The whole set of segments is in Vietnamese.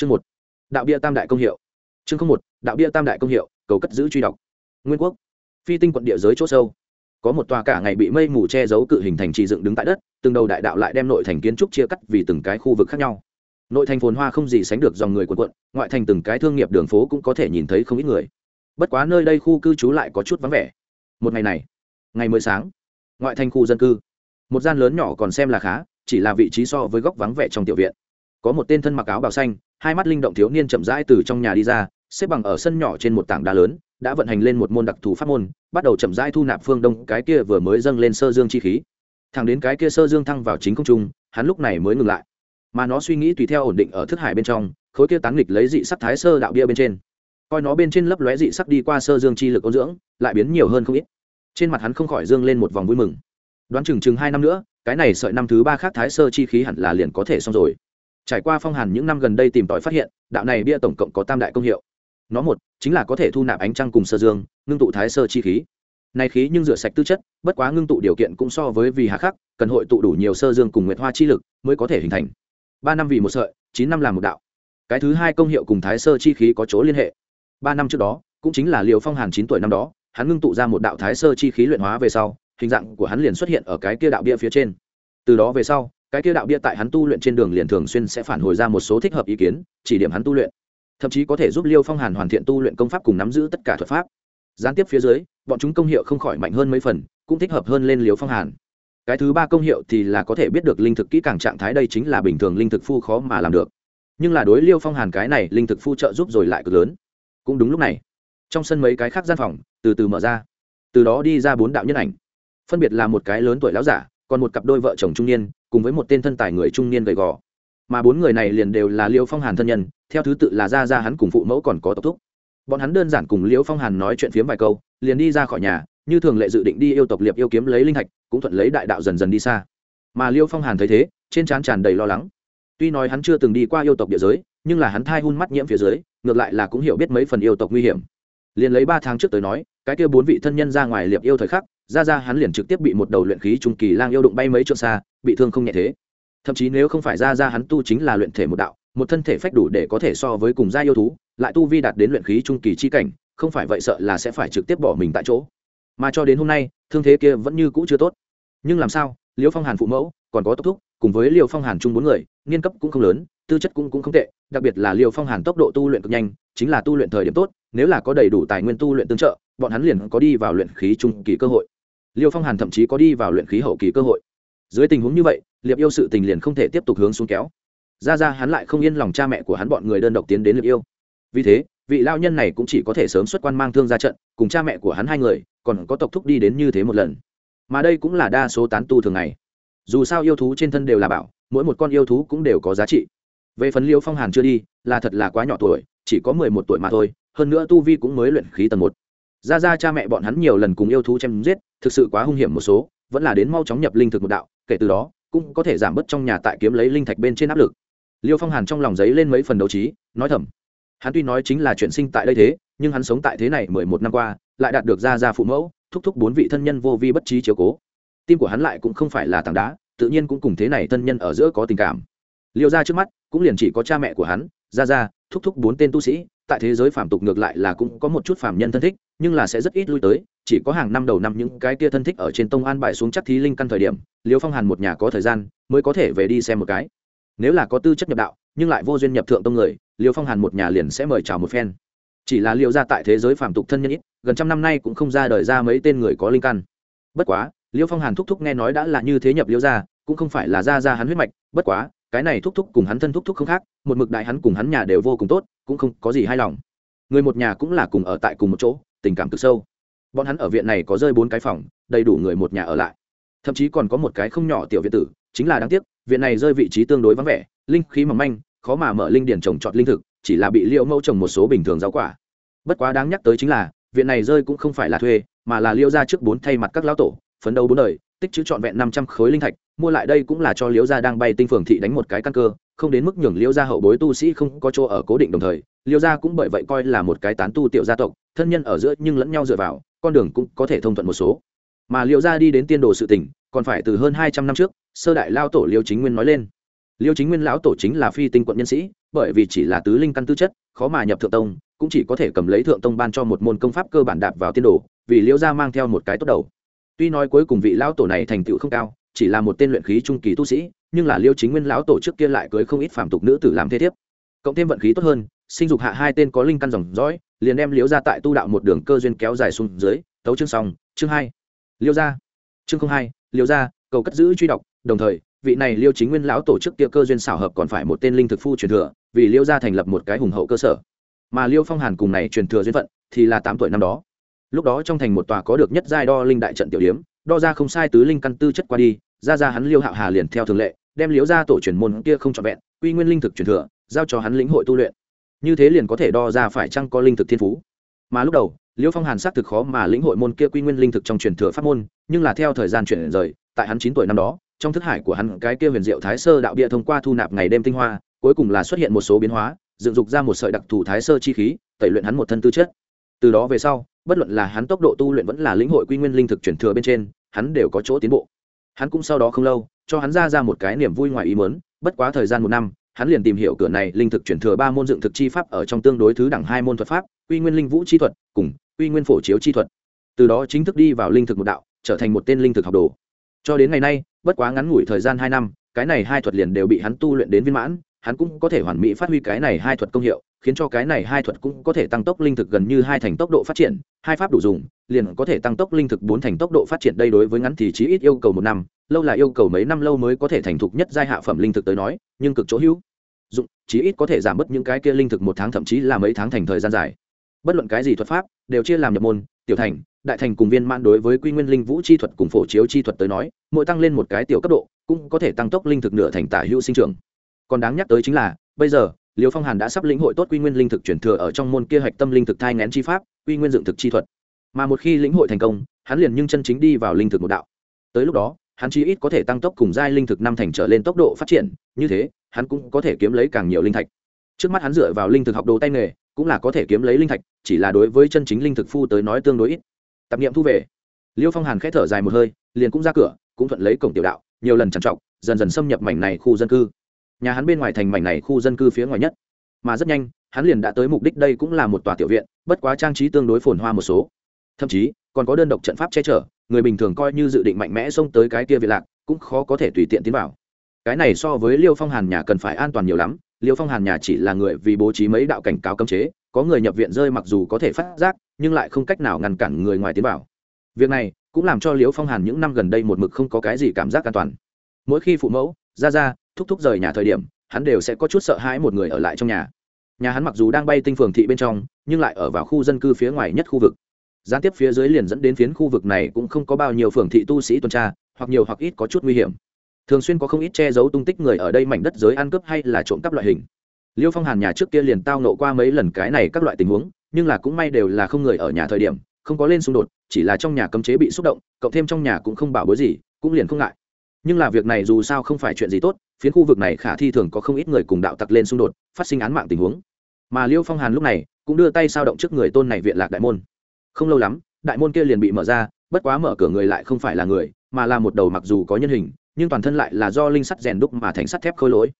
chương một, đạo bia tam đại công hiệu. Chương không một, đạo bia tam đại công hiệu, cầu cất giữ truy đọc. Nguyên quốc, phi tinh quận địa giới c h ỗ sâu. Có một tòa cả ngày bị mây mù che giấu cự hình thành trì dựng đứng tại đất, từng đầu đại đạo lại đem nội thành kiến trúc chia cắt vì từng cái khu vực khác nhau. Nội thành phồn hoa không gì sánh được dòng người quần quận, ngoại thành từng cái thương nghiệp đường phố cũng có thể nhìn thấy không ít người. Bất quá nơi đây khu cư trú lại có chút vắng vẻ. Một ngày này, ngày mới sáng, ngoại thành khu dân cư, một gian lớn nhỏ còn xem là khá, chỉ là vị trí so với góc vắng vẻ trong tiểu viện. Có một tên thân mặc áo bào xanh hai mắt linh động thiếu niên chậm rãi từ trong nhà đi ra, xếp bằng ở sân nhỏ trên một tảng đá lớn, đã vận hành lên một môn đặc thù pháp môn, bắt đầu chậm rãi thu nạp phương đông, cái kia vừa mới dâng lên sơ dương chi khí. Thẳng đến cái kia sơ dương thăng vào chính không trung, hắn lúc này mới ngừng lại. Mà nó suy nghĩ tùy theo ổn định ở thức hải bên trong, khối kia tán nghịch lấy dị sắc thái sơ đạo bia bên trên. Coi nó bên trên lấp lóe dị sắc đi qua sơ dương chi lực ôn dưỡng, lại biến nhiều hơn không ít. Trên mặt hắn không khỏi dương lên một vòng vui mừng. Đoán chừng chừng hai năm nữa, cái này sợi năm thứ ba khác thái sơ chi khí hẳn là liền có thể xong rồi trải qua phong hàn những năm gần đây tìm tòi phát hiện, đạo này bia tổng cộng có tam đại công hiệu. Nó một, chính là có thể thu nạp ánh trăng cùng sơ dương, ngưng tụ thái sơ chi khí. Này khí nhưng rửa sạch tư chất, bất quá ngưng tụ điều kiện cũng so với vì hạ khắc, cần hội tụ đủ nhiều sơ dương cùng nguyệt hoa chi lực mới có thể hình thành. Ba năm vì một sợi, chín năm làm một đạo. Cái thứ hai công hiệu cùng thái sơ chi khí có chỗ liên hệ. Ba năm trước đó, cũng chính là liều phong hàn chín tuổi năm đó, hắn ngưng tụ ra một đạo thái sơ chi khí luyện hóa về sau, hình dạng của hắn liền xuất hiện ở cái kia đạo bia phía trên. Từ đó về sau cái kia đạo bia tại hắn tu luyện trên đường liền thường xuyên sẽ phản hồi ra một số thích hợp ý kiến, chỉ điểm hắn tu luyện. Thậm chí có thể giúp liêu phong hàn hoàn thiện tu luyện công pháp cùng nắm giữ tất cả thuật pháp. Gián tiếp phía dưới, bọn chúng công hiệu không khỏi mạnh hơn mấy phần, cũng thích hợp hơn lên liêu phong hàn. Cái thứ ba công hiệu thì là có thể biết được linh thực kỹ càng trạng thái đây chính là bình thường linh thực phu khó mà làm được. Nhưng là đối liêu phong hàn cái này linh thực phu trợ giúp rồi lại cực lớn. Cũng đúng lúc này, trong sân mấy cái khác gian phòng từ từ mở ra. Từ đó đi ra bốn đạo nhân ảnh. Phân biệt là một cái lớn tuổi lão giả, còn một cặp đôi vợ chồng trung niên cùng với một tên thân tài người trung niên gầy gò. Mà bốn người này liền đều là liêu phong hàn thân nhân, theo thứ tự là ra ra hắn cùng phụ mẫu còn có tộc thúc. Bọn hắn đơn giản cùng liêu phong hàn nói chuyện phiếm vài câu, liền đi ra khỏi nhà, như thường lệ dự định đi yêu tộc liệp yêu kiếm lấy linh thạch, cũng thuận lấy đại đạo dần dần đi xa. Mà liêu phong hàn thấy thế, trên trán tràn đầy lo lắng. Tuy nói hắn chưa từng đi qua yêu tộc địa giới, nhưng là hắn thai hun mắt nhiễm phía dưới, ngược lại là cũng hiểu biết mấy phần yêu tộc nguy hiểm liền lấy ba tháng trước tới nói, cái kia bốn vị thân nhân ra ngoài liệp yêu thời khắc, ra ra hắn liền trực tiếp bị một đầu luyện khí trung kỳ lang yêu đụng bay mấy trượng xa, bị thương không nhẹ thế. Thậm chí nếu không phải ra ra hắn tu chính là luyện thể một đạo, một thân thể phách đủ để có thể so với cùng gia yêu thú, lại tu vi đạt đến luyện khí trung kỳ chi cảnh, không phải vậy sợ là sẽ phải trực tiếp bỏ mình tại chỗ. Mà cho đến hôm nay, thương thế kia vẫn như cũ chưa tốt. Nhưng làm sao, liêu phong hàn phụ mẫu, còn có tốc thúc, cùng với liều phong hàn chung bốn người, niên cấp cũng không lớn, tư chất cũng cũng không tệ, đặc biệt là liều phong hàn tốc độ tu luyện cực nhanh, chính là tu luyện thời điểm tốt nếu là có đầy đủ tài nguyên tu luyện tương trợ, bọn hắn liền có đi vào luyện khí trung kỳ cơ hội. Liêu phong hàn thậm chí có đi vào luyện khí hậu kỳ cơ hội. Dưới tình huống như vậy, liệp yêu sự tình liền không thể tiếp tục hướng xuống kéo. Ra ra hắn lại không yên lòng cha mẹ của hắn bọn người đơn độc tiến đến liệp yêu. Vì thế, vị lao nhân này cũng chỉ có thể sớm xuất quan mang thương ra trận, cùng cha mẹ của hắn hai người, còn có tộc thúc đi đến như thế một lần. Mà đây cũng là đa số tán tu thường ngày. Dù sao yêu thú trên thân đều là bảo, mỗi một con yêu thú cũng đều có giá trị. Về phần liêu phong hàn chưa đi, là thật là quá nhỏ tuổi, chỉ có mười một tuổi mà thôi hơn nữa tu vi cũng mới luyện khí tầng một. Ra ra cha mẹ bọn hắn nhiều lần cùng yêu thú chém giết, thực sự quá hung hiểm một số, vẫn là đến mau chóng nhập linh thực một đạo, kể từ đó, cũng có thể giảm bớt trong nhà tại kiếm lấy linh thạch bên trên áp lực. Liêu phong hàn trong lòng giấy lên mấy phần đấu trí, nói thầm, hắn tuy nói chính là chuyện sinh tại đây thế, nhưng hắn sống tại thế này mười một năm qua, lại đạt được ra ra phụ mẫu, thúc thúc bốn vị thân nhân vô vi bất trí chiếu cố. Tim của hắn lại cũng không phải là tảng đá, tự nhiên cũng cùng thế này thân nhân ở giữa có tình cảm. Liêu ra trước mắt, cũng liền chỉ có cha mẹ của hắn ra ra thúc thúc bốn tên tu sĩ tại thế giới phàm tục ngược lại là cũng có một chút phàm nhân thân thích, nhưng là sẽ rất ít lui tới, chỉ có hàng năm đầu năm những cái kia thân thích ở trên tông an bài xuống chắc thí linh căn thời điểm, liêu phong hàn một nhà có thời gian, mới có thể về đi xem một cái. Nếu là có tư chất nhập đạo, nhưng lại vô duyên nhập thượng tông người, liêu phong hàn một nhà liền sẽ mời chào một phen. Chỉ là liêu ra tại thế giới phàm tục thân nhân ít, gần trăm năm nay cũng không ra đời ra mấy tên người có linh căn. Bất quá, liêu phong hàn thúc thúc nghe nói đã là như thế nhập liêu ra cũng không phải là ra ra hắn huyết mạch, bất quá cái này thúc thúc cùng hắn thân thúc thúc không khác, một mực đại hắn cùng hắn nhà đều vô cùng tốt, cũng không có gì hài lòng. Người một nhà cũng là cùng ở tại cùng một chỗ, tình cảm cực sâu. Bọn hắn ở viện này có rơi bốn cái phòng, đầy đủ người một nhà ở lại. Thậm chí còn có một cái không nhỏ tiểu viện tử, chính là đáng tiếc, viện này rơi vị trí tương đối vắng vẻ, linh khí mỏng manh, khó mà mở linh điển trồng trọt linh thực, chỉ là bị liệu mẫu trồng một số bình thường rau quả. Bất quá đáng nhắc tới chính là, viện này rơi cũng không phải là thuê, mà là liêu ra trước bốn thay mặt các lão tổ, phấn đấu bốn đời tích chữ trọn vẹn năm trăm khối linh thạch, mua lại đây cũng là cho liễu gia đang bay tinh phường thị đánh một cái căn cơ, không đến mức nhường liễu gia hậu bối tu sĩ không có chỗ ở cố định đồng thời, liễu gia cũng bởi vậy coi là một cái tán tu tiểu gia tộc, thân nhân ở giữa nhưng lẫn nhau dựa vào, con đường cũng có thể thông thuận một số. Mà liễu gia đi đến tiên đồ sự tỉnh, còn phải từ hơn hai trăm năm trước, sơ đại lao tổ liễu chính nguyên nói lên. Liêu chính nguyên lão tổ chính là phi tinh quận nhân sĩ, bởi vì chỉ là tứ linh căn tư chất, khó mà nhập thượng tông, cũng chỉ có thể cầm lấy thượng tông ban cho một môn công pháp cơ bản đạp vào tiên đồ, vì liêu gia mang theo một cái tốt đầu tuy nói cuối cùng vị lão tổ này thành tựu không cao, chỉ là một tên luyện khí trung kỳ tu sĩ, nhưng là liêu chính nguyên lão tổ trước kia lại cưới không ít phàm tục nữ tử làm thế thiếp. Cộng thêm vận khí tốt hơn, sinh dục hạ hai tên có linh căn dòng dõi, liền đem liêu ra tại tu đạo một đường cơ duyên kéo dài xuống dưới, tấu chương xong, chương hai. Liêu gia. Chương không hai, liêu gia, cầu cất giữ truy đọc, đồng thời, vị này liêu chính nguyên lão tổ chức kia cơ duyên xảo hợp còn phải một tên linh thực phu truyền thừa, vì liêu gia thành lập một cái hùng hậu cơ sở. Mà liêu phong hàn cùng này truyền thừa duyên phận, thì là tám tuổi năm đó lúc đó trong thành một tòa có được nhất giai đo linh đại trận tiểu điếm, đo ra không sai tứ linh căn tư chất qua đi, ra ra hắn liêu hạo hà liền theo thường lệ, đem liếu ra tổ truyền môn kia không trọn vẹn, quy nguyên linh thực truyền thừa, giao cho hắn lĩnh hội tu luyện. Như thế liền có thể đo ra phải chăng có linh thực thiên phú. Mà lúc đầu liêu phong hàn xác thực khó mà lĩnh hội môn kia quy nguyên linh thực trong truyền thừa pháp môn, nhưng là theo thời gian chuyển rời, tại hắn chín tuổi năm đó, trong thức hải của hắn cái kia huyền diệu thái sơ đạo bia thông qua thu nạp ngày đêm tinh hoa, cuối cùng là xuất hiện một số biến hóa, dựng dục ra một sợi đặc thù thái sơ chi khí, tẩy luyện hắn một thân tư chất. Từ đó về sau bất luận là hắn tốc độ tu luyện vẫn là lĩnh hội quy nguyên linh thực chuyển thừa bên trên, hắn đều có chỗ tiến bộ. Hắn cũng sau đó không lâu, cho hắn ra ra một cái niềm vui ngoài ý mớn bất quá thời gian một năm, hắn liền tìm hiểu cửa này linh thực chuyển thừa ba môn dựng thực chi pháp ở trong tương đối thứ đẳng hai môn thuật pháp, quy nguyên linh vũ chi thuật cùng quy nguyên phổ chiếu chi thuật. Từ đó chính thức đi vào linh thực một đạo, trở thành một tên linh thực học đồ. Cho đến ngày nay, bất quá ngắn ngủi thời gian hai năm, cái này hai thuật liền đều bị hắn tu luyện đến viên mãn hắn cũng có thể hoàn mỹ phát huy cái này hai thuật công hiệu, khiến cho cái này hai thuật cũng có thể tăng tốc linh thực gần như hai thành tốc độ phát triển, hai pháp đủ dùng, liền có thể tăng tốc linh thực bốn thành tốc độ phát triển đây đối với ngắn thì chí ít yêu cầu một năm, lâu là yêu cầu mấy năm lâu mới có thể thành thục nhất giai hạ phẩm linh thực tới nói, nhưng cực chỗ hữu dụng, chí ít có thể giảm bớt những cái kia linh thực một tháng thậm chí là mấy tháng thành thời gian dài. Bất luận cái gì thuật pháp, đều chia làm nhập môn, tiểu thành, đại thành cùng viên mãn đối với quy nguyên linh vũ chi thuật cùng phổ chiếu chi thuật tới nói, mỗi tăng lên một cái tiểu cấp độ, cũng có thể tăng tốc linh thực nửa thành tả hữu sinh trưởng còn đáng nhắc tới chính là, bây giờ, liêu phong hàn đã sắp lĩnh hội tốt quy nguyên linh thực chuyển thừa ở trong môn kia hạch tâm linh thực thai ngén chi pháp, quy nguyên dựng thực chi thuật. Mà một khi lĩnh hội thành công, hắn liền nhưng chân chính đi vào linh thực một đạo. Tới lúc đó, hắn chí ít có thể tăng tốc cùng giai linh thực năm thành trở lên tốc độ phát triển, như thế, hắn cũng có thể kiếm lấy càng nhiều linh thạch. Trước mắt hắn dựa vào linh thực học đồ tay nghề, cũng là có thể kiếm lấy linh thạch, chỉ là đối với chân chính linh thực phu tới nói tương đối ít. Tạp nghiệm thu về. Liêu phong hàn k h ẽ thở dài một hơi, liền cũng ra cửa, cũng thuận lấy cổng tiểu đạo, nhiều lần trằn trọc, dần dần xâm nhập mảnh này khu dân cư nhà hắn bên ngoài thành mảnh này khu dân cư phía ngoài nhất. Mà rất nhanh, hắn liền đã tới mục đích đây cũng là một tòa tiểu viện, bất quá trang trí tương đối phồn hoa một số. Thậm chí, còn có đơn độc trận pháp che chở, người bình thường coi như dự định mạnh mẽ xông tới cái kia viện lạc, cũng khó có thể tùy tiện tiến vào. Cái này so với liêu phong hàn nhà cần phải an toàn nhiều lắm, liêu phong hàn nhà chỉ là người vì bố trí mấy đạo cảnh cáo cấm chế, có người nhập viện rơi mặc dù có thể phát giác, nhưng lại không cách nào ngăn cản người ngoài tiến vào. Việc này cũng làm cho liêu phong hàn những năm gần đây một mực không có cái gì cảm giác an toàn. Mỗi khi phụ mẫu ra ra thúc thúc rời nhà thời điểm, hắn đều sẽ có chút sợ hãi một người ở lại trong nhà. Nhà hắn mặc dù đang bay tinh phường thị bên trong, nhưng lại ở vào khu dân cư phía ngoài nhất khu vực. Gián tiếp phía dưới liền dẫn đến phiến khu vực này cũng không có bao nhiêu phường thị tu sĩ tuần tra, hoặc nhiều hoặc ít có chút nguy hiểm. Thường xuyên có không ít che giấu tung tích người ở đây mảnh đất giới ăn cướp hay là trộm cắp loại hình. Liêu phong hàn nhà trước kia liền tao nộ qua mấy lần cái này các loại tình huống, nhưng là cũng may đều là không người ở nhà thời điểm, không có lên xung đột, chỉ là trong nhà cấm chế bị xúc động, cộng thêm trong nhà cũng không bảo bối gì, cũng liền không ngại. Nhưng là việc này dù sao không phải chuyện gì tốt phiến khu vực này khả thi thường có không ít người cùng đạo tặc lên xung đột, phát sinh án mạng tình huống. Mà liêu phong hàn lúc này cũng đưa tay sao động trước người tôn này viện lạc đại môn. Không lâu lắm, đại môn kia liền bị mở ra, bất quá mở cửa người lại không phải là người, mà là một đầu mặc dù có nhân hình, nhưng toàn thân lại là do linh sắt rèn đúc mà thành sắt thép khôi lỗi.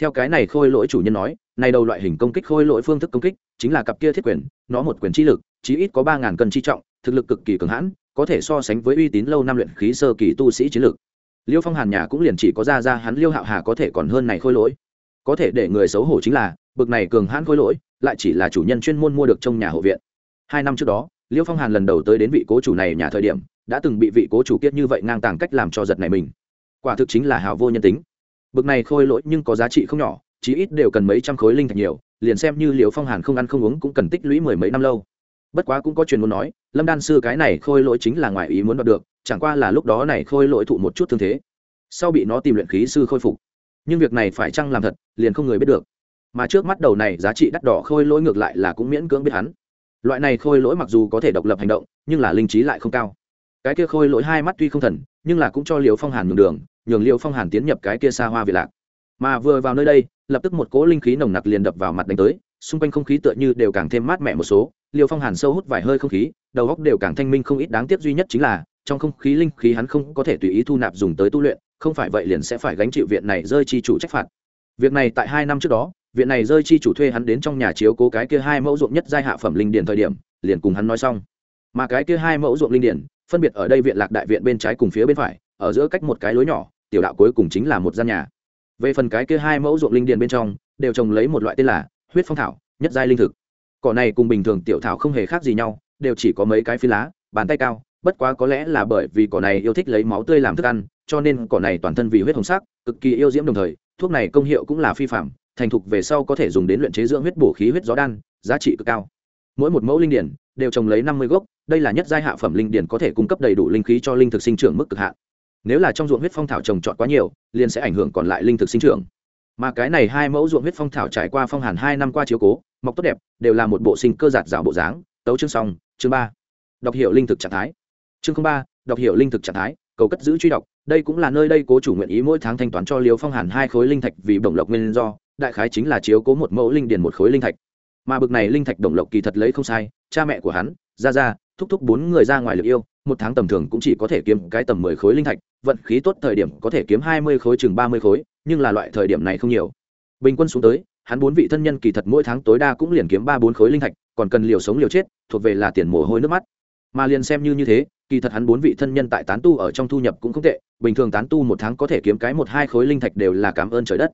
Theo cái này khôi lỗi chủ nhân nói, này đầu loại hình công kích khôi lỗi phương thức công kích chính là cặp kia thiết quyền, nó một quyền chi lực, chí ít có ba ngàn cân chi trọng, thực lực cực kỳ cường hãn, có thể so sánh với uy tín lâu năm luyện khí sơ kỳ tu sĩ chiến lực liêu phong hàn nhà cũng liền chỉ có ra ra hắn liêu hạo hà có thể còn hơn này khôi lỗi. Có thể để người xấu hổ chính là, bực này cường hãn khôi lỗi, lại chỉ là chủ nhân chuyên môn mua được trong nhà hộ viện. Hai năm trước đó, liêu phong hàn lần đầu tới đến vị cố chủ này nhà thời điểm, đã từng bị vị cố chủ kiết như vậy ngang tàng cách làm cho giật này mình. Quả thực chính là hào vô nhân tính. Bực này khôi lỗi nhưng có giá trị không nhỏ, chí ít đều cần mấy trăm khối linh thạch nhiều, liền xem như liều phong hàn không ăn không uống cũng cần tích lũy mười mấy năm lâu bất quá cũng có truyền muốn nói, lâm đan sư cái này khôi lỗi chính là ngoài ý muốn đoạt được, chẳng qua là lúc đó này khôi lỗi thụ một chút thương thế. Sau bị nó tìm luyện khí sư khôi phục. Nhưng việc này phải chăng làm thật, liền không người biết được. Mà trước mắt đầu này giá trị đắt đỏ khôi lỗi ngược lại là cũng miễn cưỡng biết hắn. Loại này khôi lỗi mặc dù có thể độc lập hành động, nhưng là linh trí lại không cao. Cái kia khôi lỗi hai mắt tuy không thần, nhưng là cũng cho liều phong hàn nhường đường, nhường liều phong hàn tiến nhập cái kia xa hoa việt lạc. Mà vừa vào nơi đây, lập tức một cỗ linh khí nồng nặc liền đập vào mặt đánh tới xung quanh không khí tựa như đều càng thêm mát mẻ một số liều phong hàn sâu hút vài hơi không khí, đầu góc đều càng thanh minh không ít, đáng tiếc duy nhất chính là, trong không khí linh khí hắn không có thể tùy ý thu nạp dùng tới tu luyện, không phải vậy liền sẽ phải gánh chịu viện này rơi chi chủ trách phạt. Việc này tại hai năm trước đó, viện này rơi chi chủ thuê hắn đến trong nhà chiếu cố cái kia hai mẫu ruộng nhất giai hạ phẩm linh điền thời điểm, liền cùng hắn nói xong. Mà cái kia hai mẫu ruộng linh điền phân biệt ở đây viện lạc đại viện bên trái cùng phía bên phải, ở giữa cách một cái lối nhỏ, tiểu đạo cuối cùng chính là một gian nhà. Về phần cái kia hai mẫu ruộng linh điền bên trong, đều trồng lấy một loại tên là huyết phong thảo, nhất giai linh thực. Cỏ này cùng bình thường tiểu thảo không hề khác gì nhau, đều chỉ có mấy cái phi lá, bàn tay cao, bất quá có lẽ là bởi vì cỏ này yêu thích lấy máu tươi làm thức ăn, cho nên cỏ này toàn thân vì huyết hồng sắc, cực kỳ yêu diễm đồng thời, thuốc này công hiệu cũng là phi phạm thành thục về sau có thể dùng đến luyện chế dưỡng huyết bổ khí huyết gió đan, giá trị cực cao. Mỗi một mẫu linh điển đều trồng lấy năm mươi gốc, đây là nhất giai hạ phẩm linh điển có thể cung cấp đầy đủ linh khí cho linh thực sinh trưởng mức cực hạn. Nếu là trong ruộng huyết phong thảo trồng trọt quá nhiều, liền sẽ ảnh hưởng còn lại linh thực sinh trưởng mà cái này hai mẫu ruộng huyết phong thảo trải qua phong hàn hai năm qua chiếu cố mọc tốt đẹp đều là một bộ sinh cơ giạt rào bộ dáng. Tấu chương song, chương ba. Đọc hiệu linh thực trạng thái. Chương ba đọc hiệu linh thực trạng thái cầu cất giữ truy đọc. Đây cũng là nơi đây cố chủ nguyện ý mỗi tháng thanh toán cho liều phong hàn hai khối linh thạch vì bổng lộc nguyên do. Đại khái chính là chiếu cố một mẫu linh điền một khối linh thạch. Mà bực này linh thạch bổng lộc kỳ thật lấy không sai cha mẹ của hắn ra ra thúc thúc bốn người ra ngoài lực yêu một tháng tầm thường cũng chỉ có thể kiếm cái tầm mười khối linh thạch vận khí tốt thời điểm có thể kiếm hai mươi khối chừng ba mươi khối nhưng là loại thời điểm này không nhiều. Bình quân xuống tới, hắn bốn vị thân nhân kỳ thật mỗi tháng tối đa cũng liền kiếm ba bốn khối linh thạch, còn cần liều sống liều chết, thuộc về là tiền mồ hôi nước mắt. Mà liền xem như như thế, kỳ thật hắn bốn vị thân nhân tại tán tu ở trong thu nhập cũng không tệ, bình thường tán tu một tháng có thể kiếm cái một hai khối linh thạch đều là cảm ơn trời đất.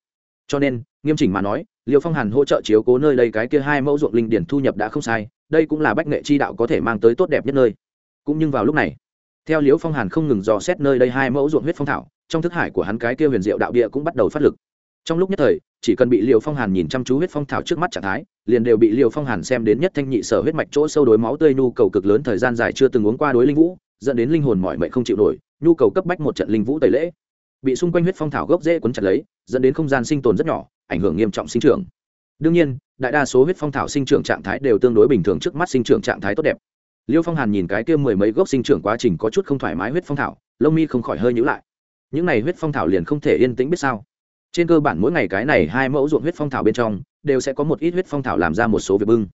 Cho nên, nghiêm chỉnh mà nói, liêu phong hàn hỗ trợ chiếu cố nơi đây cái kia hai mẫu ruộng linh điển thu nhập đã không sai, đây cũng là bách nghệ chi đạo có thể mang tới tốt đẹp nhất nơi. Cũng nhưng vào lúc này, theo liễu phong hàn không ngừng dò xét nơi đây hai mẫu ruộng huyết phong thảo trong thức hải của hắn cái kia huyền diệu đạo địa cũng bắt đầu phát lực. Trong lúc nhất thời, chỉ cần bị liều phong hàn nhìn chăm chú huyết phong thảo trước mắt trạng thái, liền đều bị liều phong hàn xem đến nhất thanh nhị sở huyết mạch chỗ sâu đối máu tươi nhu cầu cực lớn thời gian dài chưa từng uống qua đối linh vũ, dẫn đến linh hồn mọi mệnh không chịu nổi, nhu cầu cấp bách một trận linh vũ tẩy lễ. Bị xung quanh huyết phong thảo gốc dễ quấn chặt lấy, dẫn đến không gian sinh tồn rất nhỏ, ảnh hưởng nghiêm trọng sinh trưởng. Đương nhiên, đại đa số huyết phong thảo sinh trưởng trạng thái đều tương đối bình thường trước mắt sinh trưởng trạng thái tốt đẹp. Liêu phong hàn nhìn cái kia mười mấy gốc sinh trưởng quá trình có chút không thoải mái huyết phong thảo, lông mi không khỏi hơi nhữ lại những này huyết phong thảo liền không thể yên tĩnh biết sao. Trên cơ bản mỗi ngày cái này hai mẫu ruộng huyết phong thảo bên trong, đều sẽ có một ít huyết phong thảo làm ra một số việc bưng.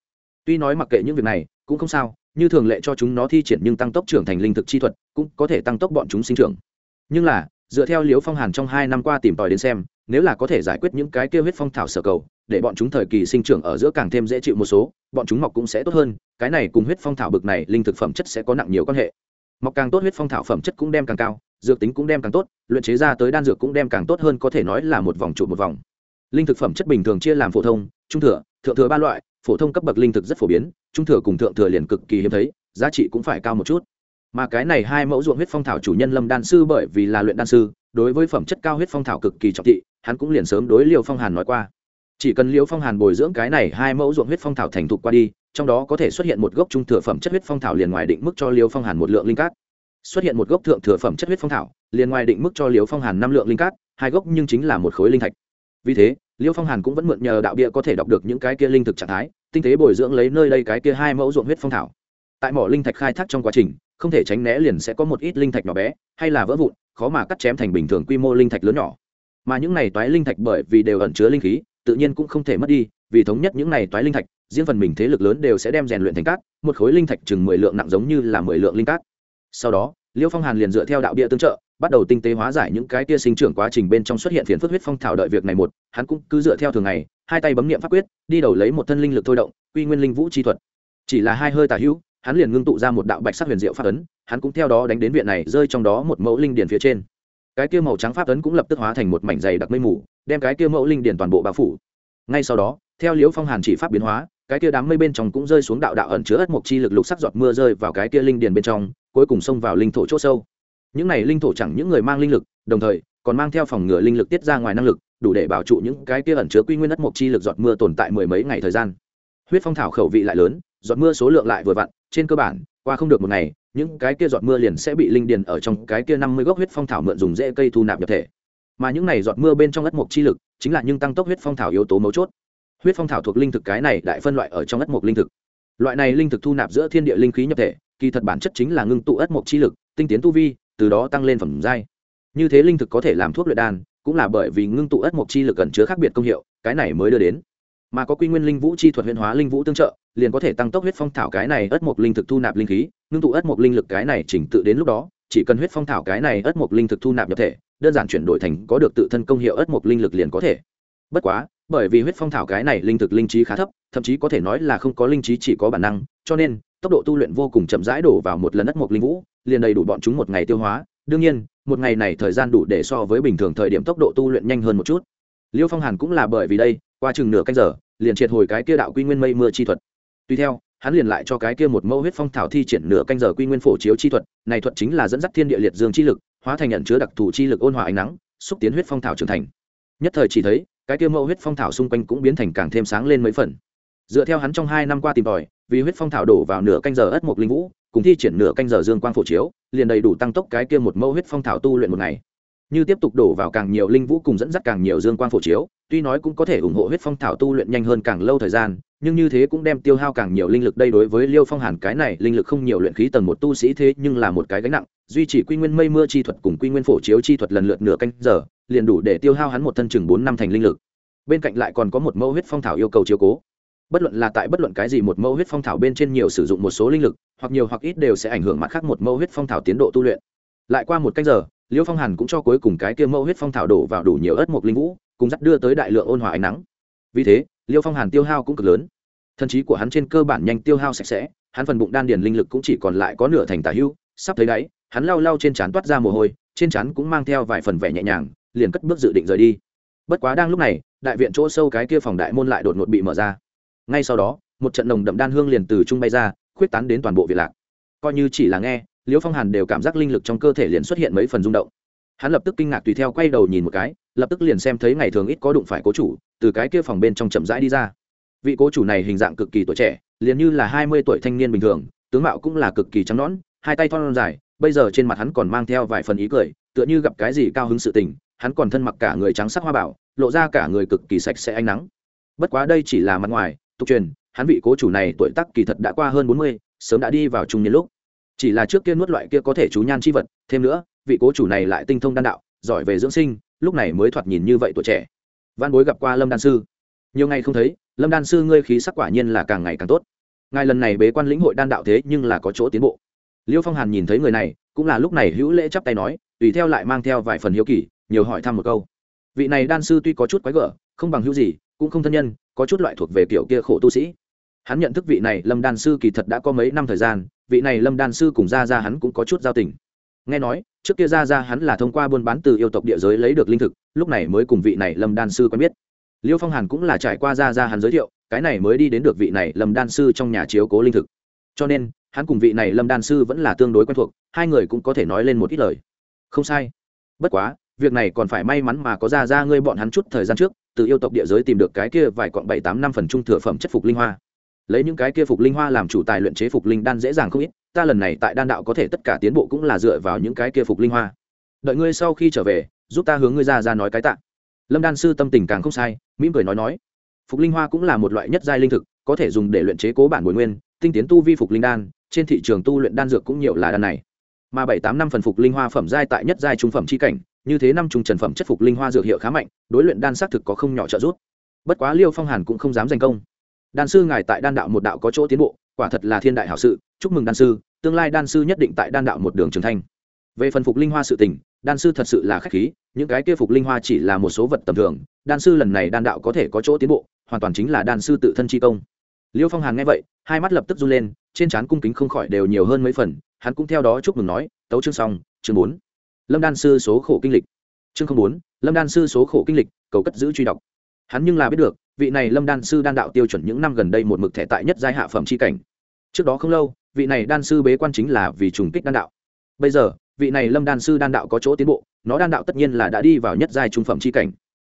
Tuy nói mặc kệ những việc này, cũng không sao, như thường lệ cho chúng nó thi triển nhưng tăng tốc trưởng thành linh thực chi thuật, cũng có thể tăng tốc bọn chúng sinh trưởng. Nhưng là, dựa theo liếu phong hàn trong hai năm qua tìm tòi đến xem, nếu là có thể giải quyết những cái kêu huyết phong thảo sở cầu, để bọn chúng thời kỳ sinh trưởng ở giữa càng thêm dễ chịu một số, bọn chúng mọc cũng sẽ tốt hơn, cái này cùng huyết phong thảo bực này linh thực phẩm chất sẽ có nặng nhiều quan hệ. Mọc càng tốt huyết phong thảo phẩm chất cũng đem càng cao dược tính cũng đem càng tốt, luyện chế ra tới đan dược cũng đem càng tốt hơn có thể nói là một vòng trụ một vòng. Linh thực phẩm chất bình thường chia làm phổ thông, trung thừa, thượng thừa ba loại, phổ thông cấp bậc linh thực rất phổ biến, trung thừa cùng thượng thừa liền cực kỳ hiếm thấy, giá trị cũng phải cao một chút. Mà cái này hai mẫu ruộng huyết phong thảo chủ nhân lâm đan sư bởi vì là luyện đan sư, đối với phẩm chất cao huyết phong thảo cực kỳ trọng thị, hắn cũng liền sớm đối liều phong hàn nói qua. Chỉ cần liều phong hàn bồi dưỡng cái này hai mẫu ruộng huyết phong thảo thành thục qua đi, trong đó có thể xuất hiện một gốc trung thừa phẩm chất huyết phong thảo liền ngoài định mức cho liều phong hàn một lượng linh cát xuất hiện một gốc thượng thừa phẩm chất huyết phong thảo, liền ngoài định mức cho liêu phong hàn năm lượng linh cát, hai gốc nhưng chính là một khối linh thạch. Vì thế liêu phong hàn cũng vẫn mượn nhờ đạo bia có thể đọc được những cái kia linh thực trạng thái, tinh tế bồi dưỡng lấy nơi đây cái kia hai mẫu ruộng huyết phong thảo. Tại mỏ linh thạch khai thác trong quá trình, không thể tránh né liền sẽ có một ít linh thạch nhỏ bé, hay là vỡ vụn, khó mà cắt chém thành bình thường quy mô linh thạch lớn nhỏ. Mà những này toái linh thạch bởi vì đều ẩn chứa linh khí, tự nhiên cũng không thể mất đi, vì thống nhất những này toái linh thạch, riêng phần mình thế lực lớn đều sẽ đem rèn luyện thành cát, một khối linh thạch chừng mười lượng nặng giống như là mười lượng linh cát sau đó, liêu phong hàn liền dựa theo đạo địa tương trợ, bắt đầu tinh tế hóa giải những cái tia sinh trưởng quá trình bên trong xuất hiện phiền phức huyết phong thảo đợi việc này một, hắn cũng cứ dựa theo thường ngày, hai tay bấm nghiệm pháp quyết, đi đầu lấy một thân linh lực thôi động, quy nguyên linh vũ chi thuật. Chỉ là hai hơi tả hữu, hắn liền ngưng tụ ra một đạo bạch sắc huyền diệu pháp ấn, hắn cũng theo đó đánh đến viện này, rơi trong đó một mẫu linh điển phía trên. Cái kia màu trắng pháp ấn cũng lập tức hóa thành một mảnh dày đặc mây mù, đem cái kia mẫu linh điển toàn bộ bao phủ. Ngay sau đó, theo liễu phong hàn chỉ pháp biến hóa, cái kia đám mây bên trong cũng rơi xuống đạo đạo ẩn chứa ất mộc chi lực lục sắc giọt mưa rơi vào cái kia linh điển bên trong cuối cùng xông vào linh thổ chỗ sâu. Những này linh thổ chẳng những người mang linh lực, đồng thời còn mang theo phòng ngừa linh lực tiết ra ngoài năng lực, đủ để bảo trụ những cái kia ẩn chứa quy nguyên đất mộc chi lực giọt mưa tồn tại mười mấy ngày thời gian. Huyết phong thảo khẩu vị lại lớn, giọt mưa số lượng lại vừa vặn, trên cơ bản, qua không được một ngày, những cái kia giọt mưa liền sẽ bị linh điền ở trong cái kia năm mươi gốc huyết phong thảo mượn dùng dễ cây thu nạp nhập thể. Mà những này giọt mưa bên trong ất mộc chi lực, chính là những tăng tốc huyết phong thảo yếu tố mấu chốt. Huyết phong thảo thuộc linh thực cái này đại phân loại ở trong ất mộc linh thực. Loại này linh thực thu nạp giữa thiên địa linh khí nhập thể kỳ thật bản chất chính là ngưng tụ ất mộc chi lực, tinh tiến tu vi, từ đó tăng lên phẩm giai. Như thế linh thực có thể làm thuốc luyện đan, cũng là bởi vì ngưng tụ ất mộc chi lực cần chứa khác biệt công hiệu, cái này mới đưa đến. Mà có quy nguyên linh vũ chi thuật huyền hóa linh vũ tương trợ, liền có thể tăng tốc huyết phong thảo cái này ất mộc linh thực thu nạp linh khí, ngưng tụ ất mộc linh lực cái này chỉnh tự đến lúc đó, chỉ cần huyết phong thảo cái này ất mộc linh thực thu nạp nhập thể, đơn giản chuyển đổi thành có được tự thân công hiệu ất mộc linh lực liền có thể. Bất quá, bởi vì huyết phong thảo cái này linh thực linh trí khá thấp, thậm chí có thể nói là không có linh trí chỉ có bản năng, cho nên tốc độ tu luyện vô cùng chậm rãi đổ vào một lần đất mộc linh vũ, liền đầy đủ bọn chúng một ngày tiêu hóa. Đương nhiên, một ngày này thời gian đủ để so với bình thường thời điểm tốc độ tu luyện nhanh hơn một chút. Liêu phong hàn cũng là bởi vì đây, qua chừng nửa canh giờ, liền triệt hồi cái kia đạo quy nguyên mây mưa chi thuật. Tuy theo, hắn liền lại cho cái kia một mẫu huyết phong thảo thi triển nửa canh giờ quy nguyên phổ chiếu chi thuật, này thuật chính là dẫn dắt thiên địa liệt dương chi lực, hóa thành nhận chứa đặc thù chi lực ôn hòa ánh nắng, xúc tiến huyết phong thảo trưởng thành. Nhất thời chỉ thấy, cái kia mẫu huyết phong thảo xung quanh cũng biến thành càng thêm sáng lên mấy phần. Dựa theo hắn trong hai năm qua tìm tòi vì huyết phong thảo đổ vào nửa canh giờ ất mục linh vũ, cùng thi triển nửa canh giờ dương quang phổ chiếu, liền đầy đủ tăng tốc cái kia một mẫu huyết phong thảo tu luyện một ngày. Như tiếp tục đổ vào càng nhiều linh vũ cùng dẫn dắt càng nhiều dương quang phổ chiếu, tuy nói cũng có thể ủng hộ huyết phong thảo tu luyện nhanh hơn càng lâu thời gian, nhưng như thế cũng đem tiêu hao càng nhiều linh lực đây đối với liêu phong hàn cái này linh lực không nhiều luyện khí tầng một tu sĩ thế nhưng là một cái gánh nặng, duy trì quy nguyên mây mưa chi thuật cùng quy nguyên phổ chiếu chi thuật lần lượt nửa canh giờ, liền đủ để tiêu hao hắn một thân chừng bốn năm thành linh lực. Bên cạnh lại còn có một mẫu huyết phong thảo yêu cầu chiếu cố bất luận là tại bất luận cái gì một mẫu huyết phong thảo bên trên nhiều sử dụng một số linh lực, hoặc nhiều hoặc ít đều sẽ ảnh hưởng mặt khác một mẫu huyết phong thảo tiến độ tu luyện. Lại qua một cách giờ liêu phong hàn cũng cho cuối cùng cái kia mẫu huyết phong thảo đổ vào đủ nhiều ớt mộc linh vũ, cùng dắt đưa tới đại lượng ôn hòa ánh nắng. Vì thế liêu phong hàn tiêu hao cũng cực lớn. Thần trí của hắn trên cơ bản nhanh tiêu hao sạch sẽ, hắn phần bụng đan điền linh lực cũng chỉ còn lại có nửa thành tả hưu, sắp thấy đáy, hắn lau lau trên trán toát ra mồ hôi, trên trán cũng mang theo vài phần vẻ nhẹ nhàng, liền cất bước dự định rời đi. Bất quá đang lúc này, đại viện chỗ sâu cái kia phòng đại môn lại đột ngột bị mở ra ngay sau đó, một trận nồng đậm đan hương liền từ trung bay ra, khuyết tán đến toàn bộ việt lạc. Coi như chỉ là nghe, liễu phong hàn đều cảm giác linh lực trong cơ thể liền xuất hiện mấy phần rung động. Hắn lập tức kinh ngạc tùy theo quay đầu nhìn một cái, lập tức liền xem thấy ngày thường ít có đụng phải cố chủ, từ cái kia phòng bên trong chậm rãi đi ra. Vị cố chủ này hình dạng cực kỳ tuổi trẻ, liền như là hai mươi tuổi thanh niên bình thường, tướng mạo cũng là cực kỳ trắng nõn, hai tay thon dài, bây giờ trên mặt hắn còn mang theo vài phần ý cười, tựa như gặp cái gì cao hứng sự tình, hắn còn thân mặc cả người trắng sắc hoa bảo, lộ ra cả người cực kỳ sạch sẽ ánh nắng. Bất quá đây chỉ là mặt ngoài tục truyền, hắn vị cố chủ này tuổi tác kỳ thật đã qua hơn bốn mươi, sớm đã đi vào trung niên lúc. Chỉ là trước kia nuốt loại kia có thể chú nhan chi vật, thêm nữa, vị cố chủ này lại tinh thông đan đạo, giỏi về dưỡng sinh, lúc này mới thoạt nhìn như vậy tuổi trẻ. Văn bối gặp qua lâm đan sư. Nhiều ngày không thấy, lâm đan sư ngươi khí sắc quả nhiên là càng ngày càng tốt. Ngài lần này bế quan lĩnh hội đan đạo thế nhưng là có chỗ tiến bộ. Liêu phong hàn nhìn thấy người này, cũng là lúc này hữu lễ chắp tay nói, tùy theo lại mang theo vài phần hiếu kỳ, nhiều hỏi thăm một câu. Vị này đan sư tuy có chút quái gở, không bằng hữu gì cũng không thân nhân, có chút loại thuộc về kiểu kia khổ tu sĩ. Hắn nhận thức vị này lâm đan sư kỳ thật đã có mấy năm thời gian, vị này lâm đan sư cùng ra ra hắn cũng có chút giao tình. Nghe nói, trước kia ra ra hắn là thông qua buôn bán từ yêu tộc địa giới lấy được linh thực, lúc này mới cùng vị này lâm đan sư quen biết. Liêu phong hàn cũng là trải qua ra ra hắn giới thiệu, cái này mới đi đến được vị này lâm đan sư trong nhà chiếu cố linh thực. Cho nên, hắn cùng vị này lâm đan sư vẫn là tương đối quen thuộc, hai người cũng có thể nói lên một ít lời. Không sai. Bất quá, việc này còn phải may mắn mà có ra ra ngươi bọn hắn chút thời gian trước từ yêu tộc địa giới tìm được cái kia vài quặng bảy tám năm phần trung thừa phẩm chất phục linh hoa. Lấy những cái kia phục linh hoa làm chủ tài luyện chế phục linh đan dễ dàng không ít, ta lần này tại đan đạo có thể tất cả tiến bộ cũng là dựa vào những cái kia phục linh hoa. Đợi ngươi sau khi trở về, giúp ta hướng ngươi ra ra nói cái tạ. Lâm đan sư tâm tình càng không sai mỹ cười nói nói. Phục linh hoa cũng là một loại nhất giai linh thực, có thể dùng để luyện chế cố bản bồi nguyên, tinh tiến tu vi phục linh đan, trên thị trường tu luyện đan dược cũng nhiều là đan này. Mà bảy tám năm phần phục linh hoa phẩm giai tại nhất giai trung phẩm chi cảnh như thế năm trùng trần phẩm chất phục linh hoa dược hiệu khá mạnh, đối luyện đan xác thực có không nhỏ trợ giúp. Bất quá liêu phong hàn cũng không dám giành công. Đan sư ngài tại đan đạo một đạo có chỗ tiến bộ, quả thật là thiên đại hảo sự, chúc mừng đan sư, tương lai đan sư nhất định tại đan đạo một đường trưởng thành. Về phần phục linh hoa sự tình, đan sư thật sự là khách khí, những cái kia phục linh hoa chỉ là một số vật tầm thường, đan sư lần này đan đạo có thể có chỗ tiến bộ, hoàn toàn chính là đan sư tự thân chi công. Liêu phong hàn nghe vậy, hai mắt lập tức run lên, trên trán cung kính không khỏi đều nhiều hơn mấy phần, hắn cũng theo đó chúc mừng nói, tấu chương xong, chương bốn lâm đan sư số khổ kinh lịch. Chương không bốn, lâm đan sư số khổ kinh lịch, cầu cất giữ truy đọc. Hắn nhưng là biết được, vị này lâm đan sư đan đạo tiêu chuẩn những năm gần đây một mực thẻ tại nhất giai hạ phẩm c h i cảnh. Trước đó không lâu, vị này đan sư bế quan chính là vì trùng kích đan đạo. Bây giờ, vị này lâm đan sư đan đạo có chỗ tiến bộ, nó đan đạo tất nhiên là đã đi vào nhất giai trung phẩm c h i cảnh.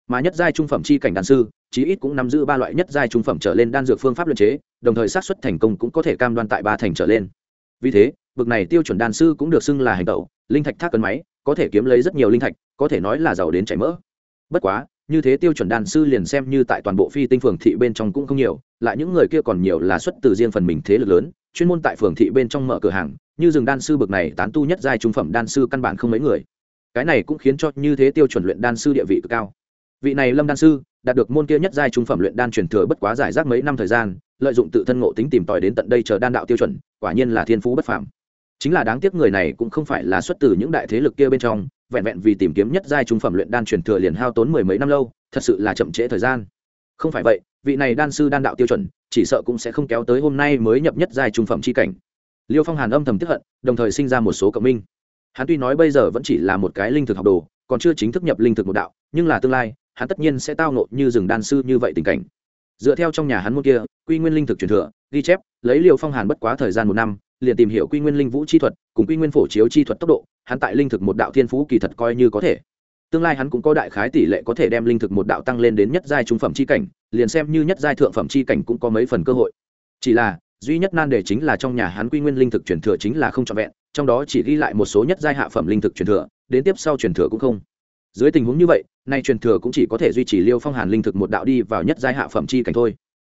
Mà nhất giai trung phẩm c h i cảnh đan sư, chí ít cũng nắm giữ ba loại nhất giai trung phẩm trở lên đan dược phương pháp luận chế, đồng thời sát xuất thành công cũng có thể cam đoan tại ba thành trở lên. Vì thế, bực này tiêu chuẩn đan sư cũng được xưng là hành tẩu, linh thạch thác cân máy có thể kiếm lấy rất nhiều linh thạch, có thể nói là giàu đến chảy mỡ. Bất quá, như thế tiêu chuẩn đan sư liền xem như tại toàn bộ phi tinh phường thị bên trong cũng không nhiều, lại những người kia còn nhiều là xuất từ riêng phần mình thế lực lớn, chuyên môn tại phường thị bên trong mở cửa hàng, như rừng đan sư bậc này tán tu nhất giai trung phẩm đan sư căn bản không mấy người. Cái này cũng khiến cho như thế tiêu chuẩn luyện đan sư địa vị cực cao. Vị này lâm đan sư, đạt được môn kia nhất giai trung phẩm luyện đan truyền thừa bất quá giải rác mấy năm thời gian, lợi dụng tự thân ngộ tính tìm tòi đến tận đây chờ đan đạo tiêu chuẩn, quả nhiên là thiên phú bất phàm chính là đáng tiếc người này cũng không phải là xuất từ những đại thế lực kia bên trong, vẹn vẹn vì tìm kiếm nhất giai trung phẩm luyện đan truyền thừa liền hao tốn mười mấy năm lâu, thật sự là chậm trễ thời gian. Không phải vậy, vị này đan sư đan đạo tiêu chuẩn, chỉ sợ cũng sẽ không kéo tới hôm nay mới nhập nhất giai trung phẩm chi cảnh. Liêu phong hàn âm thầm tiếp hận, đồng thời sinh ra một số cộng minh. Hắn tuy nói bây giờ vẫn chỉ là một cái linh thực học đồ, còn chưa chính thức nhập linh thực một đạo, nhưng là tương lai, hắn tất nhiên sẽ tao nộ như rừng đan sư như vậy tình cảnh. Dựa theo trong nhà hắn môn kia, quy nguyên linh thực truyền thừa ghi chép, lấy liều phong hàn bất quá thời gian một năm, liền tìm hiểu quy nguyên linh vũ chi thuật, cùng quy nguyên phổ chiếu chi thuật tốc độ, hắn tại linh thực một đạo thiên phú kỳ thật coi như có thể. Tương lai hắn cũng có đại khái tỷ lệ có thể đem linh thực một đạo tăng lên đến nhất giai trung phẩm chi cảnh, liền xem như nhất giai thượng phẩm chi cảnh cũng có mấy phần cơ hội. Chỉ là, duy nhất nan đề chính là trong nhà hắn quy nguyên linh thực truyền thừa chính là không trọn vẹn, trong đó chỉ ghi lại một số nhất giai hạ phẩm linh thực truyền thừa, đến tiếp sau truyền thừa cũng không. Dưới tình huống như vậy, nay truyền thừa cũng chỉ có thể duy trì liêu phong hàn linh thực một đạo đi vào nhất giai hạ phẩm chi cảnh thôi.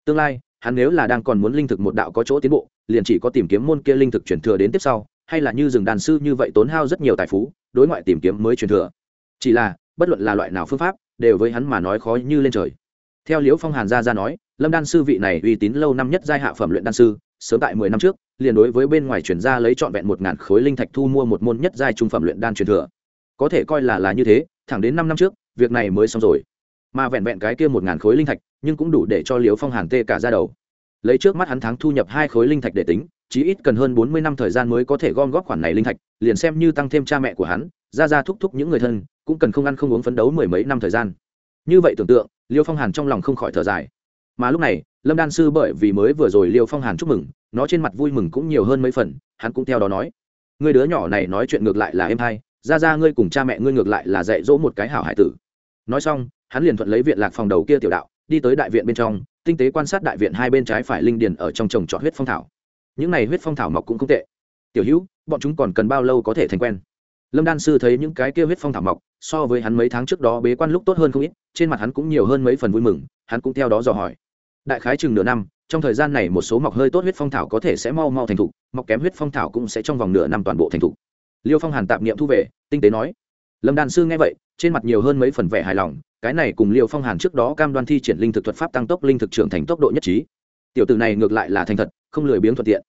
Tương lai hắn nếu là đang còn muốn linh thực một đạo có chỗ tiến bộ, liền chỉ có tìm kiếm môn kia linh thực truyền thừa đến tiếp sau, hay là như rừng đàn sư như vậy tốn hao rất nhiều tài phú, đối ngoại tìm kiếm mới truyền thừa. Chỉ là, bất luận là loại nào phương pháp, đều với hắn mà nói khó như lên trời. Theo liễu phong hàn gia ra nói, lâm đan sư vị này uy tín lâu năm nhất giai hạ phẩm luyện đan sư, sớm tại mười năm trước, liền đối với bên ngoài chuyển ra lấy trọn vẹn một ngàn khối linh thạch thu mua một môn nhất giai trung phẩm luyện đan truyền thừa. Có thể coi là là như thế, thẳng đến năm năm trước, việc này mới xong rồi. Mà vẹn vẹn cái kia một ngàn khối linh thạch nhưng cũng đủ để cho liễu phong hàn tê cả ra đầu. Lấy trước mắt hắn tháng thu nhập hai khối linh thạch để tính, chí ít cần hơn bốn mươi năm thời gian mới có thể gom góp khoản này linh thạch, liền xem như tăng thêm cha mẹ của hắn, ra ra thúc thúc những người thân, cũng cần không ăn không uống phấn đấu mười mấy năm thời gian. Như vậy tưởng tượng liêu phong hàn trong lòng không khỏi thở dài. Mà lúc này, lâm đan sư bởi vì mới vừa rồi liêu phong hàn chúc mừng, nó trên mặt vui mừng cũng nhiều hơn mấy phần, hắn cũng theo đó nói người đứa nhỏ này nói chuyện ngược lại là em hai ra ra ngươi cùng cha mẹ ngươi ngược lại là dạy dỗ một cái hảo hải tử. Nói xong, hắn liền thuận lấy viện lạc phòng đầu kia tiểu đạo đi tới đại viện bên trong, tinh tế quan sát đại viện hai bên trái phải linh điền ở trong trồng trọt huyết phong thảo. Những này huyết phong thảo mọc cũng không tệ. Tiểu hữu, bọn chúng còn cần bao lâu có thể thành quen? Lâm đan sư thấy những cái kia huyết phong thảo mọc, so với hắn mấy tháng trước đó bế quan lúc tốt hơn không ít, trên mặt hắn cũng nhiều hơn mấy phần vui mừng, hắn cũng theo đó dò hỏi. Đại khái chừng nửa năm, trong thời gian này một số mọc hơi tốt huyết phong thảo có thể sẽ mau mau thành thục, mọc kém huyết phong thảo cũng sẽ trong vòng nửa năm toàn bộ thành thục. Liêu phong hàn tạp niệm thu về, tinh tế nói. Lâm đan sư nghe vậy, trên mặt nhiều hơn mấy phần vẻ hài lòng cái này cùng liêu phong hàn trước đó cam đoan thi triển linh thực thuật pháp tăng tốc linh thực trưởng thành tốc độ nhất trí. Tiểu tử này ngược lại là thành thật, không lười biếng thuận tiện.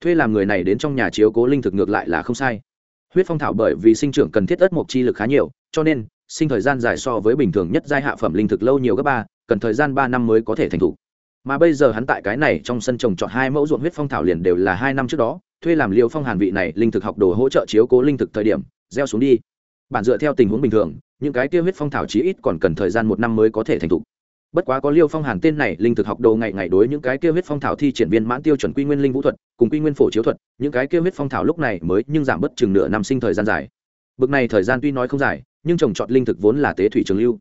Thuê làm người này đến trong nhà chiếu cố linh thực ngược lại là không sai. Huyết phong thảo bởi vì sinh trưởng cần thiết ất mộc chi lực khá nhiều, cho nên, sinh thời gian dài so với bình thường nhất giai hạ phẩm linh thực lâu nhiều gấp ba, cần thời gian ba năm mới có thể thành thủ mà bây giờ hắn tại cái này trong sân trồng chọn hai mẫu ruộng huyết phong thảo liền đều là hai năm trước đó, thuê làm liều phong hàn vị này linh thực học đồ hỗ trợ chiếu cố linh thực thời điểm, gieo xuống đi bản dựa theo tình huống bình thường, những cái kia huyết phong thảo chí ít còn cần thời gian một năm mới có thể thành thục. Bất quá có liêu phong hàn tên này, linh thực học đồ ngày ngày đối những cái kia huyết phong thảo thi triển viên mãn tiêu chuẩn quy nguyên linh vũ thuật, cùng quy nguyên phổ chiếu thuật, những cái kia huyết phong thảo lúc này mới nhưng giảm bất chừng nửa năm sinh thời gian dài. Bực này thời gian tuy nói không dài, nhưng trồng trọt linh thực vốn là tế thủy trường lưu.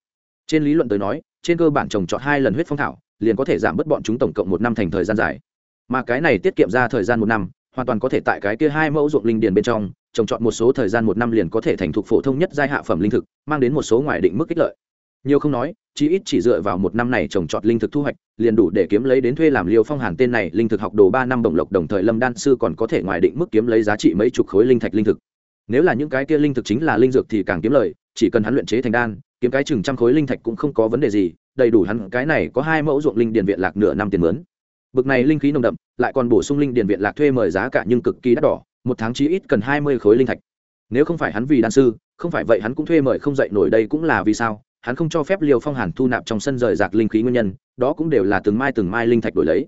Trên lý luận tới nói, trên cơ bản trồng trọt hai lần huyết phong thảo, liền có thể giảm bớt bọn chúng tổng cộng một năm thành thời gian dài. Mà cái này tiết kiệm ra thời gian một năm hoàn toàn có thể tại cái kia hai mẫu ruộng linh điền bên trong, trồng trọt một số thời gian một năm liền có thể thành thục phổ thông nhất giai hạ phẩm linh thực, mang đến một số ngoài định mức ích lợi. Nhiều không nói, chí ít chỉ dựa vào một năm này trồng trọt linh thực thu hoạch, liền đủ để kiếm lấy đến thuê làm liều phong hàn tên này linh thực học đồ ba năm đồng lộc đồng thời lâm đan sư còn có thể ngoài định mức kiếm lấy giá trị mấy chục khối linh thạch linh thực. Nếu là những cái kia linh thực chính là linh dược thì càng kiếm lời, chỉ cần hắn luyện chế thành đan, kiếm cái chừng trăm khối linh thạch cũng không có vấn đề gì, đầy đủ hắn cái này có hai mẫu ruộng linh điền viện lạc nửa năm tiền mướn bực này linh khí nồng đậm, lại còn bổ sung linh điền viện lạc thuê mời giá cả nhưng cực kỳ đắt đỏ, một tháng chí ít cần hai mươi khối linh thạch. Nếu không phải hắn vì đan sư, không phải vậy hắn cũng thuê mời không dậy nổi đây cũng là vì sao, hắn không cho phép liều phong hàn thu nạp trong sân rời rạc linh khí nguyên nhân, đó cũng đều là từng mai từng mai linh thạch đổi lấy.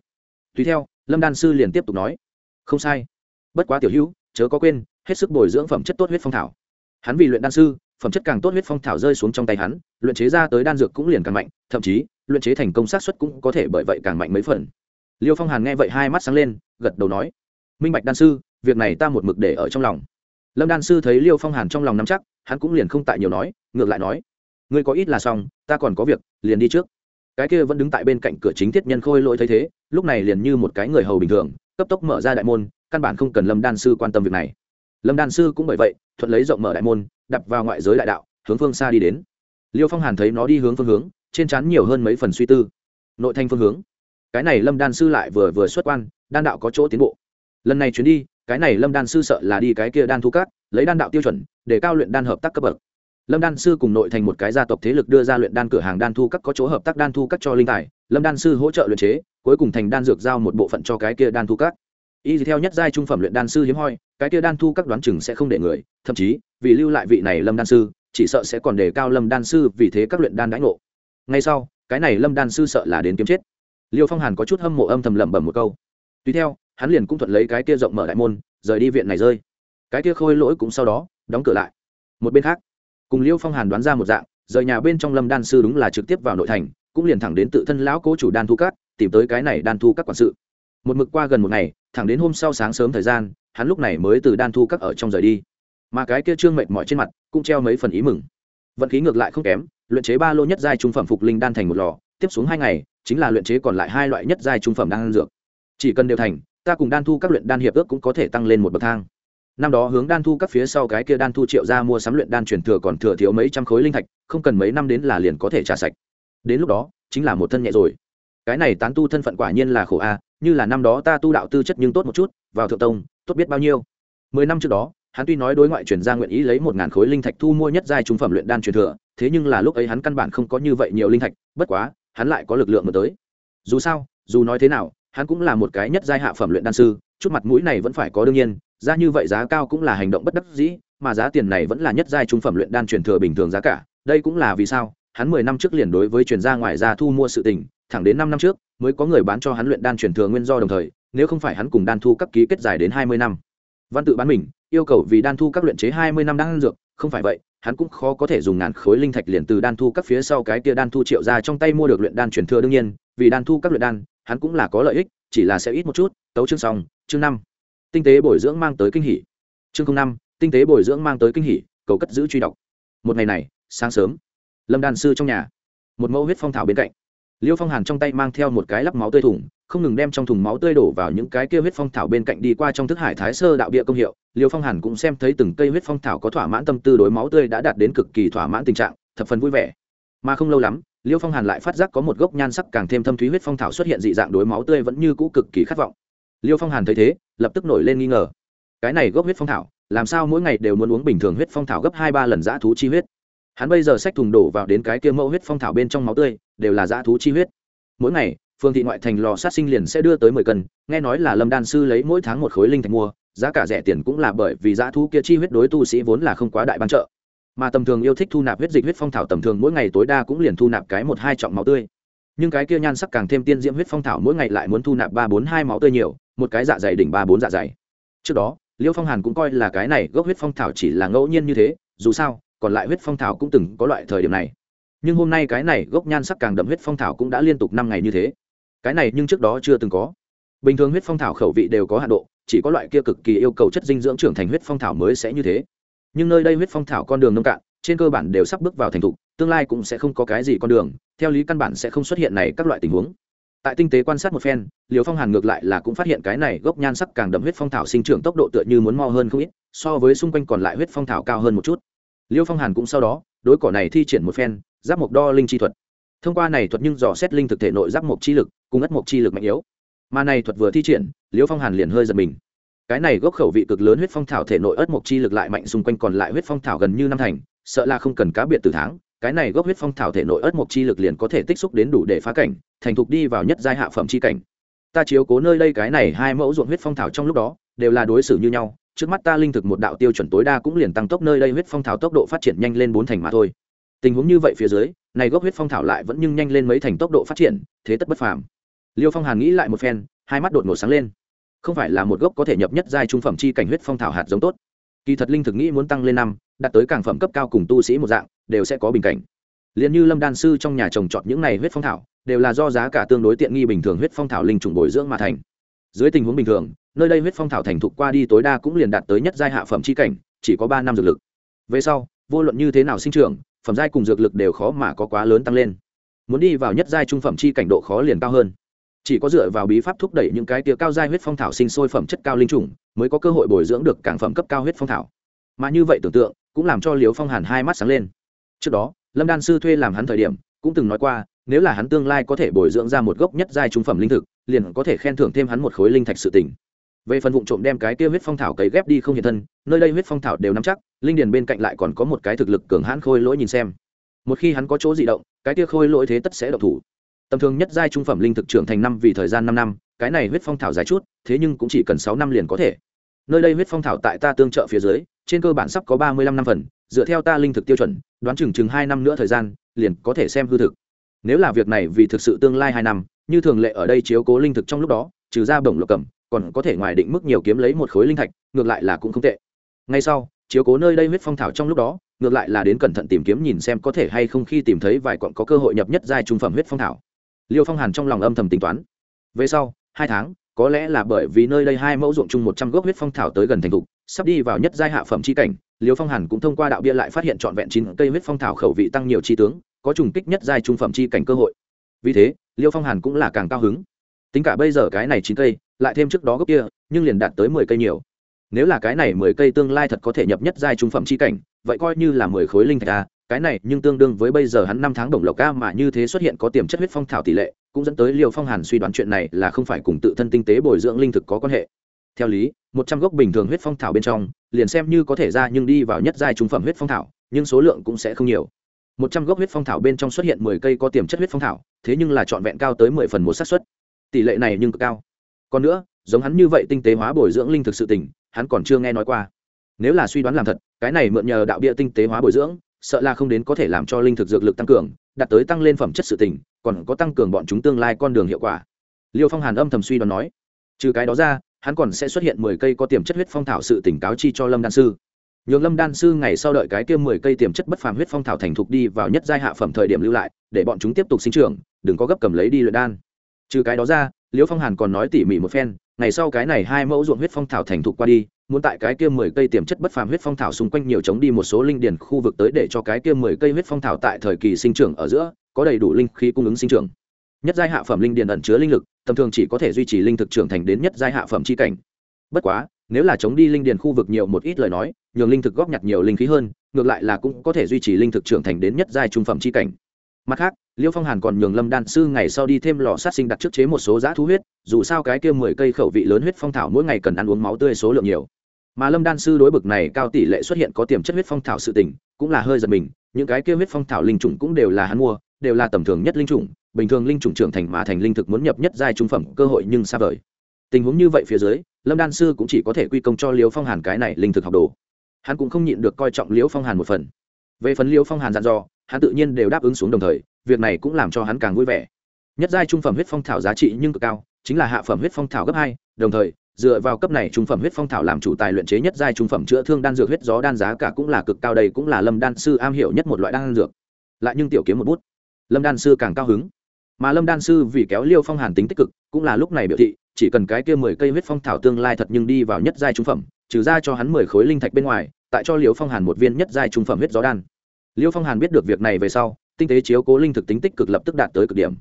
Tùy theo, lâm đan sư liền tiếp tục nói, không sai. Bất quá tiểu hữu, chớ có quên, hết sức bồi dưỡng phẩm chất tốt huyết phong thảo. Hắn vì luyện đan sư, phẩm chất càng tốt huyết phong thảo rơi xuống trong tay hắn, luyện chế ra tới đan dược cũng liền càng mạnh, thậm chí, luyện chế thành công sát xuất cũng có thể bởi vậy càng mạnh mấy phần liêu phong hàn nghe vậy hai mắt sáng lên, gật đầu nói, minh bạch đan sư, việc này ta một mực để ở trong lòng. Lâm đan sư thấy liêu phong hàn trong lòng nắm chắc, hắn cũng liền không tại nhiều nói, ngược lại nói, ngươi có ít là xong, ta còn có việc, liền đi trước. Cái kia vẫn đứng tại bên cạnh cửa chính thiết nhân khôi lỗi thấy thế, lúc này liền như một cái người hầu bình thường, cấp tốc mở ra đại môn, căn bản không cần lâm đan sư quan tâm việc này. Lâm đan sư cũng bởi vậy, thuận lấy rộng mở đại môn, đập vào ngoại giới đại đạo, hướng phương xa đi đến. Liêu phong hàn thấy nó đi hướng phương hướng, trên chắn nhiều hơn mấy phần suy tư. Nội thanh phương hướng cái này lâm đan sư lại vừa vừa xuất quan, đan đạo có chỗ tiến bộ. Lần này chuyến đi, cái này lâm đan sư sợ là đi cái kia đan thu cát lấy đan đạo tiêu chuẩn, để cao luyện đan hợp tác cấp bậc. Lâm đan sư cùng nội thành một cái gia tộc thế lực đưa ra luyện đan cửa hàng đan thu các có chỗ hợp tác đan thu các cho linh tài, lâm đan sư hỗ trợ luyện chế, cuối cùng thành đan dược giao một bộ phận cho cái kia đan thu các. Y theo nhất giai trung phẩm luyện đan sư hiếm hoi, cái kia đan thu các đoán chừng sẽ không để người, thậm chí, vì lưu lại vị này lâm đan sư, chỉ sợ sẽ còn đề cao lâm đan sư vì thế các luyện đan đãi ngộ. Ngay sau, cái này lâm đan sư sợ là đến kiếm chết liêu phong hàn có chút hâm mộ âm thầm lẩm bẩm một câu. Tùy theo, hắn liền cũng thuận lấy cái kia rộng mở đại môn, rời đi viện này rơi. Cái kia khôi lỗi cũng sau đó, đóng cửa lại. Một bên khác, cùng liêu phong hàn đoán ra một dạng, rời nhà bên trong lâm đan sư đúng là trực tiếp vào nội thành, cũng liền thẳng đến tự thân lão cố chủ đan thu cát, tìm tới cái này đan thu các quản sự. Một mực qua gần một ngày, thẳng đến hôm sau sáng sớm thời gian, hắn lúc này mới từ đan thu các ở trong rời đi. Mà cái kia trương mệt mỏi trên mặt, cũng treo mấy phần ý mừng. Vận khí ngược lại không kém, luyện chế ba lô nhất giai trung phẩm phục linh đan thành một lò tiếp xuống hai ngày, chính là luyện chế còn lại hai loại nhất giai trung phẩm đan dược. Chỉ cần đều thành, ta cùng đan thu các luyện đan hiệp ước cũng có thể tăng lên một bậc thang. Năm đó hướng đan thu các phía sau cái kia đan thu triệu ra mua sắm luyện đan truyền thừa còn thừa thiếu mấy trăm khối linh thạch, không cần mấy năm đến là liền có thể trả sạch. Đến lúc đó, chính là một thân nhẹ rồi. Cái này tán tu thân phận quả nhiên là khổ a, như là năm đó ta tu đạo tư chất nhưng tốt một chút, vào thượng tông, tốt biết bao nhiêu. Mười năm trước đó, hắn tuy nói đối ngoại chuyển ra nguyện ý lấy một ngàn khối linh thạch thu mua nhất giai trung phẩm luyện đan truyền thừa, thế nhưng là lúc ấy hắn căn bản không có như vậy nhiều linh thạch, bất quá hắn lại có lực lượng mà tới. Dù sao, dù nói thế nào, hắn cũng là một cái nhất giai hạ phẩm luyện đan sư, chút mặt mũi này vẫn phải có đương nhiên, ra như vậy giá cao cũng là hành động bất đắc dĩ, mà giá tiền này vẫn là nhất giai trung phẩm luyện đan truyền thừa bình thường giá cả. Đây cũng là vì sao, hắn mười năm trước liền đối với truyền gia ngoài ra thu mua sự tình, thẳng đến năm năm trước, mới có người bán cho hắn luyện đan truyền thừa nguyên do đồng thời, nếu không phải hắn cùng đan thu các ký kết dài đến hai mươi năm. Văn tự bán mình, yêu cầu vì đan thu các luyện chế hai mươi năm đan dược, không phải vậy hắn cũng khó có thể dùng ngàn khối linh thạch liền từ đan thu các phía sau cái kia đan thu triệu ra trong tay mua được luyện đan truyền thừa đương nhiên, vì đan thu các luyện đan, hắn cũng là có lợi ích, chỉ là sẽ ít một chút, tấu chương xong, chương năm. Tinh tế bồi dưỡng mang tới kinh hỉ. Chương năm, tinh tế bồi dưỡng mang tới kinh hỉ, cầu cất giữ truy đọc. Một ngày này, sáng sớm, lâm đan sư trong nhà, một mẫu huyết phong thảo bên cạnh. Liêu phong hàn trong tay mang theo một cái lắp máu tươi thủng không ngừng đem trong thùng máu tươi đổ vào những cái kia huyết phong thảo bên cạnh đi qua trong thức hải thái sơ đạo địa công hiệu. Liêu phong hàn cũng xem thấy từng cây huyết phong thảo có thỏa mãn tâm tư đối máu tươi đã đạt đến cực kỳ thỏa mãn tình trạng, thập phần vui vẻ. Mà không lâu lắm, liêu phong hàn lại phát giác có một gốc nhan sắc càng thêm thâm thúy huyết phong thảo xuất hiện dị dạng đối máu tươi vẫn như cũ cực kỳ khát vọng. Liêu phong hàn thấy thế, lập tức nổi lên nghi ngờ. Cái này gốc huyết phong thảo, làm sao mỗi ngày đều muốn uống bình thường huyết phong thảo gấp hai ba lần dã thú chi huyết? Hắn bây giờ xách thùng đổ vào đến cái kia mẫu huyết phong thảo bên trong máu tươi, đều là dã thú chi huyết. Mỗi ngày phương thị ngoại thành lò sát sinh liền sẽ đưa tới mười cân, nghe nói là lâm đan sư lấy mỗi tháng một khối linh thạch mua, giá cả rẻ tiền cũng là bởi vì Giá thú kia chi huyết đối tu sĩ vốn là không quá đại ban trợ. Mà tầm thường yêu thích thu nạp huyết dịch huyết phong thảo tầm thường mỗi ngày tối đa cũng liền thu nạp cái một hai trọng máu tươi. Nhưng cái kia nhan sắc càng thêm tiên diễm huyết phong thảo mỗi ngày lại muốn thu nạp ba bốn hai máu tươi nhiều, một cái dạ dày đỉnh ba bốn dạ dày. Trước đó liêu phong hàn cũng coi là cái này gốc huyết phong thảo chỉ là ngẫu nhiên như thế, dù sao, còn lại huyết phong thảo cũng từng có loại thời điểm này. Nhưng hôm nay cái này gốc nhan sắc càng đậm huyết phong thảo cũng đã liên tục năm ngày như thế cái này nhưng trước đó chưa từng có. Bình thường huyết phong thảo khẩu vị đều có hạ độ, chỉ có loại kia cực kỳ yêu cầu chất dinh dưỡng trưởng thành huyết phong thảo mới sẽ như thế. Nhưng nơi đây huyết phong thảo con đường nông cạn, trên cơ bản đều sắp bước vào thành thục, tương lai cũng sẽ không có cái gì con đường, theo lý căn bản sẽ không xuất hiện này các loại tình huống. Tại tinh tế quan sát một phen liều phong hàn ngược lại là cũng phát hiện cái này gốc nhan sắc càng đậm huyết phong thảo sinh trưởng tốc độ tựa như muốn mo hơn không ít, so với xung quanh còn lại huyết phong thảo cao hơn một chút. Liêu phong hàn cũng sau đó, đối cỏ này thi triển một phen, giáp mộc đo linh chi thuật thông qua này thuật nhưng dò xét linh thực thể nội giáp mộc chi lực, cùng ất mộc chi lực mạnh yếu. Mà này thuật vừa thi triển, Liễu phong hàn liền hơi giật mình. Cái này gốc khẩu vị cực lớn huyết phong thảo thể nội ất mộc chi lực lại mạnh xung quanh còn lại huyết phong thảo gần như năm thành, sợ là không cần cá biệt từ tháng, cái này gốc huyết phong thảo thể nội ất mộc chi lực liền có thể tích xúc đến đủ để phá cảnh, thành thục đi vào nhất giai hạ phẩm chi cảnh. Ta chiếu cố nơi đây cái này hai mẫu ruộng huyết phong thảo trong lúc đó, đều là đối xử như nhau, trước mắt ta linh thực một đạo tiêu chuẩn tối đa cũng liền tăng tốc nơi đây huyết phong thảo tốc độ phát triển nhanh lên bốn thành mà thôi tình huống như vậy phía dưới, này gốc huyết phong thảo lại vẫn nhưng nhanh lên mấy thành tốc độ phát triển, thế tất bất phàm. Liêu phong hàn nghĩ lại một phen, hai mắt đột ngột sáng lên. Không phải là một gốc có thể nhập nhất giai trung phẩm chi cảnh huyết phong thảo hạt giống tốt. Kỳ thật linh thực nghĩ muốn tăng lên năm, đạt tới càng phẩm cấp cao cùng tu sĩ một dạng, đều sẽ có bình cảnh. Liền như lâm đan sư trong nhà trồng trọt những này huyết phong thảo, đều là do giá cả tương đối tiện nghi bình thường huyết phong thảo linh trùng bồi dưỡng mà thành. Dưới tình huống bình thường, nơi đây huyết phong thảo thành thục qua đi tối đa cũng liền đạt tới nhất giai hạ phẩm chi cảnh, chỉ có ba năm dược lực. Về sau, vô luận như thế nào sinh trưởng phẩm giai cùng dược lực đều khó mà có quá lớn tăng lên. Muốn đi vào nhất giai trung phẩm chi cảnh độ khó liền cao hơn. Chỉ có dựa vào bí pháp thúc đẩy những cái tia cao giai huyết phong thảo sinh sôi phẩm chất cao linh trùng, mới có cơ hội bồi dưỡng được cảng phẩm cấp cao huyết phong thảo. Mà như vậy tưởng tượng, cũng làm cho liều phong hàn hai mắt sáng lên. Trước đó, lâm đan sư thuê làm hắn thời điểm, cũng từng nói qua, nếu là hắn tương lai có thể bồi dưỡng ra một gốc nhất giai trung phẩm linh thực, liền có thể khen thưởng thêm hắn một khối linh thạch sự tỉnh về phần vụ trộm đem cái kia huyết phong thảo cấy ghép đi không hiện thân, nơi đây huyết phong thảo đều nắm chắc, linh điền bên cạnh lại còn có một cái thực lực cường hãn khôi lỗi nhìn xem. Một khi hắn có chỗ di động, cái kia khôi lỗi thế tất sẽ độc thủ. Tầm thường nhất giai trung phẩm linh thực trưởng thành năm vì thời gian năm năm, cái này huyết phong thảo dài chút, thế nhưng cũng chỉ cần sáu năm liền có thể. Nơi đây huyết phong thảo tại ta tương trợ phía dưới, trên cơ bản sắp có ba mươi lăm năm phần, dựa theo ta linh thực tiêu chuẩn, đoán chừng chừng hai năm nữa thời gian, liền có thể xem hư thực. Nếu là việc này vì thực sự tương lai hai năm, như thường lệ ở đây chiếu cố linh thực trong lúc đó, trừ ra bổng lộc cẩm còn có thể ngoài định mức nhiều kiếm lấy một khối linh thạch, ngược lại là cũng không tệ. Ngay sau, chiếu cố nơi đây huyết phong thảo trong lúc đó, ngược lại là đến cẩn thận tìm kiếm nhìn xem có thể hay không khi tìm thấy vài quặng có cơ hội nhập nhất giai trung phẩm huyết phong thảo. Liêu phong hàn trong lòng âm thầm tính toán. Về sau, hai tháng, có lẽ là bởi vì nơi đây hai mẫu ruộng chung một trăm gốc huyết phong thảo tới gần thành thục, sắp đi vào nhất giai hạ phẩm chi cảnh, liêu phong hàn cũng thông qua đạo bia lại phát hiện trọn vẹn chín cây huyết phong thảo khẩu vị tăng nhiều chi tướng, có trùng kích nhất giai trung phẩm chi cảnh cơ hội. Vì thế, liêu phong hàn cũng là càng cao hứng. Tính cả bây giờ cái này chín cây lại thêm trước đó gốc kia, nhưng liền đạt tới mười cây nhiều. Nếu là cái này mười cây tương lai thật có thể nhập nhất giai trung phẩm chi cảnh, vậy coi như là mười khối linh thạch a, cái này nhưng tương đương với bây giờ hắn năm tháng đồng lộc ca mà như thế xuất hiện có tiềm chất huyết phong thảo tỷ lệ, cũng dẫn tới liều phong hàn suy đoán chuyện này là không phải cùng tự thân tinh tế bồi dưỡng linh thực có quan hệ. Theo lý, một trăm gốc bình thường huyết phong thảo bên trong, liền xem như có thể ra nhưng đi vào nhất giai trung phẩm huyết phong thảo, nhưng số lượng cũng sẽ không nhiều. Một trăm gốc huyết phong thảo bên trong xuất hiện mười cây có tiềm chất huyết phong thảo, thế nhưng là trọn vẹn cao tới mười phần một xác suất. Tỷ lệ này nhưng cực cao còn nữa, giống hắn như vậy tinh tế hóa bồi dưỡng linh thực sự tỉnh hắn còn chưa nghe nói qua. Nếu là suy đoán làm thật, cái này mượn nhờ đạo bia tinh tế hóa bồi dưỡng, sợ là không đến có thể làm cho linh thực dược lực tăng cường, đạt tới tăng lên phẩm chất sự tỉnh còn có tăng cường bọn chúng tương lai con đường hiệu quả. Liêu phong hàn âm thầm suy đoán nói. Trừ cái đó ra, hắn còn sẽ xuất hiện mười cây có tiềm chất huyết phong thảo sự tỉnh cáo chi cho lâm đan sư. Nhường lâm đan sư ngày sau đợi cái kia mười cây tiềm chất bất phàm huyết phong thảo thành thục đi vào nhất giai hạ phẩm thời điểm lưu lại, để bọn chúng tiếp tục sinh trưởng, đừng có gấp cầm lấy đi luyện đan. Trừ cái đó ra liễu phong hàn còn nói tỉ mỉ một phen, ngày sau cái này hai mẫu ruộng huyết phong thảo thành thục qua đi, muốn tại cái kia mười cây tiềm chất bất phàm huyết phong thảo xung quanh nhiều chống đi một số linh điển khu vực tới để cho cái kia mười cây huyết phong thảo tại thời kỳ sinh trưởng ở giữa, có đầy đủ linh khí cung ứng sinh trưởng. Nhất giai hạ phẩm linh điển ẩn chứa linh lực, tầm thường chỉ có thể duy trì linh thực trưởng thành đến nhất giai hạ phẩm chi cảnh. Bất quá, nếu là chống đi linh điền khu vực nhiều một ít lời nói, nhường linh thực góp nhặt nhiều linh khí hơn, ngược lại là cũng có thể duy trì linh thực trưởng thành đến nhất giai trung phẩm chi cảnh mặt khác, liêu phong hàn còn nhường lâm đan sư ngày sau đi thêm lò sát sinh đặt trước chế một số giá thú huyết, dù sao cái kia mười cây khẩu vị lớn huyết phong thảo mỗi ngày cần ăn uống máu tươi số lượng nhiều. Mà lâm đan sư đối bực này cao tỷ lệ xuất hiện có tiềm chất huyết phong thảo sự tình, cũng là hơi giật mình, những cái kia huyết phong thảo linh chủng cũng đều là hắn mua, đều là tầm thường nhất linh chủng, bình thường linh chủng trưởng thành mà thành linh thực muốn nhập nhất giai trung phẩm cơ hội nhưng xa vời. Tình huống như vậy phía dưới, lâm đan sư cũng chỉ có thể quy công cho liêu phong hàn cái này linh thực học đồ. Hắn cũng không nhịn được coi trọng liêu phong hàn một phần. Về phần liêu phong hàn dặn dò hắn tự nhiên đều đáp ứng xuống đồng thời, việc này cũng làm cho hắn càng vui vẻ. Nhất giai trung phẩm huyết phong thảo giá trị nhưng cực cao, chính là hạ phẩm huyết phong thảo gấp hai, đồng thời, dựa vào cấp này trung phẩm huyết phong thảo làm chủ tài luyện chế nhất giai trung phẩm chữa thương đan dược huyết gió đan giá cả cũng là cực cao đây cũng là lâm đan sư am hiểu nhất một loại đan dược. Lại nhưng tiểu kiếm một bút. Lâm đan sư càng cao hứng. Mà lâm đan sư vì kéo liêu phong hàn tính tích cực, cũng là lúc này biểu thị, chỉ cần cái kia mười cây huyết phong thảo tương lai thật nhưng đi vào nhất giai trung phẩm, trừ ra cho hắn mười khối linh thạch bên ngoài, tại cho liêu phong hàn một viên nhất giai trung phẩm huyết gió đan liêu phong hàn biết được việc này về sau, tinh tế chiếu cố linh thực tính tích cực lập tức đạt tới cực điểm.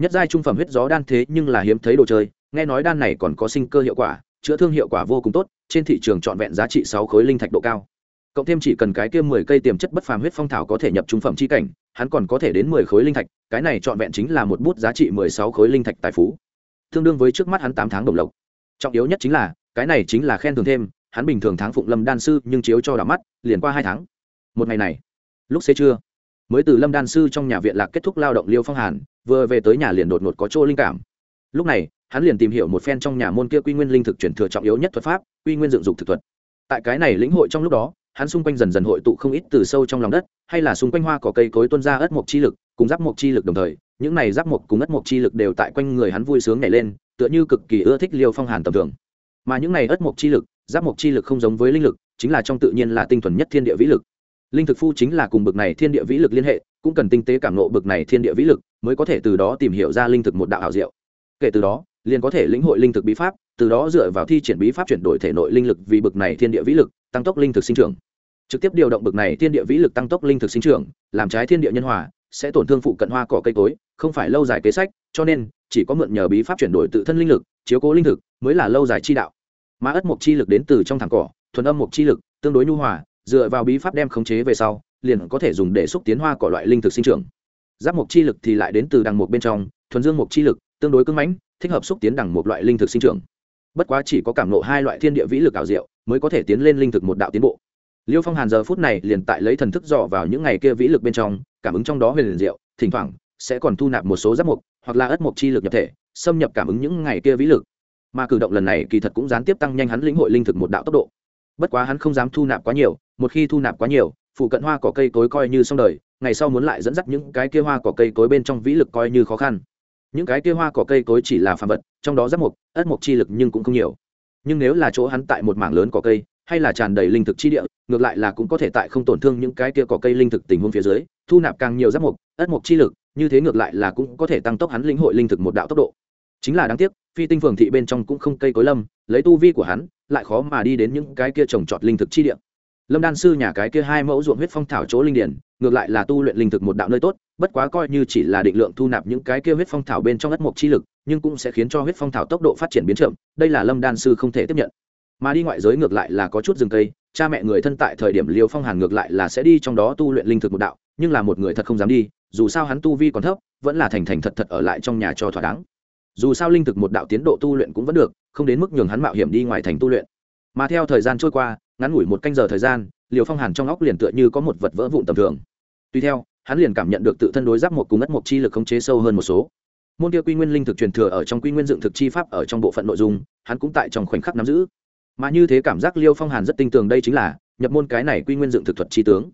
Nhất giai trung phẩm huyết gió đan thế nhưng là hiếm thấy đồ chơi, nghe nói đan này còn có sinh cơ hiệu quả, chữa thương hiệu quả vô cùng tốt, trên thị trường trọn vẹn giá trị sáu khối linh thạch độ cao. Cộng thêm chỉ cần cái kia mười cây tiềm chất bất phàm huyết phong thảo có thể nhập trung phẩm chi cảnh, hắn còn có thể đến mười khối linh thạch, cái này trọn vẹn chính là một bút giá trị mười sáu khối linh thạch tài phú. Tương đương với trước mắt hắn tám tháng đồng lộc. Trọng yếu nhất chính là, cái này chính là khen thưởng thêm, hắn bình thường tháng phụng lâm đan sư nhưng chiếu cho đỏ mắt, liền qua hai tháng. Một ngày này lúc xế trưa, mới từ lâm đan sư trong nhà viện lạc kết thúc lao động liêu phong hàn, vừa về tới nhà liền đột ngột có chỗ linh cảm. Lúc này, hắn liền tìm hiểu một phen trong nhà môn kia quy nguyên linh thực chuyển thừa trọng yếu nhất thuật pháp, quy nguyên dựng dục thực thuật. Tại cái này lĩnh hội trong lúc đó, hắn xung quanh dần dần hội tụ không ít từ sâu trong lòng đất, hay là xung quanh hoa cỏ cây cối tuôn ra ất mộc chi lực, cùng giáp mộc chi lực đồng thời, những này giáp mộc cùng ất mộc chi lực đều tại quanh người hắn vui sướng nhảy lên, tựa như cực kỳ ưa thích liêu phong hàn tầm thường. Mà những này ất mộc chi lực, giáp mộc chi lực không giống với linh lực, chính là trong tự nhiên là tinh thuần nhất thiên địa vĩ lực linh thực phu chính là cùng bực này thiên địa vĩ lực liên hệ, cũng cần tinh tế cảm nộ bực này thiên địa vĩ lực, mới có thể từ đó tìm hiểu ra linh thực một đạo hảo diệu. Kể từ đó, liền có thể lĩnh hội linh thực bí pháp, từ đó dựa vào thi triển bí pháp chuyển đổi thể nội linh lực vì bực này thiên địa vĩ lực, tăng tốc linh thực sinh trưởng. Trực tiếp điều động bực này thiên địa vĩ lực tăng tốc linh thực sinh trưởng, làm trái thiên địa nhân hòa, sẽ tổn thương phụ cận hoa cỏ cây cối, không phải lâu dài kế sách, cho nên, chỉ có mượn nhờ bí pháp chuyển đổi tự thân linh lực, chiếu cố linh thực, mới là lâu dài chi đạo. Mà ất mộc chi lực đến từ trong thẳng cỏ, thuần âm mộc chi lực, tương đối nhu hòa dựa vào bí pháp đem khống chế về sau, liền có thể dùng để xúc tiến hoa cỏ loại linh thực sinh trưởng. Giáp mộc chi lực thì lại đến từ đằng mộc bên trong, thuần dương mộc chi lực, tương đối cứng mãnh, thích hợp xúc tiến đằng một loại linh thực sinh trưởng. Bất quá chỉ có cảm nộ hai loại thiên địa vĩ lực ảo diệu, mới có thể tiến lên linh thực một đạo tiến bộ. Liêu phong hàn giờ phút này liền tại lấy thần thức dò vào những ngày kia vĩ lực bên trong, cảm ứng trong đó huyền liền diệu, thỉnh thoảng sẽ còn thu nạp một số giáp mục, hoặc là ất mục chi lực nhập thể, xâm nhập cảm ứng những ngày kia vĩ lực. Mà cử động lần này kỳ thật cũng gián tiếp tăng nhanh hắn lĩnh hội linh thực một đạo tốc độ. Bất quá hắn không dám thu nạp quá nhiều một khi thu nạp quá nhiều, phụ cận hoa cỏ cây cối coi như xong đời, ngày sau muốn lại dẫn dắt những cái kia hoa cỏ cây cối bên trong vĩ lực coi như khó khăn. Những cái kia hoa cỏ cây cối chỉ là phàm vật, trong đó giáp mục ất mục chi lực nhưng cũng không nhiều. Nhưng nếu là chỗ hắn tại một mảng lớn cỏ cây, hay là tràn đầy linh thực chi địa, ngược lại là cũng có thể tại không tổn thương những cái kia cỏ cây linh thực tình huống phía dưới, thu nạp càng nhiều giáp mục ất mục chi lực, như thế ngược lại là cũng có thể tăng tốc hắn lĩnh hội linh thực một đạo tốc độ. Chính là đáng tiếc, phi tinh phường thị bên trong cũng không cây cối lâm, lấy tu vi của hắn, lại khó mà đi đến những cái kia trồng trọt linh thực chi địa lâm đan sư nhà cái kia hai mẫu ruộng huyết phong thảo chỗ linh điển, ngược lại là tu luyện linh thực một đạo nơi tốt, bất quá coi như chỉ là định lượng thu nạp những cái kia huyết phong thảo bên trong ất mộc chi lực, nhưng cũng sẽ khiến cho huyết phong thảo tốc độ phát triển biến chậm, đây là lâm đan sư không thể tiếp nhận. Mà đi ngoại giới ngược lại là có chút rừng cây, cha mẹ người thân tại thời điểm liều phong hàn ngược lại là sẽ đi trong đó tu luyện linh thực một đạo, nhưng là một người thật không dám đi, dù sao hắn tu vi còn thấp, vẫn là thành thành thật thật ở lại trong nhà cho thỏa đáng. Dù sao linh thực một đạo tiến độ tu luyện cũng vẫn được, không đến mức nhường hắn mạo hiểm đi ngoài thành tu luyện. Mà theo thời gian trôi qua ngắn ngủi một canh giờ thời gian, liều phong hàn trong óc liền tựa như có một vật vỡ vụn tầm thường. Tuy theo, hắn liền cảm nhận được tự thân đối giáp một cùng ất một chi lực khống chế sâu hơn một số. Môn kia quy nguyên linh thực truyền thừa ở trong quy nguyên dựng thực chi pháp ở trong bộ phận nội dung, hắn cũng tại trong khoảnh khắc nắm giữ. Mà như thế cảm giác liêu phong hàn rất tinh tường đây chính là, nhập môn cái này quy nguyên dựng thực thuật chi tướng.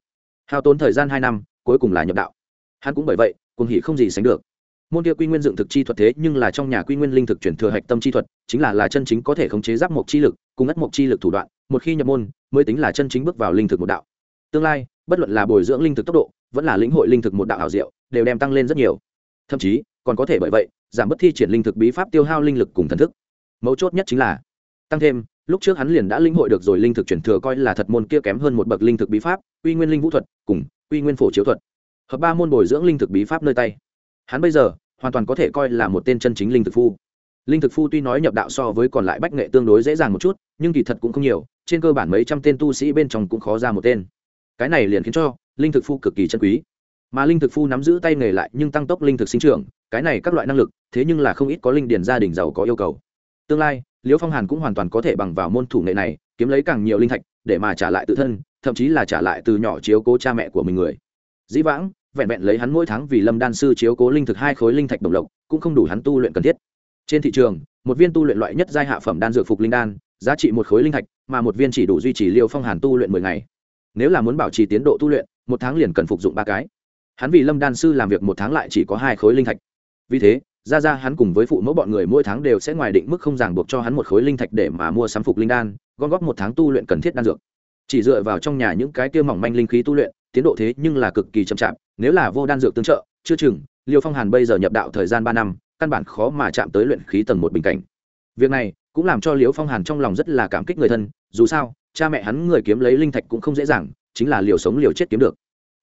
Hao tốn thời gian hai năm, cuối cùng là nhập đạo. Hắn cũng bởi vậy cùng hỉ không gì sánh được. Môn kia quy nguyên dựng thực chi thuật thế nhưng là trong nhà quy nguyên linh thực truyền thừa hạch tâm chi thuật, chính là là chân chính có thể khống chế giáp mộc chi lực, cùng ất mộc chi lực thủ đoạn một khi nhập môn, mới tính là chân chính bước vào linh thực một đạo. Tương lai, bất luận là bồi dưỡng linh thực tốc độ, vẫn là lĩnh hội linh thực một đạo ảo diệu, đều đem tăng lên rất nhiều. Thậm chí, còn có thể bởi vậy, giảm bớt thi triển linh thực bí pháp tiêu hao linh lực cùng thần thức. Mấu chốt nhất chính là, tăng thêm, lúc trước hắn liền đã linh hội được rồi linh thực truyền thừa coi là thật môn kia kém hơn một bậc linh thực bí pháp uy nguyên linh vũ thuật cùng uy nguyên phổ chiếu thuật. Hợp ba môn bồi dưỡng linh thực bí pháp nơi tay. Hắn bây giờ, hoàn toàn có thể coi là một tên chân chính linh thực phu. Linh thực phu tuy nói nhập đạo so với còn lại bách nghệ tương đối dễ dàng một chút, nhưng kỳ thật cũng không nhiều trên cơ bản mấy trăm tên tu sĩ bên trong cũng khó ra một tên. Cái này liền khiến cho linh thực phu cực kỳ chân quý. Mà linh thực phu nắm giữ tay nghề lại nhưng tăng tốc linh thực sinh trưởng, cái này các loại năng lực, thế nhưng là không ít có linh điển gia đình giàu có yêu cầu. Tương lai, liễu phong hàn cũng hoàn toàn có thể bằng vào môn thủ nghệ này, kiếm lấy càng nhiều linh thạch, để mà trả lại tự thân, thậm chí là trả lại từ nhỏ chiếu cố cha mẹ của mình người. Dĩ vãng, vẹn vẹn lấy hắn mỗi tháng vì lâm đan sư chiếu cố linh thực hai khối linh thạch đồng lộc, cũng không đủ hắn tu luyện cần thiết. Trên thị trường, một viên tu luyện loại nhất giai hạ phẩm đan dược phục linh đan giá trị một khối linh thạch, mà một viên chỉ đủ duy trì liêu phong hàn tu luyện mười ngày. Nếu là muốn bảo trì tiến độ tu luyện, một tháng liền cần phục dụng ba cái. Hắn vì lâm đan sư làm việc một tháng lại chỉ có hai khối linh thạch. Vì thế, ra ra hắn cùng với phụ mẫu bọn người mỗi tháng đều sẽ ngoài định mức không ràng buộc cho hắn một khối linh thạch để mà mua sắm phục linh đan, gom góp một tháng tu luyện cần thiết đan dược. Chỉ dựa vào trong nhà những cái kia mỏng manh linh khí tu luyện, tiến độ thế nhưng là cực kỳ chậm chạp, nếu là vô đan dược tương trợ, chưa chừng, liêu phong hàn bây giờ nhập đạo thời gian ba năm, căn bản khó mà chạm tới luyện khí tầng một bình cảnh. Việc này cũng làm cho Liễu phong hàn trong lòng rất là cảm kích người thân, dù sao, cha mẹ hắn người kiếm lấy linh thạch cũng không dễ dàng, chính là liều sống liều chết kiếm được.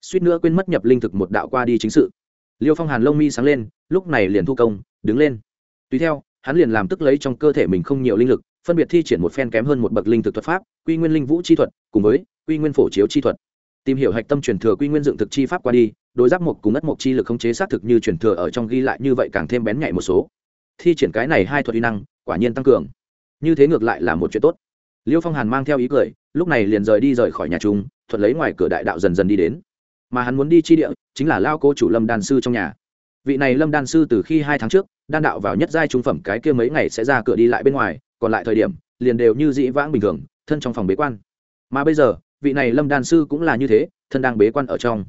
Suýt nữa quên mất nhập linh thực một đạo qua đi chính sự. Liêu phong hàn lông mi sáng lên, lúc này liền thu công, đứng lên. Tùy theo, hắn liền làm tức lấy trong cơ thể mình không nhiều linh lực, phân biệt thi triển một phen kém hơn một bậc linh thực thuật pháp, quy nguyên linh vũ chi thuật, cùng với quy nguyên phổ chiếu chi thuật. Tìm hiểu hạch tâm truyền thừa quy nguyên dựng thực chi pháp qua đi, đối giáp một cùng ất một chi lực khống chế xác thực như truyền thừa ở trong ghi lại như vậy càng thêm bén nhạy một số. Thi triển cái này hai thuật uy năng, quả nhiên tăng cường như thế ngược lại là một chuyện tốt. Liêu phong hàn mang theo ý cười, lúc này liền rời đi rời khỏi nhà trung thuận lấy ngoài cửa đại đạo dần dần đi đến. Mà hắn muốn đi chi địa, chính là lao cô chủ lâm đan sư trong nhà. Vị này lâm đan sư từ khi hai tháng trước, đan đạo vào nhất giai trung phẩm, cái kia mấy ngày sẽ ra cửa đi lại bên ngoài, còn lại thời điểm, liền đều như dĩ vãng bình thường, thân trong phòng bế quan. Mà bây giờ, vị này lâm đan sư cũng là như thế, thân đang bế quan ở trong.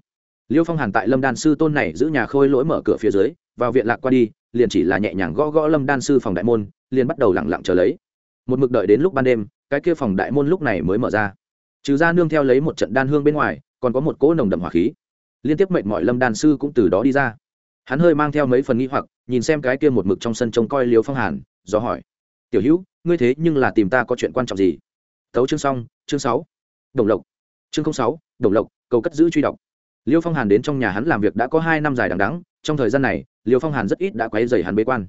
Liêu phong hàn tại lâm đan sư tôn này giữ nhà khôi lỗi mở cửa phía dưới, vào viện lạc qua đi, liền chỉ là nhẹ nhàng gõ gõ lâm đan sư phòng đại môn, liền bắt đầu lẳng lặng chờ lấy một mực đợi đến lúc ban đêm, cái kia phòng đại môn lúc này mới mở ra. Trừ ra nương theo lấy một trận đan hương bên ngoài, còn có một cỗ nồng đậm hỏa khí. Liên tiếp mệnh mọi lâm đan sư cũng từ đó đi ra. Hắn hơi mang theo mấy phần nghi hoặc, nhìn xem cái kia một mực trong sân trông coi liêu phong hàn, do hỏi, tiểu hữu, ngươi thế nhưng là tìm ta có chuyện quan trọng gì? Tấu chương xong, chương sáu. Đồng lộc. Chương sáu, đồng lộc, cầu cất giữ truy đọc liêu phong hàn đến trong nhà hắn làm việc đã có hai năm dài đằng đắng trong thời gian này, liêu phong hàn rất ít đã quấy dày hắn bế quan.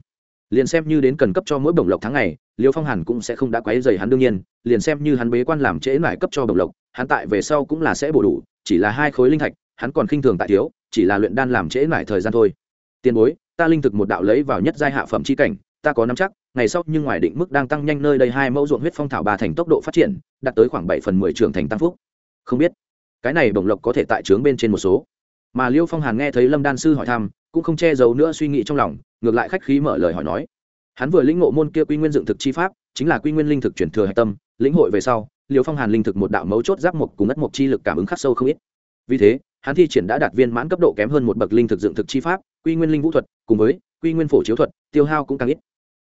Liền xem như đến cần cấp cho mỗi bổng lộc tháng ngày liêu phong hàn cũng sẽ không đã quấy dày hắn đương nhiên, liền xem như hắn bế quan làm trễ lại cấp cho bồng lộc, hắn tại về sau cũng là sẽ bổ đủ, chỉ là hai khối linh thạch, hắn còn khinh thường tại thiếu, chỉ là luyện đan làm trễ lại thời gian thôi. Tiền bối, ta linh thực một đạo lấy vào nhất giai hạ phẩm chi cảnh, ta có nắm chắc, ngày sau nhưng ngoài định mức đang tăng nhanh nơi đây hai mẫu ruộng huyết phong thảo ba thành tốc độ phát triển, đạt tới khoảng bảy phần mười trưởng thành tăng phúc. Không biết, cái này bổng lộc có thể tại trướng bên trên một số. Mà liêu phong hàn nghe thấy lâm đan sư hỏi thăm, cũng không che giấu nữa suy nghĩ trong lòng, ngược lại khách khí mở lời hỏi nói hắn vừa lĩnh ngộ môn kia quy nguyên dựng thực chi pháp, chính là quy nguyên linh thực chuyển thừa hạch tâm, lĩnh hội về sau liều phong hàn linh thực một đạo mấu chốt giáp mộc cùng ất mộc chi lực cảm ứng khắc sâu không ít. Vì thế, hắn thi triển đã đạt viên mãn cấp độ kém hơn một bậc linh thực dựng thực chi pháp, quy nguyên linh vũ thuật, cùng với quy nguyên phổ chiếu thuật, tiêu hao cũng càng ít.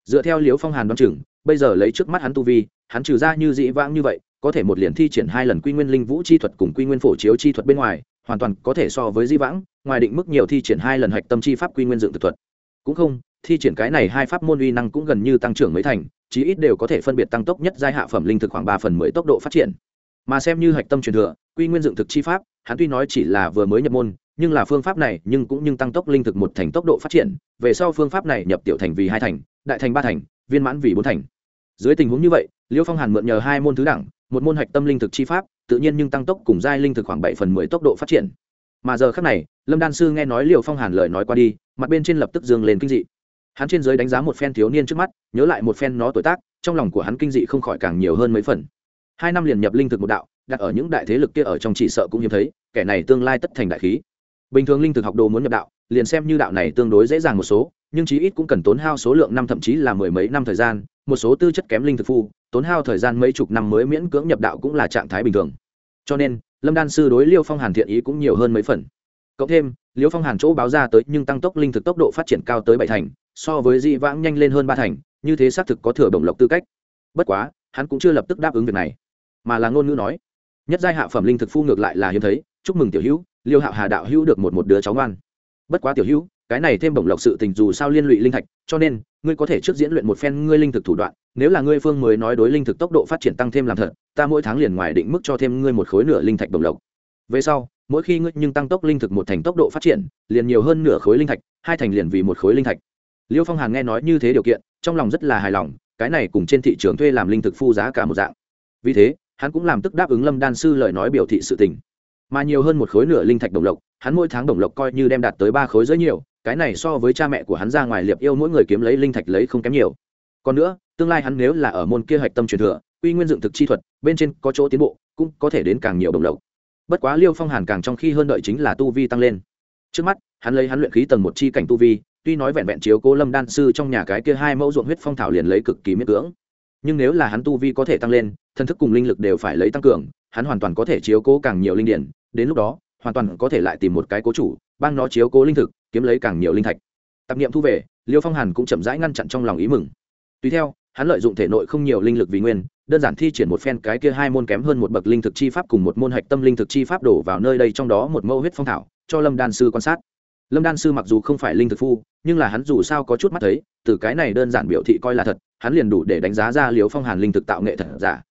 Dựa theo liếu phong hàn đoán chừng, bây giờ lấy trước mắt hắn tu vi, hắn trừ ra như dĩ vãng như vậy, có thể một liền thi triển hai lần quy nguyên linh vũ chi thuật cùng quy nguyên phổ chiếu chi thuật bên ngoài, hoàn toàn có thể so với di vãng, ngoài định mức nhiều thi triển hai lần hạch tâm chi pháp quy nguyên dựng thực thuật. Cũng không thi triển cái này hai pháp môn uy năng cũng gần như tăng trưởng mấy thành, chí ít đều có thể phân biệt tăng tốc nhất giai hạ phẩm linh thực khoảng ba phần mười tốc độ phát triển. Mà xem như hạch tâm truyền thừa, quy nguyên dựng thực chi pháp, hắn tuy nói chỉ là vừa mới nhập môn, nhưng là phương pháp này nhưng cũng nhưng tăng tốc linh thực một thành tốc độ phát triển, về sau phương pháp này nhập tiểu thành vì hai thành, đại thành ba thành, viên mãn vì bốn thành. Dưới tình huống như vậy, liêu phong hàn mượn nhờ hai môn thứ đẳng, một môn hạch tâm linh thực chi pháp, tự nhiên nhưng tăng tốc cùng giai linh thực khoảng bảy phần mười tốc độ phát triển. Mà giờ khác này, lâm đan sư nghe nói liêu phong hàn lời nói qua đi, mặt bên trên lập tức dương lên kinh dị hắn trên giới đánh giá một phen thiếu niên trước mắt, nhớ lại một phen nó tuổi tác, trong lòng của hắn kinh dị không khỏi càng nhiều hơn mấy phần. Hai năm liền nhập linh thực một đạo, đặt ở những đại thế lực kia ở trong chỉ sợ cũng hiếm thấy, kẻ này tương lai tất thành đại khí. Bình thường linh thực học đồ muốn nhập đạo, liền xem như đạo này tương đối dễ dàng một số, nhưng chí ít cũng cần tốn hao số lượng năm thậm chí là mười mấy năm thời gian, một số tư chất kém linh thực phu, tốn hao thời gian mấy chục năm mới miễn cưỡng nhập đạo cũng là trạng thái bình thường. Cho nên, lâm đan sư đối liêu phong hàn thiện ý cũng nhiều hơn mấy phần. Cộng thêm, liêu phong hàn chỗ báo ra tới nhưng tăng tốc linh thực tốc độ phát triển cao tới bảy thành so với di vãng nhanh lên hơn ba thành, như thế xác thực có thừa bổng lộc tư cách. Bất quá, hắn cũng chưa lập tức đáp ứng việc này. Mà là ngôn ngữ nói, nhất giai hạ phẩm linh thực phu ngược lại là hiếm thấy, chúc mừng tiểu hữu, liêu hạo hà đạo hữu được một một đứa cháu ngoan. Bất quá tiểu hữu, cái này thêm bổng lộc sự tình dù sao liên lụy linh thạch, cho nên, ngươi có thể trước diễn luyện một phen ngươi linh thực thủ đoạn, nếu là ngươi phương mới nói đối linh thực tốc độ phát triển tăng thêm làm thật, ta mỗi tháng liền ngoài định mức cho thêm ngươi một khối nửa linh thạch bổng lộc. Về sau, mỗi khi ngươi nhưng tăng tốc linh thực một thành tốc độ phát triển, liền nhiều hơn nửa khối linh thạch, hai thành liền vì một khối linh thạch liêu phong hàn nghe nói như thế điều kiện, trong lòng rất là hài lòng, cái này cùng trên thị trường thuê làm linh thực phu giá cả một dạng. Vì thế, hắn cũng làm tức đáp ứng lâm đan sư lời nói biểu thị sự tình. Mà nhiều hơn một khối nửa linh thạch đồng lộc, hắn mỗi tháng đồng lộc coi như đem đạt tới ba khối dưới nhiều, cái này so với cha mẹ của hắn ra ngoài liệp yêu mỗi người kiếm lấy linh thạch lấy không kém nhiều. Còn nữa, tương lai hắn nếu là ở môn kia hạch tâm truyền thừa uy nguyên dựng thực chi thuật, bên trên có chỗ tiến bộ, cũng có thể đến càng nhiều đồng lộc. Bất quá liêu phong hàn càng trong khi hơn đợi chính là tu vi tăng lên. Trước mắt, hắn lấy hắn luyện khí tầng một chi cảnh tu vi tuy nói vẹn vẹn chiếu cố lâm đan sư trong nhà cái kia hai mẫu ruộng huyết phong thảo liền lấy cực kỳ miễn cưỡng. Nhưng nếu là hắn tu vi có thể tăng lên thân thức cùng linh lực đều phải lấy tăng cường, hắn hoàn toàn có thể chiếu cố càng nhiều linh điển. Đến lúc đó, hoàn toàn có thể lại tìm một cái cố chủ bang nó chiếu cố linh thực, kiếm lấy càng nhiều linh thạch. Tạp nghiệm thu về, liêu phong hàn cũng chậm rãi ngăn chặn trong lòng ý mừng. Tùy theo, hắn lợi dụng thể nội không nhiều linh lực vì nguyên, đơn giản thi triển một phen cái kia hai môn kém hơn một bậc linh thực chi pháp cùng một môn hạch tâm linh thực chi pháp đổ vào nơi đây trong đó một mẫu huyết phong thảo, cho lâm đan sư quan sát lâm đan sư mặc dù không phải linh thực phu nhưng là hắn dù sao có chút mắt thấy từ cái này đơn giản biểu thị coi là thật hắn liền đủ để đánh giá ra liêu phong hàn linh thực tạo nghệ thật giả.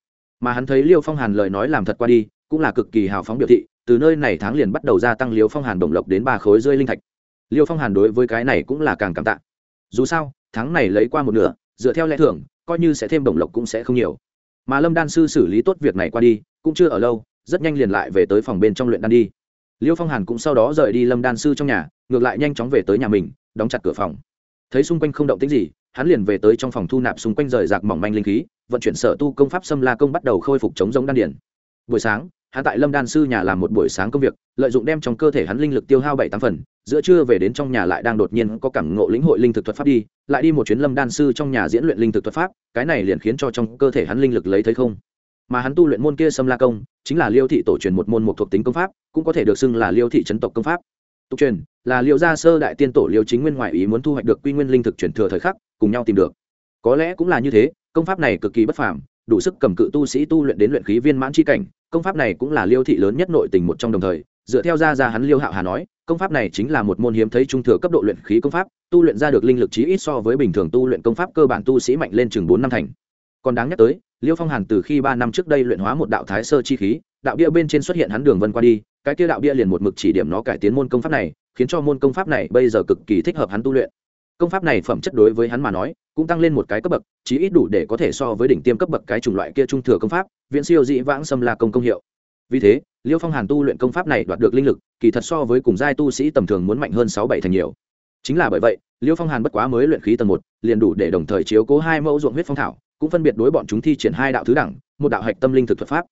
Mà hắn thấy liêu phong hàn lời nói làm thật qua đi cũng là cực kỳ hào phóng biểu thị từ nơi này tháng liền bắt đầu gia tăng liêu phong hàn đồng lộc đến ba khối rơi linh thạch. Liêu phong hàn đối với cái này cũng là càng cảm tạ. Dù sao tháng này lấy qua một nửa dựa theo lẽ thưởng, coi như sẽ thêm đồng lộc cũng sẽ không nhiều. Mà lâm đan sư xử lý tốt việc này qua đi cũng chưa ở lâu rất nhanh liền lại về tới phòng bên trong luyện đan đi liêu phong hàn cũng sau đó rời đi lâm đan sư trong nhà, ngược lại nhanh chóng về tới nhà mình, đóng chặt cửa phòng. Thấy xung quanh không động tính gì, hắn liền về tới trong phòng thu nạp xung quanh rời rạc mỏng manh linh khí, vận chuyển sở tu công pháp xâm la công bắt đầu khôi phục chống giống đan điển buổi sáng, hắn tại lâm đan sư nhà làm một buổi sáng công việc, lợi dụng đem trong cơ thể hắn linh lực tiêu hao bảy tám phần, giữa trưa về đến trong nhà lại đang đột nhiên có cảm ngộ lĩnh hội linh thực thuật pháp đi, lại đi một chuyến lâm đan sư trong nhà diễn luyện linh thực thuật pháp, cái này liền khiến cho trong cơ thể hắn linh lực lấy thấy không? Mà hắn tu luyện môn kia xâm la công, chính là liêu thị tổ truyền một môn một thuộc tính công pháp, cũng có thể được xưng là liêu thị chấn tộc công pháp. Tục truyền, là liêu gia sơ đại tiên tổ liêu chính nguyên ngoại ý muốn thu hoạch được quy nguyên linh thực truyền thừa thời khắc, cùng nhau tìm được. Có lẽ cũng là như thế, công pháp này cực kỳ bất phàm, đủ sức cầm cự tu sĩ tu luyện đến luyện khí viên mãn chi cảnh, công pháp này cũng là liêu thị lớn nhất nội tình một trong đồng thời, dựa theo gia gia hắn liêu hạo hà nói, công pháp này chính là một môn hiếm thấy trung thừa cấp độ luyện khí công pháp, tu luyện ra được linh lực chí ít so với bình thường tu luyện công pháp cơ bản tu sĩ mạnh lên chừng bốn năm thành. Còn đáng nhắc tới liêu phong hàn từ khi ba năm trước đây luyện hóa một đạo thái sơ chi khí, đạo bia bên trên xuất hiện hắn đường vân qua đi, cái kia đạo bia liền một mực chỉ điểm nó cải tiến môn công pháp này, khiến cho môn công pháp này bây giờ cực kỳ thích hợp hắn tu luyện. Công pháp này phẩm chất đối với hắn mà nói, cũng tăng lên một cái cấp bậc, chí ít đủ để có thể so với đỉnh tiêm cấp bậc cái chủng loại kia trung thừa công pháp, viễn siêu dĩ vãng xâm la công công hiệu. Vì thế, liêu phong hàn tu luyện công pháp này đoạt được linh lực, kỳ thật so với cùng giai tu sĩ tầm thường muốn mạnh hơn sáu bảy thành nhiều. Chính là bởi vậy, liêu phong hàn bất quá mới luyện khí tầng một, liền đủ để đồng thời chiếu cố hai mẫu ruộng huyết phong thảo cũng phân biệt đối bọn chúng thi triển hai đạo thứ đẳng, một đạo hạch tâm linh thực thuật pháp.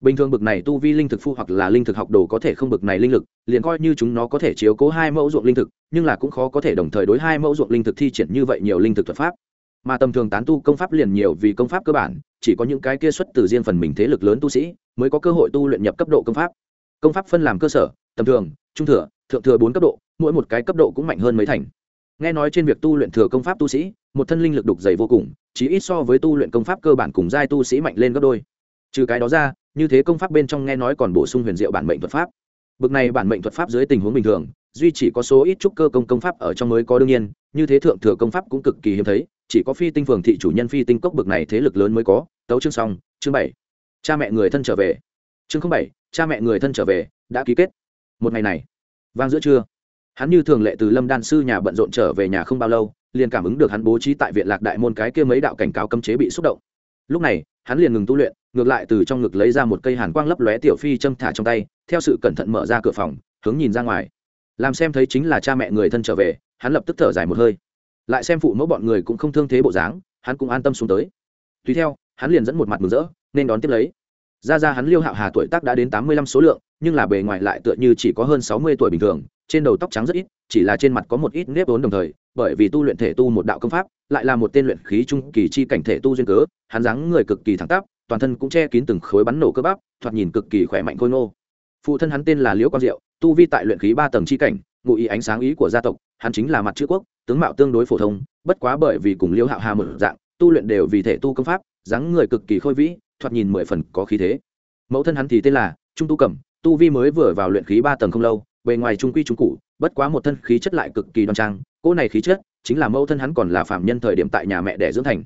Bình thường bực này tu vi linh thực phu hoặc là linh thực học đồ có thể không bực này linh lực, liền coi như chúng nó có thể chiếu cố hai mẫu ruộng linh thực, nhưng là cũng khó có thể đồng thời đối hai mẫu ruộng linh thực thi triển như vậy nhiều linh thực thuật pháp. Mà tầm thường tán tu công pháp liền nhiều vì công pháp cơ bản, chỉ có những cái kia xuất từ riêng phần mình thế lực lớn tu sĩ mới có cơ hội tu luyện nhập cấp độ công pháp. Công pháp phân làm cơ sở, tầm thường, trung thừa, thượng thừa bốn cấp độ, mỗi một cái cấp độ cũng mạnh hơn mấy thành. Nghe nói trên việc tu luyện thừa công pháp tu sĩ, một thân linh lực đục dày vô cùng chỉ ít so với tu luyện công pháp cơ bản cùng giai tu sĩ mạnh lên gấp đôi. Trừ cái đó ra, như thế công pháp bên trong nghe nói còn bổ sung huyền diệu bản mệnh thuật pháp. Bực này bản mệnh thuật pháp dưới tình huống bình thường, duy chỉ có số ít trúc cơ công công pháp ở trong mới có đương nhiên, như thế thượng thừa công pháp cũng cực kỳ hiếm thấy, chỉ có phi tinh phường thị chủ nhân phi tinh cốc bực này thế lực lớn mới có. Tấu chương xong, chương bảy. Cha mẹ người thân trở về. Chương bảy, cha mẹ người thân trở về, đã ký kết. Một ngày này. Vang giữa trưa. Hắn như thường lệ từ lâm đan sư nhà bận rộn trở về nhà không bao lâu liền cảm ứng được hắn bố trí tại viện lạc đại môn cái kia mấy đạo cảnh cáo cấm chế bị xúc động. Lúc này, hắn liền ngừng tu luyện, ngược lại từ trong ngực lấy ra một cây hàn quang lấp lóe tiểu phi châm thả trong tay, theo sự cẩn thận mở ra cửa phòng, hướng nhìn ra ngoài. Làm xem thấy chính là cha mẹ người thân trở về, hắn lập tức thở dài một hơi. Lại xem phụ mẫu bọn người cũng không thương thế bộ dáng, hắn cũng an tâm xuống tới. Tùy theo, hắn liền dẫn một mặt mừng rỡ, nên đón tiếp lấy. Ra ra hắn liêu hạo hà tuổi tác đã đến tám mươi lăm số lượng, nhưng là bề ngoài lại tựa như chỉ có hơn sáu mươi tuổi bình thường, trên đầu tóc trắng rất ít, chỉ là trên mặt có một ít nếp vốn đồng thời bởi vì tu luyện thể tu một đạo công pháp, lại là một tên luyện khí trung kỳ chi cảnh thể tu duyên cớ, hắn dáng người cực kỳ thẳng tắp, toàn thân cũng che kín từng khối bắn nổ cơ bắp, thoạt nhìn cực kỳ khỏe mạnh khôi ngô. Phụ thân hắn tên là liễu quang diệu, tu vi tại luyện khí ba tầng chi cảnh, ngụ ý ánh sáng ý của gia tộc, hắn chính là mặt chữ quốc, tướng mạo tương đối phổ thông, bất quá bởi vì cùng liễu hạo hà một dạng, tu luyện đều vì thể tu công pháp, dáng người cực kỳ khôi vĩ, thoạt nhìn mười phần có khí thế. Mẫu thân hắn thì tên là trung tu cẩm, tu vi mới vừa vào luyện khí ba tầng không lâu, bề ngoài trung quy trung cụ, bất quá một thân khí chất lại cực kỳ đoan trang cô này khí chất chính là mẫu thân hắn còn là phạm nhân thời điểm tại nhà mẹ đẻ dưỡng thành.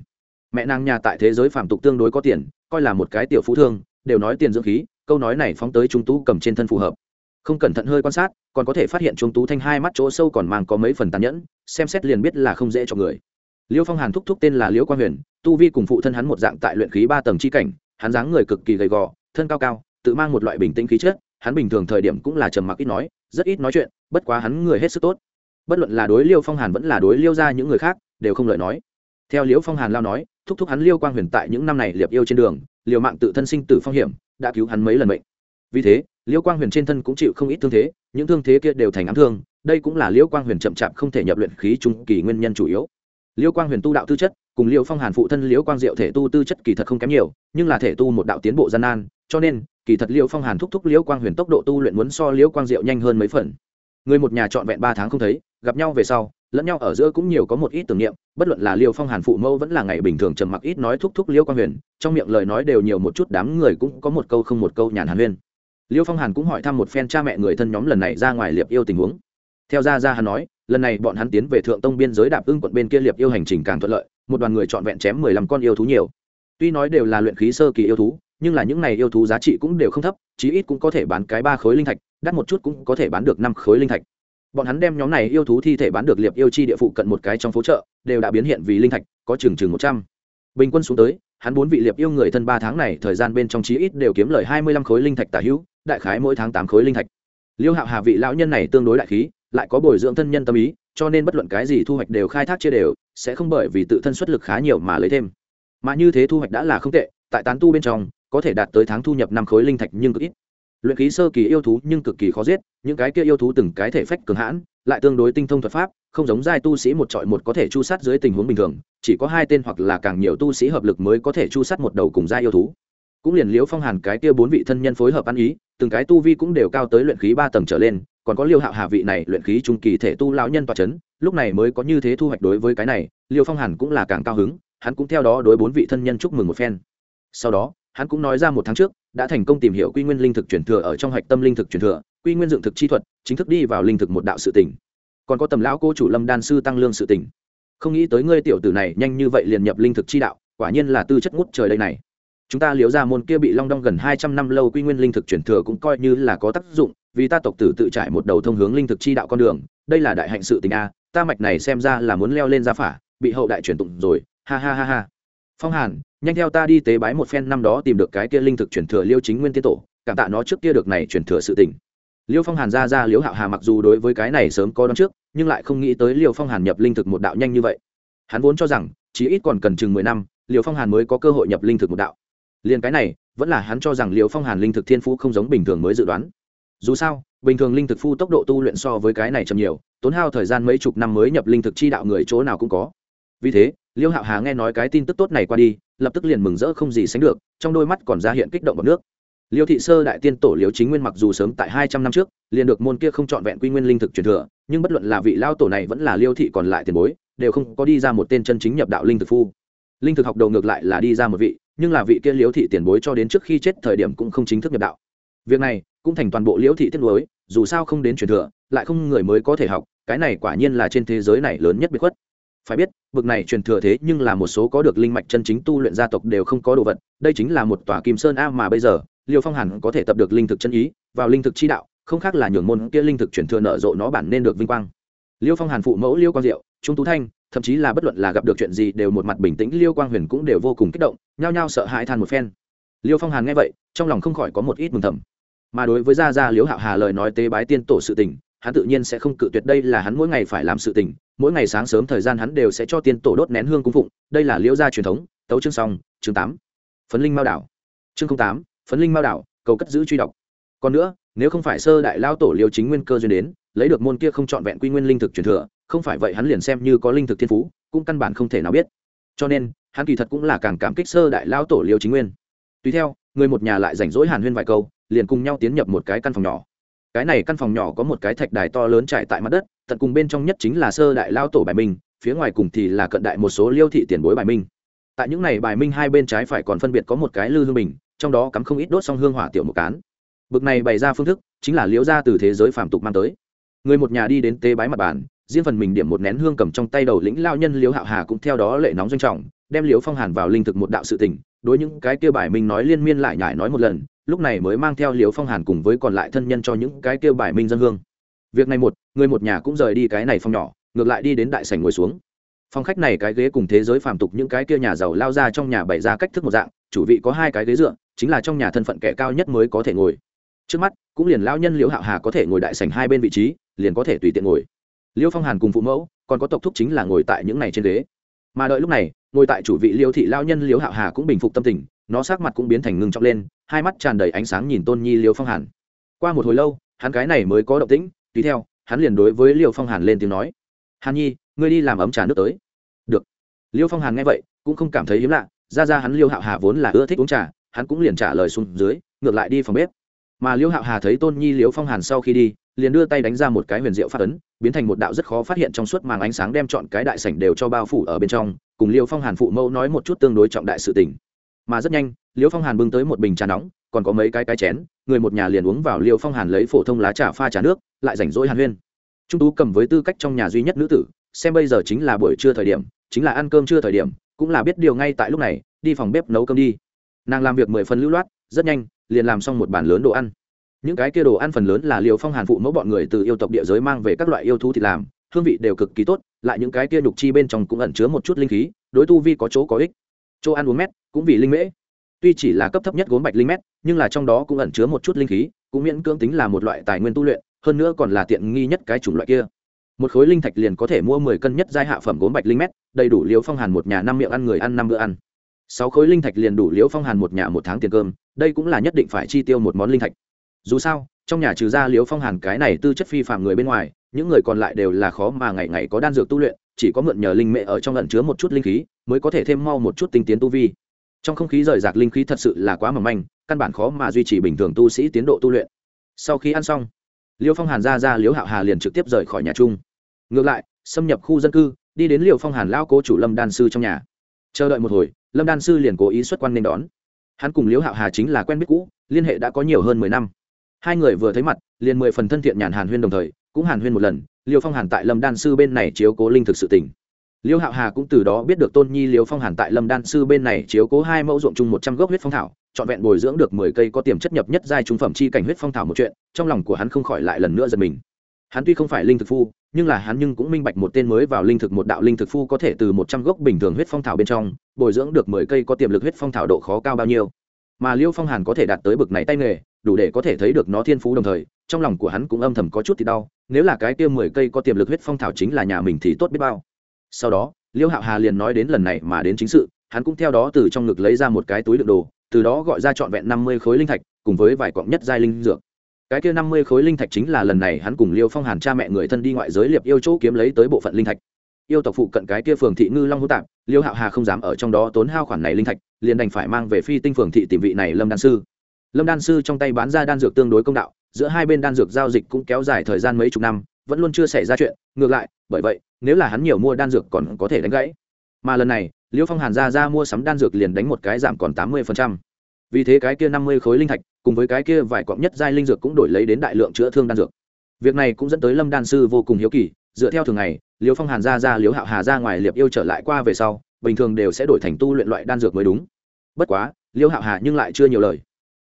Mẹ nàng nhà tại thế giới phạm tục tương đối có tiền, coi là một cái tiểu phú thương, đều nói tiền dưỡng khí, câu nói này phóng tới trung tú cầm trên thân phù hợp. Không cẩn thận hơi quan sát, còn có thể phát hiện trung tú thanh hai mắt chỗ sâu còn mang có mấy phần tàn nhẫn, xem xét liền biết là không dễ cho người. Liêu phong hàn thúc thúc tên là liễu quang huyền, tu vi cùng phụ thân hắn một dạng tại luyện khí ba tầng c h i cảnh, hắn dáng người cực kỳ gầy gò, thân cao cao, tự mang một loại bình tĩnh khí chất, hắn bình thường thời điểm cũng là trầm mặc ít nói, rất ít nói chuyện, bất quá hắn người hết sức tốt bất luận là đối liêu phong hàn vẫn là đối liêu ra những người khác, đều không lời nói. Theo liêu phong hàn lao nói, thúc thúc hắn liêu quang huyền tại những năm này liệp yêu trên đường, liều mạng tự thân sinh tử phong hiểm, đã cứu hắn mấy lần mệnh. Vì thế, liêu quang huyền trên thân cũng chịu không ít thương thế, những thương thế kia đều thành ám thương, đây cũng là liêu quang huyền chậm chạp không thể nhập luyện khí trung kỳ nguyên nhân chủ yếu. Liêu quang huyền tu đạo tư chất, cùng liêu phong hàn phụ thân liêu quang diệu thể tu tư chất kỳ thật không kém nhiều, nhưng là thể tu một đạo tiến bộ gian nan, cho nên, kỳ thật liêu phong hàn thúc thúc liêu quang huyền tốc độ tu luyện muốn so liêu quang diệu nhanh hơn mấy phần. Người một nhà trọn vẹn ba tháng không thấy gặp nhau về sau, lẫn nhau ở giữa cũng nhiều có một ít tưởng niệm, bất luận là liêu phong hàn phụ mẫu vẫn là ngày bình thường trầm mặc ít nói thúc thúc liêu quang huyền, trong miệng lời nói đều nhiều một chút đám người cũng có một câu không một câu nhàn hàn huyên. Liêu phong hàn cũng hỏi thăm một phen cha mẹ người thân nhóm lần này ra ngoài liệp yêu tình huống. Theo ra ra hắn nói, lần này bọn hắn tiến về thượng tông biên giới đạp ưng quận bên kia liệp yêu hành trình càng thuận lợi, một đoàn người trọn vẹn chém mười lăm con yêu thú nhiều. Tuy nói đều là luyện khí sơ kỳ yêu thú, nhưng là những này yêu thú giá trị cũng đều không thấp, chí ít cũng có thể bán cái ba khối linh thạch, đắt một chút cũng có thể bán được năm khối linh thạch bọn hắn đem nhóm này yêu thú thi thể bán được liệp yêu chi địa phụ cận một cái trong phố chợ, đều đã biến hiện vì linh thạch, có chừng chừng một trăm. Bình quân xuống tới, hắn bốn vị liệp yêu người thân ba tháng này, thời gian bên trong chí ít đều kiếm lời hai mươi lăm khối linh thạch tả hữu, đại khái mỗi tháng tám khối linh thạch. Liêu hạo hà vị lão nhân này tương đối đại khí, lại có bồi dưỡng thân nhân tâm ý, cho nên bất luận cái gì thu hoạch đều khai thác chia đều, sẽ không bởi vì tự thân xuất lực khá nhiều mà lấy thêm. Mà như thế thu hoạch đã là không tệ, tại tán tu bên trong, có thể đạt tới tháng thu nhập năm khối linh thạch nhưng cực ít luyện khí sơ kỳ yêu thú nhưng cực kỳ khó giết, những cái kia yêu thú từng cái thể phách cường hãn, lại tương đối tinh thông thuật pháp, không giống giai tu sĩ một trọi một có thể chu sát dưới tình huống bình thường, chỉ có hai tên hoặc là càng nhiều tu sĩ hợp lực mới có thể chu sát một đầu cùng giai yêu thú. Cũng liền liếu phong hàn cái kia bốn vị thân nhân phối hợp ăn ý, từng cái tu vi cũng đều cao tới luyện khí ba tầng trở lên, còn có liêu hạo hà vị này luyện khí trung kỳ thể tu lão nhân tòa c h ấ n lúc này mới có như thế thu hoạch đối với cái này, liêu phong hàn cũng là càng cao hứng, hắn cũng theo đó đối bốn vị thân nhân chúc mừng một phen. Sau đó, hắn cũng nói ra một tháng trước đã thành công tìm hiểu quy nguyên linh thực truyền thừa ở trong hạch tâm linh thực truyền thừa, quy nguyên dựng thực chi thuật, chính thức đi vào linh thực một đạo sự tỉnh còn có tầm lão cô chủ lâm đan sư tăng lương sự tỉnh không nghĩ tới ngươi tiểu tử này nhanh như vậy liền nhập linh thực chi đạo, quả nhiên là tư chất ngút trời đây này. Chúng ta liếu ra môn kia bị long đong gần hai trăm năm lâu quy nguyên linh thực truyền thừa cũng coi như là có tác dụng, vì ta tộc tử tự trải một đầu thông hướng linh thực chi đạo con đường, đây là đại hạnh sự tình a, ta mạch này xem ra là muốn leo lên gia phả, bị hậu đại truyền tụng rồi, ha ha ha ha. Phong hàn nhanh theo ta đi tế bái một phen năm đó tìm được cái kia linh thực truyền thừa liêu chính nguyên tiên tổ, cảm tạ nó trước kia được này truyền thừa sự tình. Liêu phong hàn ra ra liêu hạo hà mặc dù đối với cái này sớm có đón trước, nhưng lại không nghĩ tới liêu phong hàn nhập linh thực một đạo nhanh như vậy. Hắn vốn cho rằng chỉ ít còn cần chừng mười năm, liêu phong hàn mới có cơ hội nhập linh thực một đạo. Liền cái này, vẫn là hắn cho rằng liêu phong hàn linh thực thiên phú không giống bình thường mới dự đoán. Dù sao, bình thường linh thực phu tốc độ tu luyện so với cái này chậm nhiều, tốn hao thời gian mấy chục năm mới nhập linh thực chi đạo người chỗ nào cũng có. Vì thế liêu hạo hà nghe nói cái tin tức tốt này qua đi, lập tức liền mừng rỡ không gì sánh được, trong đôi mắt còn ra hiện kích động bọc nước. Liêu thị sơ đại tiên tổ liêu chính nguyên mặc dù sớm tại hai trăm năm trước, liền được môn kia không trọn vẹn quy nguyên linh thực truyền thừa, nhưng bất luận là vị lao tổ này vẫn là liêu thị còn lại tiền bối, đều không có đi ra một tên chân chính nhập đạo linh thực phu. Linh thực học đầu ngược lại là đi ra một vị, nhưng là vị kia liêu thị tiền bối cho đến trước khi chết thời điểm cũng không chính thức nhập đạo. Việc này cũng thành toàn bộ liêu thị tiết lối dù sao không đến truyền thừa, lại không người mới có thể học, cái này quả nhiên là trên thế giới này lớn nhất bị khuất phải biết, bực này truyền thừa thế nhưng là một số có được linh mạch chân chính tu luyện gia tộc đều không có đồ vật, đây chính là một tòa kim sơn a mà bây giờ, liêu phong hẳn có thể tập được linh thực chân ý, vào linh thực chi đạo, không khác là nhường môn kia linh thực truyền thừa nở rộ nó bản nên được vinh quang. Liêu phong hàn phụ mẫu liêu quang diệu, trung tú thanh, thậm chí là bất luận là gặp được chuyện gì đều một mặt bình tĩnh, liêu quang huyền cũng đều vô cùng kích động, nhao nhao sợ hãi than một phen. Liêu phong hàn nghe vậy, trong lòng không khỏi có một ít mừng thầm. Mà đối với gia gia liễu hạo hà lời nói tế bái tiên tổ sự tình hắn tự nhiên sẽ không cự tuyệt đây là hắn mỗi ngày phải làm sự tình, mỗi ngày sáng sớm thời gian hắn đều sẽ cho tiên tổ đốt nén hương cung phụng. Đây là liễu gia truyền thống, tấu chương song chương tám. Phấn linh mao đảo. Chương tám, phấn linh mao đảo, cầu cất giữ truy đọc. Còn nữa, nếu không phải sơ đại lao tổ liêu chính nguyên cơ duyên đến, lấy được môn kia không trọn vẹn quy nguyên linh thực truyền thừa, không phải vậy hắn liền xem như có linh thực thiên phú, cũng căn bản không thể nào biết. Cho nên, hắn kỳ thật cũng là càng cảm kích sơ đại lao tổ liêu chính nguyên. Tùy theo, người một nhà lại rảnh rỗi hàn huyên vài câu, liền cùng nhau tiến nhập một cái căn phòng nhỏ cái này căn phòng nhỏ có một cái thạch đài to lớn trải tại mặt đất, tận cùng bên trong nhất chính là sơ đại lao tổ bài minh, phía ngoài cùng thì là cận đại một số liêu thị tiền bối bài minh. Tại những này bài minh hai bên trái phải còn phân biệt có một cái lư hương bình, trong đó cắm không ít đốt xong hương hỏa tiểu một cán. Bực này bày ra phương thức, chính là liễu ra từ thế giới phàm tục mang tới. Người một nhà đi đến tế bái mặt bàn, riêng phần mình điểm một nén hương cầm trong tay đầu lĩnh lao nhân liễu hạo hà cũng theo đó lệ nóng doanh trọng, đem liễu phong hàn vào linh thực một đạo sự tình đối những cái kia bài minh nói liên miên lại nhải nói một lần, lúc này mới mang theo liễu phong hàn cùng với còn lại thân nhân cho những cái kia bài minh dân hương. Việc này một, người một nhà cũng rời đi cái này phong nhỏ, ngược lại đi đến đại sảnh ngồi xuống. Phòng khách này cái ghế cùng thế giới phàm tục những cái kia nhà giàu lao ra trong nhà bày ra cách thức một dạng, chủ vị có hai cái ghế dựa, chính là trong nhà thân phận kẻ cao nhất mới có thể ngồi. Trước mắt, cũng liền lao nhân liễu hạo hà có thể ngồi đại sảnh hai bên vị trí, liền có thể tùy tiện ngồi. Liêu phong hàn cùng phụ mẫu, còn có tộc thúc chính là ngồi tại những này trên ghế mà đợi lúc này, ngồi tại chủ vị liêu thị lao nhân Liêu hạo hà cũng bình phục tâm tình, nó sắc mặt cũng biến thành ngưng trọng lên, hai mắt tràn đầy ánh sáng nhìn tôn nhi liêu phong hàn. Qua một hồi lâu, hắn cái này mới có động tĩnh, tùy theo, hắn liền đối với liêu phong hàn lên tiếng nói, hàn nhi, ngươi đi làm ấm trà nước tới. Được. Liêu phong hàn nghe vậy, cũng không cảm thấy hiếm lạ, ra ra hắn liêu hạo hà vốn là ưa thích uống trà, hắn cũng liền trả lời xuống dưới, ngược lại đi phòng bếp. Mà liêu hạo hà thấy tôn nhi liêu phong hàn sau khi đi liền đưa tay đánh ra một cái huyền diệu phát ấn, biến thành một đạo rất khó phát hiện trong suốt màng ánh sáng đem chọn cái đại sảnh đều cho bao phủ ở bên trong, cùng liêu phong hàn phụ mẫu nói một chút tương đối trọng đại sự tình. Mà rất nhanh, liêu phong hàn bưng tới một bình trà nóng, còn có mấy cái cái chén, người một nhà liền uống vào liêu phong hàn lấy phổ thông lá trà pha trà nước, lại rảnh rỗi hàn huyên. Trung tú cầm với tư cách trong nhà duy nhất nữ tử, xem bây giờ chính là buổi trưa thời điểm, chính là ăn cơm trưa thời điểm, cũng là biết điều ngay tại lúc này, đi phòng bếp nấu cơm đi. Nàng làm việc mười phần lưu loát, rất nhanh, liền làm xong một bàn lớn đồ ăn những cái kia đồ ăn phần lớn là liều phong hàn phụ mẫu bọn người từ yêu tộc địa giới mang về các loại yêu thú thịt làm, hương vị đều cực kỳ tốt, lại những cái kia nhục chi bên trong cũng ẩn chứa một chút linh khí, đối tu vi có chỗ có ích. Chỗ ăn uống mét cũng vì linh mễ. Tuy chỉ là cấp thấp nhất gốm bạch linh mét, nhưng là trong đó cũng ẩn chứa một chút linh khí, cũng miễn cưỡng tính là một loại tài nguyên tu luyện, hơn nữa còn là tiện nghi nhất cái chủng loại kia. Một khối linh thạch liền có thể mua mười cân nhất giai hạ phẩm gốm bạch linh mét, đầy đủ liều phong hàn một nhà năm miệng ăn người ăn năm bữa ăn. Sáu khối linh thạch liền đủ liều phong hàn một nhà một tháng tiền cơm, đây cũng là nhất định phải chi tiêu một món linh thạch dù sao, trong nhà trừ ra liếu phong hàn cái này tư chất phi phạm người bên ngoài, những người còn lại đều là khó mà ngày ngày có đan dược tu luyện, chỉ có mượn nhờ linh mệ ở trong lẩn chứa một chút linh khí, mới có thể thêm mau một chút tinh tiến tu vi. Trong không khí rời rạc linh khí thật sự là quá mỏng manh, căn bản khó mà duy trì bình thường tu sĩ tiến độ tu luyện. Sau khi ăn xong liêu phong hàn ra ra liếu hạo hà liền trực tiếp rời khỏi nhà chung. Ngược lại, xâm nhập khu dân cư, đi đến liều phong hàn lao cố chủ lâm đan sư trong nhà. Chờ đợi một hồi, lâm đan sư liền cố ý xuất quan nên đón. Hắn cùng liễu hạo hà chính là quen biết cũ, liên hệ đã có nhiều hơn mười năm hai người vừa thấy mặt, liền mười phần thân thiện nhàn hàn huyên đồng thời, cũng hàn huyên một lần, liêu phong hàn tại lâm đan sư bên này chiếu cố linh thực sự tỉnh liêu hạo hà cũng từ đó biết được tôn nhi liêu phong hàn tại lâm đan sư bên này chiếu cố hai mẫu ruộng chung một trăm gốc huyết phong thảo, trọn vẹn bồi dưỡng được mười cây có tiềm chất nhập nhất giai trung phẩm chi cảnh huyết phong thảo một chuyện, trong lòng của hắn không khỏi lại lần nữa giật mình. Hắn tuy không phải linh thực phu, nhưng là hắn nhưng cũng minh bạch một tên mới vào linh thực một đạo linh thực phu có thể từ một trăm gốc bình thường huyết phong thảo bên trong, bồi dưỡng được mười cây có tiềm lực huyết phong thảo độ khó cao bao nhiêu. Mà liêu phong hàn có thể đạt tới bực này tay nghề đủ để có thể thấy được nó thiên phú đồng thời, trong lòng của hắn cũng âm thầm có chút thì đau, nếu là cái kia mười cây có tiềm lực huyết phong thảo chính là nhà mình thì tốt biết bao. Sau đó, liêu hạo hà liền nói đến lần này mà đến chính sự, hắn cũng theo đó từ trong ngực lấy ra một cái túi đựng đồ, từ đó gọi ra trọn vẹn năm mươi khối linh thạch, cùng với vài cọng nhất giai linh dược. Cái kia năm mươi khối linh thạch chính là lần này hắn cùng liêu phong hàn cha mẹ người thân đi ngoại giới liệp yêu chỗ kiếm lấy tới bộ phận linh thạch. Yêu tộc phụ cận cái kia phường thị ngư long hữu tạp, liêu hạo hà không dám ở trong đó tốn hao khoản này linh thạch, liền đành phải mang về phi tinh phường thị tìm vị này lâm đan sư lâm đan sư trong tay bán ra đan dược tương đối công đạo, giữa hai bên đan dược giao dịch cũng kéo dài thời gian mấy chục năm, vẫn luôn chưa xảy ra chuyện. Ngược lại, bởi vậy, nếu là hắn nhiều mua đan dược còn có thể đánh gãy. Mà lần này liêu phong hàn ra ra mua sắm đan dược liền đánh một cái giảm còn tám mươi vì thế cái kia năm mươi khối linh thạch, cùng với cái kia vài quặng nhất giai linh dược cũng đổi lấy đến đại lượng chữa thương đan dược. Việc này cũng dẫn tới lâm đan sư vô cùng hiếu kỳ, dựa theo thường ngày liêu phong hàn ra ra liếu hạo hà ra ngoài liệp yêu trở lại qua về sau, bình thường đều sẽ đổi thành tu luyện loại đan dược mới đúng. Bất quá liêu hạo hà nhưng lại chưa nhiều lời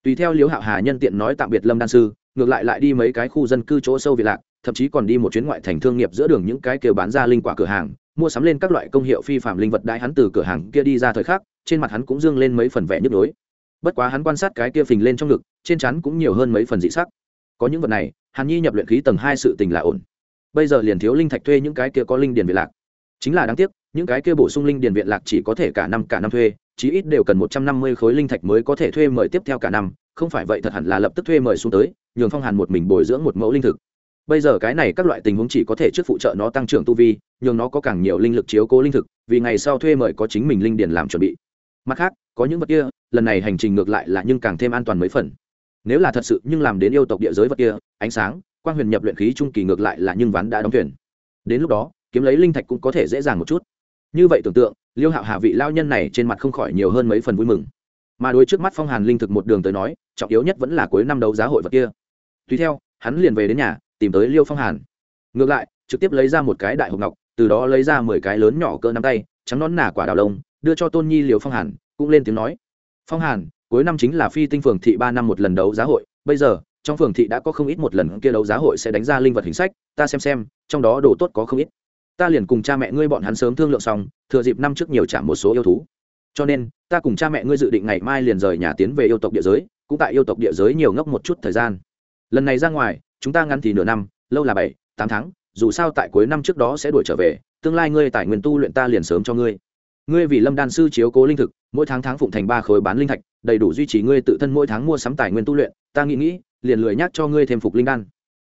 tùy theo liễu hạo hà nhân tiện nói tạm biệt lâm đan sư, ngược lại lại đi mấy cái khu dân cư chỗ sâu việt lạc, thậm chí còn đi một chuyến ngoại thành thương nghiệp giữa đường những cái kêu bán ra linh quả cửa hàng, mua sắm lên các loại công hiệu phi phạm linh vật đại hắn từ cửa hàng kia đi ra thời khắc, trên mặt hắn cũng dương lên mấy phần vẻ nhức nhối. Bất quá hắn quan sát cái kia phình lên trong ngực, trên chắn cũng nhiều hơn mấy phần dị sắc. Có những vật này hàn nhi nhập luyện khí tầng hai sự tình là ổn. Bây giờ liền thiếu linh thạch thuê những cái kia có linh điền việt lạc. Chính là đáng tiếc, những cái kia bổ sung linh điền viện lạc chỉ có thể cả năm cả năm thuê chí ít đều cần một trăm năm mươi khối linh thạch mới có thể thuê mời tiếp theo cả năm, không phải vậy thật hẳn là lập tức thuê mời xuống tới, nhường phong hàn một mình bồi dưỡng một mẫu linh thực. Bây giờ cái này các loại tình huống chỉ có thể trước phụ trợ nó tăng trưởng tu vi, nhường nó có càng nhiều linh lực chiếu cố linh thực, vì ngày sau thuê mời có chính mình linh điền làm chuẩn bị. Mặt khác, có những vật kia, lần này hành trình ngược lại là nhưng càng thêm an toàn mấy phần. Nếu là thật sự nhưng làm đến yêu tộc địa giới vật kia, ánh sáng, quang huyền nhập luyện khí trung kỳ ngược lại là nhưng ván đã đóng thuyền. Đến lúc đó, kiếm lấy linh thạch cũng có thể dễ dàng một chút. Như vậy tưởng tượng liêu hạo hà vị lao nhân này trên mặt không khỏi nhiều hơn mấy phần vui mừng. Mà đôi trước mắt phong hàn linh thực một đường tới nói, trọng yếu nhất vẫn là cuối năm đấu giá hội vật kia. Tùy theo, hắn liền về đến nhà, tìm tới liêu phong hàn. Ngược lại, trực tiếp lấy ra một cái đại hộp ngọc, từ đó lấy ra mười cái lớn nhỏ cỡ nắm tay, trắng nón nả quả đào lông, đưa cho tôn nhi liều phong hàn, cũng lên tiếng nói, phong hàn, cuối năm chính là phi tinh phường thị ba năm một lần đấu giá hội, bây giờ, trong phường thị đã có không ít một lần kia đấu giá hội sẽ đánh ra linh vật hình sách, ta xem xem, trong đó đồ tốt có không ít ta liền cùng cha mẹ ngươi bọn hắn sớm thương lượng xong, thừa dịp năm trước nhiều trả một số yêu thú. Cho nên, ta cùng cha mẹ ngươi dự định ngày mai liền rời nhà tiến về yêu tộc địa giới, cũng tại yêu tộc địa giới nhiều ngốc một chút thời gian. Lần này ra ngoài, chúng ta ngắn thì nửa năm, lâu là bảy, tám tháng, dù sao tại cuối năm trước đó sẽ đuổi trở về, tương lai ngươi tài nguyên tu luyện ta liền sớm cho ngươi. Ngươi vì lâm đan sư chiếu cố linh thực, mỗi tháng tháng phụng thành ba khối bán linh thạch, đầy đủ duy trì ngươi tự thân mỗi tháng mua sắm tài nguyên tu luyện, ta nghĩ nghĩ, liền lười nhắc cho ngươi thêm phục linh đan.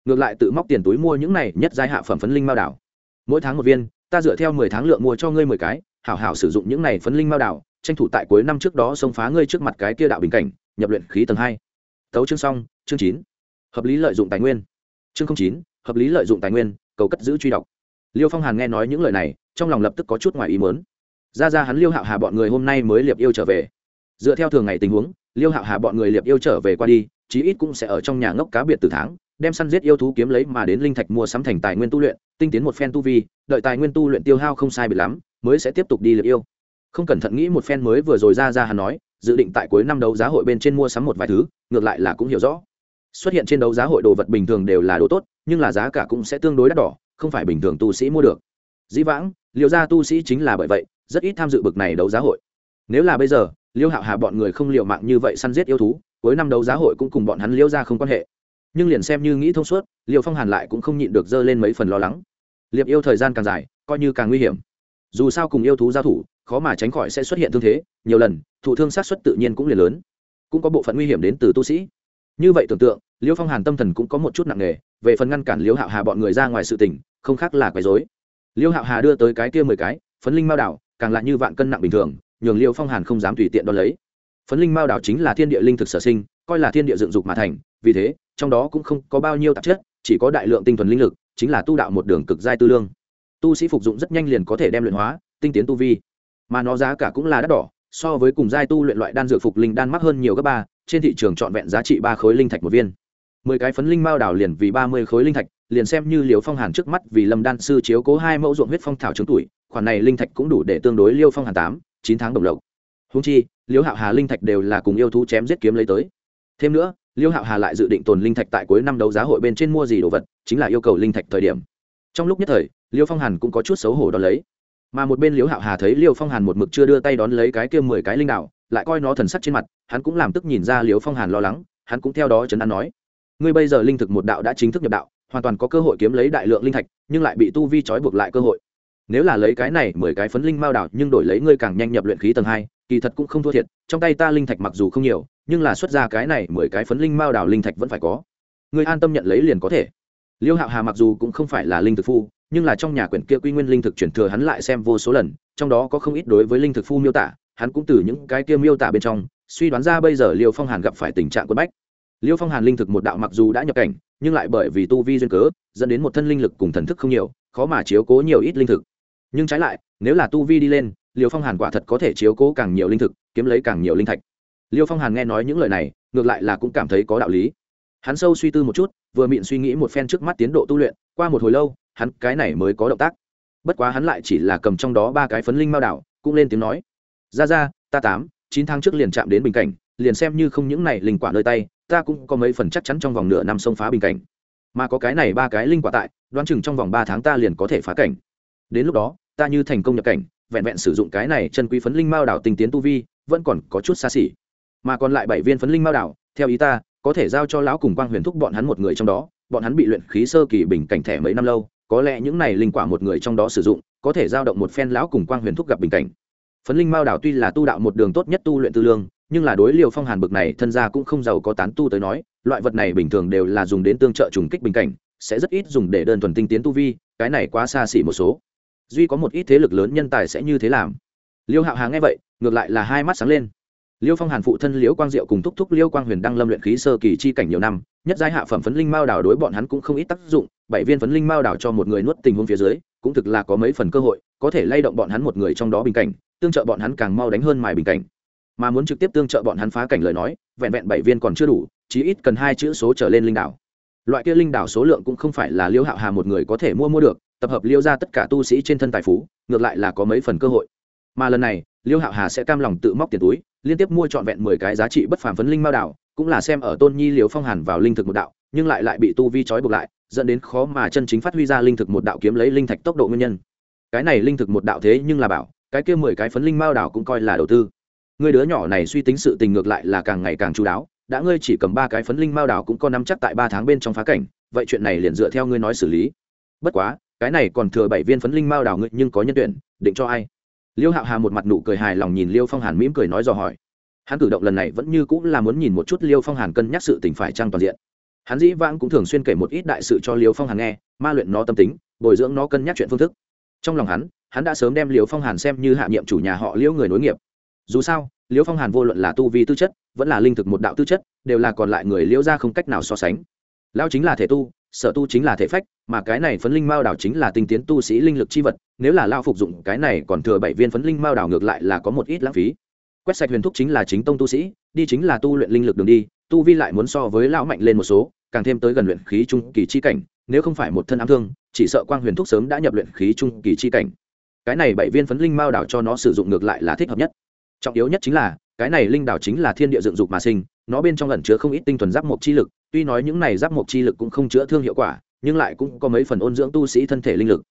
Ngược lại tự móc tiền túi mua những này nhất giai hạ phẩm phấn linh mao đảo mỗi tháng một viên, ta dựa theo mười tháng lượng mua cho ngươi mười cái, hảo hảo sử dụng những này phấn linh mao đảo, tranh thủ tại cuối năm trước đó xông phá ngươi trước mặt cái kia đạo bình cảnh, nhập luyện khí tầng hai. Tấu chương xong, chương chín. Hợp lý lợi dụng tài nguyên. Chương chín, hợp lý lợi dụng tài nguyên, cầu cất giữ truy đọc. Liêu phong hàn nghe nói những lời này, trong lòng lập tức có chút ngoài ý mớn ra ra hắn liêu hạo hà bọn người hôm nay mới liệp yêu trở về. Dựa theo thường ngày tình huống, liêu hạo hà bọn người liệp yêu trở về qua đi, chí ít cũng sẽ ở trong nhà ngốc cá biệt từ tháng đem săn giết yêu thú kiếm lấy mà đến linh thạch mua sắm thành tài nguyên tu luyện, tinh tiến một phen tu vi, đợi tài nguyên tu luyện tiêu hao không sai bị lắm, mới sẽ tiếp tục đi liệp yêu. Không cẩn thận nghĩ một phen mới vừa rồi ra ra hắn nói, dự định tại cuối năm đấu giá hội bên trên mua sắm một vài thứ, ngược lại là cũng hiểu rõ. Xuất hiện trên đấu giá hội đồ vật bình thường đều là đồ tốt, nhưng là giá cả cũng sẽ tương đối đắt đỏ, không phải bình thường tu sĩ mua được. Dĩ vãng liệu ra tu sĩ chính là bởi vậy, rất ít tham dự bực này đấu giá hội. Nếu là bây giờ, liêu hạo hà bọn người không liệu mạng như vậy săn giết yêu thú, cuối năm đấu giá hội cũng cùng bọn hắn liêu ra không quan hệ nhưng liền xem như nghĩ thông suốt liệu phong hàn lại cũng không nhịn được dơ lên mấy phần lo lắng. Liệp yêu thời gian càng dài, coi như càng nguy hiểm. Dù sao cùng yêu thú giao thủ, khó mà tránh khỏi sẽ xuất hiện thương thế, nhiều lần, thụ thương sát xuất tự nhiên cũng liền lớn. Cũng có bộ phận nguy hiểm đến từ tu sĩ. Như vậy tưởng tượng, liêu phong hàn tâm thần cũng có một chút nặng nề, về phần ngăn cản liêu hạo hà bọn người ra ngoài sự tình, không khác là quấy dối liêu hạo hà đưa tới cái kia mười cái, phấn linh mao đảo, càng lại như vạn cân nặng bình thường, nhường liêu phong hàn không dám tùy tiện đo lấy. Phấn linh mao đảo chính là thiên địa linh thực sở sinh, coi là thiên địa dựng dục mà thành, vì thế trong đó cũng không có bao nhiêu tạp chất, chỉ có đại lượng tinh thuần linh lực, chính là tu đạo một đường cực giai tư lương. Tu sĩ phục dụng rất nhanh liền có thể đem luyện hóa, tinh tiến tu vi. Mà nó giá cả cũng là đắt đỏ, so với cùng giai tu luyện loại đan dược phục linh đan mắc hơn nhiều gấp ba, trên thị trường trọn vẹn giá trị ba khối linh thạch một viên. Mười cái phấn linh mao đảo liền vì ba mươi khối linh thạch, liền xem như liều phong hàn trước mắt vì lâm đan sư chiếu cố hai mẫu ruộng huyết phong thảo trứng tuổi, khoản này linh thạch cũng đủ để tương đối liêu phong hàn tám, chín tháng đồng lộc. Húng chi liêu hạo hà linh thạch đều là cùng yêu thú chém giết kiếm lấy tới. Thêm nữa liêu hạo hà lại dự định tồn linh thạch tại cuối năm đấu giá hội bên trên mua gì đồ vật, chính là yêu cầu linh thạch thời điểm. Trong lúc nhất thời, liêu phong hàn cũng có chút xấu hổ đón lấy. Mà một bên liêu hạo hà thấy liêu phong hàn một mực chưa đưa tay đón lấy cái kia mười cái linh đạo, lại coi nó thần sắc trên mặt, hắn cũng làm tức nhìn ra liêu phong hàn lo lắng, hắn cũng theo đó chấn an nói, ngươi bây giờ linh thực một đạo đã chính thức nhập đạo, hoàn toàn có cơ hội kiếm lấy đại lượng linh thạch, nhưng lại bị tu vi trói buộc lại cơ hội. Nếu là lấy cái này mười cái phấn linh mao đảo nhưng đổi lấy ngươi càng nhanh nhập luyện khí tầng hai, kỳ thật cũng không thua thiệt, trong tay ta linh thạch mặc dù không nhiều nhưng là xuất ra cái này mười cái phấn linh mao đảo linh thạch vẫn phải có. Người an tâm nhận lấy liền có thể. Liêu hạo hà mặc dù cũng không phải là linh thực phu, nhưng là trong nhà quyển kia quy nguyên linh thực chuyển thừa hắn lại xem vô số lần, trong đó có không ít đối với linh thực phu miêu tả, hắn cũng từ những cái kia miêu tả bên trong, suy đoán ra bây giờ liêu phong hàn gặp phải tình trạng quân bách. Liêu phong hàn linh thực một đạo mặc dù đã nhập cảnh, nhưng lại bởi vì tu vi duyên cớ, dẫn đến một thân linh lực cùng thần thức không nhiều, khó mà chiếu cố nhiều ít linh thực. Nhưng trái lại, nếu là tu vi đi lên, liêu phong hàn quả thật có thể chiếu cố càng nhiều linh thực, kiếm lấy càng nhiều linh thạch liêu phong hàn nghe nói những lời này, ngược lại là cũng cảm thấy có đạo lý. Hắn sâu suy tư một chút, vừa miệng suy nghĩ một phen trước mắt tiến độ tu luyện, qua một hồi lâu, hắn cái này mới có động tác. Bất quá hắn lại chỉ là cầm trong đó ba cái phấn linh mao đảo, cũng lên tiếng nói, ra ra, ta tám, chín tháng trước liền chạm đến bình cảnh, liền xem như không những này linh quả nơi tay, ta cũng có mấy phần chắc chắn trong vòng nửa năm xông phá bình cảnh. Mà có cái này ba cái linh quả tại, đoán chừng trong vòng ba tháng ta liền có thể phá cảnh. Đến lúc đó, ta như thành công nhập cảnh, vẹn vẹn sử dụng cái này chân quý phấn linh mao đảo tinh tiến tu vi, vẫn còn có chút xa xỉ mà còn lại bảy viên phấn linh mao đảo, theo ý ta, có thể giao cho lão cùng quang huyền thúc bọn hắn một người trong đó, bọn hắn bị luyện khí sơ kỳ bình cảnh thẻ mấy năm lâu, có lẽ những này linh quả một người trong đó sử dụng, có thể giao động một phen lão cùng quang huyền thúc gặp bình cảnh. Phấn linh mao đảo tuy là tu đạo một đường tốt nhất tu luyện tư lương, nhưng là đối liều phong hàn bực này thân gia cũng không giàu có tán tu tới nói, loại vật này bình thường đều là dùng đến tương trợ trùng kích bình cảnh, sẽ rất ít dùng để đơn thuần tinh tiến tu vi, cái này quá xa xỉ một số. Duy có một ít thế lực lớn nhân tài sẽ như thế làm. Liêu hạo hà nghe vậy, ngược lại là hai mắt sáng lên liêu phong hàn phụ thân liễu quang diệu cùng thúc thúc liêu quang huyền đang lâm luyện khí sơ kỳ chi cảnh nhiều năm, nhất giai hạ phẩm phấn linh mao đảo đối bọn hắn cũng không ít tác dụng, bảy viên phấn linh mao đảo cho một người nuốt tình huống phía dưới, cũng thực là có mấy phần cơ hội, có thể lay động bọn hắn một người trong đó bình cảnh, tương trợ bọn hắn càng mau đánh hơn mài bình cảnh. Mà muốn trực tiếp tương trợ bọn hắn phá cảnh lời nói, vẹn vẹn bảy viên còn chưa đủ, chí ít cần hai chữ số trở lên linh đảo. Loại kia linh đảo số lượng cũng không phải là liêu hạo hà một người có thể mua mua được, tập hợp liêu ra tất cả tu sĩ trên thân tài phú, ngược lại là có mấy phần cơ hội. Mà lần này, liêu hạo hà sẽ cam lòng tự móc tiền túi liên tiếp mua trọn vẹn mười cái giá trị bất phàm phấn linh mao đảo, cũng là xem ở tôn nhi liều phong hàn vào linh thực một đạo, nhưng lại lại bị tu vi trói buộc lại, dẫn đến khó mà chân chính phát huy ra linh thực một đạo kiếm lấy linh thạch tốc độ nguyên nhân. Cái này linh thực một đạo thế nhưng là bảo, cái kia mười cái phấn linh mao đảo cũng coi là đầu tư. Người đứa nhỏ này suy tính sự tình ngược lại là càng ngày càng chú đáo, đã ngươi chỉ cầm ba cái phấn linh mao đảo cũng có nắm chắc tại ba tháng bên trong phá cảnh, vậy chuyện này liền dựa theo ngươi nói xử lý. Bất quá, cái này còn thừa bảy viên phấn linh mao đảo ngươi nhưng có nhân tuyển, định cho ai? Liêu hạo hà một mặt nụ cười hài lòng nhìn liêu phong hàn mỉm cười nói dò hỏi. Hắn cử động lần này vẫn như cũng là muốn nhìn một chút liêu phong hàn cân nhắc sự tình phải trăng toàn diện. Hắn dĩ vãng cũng thường xuyên kể một ít đại sự cho liêu phong hàn nghe, ma luyện nó tâm tính, bồi dưỡng nó cân nhắc chuyện phương thức. Trong lòng hắn hắn đã sớm đem liêu phong hàn xem như hạ nhiệm chủ nhà họ liễu người nối nghiệp. Dù sao, liêu phong hàn vô luận là tu vi tư chất, vẫn là linh thực một đạo tư chất, đều là còn lại người liễu ra không cách nào so sánh. Lao chính là thể tu sở tu chính là thể phách, mà cái này phấn linh mao đảo chính là tinh tiến tu sĩ linh lực chi vật, nếu là lao phục dụng cái này còn thừa bảy viên phấn linh mao đảo ngược lại là có một ít lãng phí. Quét sạch huyền thúc chính là chính tông tu sĩ, đi chính là tu luyện linh lực đường đi, tu vi lại muốn so với lão mạnh lên một số, càng thêm tới gần luyện khí trung kỳ chi cảnh, nếu không phải một thân ám thương, chỉ sợ quang huyền thúc sớm đã nhập luyện khí trung kỳ chi cảnh. Cái này bảy viên phấn linh mao đảo cho nó sử dụng ngược lại là thích hợp nhất. Trọng yếu nhất chính là, cái này linh đảo chính là thiên địa dựng dục mà sinh, nó bên trong ẩn chứa không ít tinh thuần giáp mộc chi lực tuy nói những này giáp mộc chi lực cũng không chữa thương hiệu quả, nhưng lại cũng có mấy phần ôn dưỡng tu sĩ thân thể linh lực.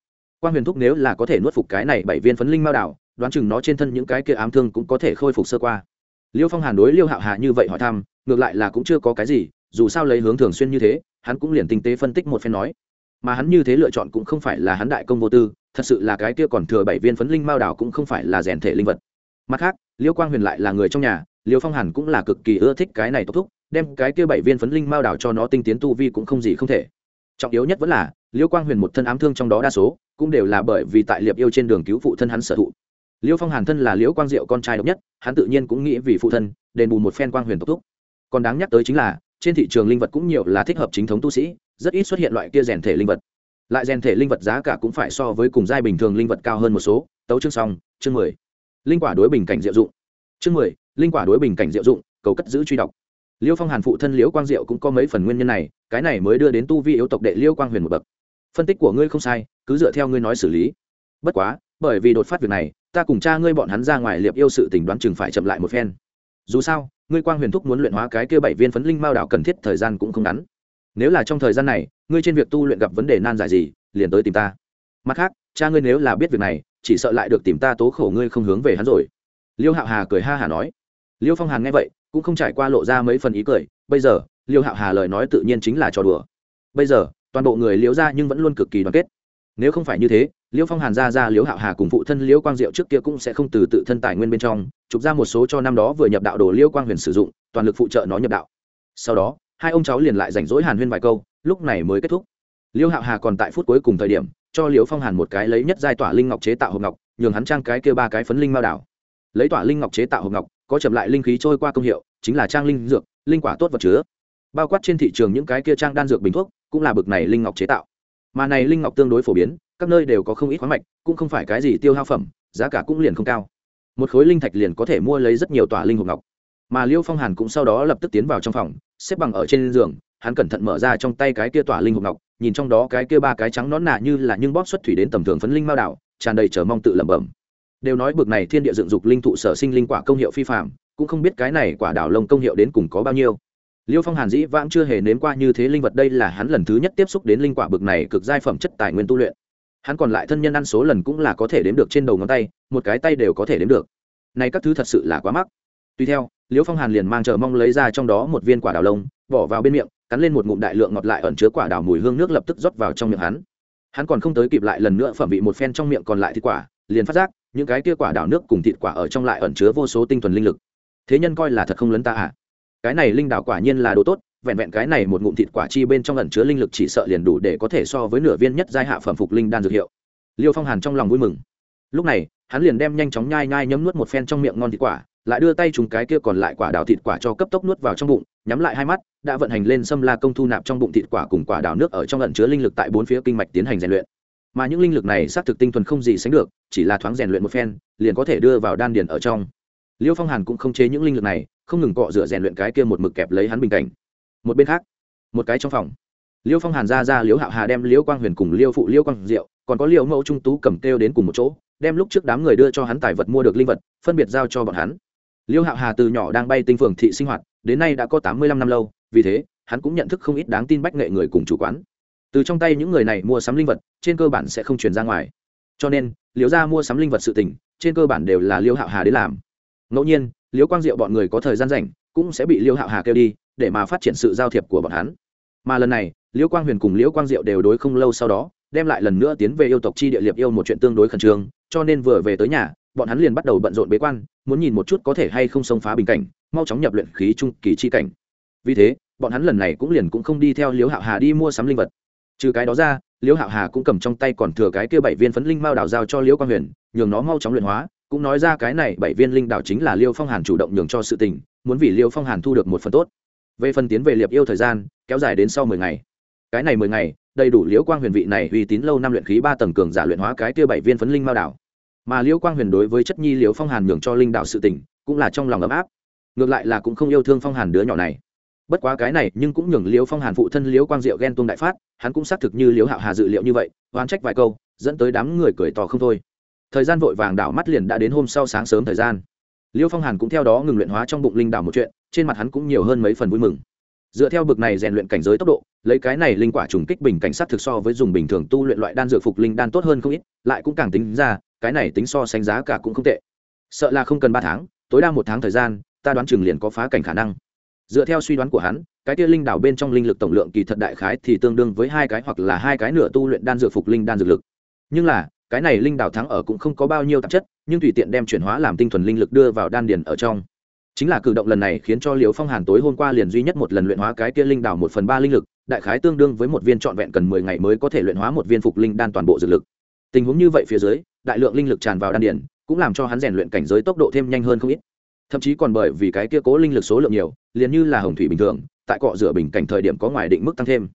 Quan huyền thúc nếu là có thể nuốt phục cái này bảy viên phấn linh mao đảo, đoán chừng nó trên thân những cái kia ám thương cũng có thể khôi phục sơ qua. Liêu phong hàn đối liêu hạo hà như vậy hỏi thăm, ngược lại là cũng chưa có cái gì, dù sao lấy hướng thường xuyên như thế, hắn cũng liền tinh tế phân tích một phen nói. Mà hắn như thế lựa chọn cũng không phải là hắn đại công vô tư, thật sự là cái kia còn thừa bảy viên phấn linh mao đảo cũng không phải là rèn thể linh vật. Mặt khác, liêu quang huyền lại là người trong nhà, liêu phong hàn cũng là cực kỳ ưa thích cái này tốc thúc đem cái kia bảy viên phấn linh mao đảo cho nó tinh tiến tu vi cũng không gì không thể. Trọng yếu nhất vẫn là, liêu quang huyền một thân ám thương trong đó đa số, cũng đều là bởi vì tại liệp yêu trên đường cứu phụ thân hắn sở thụ. Liêu phong hàn thân là liễu quang diệu con trai độc nhất, hắn tự nhiên cũng nghĩ vì phụ thân, đền bù một phen quang huyền tốc thúc. Còn đáng nhắc tới chính là, trên thị trường linh vật cũng nhiều là thích hợp chính thống tu sĩ, rất ít xuất hiện loại kia rèn thể linh vật. Lại rèn thể linh vật giá cả cũng phải so với cùng giai bình thường linh vật cao hơn một số, tấu chương xong, chương mười. Linh quả đối bình cảnh diệu dụng. Chương mười, linh quả đối bình cảnh diệu dụng, cầu cất giữ truy đọc liêu phong hàn phụ thân liễu quang diệu cũng có mấy phần nguyên nhân này, cái này mới đưa đến tu vi yếu tộc đệ liêu quang huyền một bậc. Phân tích của ngươi không sai, cứ dựa theo ngươi nói xử lý. Bất quá, bởi vì đột phát việc này, ta cùng cha ngươi bọn hắn ra ngoài liệp yêu sự tình đoán chừng phải chậm lại một phen. Dù sao, ngươi quang huyền thúc muốn luyện hóa cái kia bảy viên phấn linh mao đảo cần thiết thời gian cũng không ngắn. Nếu là trong thời gian này, ngươi trên việc tu luyện gặp vấn đề nan giải gì, liền tới tìm ta. Mặt khác, cha ngươi nếu là biết việc này, chỉ sợ lại được tìm ta tố khổ ngươi không hướng về hắn rồi. Liêu hạo hà cười ha hà nói. Liêu phong hàn nghe vậy cũng không trải qua lộ ra mấy phần ý cười, bây giờ, liêu hạo hà lời nói tự nhiên chính là trò đùa. Bây giờ, toàn bộ người liễu ra nhưng vẫn luôn cực kỳ đoàn kết. Nếu không phải như thế liêu phong hàn ra ra liễu hạo hà cùng phụ thân liễu quang diệu trước kia cũng sẽ không từ tự thân tài nguyên bên trong trục ra một số cho năm đó vừa nhập đạo đồ liễu quang huyền sử dụng, toàn lực phụ trợ nó nhập đạo. Sau đó, hai ông cháu liền lại rảnh rỗi hàn huyên vài câu, lúc này mới kết thúc. Liễu hạo hà còn tại phút cuối cùng thời điểm, cho liễu phong hàn một cái lấy nhất giai tỏa linh ngọc chế tạo hộp ngọc, nhường hắn trang cái kia ba cái phấn linh mao đảo. Lấy tỏa linh ngọc chế tạo hộp ngọc có chậm lại linh khí trôi qua công hiệu, chính là trang linh dược, linh quả tốt vật chứa. Bao quát trên thị trường những cái kia trang đan dược bình thuốc, cũng là bực này linh ngọc chế tạo. Mà này linh ngọc tương đối phổ biến, các nơi đều có không ít khoáng mạch, cũng không phải cái gì tiêu hao phẩm, giá cả cũng liền không cao. Một khối linh thạch liền có thể mua lấy rất nhiều tòa linh hộp ngọc. Mà liêu phong hàn cũng sau đó lập tức tiến vào trong phòng, xếp bằng ở trên giường, hắn cẩn thận mở ra trong tay cái kia tỏa linh hộp ngọc, nhìn trong đó cái kia ba cái trắng nón nạ như là những bóp xuất thủy đến tầm thường phấn linh mao đảo, tràn đầy chờ mong tự lẩm bẩm đều nói bực này thiên địa dựng dục linh thụ sở sinh linh quả công hiệu phi phạm cũng không biết cái này quả đảo lông công hiệu đến cùng có bao nhiêu. Liêu phong hàn dĩ vãng chưa hề nếm qua như thế linh vật, đây là hắn lần thứ nhất tiếp xúc đến linh quả bực này cực giai phẩm chất tài nguyên tu luyện. Hắn còn lại thân nhân ăn số lần cũng là có thể đếm được trên đầu ngón tay, một cái tay đều có thể đếm được. Này các thứ thật sự là quá mắc. Tuy theo, liêu phong hàn liền mang chờ mong lấy ra trong đó một viên quả đào lông, bỏ vào bên miệng, cắn lên một ngụm đại lượng ngọt lại ẩn chứa quả đào mùi hương nước lập tức rót vào trong miệng hắn. Hắn còn không tới kịp lại lần nữa phẩm vị một phen trong miệng còn lại thì quả, liền phát giác những cái kia quả đào nước cùng thịt quả ở trong lại ẩn chứa vô số tinh thuần linh lực. Thế nhân coi là thật không lấn ta à? Cái này linh đảo quả nhiên là đồ tốt, vẹn vẹn cái này một ngụm thịt quả chi bên trong ẩn chứa linh lực chỉ sợ liền đủ để có thể so với nửa viên nhất giai hạ phẩm phục linh đan dược hiệu. Liêu phong hàn trong lòng vui mừng. Lúc này, hắn liền đem nhanh chóng nhai nhai nhấm nuốt một phen trong miệng ngon thịt quả, lại đưa tay trùng cái kia còn lại quả đào thịt quả cho cấp tốc nuốt vào trong bụng, nhắm lại hai mắt, đã vận hành lên xâm la công thu nạp trong bụng thịt quả cùng quả đào nước ở trong ẩn chứa linh lực tại bốn phía kinh mạch tiến hành rèn luyện mà những linh lực này xác thực tinh thuần không gì sánh được, chỉ là thoáng rèn luyện một phen, liền có thể đưa vào đan điền ở trong. Liêu phong hàn cũng không chế những linh lực này, không ngừng cọ rửa rèn luyện cái kia một mực kẹp lấy hắn bình cảnh. Một bên khác, một cái trong phòng, liêu phong hàn ra ra liêu hạo hà đem liêu quang huyền cùng liêu phụ liêu quang diệu, còn có liêu mẫu trung tú cầm kêu đến cùng một chỗ, đem lúc trước đám người đưa cho hắn tài vật mua được linh vật, phân biệt giao cho bọn hắn. Liêu hạo hà từ nhỏ đang bay tinh phường thị sinh hoạt, đến nay đã có tám mươi lăm năm lâu, vì thế, hắn cũng nhận thức không ít đáng tin bách nghệ người cùng chủ quán từ trong tay những người này mua sắm linh vật, trên cơ bản sẽ không truyền ra ngoài. Cho nên, liễu gia mua sắm linh vật sự tình, trên cơ bản đều là liêu hạo hà đến làm. Ngẫu nhiên, liễu quang diệu bọn người có thời gian rảnh, cũng sẽ bị liêu hạo hà kêu đi, để mà phát triển sự giao thiệp của bọn hắn. Mà lần này, liễu quang huyền cùng liễu quang diệu đều đối không lâu sau đó, đem lại lần nữa tiến về yêu tộc chi địa liệp yêu một chuyện tương đối khẩn trương, cho nên vừa về tới nhà, bọn hắn liền bắt đầu bận rộn bế quan, muốn nhìn một chút có thể hay không xông phá bình cảnh, mau chóng nhập luyện khí trung kỳ chi cảnh. Vì thế, bọn hắn lần này cũng liền cũng không đi theo liễu hạo hà đi mua sắm linh vật trừ cái đó ra, liễu hạo hà cũng cầm trong tay còn thừa cái kia bảy viên phấn linh mao đào giao cho liễu quang huyền, nhường nó mau chóng luyện hóa, cũng nói ra cái này bảy viên linh đào chính là liêu phong hàn chủ động nhường cho sự tình, muốn vì liêu phong hàn thu được một phần tốt. Về phần tiến về liệp yêu thời gian, kéo dài đến sau mười ngày. Cái này mười ngày, đầy đủ liễu quang huyền vị này uy tín lâu năm luyện khí ba tầng cường giả luyện hóa cái kia bảy viên phấn linh mao đảo mà liễu quang huyền đối với chất nhi liễu phong hàn nhường cho linh đạo sự tỉnh cũng là trong lòng ấm áp. Ngược lại là cũng không yêu thương phong hàn đứa nhỏ này bất quá cái này nhưng cũng nhường liễu phong hàn phụ thân liễu quang diệu ghen tuông đại phát, hắn cũng xác thực như liễu hạo hà dự liệu như vậy, oán trách vài câu, dẫn tới đám người cười to không thôi. Thời gian vội vàng đảo mắt liền đã đến hôm sau sáng sớm thời gian. Liễu phong hàn cũng theo đó ngừng luyện hóa trong bụng linh đảo một chuyện, trên mặt hắn cũng nhiều hơn mấy phần vui mừng. Dựa theo bực này rèn luyện cảnh giới tốc độ, lấy cái này linh quả trùng kích bình cảnh sát thực so với dùng bình thường tu luyện loại đan dược phục linh đan tốt hơn không ít, lại cũng càng tính ra, cái này tính so sánh giá cả cũng không tệ. Sợ là không cần ba tháng, tối đa một tháng thời gian, ta đoán chừng liền có phá cảnh khả năng dựa theo suy đoán của hắn, cái kia linh đảo bên trong linh lực tổng lượng kỳ thật đại khái thì tương đương với hai cái hoặc là hai cái nửa tu luyện đan dược phục linh đan dược lực. Nhưng là, cái này linh đảo thắng ở cũng không có bao nhiêu tạp chất, nhưng tùy tiện đem chuyển hóa làm tinh thuần linh lực đưa vào đan điền ở trong. Chính là cử động lần này khiến cho liều phong hàn tối hôm qua liền duy nhất một lần luyện hóa cái kia linh đảo một phần ba linh lực, đại khái tương đương với một viên trọn vẹn cần mười ngày mới có thể luyện hóa một viên phục linh đan toàn bộ dược lực. Tình huống như vậy phía dưới, đại lượng linh lực tràn vào đan điển cũng làm cho hắn rèn luyện cảnh giới tốc độ thêm nhanh hơn không ít thậm chí còn bởi vì cái kia cố linh lực số lượng nhiều, liền như là hồng thủy bình thường, tại cọ rửa bình cảnh thời điểm có ngoài định mức tăng thêm.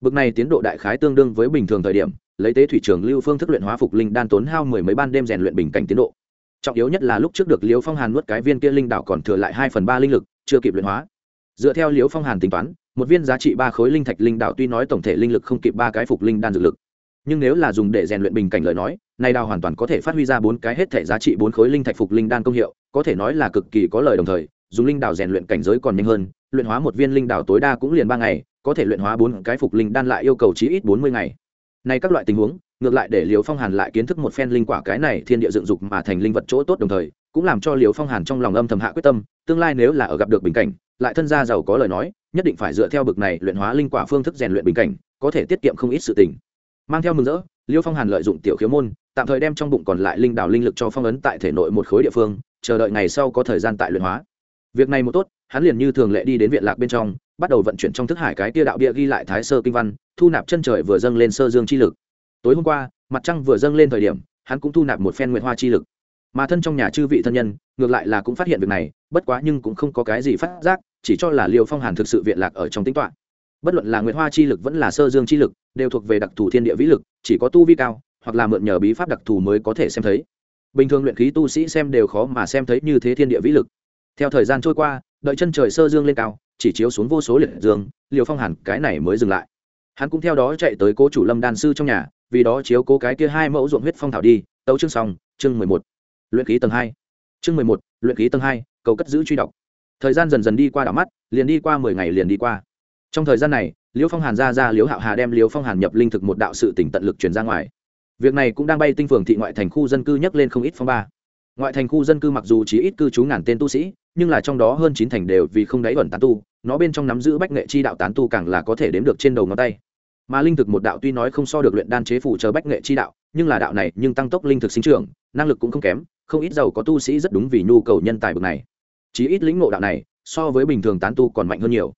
Bực này tiến độ đại khái tương đương với bình thường thời điểm, lấy tế thủy trường lưu phương thức luyện hóa phục linh đan tốn hao mười mấy ban đêm rèn luyện bình cảnh tiến độ. Trọng yếu nhất là lúc trước được liễu phong hàn nuốt cái viên kia linh đảo còn thừa lại hai phần ba linh lực, chưa kịp luyện hóa. Dựa theo liễu phong hàn tính toán, một viên giá trị ba khối linh thạch linh đảo tuy nói tổng thể linh lực không kịp ba cái phục linh đan dược lực, nhưng nếu là dùng để rèn luyện bình cảnh lời nói nay đào hoàn toàn có thể phát huy ra bốn cái hết thể giá trị bốn khối linh thạch phục linh đan công hiệu có thể nói là cực kỳ có lời đồng thời, dùng linh đảo rèn luyện cảnh giới còn nhanh hơn, luyện hóa một viên linh đảo tối đa cũng liền ba ngày, có thể luyện hóa bốn cái phục linh đan lại yêu cầu chí ít bốn mươi ngày. Nay các loại tình huống, ngược lại để liều phong hàn lại kiến thức một phen linh quả cái này thiên địa dựng dục mà thành linh vật chỗ tốt đồng thời, cũng làm cho liều phong hàn trong lòng âm thầm hạ quyết tâm, tương lai nếu là ở gặp được bình cảnh, lại thân gia giàu có lời nói, nhất định phải dựa theo bực này luyện hóa linh quả phương thức rèn luyện bình cảnh, có thể tiết kiệm không ít sự tình. Mang theo mừng rỡ liêu phong hàn lợi dụng tiểu khiếu môn, tạm thời đem trong bụng còn lại linh đảo linh lực cho phong ấn tại thể nội một khối địa phương chờ đợi ngày sau có thời gian tại luyện hóa. Việc này một tốt, hắn liền như thường lệ đi đến viện lạc bên trong, bắt đầu vận chuyển trong thức hải cái tia đạo bia ghi lại thái sơ kinh văn, thu nạp chân trời vừa dâng lên sơ dương chi lực. Tối hôm qua, mặt trăng vừa dâng lên thời điểm, hắn cũng thu nạp một phen nguyện hoa chi lực. Mà thân trong nhà chư vị thân nhân, ngược lại là cũng phát hiện việc này, bất quá nhưng cũng không có cái gì phát giác, chỉ cho là liêu phong hàn thực sự viện lạc ở trong tính toán bất luận là nguyệt hoa chi lực vẫn là sơ dương chi lực, đều thuộc về đặc thù thiên địa vĩ lực, chỉ có tu vi cao, hoặc là mượn nhờ bí pháp đặc thù mới có thể xem thấy bình thường luyện khí tu sĩ xem đều khó mà xem thấy như thế thiên địa vĩ lực. Theo thời gian trôi qua, đợi chân trời sơ dương lên cao, chỉ chiếu xuống vô số liệt dương, liều phong hàn, cái này mới dừng lại. Hắn cũng theo đó chạy tới cố chủ lâm đan sư trong nhà, vì đó chiếu cố cái kia hai mẫu ruộng huyết phong thảo đi, tấu chương xong, chương mười một. Luyện khí tầng hai. Chương mười một, luyện khí tầng hai, cầu cất giữ truy đọc. Thời gian dần dần đi qua đảo mắt, liền đi qua mười ngày liền đi qua. Trong thời gian này liễu phong hàn ra ra liễu hạo hà đem liễu phong hàn nhập linh thực một đạo sự tỉnh tận lực truyền ra ngoài việc này cũng đang bay tinh phường thị ngoại thành khu dân cư nhấc lên không ít phong ba. Ngoại thành khu dân cư mặc dù chỉ ít cư trú ngàn tên tu sĩ, nhưng là trong đó hơn chín thành đều vì không đáy ẩn tán tu, nó bên trong nắm giữ bách nghệ chi đạo tán tu càng là có thể đếm được trên đầu ngón tay. Mà linh thực một đạo tuy nói không so được luyện đan chế phủ chờ bách nghệ chi đạo, nhưng là đạo này nhưng tăng tốc linh thực sinh trưởng, năng lực cũng không kém, không ít giàu có tu sĩ rất đúng vì nhu cầu nhân tài bậc này. Chí ít lĩnh ngộ đạo này, so với bình thường tán tu còn mạnh hơn nhiều.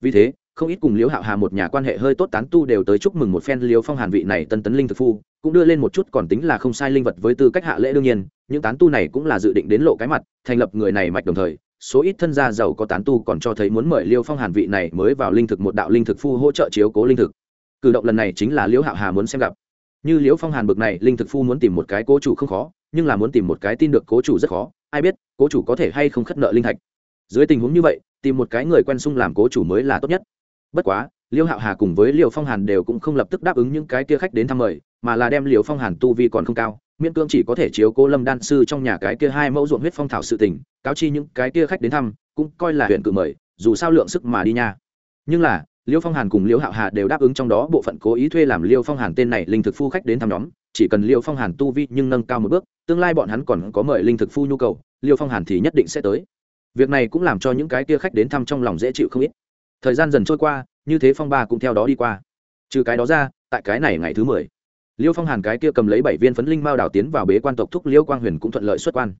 Vì thế không ít cùng liễu hạo hà một nhà quan hệ hơi tốt tán tu đều tới chúc mừng một phen liễu phong hàn vị này tân tấn linh thực phu, cũng đưa lên một chút còn tính là không sai linh vật với tư cách hạ lễ đương nhiên, những tán tu này cũng là dự định đến lộ cái mặt, thành lập người này mạch đồng thời, số ít thân gia giàu có tán tu còn cho thấy muốn mời liêu phong hàn vị này mới vào linh thực một đạo linh thực phu hỗ trợ chiếu cố linh thực. Cử động lần này chính là liễu hạo hà muốn xem gặp. Như liễu phong hàn bực này, linh thực phu muốn tìm một cái cố chủ không khó, nhưng là muốn tìm một cái tin được cố chủ rất khó, ai biết, cố chủ có thể hay không khất nợ linh thạch. Dưới tình huống như vậy, tìm một cái người quen sung làm cố chủ mới là tốt nhất bất quá, liêu hạo hà cùng với liêu phong hàn đều cũng không lập tức đáp ứng những cái kia khách đến thăm mời, mà là đem liêu phong hàn tu vi còn không cao, miễn cương chỉ có thể chiếu cố lâm đan sư trong nhà cái kia hai mẫu ruộng huyết phong thảo sự tình, cáo chi những cái kia khách đến thăm, cũng coi là huyện cự mời, dù sao lượng sức mà đi nha. Nhưng là, liêu phong hàn cùng liêu hạo hà đều đáp ứng trong đó bộ phận cố ý thuê làm liêu phong hàn tên này linh thực phu khách đến thăm nhóm, chỉ cần liêu phong hàn tu vi nhưng nâng cao một bước, tương lai bọn hắn còn có mời linh thực phu nhu cầu, liêu phong hàn thì nhất định sẽ tới. Việc này cũng làm cho những cái kia khách đến thăm trong lòng dễ chịu không ít thời gian dần trôi qua, như thế phong ba cũng theo đó đi qua. Trừ cái đó ra, tại cái này ngày thứ mười, liêu phong hàn cái kia cầm lấy bảy viên phấn linh mao đảo tiến vào bế quan tộc thúc liêu quang huyền cũng thuận lợi xuất quan.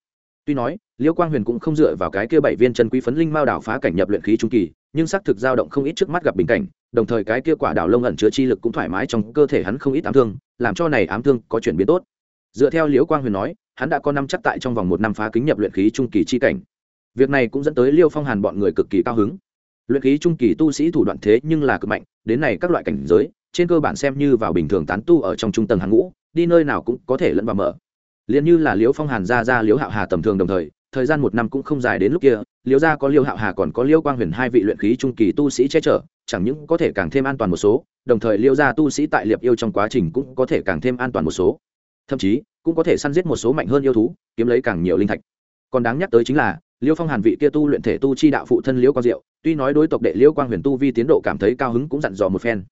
Tuy nói, liêu quang huyền cũng không dựa vào cái kia bảy viên chân quý phấn linh mao đảo phá cảnh nhập luyện khí trung kỳ, nhưng xác thực dao động không ít trước mắt gặp bình cảnh, đồng thời cái kia quả đảo lông ẩn chứa chi lực cũng thoải mái trong cơ thể hắn không ít ám thương, làm cho này ám thương có chuyển biến tốt. Dựa theo liêu quang huyền nói, hắn đã có năm chắc tại trong vòng một năm phá kính nhập luyện khí trung kỳ chi cảnh. Việc này cũng dẫn tới liêu phong hàn bọn người cực kỳ cao hứng luyện khí trung kỳ tu sĩ thủ đoạn thế nhưng là cực mạnh, đến này các loại cảnh giới, trên cơ bản xem như vào bình thường tán tu ở trong trung tầng hàng ngũ, đi nơi nào cũng có thể lẫn vào mở. Liền như là liễu phong hàn ra ra liễu hạo hà tầm thường đồng thời thời gian một năm cũng không dài đến lúc kia, liễu gia có liễu hạo hà còn có liễu quang huyền hai vị luyện khí trung kỳ tu sĩ che chở, chẳng những có thể càng thêm an toàn một số, đồng thời liễu gia tu sĩ tại liệp yêu trong quá trình cũng có thể càng thêm an toàn một số. Thậm chí, cũng có thể săn giết một số mạnh hơn yêu thú, kiếm lấy càng nhiều linh thạch. Còn đáng nhắc tới chính là Liêu phong hàn vị kia tu luyện thể tu chi đạo phụ thân Liêu quang diệu, tuy nói đối tộc đệ Liêu quang huyền tu vi tiến độ cảm thấy cao hứng cũng dặn dò một phen.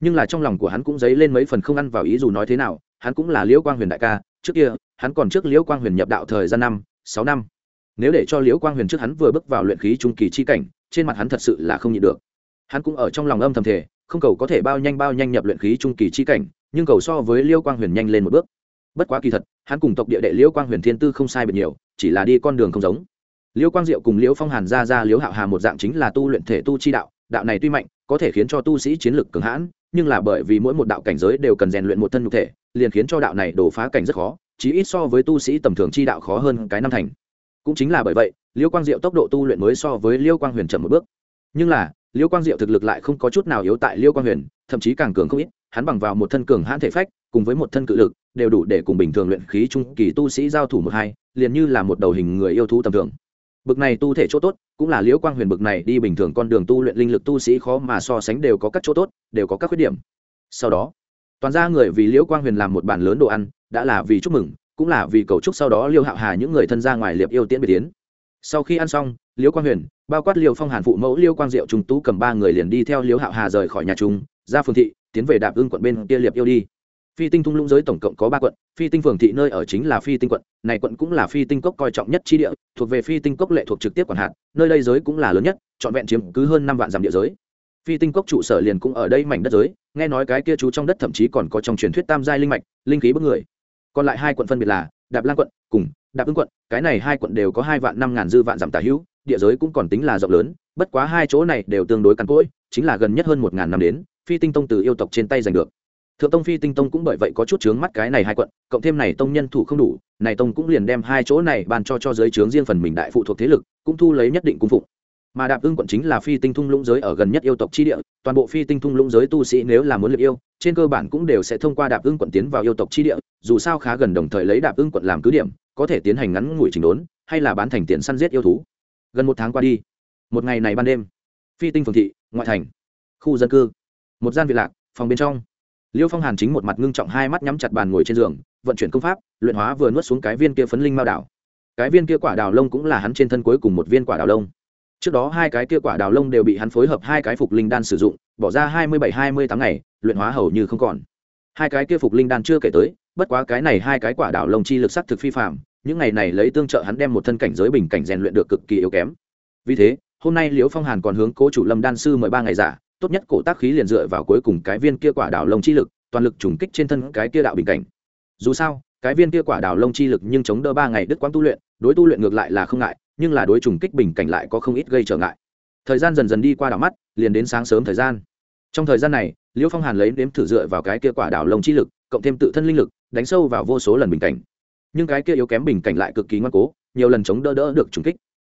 Nhưng là trong lòng của hắn cũng dấy lên mấy phần không ăn vào ý dù nói thế nào, hắn cũng là Liêu quang huyền đại ca, trước kia, hắn còn trước Liêu quang huyền nhập đạo thời gian năm, sáu năm. Nếu để cho Liêu quang huyền trước hắn vừa bước vào luyện khí trung kỳ chi cảnh, trên mặt hắn thật sự là không nhịn được. Hắn cũng ở trong lòng âm thầm thể không cầu có thể bao nhanh bao nhanh nhập luyện khí trung kỳ chi cảnh, nhưng cầu so với Liêu quang huyền nhanh lên một bước. Bất quá kỳ thật, hắn cùng tộc địa đệ Liêu quang huyền thiên tư không sai biệt nhiều, chỉ là đi con đường không giống liễu quang diệu cùng liễu phong hàn ra ra liễu hạo hà một dạng chính là tu luyện thể tu chi đạo đạo này tuy mạnh, có thể khiến cho tu sĩ chiến lực cường hãn, nhưng là bởi vì mỗi một đạo cảnh giới đều cần rèn luyện một thân nhục thể, liền khiến cho đạo này đổ phá cảnh rất khó, chí ít so với tu sĩ tầm thường chi đạo khó hơn cái năm thành. Cũng chính là bởi vậy liêu quang diệu tốc độ tu luyện mới so với liêu quang huyền chậm một bước. Nhưng là liêu quang diệu thực lực lại không có chút nào yếu tại liêu quang huyền, thậm chí càng cường không ít, hắn bằng vào một thân cường hãn thể phách, cùng với một thân cự lực, đều đủ để cùng bình thường luyện khí trung kỳ tu sĩ giao thủ một hai, liền như là một đầu hình người yêu thú tầm thường bực này tu thể chỗ tốt, cũng là liễu quang huyền bực này đi bình thường con đường tu luyện linh lực tu sĩ khó mà so sánh đều có các chỗ tốt, đều có các khuyết điểm. Sau đó, toàn ra người vì liễu quang huyền làm một bàn lớn đồ ăn, đã là vì chúc mừng, cũng là vì cầu chúc sau đó liêu hạo hà những người thân ra ngoài liệp yêu tiễn biệt tiến. Sau khi ăn xong, liễu quang huyền, bao quát liêu phong hàn phụ mẫu liêu quang diệu trùng tú cầm ba người liền đi theo liễu hạo hà rời khỏi nhà chúng ra phương thị, tiến về đạp ưng quận bên kia liệp yêu đi phi tinh thung lũng giới tổng cộng có ba quận, phi tinh phường thị nơi ở chính là phi tinh quận, này quận cũng là phi tinh cốc coi trọng nhất chi địa, thuộc về phi tinh cốc lệ thuộc trực tiếp quản hạt, nơi đây giới cũng là lớn nhất, trọn vẹn chiếm cứ hơn năm vạn dặm địa giới. Phi tinh cốc trụ sở liền cũng ở đây mảnh đất giới, nghe nói cái kia chú trong đất thậm chí còn có trong truyền thuyết tam giai linh mạch, linh khí bất người. Còn lại hai quận phân biệt là đạp lan quận cùng đạp ứng quận, cái này hai quận đều có hai vạn năm ngàn dư vạn dặm tả hữu, địa giới cũng còn tính là rộng lớn, bất quá hai chỗ này đều tương đối cằn cỗi, chính là gần nhất hơn một ngàn năm đến, phi tinh tông từ yêu tộc trên tay giành được thượng tông phi tinh tông cũng bởi vậy có chút chướng mắt cái này hai quận, cộng thêm này tông nhân thủ không đủ, này tông cũng liền đem hai chỗ này bàn cho cho giới trướng riêng phần mình đại phụ thuộc thế lực, cũng thu lấy nhất định cung phụng. Mà đạp ưng quận chính là phi tinh thung lũng giới ở gần nhất yêu tộc chi địa, toàn bộ phi tinh thung lũng giới tu sĩ nếu là muốn liệt yêu, trên cơ bản cũng đều sẽ thông qua đạp ưng quận tiến vào yêu tộc chi địa, dù sao khá gần đồng thời lấy đạp ưng quận làm cứ điểm, có thể tiến hành ngắn ngủi chỉnh đốn, hay là bán thành tiền săn giết yêu thú. Gần một tháng qua đi, một ngày này ban đêm, phi tinh phường thị, ngoại thành, khu dân cư, một gian vị lạc, phòng bên trong liêu phong hàn chính một mặt ngưng trọng hai mắt nhắm chặt bàn ngồi trên giường, vận chuyển công pháp, luyện hóa vừa nuốt xuống cái viên kia phấn linh mao đảo. Cái viên kia quả đào lông cũng là hắn trên thân cuối cùng một viên quả đào lông. Trước đó hai cái kia quả đào lông đều bị hắn phối hợp hai cái phục linh đan sử dụng, bỏ ra hai mươi bảy, hai mươi tám ngày, luyện hóa hầu như không còn. Hai cái kia phục linh đan chưa kể tới, bất quá cái này hai cái quả đào lông chi lực sắc thực phi phạm những ngày này lấy tương trợ hắn đem một thân cảnh giới bình cảnh rèn luyện được cực kỳ yếu kém. Vì thế, hôm nay liễu phong hàn còn hướng cố chủ lâm đan sư mời ba ngày giả tốt nhất cổ tác khí liền dựa vào cuối cùng cái viên kia quả đào lông chi lực, toàn lực trùng kích trên thân cái kia đạo bình cảnh. Dù sao, cái viên kia quả đào lông chi lực nhưng chống đỡ ba ngày đứt quãng tu luyện, đối tu luyện ngược lại là không ngại, nhưng là đối trùng kích bình cảnh lại có không ít gây trở ngại. Thời gian dần dần đi qua đảo mắt, liền đến sáng sớm thời gian. Trong thời gian này, liễu phong hàn lấy đếm thử dựa vào cái kia quả đào lông chi lực, cộng thêm tự thân linh lực, đánh sâu vào vô số lần bình cảnh. Nhưng cái kia yếu kém bình cảnh lại cực kỳ ngoan cố, nhiều lần chống đỡ đỡ được trùng kích.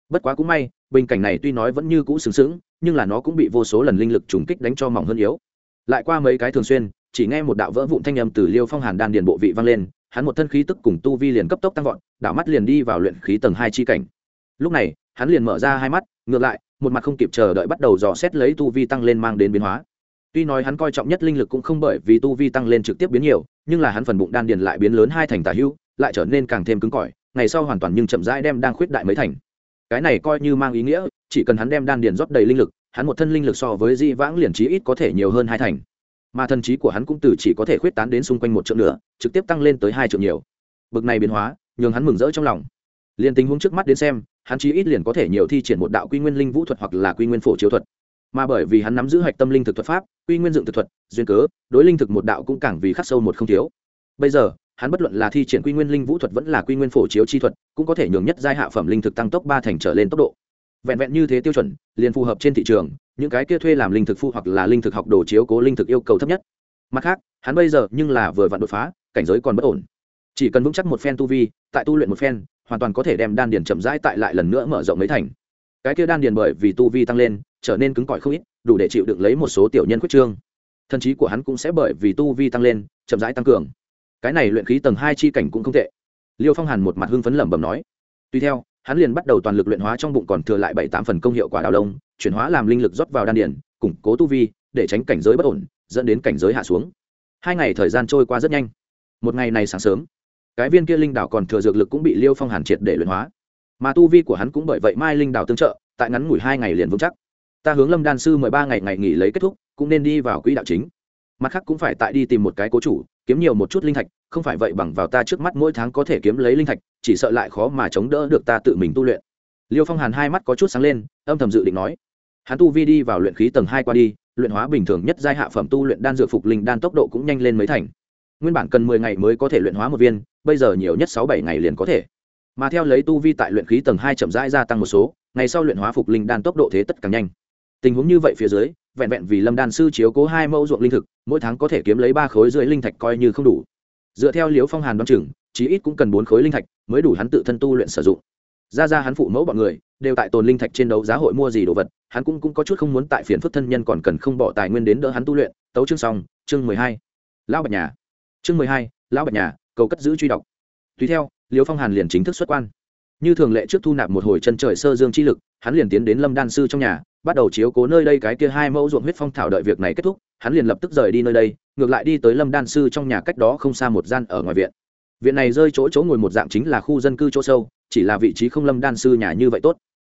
Bất quá cũng may bình cảnh này tuy nói vẫn như cũ sướng sướng nhưng là nó cũng bị vô số lần linh lực trùng kích đánh cho mỏng hơn yếu. Lại qua mấy cái thường xuyên, chỉ nghe một đạo vỡ vụn thanh âm từ liêu phong hàn đan điền bộ vị vang lên, hắn một thân khí tức cùng tu vi liền cấp tốc tăng vọt đảo mắt liền đi vào luyện khí tầng hai chi cảnh. Lúc này, hắn liền mở ra hai mắt, ngược lại, một mặt không kịp chờ đợi bắt đầu dò xét lấy tu vi tăng lên mang đến biến hóa. Tuy nói hắn coi trọng nhất linh lực cũng không bởi vì tu vi tăng lên trực tiếp biến nhiều, nhưng là hắn phần bụng đan điền lại biến lớn hai thành tả hưu lại trở nên càng thêm cứng cỏi, ngày sau hoàn toàn nhưng chậm rãi đem đang khuyết đại mấy thành cái này coi như mang ý nghĩa, chỉ cần hắn đem đan điền rót đầy linh lực, hắn một thân linh lực so với di vãng liền trí ít có thể nhiều hơn hai thành. Mà thần trí của hắn cũng từ chỉ có thể khuyết tán đến xung quanh một triệu nửa trực tiếp tăng lên tới hai triệu nhiều. Bực này biến hóa, nhường hắn mừng rỡ trong lòng. Liền tình huống trước mắt đến xem, hắn chí ít liền có thể nhiều thi triển một đạo quy nguyên linh vũ thuật hoặc là quy nguyên phổ chiếu thuật. Mà bởi vì hắn nắm giữ hạch tâm linh thực thuật pháp, quy nguyên dựng thực thuật, duyên cớ, đối linh thực một đạo cũng càng vì khắc sâu một không thiếu. Bây giờ hắn bất luận là thi triển quy nguyên linh vũ thuật vẫn là quy nguyên phổ chiếu chi thuật, cũng có thể nhường nhất giai hạ phẩm linh thực tăng tốc ba thành trở lên tốc độ. Vẹn vẹn như thế tiêu chuẩn, liền phù hợp trên thị trường, những cái kia thuê làm linh thực phu hoặc là linh thực học đồ chiếu cố linh thực yêu cầu thấp nhất. Mặt khác, hắn bây giờ nhưng là vừa vặn đột phá, cảnh giới còn bất ổn. Chỉ cần vững chắc một phen tu vi, tại tu luyện một phen, hoàn toàn có thể đem đan điền chậm rãi tại lại lần nữa mở rộng mấy thành. Cái kia đan điền bởi vì tu vi tăng lên, trở nên cứng cỏi không ít, đủ để chịu đựng lấy một số tiểu nhân quyết trương. Thần trí của hắn cũng sẽ bởi vì tu vi tăng lên, chậm rãi tăng cường cái này luyện khí tầng hai chi cảnh cũng không tệ. Liêu phong hàn một mặt hưng phấn lẩm bẩm nói. Tuy theo hắn liền bắt đầu toàn lực luyện hóa trong bụng còn thừa lại bảy tám phần công hiệu quả đào đông chuyển hóa làm linh lực rót vào đan điển, củng cố tu vi để tránh cảnh giới bất ổn dẫn đến cảnh giới hạ xuống. Hai ngày thời gian trôi qua rất nhanh. Một ngày này sáng sớm cái viên kia linh đảo còn thừa dược lực cũng bị liêu phong hàn triệt để luyện hóa. Mà tu vi của hắn cũng bởi vậy mai linh đảo tương trợ tại ngắn ngủi hai ngày liền vững chắc. Ta hướng lâm đan sư mười ba ngày ngày nghỉ lấy kết thúc cũng nên đi vào quỹ đạo chính. Mặt khác cũng phải tại đi tìm một cái cố chủ kiếm nhiều một chút linh thạch, không phải vậy bằng vào ta trước mắt mỗi tháng có thể kiếm lấy linh thạch, chỉ sợ lại khó mà chống đỡ được ta tự mình tu luyện. Liêu phong hàn hai mắt có chút sáng lên, âm thầm dự định nói. Hắn tu vi đi vào luyện khí tầng hai qua đi, luyện hóa bình thường nhất giai hạ phẩm tu luyện đan dược phục linh đan tốc độ cũng nhanh lên mấy thành. Nguyên bản cần mười ngày mới có thể luyện hóa một viên, bây giờ nhiều nhất sáu bảy ngày liền có thể. Mà theo lấy tu vi tại luyện khí tầng hai chậm rãi gia tăng một số, ngày sau luyện hóa phục linh đan tốc độ thế tất càng nhanh. Tình huống như vậy phía dưới vẹn vẹn vì lâm đan sư chiếu cố hai mẫu ruộng linh thực mỗi tháng có thể kiếm lấy ba khối dưới linh thạch coi như không đủ. Dựa theo liếu phong hàn đoán chừng chí ít cũng cần bốn khối linh thạch mới đủ hắn tự thân tu luyện sử dụng. Ra ra hắn phụ mẫu bọn người đều tại tồn linh thạch trên đấu giá hội mua gì đồ vật hắn cũng, cũng có chút không muốn tại phiền phức thân nhân còn cần không bỏ tài nguyên đến đỡ hắn tu luyện. Tấu chương xong chương mười hai. Lão bạch nhà. Chương mười hai lão bạch nhà cầu cất giữ truy đọc. Tùy theo liêu phong hàn liền chính thức xuất quan như thường lệ trước thu nạp một hồi chân trời sơ dương chi lực, hắn liền tiến đến lâm đan sư trong nhà, bắt đầu chiếu cố nơi đây cái kia hai mẫu ruộng huyết phong thảo đợi việc này kết thúc, hắn liền lập tức rời đi nơi đây, ngược lại đi tới lâm đan sư trong nhà cách đó không xa một gian ở ngoài viện. Viện này rơi chỗ chỗ ngồi một dạng chính là khu dân cư chỗ sâu, chỉ là vị trí không lâm đan sư nhà như vậy tốt.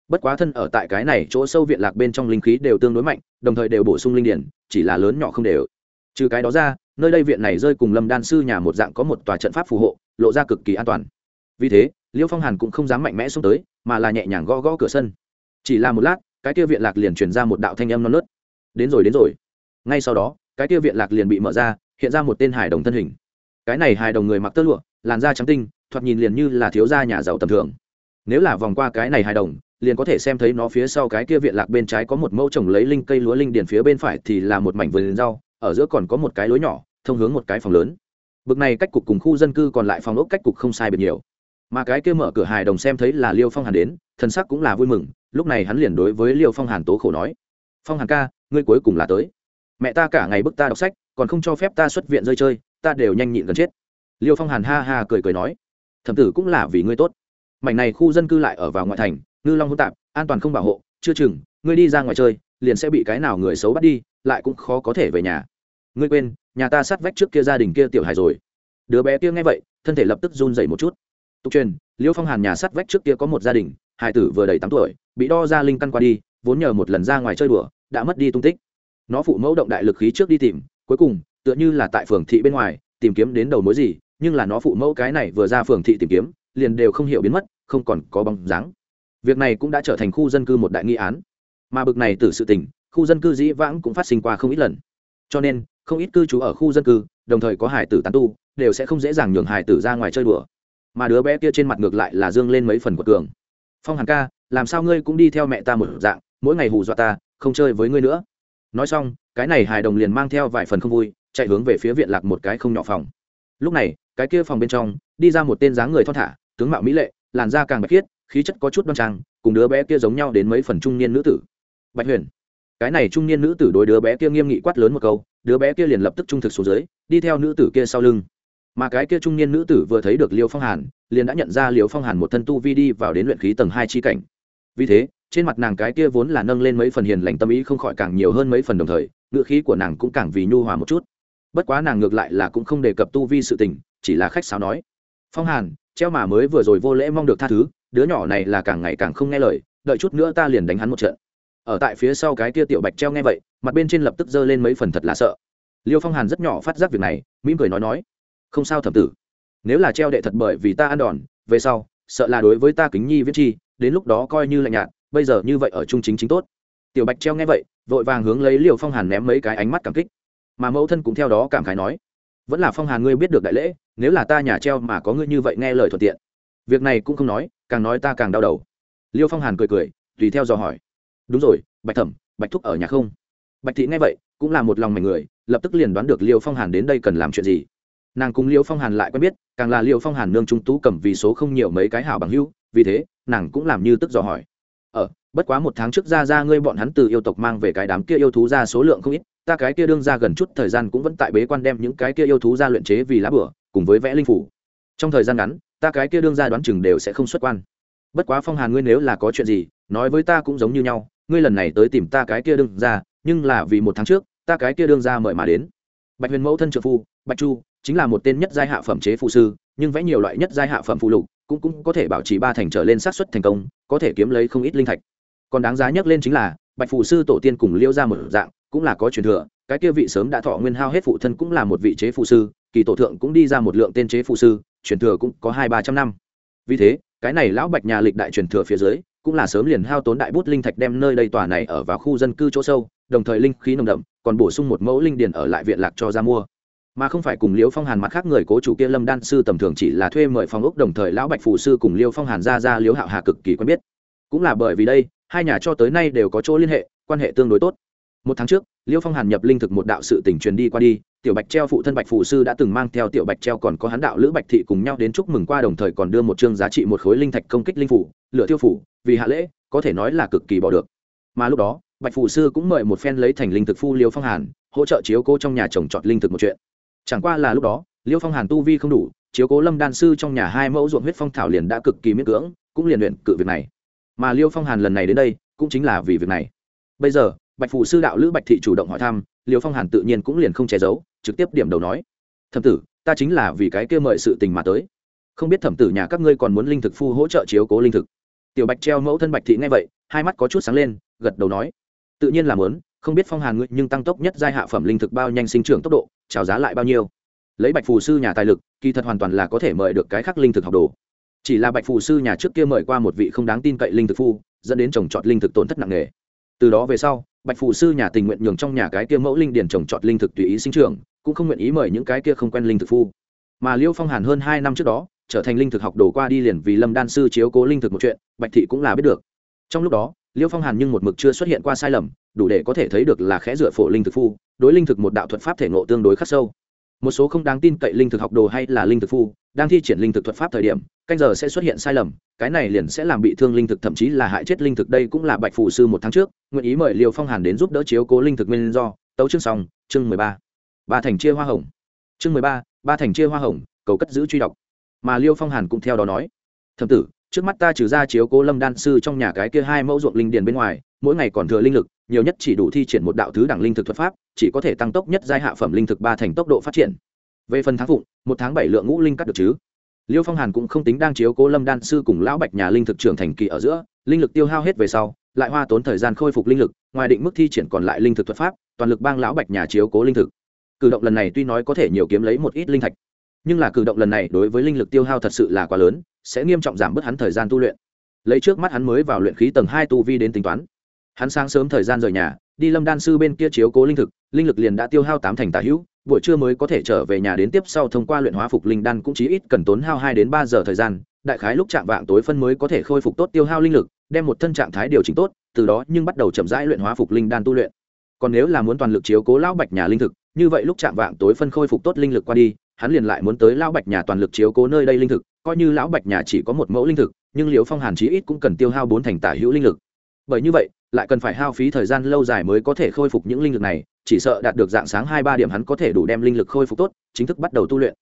Bất quá thân ở tại cái này chỗ sâu viện lạc bên trong linh khí đều tương đối mạnh, đồng thời đều bổ sung linh điển, chỉ là lớn nhỏ không đều. Trừ cái đó ra, nơi đây viện này rơi cùng lâm đan sư nhà một dạng có một tòa trận pháp phù hộ, lộ ra cực kỳ an toàn. Vì thế liêu phong hàn cũng không dám mạnh mẽ xuống tới, mà là nhẹ nhàng gõ gõ cửa sân. Chỉ là một lát, cái kia viện lạc liền truyền ra một đạo thanh âm non nớt. Đến rồi đến rồi. Ngay sau đó, cái kia viện lạc liền bị mở ra, hiện ra một tên hài đồng thân hình. Cái này hài đồng người mặc tơ lụa, làn da trắng tinh, thoạt nhìn liền như là thiếu gia nhà giàu tầm thường. Nếu là vòng qua cái này hài đồng, liền có thể xem thấy nó phía sau cái kia viện lạc bên trái có một mẫu trồng lấy linh cây lúa linh điền phía bên phải thì là một mảnh vườn rau, ở giữa còn có một cái lối nhỏ, thông hướng một cái phòng lớn. Bực này cách cục cùng khu dân cư còn lại phòng ốc cách cục không sai biệt nhiều mà cái kia mở cửa hài đồng xem thấy là liêu phong hàn đến thân sắc cũng là vui mừng, lúc này hắn liền đối với liêu phong hàn tố khổ nói, phong hàn ca, ngươi cuối cùng là tới. Mẹ ta cả ngày bức ta đọc sách, còn không cho phép ta xuất viện rơi chơi, ta đều nhanh nhịn gần chết. Liêu phong hàn ha ha cười cười nói, thẩm tử cũng là vì ngươi tốt. Mảnh này khu dân cư lại ở vào ngoại thành, ngư long hỗn tạp, an toàn không bảo hộ, chưa chừng, ngươi đi ra ngoài chơi, liền sẽ bị cái nào người xấu bắt đi, lại cũng khó có thể về nhà. Ngươi quên, nhà ta sát vách trước kia gia đình kia tiểu hài rồi. Đứa bé kia nghe vậy, thân thể lập tức run dậy một chút tục truyền, liêu phong hàn nhà sát vách trước kia có một gia đình hải tử vừa đầy tám tuổi, bị đo ra linh căn qua đi, vốn nhờ một lần ra ngoài chơi đùa, đã mất đi tung tích. Nó phụ mẫu động đại lực khí trước đi tìm, cuối cùng, tựa như là tại phường thị bên ngoài, tìm kiếm đến đầu mối gì, nhưng là nó phụ mẫu cái này vừa ra phường thị tìm kiếm, liền đều không hiểu biến mất, không còn có bóng dáng. Việc này cũng đã trở thành khu dân cư một đại nghi án. Mà bực này từ sự tình, khu dân cư dĩ vãng cũng phát sinh qua không ít lần. Cho nên, không ít cư trú ở khu dân cư, đồng thời có hải tử tán tu, đều sẽ không dễ dàng nhường hải tử ra ngoài chơi đùa mà đứa bé kia trên mặt ngược lại là dương lên mấy phần của cường. Phong hàn ca, làm sao ngươi cũng đi theo mẹ ta một dạng, mỗi ngày hù dọa ta, không chơi với ngươi nữa. Nói xong, cái này hài đồng liền mang theo vài phần không vui, chạy hướng về phía viện lạc một cái không nhỏ phòng. Lúc này, cái kia phòng bên trong, đi ra một tên dáng người thon thả, tướng mạo mỹ lệ, làn da càng bạch khiết, khí chất có chút đoan trang, cùng đứa bé kia giống nhau đến mấy phần trung niên nữ tử. Bạch huyền, cái này trung niên nữ tử đối đứa bé kia nghiêm nghị quát lớn một câu, đứa bé kia liền lập tức trung thực xuống dưới, đi theo nữ tử kia sau lưng mà cái kia trung niên nữ tử vừa thấy được liêu phong hàn, liền đã nhận ra liêu phong hàn một thân tu vi đi vào đến luyện khí tầng hai chi cảnh. Vì thế, trên mặt nàng cái kia vốn là nâng lên mấy phần hiền lành tâm ý không khỏi càng nhiều hơn mấy phần đồng thời ngựa khí của nàng cũng càng vì nhu hòa một chút. Bất quá nàng ngược lại là cũng không đề cập tu vi sự tình, chỉ là khách sáo nói, phong hàn, treo mà mới vừa rồi vô lễ mong được tha thứ, đứa nhỏ này là càng ngày càng không nghe lời, đợi chút nữa ta liền đánh hắn một trận. Ở tại phía sau cái kia tiểu bạch treo nghe vậy, mặt bên trên lập tức giơ lên mấy phần thật là sợ. Liêu phong hàn rất nhỏ phát giác việc này, mỉm cười nói nói không sao thẩm tử. Nếu là treo đệ thật bởi vì ta ăn đòn, về sau, sợ là đối với ta kính nhi viết chi, đến lúc đó coi như lạnh nhạt, bây giờ như vậy ở trung chính chính tốt. Tiểu bạch treo nghe vậy, vội vàng hướng lấy liều phong hàn ném mấy cái ánh mắt cảm kích. Mà mẫu thân cũng theo đó cảm khái nói, vẫn là phong hàn ngươi biết được đại lễ, nếu là ta nhà treo mà có ngươi như vậy nghe lời thuận tiện. Việc này cũng không nói, càng nói ta càng đau đầu. Liêu phong hàn cười cười, tùy theo dò hỏi, đúng rồi, bạch thẩm, bạch thúc ở nhà không? Bạch thị nghe vậy, cũng là một lòng mảnh người, lập tức liền đoán được liêu phong hàn đến đây cần làm chuyện gì nàng cùng liêu phong hàn lại quen biết càng là liêu phong hàn nương trung tú cầm vì số không nhiều mấy cái hảo bằng hưu vì thế nàng cũng làm như tức dò hỏi. Ở ờ, bất quá một tháng trước ra ra ngươi bọn hắn từ yêu tộc mang về cái đám kia yêu thú ra số lượng không ít ta cái kia đương ra gần chút thời gian cũng vẫn tại bế quan đem những cái kia yêu thú ra luyện chế vì lá bửa cùng với vẽ linh phủ. Trong thời gian ngắn ta cái kia đương ra đoán chừng đều sẽ không xuất quan. Bất quá phong hàn ngươi nếu là có chuyện gì nói với ta cũng giống như nhau ngươi lần này tới tìm ta cái kia đương ra nhưng là vì một tháng trước ta cái kia đương ra mời mà đến. Bạch huyền mẫu thân trợ phu bạch chu chính là một tên nhất giai hạ phẩm chế phụ sư, nhưng vẽ nhiều loại nhất giai hạ phẩm phụ lục, cũng cũng có thể bảo trì ba thành trở lên xác suất thành công, có thể kiếm lấy không ít linh thạch. Còn đáng giá nhất lên chính là, bạch phụ sư tổ tiên cùng liêu ra một dạng, cũng là có truyền thừa, cái kia vị sớm đã thọ nguyên hao hết phụ thân cũng là một vị chế phụ sư, kỳ tổ thượng cũng đi ra một lượng tên chế phụ sư, truyền thừa cũng có hai ba trăm năm. Vì thế, cái này lão bạch nhà lịch đại truyền thừa phía dưới, cũng là sớm liền hao tốn đại bút linh thạch đem nơi đây tòa này ở vào khu dân cư chỗ sâu, đồng thời linh khí nồng đậm, còn bổ sung một mẫu linh điền ở lại viện lạc cho ra mua mà không phải cùng liêu phong hàn mặt khác người cố chủ kia lâm đan sư tầm thường chỉ là thuê mời phong ốc đồng thời lão bạch phù sư cùng liêu phong hàn ra ra liêu hạo hà cực kỳ quen biết. Cũng là bởi vì đây, hai nhà cho tới nay đều có chỗ liên hệ, quan hệ tương đối tốt. Một tháng trước, liêu phong hàn nhập linh thực một đạo sự tỉnh truyền đi qua đi, tiểu bạch treo phụ thân bạch phù sư đã từng mang theo tiểu bạch treo còn có hắn đạo lữ bạch thị cùng nhau đến chúc mừng qua đồng thời còn đưa một chương giá trị một khối linh thạch công kích linh phủ lựa tiêu phủ, vì hạ lễ, có thể nói là cực kỳ bỏ được. Mà lúc đó, bạch phù sư cũng mời một phen lấy thành linh thực phu liêu phong hàn, hỗ trợ chiếu cô trong nhà trồng trọt linh thực một chuyện chẳng qua là lúc đó, liêu phong hàn tu vi không đủ, chiếu cố lâm đan sư trong nhà hai mẫu ruộng huyết phong thảo liền đã cực kỳ miễn cưỡng, cũng liền luyện cự việc này. Mà liêu phong hàn lần này đến đây, cũng chính là vì việc này. Bây giờ, bạch phụ sư đạo lữ bạch thị chủ động hỏi thăm, liêu phong hàn tự nhiên cũng liền không che giấu, trực tiếp điểm đầu nói. Thẩm tử, ta chính là vì cái kia mời sự tình mà tới. Không biết thẩm tử nhà các ngươi còn muốn linh thực phu hỗ trợ chiếu cố linh thực. Tiểu bạch treo mẫu thân bạch thị nghe vậy, hai mắt có chút sáng lên, gật đầu nói. Tự nhiên là muốn, không biết phong hàn ngươi nhưng tăng tốc nhất giai hạ phẩm linh thực bao nhanh sinh trưởng tốc độ trào giá lại bao nhiêu. Lấy bạch phù sư nhà tài lực, kỳ thật hoàn toàn là có thể mời được cái khác linh thực học đồ. Chỉ là bạch phù sư nhà trước kia mời qua một vị không đáng tin cậy linh thực phu, dẫn đến trồng trọt linh thực tổn thất nặng nề. Từ đó về sau, bạch phù sư nhà tình nguyện nhường trong nhà cái kia mẫu linh điền trồng trọt linh thực tùy ý sinh trưởng, cũng không nguyện ý mời những cái kia không quen linh thực phu. Mà liêu phong hàn hơn hai năm trước đó, trở thành linh thực học đồ qua đi liền vì lâm đan sư chiếu cố linh thực một chuyện, bạch thị cũng là biết được. Trong lúc đó liêu phong hàn nhưng một mực chưa xuất hiện qua sai lầm, đủ để có thể thấy được là khẽ dựa phổ linh thực phu, đối linh thực một đạo thuật pháp thể ngộ tương đối khắc sâu. Một số không đáng tin cậy linh thực học đồ hay là linh thực phu, đang thi triển linh thực thuật pháp thời điểm, canh giờ sẽ xuất hiện sai lầm, cái này liền sẽ làm bị thương linh thực thậm chí là hại chết linh thực đây cũng là bạch phụ sư một tháng trước, nguyện ý mời liều phong hàn đến giúp đỡ chiếu cố linh thực nguyên do. Tấu chương xong, chương mười ba. Ba thành chia hoa hồng. Chương mười ba ba thành chia hoa hồng, cầu cất giữ truy đọc. Mà liêu phong hàn cũng theo đó nói thầm tử trước mắt ta trừ ra chiếu cố lâm đan sư trong nhà cái kia hai mẫu ruộng linh điền bên ngoài, mỗi ngày còn thừa linh lực, nhiều nhất chỉ đủ thi triển một đạo thứ đẳng linh thực thuật pháp, chỉ có thể tăng tốc nhất giai hạ phẩm linh thực ba thành tốc độ phát triển. Về phần tháng phụng, một tháng bảy lượng ngũ linh cắt được chứ? Liêu phong hàn cũng không tính đang chiếu cố lâm đan sư cùng lão bạch nhà linh thực trưởng thành kỳ ở giữa, linh lực tiêu hao hết về sau, lại hoa tốn thời gian khôi phục linh lực, ngoài định mức thi triển còn lại linh thực thuật pháp, toàn lực bang lão bạch nhà chiếu cố linh thực. Cử động lần này tuy nói có thể nhiều kiếm lấy một ít linh thạch nhưng là cử động lần này đối với linh lực tiêu hao thật sự là quá lớn, sẽ nghiêm trọng giảm bớt hắn thời gian tu luyện. Lấy trước mắt hắn mới vào luyện khí tầng hai tu vi đến tính toán. Hắn sáng sớm thời gian rời nhà, đi lâm đan sư bên kia chiếu cố linh thực, linh lực liền đã tiêu hao tám thành tả hữu, buổi trưa mới có thể trở về nhà đến tiếp sau thông qua luyện hóa phục linh đan cũng chỉ ít cần tốn hao hai đến ba giờ thời gian, đại khái lúc chạm vạng tối phân mới có thể khôi phục tốt tiêu hao linh lực, đem một thân trạng thái điều chỉnh tốt, từ đó nhưng bắt đầu chậm rãi luyện hóa phục linh đan tu luyện. Còn nếu là muốn toàn lực chiếu cố lão bạch nhà linh thực, như vậy lúc chạm vạng tối phân khôi phục tốt linh lực qua đi hắn liền lại muốn tới lão bạch nhà toàn lực chiếu cố nơi đây linh thực, coi như lão bạch nhà chỉ có một mẫu linh thực, nhưng liễu phong hàn chí ít cũng cần tiêu hao bốn thành tả hữu linh lực. Bởi như vậy, lại cần phải hao phí thời gian lâu dài mới có thể khôi phục những linh lực này, chỉ sợ đạt được dạng sáng hai ba điểm hắn có thể đủ đem linh lực khôi phục tốt, chính thức bắt đầu tu luyện.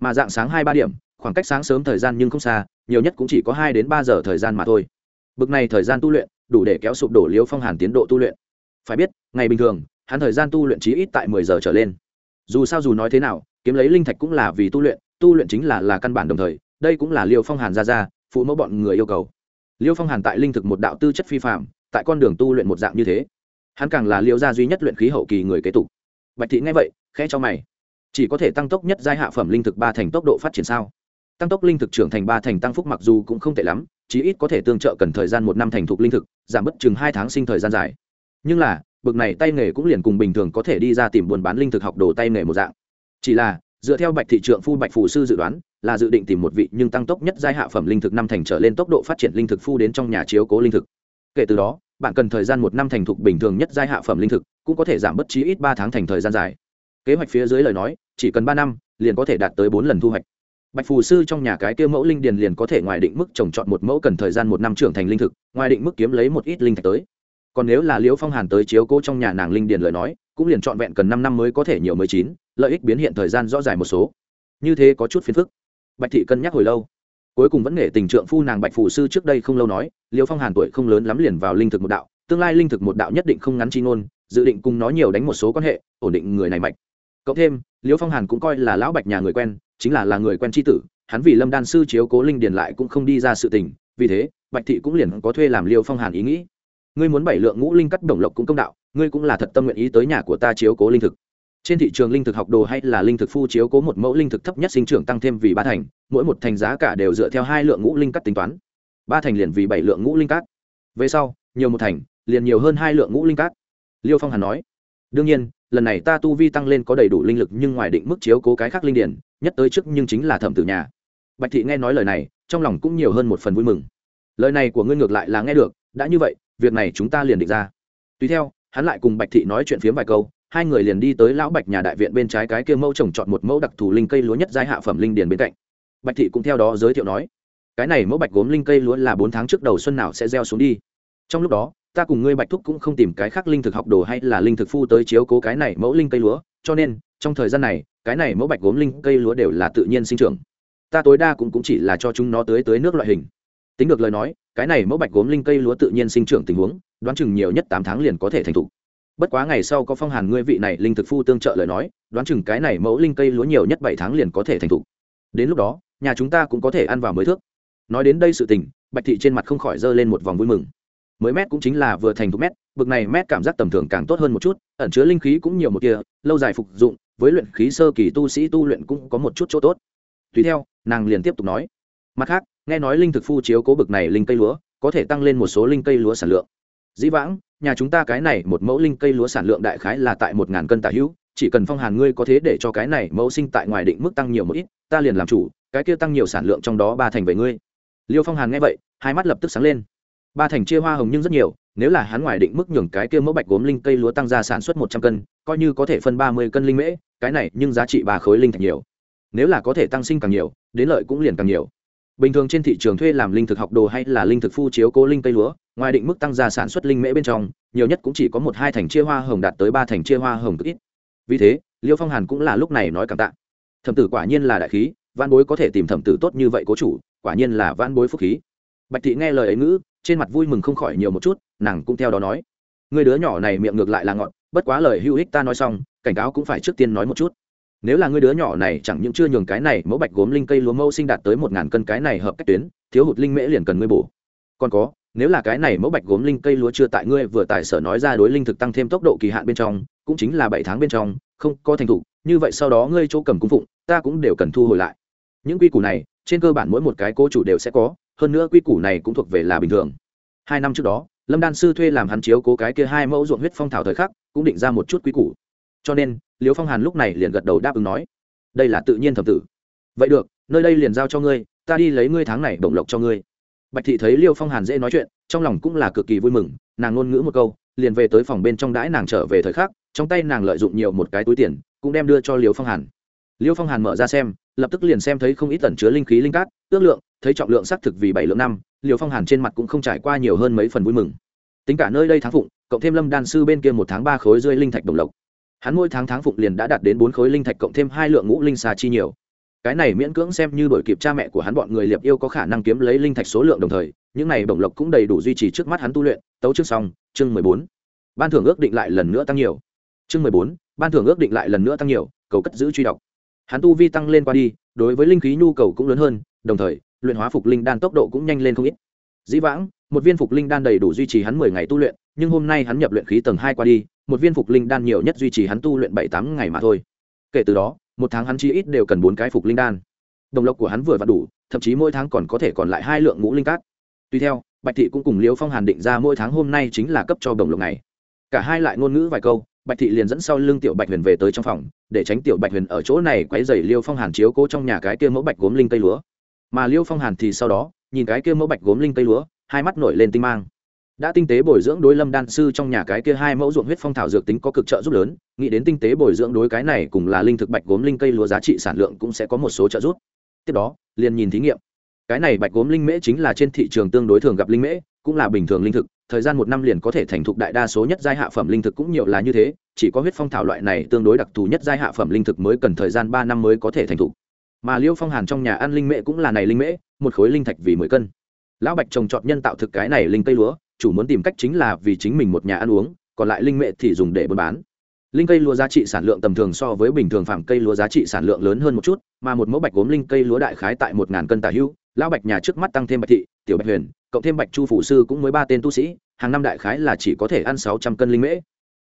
Mà dạng sáng hai ba điểm, khoảng cách sáng sớm thời gian nhưng không xa, nhiều nhất cũng chỉ có hai đến ba giờ thời gian mà thôi. Bực này thời gian tu luyện, đủ để kéo sụp đổ liễu phong hàn tiến độ tu luyện. Phải biết, ngày bình thường, hắn thời gian tu luyện chí ít tại mười giờ trở lên. Dù sao dù nói thế nào kiếm lấy linh thạch cũng là vì tu luyện tu luyện chính là là căn bản đồng thời, đây cũng là liêu phong hàn ra ra, phụ mẫu bọn người yêu cầu. Liêu phong hàn tại linh thực một đạo tư chất phi phạm tại con đường tu luyện một dạng như thế. Hắn càng là liêu gia duy nhất luyện khí hậu kỳ người kế tục. Bạch thị nghe vậy, khẽ cho mày. Chỉ có thể tăng tốc nhất giai hạ phẩm linh thực ba thành tốc độ phát triển sao? Tăng tốc linh thực trưởng thành ba thành tăng phúc mặc dù cũng không tệ lắm, chí ít có thể tương trợ cần thời gian một năm thành thục linh thực, giảm bất chừng hai tháng sinh thời gian dài. Nhưng là, bực này tay nghề cũng liền cùng bình thường có thể đi ra tìm buôn bán linh thực học đồ tay nghề một dạng chỉ là, dựa theo bạch thị trượng phu bạch phù sư dự đoán, là dự định tìm một vị nhưng tăng tốc nhất giai hạ phẩm linh thực năm thành trở lên tốc độ phát triển linh thực phu đến trong nhà chiếu cố linh thực. Kể từ đó, bạn cần thời gian một năm thành thục bình thường nhất giai hạ phẩm linh thực, cũng có thể giảm bất chí ít ba tháng thành thời gian dài. Kế hoạch phía dưới lời nói, chỉ cần ba năm, liền có thể đạt tới bốn lần thu hoạch. Bạch phù sư trong nhà cái kia mẫu linh điền liền có thể ngoài định mức trồng trọt một mẫu cần thời gian một năm trưởng thành linh thực, ngoài định mức kiếm lấy một ít linh thạch tới. Còn nếu là liễu phong hàn tới chiếu cố trong nhà nàng linh điền lời nói cũng liền trọn vẹn cần năm năm mới có thể nhiều mới chín, lợi ích biến hiện thời gian rõ ràng một số. Như thế có chút phiền phức. Bạch thị cân nhắc hồi lâu. Cuối cùng vẫn nghệ tình trượng phu nàng bạch phù sư trước đây không lâu nói liễu phong hàn tuổi không lớn lắm liền vào linh thực một đạo, tương lai linh thực một đạo nhất định không ngắn chi ngôn, dự định cùng nó nhiều đánh một số quan hệ, ổn định người này mạch. Cộng thêm liễu phong hàn cũng coi là lão bạch nhà người quen, chính là là người quen tri tử, hắn vì lâm đan sư chiếu cố linh điền lại cũng không đi ra sự tình, vì thế, bạch thị cũng liền có thuê làm liêu phong hàn ý nghĩ ngươi muốn bảy lượng ngũ linh cắt đồng lộc cũng công đạo, ngươi cũng là thật tâm nguyện ý tới nhà của ta chiếu cố linh thực. Trên thị trường linh thực học đồ hay là linh thực phu chiếu cố một mẫu linh thực thấp nhất sinh trưởng tăng thêm vì ba thành, mỗi một thành giá cả đều dựa theo hai lượng ngũ linh cắt tính toán. Ba thành liền vì bảy lượng ngũ linh cắt. Về sau, nhiều một thành, liền nhiều hơn hai lượng ngũ linh cắt. Liêu phong hàn nói, đương nhiên, lần này ta tu vi tăng lên có đầy đủ linh lực nhưng ngoài định mức chiếu cố cái khác linh điển, nhất tới trước nhưng chính là thẩm tử nhà. Bạch thị nghe nói lời này, trong lòng cũng nhiều hơn một phần vui mừng. Lời này của ngươi ngược lại là nghe được đã như vậy việc này chúng ta liền định ra. Tùy theo hắn lại cùng bạch thị nói chuyện phiếm vài câu hai người liền đi tới lão bạch nhà đại viện bên trái cái kia mẫu trồng chọn một mẫu đặc thù linh cây lúa nhất giai hạ phẩm linh điền bên cạnh. Bạch thị cũng theo đó giới thiệu nói cái này mẫu bạch gốm linh cây lúa là bốn tháng trước đầu xuân nào sẽ gieo xuống đi. Trong lúc đó ta cùng ngươi bạch thúc cũng không tìm cái khác linh thực học đồ hay là linh thực phu tới chiếu cố cái này mẫu linh cây lúa cho nên trong thời gian này cái này mẫu bạch gốm linh cây lúa đều là tự nhiên sinh trưởng. Ta tối đa cũng, cũng chỉ là cho chúng nó tưới tưới nước loại hình. Tính được lời nói cái này mẫu bạch gốm linh cây lúa tự nhiên sinh trưởng tình huống, đoán chừng nhiều nhất tám tháng liền có thể thành thục. Bất quá ngày sau có phong hàn ngươi vị này linh thực phu tương trợ lời nói, đoán chừng cái này mẫu linh cây lúa nhiều nhất bảy tháng liền có thể thành thục. Đến lúc đó, nhà chúng ta cũng có thể ăn vào mới thước. Nói đến đây sự tình, bạch thị trên mặt không khỏi giơ lên một vòng vui mừng. Mới mét cũng chính là vừa thành thục mét, bực này mét cảm giác tầm thường càng tốt hơn một chút, ẩn chứa linh khí cũng nhiều một kia, lâu dài phục dụng, với luyện khí sơ kỳ tu sĩ tu luyện cũng có một chút chỗ tốt. Tùy theo, nàng liền tiếp tục nói. Mặt khác nghe nói linh thực phu chiếu cố bực này linh cây lúa, có thể tăng lên một số linh cây lúa sản lượng. Dĩ vãng, nhà chúng ta cái này một mẫu linh cây lúa sản lượng đại khái là tại một ngàn cân tả hữu, chỉ cần phong hàn ngươi có thế để cho cái này mẫu sinh tại ngoài định mức tăng nhiều một ít, ta liền làm chủ, cái kia tăng nhiều sản lượng trong đó ba thành về ngươi. Liêu phong hàn nghe vậy, hai mắt lập tức sáng lên. Ba thành chia hoa hồng nhưng rất nhiều, nếu là hắn ngoài định mức nhường cái kia mẫu bạch gốm linh cây lúa tăng ra sản xuất một trăm cân, coi như có thể phân ba mươi cân linh mễ, cái này nhưng giá trị ba khối linh thạch nhiều. Nếu là có thể tăng sinh càng nhiều, đến lợi cũng liền càng nhiều bình thường trên thị trường thuê làm linh thực học đồ hay là linh thực phu chiếu cố linh cây lúa, ngoài định mức tăng gia sản xuất linh mễ bên trong, nhiều nhất cũng chỉ có một hai thành chia hoa hồng đạt tới ba thành chia hoa hồng cực ít. Vì thế, liêu phong hàn cũng là lúc này nói cảm tạ. Thẩm tử quả nhiên là đại khí văn bối có thể tìm thẩm tử tốt như vậy cố chủ, quả nhiên là văn bối phúc khí. Bạch thị nghe lời ấy ngữ, trên mặt vui mừng không khỏi nhiều một chút, nàng cũng theo đó nói. Người đứa nhỏ này miệng ngược lại là ngọn, bất quá lời hữu ích ta nói xong, cảnh cáo cũng phải trước tiên nói một chút nếu là ngươi đứa nhỏ này chẳng những chưa nhường cái này, mẫu bạch gốm linh cây lúa mẫu sinh đạt tới một ngàn cân cái này hợp cách tuyến, thiếu hụt linh mễ liền cần ngươi bổ. Còn có, nếu là cái này mẫu bạch gốm linh cây lúa chưa tại ngươi vừa tài sở nói ra đối linh thực tăng thêm tốc độ kỳ hạn bên trong, cũng chính là bảy tháng bên trong, không có thành thục, như vậy sau đó ngươi chỗ cầm cung phụng, ta cũng đều cần thu hồi lại. Những quy củ này, trên cơ bản mỗi một cái cố chủ đều sẽ có, hơn nữa quy củ này cũng thuộc về là bình thường. Hai năm trước đó, lâm đan sư thuê làm hắn chiếu cố cái kia hai mẫu ruộng huyết phong thảo thời khắc, cũng định ra một chút quy củ. Cho nên liêu phong hàn lúc này liền gật đầu đáp ứng nói, đây là tự nhiên thẩm tử. Vậy được, nơi đây liền giao cho ngươi, ta đi lấy ngươi tháng này bổng lộc cho ngươi. Bạch thị thấy liêu phong hàn dễ nói chuyện, trong lòng cũng là cực kỳ vui mừng, nàng ngôn ngữ một câu, liền về tới phòng bên trong đãi nàng trở về thời khắc, trong tay nàng lợi dụng nhiều một cái túi tiền, cũng đem đưa cho liêu phong hàn. Liêu phong hàn mở ra xem, lập tức liền xem thấy không ít tẩn chứa linh khí linh cát, ước lượng, thấy trọng lượng xác thực vì bảy lượng năm liêu phong hàn trên mặt cũng không trải qua nhiều hơn mấy phần vui mừng. Tính cả nơi đây tháng phụng, cộng thêm lâm đan sư bên kia một tháng ba khối rơi linh thạch đồng lộc hắn mỗi tháng tháng phục liền đã đạt đến bốn khối linh thạch cộng thêm hai lượng ngũ linh xà chi nhiều. Cái này miễn cưỡng xem như đổi kịp cha mẹ của hắn bọn người liệp yêu có khả năng kiếm lấy linh thạch số lượng đồng thời, những này bổng lộc cũng đầy đủ duy trì trước mắt hắn tu luyện. Tấu chương xong, chương mười bốn. Ban thưởng ước định lại lần nữa tăng nhiều. Chương mười bốn, ban thưởng ước định lại lần nữa tăng nhiều, cầu cất giữ truy đọc. Hắn tu vi tăng lên qua đi, đối với linh khí nhu cầu cũng lớn hơn, đồng thời, luyện hóa phục linh đan tốc độ cũng nhanh lên không ít. Dĩ vãng, một viên phục linh đan đầy đủ duy trì hắn mười ngày tu luyện, nhưng hôm nay hắn nhập luyện khí tầng hai qua đi một viên phục linh đan nhiều nhất duy trì hắn tu luyện bảy tám ngày mà thôi. Kể từ đó, một tháng hắn chi ít đều cần bốn cái phục linh đan. Đồng lộc của hắn vừa vặn đủ, thậm chí mỗi tháng còn có thể còn lại hai lượng ngũ linh cát. Tuy theo, bạch thị cũng cùng liễu phong hàn định ra mỗi tháng hôm nay chính là cấp cho đồng lộc này cả hai lại ngôn ngữ vài câu, bạch thị liền dẫn sau lưng tiểu bạch huyền về tới trong phòng, để tránh tiểu bạch huyền ở chỗ này quấy dày liêu phong hàn chiếu cố trong nhà cái kia mẫu bạch gốm linh cây lúa. Mà liêu phong hàn thì sau đó, nhìn cái kia mẫu bạch gốm linh cây lúa, hai mắt nổi lên tinh mang đã tinh tế bồi dưỡng đối lâm đan sư trong nhà cái kia hai mẫu ruộng huyết phong thảo dược tính có cực trợ giúp lớn, nghĩ đến tinh tế bồi dưỡng đối cái này cùng là linh thực bạch gốm linh cây lúa giá trị sản lượng cũng sẽ có một số trợ giúp. Tiếp đó, liền nhìn thí nghiệm. Cái này bạch gốm linh mễ chính là trên thị trường tương đối thường gặp linh mễ, cũng là bình thường linh thực, thời gian một năm liền có thể thành thục đại đa số nhất giai hạ phẩm linh thực cũng nhiều là như thế, chỉ có huyết phong thảo loại này tương đối đặc thù nhất giai hạ phẩm linh thực mới cần thời gian ba năm mới có thể thành thục. Mà liêu phong hàn trong nhà ăn linh mễ cũng là này linh mễ, một khối linh thạch vì mười cân. Lão bạch trồng trọt nhân tạo thực cái này linh cây lúa chủ muốn tìm cách chính là vì chính mình một nhà ăn uống, còn lại linh mệ thì dùng để buôn bán. Linh cây lúa giá trị sản lượng tầm thường so với bình thường phạm cây lúa giá trị sản lượng lớn hơn một chút, mà một mẫu bạch gốm linh cây lúa đại khái tại một ngàn cân tả hưu, lão bạch nhà trước mắt tăng thêm bạch thị, tiểu bạch huyền, cộng thêm bạch chu phủ sư cũng mới ba tên tu sĩ, hàng năm đại khái là chỉ có thể ăn sáu trăm cân linh mễ.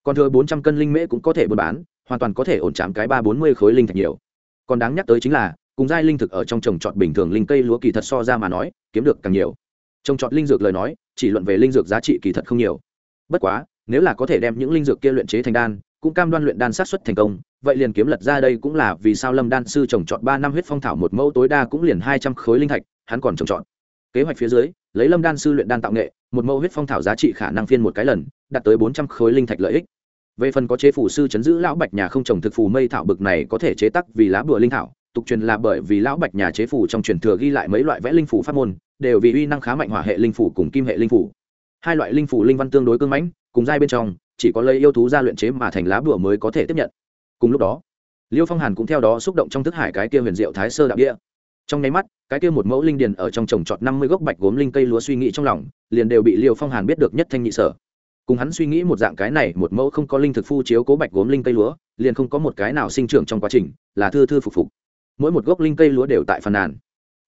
Còn thừa bốn trăm cân linh mễ cũng có thể buôn bán, hoàn toàn có thể ổn chạm cái ba bốn mươi khối linh thạch nhiều. Còn đáng nhắc tới chính là, cùng giai linh thực ở trong trồng trọt bình thường linh cây lúa kỳ thật so ra mà nói, kiếm được càng nhiều. Trồng trọt linh dược lời nói chỉ luận về linh dược giá trị kỳ thật không nhiều. Bất quá, nếu là có thể đem những linh dược kia luyện chế thành đan, cũng cam đoan luyện đan sát xuất thành công, vậy liền kiếm lật ra đây cũng là vì sao lâm đan sư trồng trọt ba năm huyết phong thảo một mẫu tối đa cũng liền hai trăm khối linh thạch, hắn còn trồng trọt. Kế hoạch phía dưới, lấy lâm đan sư luyện đan tạo nghệ, một mẫu huyết phong thảo giá trị khả năng phiên một cái lần, đạt tới bốn trăm khối linh thạch lợi ích. Về phần có chế phủ sư chấn giữ lão bạch nhà không trồng thực phù mây thảo bực này có thể chế tắc vì lá bùa linh thảo tục truyền là bởi vì lão bạch nhà chế phủ trong truyền thừa ghi lại mấy loại vẽ linh phủ pháp môn, đều vì uy năng khá mạnh hỏa hệ linh phủ cùng kim hệ linh phủ. Hai loại linh phủ linh văn tương đối cưng mãnh, cùng giai bên trong, chỉ có lấy yêu thú ra luyện chế mà thành lá bùa mới có thể tiếp nhận. Cùng lúc đó, liêu phong hàn cũng theo đó xúc động trong thức hải cái kia huyền diệu thái sơ đạo địa. Trong nháy mắt, cái kia một mẫu linh điền ở trong trồng trọt năm mươi gốc bạch gốm linh cây lúa suy nghĩ trong lòng, liền đều bị liêu phong hàn biết được nhất thanh nhị sở. Cùng hắn suy nghĩ một dạng cái này, một mẫu không có linh thực phu chiếu cố bạch gốm linh cây lúa, liền không có một cái nào sinh trưởng trong quá trình, là thư thư phục phục mỗi một gốc linh cây lúa đều tại phần nàn.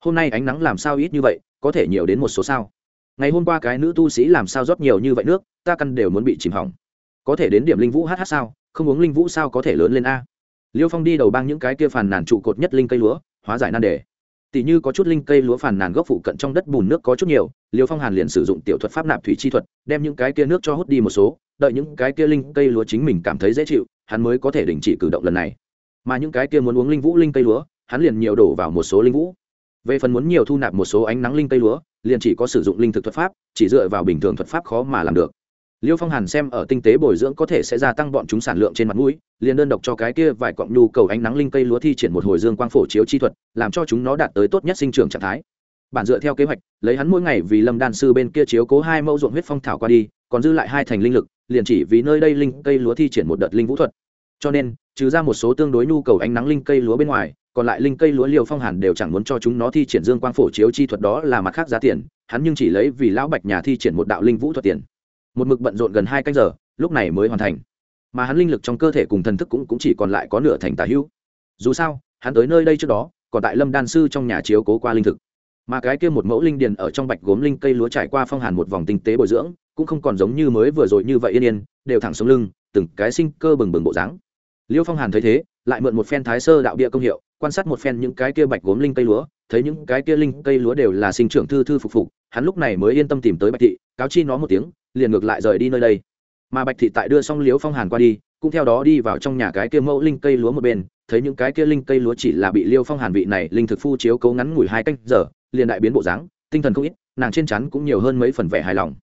Hôm nay ánh nắng làm sao ít như vậy, có thể nhiều đến một số sao? Ngày hôm qua cái nữ tu sĩ làm sao rót nhiều như vậy nước, ta căn đều muốn bị chìm hỏng. Có thể đến điểm linh vũ hh sao? Không uống linh vũ sao có thể lớn lên a? Liêu phong đi đầu bang những cái kia phàn nàn trụ cột nhất linh cây lúa, hóa giải nan đề. Tỷ như có chút linh cây lúa phàn nàn gốc phụ cận trong đất bùn nước có chút nhiều, liêu phong hàn liền sử dụng tiểu thuật pháp nạp thủy chi thuật, đem những cái kia nước cho hút đi một số, đợi những cái kia linh cây lúa chính mình cảm thấy dễ chịu, hắn mới có thể đình chỉ cử động lần này. Mà những cái kia muốn uống linh vũ linh cây lúa hắn liền nhiều đổ vào một số linh vũ. Về phần muốn nhiều thu nạp một số ánh nắng linh cây lúa, liền chỉ có sử dụng linh thực thuật pháp, chỉ dựa vào bình thường thuật pháp khó mà làm được. Liêu phong hàn xem ở tinh tế bồi dưỡng có thể sẽ gia tăng bọn chúng sản lượng trên mặt mũi, liền đơn độc cho cái kia vài cọng nhu cầu ánh nắng linh cây lúa thi triển một hồi dương quang phổ chiếu chi thuật, làm cho chúng nó đạt tới tốt nhất sinh trưởng trạng thái. Bản dựa theo kế hoạch, lấy hắn mỗi ngày vì lâm đan sư bên kia chiếu cố hai mẫu ruộng huyết phong thảo qua đi, còn dư lại hai thành linh lực, liền chỉ vì nơi đây linh cây lúa thi triển một đợt linh vũ thuật. Cho nên, trừ ra một số tương đối nhu cầu ánh nắng linh cây lúa bên ngoài còn lại linh cây lúa liều phong hàn đều chẳng muốn cho chúng nó thi triển dương quang phổ chiếu chi thuật đó là mặt khác giá tiền hắn nhưng chỉ lấy vì lão bạch nhà thi triển một đạo linh vũ thuật tiền. Một mực bận rộn gần hai canh giờ lúc này mới hoàn thành. Mà hắn linh lực trong cơ thể cùng thần thức cũng, cũng chỉ còn lại có nửa thành tà hữu. Dù sao hắn tới nơi đây trước đó còn tại lâm đan sư trong nhà chiếu cố qua linh thực. Mà cái kia một mẫu linh điền ở trong bạch gốm linh cây lúa trải qua phong hàn một vòng tinh tế bồi dưỡng cũng không còn giống như mới vừa rồi như vậy yên yên đều thẳng xuống lưng từng cái sinh cơ bừng bừng bộ dáng. Liêu phong hàn thấy thế lại mượn một phen thái sơ đạo địa công hiệu quan sát một phen những cái kia bạch gốm linh cây lúa, thấy những cái kia linh cây lúa đều là sinh trưởng thư thư phục phục, hắn lúc này mới yên tâm tìm tới bạch thị, cáo chi nó một tiếng, liền ngược lại rời đi nơi đây. Mà bạch thị tại đưa xong liếu phong hàn qua đi, cũng theo đó đi vào trong nhà cái kia mẫu linh cây lúa một bên, thấy những cái kia linh cây lúa chỉ là bị liêu phong hàn vị này linh thực phu chiếu cấu ngắn ngủi hai canh giờ, liền đại biến bộ dáng, tinh thần không ít, nàng trên chắn cũng nhiều hơn mấy phần vẻ hài lòng.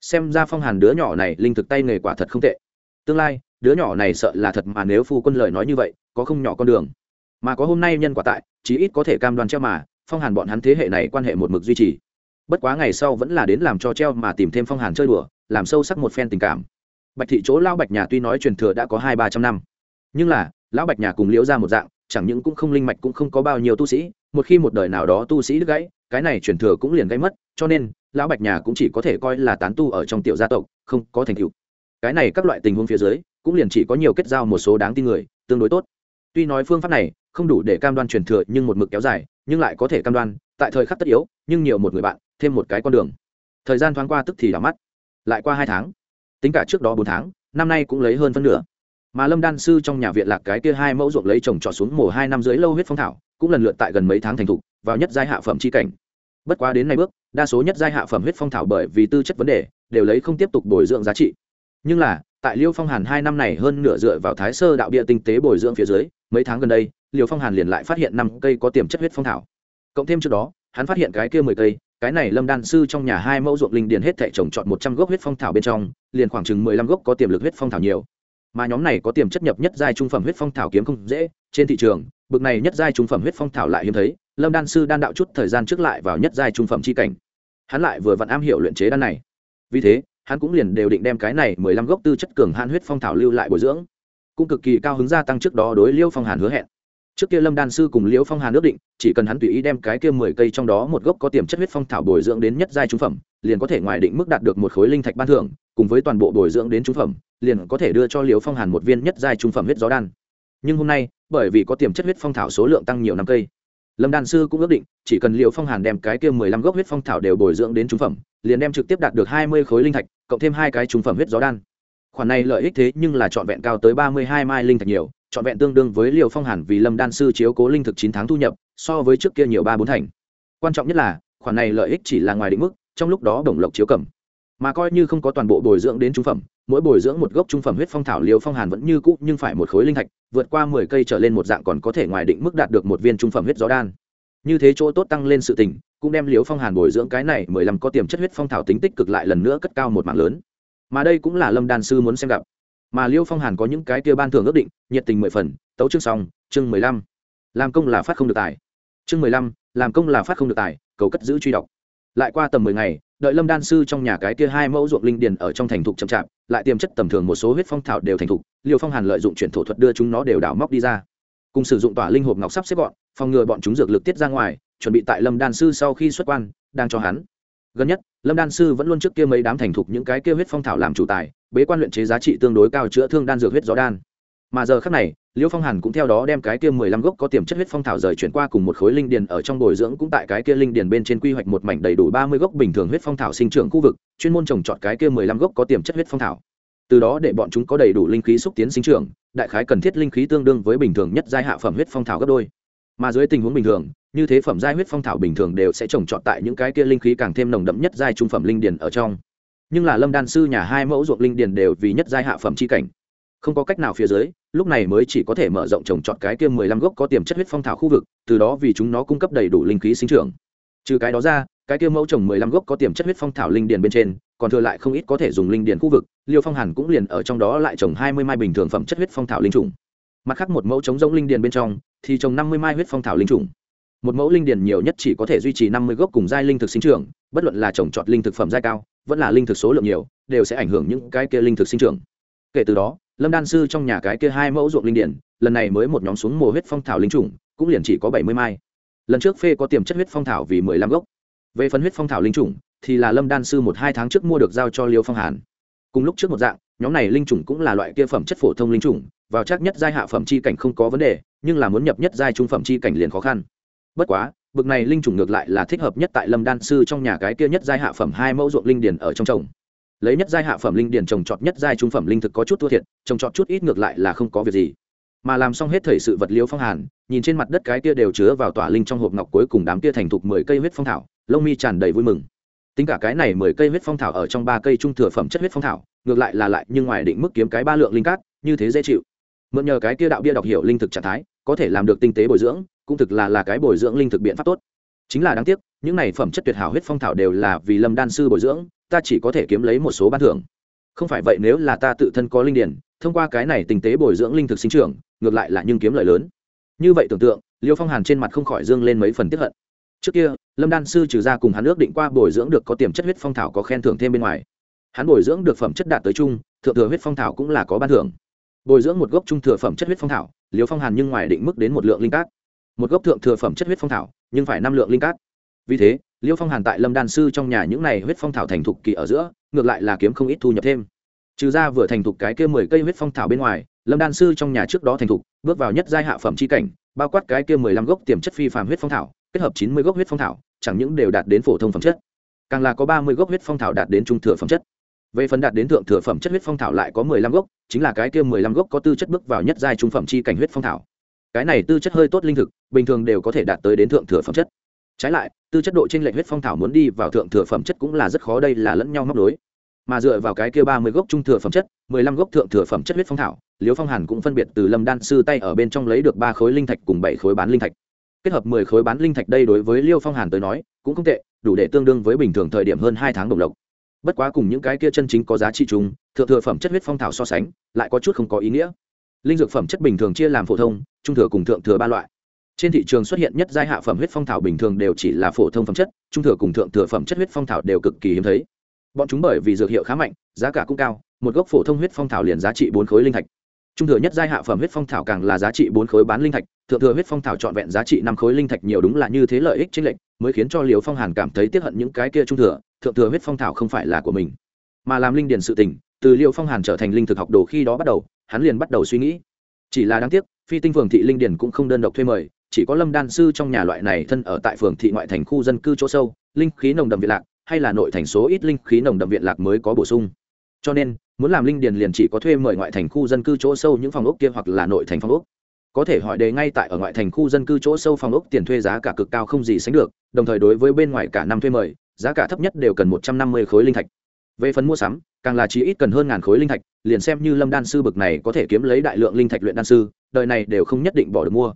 Xem ra phong hàn đứa nhỏ này linh thực tay nghề quả thật không tệ. Tương lai, đứa nhỏ này sợ là thật mà nếu phu quân lời nói như vậy, có không nhỏ con đường mà có hôm nay nhân quả tại, chí ít có thể cam đoan treo mà, phong hàn bọn hắn thế hệ này quan hệ một mực duy trì. Bất quá ngày sau vẫn là đến làm cho treo mà tìm thêm phong hàn chơi đùa, làm sâu sắc một phen tình cảm. Bạch thị chỗ lão bạch nhà tuy nói truyền thừa đã có hai ba trăm năm, nhưng là, lão bạch nhà cùng liễu ra một dạng, chẳng những cũng không linh mạch cũng không có bao nhiêu tu sĩ, một khi một đời nào đó tu sĩ đứt gãy, cái này truyền thừa cũng liền gãy mất, cho nên, lão bạch nhà cũng chỉ có thể coi là tán tu ở trong tiểu gia tộc, không có thành tựu. Cái này các loại tình huống phía dưới, cũng liền chỉ có nhiều kết giao một số đáng tin người, tương đối tốt tuy nói phương pháp này không đủ để cam đoan truyền thừa nhưng một mực kéo dài, nhưng lại có thể cam đoan, tại thời khắc tất yếu, nhưng nhiều một người bạn, thêm một cái con đường. Thời gian thoáng qua tức thì đảo mắt. Lại qua hai tháng. Tính cả trước đó bốn tháng, năm nay cũng lấy hơn phân nửa. Mà lâm đan sư trong nhà viện lạc cái kia hai mẫu ruộng lấy trồng trọt xuống mổ hai năm dưới lâu huyết phong thảo, cũng lần lượt tại gần mấy tháng thành thục, vào nhất giai hạ phẩm c h i cảnh. Bất quá đến nay bước, đa số nhất giai hạ phẩm huyết phong thảo bởi vì tư chất vấn đề, đều lấy không tiếp tục bồi dưỡng giá trị. Nhưng là, tại liêu phong hàn hai năm này hơn nửa dựa vào thái sơ đạo địa tinh tế bồi dưỡng phía dưới mấy tháng gần đây liêu phong hàn liền lại phát hiện năm cây có tiềm chất huyết phong thảo. Cộng thêm trước đó, hắn phát hiện cái kia mười cây, cái này lâm đan sư trong nhà hai mẫu ruộng linh điền hết thệ trồng trọt một trăm gốc huyết phong thảo bên trong, liền khoảng chừng mười lăm gốc có tiềm lực huyết phong thảo nhiều. Mà nhóm này có tiềm chất nhập nhất giai trung phẩm huyết phong thảo kiếm không dễ, trên thị trường, bực này nhất giai trung phẩm huyết phong thảo lại hiếm thấy, lâm đan sư đan đạo chút thời gian trước lại vào nhất giai trung phẩm c h i cảnh. Hắn lại vừa vặn am hiểu luyện chế đan này. Vì thế, hắn cũng liền đều định đem cái này mười lăm gốc tư chất cường han huyết phong thảo lưu lại bồi dưỡng cũng cực kỳ cao hứng gia tăng trước đó đối liêu phong hàn hứa hẹn. Trước kia lâm đan sư cùng liễu phong hàn ước định, chỉ cần hắn tùy ý đem cái kia mười cây trong đó một gốc có tiềm chất huyết phong thảo bồi dưỡng đến nhất giai trung phẩm, liền có thể ngoài định mức đạt được một khối linh thạch ban thưởng, cùng với toàn bộ bồi dưỡng đến trung phẩm, liền có thể đưa cho liễu phong hàn một viên nhất giai trung phẩm huyết gió đan. Nhưng hôm nay, bởi vì có tiềm chất huyết phong thảo số lượng tăng nhiều năm cây, lâm đan sư cũng ước định, chỉ cần liễu phong hàn đem cái kia mười lăm gốc huyết phong thảo đều bồi dưỡng đến trung phẩm, liền đem trực tiếp đạt được hai mươi khối linh thạch, cộng thêm hai cái trung phẩm huyết gió đan khoản này lợi ích thế nhưng là trọn vẹn cao tới ba mươi hai mai linh thạch nhiều, trọn vẹn tương đương với liều phong hàn vì lâm đan sư chiếu cố linh thực chín tháng thu nhập, so với trước kia nhiều ba bốn thành. Quan trọng nhất là, khoản này lợi ích chỉ là ngoài định mức, trong lúc đó đồng lộc chiếu cầm. Mà coi như không có toàn bộ bồi dưỡng đến trung phẩm, mỗi bồi dưỡng một gốc trung phẩm huyết phong thảo liều phong hàn vẫn như cũ nhưng phải một khối linh thạch, vượt qua mười cây trở lên một dạng còn có thể ngoài định mức đạt được một viên trung phẩm huyết gió đan. Như thế chỗ tốt tăng lên sự tình, cũng đem liều phong hàn bồi dưỡng cái này mười lăm có tiềm chất huyết phong thảo tính tích cực lại lần nữa cất cao một mạng lớn mà đây cũng là lâm đan sư muốn xem gặp. Mà liêu phong hàn có những cái kia ban thường ước định, nhiệt tình mười phần, tấu chương xong, chương mười lăm. Làm công là phát không được tài. Chương mười lăm, làm công là phát không được tài, cầu cất giữ truy đọc. Lại qua tầm mười ngày, đợi lâm đan sư trong nhà cái kia hai mẫu ruộng linh điền ở trong thành thục chậm chạp, lại tiềm chất tầm thường một số huyết phong thảo đều thành thục, liêu phong hàn lợi dụng chuyển thổ thuật đưa chúng nó đều đảo móc đi ra. Cùng sử dụng tỏa linh hộp ngọc sắp xếp gọn, phòng ngừa bọn chúng dược lực tiết ra ngoài, chuẩn bị tại lâm đan sư sau khi xuất quan, đang cho hắn gần nhất, lâm đan sư vẫn luôn trước kia mấy đám thành thục những cái kia huyết phong thảo làm chủ tài, bế quan luyện chế giá trị tương đối cao chữa thương đan dược huyết gió đan. Mà giờ khác này, liễu phong hàn cũng theo đó đem cái kia mười lăm gốc có tiềm chất huyết phong thảo rời chuyển qua cùng một khối linh điền ở trong bồi dưỡng cũng tại cái kia linh điền bên trên quy hoạch một mảnh đầy đủ ba mươi gốc bình thường huyết phong thảo sinh trưởng khu vực, chuyên môn trồng trọt cái kia mười lăm gốc có tiềm chất huyết phong thảo. Từ đó để bọn chúng có đầy đủ linh khí xúc tiến sinh trưởng, đại khái cần thiết linh khí tương đương với bình thường nhất giai hạ phẩm huyết phong thảo gấp đôi. Mà dưới tình huống bình thường như thế phẩm giai huyết phong thảo bình thường đều sẽ trồng trọt tại những cái kia linh khí càng thêm nồng đậm nhất giai trung phẩm linh điền ở trong. Nhưng là lâm đan sư nhà hai mẫu ruộng linh điền đều vì nhất giai hạ phẩm c h i cảnh. Không có cách nào phía dưới, lúc này mới chỉ có thể mở rộng trồng trọt cái kia mười lăm gốc có tiềm chất huyết phong thảo khu vực, từ đó vì chúng nó cung cấp đầy đủ linh khí sinh trưởng. Trừ cái đó ra, cái kia mẫu trồng mười lăm gốc có tiềm chất huyết phong thảo linh điền bên trên, còn thừa lại không ít có thể dùng linh điền khu vực, liêu phong hàn cũng liền ở trong đó lại trồng hai mươi mai bình thường phẩm chất huyết phong thảo linh trùng. Mặt khác một mẫu trống rỗng linh điền bên trong, thì trồng năm mươi mai huyết phong thảo linh trùng một mẫu linh điền nhiều nhất chỉ có thể duy trì năm mươi gốc cùng giai linh thực sinh trưởng, bất luận là trồng trọt linh thực phẩm giai cao, vẫn là linh thực số lượng nhiều, đều sẽ ảnh hưởng những cái kia linh thực sinh trưởng. Kể từ đó, lâm đan sư trong nhà cái kia hai mẫu ruộng linh điển lần này mới một nhóm xuống mùa huyết phong thảo linh trùng, cũng liền chỉ có bảy mươi mai. Lần trước phê có tiềm chất huyết phong thảo vì mười lăm gốc. Về phần huyết phong thảo linh trùng, thì là lâm đan sư một hai tháng trước mua được giao cho liêu phong hàn. Cùng lúc trước một dạng, nhóm này linh trùng cũng là loại kia phẩm chất phổ thông linh trùng, vào chắc nhất giai hạ phẩm chi cảnh không có vấn đề, nhưng là muốn nhập nhất giai trung phẩm chi cảnh liền khó khăn bất quá, bực này linh trùng ngược lại là thích hợp nhất tại lâm đan sư trong nhà cái kia nhất giai hạ phẩm hai mẫu ruộng linh điển ở trong trồng lấy nhất giai hạ phẩm linh điển trồng trọt nhất giai trung phẩm linh thực có chút thua thiệt, trồng trọt chút ít ngược lại là không có việc gì. Mà làm xong hết thời sự vật liêu phong hàn, nhìn trên mặt đất cái kia đều chứa vào tỏa linh trong hộp ngọc cuối cùng đám kia thành thục mười cây huyết phong thảo, lông mi tràn đầy vui mừng. Tính cả cái này mười cây huyết phong thảo ở trong ba cây trung thừa phẩm chất huyết phong thảo, ngược lại là lại nhưng ngoài định mức kiếm cái ba lượng linh cát, như thế dễ chịu. Mượn nhờ cái kia đạo bia đọc hiểu linh thực trạng thái, có thể làm được tinh tế bồi dưỡng cũng thực là là cái bồi dưỡng linh thực biện pháp tốt. Chính là đáng tiếc, những này phẩm chất tuyệt hảo huyết phong thảo đều là vì lâm đan sư bồi dưỡng, ta chỉ có thể kiếm lấy một số ban thưởng. Không phải vậy nếu là ta tự thân có linh điển, thông qua cái này tình tế bồi dưỡng linh thực sinh trưởng, ngược lại là nhưng kiếm lợi lớn. Như vậy tưởng tượng, liêu phong hàn trên mặt không khỏi dương lên mấy phần tiếp hận. Trước kia, lâm đan sư trừ ra cùng hắn ước định qua bồi dưỡng được có tiềm chất huyết phong thảo có khen thưởng thêm bên ngoài. Hắn bồi dưỡng được phẩm chất đạt tới trung, thượng thừa huyết phong thảo cũng là có ban thưởng. Bồi dưỡng một gốc trung thừa phẩm chất huyết phong thảo, liêu phong hàn nhưng ngoài định mức đến một lượng linh cát một gốc thượng thừa phẩm chất huyết phong thảo, nhưng phải năm lượng linh cát. Vì thế, liêu phong hàn tại lâm đan sư trong nhà những này huyết phong thảo thành thục kỳ ở giữa, ngược lại là kiếm không ít thu nhập thêm. Trừ ra vừa thành thục cái kia mười cây huyết phong thảo bên ngoài, lâm đan sư trong nhà trước đó thành thục, bước vào nhất giai hạ phẩm c h i cảnh, bao quát cái kia mười lăm gốc tiềm chất phi phàm huyết phong thảo, kết hợp chín mươi gốc huyết phong thảo, chẳng những đều đạt đến phổ thông phẩm chất, càng là có ba mươi gốc huyết phong thảo đạt đến trung thừa phẩm chất. Về phần đạt đến thượng thừa phẩm chất huyết phong thảo lại có mười lăm gốc, chính là cái kia mười lăm gốc có tư chất bước vào nhất giai trung phẩm chi cảnh huyết phong thảo cái này tư chất hơi tốt linh thực, bình thường đều có thể đạt tới đến thượng thừa phẩm chất. Trái lại, tư chất độ trên lệnh huyết phong thảo muốn đi vào thượng thừa phẩm chất cũng là rất khó, đây là lẫn nhau móc đối mà dựa vào cái kia ba mươi gốc trung thừa phẩm chất, mười lăm gốc thượng thừa phẩm chất huyết phong thảo liêu phong hàn cũng phân biệt từ lâm đan sư tay ở bên trong lấy được ba khối linh thạch cùng bảy khối bán linh thạch. Kết hợp mười khối bán linh thạch đây đối với liêu phong hàn tới nói, cũng không tệ, đủ để tương đương với bình thường thời điểm hơn hai tháng đồng lộc. Bất quá cùng những cái kia chân chính có giá trị chung, thượng thừa phẩm chất huyết phong thảo so sánh, lại có chút không có ý nghĩa linh dược phẩm chất bình thường chia làm phổ thông, trung thừa cùng thượng thừa ba loại. Trên thị trường xuất hiện nhất giai hạ phẩm huyết phong thảo bình thường đều chỉ là phổ thông phẩm chất, trung thừa cùng thượng thừa phẩm chất huyết phong thảo đều cực kỳ hiếm thấy. Bọn chúng bởi vì dược hiệu khá mạnh, giá cả cũng cao, một gốc phổ thông huyết phong thảo liền giá trị bốn khối linh thạch. Trung thừa nhất giai hạ phẩm huyết phong thảo càng là giá trị bốn khối bán linh thạch, thượng thừa huyết phong thảo trọn vẹn giá trị năm khối linh thạch nhiều đúng là như thế lợi ích chênh lệch mới khiến cho liều phong hàn cảm thấy tiếc hận những cái kia trung thừa, thượng thừa huyết phong thảo không phải là của mình. Mà làm linh điền sự tình, từ liều phong hàn trở thành linh thực học đồ khi đó bắt đầu hắn liền bắt đầu suy nghĩ. Chỉ là đáng tiếc, phi tinh phường thị linh điền cũng không đơn độc thuê mời, chỉ có lâm đan sư trong nhà loại này thân ở tại phường thị ngoại thành khu dân cư chỗ sâu, linh khí nồng đậm viện lạc, hay là nội thành số ít linh khí nồng đậm viện lạc mới có bổ sung. Cho nên, muốn làm linh điền liền chỉ có thuê mời ngoại thành khu dân cư chỗ sâu những phòng ốc kia hoặc là nội thành phòng ốc. Có thể hỏi đề ngay tại ở ngoại thành khu dân cư chỗ sâu phòng ốc tiền thuê giá cả cực cao không gì sánh được, đồng thời đối với bên ngoài cả năm thuê mời, giá cả thấp nhất đều cần một trăm năm mươi khối linh thạch về phần mua sắm, càng là chỉ ít cần hơn ngàn khối linh thạch, liền xem như lâm đan sư bực này có thể kiếm lấy đại lượng linh thạch luyện đan sư, đời này đều không nhất định bỏ được mua.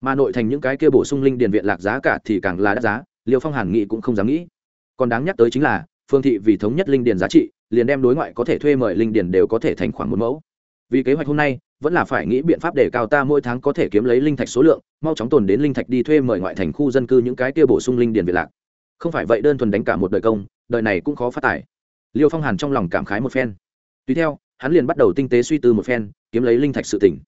Mà nội thành những cái kia bổ sung linh điền viện lạc giá cả thì càng là đắt giá, liêu phong hàn nghị cũng không dám nghĩ. Còn đáng nhắc tới chính là, phương thị vì thống nhất linh điền giá trị, liền đem đối ngoại có thể thuê mời linh điền đều có thể thành khoảng một mẫu. Vì kế hoạch hôm nay, vẫn là phải nghĩ biện pháp để cao ta mỗi tháng có thể kiếm lấy linh thạch số lượng, mau chóng tồn đến linh thạch đi thuê mời ngoại thành khu dân cư những cái kia bổ sung linh điền viện lạc. Không phải vậy đơn thuần đánh cả một đời công, đời này cũng khó phát tài liêu phong hàn trong lòng cảm khái một phen. Tùy theo, hắn liền bắt đầu tinh tế suy tư một phen, kiếm lấy linh thạch sự tỉnh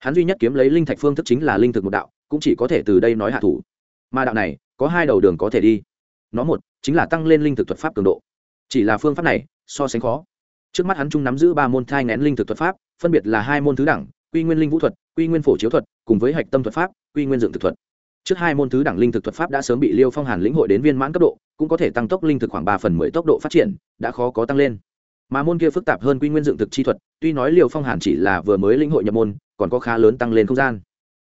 hắn duy nhất kiếm lấy linh thạch phương thức chính là linh thực một đạo, cũng chỉ có thể từ đây nói hạ thủ. Mà đạo này, có hai đầu đường có thể đi. Nó một, chính là tăng lên linh thực thuật pháp cường độ. Chỉ là phương pháp này, so sánh khó. Trước mắt hắn chung nắm giữ ba môn thai ngén linh thực thuật pháp, phân biệt là hai môn thứ đẳng, quy nguyên linh vũ thuật, quy nguyên phổ chiếu thuật, cùng với hạch tâm thuật pháp, quy nguyên dựng thực thuật trước hai môn thứ đẳng linh thực thuật pháp đã sớm bị liêu phong hàn lĩnh hội đến viên mãn cấp độ, cũng có thể tăng tốc linh thực khoảng ba phần mười tốc độ phát triển, đã khó có tăng lên. Mà môn kia phức tạp hơn quy nguyên dựng thực chi thuật, tuy nói liêu phong hàn chỉ là vừa mới lĩnh hội nhập môn, còn có khá lớn tăng lên không gian.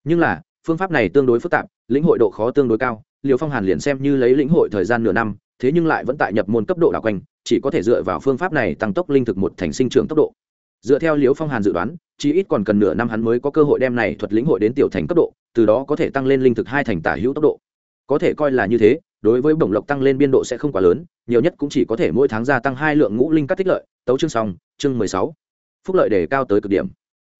Nhưng là, phương pháp này tương đối phức tạp, lĩnh hội độ khó tương đối cao liều phong hàn liền xem như lấy lĩnh hội thời gian nửa năm, thế nhưng lại vẫn tại nhập môn cấp độ đảo quanh, chỉ có thể dựa vào phương pháp này tăng tốc linh thực một thành sinh trưởng tốc độ dựa theo Liễu phong hàn dự đoán chỉ ít còn cần nửa năm hắn mới có cơ hội đem này thuật lĩnh hội đến tiểu thành cấp độ, từ đó có thể tăng lên linh thực hai thành tả hữu tốc độ. Có thể coi là như thế, đối với bổng lộc tăng lên biên độ sẽ không quá lớn, nhiều nhất cũng chỉ có thể mỗi tháng gia tăng hai lượng ngũ linh các tích lợi. Tấu chương xong, chương mười sáu. Phúc lợi đề cao tới cực điểm.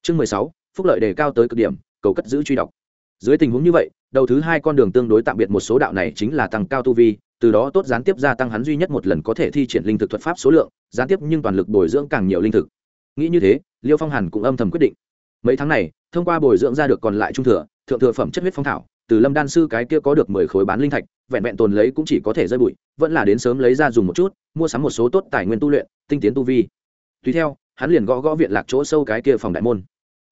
Chương mười sáu, phúc lợi đề cao tới cực điểm, cầu cất giữ truy đọc. Dưới tình huống như vậy, đầu thứ hai con đường tương đối tạm biệt một số đạo này chính là tăng cao tu vi, từ đó tốt gián tiếp gia tăng hắn duy nhất một lần có thể thi triển linh thực thuật pháp số lượng, gián tiếp nhưng toàn lực bồi dưỡng càng nhiều linh thực nghĩ như thế, liêu phong hàn cũng âm thầm quyết định. Mấy tháng này, thông qua bồi dưỡng ra được còn lại trung thừa, thượng thừa phẩm chất huyết phong thảo, từ lâm đan sư cái kia có được mười khối bán linh thạch, vẹn vẹn tồn lấy cũng chỉ có thể rơi bụi, vẫn là đến sớm lấy ra dùng một chút, mua sắm một số tốt tài nguyên tu luyện, tinh tiến tu vi. Tùy theo, hắn liền gõ gõ viện lạc chỗ sâu cái kia phòng đại môn.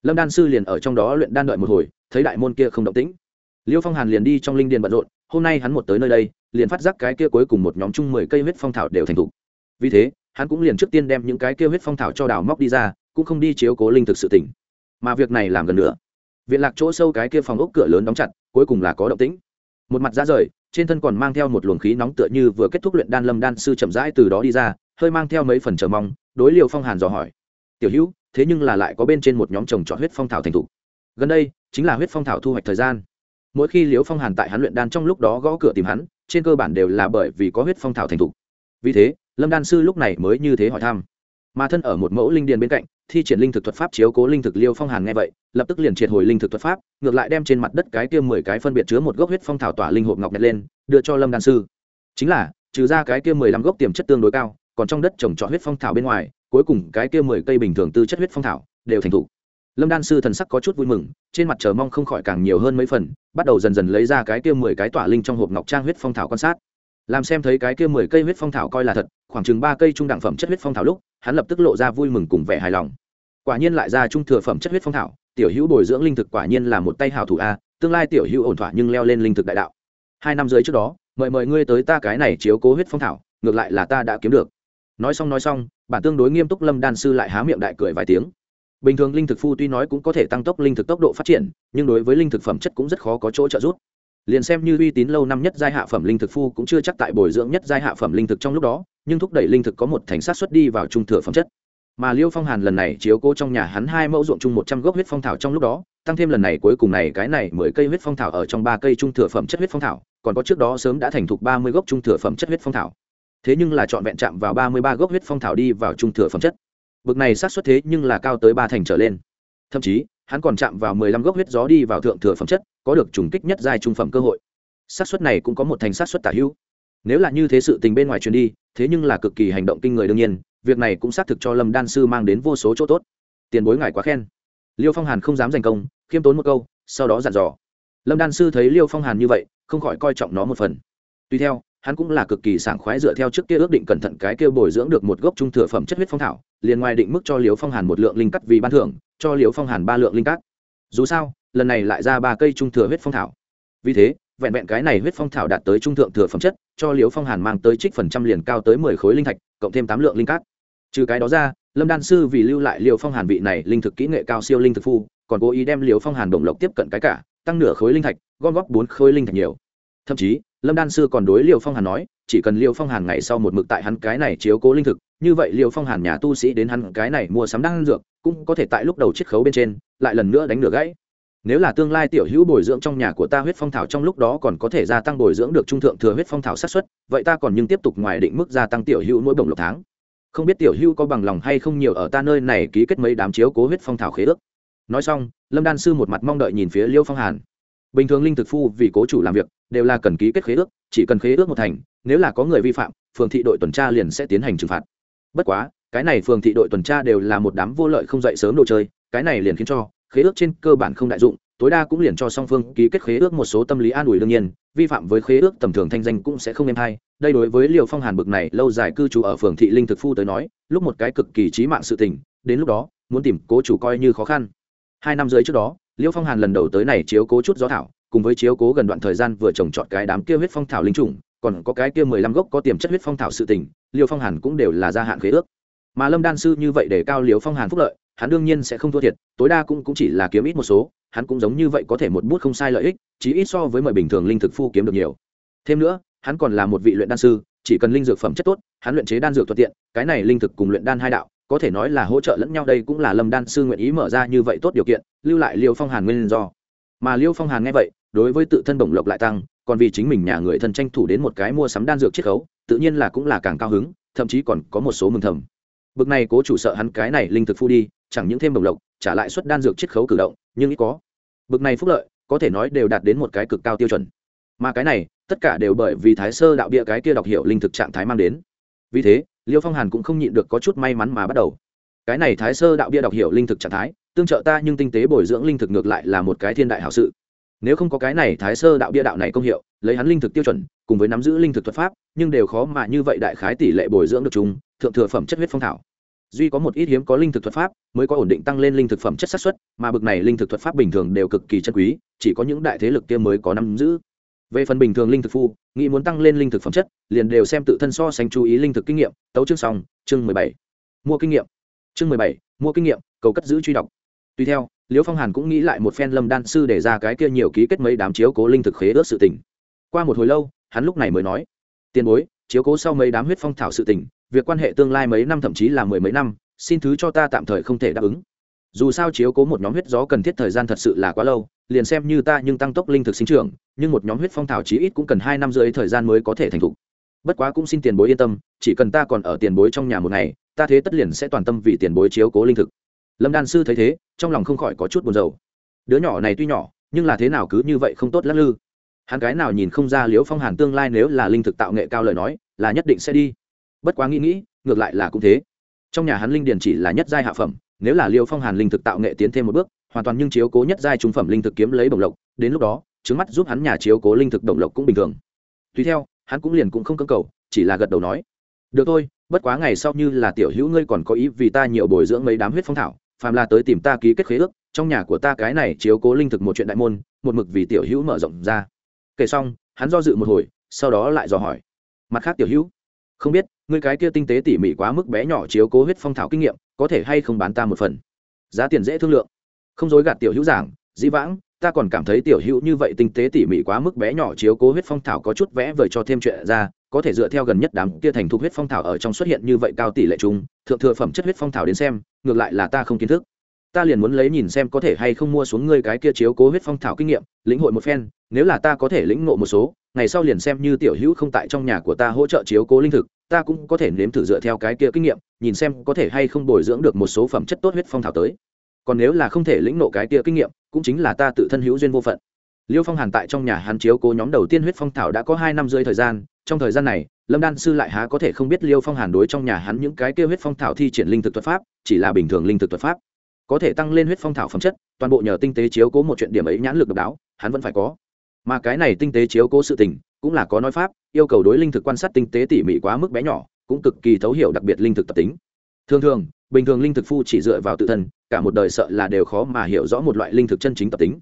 Lâm đan sư liền ở trong đó luyện đan đợi một hồi, thấy đại môn kia không động tĩnh. Liêu phong hàn liền đi trong linh điền bận rộn, hôm nay hắn một tới nơi đây, liền phát giác cái kia cuối cùng một nhóm chung mười cây huyết phong thảo đều thành thục. Vì thế hắn cũng liền trước tiên đem những cái kia huyết phong thảo cho đào móc đi ra, cũng không đi chiếu cố linh thực sự tỉnh. Mà việc này làm gần nữa. Viện lạc chỗ sâu cái kia phòng ốc cửa lớn đóng chặt, cuối cùng là có động tĩnh. Một mặt ra rời, trên thân còn mang theo một luồng khí nóng tựa như vừa kết thúc luyện đan lâm đan sư chậm rãi từ đó đi ra, hơi mang theo mấy phần chờ mong, đối liều phong hàn dò hỏi. Tiểu hữu, thế nhưng là lại có bên trên một nhóm trồng trọt huyết phong thảo thành thục gần đây, chính là huyết phong thảo thu hoạch thời gian. Mỗi khi liều phong hàn tại hắn luyện đan trong lúc đó gõ cửa tìm hắn, trên cơ bản đều là bởi vì có huyết phong thảo thành thục vì thế lâm đan sư lúc này mới như thế hỏi thăm. Mà thân ở một mẫu linh điền bên cạnh, thi triển linh thực thuật pháp chiếu cố linh thực liêu phong hàn nghe vậy, lập tức liền triệt hồi linh thực thuật pháp, ngược lại đem trên mặt đất cái kia mười cái phân biệt chứa một gốc huyết phong thảo tỏa linh hộp ngọc nhặt lên, đưa cho lâm đan sư. Chính là, trừ ra cái kia mười lăm gốc tiềm chất tương đối cao, còn trong đất trồng trọt huyết phong thảo bên ngoài, cuối cùng cái kia mười cây bình thường tư chất huyết phong thảo đều thành thục. Lâm đan sư thần sắc có chút vui mừng, trên mặt chờ mong không khỏi càng nhiều hơn mấy phần, bắt đầu dần dần lấy ra cái kia mười cái tỏa linh trong hộp ngọc trang huyết phong thảo quan sát làm xem thấy cái kia mười cây huyết phong thảo coi là thật, khoảng chừng ba cây trung đẳng phẩm chất huyết phong thảo lúc, hắn lập tức lộ ra vui mừng cùng vẻ hài lòng. Quả nhiên lại ra trung thừa phẩm chất huyết phong thảo, tiểu hữu bồi dưỡng linh thực quả nhiên là một tay hào thủ a, tương lai tiểu hữu ổn thỏa nhưng leo lên linh thực đại đạo. Hai năm dưới trước đó, mời mời ngươi tới ta cái này chiếu cố huyết phong thảo, ngược lại là ta đã kiếm được. Nói xong nói xong, bản tương đối nghiêm túc lâm đan sư lại há miệng đại cười vài tiếng. Bình thường linh thực phu tuy nói cũng có thể tăng tốc linh thực tốc độ phát triển, nhưng đối với linh thực phẩm chất cũng rất khó có chỗ trợ giúp liền xem như uy tín lâu năm nhất giai hạ phẩm linh thực phu cũng chưa chắc tại bồi dưỡng nhất giai hạ phẩm linh thực trong lúc đó, nhưng thúc đẩy linh thực có một thành sát xuất đi vào trung thừa phẩm chất. Mà liêu phong hàn lần này chiếu cố trong nhà hắn hai mẫu ruộng chung một trăm gốc huyết phong thảo trong lúc đó, tăng thêm lần này cuối cùng này, cái này mười cây huyết phong thảo ở trong ba cây trung thừa phẩm chất huyết phong thảo, còn có trước đó sớm đã thành thục ba mươi gốc trung thừa phẩm chất huyết phong thảo. Thế nhưng là trọn vẹn chạm vào ba mươi ba gốc huyết phong thảo đi vào trung thừa phẩm chất. Bực này sát xuất thế nhưng là cao tới ba thành trở lên. Thậm chí hắn còn chạm vào mười lăm gốc huyết gió đi vào thượng thừa phẩm chất, có được trùng kích nhất giai trung phẩm cơ hội. Xác suất này cũng có một thành xác suất tả hữu. Nếu là như thế sự tình bên ngoài truyền đi, thế nhưng là cực kỳ hành động kinh người đương nhiên, việc này cũng xác thực cho lâm đan sư mang đến vô số chỗ tốt. Tiền bối ngài quá khen. Liêu phong hàn không dám giành công, khiêm tốn một câu, sau đó dặn dò. Lâm đan sư thấy liêu phong hàn như vậy, không khỏi coi trọng nó một phần. Tuy theo hắn cũng là cực kỳ sảng khoái dựa theo trước kia ước định cẩn thận cái kia bồi dưỡng được một gốc trung thừa phẩm chất huyết phong thảo, liền ngoài định mức cho liễu phong hàn một lượng linh cắt vì ban thưởng, cho liễu phong hàn ba lượng linh cắt. Dù sao, lần này lại ra ba cây trung thừa huyết phong thảo. Vì thế, vẹn vẹn cái này huyết phong thảo đạt tới trung thượng thừa phẩm chất, cho liễu phong hàn mang tới trích phần trăm liền cao tới mười khối linh thạch, cộng thêm tám lượng linh cắt. Trừ cái đó ra, lâm đan sư vì lưu lại liều phong hàn vị này linh thực kỹ nghệ cao siêu linh thực phu, còn cố ý đem liều phong hàn đồng lộc tiếp cận cái cả, tăng nửa khối linh thạch, gom góp bốn khối linh thạch nhiều. Thậm chí lâm đan sư còn đối liều phong hàn nói, chỉ cần liều phong hàn ngày sau một mực tại hắn cái này chiếu cố linh thực, như vậy liều phong hàn nhà tu sĩ đến hắn cái này mua sắm đan dược, cũng có thể tại lúc đầu chiết khấu bên trên, lại lần nữa đánh nửa gãy. Nếu là tương lai tiểu hữu bồi dưỡng trong nhà của ta huyết phong thảo trong lúc đó còn có thể gia tăng bồi dưỡng được trung thượng thừa huyết phong thảo sát xuất vậy ta còn nhưng tiếp tục ngoài định mức gia tăng tiểu hữu mỗi bổng lộc tháng. Không biết tiểu hữu có bằng lòng hay không nhiều ở ta nơi này ký kết mấy đám chiếu cố huyết phong thảo khế ước. Nói xong, lâm đan sư một mặt mong đợi nhìn phía liêu phong hàn. Bình thường linh thực phu vì cố chủ làm việc đều là cần ký kết khế ước, chỉ cần khế ước một thành, nếu là có người vi phạm, phường thị đội tuần tra liền sẽ tiến hành trừng phạt. Bất quá, cái này phường thị đội tuần tra đều là một đám vô lợi không dậy sớm đồ chơi, cái này liền khiến cho khế ước trên cơ bản không đại dụng, tối đa cũng liền cho song phương ký kết khế ước một số tâm lý an ủi đương nhiên, vi phạm với khế ước tầm thường thanh danh cũng sẽ không êm hay. Đây đối với liều phong hàn bực này lâu dài cư trú ở phường thị linh thực phu tới nói, lúc một cái cực kỳ trí mạng sự tình, đến lúc đó, muốn tìm cố chủ coi như khó khăn. Hai năm dưới trước đó, liêu phong hàn lần đầu tới này chiếu cố chút gió thảo cùng với chiếu cố gần đoạn thời gian vừa trồng trọt cái đám kia huyết phong thảo linh trùng còn có cái kia mười lăm gốc có tiềm chất huyết phong thảo sự tình liêu phong hàn cũng đều là gia hạn khế ước. Mà lâm đan sư như vậy để cao liều phong hàn phúc lợi hắn đương nhiên sẽ không thua thiệt tối đa cũng, cũng chỉ là kiếm ít một số hắn cũng giống như vậy có thể một bút không sai lợi ích chí ít so với mọi bình thường linh thực phu kiếm được nhiều. Thêm nữa hắn còn là một vị luyện đan sư chỉ cần linh dược phẩm chất tốt hắn luyện chế đan dược thuận tiện cái này linh thực cùng luyện đan hai đạo có thể nói là hỗ trợ lẫn nhau đây cũng là lâm đan sư nguyện ý mở ra như vậy tốt điều kiện lưu lại liêu phong hàn nguyên do. Mà liêu phong hàn nghe vậy đối với tự thân bổng lộc lại tăng, còn vì chính mình nhà người thân tranh thủ đến một cái mua sắm đan dược chiết khấu, tự nhiên là cũng là càng cao hứng, thậm chí còn có một số mừng thầm. Bực này cố chủ sợ hắn cái này linh thực phu đi, chẳng những thêm bổng lộc, trả lại suất đan dược chiết khấu cử động, nhưng ít có. Bực này phúc lợi, có thể nói đều đạt đến một cái cực cao tiêu chuẩn. Mà cái này, tất cả đều bởi vì thái sơ đạo bia cái kia đọc hiểu linh thực trạng thái mang đến. Vì thế, liêu phong hàn cũng không nhịn được có chút may mắn mà bắt đầu. Cái này thái sơ đạo bia đọc hiểu linh thực trạng thái, tương trợ ta nhưng tinh tế bồi dưỡng linh thực ngược lại là một cái thiên đại hảo sự nếu không có cái này thái sơ đạo bia đạo này công hiệu, lấy hắn linh thực tiêu chuẩn, cùng với nắm giữ linh thực thuật pháp, nhưng đều khó mà như vậy đại khái tỷ lệ bồi dưỡng được chúng, thượng thừa phẩm chất huyết phong thảo. Duy có một ít hiếm có linh thực thuật pháp, mới có ổn định tăng lên linh thực phẩm chất sát xuất mà bực này linh thực thuật pháp bình thường đều cực kỳ chân quý, chỉ có những đại thế lực kia mới có nắm giữ. Về phần bình thường linh thực phu, nghĩ muốn tăng lên linh thực phẩm chất, liền đều xem tự thân so sánh chú ý linh thực kinh nghiệm. Tấu chương song chương mười bảy. Mua kinh nghiệm. Chương mười bảy, mua kinh nghiệm, cầu cất giữ truy đọc tuy theo, liễu phong hàn cũng nghĩ lại một phen lâm đan sư để ra cái kia nhiều ký kết mấy đám chiếu cố linh thực khế ước sự tình. Qua một hồi lâu, hắn lúc này mới nói, tiền bối, chiếu cố sau mấy đám huyết phong thảo sự tình, việc quan hệ tương lai mấy năm thậm chí là mười mấy năm, xin thứ cho ta tạm thời không thể đáp ứng. Dù sao chiếu cố một nhóm huyết gió cần thiết thời gian thật sự là quá lâu, liền xem như ta nhưng tăng tốc linh thực sinh trưởng, nhưng một nhóm huyết phong thảo chí ít cũng cần hai năm rưỡi thời gian mới có thể thành thục. Bất quá cũng xin tiền bối yên tâm, chỉ cần ta còn ở tiền bối trong nhà một ngày, ta thế tất liền sẽ toàn tâm vì tiền bối chiếu cố linh thực lâm đan sư thấy thế, trong lòng không khỏi có chút buồn rầu. Đứa nhỏ này tuy nhỏ, nhưng là thế nào cứ như vậy không tốt lắc lư. Hắn cái nào nhìn không ra liễu phong hàn tương lai nếu là linh thực tạo nghệ cao lời nói, là nhất định sẽ đi. Bất quá nghĩ nghĩ, ngược lại là cũng thế. Trong nhà hắn linh điền chỉ là nhất giai hạ phẩm, nếu là liễu phong hàn linh thực tạo nghệ tiến thêm một bước, hoàn toàn nhưng chiếu cố nhất giai trung phẩm linh thực kiếm lấy bổng lộc, đến lúc đó, trứng mắt giúp hắn nhà chiếu cố linh thực đồng lộc cũng bình thường. Tùy theo, hắn cũng liền cũng không cơ cầu, chỉ là gật đầu nói, được thôi, bất quá ngày sau như là tiểu hữu ngươi còn có ý vì ta nhiều bồi dưỡng mấy đám huyết phong thảo phàm là tới tìm ta ký kết khế ước, trong nhà của ta cái này chiếu cố linh thực một chuyện đại môn, một mực vì tiểu hữu mở rộng ra. Kể xong, hắn do dự một hồi, sau đó lại dò hỏi. Mặt khác tiểu hữu, không biết, ngươi cái kia tinh tế tỉ mỉ quá mức bé nhỏ chiếu cố huyết phong thảo kinh nghiệm, có thể hay không bán ta một phần? Giá tiền dễ thương lượng. Không dối gạt tiểu hữu giảng, dĩ vãng, ta còn cảm thấy tiểu hữu như vậy tinh tế tỉ mỉ quá mức bé nhỏ chiếu cố huyết phong thảo có chút vẽ vời cho thêm chuyện ra có thể dựa theo gần nhất đám kia thành thục huyết phong thảo ở trong xuất hiện như vậy cao tỷ lệ chung, thượng thừa phẩm chất huyết phong thảo đến xem, ngược lại là ta không kiến thức. Ta liền muốn lấy nhìn xem có thể hay không mua xuống ngươi cái kia chiếu cố huyết phong thảo kinh nghiệm, lĩnh hội một phen, nếu là ta có thể lĩnh ngộ một số, ngày sau liền xem như tiểu hữu không tại trong nhà của ta hỗ trợ chiếu cố linh thực, ta cũng có thể nếm thử dựa theo cái kia kinh nghiệm, nhìn xem có thể hay không bồi dưỡng được một số phẩm chất tốt huyết phong thảo tới. Còn nếu là không thể lĩnh nộ cái kia kinh nghiệm, cũng chính là ta tự thân hữu duyên vô phận. Liêu phong hàn tại trong nhà hắn chiếu cố nhóm đầu tiên huyết phong thảo đã có hai năm rưỡi thời gian trong thời gian này, lâm đan sư lại há có thể không biết liêu phong hàn đối trong nhà hắn những cái kia huyết phong thảo thi triển linh thực thuật pháp, chỉ là bình thường linh thực thuật pháp. Có thể tăng lên huyết phong thảo phẩm chất, toàn bộ nhờ tinh tế chiếu cố một chuyện điểm ấy nhãn lực độc đáo, hắn vẫn phải có. Mà cái này tinh tế chiếu cố sự tình, cũng là có nói pháp, yêu cầu đối linh thực quan sát tinh tế tỉ mỉ quá mức bé nhỏ, cũng cực kỳ thấu hiểu đặc biệt linh thực tập tính. Thường thường, bình thường linh thực phu chỉ dựa vào tự thân, cả một đời sợ là đều khó mà hiểu rõ một loại linh thực chân chính tập tính.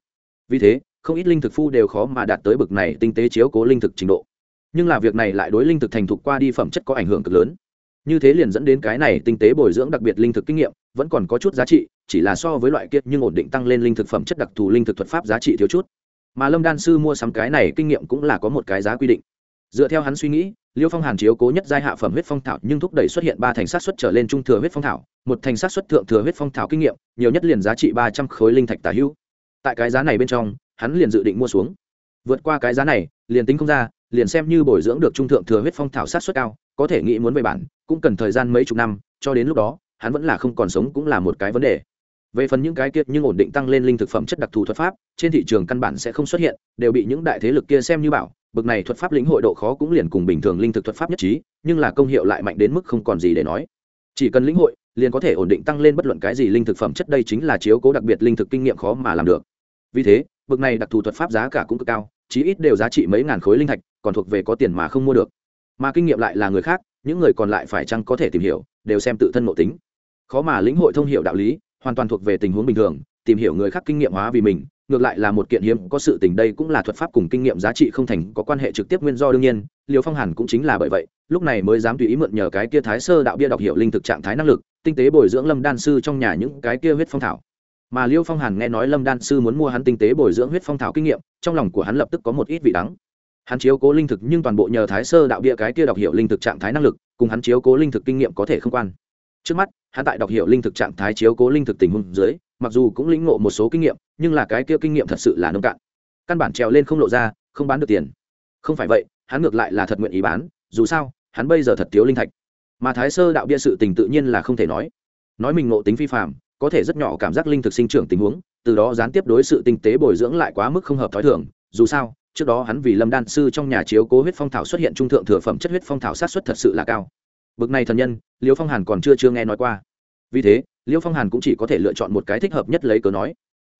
Vì thế, không ít linh thực phu đều khó mà đạt tới bực này tinh tế chiếu cố linh thực trình độ nhưng là việc này lại đối linh thực thành thục qua đi phẩm chất có ảnh hưởng cực lớn. Như thế liền dẫn đến cái này tinh tế bồi dưỡng đặc biệt linh thực kinh nghiệm, vẫn còn có chút giá trị, chỉ là so với loại kiệt nhưng ổn định tăng lên linh thực phẩm chất đặc thù linh thực thuật pháp giá trị thiếu chút. Mà lâm đan sư mua sắm cái này kinh nghiệm cũng là có một cái giá quy định. Dựa theo hắn suy nghĩ, liêu phong hàn chiếu cố nhất giai hạ phẩm huyết phong thảo nhưng thúc đẩy xuất hiện ba thành sát xuất trở lên trung thừa huyết phong thảo, một thành sát xuất thượng thừa huyết phong thảo kinh nghiệm, nhiều nhất liền giá trị ba trăm khối linh thạch tả hữu. Tại cái giá này bên trong, hắn liền dự định mua xuống. Vượt qua cái giá này, liền tính không ra liền xem như bồi dưỡng được trung thượng thừa huyết phong thảo sát xuất cao, có thể nghĩ muốn về bản, cũng cần thời gian mấy chục năm, cho đến lúc đó, hắn vẫn là không còn sống cũng là một cái vấn đề. Về phần những cái kia nhưng ổn định tăng lên linh thực phẩm chất đặc thù thuật pháp, trên thị trường căn bản sẽ không xuất hiện, đều bị những đại thế lực kia xem như bảo, bực này thuật pháp lĩnh hội độ khó cũng liền cùng bình thường linh thực thuật pháp nhất trí, nhưng là công hiệu lại mạnh đến mức không còn gì để nói. Chỉ cần lĩnh hội, liền có thể ổn định tăng lên bất luận cái gì linh thực phẩm chất, đây chính là chiếu cố đặc biệt linh thực kinh nghiệm khó mà làm được. Vì thế bực này đặc thù thuật pháp giá cả cũng cực cao, chí ít đều giá trị mấy ngàn khối linh thạch, còn thuộc về có tiền mà không mua được. Mà kinh nghiệm lại là người khác, những người còn lại phải chăng có thể tìm hiểu, đều xem tự thân nội tính. Khó mà lĩnh hội thông hiểu đạo lý, hoàn toàn thuộc về tình huống bình thường, tìm hiểu người khác kinh nghiệm hóa vì mình, ngược lại là một kiện hiếm, có sự tình đây cũng là thuật pháp cùng kinh nghiệm giá trị không thành, có quan hệ trực tiếp nguyên do đương nhiên liều phong hàn cũng chính là bởi vậy, lúc này mới dám tùy ý mượn nhờ cái kia thái sơ đạo bia đọc hiểu linh thực trạng thái năng lực, tinh tế bồi dưỡng lâm đan sư trong nhà những cái kia huyết phong thảo mà liêu phong hàn nghe nói lâm đan sư muốn mua hắn tinh tế bồi dưỡng huyết phong thảo kinh nghiệm, trong lòng của hắn lập tức có một ít vị đắng. Hắn chiếu cố linh thực nhưng toàn bộ nhờ thái sơ đạo bia cái kia đọc hiểu linh thực trạng thái năng lực, cùng hắn chiếu cố linh thực kinh nghiệm có thể không quan. Trước mắt, hắn tại đọc hiểu linh thực trạng thái chiếu cố linh thực tình huống dưới, mặc dù cũng lĩnh ngộ một số kinh nghiệm, nhưng là cái kia kinh nghiệm thật sự là nông cạn. Căn bản trèo lên không lộ ra, không bán được tiền. Không phải vậy, hắn ngược lại là thật nguyện ý bán, dù sao, hắn bây giờ thật thiếu linh thạch. Mà thái sơ đạo bia sự tình tự nhiên là không thể nói. Nói mình ngộ tính phi phạm có thể rất nhỏ cảm giác linh thực sinh trưởng tình huống, từ đó gián tiếp đối sự tinh tế bồi dưỡng lại quá mức không hợp t h ó i thường. Dù sao, trước đó hắn vì lâm đan sư trong nhà chiếu cố huyết phong thảo xuất hiện trung thượng thừa phẩm chất huyết phong thảo sát xuất thật sự là cao. Bực này thần nhân, liêu phong hàn còn chưa chưa nghe nói qua. Vì thế, liêu phong hàn cũng chỉ có thể lựa chọn một cái thích hợp nhất lấy cớ nói.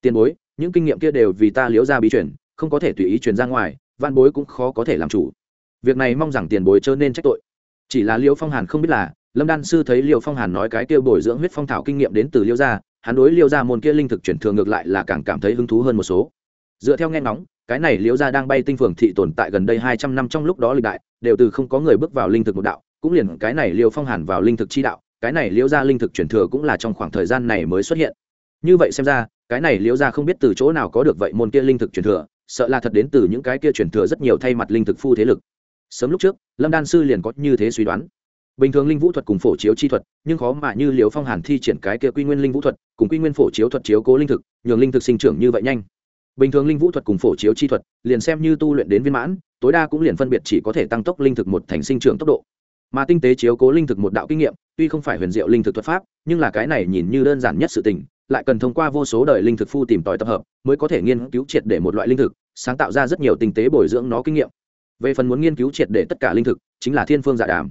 Tiền bối, những kinh nghiệm kia đều vì ta liễu ra bí chuyển không có thể tùy ý truyền ra ngoài văn bối cũng khó có thể làm chủ. Việc này mong rằng tiền bối chớ nên trách tội. Chỉ là liễu phong hàn không biết là lâm đan sư thấy liêu phong hàn nói cái kia bồi dưỡng huyết phong thảo kinh nghiệm đến từ liêu gia, hắn đối liêu gia môn kia linh thực chuyển thường ngược lại là càng cảm thấy hứng thú hơn một số. Dựa theo nghe ngóng, cái này liêu gia đang bay tinh phường thị tồn tại gần đây hai trăm năm trong lúc đó lịch đại, đều từ không có người bước vào linh thực một đạo, cũng liền cái này liêu phong hàn vào linh thực chi đạo, cái này liêu gia linh thực chuyển thừa cũng là trong khoảng thời gian này mới xuất hiện. Như vậy xem ra, cái này liêu gia không biết từ chỗ nào có được vậy môn kia linh thực chuyển thừa, sợ là thật đến từ những cái kia chuyển thừa rất nhiều thay mặt linh thực phu thế lực. Sớm lúc trước, lâm đan sư liền có như thế suy đoán bình thường linh vũ thuật cùng phổ chiếu chi thuật, nhưng khó mà như liều phong hàn thi triển cái kia quy nguyên linh vũ thuật, cùng quy nguyên phổ chiếu thuật chiếu cố linh thực, nhường linh thực sinh trưởng như vậy nhanh. Bình thường linh vũ thuật cùng phổ chiếu chi thuật, liền xem như tu luyện đến viên mãn, tối đa cũng liền phân biệt chỉ có thể tăng tốc linh thực một thành sinh trưởng tốc độ. Mà tinh tế chiếu cố linh thực một đạo kinh nghiệm, tuy không phải huyền diệu linh thực thuật pháp, nhưng là cái này nhìn như đơn giản nhất sự tình, lại cần thông qua vô số đời linh thực phu tìm tòi tập hợp, mới có thể nghiên cứu triệt để một loại linh thực, sáng tạo ra rất nhiều tinh tế bồi dưỡng nó kinh nghiệm. Về phần muốn nghiên cứu triệt để tất cả linh thực, chính là thiên phương giả dạ đàm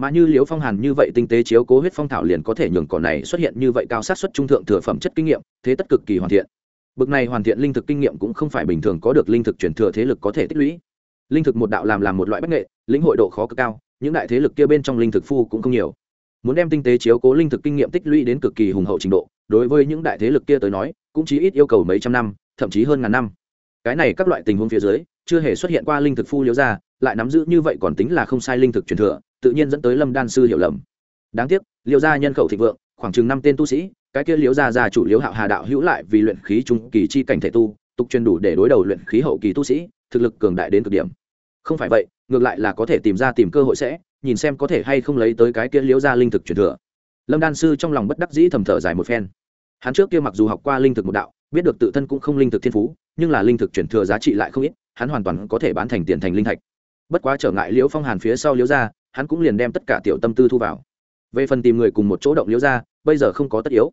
mà như liễu phong hàn như vậy tinh tế chiếu cố huyết phong thảo liền có thể nhường cỏ này xuất hiện như vậy cao sát xuất trung thượng thừa phẩm chất kinh nghiệm, thế tất cực kỳ hoàn thiện. Bực này hoàn thiện linh thực kinh nghiệm cũng không phải bình thường có được linh thực truyền thừa thế lực có thể tích lũy. Linh thực một đạo làm làm một loại bách nghệ, lĩnh hội độ khó cực cao, những đại thế lực kia bên trong linh thực phu cũng không nhiều. Muốn đem tinh tế chiếu cố linh thực kinh nghiệm tích lũy đến cực kỳ hùng hậu trình độ, đối với những đại thế lực kia tới nói, cũng chỉ ít yêu cầu mấy trăm năm, thậm chí hơn ngàn năm. Cái này các loại tình huống phía dưới, chưa hề xuất hiện qua linh thực phu liễu ra lại nắm giữ như vậy còn tính là không sai linh thực truyền thừa, tự nhiên dẫn tới lâm đan sư hiểu lầm. Đáng tiếc, liễu gia nhân khẩu thịnh vượng, khoảng chừng năm tên tu sĩ, cái kia liễu gia gia chủ liễu hạo hà đạo hữu lại vì luyện khí trung kỳ chi cảnh thể tu, tục truyền đủ để đối đầu luyện khí hậu kỳ tu sĩ, thực lực cường đại đến cực điểm. Không phải vậy, ngược lại là có thể tìm ra tìm cơ hội sẽ, nhìn xem có thể hay không lấy tới cái kia liễu gia linh thực truyền thừa. Lâm đan sư trong lòng bất đắc dĩ thầm thở dài một phen. Hắn trước kia mặc dù học qua linh thực một đạo, biết được tự thân cũng không linh thực thiên phú, nhưng là linh thực truyền thừa giá trị lại không ít, hắn hoàn toàn có thể bán thành tiền thành linh thạch bất quá trở ngại liễu phong hàn phía sau liễu ra hắn cũng liền đem tất cả tiểu tâm tư thu vào. Về phần tìm người cùng một chỗ động liễu ra bây giờ không có tất yếu.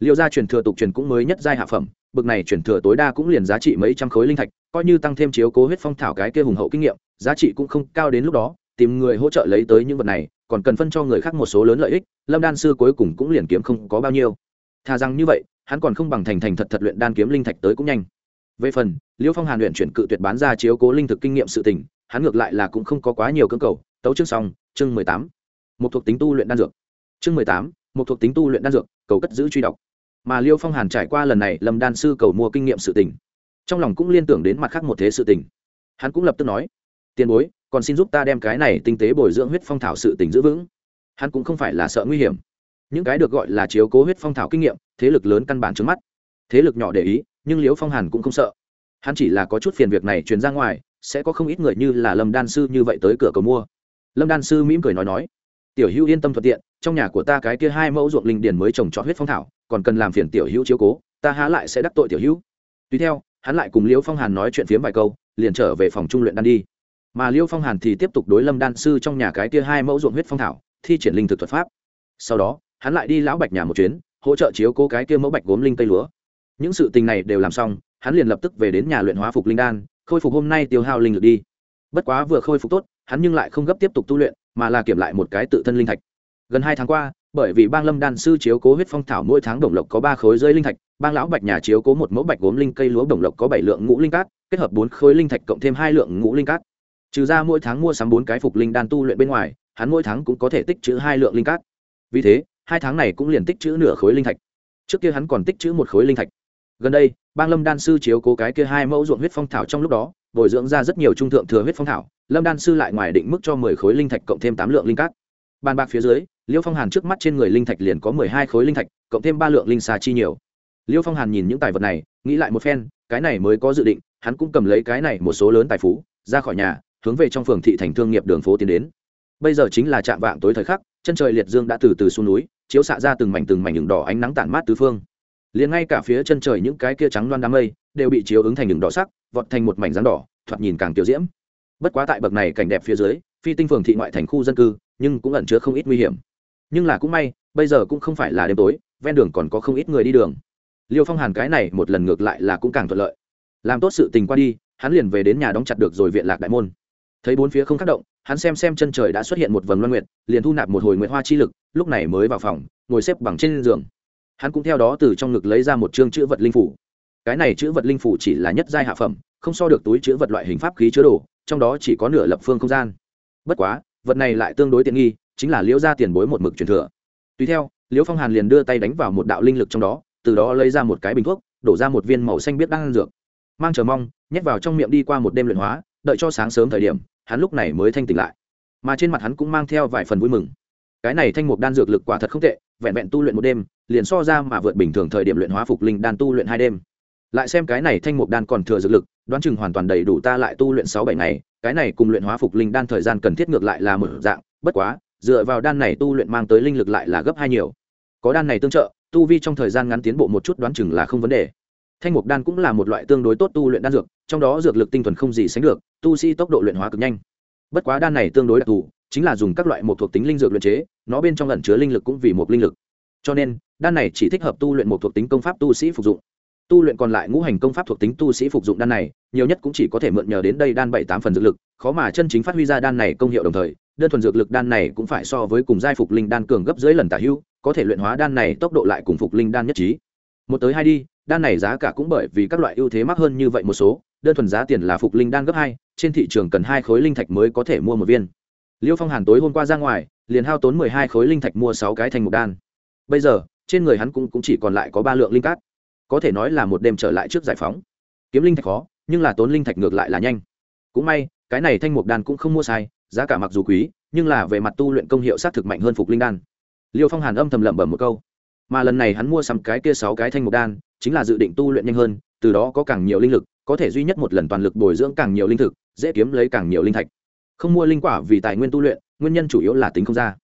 Liễu ra truyền thừa tục truyền cũng mới nhất giai hạ phẩm, bực này truyền thừa tối đa cũng liền giá trị mấy trăm khối linh thạch, coi như tăng thêm chiếu cố huyết phong thảo cái kia hùng hậu kinh nghiệm, giá trị cũng không cao đến lúc đó, tìm người hỗ trợ lấy tới những vật này, còn cần phân cho người khác một số lớn lợi ích, lâm đan sư cuối cùng cũng liền kiếm không có bao nhiêu. Thà rằng như vậy, hắn còn không bằng thành thành thật thật luyện đan kiếm linh thạch tới cũng nhanh. Về phần liêu phong hàn luyện chuyển cự tuyệt bán ra chiếu cố linh thực kinh nghiệm sự tình hắn ngược lại là cũng không có quá nhiều cơ cầu. Tấu chương xong, chương mười tám. Một thuộc tính tu luyện đan dược. Chương mười tám một thuộc tính tu luyện đan dược, cầu cất giữ truy đọc. Mà liêu phong hàn trải qua lần này lâm đan sư cầu mua kinh nghiệm sự tình, trong lòng cũng liên tưởng đến mặt khác một thế sự tình. Hắn cũng lập tức nói, tiền bối, còn xin giúp ta đem cái này tinh tế bồi dưỡng huyết phong thảo sự tình giữ vững. Hắn cũng không phải là sợ nguy hiểm. Những cái được gọi là chiếu cố huyết phong thảo kinh nghiệm, thế lực lớn căn bản trước mắt. Thế lực nhỏ để ý, nhưng liễu phong hàn cũng không sợ. Hắn chỉ là có chút phiền việc này truyền ra ngoài sẽ có không ít người như là lâm đan sư như vậy tới cửa cầu mua. Lâm đan sư mỉm cười nói nói, tiểu hữu yên tâm thuận tiện, trong nhà của ta cái kia hai mẫu ruộng linh điền mới trồng trọt huyết phong thảo, còn cần làm phiền tiểu hữu chiếu cố, ta há lại sẽ đắc tội tiểu hữu. Tùy theo, hắn lại cùng liễu phong hàn nói chuyện phiếm vài câu, liền trở về phòng trung luyện đan đi. Mà liễu phong hàn thì tiếp tục đối lâm đan sư trong nhà cái kia hai mẫu ruộng huyết phong thảo, thi triển linh thực thuật pháp. Sau đó, hắn lại đi lão bạch nhà một chuyến, hỗ trợ chiếu cố cái kia mẫu bạch gốm linh cây lúa. Những sự tình này đều làm xong, hắn liền lập tức về đến nhà luyện hóa phục linh đan khôi phục hôm nay tiêu hao linh lực đi. Bất quá vừa khôi phục tốt, hắn nhưng lại không gấp tiếp tục tu luyện, mà là kiểm lại một cái tự thân linh thạch. Gần hai tháng qua, bởi vì bang lâm đan sư chiếu cố huyết phong thảo mỗi tháng đồng lộc có ba khối rơi linh thạch, bang lão bạch nhà chiếu cố một mẫu bạch gốm linh cây lúa đồng lộc có bảy lượng ngũ linh cát, kết hợp bốn khối linh thạch cộng thêm hai lượng ngũ linh cát. Trừ ra mỗi tháng mua sắm bốn cái phục linh đan tu luyện bên ngoài, hắn mỗi tháng cũng có thể tích trữ hai lượng linh cát. Vì thế, hai tháng này cũng liền tích trữ nửa khối linh thạch. Trước kia hắn còn tích trữ một khối linh thạch gần đây, bang lâm đan sư chiếu cố cái kia hai mẫu ruộng huyết phong thảo trong lúc đó, bồi dưỡng ra rất nhiều trung thượng thừa huyết phong thảo. Lâm đan sư lại ngoài định mức cho mười khối linh thạch cộng thêm tám lượng linh cát. Bàn bạc phía dưới, liêu phong hàn trước mắt trên người linh thạch liền có mười hai khối linh thạch, cộng thêm ba lượng linh xà chi nhiều. Liêu phong hàn nhìn những tài vật này, nghĩ lại một phen, cái này mới có dự định, hắn cũng cầm lấy cái này một số lớn tài phú, ra khỏi nhà, hướng về trong phường thị thành thương nghiệp đường phố tiến đến. Bây giờ chính là trạm vạng tối thời khắc, chân trời liệt dương đã từ từ xuống núi, chiếu xạ ra từng mảnh từng mảnh đường đỏ ánh nắng tản mát tứ phương liền ngay cả phía chân trời những cái kia trắng loan đám mây đều bị chiếu ứng thành đường đỏ sắc, vọt thành một mảnh rắn đỏ, thoạt nhìn càng tiểu diễm. Bất quá tại bậc này cảnh đẹp phía dưới, phi tinh phường thị ngoại thành khu dân cư, nhưng cũng ẩn chứa không ít nguy hiểm. Nhưng là cũng may, bây giờ cũng không phải là đêm tối, ven đường còn có không ít người đi đường. Liêu phong hàn cái này một lần ngược lại là cũng càng thuận lợi. Làm tốt sự tình qua đi, hắn liền về đến nhà đóng chặt được rồi viện lạc đại môn. Thấy bốn phía không tác động, hắn xem xem chân trời đã xuất hiện một vầng loan nguyệt, liền thu nạp một hồi nguyệt hoa chi lực, lúc này mới vào phòng, ngồi xếp bằng trên giường hắn cũng theo đó từ trong ngực lấy ra một chương chữ vật linh phủ. Cái này chữ vật linh phủ chỉ là nhất giai hạ phẩm, không so được túi chữ vật loại hình pháp khí chứa đồ, trong đó chỉ có nửa lập phương không gian. Bất quá, vật này lại tương đối tiện nghi, chính là liễu ra tiền bối một mực truyền thừa. Tùy theo, liễu phong hàn liền đưa tay đánh vào một đạo linh lực trong đó, từ đó lấy ra một cái bình thuốc, đổ ra một viên màu xanh biết đang ăn dược. Mang chờ mong, nhét vào trong miệng đi qua một đêm luyện hóa, đợi cho sáng sớm thời điểm, hắn lúc này mới thanh tỉnh lại. Mà trên mặt hắn cũng mang theo vài phần vui mừng cái này thanh mục đan dược lực quả thật không tệ, vẹn vẹn tu luyện một đêm, liền so ra mà vượt bình thường thời điểm luyện hóa phục linh đan tu luyện hai đêm. Lại xem cái này thanh mục đan còn thừa dược lực, đoán chừng hoàn toàn đầy đủ ta lại tu luyện sáu bảy ngày, cái này cùng luyện hóa phục linh đan thời gian cần thiết ngược lại là một dạng, bất quá, dựa vào đan này tu luyện mang tới linh lực lại là gấp hai nhiều. Có đan này tương trợ, tu vi trong thời gian ngắn tiến bộ một chút đoán chừng là không vấn đề. Thanh mục đan cũng là một loại tương đối tốt tu luyện đan dược, trong đó dược lực tinh thuần không gì sánh được, tu sĩ tốc độ luyện hóa cực nhanh. Bất quá đan này tương đối đặc thù chính là dùng các loại một thuộc tính linh dược luyện chế, nó bên trong lẩn chứa linh lực cũng vì một linh lực. Cho nên, đan này chỉ thích hợp tu luyện một thuộc tính công pháp tu sĩ phục dụng. Tu luyện còn lại ngũ hành công pháp thuộc tính tu sĩ phục dụng đan này, nhiều nhất cũng chỉ có thể mượn nhờ đến đây đan bảy tám phần dược lực, khó mà chân chính phát huy ra đan này công hiệu đồng thời, đơn thuần dược lực đan này cũng phải so với cùng giai phục linh đan cường gấp dưới lần tả hưu, có thể luyện hóa đan này tốc độ lại cùng phục linh đan nhất trí. Một tới hai đi, đan này giá cả cũng bởi vì các loại ưu thế mắc hơn như vậy một số, đơn thuần giá tiền là phục linh đan gấp hai, trên thị trường cần hai khối linh thạch mới có thể mua một viên liêu phong hàn tối hôm qua ra ngoài liền hao tốn mười hai khối linh thạch mua sáu cái thành mục đan. Bây giờ trên người hắn cũng, cũng chỉ còn lại có ba lượng linh cát. Có thể nói là một đêm trở lại trước giải phóng. Kiếm linh thạch khó nhưng là tốn linh thạch ngược lại là nhanh. Cũng may cái này thanh mục đan cũng không mua sai giá cả mặc dù quý nhưng là về mặt tu luyện công hiệu sát thực mạnh hơn phục linh đan. Liêu phong hàn âm thầm lẩm bẩm một câu. Mà lần này hắn mua sắm cái kia sáu cái thanh mục đan chính là dự định tu luyện nhanh hơn từ đó có càng nhiều linh lực có thể duy nhất một lần toàn lực bồi dưỡng càng nhiều linh thực dễ kiếm lấy càng nhiều linh thạch không mua linh quả vì tài nguyên tu luyện, nguyên nhân chủ yếu là tính không ra.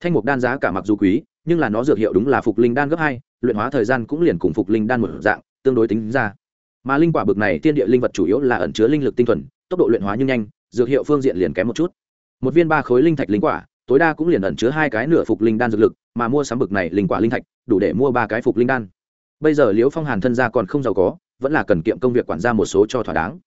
Thanh mục đan giá cả mặc dù quý, nhưng là nó dược hiệu đúng là phục linh đan gấp hai, luyện hóa thời gian cũng liền cùng phục linh đan một dạng, tương đối tính ra. Mà linh quả bực này, tiên địa linh vật chủ yếu là ẩn chứa linh lực tinh thuần, tốc độ luyện hóa nhưng nhanh, dược hiệu phương diện liền kém một chút. Một viên ba khối linh thạch linh quả, tối đa cũng liền ẩn chứa hai cái nửa phục linh đan dược lực, mà mua sắm bực này linh quả linh thạch, đủ để mua ba cái phục linh đan. Bây giờ liễu phong hàn thân gia còn không giàu có, vẫn là cần kiệm công việc quản gia một số cho thỏa đáng.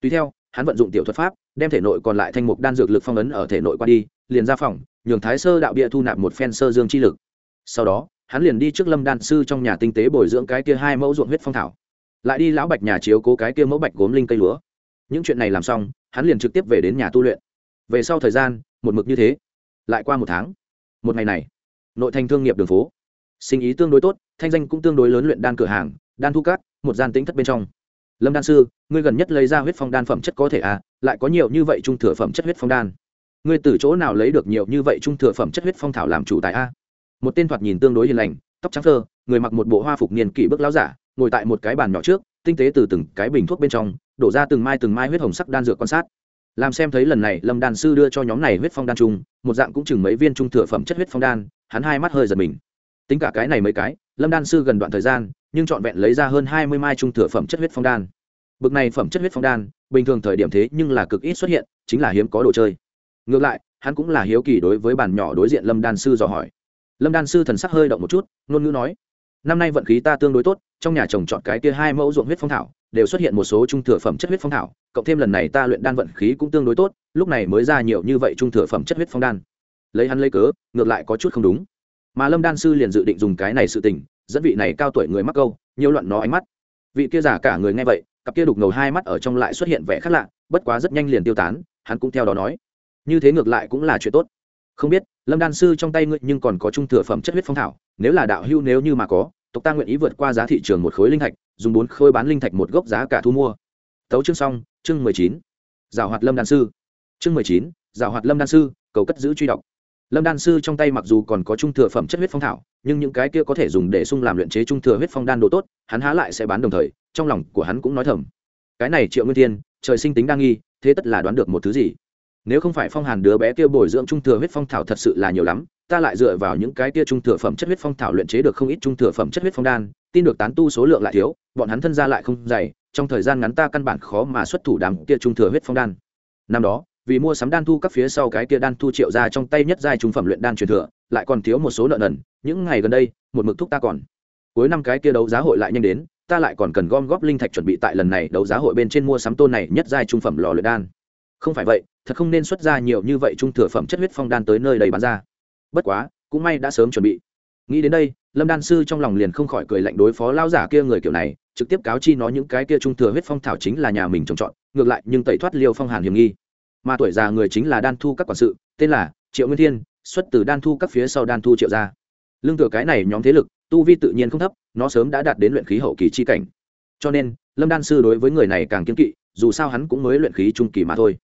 Tùy theo hắn vận dụng tiểu thuật pháp, đem thể nội còn lại thanh mục đan dược lực phong ấn ở thể nội qua đi, liền ra phòng, nhường thái sơ đạo bia thu nạp một phen sơ dương chi lực. Sau đó, hắn liền đi trước lâm đan sư trong nhà tinh tế bồi dưỡng cái kia hai mẫu ruộng huyết phong thảo. Lại đi lão bạch nhà chiếu cố cái kia mẫu bạch gốm linh cây lúa. Những chuyện này làm xong, hắn liền trực tiếp về đến nhà tu luyện. Về sau thời gian, một mực như thế. Lại qua một tháng. Một ngày này, nội thành thương nghiệp đường phố. Sinh ý tương đối tốt, thanh danh cũng tương đối lớn luyện đan cửa hàng, đan thu cát, một gian tính thất bên trong lâm đan sư, ngươi gần nhất lấy ra huyết phong đan phẩm chất có thể à? Lại có nhiều như vậy trung thừa phẩm chất huyết phong đan. Ngươi từ chỗ nào lấy được nhiều như vậy trung thừa phẩm chất huyết phong thảo làm chủ tại a? Một tên thoạt nhìn tương đối hiền lành, tóc trắng thơ người mặc một bộ hoa phục niên kỷ bước láo giả, ngồi tại một cái bàn nhỏ trước, tinh tế từ từng cái bình thuốc bên trong, đổ ra từng mai từng mai huyết hồng sắc đan dược quan sát. Làm xem thấy lần này lâm đan sư đưa cho nhóm này huyết phong đan chung, một dạng cũng chừng mấy viên trung thừa phẩm chất huyết phong đan, hắn hai mắt hơi giật mình. Tính cả cái này mấy cái, lâm đan sư gần đoạn thời gian nhưng trọn vẹn lấy ra hơn hai mươi mai trung thừa phẩm chất huyết phong đan. Bực này phẩm chất huyết phong đan, bình thường thời điểm thế nhưng là cực ít xuất hiện, chính là hiếm có đồ chơi. Ngược lại, hắn cũng là hiếu kỳ đối với bản nhỏ đối diện lâm đan sư dò hỏi. Lâm đan sư thần sắc hơi động một chút, ngôn ngữ nói, năm nay vận khí ta tương đối tốt, trong nhà trồng chọn cái kia hai mẫu ruộng huyết phong thảo, đều xuất hiện một số trung thừa phẩm chất huyết phong thảo, cộng thêm lần này ta luyện đan vận khí cũng tương đối tốt, lúc này mới ra nhiều như vậy trung thừa phẩm chất huyết phong đan. Lấy hắn lấy cớ, ngược lại có chút không đúng. Mà lâm đan sư liền dự định dùng cái này sự tình dẫn vị này cao tuổi người mắc câu, nhiều loạn nó ánh mắt. Vị kia giả cả người nghe vậy, cặp kia đục ngầu hai mắt ở trong lại xuất hiện vẻ khác lạ, bất quá rất nhanh liền tiêu tán, hắn cũng theo đó nói. Như thế ngược lại cũng là chuyện tốt. Không biết, lâm đan sư trong tay ngươi nhưng còn có trung thừa phẩm chất huyết phong thảo, nếu là đạo hưu nếu như mà có, tộc ta nguyện ý vượt qua giá thị trường một khối linh thạch, dùng bốn khối bán linh thạch một gốc giá cả thu mua. Tấu chương xong, chương mười chín. Giảo hoạt lâm đan sư. Chương mười chín, giảo hoạt lâm đan sư, cầu cất giữ truy đọc lâm đan sư trong tay mặc dù còn có trung thừa phẩm chất huyết phong thảo, nhưng những cái kia có thể dùng để sung làm luyện chế trung thừa huyết phong đan đồ tốt, hắn há lại sẽ bán đồng thời, trong lòng của hắn cũng nói thầm. Cái này triệu nguyên tiên trời sinh tính đa nghi, thế tất là đoán được một thứ gì? Nếu không phải phong hàn đứa bé kia bồi dưỡng trung thừa huyết phong thảo thật sự là nhiều lắm, ta lại dựa vào những cái kia trung thừa phẩm chất huyết phong thảo luyện chế được không ít trung thừa phẩm chất huyết phong đan, tin được tán tu số lượng lại thiếu, bọn hắn thân gia lại không dày, trong thời gian ngắn ta căn bản khó mà xuất thủ đám kia trung thừa huyết phong đan. Năm đó vì mua sắm đan thu các phía sau cái kia đan thu triệu ra trong tay nhất giai trung phẩm luyện đan truyền thừa, lại còn thiếu một số nợ nần, những ngày gần đây, một mực thúc ta còn. Cuối năm cái kia đấu giá hội lại nhanh đến, ta lại còn cần gom góp linh thạch chuẩn bị tại lần này đấu giá hội bên trên mua sắm tôn này nhất giai trung phẩm lò luyện đan. Không phải vậy, thật không nên xuất ra nhiều như vậy trung thừa phẩm chất huyết phong đan tới nơi đầy bán ra. Bất quá, cũng may đã sớm chuẩn bị. Nghĩ đến đây, lâm đan sư trong lòng liền không khỏi cười lạnh đối phó lao giả kia người kiểu này, trực tiếp cáo chi nó những cái kia trung thừa huyết phong thảo chính là nhà mình trồng trọt, ngược lại nhưng tẩy thoát liêu phong hàn hiểm nghi mà tuổi già người chính là đan thu các quản sự, tên là triệu nguyên thiên, xuất từ đan thu các phía sau đan thu triệu gia. Lương thừa cái này nhóm thế lực, tu vi tự nhiên không thấp, nó sớm đã đạt đến luyện khí hậu kỳ chi cảnh. Cho nên, lâm đan sư đối với người này càng kiên kỵ, dù sao hắn cũng mới luyện khí trung kỳ mà thôi.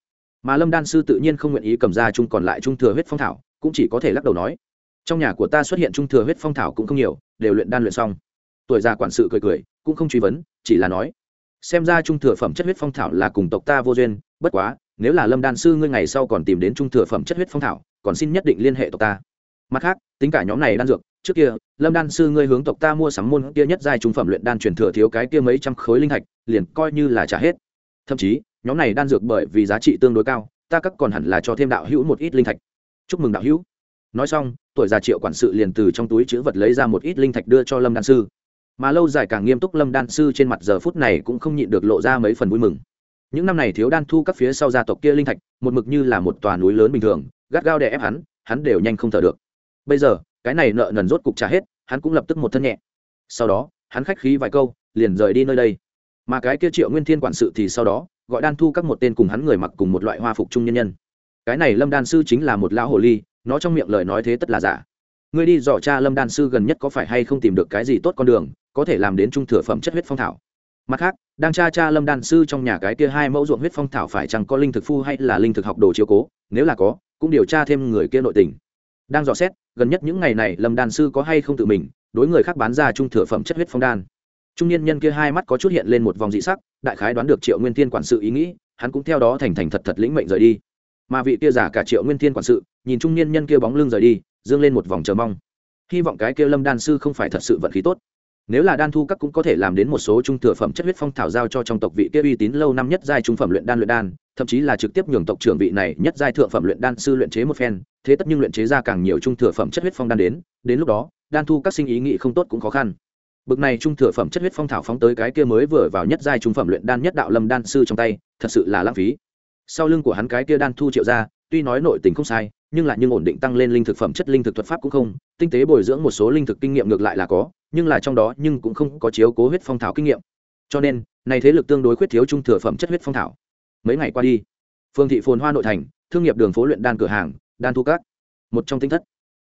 Mà lâm đan sư tự nhiên không nguyện ý cầm ra chung còn lại trung thừa huyết phong thảo, cũng chỉ có thể lắc đầu nói, trong nhà của ta xuất hiện trung thừa huyết phong thảo cũng không nhiều, đều luyện đan luyện xong. Tuổi già quản sự cười cười, cũng không truy vấn, chỉ là nói, xem ra trung thừa phẩm chất huyết phong thảo là cùng tộc ta vô duyên, bất quá nếu là lâm đan sư ngươi ngày sau còn tìm đến trung thừa phẩm chất huyết phong thảo, còn xin nhất định liên hệ tộc ta. Mặt khác, tính cả nhóm này đan dược, trước kia, lâm đan sư ngươi hướng tộc ta mua sắm môn kia nhất giai trung phẩm luyện đan truyền thừa thiếu cái kia mấy trăm khối linh thạch, liền coi như là trả hết. Thậm chí, nhóm này đan dược bởi vì giá trị tương đối cao, ta các còn hẳn là cho thêm đạo hữu một ít linh thạch. Chúc mừng đạo hữu. Nói xong, tuổi già triệu quản sự liền từ trong túi chữ vật lấy ra một ít linh thạch đưa cho lâm đan sư. Mà lâu dài càng nghiêm túc, lâm đan sư trên mặt giờ phút này cũng không nhịn được lộ ra mấy phần vui mừng những năm này thiếu đan thu các phía sau gia tộc kia linh thạch, một mực như là một tòa núi lớn bình thường, gắt gao đè ép hắn hắn đều nhanh không thở được. Bây giờ, cái này nợ nần rốt cục trả hết, hắn cũng lập tức một thân nhẹ. Sau đó, hắn khách khí vài câu, liền rời đi nơi đây. Mà cái kia triệu nguyên thiên quản sự thì sau đó, gọi đan thu các một tên cùng hắn người mặc cùng một loại hoa phục trung nhân nhân. Cái này lâm đan sư chính là một lão hồ ly, nó trong miệng lời nói thế tất là giả. Ngươi đi dò cha lâm đan sư gần nhất có phải hay không tìm được cái gì tốt con đường, có thể làm đến trung thừa phẩm chất huyết phong thảo mặt khác, đang cha cha lâm đan sư trong nhà cái kia hai mẫu ruộng huyết phong thảo phải chăng có linh thực phu hay là linh thực học đồ chiếu cố, nếu là có, cũng điều tra thêm người kia nội tình. Đang dò xét, gần nhất những ngày này lâm đan sư có hay không tự mình, đối người khác bán ra trung thừa phẩm chất huyết phong đan. Trung niên nhân kia hai mắt có chút hiện lên một vòng dị sắc, đại khái đoán được triệu nguyên thiên quản sự ý nghĩ, hắn cũng theo đó thành thành thật thật lĩnh mệnh rời đi. Mà vị kia giả cả triệu nguyên thiên quản sự, nhìn trung niên nhân kia bóng lưng rời đi, dương lên một vòng chờ mong. Hy vọng cái kia lâm đan sư không phải thật sự vận khí tốt nếu là đan thu các cũng có thể làm đến một số trung thừa phẩm chất huyết phong thảo giao cho trong tộc vị kia uy tín lâu năm nhất giai trung phẩm luyện đan luyện đan, thậm chí là trực tiếp nhường tộc trưởng vị này nhất giai thượng phẩm luyện đan sư luyện chế một phen, thế tất nhưng luyện chế ra càng nhiều trung thừa phẩm chất huyết phong đan đến đến lúc đó, đan thu các sinh ý nghĩ không tốt cũng khó khăn. Bực này trung thừa phẩm chất huyết phong thảo phóng tới cái kia mới vừa vào nhất giai trung phẩm luyện đan nhất đạo lâm đan sư trong tay, thật sự là lãng phí. Sau lưng của hắn cái kia đan thu triệu ra, tuy nói nội tình không sai, nhưng lại nhưng ổn định tăng lên linh thực phẩm chất linh thực thuật pháp cũng không, tinh tế bồi dưỡng một số linh thực kinh nghiệm ngược lại là có nhưng là trong đó nhưng cũng không có chiếu cố huyết phong thảo kinh nghiệm. Cho nên, này thế lực tương đối khuyết thiếu trung thừa phẩm chất huyết phong thảo. Mấy ngày qua đi, phương thị phồn hoa nội thành, thương nghiệp đường phố luyện đan cửa hàng, đan thu cát một trong tinh thất.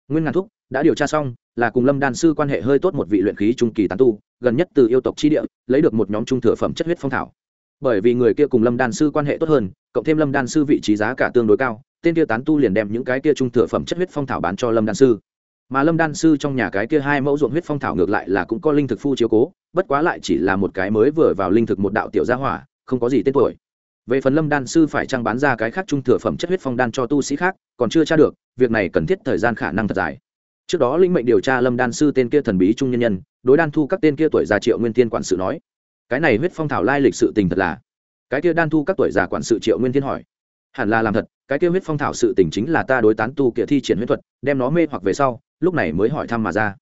Nguyên ngàn thúc đã điều tra xong, là cùng lâm đan sư quan hệ hơi tốt một vị luyện khí trung kỳ tán tu, gần nhất từ yêu tộc chi địa, lấy được một nhóm trung thừa phẩm chất huyết phong thảo. Bởi vì người kia cùng lâm đan sư quan hệ tốt hơn, cộng thêm lâm đan sư vị trí giá cả tương đối cao, tên kia tán tu liền đem những cái kia trung thừa phẩm chất huyết phong thảo bán cho lâm đan sư mà lâm đan sư trong nhà cái kia hai mẫu ruộng huyết phong thảo ngược lại là cũng có linh thực phu chiếu cố, bất quá lại chỉ là một cái mới vừa vào linh thực một đạo tiểu gia hỏa, không có gì tên tuổi. Về phần lâm đan sư phải trang bán ra cái khác trung thừa phẩm chất huyết phong đan cho tu sĩ khác, còn chưa tra được, việc này cần thiết thời gian khả năng thật dài. Trước đó linh mệnh điều tra lâm đan sư tên kia thần bí trung nhân nhân, đối đan thu các tên kia tuổi già triệu nguyên tiên quản sự nói, cái này huyết phong thảo lai lịch sự tình thật là. Cái kia đan thu các tuổi già quản sự triệu nguyên thiên hỏi, hẳn là làm thật, cái kia huyết phong thảo sự tình chính là ta đối tán tu kia thi triển huyết thuật, đem nó mê hoặc về sau lúc này mới hỏi thăm mà ra.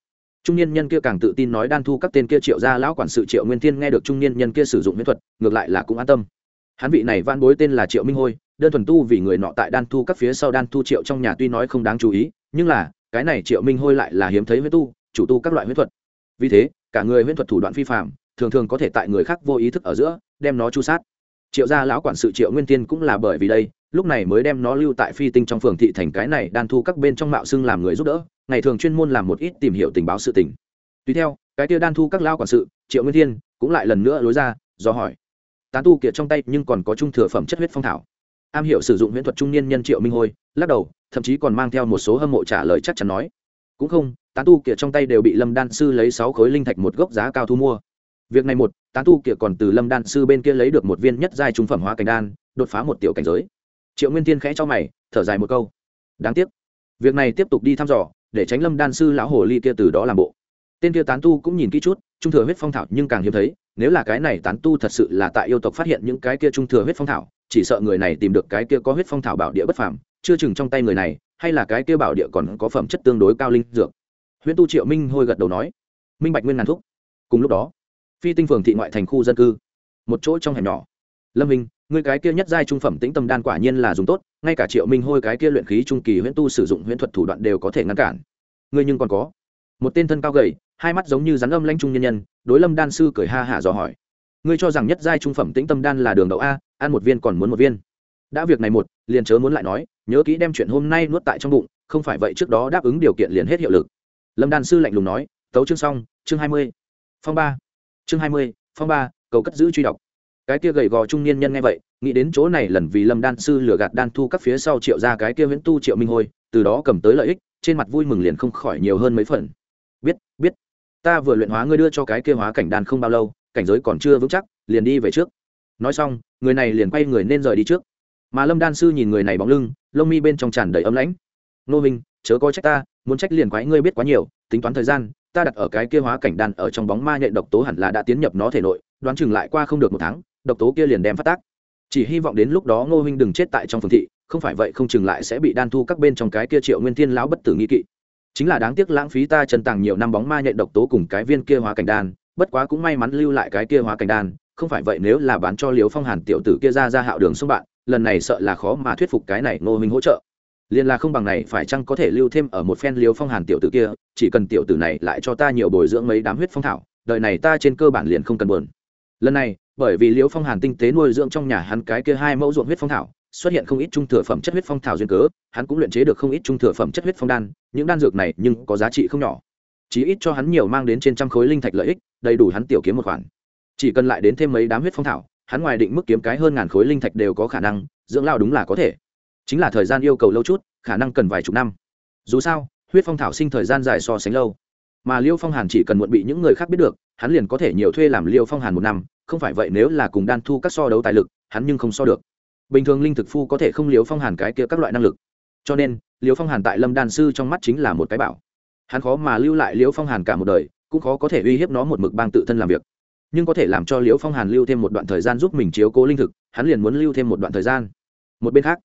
Trung niên nhân kia càng tự tin nói đan thu các tên kia triệu gia lão quản sự triệu nguyên thiên nghe được trung niên nhân kia sử dụng miễn thuật, ngược lại là cũng an tâm. Hắn vị này van bối tên là triệu minh hôi, đơn thuần tu vì người nọ tại đan thu các phía sau đan thu triệu trong nhà tuy nói không đáng chú ý, nhưng là, cái này triệu minh hôi lại là hiếm thấy huyết tu, chủ tu các loại huyết thuật. Vì thế, cả người huyết thuật thủ đoạn phi phạm thường thường có thể tại người khác vô ý thức ở giữa, đem nó chu sát. Triệu gia lão quản sự triệu nguyên tiên cũng là bởi vì đây, lúc này mới đem nó lưu tại phi tinh trong phường thị thành cái này đan thu các bên trong mạo xưng làm người giúp đỡ ngày thường chuyên môn làm một ít tìm hiểu tình báo sự tình. Tùy theo, cái kia đan thu các lao quản sự, triệu nguyên thiên, cũng lại lần nữa lối ra, do hỏi. Tán tu kiệt trong tay nhưng còn có trung thừa phẩm chất huyết phong thảo. Am hiểu sử dụng huyễn thuật trung niên nhân triệu minh hôi, lắc đầu, thậm chí còn mang theo một số hâm mộ trả lời chắc chắn nói. Cũng không, tán tu kiệt trong tay đều bị lâm đan sư lấy sáu khối linh thạch một gốc giá cao thu mua. Việc này một, tán tu kiệt còn từ lâm đan sư bên kia lấy được một viên nhất giai trung phẩm hóa cảnh đan, đột phá một tiểu cảnh giới. Triệu nguyên thiên khẽ cho mày, thở dài một câu. Đáng tiếc. Việc này tiếp tục đi thăm dò để tránh lâm đan sư lão hồ ly kia từ đó làm bộ. Tên kia tán tu cũng nhìn kỹ chút, trung thừa huyết phong thảo nhưng càng hiếm thấy, nếu là cái này tán tu thật sự là tại yêu tộc phát hiện những cái kia trung thừa huyết phong thảo, chỉ sợ người này tìm được cái kia có huyết phong thảo bảo địa bất phàm, chưa chừng trong tay người này, hay là cái kia bảo địa còn có phẩm chất tương đối cao linh dược. Huyễn tu triệu minh hôi gật đầu nói, minh bạch nguyên ngàn thúc. Cùng lúc đó, phi tinh phường thị ngoại thành khu dân cư, một chỗ trong hẻm nhỏ lâm minh người cái kia nhất giai trung phẩm tĩnh tâm đan quả nhiên là dùng tốt, ngay cả triệu minh hôi cái kia luyện khí trung kỳ huyễn tu sử dụng huyễn thuật thủ đoạn đều có thể ngăn cản. Ngươi nhưng còn có. Một tên thân cao gầy, hai mắt giống như rắn âm lanh trung nhân nhân, đối lâm đan sư cười ha hả dò hỏi. Ngươi cho rằng nhất giai trung phẩm tĩnh tâm đan là đường đậu a, ăn một viên còn muốn một viên. Đã việc này một, liền chớ muốn lại nói, nhớ kỹ đem chuyện hôm nay nuốt tại trong bụng, không phải vậy trước đó đáp ứng điều kiện liền hết hiệu lực. Lâm đan sư lạnh lùng nói, tấu chương xong, chương hai mươi, phong ba, chương hai mươi, phong ba, cầu cất giữ truy đọc cái kia gầy gò trung niên nhân nghe vậy, nghĩ đến chỗ này lần vì lâm đan sư lừa gạt đan thu các phía sau triệu ra cái kia viễn tu triệu minh hôi, từ đó cầm tới lợi ích, trên mặt vui mừng liền không khỏi nhiều hơn mấy phần. Biết biết, ta vừa luyện hóa ngươi đưa cho cái kia hóa cảnh đan không bao lâu, cảnh giới còn chưa vững chắc, liền đi về trước. Nói xong, người này liền quay người nên rời đi trước. Mà lâm đan sư nhìn người này bóng lưng, lông mi bên trong tràn đầy ấm lãnh. Nô minh, chớ có trách ta, muốn trách liền quái ngươi biết quá nhiều, tính toán thời gian, ta đặt ở cái kia hóa cảnh đan ở trong bóng ma nhện độc tố hẳn là đã tiến nhập nó thể nội, đoán chừng lại qua không được một tháng độc tố kia liền đem phát tác. Chỉ hy vọng đến lúc đó ngô huynh đừng chết tại trong phường thị, không phải vậy không chừng lại sẽ bị đan thu các bên trong cái kia triệu nguyên thiên lão bất tử nghi kỵ. Chính là đáng tiếc lãng phí ta chân tàng nhiều năm bóng ma nhện độc tố cùng cái viên kia hóa cảnh đan, bất quá cũng may mắn lưu lại cái kia hóa cảnh đan, không phải vậy nếu là bán cho liều phong hàn tiểu tử kia ra ra hạo đường xung bạn, lần này sợ là khó mà thuyết phục cái này ngô huynh hỗ trợ. Liên là không bằng này phải chăng có thể lưu thêm ở một phen liều phong hàn tiểu tử kia, chỉ cần tiểu tử này lại cho ta nhiều bồi dưỡng mấy đám huyết phong thảo, đời này ta trên cơ bản liền không cần buồn. Lần này bởi vì liễu phong hàn tinh tế nuôi dưỡng trong nhà hắn cái kia hai mẫu ruộng huyết phong thảo, xuất hiện không ít trung thừa phẩm chất huyết phong thảo duyên cớ, hắn cũng luyện chế được không ít trung thừa phẩm chất huyết phong đan, những đan dược này nhưng có giá trị không nhỏ. Chí ít cho hắn nhiều mang đến trên trăm khối linh thạch lợi ích, đầy đủ hắn tiểu kiếm một khoản. Chỉ cần lại đến thêm mấy đám huyết phong thảo, hắn ngoài định mức kiếm cái hơn ngàn khối linh thạch đều có khả năng, dưỡng lao đúng là có thể. Chính là thời gian yêu cầu lâu chút, khả năng cần vài chục năm. Dù sao, huyết phong thảo sinh thời gian dài so sánh lâu. Mà liêu phong hàn chỉ cần muộn bị những người khác biết được, hắn liền có thể nhiều thuê làm liêu phong hàn một năm không phải vậy nếu là cùng đan thu các so đấu tài lực, hắn nhưng không so được. Bình thường linh thực phu có thể không liếu phong hàn cái kia các loại năng lực. Cho nên liếu phong hàn tại lâm đan sư trong mắt chính là một cái bảo. Hắn khó mà lưu lại liếu phong hàn cả một đời, cũng khó có thể uy hiếp nó một mực bang tự thân làm việc. Nhưng có thể làm cho liễu phong hàn lưu thêm một đoạn thời gian giúp mình chiếu cố linh thực, hắn liền muốn lưu thêm một đoạn thời gian. Một bên khác,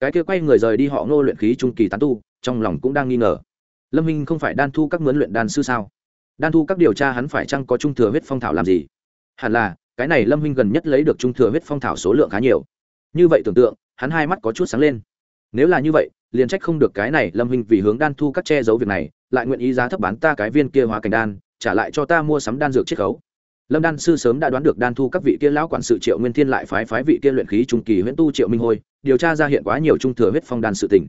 cái kia quay người rời đi họ ngô luyện khí trung kỳ tán tu, trong lòng cũng đang nghi ngờ. Lâm minh không phải đan thu các mướn luyện đan sư sao? Đan thu các điều tra hắn phải chăng có trung thừa huyết phong thảo làm gì? Hẳn là cái này lâm minh gần nhất lấy được trung thừa huyết phong thảo số lượng khá nhiều. Như vậy tưởng tượng, hắn hai mắt có chút sáng lên. Nếu là như vậy, liền trách không được cái này lâm minh vì hướng đan thu các che giấu việc này, lại nguyện ý giá thấp bán ta cái viên kia hóa cảnh đan, trả lại cho ta mua sắm đan dược chiết khấu. Lâm đan sư sớm đã đoán được đan thu các vị kia lão quản sự triệu nguyên thiên lại phái phái vị kia luyện khí trung kỳ huyễn tu triệu minh hôi, điều tra ra hiện quá nhiều trung thừa huyết phong đan sự tình.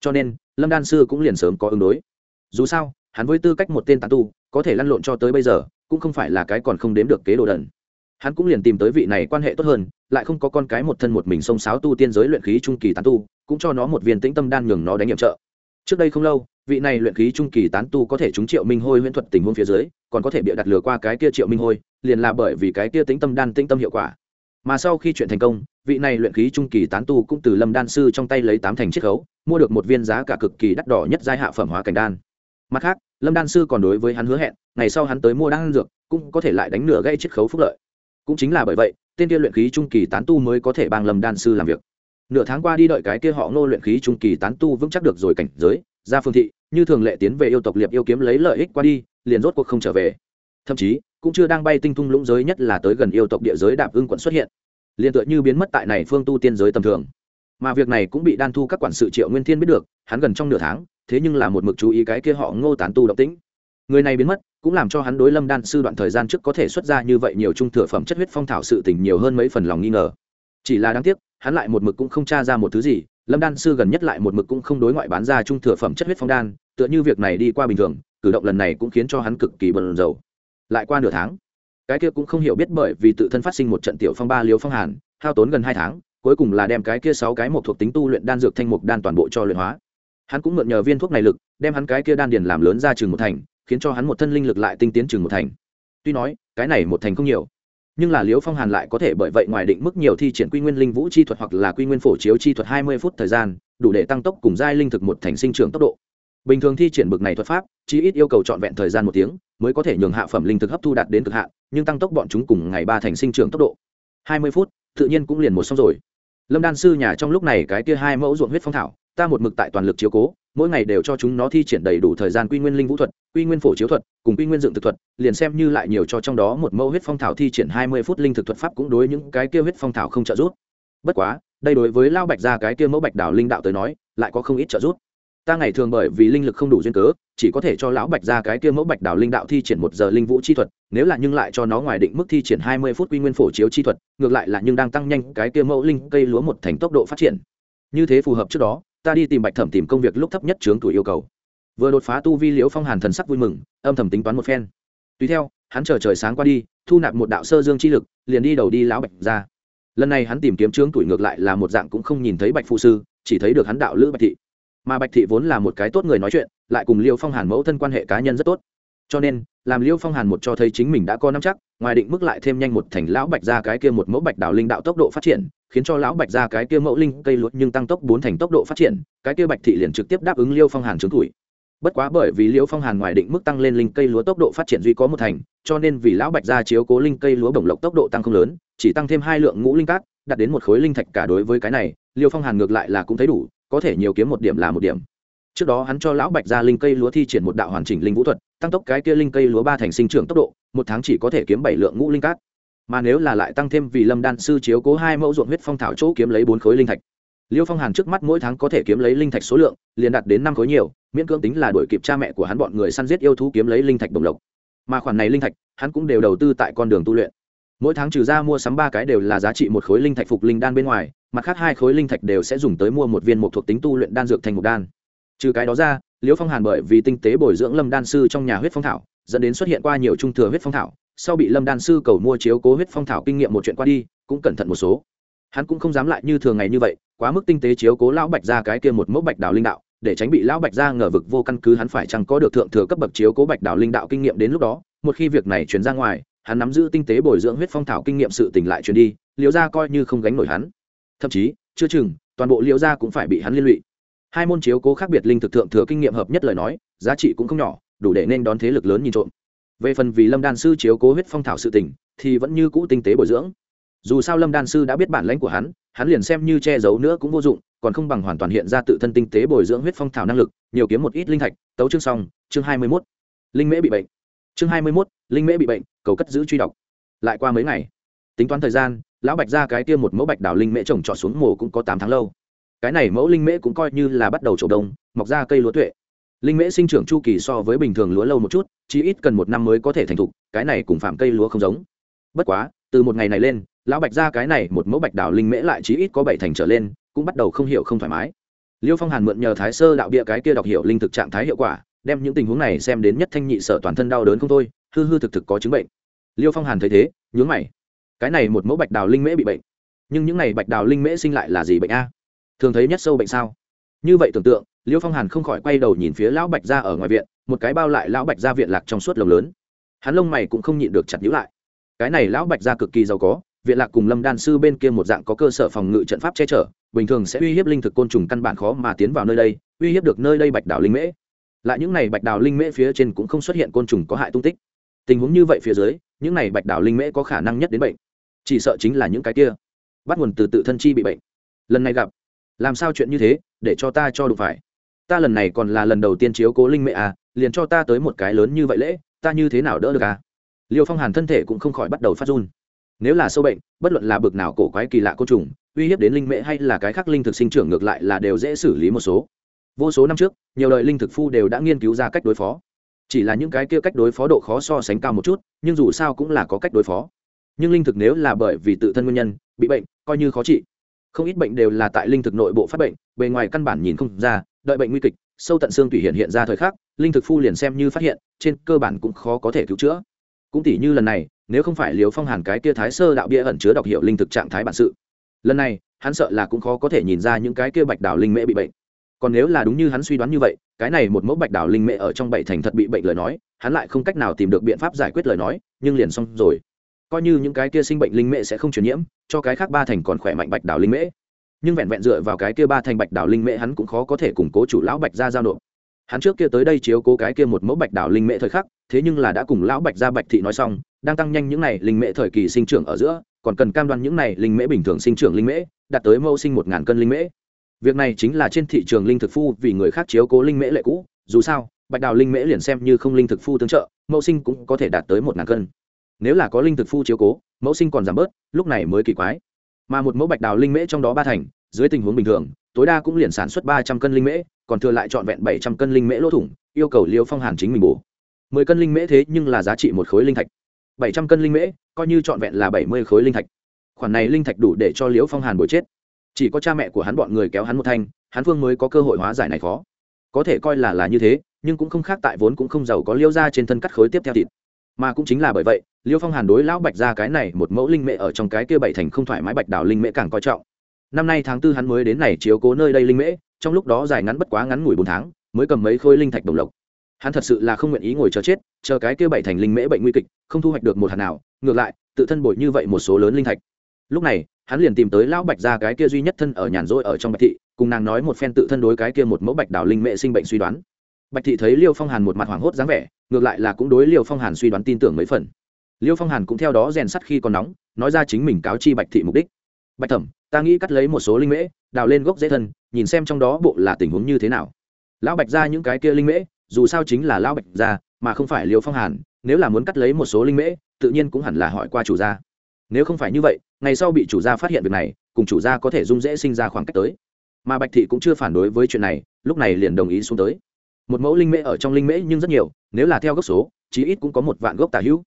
Cho nên, lâm đan sư cũng liền sớm có ứng đối. Dù sao, hắn với tư cách một tên tán tu, có thể lăn lộn cho tới bây giờ, cũng không phải là cái còn không đếm được kế đồ đần hắn cũng liền tìm tới vị này quan hệ tốt hơn, lại không có con cái một thân một mình xông sáo tu tiên giới luyện khí trung kỳ tán tu, cũng cho nó một viên tĩnh tâm đan nhường nó đánh nhiệm trợ. Trước đây không lâu, vị này luyện khí trung kỳ tán tu có thể trúng triệu minh hôi huyễn thuật tình huống phía dưới, còn có thể bịa đặt lừa qua cái kia triệu minh hôi, liền là bởi vì cái kia tĩnh tâm đan tĩnh tâm hiệu quả. Mà sau khi chuyện thành công, vị này luyện khí trung kỳ tán tu cũng từ lâm đan sư trong tay lấy tám thành chiết khấu, mua được một viên giá cả cực kỳ đắt đỏ nhất giai hạ phẩm hóa cảnh đan. Mặt khác, lâm đan sư còn đối với hắn hứa hẹn, ngày sau hắn tới mua đan dược, cũng có thể lại đánh nửa gây chiết khấu phúc lợi cũng chính là bởi vậy, tên kia luyện khí trung kỳ tán tu mới có thể bang lâm đan sư làm việc. Nửa tháng qua đi đợi cái kia họ ngô luyện khí trung kỳ tán tu vững chắc được rồi cảnh giới, ra phương thị, như thường lệ tiến về yêu tộc liệp yêu kiếm lấy lợi ích qua đi, liền rốt cuộc không trở về. Thậm chí, cũng chưa đang bay tinh thung lũng giới nhất là tới gần yêu tộc địa giới đạp ưng quận xuất hiện. Liền tựa như biến mất tại này phương tu tiên giới tầm thường. Mà việc này cũng bị đan thu các quản sự triệu nguyên thiên biết được, hắn gần trong nửa tháng, thế nhưng là một mực chú ý cái kia họ ngô tán tu độc tĩnh người này biến mất, cũng làm cho hắn đối lâm đan sư đoạn thời gian trước có thể xuất ra như vậy nhiều trung thừa phẩm chất huyết phong thảo sự tình nhiều hơn mấy phần lòng nghi ngờ. Chỉ là đáng tiếc, hắn lại một mực cũng không tra ra một thứ gì, lâm đan sư gần nhất lại một mực cũng không đối ngoại bán ra trung thừa phẩm chất huyết phong đan, tựa như việc này đi qua bình thường, cử động lần này cũng khiến cho hắn cực kỳ bận rầu lại qua nửa tháng, cái kia cũng không hiểu biết bởi vì tự thân phát sinh một trận tiểu phong ba liều phong hàn, hao tốn gần hai tháng, cuối cùng là đem cái kia sáu cái một thuộc tính tu luyện đan dược thanh mục đan toàn bộ cho luyện hóa. Hắn cũng mượn nhờ viên thuốc này lực, đem hắn cái kia đan điền làm lớn ra chừng một thành khiến cho hắn một thân linh lực lại tinh tiến chừng một thành. Tuy nói, cái này một thành không nhiều, nhưng là liễu phong hàn lại có thể bởi vậy ngoài định mức nhiều thi triển quy nguyên linh vũ chi thuật hoặc là quy nguyên phổ chiếu chi thuật hai mươi phút thời gian, đủ để tăng tốc cùng giai linh thực một thành sinh trưởng tốc độ. Bình thường thi triển bực này thuật pháp chỉ ít yêu cầu trọn vẹn thời gian một tiếng, mới có thể nhường hạ phẩm linh thực hấp thu đạt đến cực hạn, nhưng tăng tốc bọn chúng cùng ngày ba thành sinh trưởng tốc độ. hai mươi phút, tự nhiên cũng liền một xong rồi. Lâm đan sư nhà trong lúc này cái kia hai mẫu ruộng huyết phong thảo, ta một mực tại toàn lực chiếu cố mỗi ngày đều cho chúng nó thi triển đầy đủ thời gian quy nguyên linh vũ thuật, quy nguyên phổ chiếu thuật, cùng quy nguyên dựng thực thuật, liền xem như lại nhiều cho trong đó một mẫu huyết phong thảo thi triển hai mươi phút linh thực thuật pháp cũng đối những cái kia huyết phong thảo không trợ giúp. Bất quá, đây đối với lao bạch ra cái kia mẫu bạch đảo linh đạo tới nói, lại có không ít trợ giúp. Ta ngày thường bởi vì linh lực không đủ duyên cớ, chỉ có thể cho lão bạch ra cái kia mẫu bạch đảo linh đạo thi triển một giờ linh vũ chi thuật, nếu là nhưng lại cho nó ngoài định mức thi triển hai mươi phút quy nguyên phổ chiếu chi thuật, ngược lại là nhưng đang tăng nhanh cái kia mẫu linh cây lúa một thành tốc độ phát triển. Như thế phù hợp trước đó ta đi tìm bạch thẩm tìm công việc lúc thấp nhất chướng tuổi yêu cầu. Vừa đột phá tu vi liễu phong hàn thần sắc vui mừng, âm thầm tính toán một phen. Tùy theo, hắn chờ trời sáng qua đi, thu nạp một đạo sơ dương chi lực, liền đi đầu đi lão bạch ra. Lần này hắn tìm kiếm chướng tuổi ngược lại là một dạng cũng không nhìn thấy bạch phụ sư, chỉ thấy được hắn đạo lữ bạch thị. Mà bạch thị vốn là một cái tốt người nói chuyện, lại cùng liêu phong hàn mẫu thân quan hệ cá nhân rất tốt. Cho nên, làm liêu phong hàn một cho thấy chính mình đã có năm chắc, ngoài định mức lại thêm nhanh một thành lão bạch ra cái kia một mẫu bạch đảo linh đạo tốc độ phát triển khiến cho lão bạch ra cái kia mẫu linh cây lúa nhưng tăng tốc bốn thành tốc độ phát triển, cái kia bạch thị liền trực tiếp đáp ứng liêu phong hàn trứng tuổi. Bất quá bởi vì liêu phong hàn ngoài định mức tăng lên linh cây lúa tốc độ phát triển duy có một thành, cho nên vì lão bạch ra chiếu cố linh cây lúa bổng lộc tốc độ tăng không lớn, chỉ tăng thêm hai lượng ngũ linh cát, đạt đến một khối linh thạch cả đối với cái này, liêu phong hàn ngược lại là cũng thấy đủ, có thể nhiều kiếm một điểm là một điểm. Trước đó hắn cho lão bạch ra linh cây lúa thi triển một đạo hoàn chỉnh linh vũ thuật, tăng tốc cái kia linh cây lúa ba thành sinh trưởng tốc độ, một tháng chỉ có thể kiếm bảy lượng ngũ linh cát mà nếu là lại tăng thêm vì lâm đan sư chiếu cố hai mẫu ruộng huyết phong thảo chỗ kiếm lấy bốn khối linh thạch. Liêu phong hàn trước mắt mỗi tháng có thể kiếm lấy linh thạch số lượng, liền đạt đến năm khối nhiều, miễn cưỡng tính là đổi kịp cha mẹ của hắn bọn người săn giết yêu thú kiếm lấy linh thạch đồng lộc. Mà khoản này linh thạch, hắn cũng đều đầu tư tại con đường tu luyện. Mỗi tháng trừ ra mua sắm ba cái đều là giá trị một khối linh thạch phục linh đan bên ngoài, mặt khác hai khối linh thạch đều sẽ dùng tới mua một viên một thuộc tính tu luyện đan dược thành một đan. Trừ cái đó ra liễu phong hàn bởi vì tinh tế bồi dưỡng lâm đan sư trong nhà huyết phong thảo, dẫn đến xuất hiện qua nhiều trung thừa huyết phong thảo sau bị lâm đan sư cầu mua chiếu cố huyết phong thảo kinh nghiệm một chuyện qua đi, cũng cẩn thận một số. Hắn cũng không dám lại như thường ngày như vậy, quá mức tinh tế chiếu cố lão bạch ra cái kia một mẫu bạch đào linh đạo, để tránh bị lão bạch ra ngờ vực vô căn cứ hắn phải chăng có được thượng thừa cấp bậc chiếu cố bạch đào linh đạo kinh nghiệm đến lúc đó, một khi việc này chuyển ra ngoài, hắn nắm giữ tinh tế bồi dưỡng huyết phong thảo kinh nghiệm sự tỉnh lại chuyển đi, liễu gia coi như không gánh nổi hắn. Thậm chí, chưa chừng, toàn bộ liễu gia cũng phải bị hắn liên lụy. Hai môn chiếu cố khác biệt linh thực thượng thừa kinh nghiệm hợp nhất lời nói, giá trị cũng không nhỏ, đủ để nên đón thế lực lớn nhìn trộm về phần vì lâm đan sư chiếu cố huyết phong thảo sự tỉnh thì vẫn như cũ tinh tế bồi dưỡng. Dù sao lâm đan sư đã biết bản lãnh của hắn hắn liền xem như che giấu nữa cũng vô dụng, còn không bằng hoàn toàn hiện ra tự thân tinh tế bồi dưỡng huyết phong thảo năng lực, nhiều kiếm một ít linh thạch. Tấu chương xong, chương hai mươi mốt. Linh mễ bị bệnh. Chương hai mươi mốt, linh mễ bị bệnh, cầu cất giữ truy đọc. Lại qua mấy ngày, tính toán thời gian, lão bạch ra cái tiêm một mẫu bạch đảo linh mễ trồng trọt xuống mồ cũng có tám tháng lâu. Cái này mẫu linh mễ cũng coi như là bắt đầu trổ đông mọc ra cây lúa tuệ linh mễ sinh trưởng chu kỳ so với bình thường lúa lâu một chút chỉ ít cần một năm mới có thể thành thục, cái này cùng phạm cây lúa không giống. Bất quá, từ một ngày này lên, lão bạch ra cái này một mẫu bạch đảo linh mễ lại chỉ ít có bảy thành trở lên, cũng bắt đầu không hiểu không thoải mái. Liêu phong hàn mượn nhờ thái sơ đạo bịa cái kia đọc hiểu linh thực trạng thái hiệu quả, đem những tình huống này xem đến nhất thanh nhị sở toàn thân đau đớn không thôi, hư hư thực thực có chứng bệnh. Liêu phong hàn thấy thế, nhướng mày. Cái này một mẫu bạch đào linh mễ bị bệnh. Nhưng những này bạch đào linh mễ sinh lại là gì bệnh a? Thường thấy nhất sâu bệnh sao? Như vậy tưởng tượng liêu phong hàn không khỏi quay đầu nhìn phía lão bạch ra ở ngoài viện, một cái bao lại lão bạch ra viện lạc trong suốt lồng lớn. Hắn lông mày cũng không nhịn được chặt nhữ lại. Cái này lão bạch ra cực kỳ giàu có, viện lạc cùng lâm đan sư bên kia một dạng có cơ sở phòng ngự trận pháp che chở, bình thường sẽ uy hiếp linh thực côn trùng căn bản khó mà tiến vào nơi đây, uy hiếp được nơi đây bạch đảo linh mễ. Lại những này bạch đảo linh mễ phía trên cũng không xuất hiện côn trùng có hại tung tích. Tình huống như vậy phía dưới, những này bạch đảo linh mễ có khả năng nhất đến bệnh. Chỉ sợ chính là những cái kia. Bắt nguồn từ tự thân chi bị bệnh. Lần này gặp. Làm sao chuyện như thế, để cho ta cho đủ phải? Ta lần này còn là lần đầu tiên chiếu cố linh mẹ à liền cho ta tới một cái lớn như vậy lễ, ta như thế nào đỡ được à? Liêu phong hàn thân thể cũng không khỏi bắt đầu phát run. Nếu là sâu bệnh, bất luận là bực nào cổ quái kỳ lạ côn trùng, uy hiếp đến linh mễ hay là cái khác linh thực sinh trưởng ngược lại là đều dễ xử lý một số. Vô số năm trước, nhiều đời linh thực phu đều đã nghiên cứu ra cách đối phó. Chỉ là những cái kia cách đối phó độ khó so sánh cao một chút, nhưng dù sao cũng là có cách đối phó. Nhưng linh thực nếu là bởi vì tự thân nguyên nhân, bị bệnh, coi như khó trị không ít bệnh đều là tại linh thực nội bộ phát bệnh, bề ngoài căn bản nhìn không ra, đợi bệnh nguy kịch, sâu tận xương tủy hiện hiện ra thời khắc, linh thực phu liền xem như phát hiện, trên cơ bản cũng khó có thể cứu chữa. Cũng tỉ như lần này, nếu không phải liều phong hàn cái kia thái sơ đạo bia ẩn chứa đọc hiệu linh thực trạng thái bản sự, lần này, hắn sợ là cũng khó có thể nhìn ra những cái kia bạch đảo linh mễ bị bệnh. Còn nếu là đúng như hắn suy đoán như vậy, cái này một mẫu bạch đảo linh mễ ở trong bảy thành thật bị bệnh lời nói, hắn lại không cách nào tìm được biện pháp giải quyết lời nói, nhưng liền xong rồi coi như những cái kia sinh bệnh linh mễ sẽ không truyền nhiễm, cho cái khác ba thành còn khỏe mạnh bạch đảo linh mễ. Nhưng vẹn vẹn dựa vào cái kia ba thành bạch đảo linh mễ hắn cũng khó có thể củng cố chủ lão bạch ra giao nộp. Hắn trước kia tới đây chiếu cố cái kia một mẫu bạch đảo linh mễ thời khắc, thế nhưng là đã cùng lão bạch ra bạch thị nói xong, đang tăng nhanh những này linh mễ thời kỳ sinh trưởng ở giữa, còn cần cam đoan những này linh mễ bình thường sinh trưởng linh mễ, đạt tới mẫu sinh một ngàn cân linh mễ. Việc này chính là trên thị trường linh thực phu, vì người khác chiếu cố linh mễ lệ cũ, dù sao, bạch đào linh mễ liền xem như không linh thực phu tương trợ, mẫu sinh cũng có thể đạt tới một ngàn cân nếu là có linh thực phu chiếu cố, mẫu sinh còn giảm bớt, lúc này mới kỳ quái. Mà một mẫu bạch đào linh mễ trong đó ba thành, dưới tình huống bình thường, tối đa cũng liền sản xuất ba trăm cân linh mễ, còn thừa lại trọn vẹn bảy trăm cân linh mễ lỗ thủng, yêu cầu liêu phong hàn chính mình bổ. Mười cân linh mễ thế nhưng là giá trị một khối linh thạch. Bảy trăm cân linh mễ, coi như trọn vẹn là bảy mươi khối linh thạch. Khoản này linh thạch đủ để cho liễu phong hàn bồi chết. Chỉ có cha mẹ của hắn bọn người kéo hắn một thanh, hắn phương mới có cơ hội hóa giải này khó. Có thể coi là là như thế, nhưng cũng không khác tại vốn cũng không giàu có liêu ra trên thân cắt khối tiếp theo thịt mà cũng chính là bởi vậy, liêu phong hàn đối lão bạch ra cái này một mẫu linh mễ ở trong cái kia bảy thành không thoải mái bạch đào linh mễ càng coi trọng. Năm nay tháng tư hắn mới đến này chiếu cố nơi đây linh mễ trong lúc đó dài ngắn bất quá ngắn ngủi bốn tháng, mới cầm mấy khối linh thạch đồng lộc. Hắn thật sự là không nguyện ý ngồi chờ chết, chờ cái kia bảy thành linh mễ bệnh nguy kịch, không thu hoạch được một hạt nào, ngược lại, tự thân bội như vậy một số lớn linh thạch. Lúc này, hắn liền tìm tới lão bạch ra cái kia duy nhất thân ở nhàn rỗi ở trong bạch thị, cùng nàng nói một phen tự thân đối cái kia một mẫu bạch đào linh mễ sinh bệnh suy đoán bạch thị thấy liêu phong hàn một mặt hoảng hốt dáng vẻ, ngược lại là cũng đối liêu phong hàn suy đoán tin tưởng mấy phần. Liêu phong hàn cũng theo đó rèn sắt khi còn nóng, nói ra chính mình cáo chi bạch thị mục đích. Bạch thẩm, ta nghĩ cắt lấy một số linh mễ, đào lên gốc dễ thân, nhìn xem trong đó bộ là tình huống như thế nào. Lão bạch ra những cái kia linh mễ, dù sao chính là lão bạch ra, mà không phải liêu phong hàn, nếu là muốn cắt lấy một số linh mễ, tự nhiên cũng hẳn là hỏi qua chủ gia. Nếu không phải như vậy, ngày sau bị chủ gia phát hiện việc này, cùng chủ gia có thể dung dễ sinh ra khoảng cách tới. Mà bạch thị cũng chưa phản đối với chuyện này, lúc này liền đồng ý xuống tới một mẫu linh mễ ở trong linh mễ nhưng rất nhiều, nếu là theo gốc số, chí ít cũng có một vạn gốc tả hữu.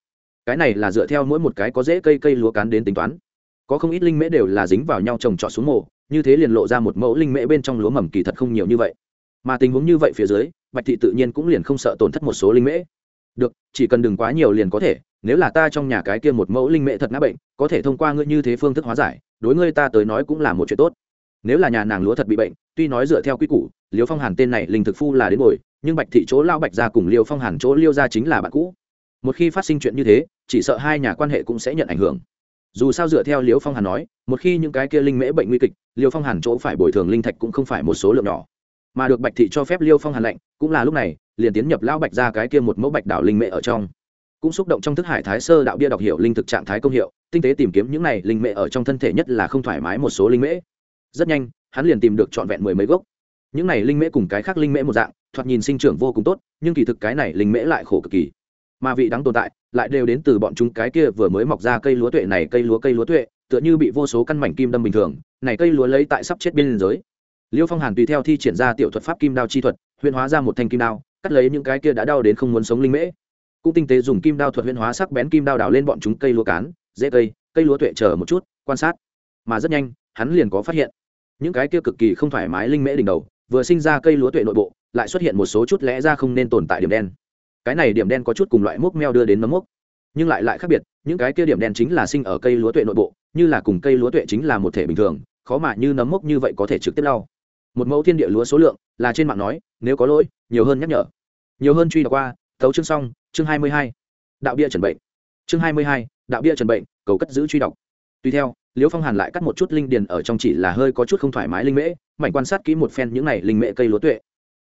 Cái này là dựa theo mỗi một cái có dễ cây cây lúa cán đến tính toán. Có không ít linh mễ đều là dính vào nhau trồng trọt xuống mồ, như thế liền lộ ra một mẫu linh mễ bên trong lúa mầm kỳ thật không nhiều như vậy. Mà tình huống như vậy phía dưới, bạch thị tự nhiên cũng liền không sợ tổn thất một số linh mễ. Được, chỉ cần đừng quá nhiều liền có thể, nếu là ta trong nhà cái kia một mẫu linh mễ thật ngã bệnh, có thể thông qua ngươi như thế phương thức hóa giải, đối ngươi ta tới nói cũng là một chuyện tốt. Nếu là nhà nàng lúa thật bị bệnh, tuy nói dựa theo quy củ liếu phong hàn tên này linh thực phu là đến ngồi nhưng bạch thị chỗ lao bạch ra cùng liêu phong hàn chỗ liêu ra chính là bạn cũ. Một khi phát sinh chuyện như thế, chỉ sợ hai nhà quan hệ cũng sẽ nhận ảnh hưởng. Dù sao dựa theo liêu phong hàn nói, một khi những cái kia linh mễ bệnh nguy kịch, liêu phong hàn chỗ phải bồi thường linh thạch cũng không phải một số lượng nhỏ. Mà được bạch thị cho phép liêu phong hàn lệnh, cũng là lúc này, liền tiến nhập lao bạch ra cái kia một mẫu bạch đảo linh mễ ở trong. Cũng xúc động trong thức hải thái sơ đạo bia đọc hiểu linh thực trạng thái công hiệu, tinh tế tìm kiếm những này linh mễ ở trong thân thể nhất là không thoải mái một số linh mễ. Rất nhanh, hắn liền tìm được trọn vẹn mười mấy gốc. Những này linh mễ cùng cái khác linh mễ một dạng thoạt nhìn sinh trưởng vô cùng tốt, nhưng kỳ thực cái này linh mễ lại khổ cực kỳ. Mà vị đắng tồn tại lại đều đến từ bọn chúng cái kia vừa mới mọc ra cây lúa tuệ này cây lúa cây lúa tuệ, tựa như bị vô số căn mảnh kim đâm bình thường, này cây lúa lấy tại sắp chết biên giới. Liêu phong hàn tùy theo thi triển ra tiểu thuật pháp kim đao chi thuật huyên hóa ra một thanh kim đao, cắt lấy những cái kia đã đau đến không muốn sống linh mễ. Cũng tinh tế dùng kim đao thuật huyên hóa sắc bén kim đao đào lên bọn chúng cây lúa cán, dễ cây cây lúa tuệ chờ một chút, quan sát. Mà rất nhanh, hắn liền có phát hiện, những cái kia cực kỳ không thoải mái linh mễ đỉnh đầu, vừa sinh ra cây lúa tuệ nội bộ lại xuất hiện một số chút lẽ ra không nên tồn tại điểm đen. Cái này điểm đen có chút cùng loại mốc meo đưa đến nấm mốc. Nhưng lại lại khác biệt, những cái kia điểm đen chính là sinh ở cây lúa tuệ nội bộ, như là cùng cây lúa tuệ chính là một thể bình thường, khó mà như nấm mốc như vậy có thể trực tiếp lau. Một mẫu thiên địa lúa số lượng là trên mạng nói, nếu có lỗi, nhiều hơn nhắc nhở. Nhiều hơn truy đọc qua, thấu chương xong, chương hai mươi hai. Đạo bia trần bệnh. Chương hai mươi hai, đạo bia trần bệnh, cầu cất giữ truy đọc. Tùy theo, liễu phong hàn lại cắt một chút linh điền ở trong chỉ là hơi có chút không thoải mái linh mễ, mảnh quan sát kỹ một phen những này linh mễ cây lúa tuệ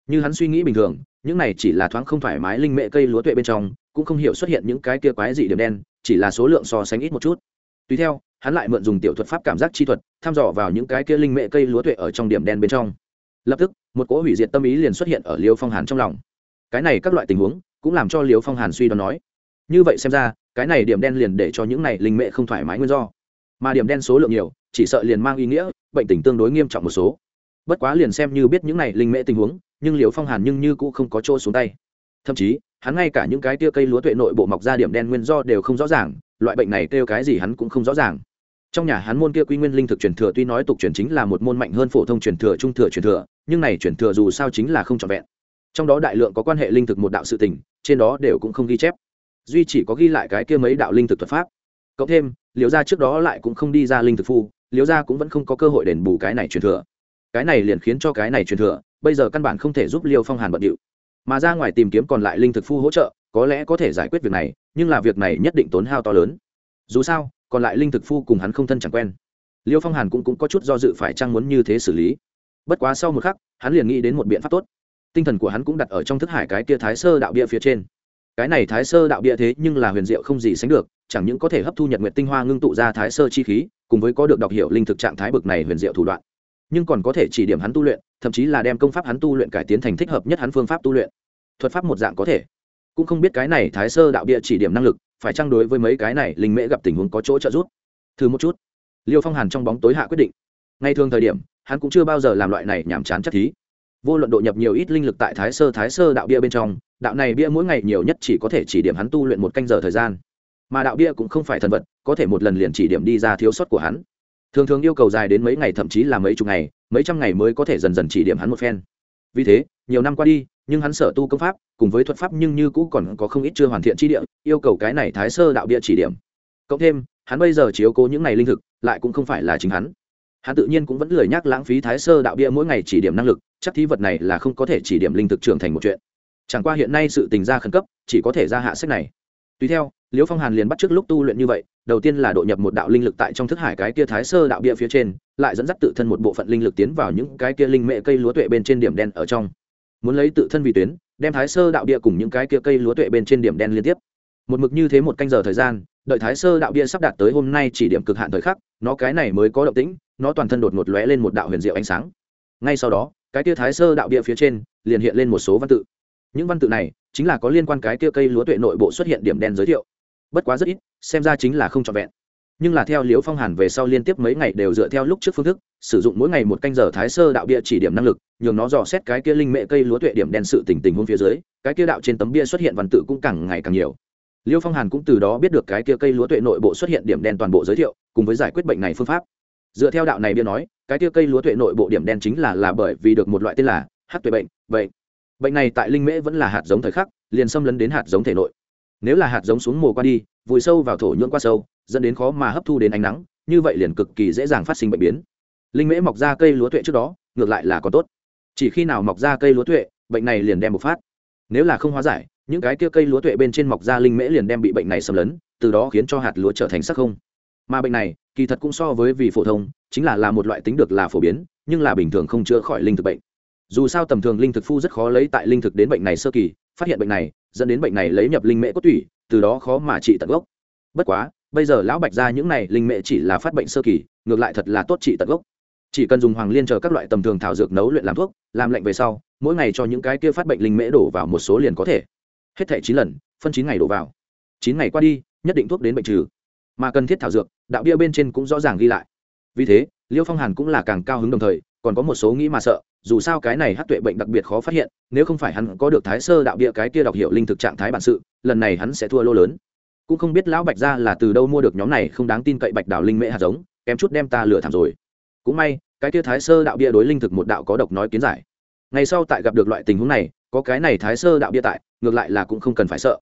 như hắn suy nghĩ bình thường, những này chỉ là thoáng không thoải mái linh mệ cây lúa tuệ bên trong, cũng không hiểu xuất hiện những cái kia quái dị điểm đen, chỉ là số lượng so sánh ít một chút. Tùy theo, hắn lại mượn dùng tiểu thuật pháp cảm giác chi thuật thăm dò vào những cái kia linh mệ cây lúa tuệ ở trong điểm đen bên trong. Lập tức, một cỗ hủy diệt tâm ý liền xuất hiện ở liêu phong hàn trong lòng. Cái này các loại tình huống, cũng làm cho liêu phong hàn suy đoán nói. Như vậy xem ra, cái này điểm đen liền để cho những này linh mệ không thoải mái nguyên do. Mà điểm đen số lượng nhiều, chỉ sợ liền mang ý nghĩa, bệnh tình tương đối nghiêm trọng một số bất quá liền xem như biết những này linh mễ tình huống, nhưng liều phong hàn nhưng như cũng không có chỗ xuống tay. Thậm chí, hắn ngay cả những cái tia cây lúa tuệ nội bộ mọc ra điểm đen nguyên do đều không rõ ràng, loại bệnh này kêu cái gì hắn cũng không rõ ràng. Trong nhà hắn môn kia quy nguyên linh thực truyền thừa tuy nói tục truyền chính là một môn mạnh hơn phổ thông truyền thừa, trung thừa truyền thừa, nhưng này truyền thừa dù sao chính là không trọn vẹn. Trong đó đại lượng có quan hệ linh thực một đạo sự tình, trên đó đều cũng không ghi chép. Duy chỉ có ghi lại cái kia mấy đạo linh thực thuật pháp. Cộng thêm liều gia trước đó lại cũng không đi ra linh thực phu liều gia cũng vẫn không có cơ hội đền bù cái này truyền thừa cái này liền khiến cho cái này truyền thừa bây giờ căn bản không thể giúp liêu phong hàn bận điệu. Mà ra ngoài tìm kiếm còn lại linh thực phu hỗ trợ có lẽ có thể giải quyết việc này nhưng là việc này nhất định tốn hao to lớn. Dù sao còn lại linh thực phu cùng hắn không thân chẳng quen. Liêu phong hàn cũng, cũng có chút do dự phải chăng muốn như thế xử lý. Bất quá sau một khắc hắn liền nghĩ đến một biện pháp tốt. Tinh thần của hắn cũng đặt ở trong thức hải cái kia thái sơ đạo bia phía trên. Cái này thái sơ đạo bia thế nhưng là huyền diệu không gì sánh được chẳng những có thể hấp thu nhật nguyệt tinh hoa ngưng tụ ra thái sơ chi khí cùng với có được đọc hiểu linh thực trạng thái bực này huyền diệu thủ đoạn nhưng còn có thể chỉ điểm hắn tu luyện, thậm chí là đem công pháp hắn tu luyện cải tiến thành thích hợp nhất hắn phương pháp tu luyện. Thuật pháp một dạng có thể. Cũng không biết cái này thái sơ đạo bia chỉ điểm năng lực, phải trang đối với mấy cái này linh mễ gặp tình huống có chỗ trợ giúp? Thử một chút. Liêu phong hàn trong bóng tối hạ quyết định. Ngay thường thời điểm, hắn cũng chưa bao giờ làm loại này nhàm chán chắc thí. Vô luận độ nhập nhiều ít linh lực tại thái sơ thái sơ đạo bia bên trong, đạo này bia mỗi ngày nhiều nhất chỉ có thể chỉ điểm hắn tu luyện một canh giờ thời gian. Mà đạo bia cũng không phải thần vật, có thể một lần liền chỉ điểm đi ra thiếu sót của hắn thường thường yêu cầu dài đến mấy ngày, thậm chí là mấy chục ngày, mấy trăm ngày mới có thể dần dần chỉ điểm hắn một phen. Vì thế, nhiều năm qua đi, nhưng hắn sở tu công pháp, cùng với thuật pháp nhưng như cũ còn có không ít chưa hoàn thiện chi địa, yêu cầu cái này thái sơ đạo bia chỉ điểm. Cộng thêm, hắn bây giờ chiếu cố những này linh thực, lại cũng không phải là chính hắn. Hắn tự nhiên cũng vẫn lười nhắc lãng phí thái sơ đạo bia mỗi ngày chỉ điểm năng lực, chắc thí vật này là không có thể chỉ điểm linh thực trưởng thành một chuyện. Chẳng qua hiện nay sự tình gia khẩn cấp, chỉ có thể ra hạ sách này tùy theo, liễu phong hàn liền bắt trước lúc tu luyện như vậy, đầu tiên là độ nhập một đạo linh lực tại trong thức hải cái kia thái sơ đạo bia phía trên, lại dẫn dắt tự thân một bộ phận linh lực tiến vào những cái kia linh mệ cây lúa tuệ bên trên điểm đen ở trong. Muốn lấy tự thân vì tuyến, đem thái sơ đạo bia cùng những cái kia cây lúa tuệ bên trên điểm đen liên tiếp. Một mực như thế một canh giờ thời gian, đợi thái sơ đạo bia sắp đạt tới hôm nay chỉ điểm cực hạn thời khắc, nó cái này mới có động tĩnh, nó toàn thân đột ngột lóe lên một đạo huyền diệu ánh sáng. Ngay sau đó, cái kia thái sơ đạo bia phía trên liền hiện lên một số văn tự. Những văn tự này chính là có liên quan cái kia cây lúa tuệ nội bộ xuất hiện điểm đen giới thiệu. Bất quá rất ít, xem ra chính là không trọn vẹn. Nhưng là theo liễu phong hàn về sau liên tiếp mấy ngày đều dựa theo lúc trước phương thức, sử dụng mỗi ngày một canh giờ thái sơ đạo bia chỉ điểm năng lực, nhường nó dò xét cái kia linh mệ cây lúa tuệ điểm đen sự tình tình huống phía dưới, cái kia đạo trên tấm bia xuất hiện văn tự cũng càng ngày càng nhiều. Liêu phong hàn cũng từ đó biết được cái kia cây lúa tuệ nội bộ xuất hiện điểm đen toàn bộ giới thiệu, cùng với giải quyết bệnh này phương pháp. Dựa theo đạo này bia nói, cái kia cây lúa tuệ nội bộ điểm đen chính là là bởi vì được một loại tên là hát tuệ bệnh vậy bệnh này tại linh mễ vẫn là hạt giống thời khắc, liền xâm lấn đến hạt giống thể nội. Nếu là hạt giống xuống mùa qua đi, vùi sâu vào thổ nhưỡng qua sâu, dẫn đến khó mà hấp thu đến ánh nắng, như vậy liền cực kỳ dễ dàng phát sinh bệnh biến. Linh mễ mọc ra cây lúa tuệ trước đó, ngược lại là có tốt. Chỉ khi nào mọc ra cây lúa tuệ, bệnh này liền đem bộc phát. Nếu là không hóa giải, những cái kia cây lúa tuệ bên trên mọc ra linh mễ liền đem bị bệnh này xâm lấn, từ đó khiến cho hạt lúa trở thành sắc không. Mà bệnh này, kỳ thật cũng so với vì phổ thông, chính là là một loại tính được là phổ biến, nhưng là bình thường không chữa khỏi linh thực bệnh dù sao tầm thường linh thực phu rất khó lấy tại linh thực đến bệnh này sơ kỳ, phát hiện bệnh này, dẫn đến bệnh này lấy nhập linh mễ cốt tủy, từ đó khó mà trị tận gốc. Bất quá, bây giờ lão bạch ra những này linh mễ chỉ là phát bệnh sơ kỳ, ngược lại thật là tốt trị tận gốc. Chỉ cần dùng hoàng liên chờ các loại tầm thường thảo dược nấu luyện làm thuốc, làm lạnh về sau, mỗi ngày cho những cái kia phát bệnh linh mễ đổ vào một số liền có thể. Hết thẻ chín lần, phân chín ngày đổ vào. Chín ngày qua đi, nhất định thuốc đến bệnh trừ. Mà cần thiết thảo dược, đạo bia bên trên cũng rõ ràng ghi lại. Vì thế, liêu phong hàn cũng là càng cao hứng đồng thời còn có một số nghĩ mà sợ, dù sao cái này hát tuệ bệnh đặc biệt khó phát hiện, nếu không phải hắn có được thái sơ đạo bịa cái kia đọc hiệu linh thực trạng thái bản sự, lần này hắn sẽ thua lô lớn. Cũng không biết lão bạch ra là từ đâu mua được nhóm này không đáng tin cậy bạch đảo linh mễ hạt giống, kém chút đem ta lừa thảm rồi. Cũng may, cái kia thái sơ đạo bia đối linh thực một đạo có độc nói kiến giải. Ngày sau tại gặp được loại tình huống này, có cái này thái sơ đạo bia tại, ngược lại là cũng không cần phải sợ.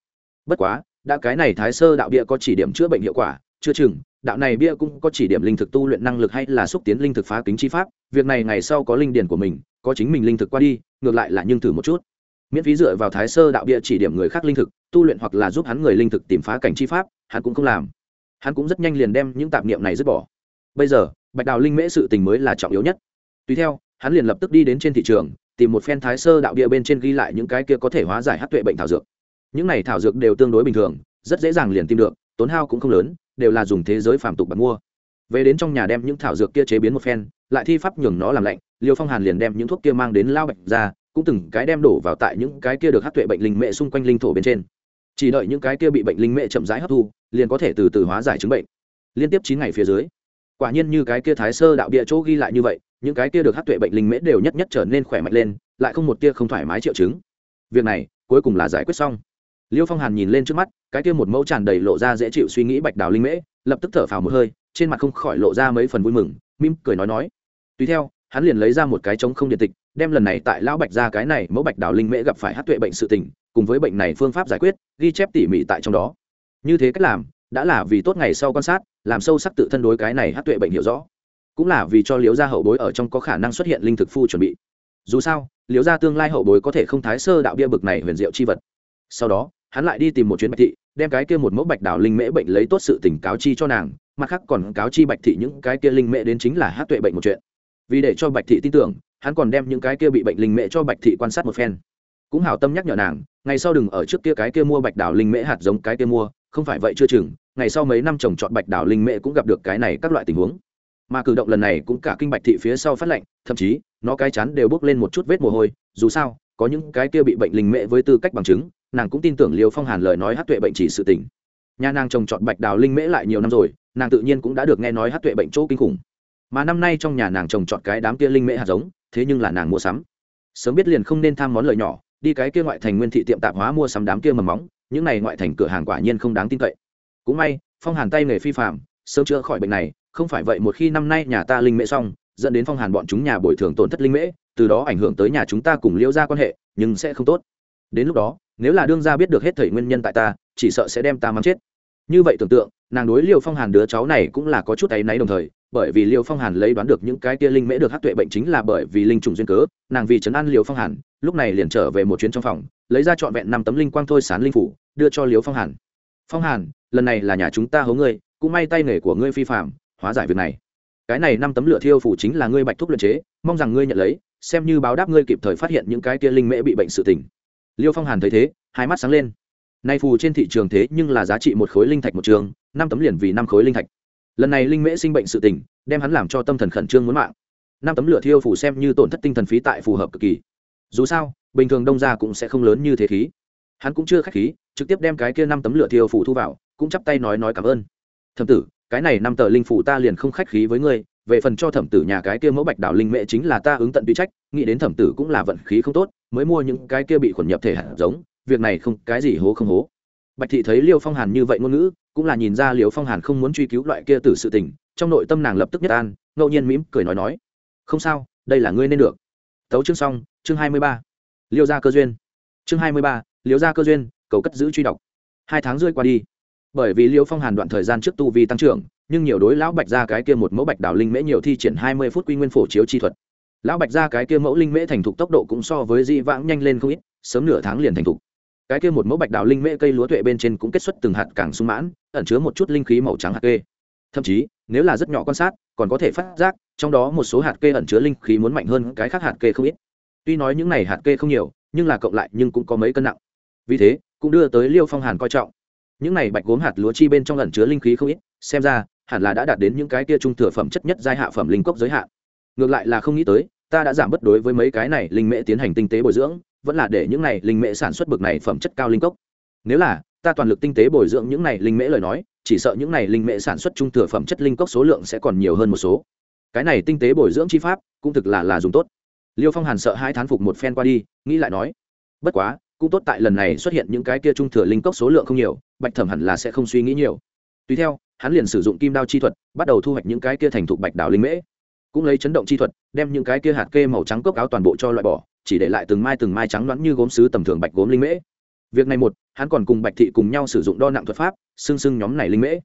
Bất quá, đã cái này thái sơ đạo bia có chỉ điểm chữa bệnh hiệu quả chưa chừng, đạo này bia cũng có chỉ điểm linh thực tu luyện năng lực hay là xúc tiến linh thực phá kính chi pháp, việc này ngày sau có linh điển của mình, có chính mình linh thực qua đi, ngược lại là nhưng thử một chút. Miễn phí dựa vào thái sơ đạo bia chỉ điểm người khác linh thực, tu luyện hoặc là giúp hắn người linh thực tìm phá cảnh chi pháp, hắn cũng không làm. Hắn cũng rất nhanh liền đem những tạp niệm này dứt bỏ. Bây giờ, bạch đào linh mễ sự tình mới là trọng yếu nhất. Tùy theo, hắn liền lập tức đi đến trên thị trường, tìm một phen thái sơ đạo bia bên trên ghi lại những cái kia có thể hóa giải hát tuệ bệnh thảo dược. Những này thảo dược đều tương đối bình thường, rất dễ dàng liền tìm được, tốn hao cũng không lớn đều là dùng thế giới phàm tục bạc mua. Về đến trong nhà đem những thảo dược kia chế biến một phen, lại thi pháp nhường nó làm lạnh, liêu phong hàn liền đem những thuốc kia mang đến lao bạch ra, cũng từng cái đem đổ vào tại những cái kia được hát tuệ bệnh linh mệ xung quanh linh thổ bên trên. Chỉ đợi những cái kia bị bệnh linh mệ chậm rãi hấp thu, liền có thể từ từ hóa giải chứng bệnh. Liên tiếp chín ngày phía dưới, quả nhiên như cái kia thái sơ đạo địa chỗ ghi lại như vậy, những cái kia được hát tuệ bệnh linh mễ đều nhất nhất trở nên khỏe mạnh lên, lại không một tia không thoải mái triệu chứng. Việc này, cuối cùng là giải quyết xong liêu phong hàn nhìn lên trước mắt, cái kia một mẫu tràn đầy lộ ra dễ chịu suy nghĩ bạch đào linh mễ, lập tức thở phào một hơi, trên mặt không khỏi lộ ra mấy phần vui mừng mim cười nói nói. Tùy theo, hắn liền lấy ra một cái trống không điện tịch, đem lần này tại lão bạch ra cái này mẫu bạch đào linh mễ gặp phải hát tuệ bệnh sự tình, cùng với bệnh này phương pháp giải quyết, ghi chép tỉ mỉ tại trong đó. Như thế cách làm, đã là vì tốt ngày sau quan sát, làm sâu sắc tự thân đối cái này hát tuệ bệnh hiểu rõ. Cũng là vì cho liếu gia hậu bối ở trong có khả năng xuất hiện linh thực phu chuẩn bị. Dù sao liếu gia tương lai hậu bối có thể không thái sơ đạo bia bực này huyền diệu chi vật sau đó, hắn lại đi tìm một chuyến bạch thị, đem cái kia một mẫu bạch đảo linh mễ bệnh lấy tốt sự tỉnh cáo chi cho nàng, mặt khác còn cáo chi bạch thị những cái kia linh mễ đến chính là hát tuệ bệnh một chuyện. Vì để cho bạch thị tin tưởng, hắn còn đem những cái kia bị bệnh linh mễ cho bạch thị quan sát một phen. Cũng hào tâm nhắc nhở nàng, ngày sau đừng ở trước kia cái kia mua bạch đảo linh mễ hạt giống cái kia mua, không phải vậy chưa chừng, ngày sau mấy năm trồng trọt bạch đảo linh mễ cũng gặp được cái này các loại tình huống. Mà cử động lần này cũng cả kinh bạch thị phía sau phát lệnh, thậm chí, nó cái chắn đều bước lên một chút vết mồ hôi, dù sao, có những cái kia bị bệnh linh mễ với tư cách bằng chứng nàng cũng tin tưởng liêu phong hàn lời nói hát tuệ bệnh chỉ sự tỉnh nhà nàng trồng trọt bạch đào linh mễ lại nhiều năm rồi, nàng tự nhiên cũng đã được nghe nói hát tuệ bệnh chỗ kinh khủng. Mà năm nay trong nhà nàng trồng trọt cái đám kia linh mễ hạt giống, thế nhưng là nàng mua sắm. Sớm biết liền không nên tham món lời nhỏ, đi cái kia ngoại thành nguyên thị tiệm tạp hóa mua sắm đám kia mầm móng, những này ngoại thành cửa hàng quả nhiên không đáng tin cậy. Cũng may, phong hàn tay nghề phi phạm sớm chữa khỏi bệnh này, không phải vậy một khi năm nay nhà ta linh mễ xong, dẫn đến phong hàn bọn chúng nhà bồi thường tổn thất linh mễ, từ đó ảnh hưởng tới nhà chúng ta cùng liễu ra quan hệ, nhưng sẽ không tốt. Đến lúc đó nếu là đương gia biết được hết thảy nguyên nhân tại ta, chỉ sợ sẽ đem ta mắng chết. Như vậy tưởng tượng, nàng đối liêu phong hàn đứa cháu này cũng là có chút áy náy đồng thời, bởi vì liêu phong hàn lấy đoán được những cái tia linh mễ được hát tuệ bệnh chính là bởi vì linh trùng duyên cớ, nàng vì chấn an liêu phong hàn, lúc này liền trở về một chuyến trong phòng, lấy ra trọn vẹn năm tấm linh quang thôi sán linh phủ, đưa cho liêu phong hàn. Phong hàn, lần này là nhà chúng ta hố ngươi, cũng may tay nghề của ngươi phi phạm hóa giải việc này. Cái này năm tấm lửa thiêu phủ chính là ngươi bạch thúc luyện chế, mong rằng ngươi nhận lấy, xem như báo đáp ngươi kịp thời phát hiện những cái kia linh mễ bị bệnh sự tình liêu phong hàn thấy thế, hai mắt sáng lên. Nay phù trên thị trường thế nhưng là giá trị một khối linh thạch một trường, năm tấm liền vì năm khối linh thạch. Lần này linh mễ sinh bệnh sự tình, đem hắn làm cho tâm thần khẩn trương muốn mạng. Năm tấm lửa thiêu phủ xem như tổn thất tinh thần phí tại phù hợp cực kỳ. Dù sao, bình thường đông ra cũng sẽ không lớn như thế khí. Hắn cũng chưa k h á c h khí, trực tiếp đem cái kia năm tấm lửa thiêu phủ thu vào, cũng chắp tay nói nói cảm ơn. Thầm tử, cái này năm tờ linh phủ ta liền không khách khí với ngươi về phần cho thẩm tử nhà cái kia mẫu bạch đảo linh mẹ chính là ta ứng tận tùy trách, nghĩ đến thẩm tử cũng là vận khí không tốt, mới mua những cái kia bị khuẩn nhập thể hạt giống, việc này không, cái gì hố không hố. Bạch thị thấy liêu phong hàn như vậy ngôn ngữ, cũng là nhìn ra liêu phong hàn không muốn truy cứu loại kia tử sự tình, trong nội tâm nàng lập tức nhất an, ngẫu nhiên mỉm cười nói nói. Không sao, đây là ngươi nên được. Tấu chương xong, chương hai mươi ba. Liêu gia cơ duyên. Chương hai mươi ba, liêu gia cơ duyên, cầu cất giữ truy đọc. Hai tháng rơi qua đi. Bởi vì liêu phong hàn đoạn thời gian trước tu vi tăng trưởng nhưng nhiều đối lão bạch ra cái kia một mẫu bạch đảo linh mễ nhiều thi triển hai mươi phút quy nguyên phổ chiếu chi thuật. Lão bạch ra cái kia mẫu linh mễ thành thục tốc độ cũng so với di vãng nhanh lên không ít, sớm nửa tháng liền thành thục. Cái kia một mẫu bạch đào linh mễ cây lúa tuệ bên trên cũng kết xuất từng hạt càng sung mãn, ẩn chứa một chút linh khí màu trắng hạt kê. Thậm chí, nếu là rất nhỏ quan sát, còn có thể phát giác, trong đó một số hạt kê ẩn chứa linh khí muốn mạnh hơn cái khác hạt kê không ít. Tuy nói những này hạt kê không nhiều, nhưng là cộng lại nhưng cũng có mấy cân nặng. Vì thế, cũng đưa tới liêu phong hàn coi trọng. Những này bạch gốm hạt lúa chi bên trong ẩn chứa linh khí không ít, xem ra hẳn là đã đạt đến những cái kia trung thừa phẩm chất nhất giai hạ phẩm linh cốc giới hạn. Ngược lại là không nghĩ tới, ta đã giảm bất đối với mấy cái này linh mễ tiến hành tinh tế bồi dưỡng, vẫn là để những này linh mễ sản xuất bực này phẩm chất cao linh cốc. Nếu là, ta toàn lực tinh tế bồi dưỡng những này linh mễ lời nói, chỉ sợ những này linh mễ sản xuất trung thừa phẩm chất linh cốc số lượng sẽ còn nhiều hơn một số. Cái này tinh tế bồi dưỡng chi pháp, cũng thực là là dùng tốt. Liêu phong hàn sợ hai thán phục một phen qua đi, nghĩ lại nói, bất quá, cũng tốt tại lần này xuất hiện những cái kia trung thừa linh cốc số lượng không nhiều, bạch thẩm hẳn là sẽ không suy nghĩ nhiều. Tùy theo hắn liền sử dụng kim đao chi thuật, bắt đầu thu hoạch những cái kia thành thục bạch đào linh mễ. Cũng lấy chấn động chi thuật, đem những cái kia hạt kê màu trắng cốc áo toàn bộ cho loại bỏ, chỉ để lại từng mai từng mai trắng loãng như gốm sứ tầm thường bạch gốm linh mễ. Việc này một, hắn còn cùng bạch thị cùng nhau sử dụng đo nặng thuật pháp, xưng xưng nhóm này linh mễ.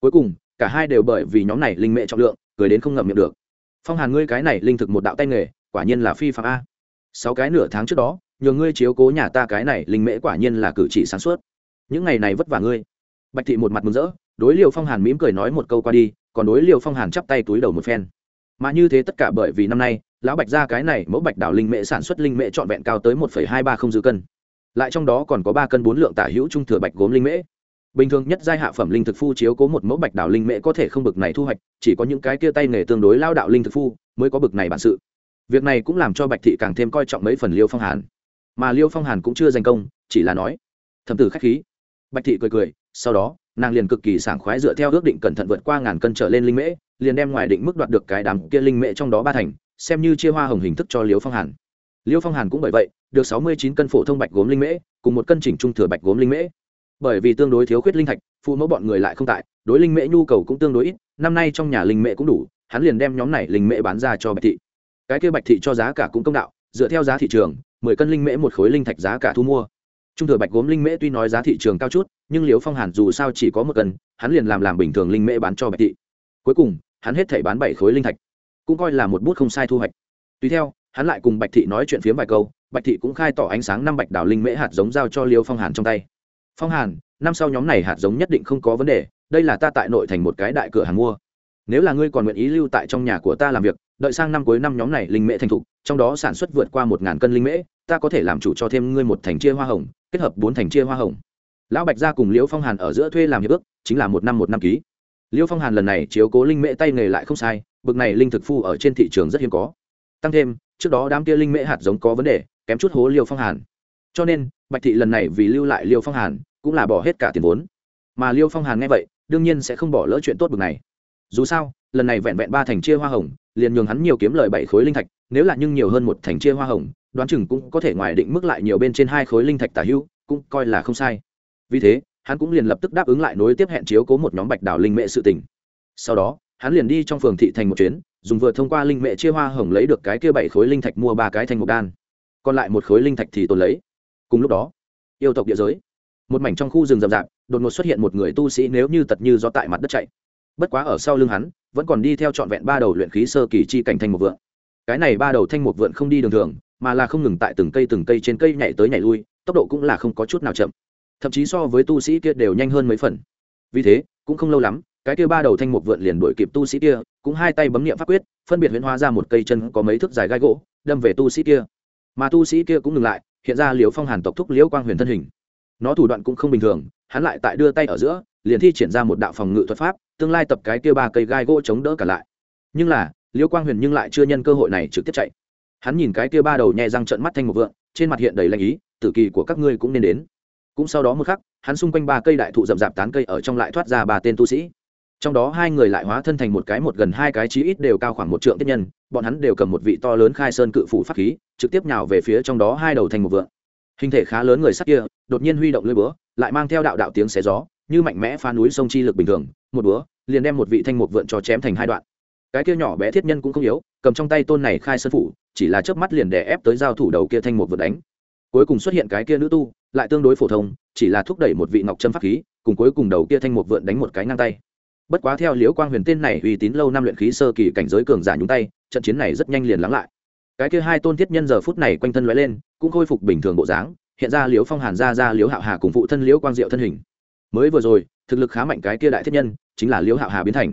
Cuối cùng, cả hai đều bởi vì nhóm này linh mễ trọng lượng, cười đến không ngậm miệng được. Phong hàn ngươi cái này linh thực một đạo tay nghề, quả nhiên là phi phạm a. Sáu cái nửa tháng trước đó, nhờ ngươi chiếu cố nhà ta cái này linh mễ quả nhiên là cử chỉ sáng suốt. Những ngày này vất vả ngươi. Bạch thị một mặt mừng rỡ đối liệu phong hàn mỉm cười nói một câu qua đi, còn đối liệu phong hàn chắp tay túi đầu một phen. Mà như thế tất cả bởi vì năm nay, lão bạch ra cái này mẫu bạch đảo linh mễ sản xuất linh mễ trọn vẹn cao tới một hai ba không dư cân. Lại trong đó còn có ba cân bốn lượng tả hữu trung thừa bạch gốm linh mễ bình thường nhất giai hạ phẩm linh thực phu chiếu cố một mẫu bạch đảo linh mễ có thể không bực này thu hoạch, chỉ có những cái kia tay nghề tương đối lao đạo linh thực phu mới có bực này bản sự. Việc này cũng làm cho bạch thị càng thêm coi trọng mấy phần liêu phong hàn. Mà liêu phong hàn cũng chưa danh công, chỉ là nói, thẩm tử khách khí. Bạch thị cười cười, sau đó nàng liền cực kỳ sảng khoái dựa theo ước định cẩn thận vượt qua ngàn cân trở lên linh mễ, liền đem ngoài định mức đoạt được cái đám kia linh mễ trong đó ba thành, xem như chia hoa hồng hình thức cho liêu phong hàn. Liêu phong hàn cũng bởi vậy, được sáu mươi chín cân phổ thông bạch gốm linh mễ, cùng một cân chỉnh trung thừa bạch gốm linh mễ. Bởi vì tương đối thiếu khuyết linh thạch, phụ mẫu bọn người lại không tại, đối linh mễ nhu cầu cũng tương đối ít, năm nay trong nhà linh mễ cũng đủ, hắn liền đem nhóm này linh mễ bán ra cho bạch thị. Cái kia bạch thị cho giá cả cũng công đạo, dựa theo giá thị trường, mười cân linh mễ một khối linh thạch giá cả thu mua trung thừa bạch gốm linh mễ tuy nói giá thị trường cao chút, nhưng liễu phong hàn dù sao chỉ có một cân, hắn liền làm làm bình thường linh mễ bán cho bạch thị. Cuối cùng, hắn hết thể bán bảy khối linh thạch, cũng coi là một bút không sai thu hoạch. Tùy theo, hắn lại cùng bạch thị nói chuyện phiếm vài câu, bạch thị cũng khai tỏ ánh sáng năm bạch đảo linh mễ hạt giống giao cho liêu phong hàn trong tay. Phong hàn, năm sau nhóm này hạt giống nhất định không có vấn đề, đây là ta tại nội thành một cái đại cửa hàng mua. Nếu là ngươi còn nguyện ý lưu tại trong nhà của ta làm việc, đợi sang năm cuối năm nhóm này linh mễ thành thục, trong đó sản xuất vượt qua một ngàn cân linh mễ, ta có thể làm chủ cho thêm ngươi một thành chia hoa hồng kết hợp bốn thành chia hoa hồng. Lão bạch gia cùng liễu phong hàn ở giữa thuê làm hiệp ước, chính là một năm một năm ký. Liễu phong hàn lần này chiếu cố linh mễ tay nghề lại không sai, bực này linh thực phu ở trên thị trường rất hiếm có. Tăng thêm, trước đó đám kia linh mễ hạt giống có vấn đề, kém chút hố liêu phong hàn. Cho nên, bạch thị lần này vì lưu lại liêu phong hàn, cũng là bỏ hết cả tiền vốn. Mà liêu phong hàn nghe vậy, đương nhiên sẽ không bỏ lỡ chuyện tốt bực này. Dù sao, lần này vẹn vẹn ba thành chia hoa hồng, liền nhường hắn nhiều kiếm lời bảy khối linh thạch, nếu là nhưng nhiều hơn một thành chia hoa hồng đoán chừng cũng có thể ngoài định mức lại nhiều bên trên hai khối linh thạch tả hữu, cũng coi là không sai. Vì thế, hắn cũng liền lập tức đáp ứng lại nối tiếp hẹn chiếu cố một nhóm bạch đảo linh mệ sự tình. Sau đó, hắn liền đi trong phường thị thành một chuyến, dùng vừa thông qua linh mệ chia hoa hồng lấy được cái kia bảy khối linh thạch mua ba cái thành một đan. Còn lại một khối linh thạch thì tồn lấy. Cùng lúc đó, yêu tộc địa giới. Một mảnh trong khu rừng rậm rạp, đột ngột xuất hiện một người tu sĩ nếu như tật như do tại mặt đất chạy. Bất quá ở sau lưng hắn, vẫn còn đi theo trọn vẹn ba đầu luyện khí sơ kỳ chi cảnh thành một vượng. cái này ba đầu thanh một vượn không đi đường thường mà là không ngừng tại từng cây từng cây trên cây nhảy tới nhảy lui, tốc độ cũng là không có chút nào chậm. Thậm chí so với tu sĩ kia đều nhanh hơn mấy phần. Vì thế, cũng không lâu lắm, cái kia ba đầu thanh mục vượn liền đuổi kịp tu sĩ kia, cũng hai tay bấm nghiệm pháp quyết, phân biệt huyễn hóa ra một cây chân có mấy thước dài gai gỗ, đâm về tu sĩ kia. Mà tu sĩ kia cũng ngừng lại, hiện ra liễu phong hàn tộc thúc liễu quang huyền thân hình. Nó thủ đoạn cũng không bình thường, hắn lại tại đưa tay ở giữa, liền thi triển ra một đạo phòng ngự thuật pháp, tương lai tập cái kia ba cây gai gỗ chống đỡ cả lại. Nhưng là, liễu quang huyền nhưng lại chưa nhân cơ hội này trực tiếp chạy hắn nhìn cái kia ba đầu nhẹ răng trợn mắt thanh một vượng, trên mặt hiện đầy lanh ý, tử kỳ của các ngươi cũng nên đến. Cũng sau đó một khắc, hắn xung quanh ba cây đại thụ rậm rạp tán cây ở trong lại thoát ra ba tên tu sĩ. Trong đó hai người lại hóa thân thành một cái một gần hai cái chí ít đều cao khoảng một trượng tiếp nhân, bọn hắn đều cầm một vị to lớn khai sơn cự phủ pháp khí, trực tiếp nhào về phía trong đó hai đầu thành một vượng. Hình thể khá lớn người sắc kia, đột nhiên huy động lưỡi búa, lại mang theo đạo đạo tiếng xé gió, như mạnh mẽ phá núi sông chi lực bình thường, một búa, liền đem một vị thanh một vượn cho chém thành hai đoạn. Cái kia nhỏ bé thiết nhân cũng không yếu, cầm trong tay tôn này khai sơn phủ chỉ là chớp mắt liền đè ép tới giao thủ đầu kia thanh một vượt đánh. Cuối cùng xuất hiện cái kia nữ tu, lại tương đối phổ thông, chỉ là thúc đẩy một vị ngọc trâm pháp khí, cùng cuối cùng đầu kia thanh một vượn đánh một cái ngang tay. Bất quá theo liễu quang huyền tên này uy tín lâu năm luyện khí sơ kỳ cảnh giới cường giả nhúng tay, trận chiến này rất nhanh liền lắng lại. Cái kia hai tôn thiết nhân giờ phút này quanh thân lóe lên, cũng khôi phục bình thường bộ dáng, hiện ra liễu phong hàn ra ra liễu hạo hà cùng phụ thân liễu quang diệu thân hình. Mới vừa rồi, thực lực khá mạnh cái kia đại thiết nhân, chính là liễu hạo hà biến thành.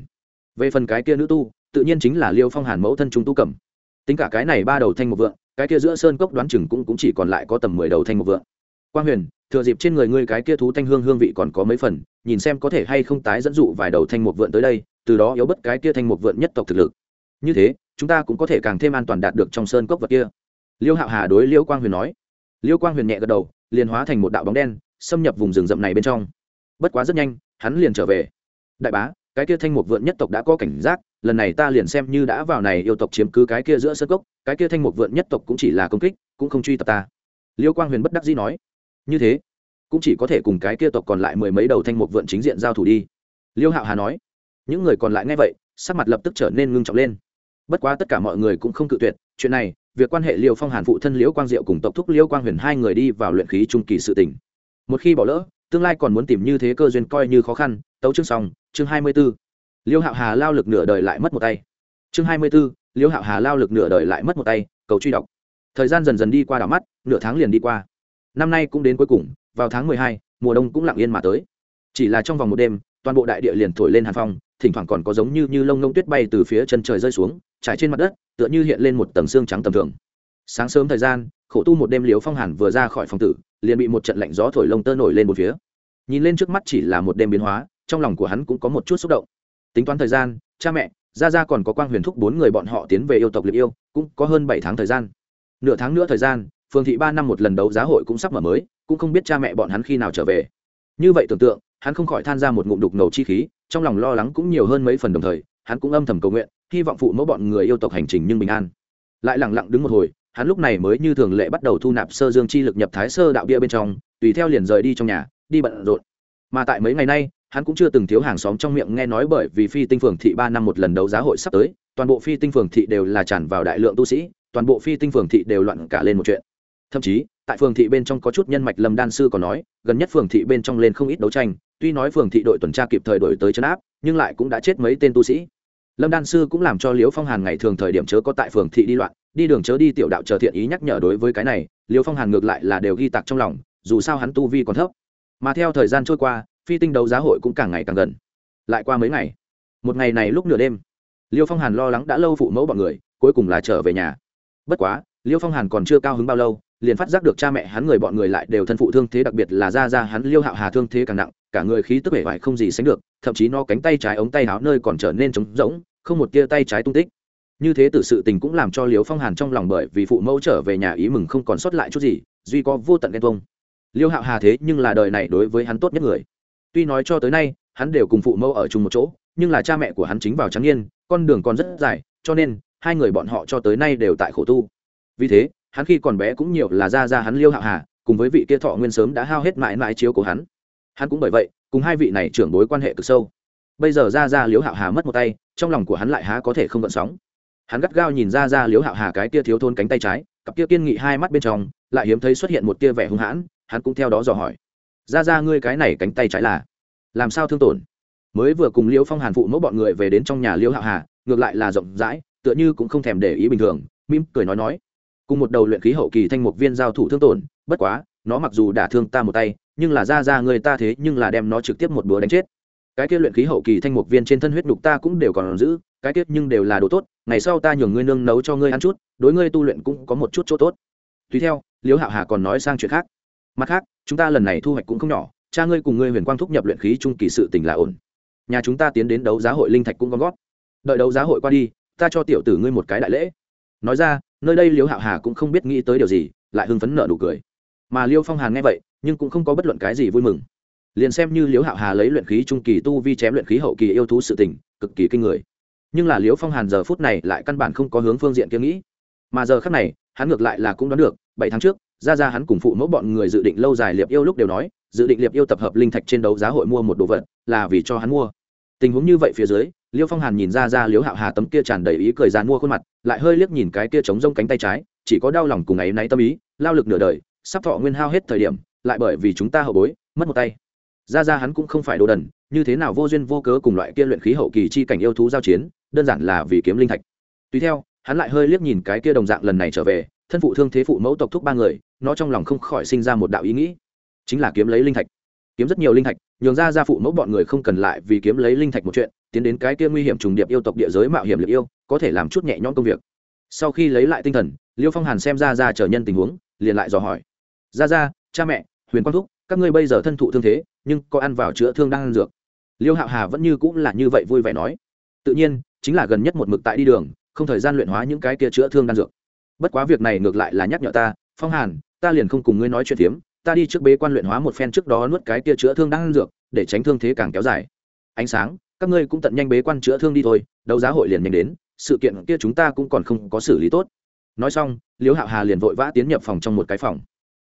Về phần cái kia nữ tu, tự nhiên chính là liễu phong hàn mẫu thân chúng tu cẩm tính cả cái này ba đầu thanh một vượng cái kia giữa sơn cốc đoán chừng cũng, cũng chỉ còn lại có tầm mười đầu thanh một vượng. Quang huyền thừa dịp trên người ngươi cái kia thú thanh hương hương vị còn có mấy phần nhìn xem có thể hay không tái dẫn dụ vài đầu thanh một vượn tới đây từ đó yếu bất cái kia thanh một vượn nhất tộc thực lực. Như thế chúng ta cũng có thể càng thêm an toàn đạt được trong sơn cốc vật kia. Liêu hạo hà đối liêu quang huyền nói. Liêu quang huyền nhẹ gật đầu liền hóa thành một đạo bóng đen xâm nhập vùng rừng rậm này bên trong. Bất quá rất nhanh hắn liền trở về. Đại bá cái kia thanh một vượn nhất tộc đã có cảnh giác lần này ta liền xem như đã vào này yêu tộc chiếm cứ cái kia giữa sơn cốc, cái kia thanh mục vượn nhất tộc cũng chỉ là công kích, cũng không truy tập ta. Liêu quang huyền bất đắc dĩ nói, như thế, cũng chỉ có thể cùng cái kia tộc còn lại mười mấy đầu thanh mục vượn chính diện giao thủ đi. Liêu hạo hà nói, những người còn lại nghe vậy, sắc mặt lập tức trở nên ngưng trọng lên. Bất quá tất cả mọi người cũng không cự tuyệt, chuyện này, việc quan hệ liêu phong hàn phụ thân liễu quang diệu cùng tộc thúc liễu quang huyền hai người đi vào luyện khí trung kỳ sự tỉnh một khi bỏ lỡ, tương lai còn muốn tìm như thế cơ duyên coi như khó khăn. Tấu chương xong, chương hai mươi b ố liêu hạo hà lao lực nửa đời lại mất một tay. Chương hai mươi b ố liêu hạo hà lao lực nửa đời lại mất một tay, cầu truy đọc. Thời gian dần dần đi qua đảo mắt, nửa tháng liền đi qua. Năm nay cũng đến cuối cùng, vào tháng mười hai, mùa đông cũng lặng yên mà tới. Chỉ là trong vòng một đêm, toàn bộ đại địa liền thổi lên hàn phong, thỉnh thoảng còn có giống như như lông ngông tuyết bay từ phía chân trời rơi xuống, trải trên mặt đất, tựa như hiện lên một tầng xương trắng tầm thường. Sáng sớm thời gian, khổ tu một đêm liếu phong hàn vừa ra khỏi phòng tử, liền bị một trận lạnh gió thổi lông tơ nổi lên một phía. Nhìn lên trước mắt chỉ là một đêm biến hóa, trong lòng của hắn cũng có một chút xúc động tính toán thời gian, cha mẹ ra ra còn có quang huyền thúc bốn người bọn họ tiến về yêu tộc liệt yêu, cũng có hơn bảy tháng thời gian. Nửa tháng nữa thời gian phường thị ba năm một lần đấu giá hội cũng sắp mở mới, cũng không biết cha mẹ bọn hắn khi nào trở về. Như vậy tưởng tượng, hắn không khỏi than ra một ngụm đục ngầu chi khí, trong lòng lo lắng cũng nhiều hơn mấy phần đồng thời, hắn cũng âm thầm cầu nguyện, hy vọng phụ mẫu bọn người yêu tộc hành trình nhưng bình an. Lại lẳng lặng đứng một hồi, hắn lúc này mới như thường lệ bắt đầu thu nạp sơ dương chi lực nhập thái sơ đạo bia bên trong, tùy theo liền rời đi trong nhà, đi bận rộn. Mà tại mấy ngày nay hắn cũng chưa từng thiếu hàng xóm trong miệng nghe nói bởi vì phi tinh phường thị ba năm một lần đấu giá hội sắp tới, toàn bộ phi tinh phường thị đều là tràn vào đại lượng tu sĩ, toàn bộ phi tinh phường thị đều loạn cả lên một chuyện. Thậm chí, tại phường thị bên trong có chút nhân mạch lâm đan sư còn nói, gần nhất phường thị bên trong lên không ít đấu tranh, tuy nói phường thị đội tuần tra kịp thời đổi tới chấn áp, nhưng lại cũng đã chết mấy tên tu sĩ. Lâm đan sư cũng làm cho liễu phong hàn ngày thường thời điểm chớ có tại phường thị đi loạn, đi đường chớ đi tiểu đạo chờ thiện ý nhắc nhở đối với cái này, liễu phong hàn ngược lại là đều ghi tạc trong lòng, dù sao hắn tu vi còn thấp. Mà theo thời gian trôi qua phi tinh đấu giá hội cũng càng ngày càng gần. Lại qua mấy ngày, một ngày này lúc nửa đêm, liêu phong hàn lo lắng đã lâu phụ mẫu bọn người, cuối cùng là trở về nhà. Bất quá, liêu phong hàn còn chưa cao hứng bao lâu, liền phát giác được cha mẹ hắn người bọn người lại đều thân phụ thương thế đặc biệt là ra ra hắn liêu hạo hà thương thế càng nặng, cả người khí tức vẻ vải không gì sánh được, thậm chí no cánh tay trái ống tay áo nơi còn trở nên trống rỗng, không một tia tay trái tung tích. Như thế từ sự tình cũng làm cho liêu phong hàn trong lòng bởi vì phụ mẫu trở về nhà ý mừng không còn sót lại chút gì, duy có vô tận ghen tuông. Liêu hạo hà thế nhưng là đời này đối với hắn tốt nhất người tuy nói cho tới nay, hắn đều cùng phụ mẫu ở chung một chỗ, nhưng là cha mẹ của hắn chính vào trắng niên, con đường còn rất dài, cho nên hai người bọn họ cho tới nay đều tại khổ tu. Vì thế, hắn khi còn bé cũng nhiều là ra ra hắn liêu hạo hà, cùng với vị kia thọ nguyên sớm đã hao hết mãi mãi chiếu của hắn. Hắn cũng bởi vậy, cùng hai vị này trưởng bối quan hệ cực sâu. Bây giờ ra ra liếu hạo hà mất một tay, trong lòng của hắn lại há có thể không gợn sóng. Hắn gắt gao nhìn ra ra liếu hạo hà cái kia thiếu thôn cánh tay trái, cặp kia kiên nghị hai mắt bên trong, lại hiếm thấy xuất hiện một tia vẻ hung hãn, hắn cũng theo đó dò hỏi ra ra ngươi cái này cánh tay trái là, làm sao thương tổn? Mới vừa cùng liễu phong, hàn phụ mẫu bọn người về đến trong nhà liễu hạo hà, ngược lại là rộng rãi, tựa như cũng không thèm để ý bình thường mim cười nói nói. Cùng một đầu luyện khí hậu kỳ thanh mục viên giao thủ thương tổn, bất quá, nó mặc dù đả thương ta một tay, nhưng là ra ra người ta thế nhưng là đem nó trực tiếp một búa đánh chết. Cái kia luyện khí hậu kỳ thanh mục viên trên thân huyết đục ta cũng đều còn giữ, cái tiết nhưng đều là đồ tốt, ngày sau ta nhường ngươi nương nấu cho ngươi ăn chút, đối ngươi tu luyện cũng có một chút chỗ tốt. Tùy theo, liễu hạo hà còn nói sang chuyện khác mặt khác, chúng ta lần này thu hoạch cũng không nhỏ, cha ngươi cùng ngươi huyền quang thúc nhập luyện khí trung kỳ sự tình là ổn. Nhà chúng ta tiến đến đấu giá hội linh thạch cũng gom gót đợi đấu giá hội qua đi, ta cho tiểu tử ngươi một cái đại lễ. Nói ra, nơi đây liễu hạo hà cũng không biết nghĩ tới điều gì, lại hưng phấn nợ nụ cười. Mà liêu phong hàn nghe vậy, nhưng cũng không có bất luận cái gì vui mừng. Liền xem như liễu hạo hà lấy luyện khí trung kỳ tu vi chém luyện khí hậu kỳ yêu thú sự tình, cực kỳ kinh người. Nhưng là liễu phong hàn giờ phút này lại căn bản không có hướng phương diện kia nghĩ. Mà giờ khác này, hắn ngược lại là cũng đoán được, bảy tháng trước ra ra hắn cùng phụ mẫu bọn người dự định lâu dài liệp yêu lúc đều nói, dự định liệp yêu tập hợp linh thạch trên đấu giá hội mua một đồ vật, là vì cho hắn mua. Tình huống như vậy phía dưới, liêu phong hàn nhìn ra ra liếu hạo hà tấm kia tràn đầy ý cười dàn mua khuôn mặt, lại hơi liếc nhìn cái kia trống rông cánh tay trái, chỉ có đau lòng cùng ấy náy tâm ý, lao lực nửa đời, sắp thọ nguyên hao hết thời điểm, lại bởi vì chúng ta hậu bối, mất một tay. Ra ra hắn cũng không phải đồ đần, như thế nào vô duyên vô cớ cùng loại kia luyện khí hậu kỳ chi cảnh yêu thú giao chiến, đơn giản là vì kiếm linh thạch. Tùy theo, hắn lại hơi liếc nhìn cái kia đồng dạng lần này trở về thân phụ thương thế phụ mẫu tộc thúc ba người, nó trong lòng không khỏi sinh ra một đạo ý nghĩ. Chính là kiếm lấy linh thạch. Kiếm rất nhiều linh thạch, nhường ra ra phụ mẫu bọn người không cần lại vì kiếm lấy linh thạch một chuyện, tiến đến cái kia nguy hiểm trùng điệp yêu tộc địa giới mạo hiểm liệt yêu, có thể làm chút nhẹ nhõm công việc. Sau khi lấy lại tinh thần, liêu phong hàn xem ra ra chờ nhân tình huống, liền lại dò hỏi. Ra ra cha mẹ, huyền quang thúc, các ngươi bây giờ thân thụ thương thế, nhưng có ăn vào chữa thương đang ăn dược? Liêu hạo hà vẫn như cũng là như vậy vui vẻ nói. Tự nhiên, chính là gần nhất một mực tại đi đường, không thời gian luyện hóa những cái kia chữa thương đan dược bất quá việc này ngược lại là nhắc nhở ta, phong hàn, ta liền không cùng ngươi nói chuyện phiếm, ta đi trước bế quan luyện hóa một phen trước đó nuốt cái kia chữa thương đang dược, để tránh thương thế càng kéo dài. Ánh sáng, các ngươi cũng tận nhanh bế quan chữa thương đi thôi, đấu giá hội liền nhanh đến, sự kiện kia chúng ta cũng còn không có xử lý tốt. Nói xong, liễu hạo hà liền vội vã tiến nhập phòng trong một cái phòng.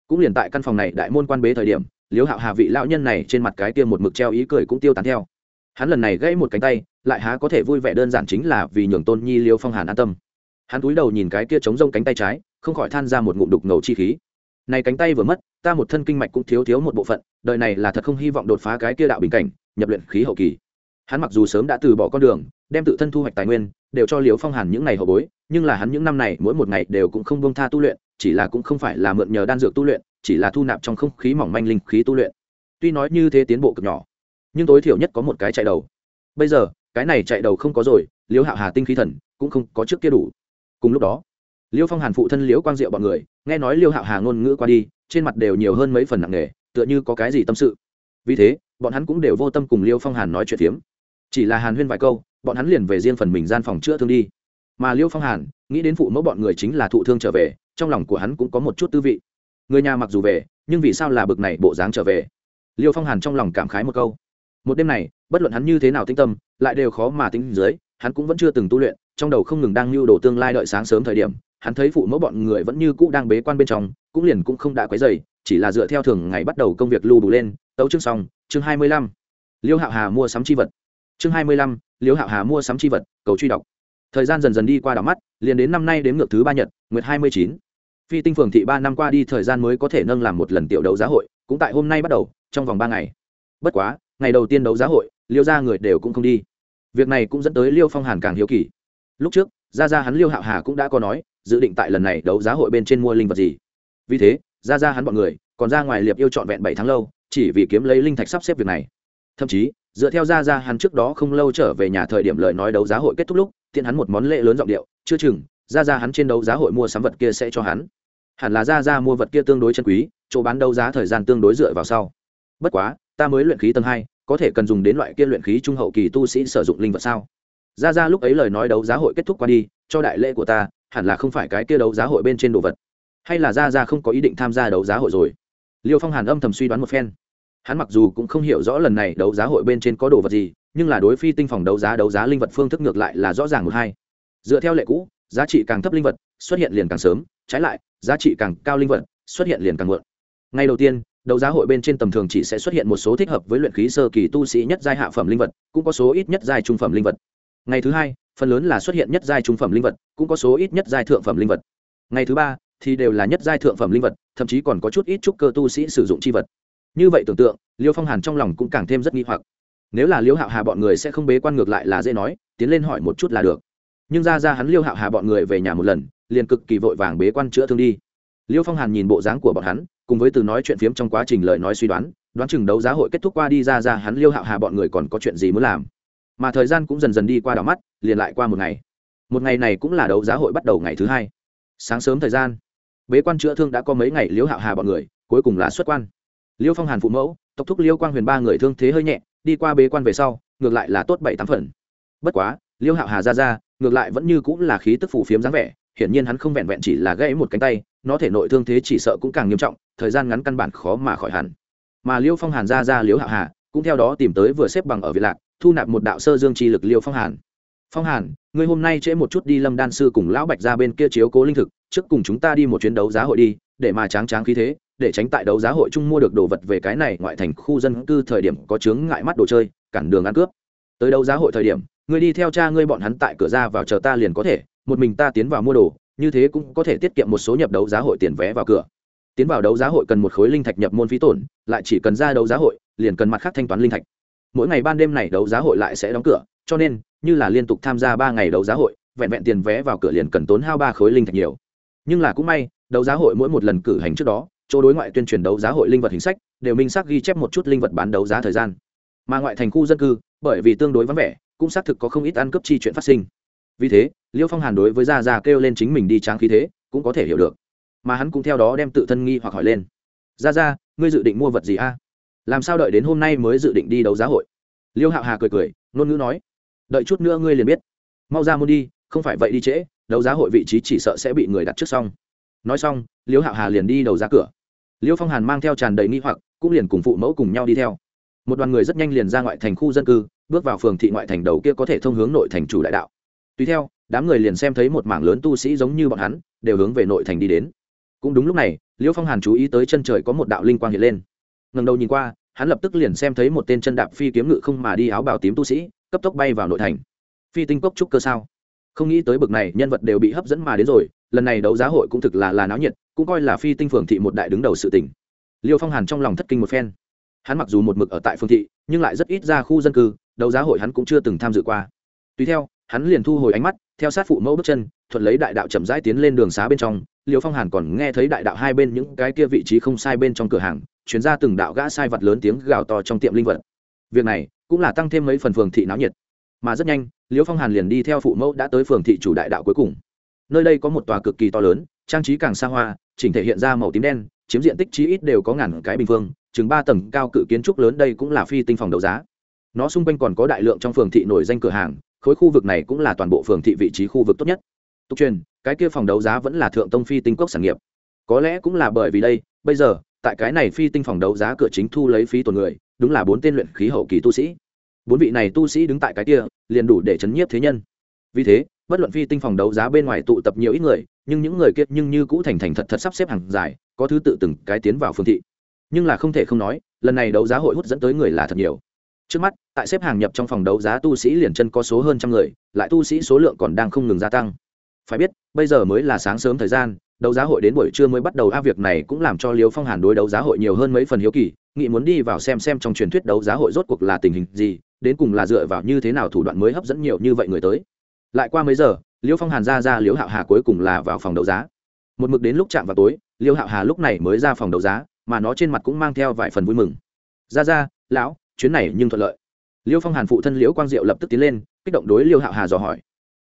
Cũng liền tại căn phòng này đại môn quan bế thời điểm, liễu hạo hà vị lão nhân này trên mặt cái kia một mực treo ý cười cũng tiêu tán theo. Hắn lần này gãy một cánh tay, lại há có thể vui vẻ đơn giản chính là vì nhường tôn nhi liêu phong hàn an tâm hắn cúi đầu nhìn cái kia chống rông cánh tay trái, không khỏi than ra một ngụm đục ngầu chi khí. Này cánh tay vừa mất, ta một thân kinh mạch cũng thiếu thiếu một bộ phận, đời này là thật không hy vọng đột phá cái kia đạo bình cảnh, nhập luyện khí hậu kỳ. Hắn mặc dù sớm đã từ bỏ con đường, đem tự thân thu hoạch tài nguyên, đều cho liều phong hàn những ngày hậu bối, nhưng là hắn những năm này mỗi một ngày đều cũng không bông tha tu luyện, chỉ là cũng không phải là mượn nhờ đan dược tu luyện, chỉ là thu nạp trong không khí mỏng manh linh khí tu luyện. Tuy nói như thế tiến bộ cực nhỏ, nhưng tối thiểu nhất có một cái chạy đầu. Bây giờ, cái này chạy đầu không có rồi, liễu hạo hà tinh khí thần cũng không có trước kia đủ cùng lúc đó, liêu phong hàn phụ thân liễu quang diệu bọn người, nghe nói liêu hạo hà ngôn ngữ qua đi, trên mặt đều nhiều hơn mấy phần nặng nề, tựa như có cái gì tâm sự. Vì thế, bọn hắn cũng đều vô tâm cùng liêu phong hàn nói chuyện phiếm. Chỉ là hàn huyên vài câu, bọn hắn liền về riêng phần mình gian phòng chữa thương đi. Mà liêu phong hàn, nghĩ đến phụ mẫu bọn người chính là thụ thương trở về, trong lòng của hắn cũng có một chút tư vị. Người nhà mặc dù về, nhưng vì sao là bực này bộ dáng trở về? Liêu phong hàn trong lòng cảm khái một câu. Một đêm này, bất luận hắn như thế nào tinh tâm, lại đều khó mà tính dưới, hắn cũng vẫn chưa từng tu luyện trong đầu không ngừng đang lưu đồ tương lai đợi sáng sớm thời điểm, hắn thấy phụ mẫu bọn người vẫn như cũ đang bế quan bên trong, cũng liền cũng không đã quấy dày chỉ là dựa theo thường ngày bắt đầu công việc lưu đủ lên, tấu chương xong, chương hai mươi lăm. Liêu hạo hà mua sắm chi vật. Chương hai mươi lăm, liêu hạo hà mua sắm chi vật, cầu truy đọc. Thời gian dần dần đi qua đảo mắt, liền đến năm nay đến ngược thứ ba nhật, nguyệt hai mươi chín. Phi tinh phường thị ba năm qua đi thời gian mới có thể nâng làm một lần tiểu đấu giá hội, cũng tại hôm nay bắt đầu, trong vòng ba ngày. Bất quá, ngày đầu tiên đấu giá hội, liêu ra người đều cũng không đi. Việc này cũng dẫn tới liêu phong hàn càng hiếu kỳ lúc trước ra ra hắn liêu hạo hà cũng đã có nói, dự định tại lần này đấu giá hội bên trên mua linh vật gì. Vì thế ra ra hắn bọn người, còn ra ngoài liệp yêu trọn vẹn bảy tháng lâu, chỉ vì kiếm lấy linh thạch sắp xếp việc này. Thậm chí, dựa theo ra ra hắn trước đó không lâu trở về nhà thời điểm lời nói đấu giá hội kết thúc lúc, tiện hắn một món lễ lớn giọng điệu, chưa chừng ra ra hắn trên đấu giá hội mua sắm vật kia sẽ cho hắn. Hẳn là ra ra mua vật kia tương đối chân quý, chỗ bán đấu giá thời gian tương đối dựa vào sau. Bất quá, ta mới luyện khí tầng hai, có thể cần dùng đến loại kia luyện khí trung hậu kỳ tu sĩ sử dụng linh vật sao? Ra ra lúc ấy lời nói đấu giá hội kết thúc qua đi, cho đại lễ của ta, hẳn là không phải cái kia đấu giá hội bên trên đồ vật. Hay là ra ra không có ý định tham gia đấu giá hội rồi? Liêu phong hàn âm thầm suy đoán một phen. Hắn mặc dù cũng không hiểu rõ lần này đấu giá hội bên trên có đồ vật gì, nhưng là đối phi tinh phòng đấu giá đấu giá linh vật phương thức ngược lại là rõ ràng một hai. Dựa theo lệ cũ, giá trị càng thấp linh vật, xuất hiện liền càng sớm, trái lại, giá trị càng cao linh vật, xuất hiện liền càng muộn. Ngay đầu tiên, đấu giá hội bên trên tầm thường chỉ sẽ xuất hiện một số thích hợp với luyện khí sơ kỳ tu sĩ nhất giai hạ phẩm linh vật, cũng có số ít nhất giai trung phẩm linh vật ngày thứ hai, phần lớn là xuất hiện nhất giai trung phẩm linh vật, cũng có số ít nhất giai thượng phẩm linh vật. Ngày thứ ba thì đều là nhất giai thượng phẩm linh vật, thậm chí còn có chút ít trúc cơ tu sĩ sử dụng c h i vật. Như vậy tưởng tượng, liêu phong hàn trong lòng cũng càng thêm rất nghi hoặc. Nếu là liêu hạo hà bọn người sẽ không bế quan ngược lại là dễ nói, tiến lên hỏi một chút là được. Nhưng ra ra hắn liêu hạo hà bọn người về nhà một lần, liền cực kỳ vội vàng bế quan chữa thương đi. Liêu phong hàn nhìn bộ dáng của bọn hắn, cùng với từ nói chuyện phiếm trong quá trình lời nói suy đoán đoán chừng đấu giá hội kết thúc qua đi ra ra hắn liêu hạo hà bọn người còn có chuyện gì muốn làm mà thời gian cũng dần dần đi qua đảo mắt, liền lại qua một ngày. Một ngày này cũng là đấu giá hội bắt đầu ngày thứ hai. Sáng sớm thời gian, bế quan chữa thương đã có mấy ngày liễu hạo hà bọn người, cuối cùng là xuất quan. Liêu phong hàn phụ mẫu, tộc thúc liêu quang huyền ba người thương thế hơi nhẹ, đi qua bế quan về sau, ngược lại là tốt bảy tám phần. Bất quá, liêu hạo hà ra ra, ngược lại vẫn như cũng là khí tức phủ phiếm dáng vẻ, hiển nhiên hắn không vẹn vẹn chỉ là gãy một cánh tay, nó thể nội thương thế chỉ sợ cũng càng nghiêm trọng, thời gian ngắn căn bản khó mà khỏi hẳn. Mà liêu phong hàn ra ra liêu hạo hà, cũng theo đó tìm tới vừa xếp bằng ở việt lạc thu nạp một đạo sơ dương chi lực liêu phong hàn. Phong hàn, ngươi hôm nay trễ một chút đi lâm đan sư cùng lão bạch ra bên kia chiếu cố linh thực, trước cùng chúng ta đi một chuyến đấu giá hội đi, để mà tráng tráng khí thế, để tránh tại đấu giá hội chung mua được đồ vật về cái này ngoại thành khu dân cư thời điểm có chướng ngại mắt đồ chơi, cản đường ăn cướp. Tới đấu giá hội thời điểm, ngươi đi theo cha ngươi bọn hắn tại cửa ra vào chờ ta liền có thể, một mình ta tiến vào mua đồ, như thế cũng có thể tiết kiệm một số nhập đấu giá hội tiền vé vào cửa. Tiến vào đấu giá hội cần một khối linh thạch nhập môn phí tổn, lại chỉ cần ra đấu giá hội, liền cần mặt khác thanh toán linh thạch mỗi ngày ban đêm này đấu giá hội lại sẽ đóng cửa, cho nên, như là liên tục tham gia ba ngày đấu giá hội, vẹn vẹn tiền vé vào cửa liền cần tốn hao ba khối linh thạch nhiều. Nhưng là cũng may, đấu giá hội mỗi một lần cử hành trước đó, chỗ đối ngoại tuyên truyền đấu giá hội linh vật hình sách, đều minh xác ghi chép một chút linh vật bán đấu giá thời gian. Mà ngoại thành khu dân cư, bởi vì tương đối vắng vẻ, cũng xác thực có không ít ăn cướp chi chuyện phát sinh. Vì thế, liêu phong hàn đối với gia gia kêu lên chính mình đi tráng khí thế, cũng có thể hiểu được. Mà hắn cũng theo đó đem tự thân nghi hoặc hỏi lên. Gia gia, ngươi dự định mua vật gì a? Làm sao đợi đến hôm nay mới dự định đi đấu giá hội? Liêu hạo hà cười cười, ngôn ngữ nói, đợi chút nữa ngươi liền biết. Mau ra môn đi, không phải vậy đi trễ, đấu giá hội vị trí chỉ sợ sẽ bị người đặt trước xong. Nói xong, liêu hạo hà liền đi đầu ra cửa. Liêu phong hàn mang theo tràn đầy nghi hoặc, cũng liền cùng phụ mẫu cùng nhau đi theo. Một đoàn người rất nhanh liền ra ngoại thành khu dân cư, bước vào phường thị ngoại thành đầu kia có thể thông hướng nội thành chủ đại đạo. Tùy theo, đám người liền xem thấy một mảng lớn tu sĩ giống như bọn hắn, đều hướng về nội thành đi đến. Cũng đúng lúc này, liêu phong hàn chú ý tới chân trời có một đạo linh quang hiện lên ngần đầu nhìn qua, hắn lập tức liền xem thấy một tên chân đạp phi kiếm ngự không mà đi áo bào tím tu sĩ, cấp tốc bay vào nội thành. Phi tinh cốc trúc cơ sao? Không nghĩ tới bực này, nhân vật đều bị hấp dẫn mà đến rồi, lần này đấu giá hội cũng thực là là náo nhiệt, cũng coi là phi tinh phường thị một đại đứng đầu sự tỉnh liêu phong hàn trong lòng thất kinh một phen. Hắn mặc dù một mực ở tại phương thị, nhưng lại rất ít ra khu dân cư, đấu giá hội hắn cũng chưa từng tham dự qua. Tùy theo, hắn liền thu hồi ánh mắt, theo sát phụ mẫu bước chân, thuận lấy đại đạo chậm rãi tiến lên đường xá bên trong. Liêu phong hàn còn nghe thấy đại đạo hai bên những cái kia vị trí không sai bên trong cửa hàng chuyển ra từng đạo gã sai vật lớn tiếng gào to trong tiệm linh vật. Việc này cũng là tăng thêm mấy phần phường thị náo nhiệt. Mà rất nhanh, liễu phong hàn liền đi theo phụ mẫu đã tới phường thị chủ đại đạo cuối cùng. Nơi đây có một tòa cực kỳ to lớn, trang trí càng xa hoa, chỉnh thể hiện ra màu tím đen, chiếm diện tích chí ít đều có ngàn cái bình phương, chừng ba tầng cao cự kiến trúc lớn đây cũng là phi tinh phòng đấu giá. Nó xung quanh còn có đại lượng trong phường thị nổi danh cửa hàng, khối khu vực này cũng là toàn bộ phường thị vị trí khu vực tốt nhất. Tục truyền, cái kia phòng đấu giá vẫn là thượng tông phi tinh cốc sản nghiệp. Có lẽ cũng là bởi vì đây, bây giờ tại cái này phi tinh phòng đấu giá cửa chính thu lấy phí tổn người, đúng là bốn tên luyện khí hậu kỳ tu sĩ. Bốn vị này tu sĩ đứng tại cái kia, liền đủ để chấn nhiếp thế nhân. Vì thế, bất luận phi tinh phòng đấu giá bên ngoài tụ tập nhiều ít người, nhưng những người kia nhưng như cũ thành thành thật thật sắp xếp hàng dài, có thứ tự từng cái tiến vào phương thị. Nhưng là không thể không nói, lần này đấu giá hội hút dẫn tới người là thật nhiều. Trước mắt, tại xếp hàng nhập trong phòng đấu giá tu sĩ liền chân có số hơn trăm người, lại tu sĩ số lượng còn đang không ngừng gia tăng phải biết, bây giờ mới là sáng sớm thời gian, đấu giá hội đến buổi trưa mới bắt đầu. A, việc này cũng làm cho liêu phong hàn đối đấu giá hội nhiều hơn mấy phần hiếu kỳ nghị muốn đi vào xem xem trong truyền thuyết đấu giá hội rốt cuộc là tình hình gì, đến cùng là dựa vào như thế nào thủ đoạn mới hấp dẫn nhiều như vậy người tới. Lại qua mấy giờ, liêu phong hàn ra ra liêu hạo hà cuối cùng là vào phòng đấu giá. Một mực đến lúc chạm vào tối, liêu hạo hà lúc này mới ra phòng đấu giá, mà nó trên mặt cũng mang theo vài phần vui mừng. Ra ra, lão, chuyến này nhưng thuận lợi. Liêu phong hàn phụ thân liễu quang diệu lập tức tiến lên, kích động đối liêu hạo hà dò hỏi.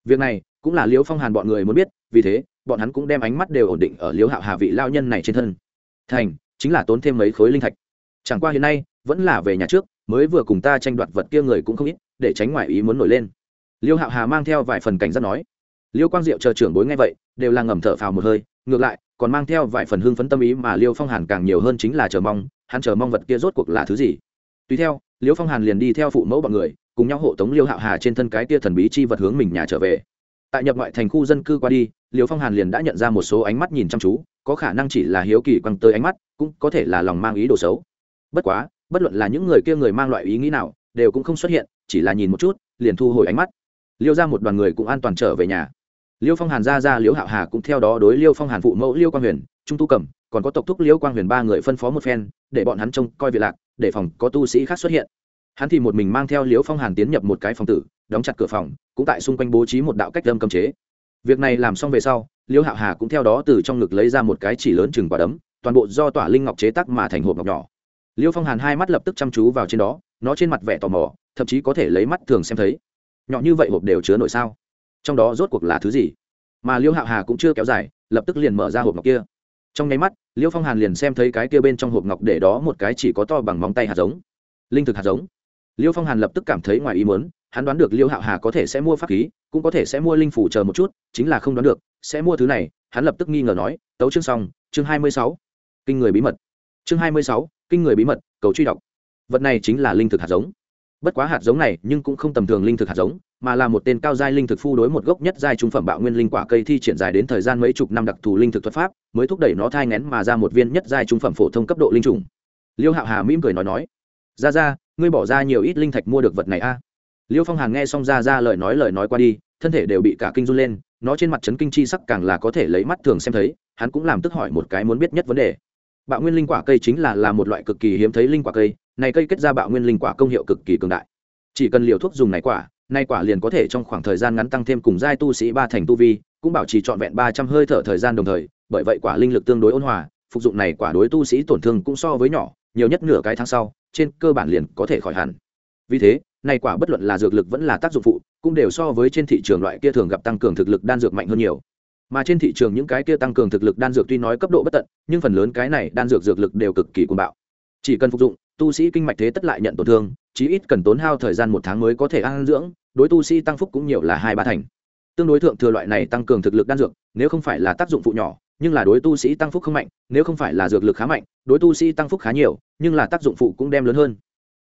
Việc này cũng là liễu phong hàn bọn người muốn biết, vì thế, bọn hắn cũng đem ánh mắt đều ổn định ở liễu hạo hà vị lao nhân này trên thân. Thành, chính là tốn thêm mấy khối linh thạch. Chẳng qua hiện nay, vẫn là về nhà trước, mới vừa cùng ta tranh đoạt vật kia người cũng không ít, để tránh ngoại ý muốn nổi lên. Liêu hạo hà mang theo vài phần cảnh giác nói. Liêu quang diệu chờ trưởng bối ngay vậy, đều là ngầm thở phào một hơi, ngược lại, còn mang theo vài phần hưng phấn tâm ý mà liêu phong hàn càng nhiều hơn chính là chờ mong, hắn chờ mong vật kia rốt cuộc là thứ gì. Tùy theo liêu phong hàn liền đi theo phụ mẫu bọn người, cùng nhau hộ tống liêu hạo hà trên thân cái kia thần bí chi vật hướng mình nhà trở về tại nhập ngoại thành khu dân cư qua đi liêu phong hàn liền đã nhận ra một số ánh mắt nhìn chăm chú, có khả năng chỉ là hiếu kỳ quăng tới ánh mắt, cũng có thể là lòng mang ý đồ xấu. Bất quá, bất luận là những người kia người mang loại ý nghĩ nào, đều cũng không xuất hiện, chỉ là nhìn một chút, liền thu hồi ánh mắt. Liêu ra một đoàn người cũng an toàn trở về nhà. Liêu phong hàn ra ra liễu hạo hà cũng theo đó đối liêu phong hàn phụ mẫu liêu quang huyền, trung tu cẩm còn có tộc thúc liêu quang huyền ba người phân phó một phen, để bọn hắn trông coi việc lạc, để phòng có tu sĩ khác xuất hiện. Hắn thì một mình mang theo liễu phong hàn tiến nhập một cái phòng tử đóng chặt cửa phòng, cũng tại xung quanh bố trí một đạo cách đâm cấm chế. Việc này làm xong về sau, Liêu hạo hà cũng theo đó từ trong ngực lấy ra một cái chỉ lớn chừng quả đấm, toàn bộ do tỏa linh ngọc chế tác mà thành hộp ngọc nhỏ. Liêu phong hàn hai mắt lập tức chăm chú vào trên đó, nó trên mặt vẻ tò mò, thậm chí có thể lấy mắt thường xem thấy. Nhỏ như vậy hộp đều chứa nội sao? Trong đó rốt cuộc là thứ gì? Mà liêu hạo hà cũng chưa kéo dài, lập tức liền mở ra hộp ngọc kia. Trong nháy mắt, liêu phong hàn liền xem thấy cái kia bên trong hộp ngọc để đó một cái chỉ có to bằng móng tay hạt giống. Linh thực hạt giống liêu phong hàn lập tức cảm thấy ngoài ý muốn, hắn đoán được liêu hạo hà có thể sẽ mua pháp khí, cũng có thể sẽ mua linh phủ chờ một chút, chính là không đoán được, sẽ mua thứ này, hắn lập tức nghi ngờ nói, tấu chương xong, chương hai mươi sáu. Kinh người bí mật. Chương hai mươi sáu, kinh người bí mật, cầu truy đọc. Vật này chính là linh thực hạt giống. Bất quá hạt giống này nhưng cũng không tầm thường linh thực hạt giống, mà là một tên cao giai linh thực phu đối một gốc nhất giai trung phẩm bạo nguyên linh quả cây thi triển dài đến thời gian mấy chục năm đặc thù linh thực thuật pháp, mới thúc đẩy nó thai ngén mà ra một viên nhất giai trung phẩm phổ thông cấp độ linh trùng. Liêu hạo hà mỉm cười nói nói, ra ra ngươi bỏ ra nhiều ít linh thạch mua được vật này a. À? Liêu phong hàn nghe xong ra ra lời nói lời nói qua đi, thân thể đều bị cả kinh run lên, nó trên mặt trấn kinh chi sắc càng là có thể lấy mắt thường xem thấy, hắn cũng làm tức hỏi một cái muốn biết nhất vấn đề. Bạo nguyên linh quả cây chính là là một loại cực kỳ hiếm thấy linh quả cây, này cây kết ra bạo nguyên linh quả công hiệu cực kỳ cường đại. Chỉ cần liều thuốc dùng này quả nay quả liền có thể trong khoảng thời gian ngắn tăng thêm cùng giai tu sĩ ba thành tu vi, cũng bảo trì trọn vẹn ba trăm hơi thở thời gian đồng thời, bởi vậy quả linh lực tương đối ôn hòa, phục dụng này quả đối tu sĩ tổn thương cũng so với nhỏ, nhiều nhất nửa cái tháng sau trên cơ bản liền có thể khỏi hẳn. Vì thế, này quả bất luận là dược lực vẫn là tác dụng phụ, cũng đều so với trên thị trường loại kia thường gặp tăng cường thực lực đan dược mạnh hơn nhiều. Mà trên thị trường những cái kia tăng cường thực lực đan dược tuy nói cấp độ bất tận, nhưng phần lớn cái này đan dược dược lực đều cực kỳ cuồng bạo. Chỉ cần phục dụng, tu sĩ kinh mạch thế tất lại nhận tổn thương, chí ít cần tốn hao thời gian một tháng mới có thể ăn dưỡng, đối tu sĩ tăng phúc cũng nhiều là hai ba thành. Tương đối thượng thừa loại này tăng cường thực lực đan dược, nếu không phải là tác dụng phụ nhỏ nhưng là đối tu sĩ tăng phúc không mạnh, nếu không phải là dược lực khá mạnh, đối tu sĩ tăng phúc khá nhiều, nhưng là tác dụng phụ cũng đem lớn hơn.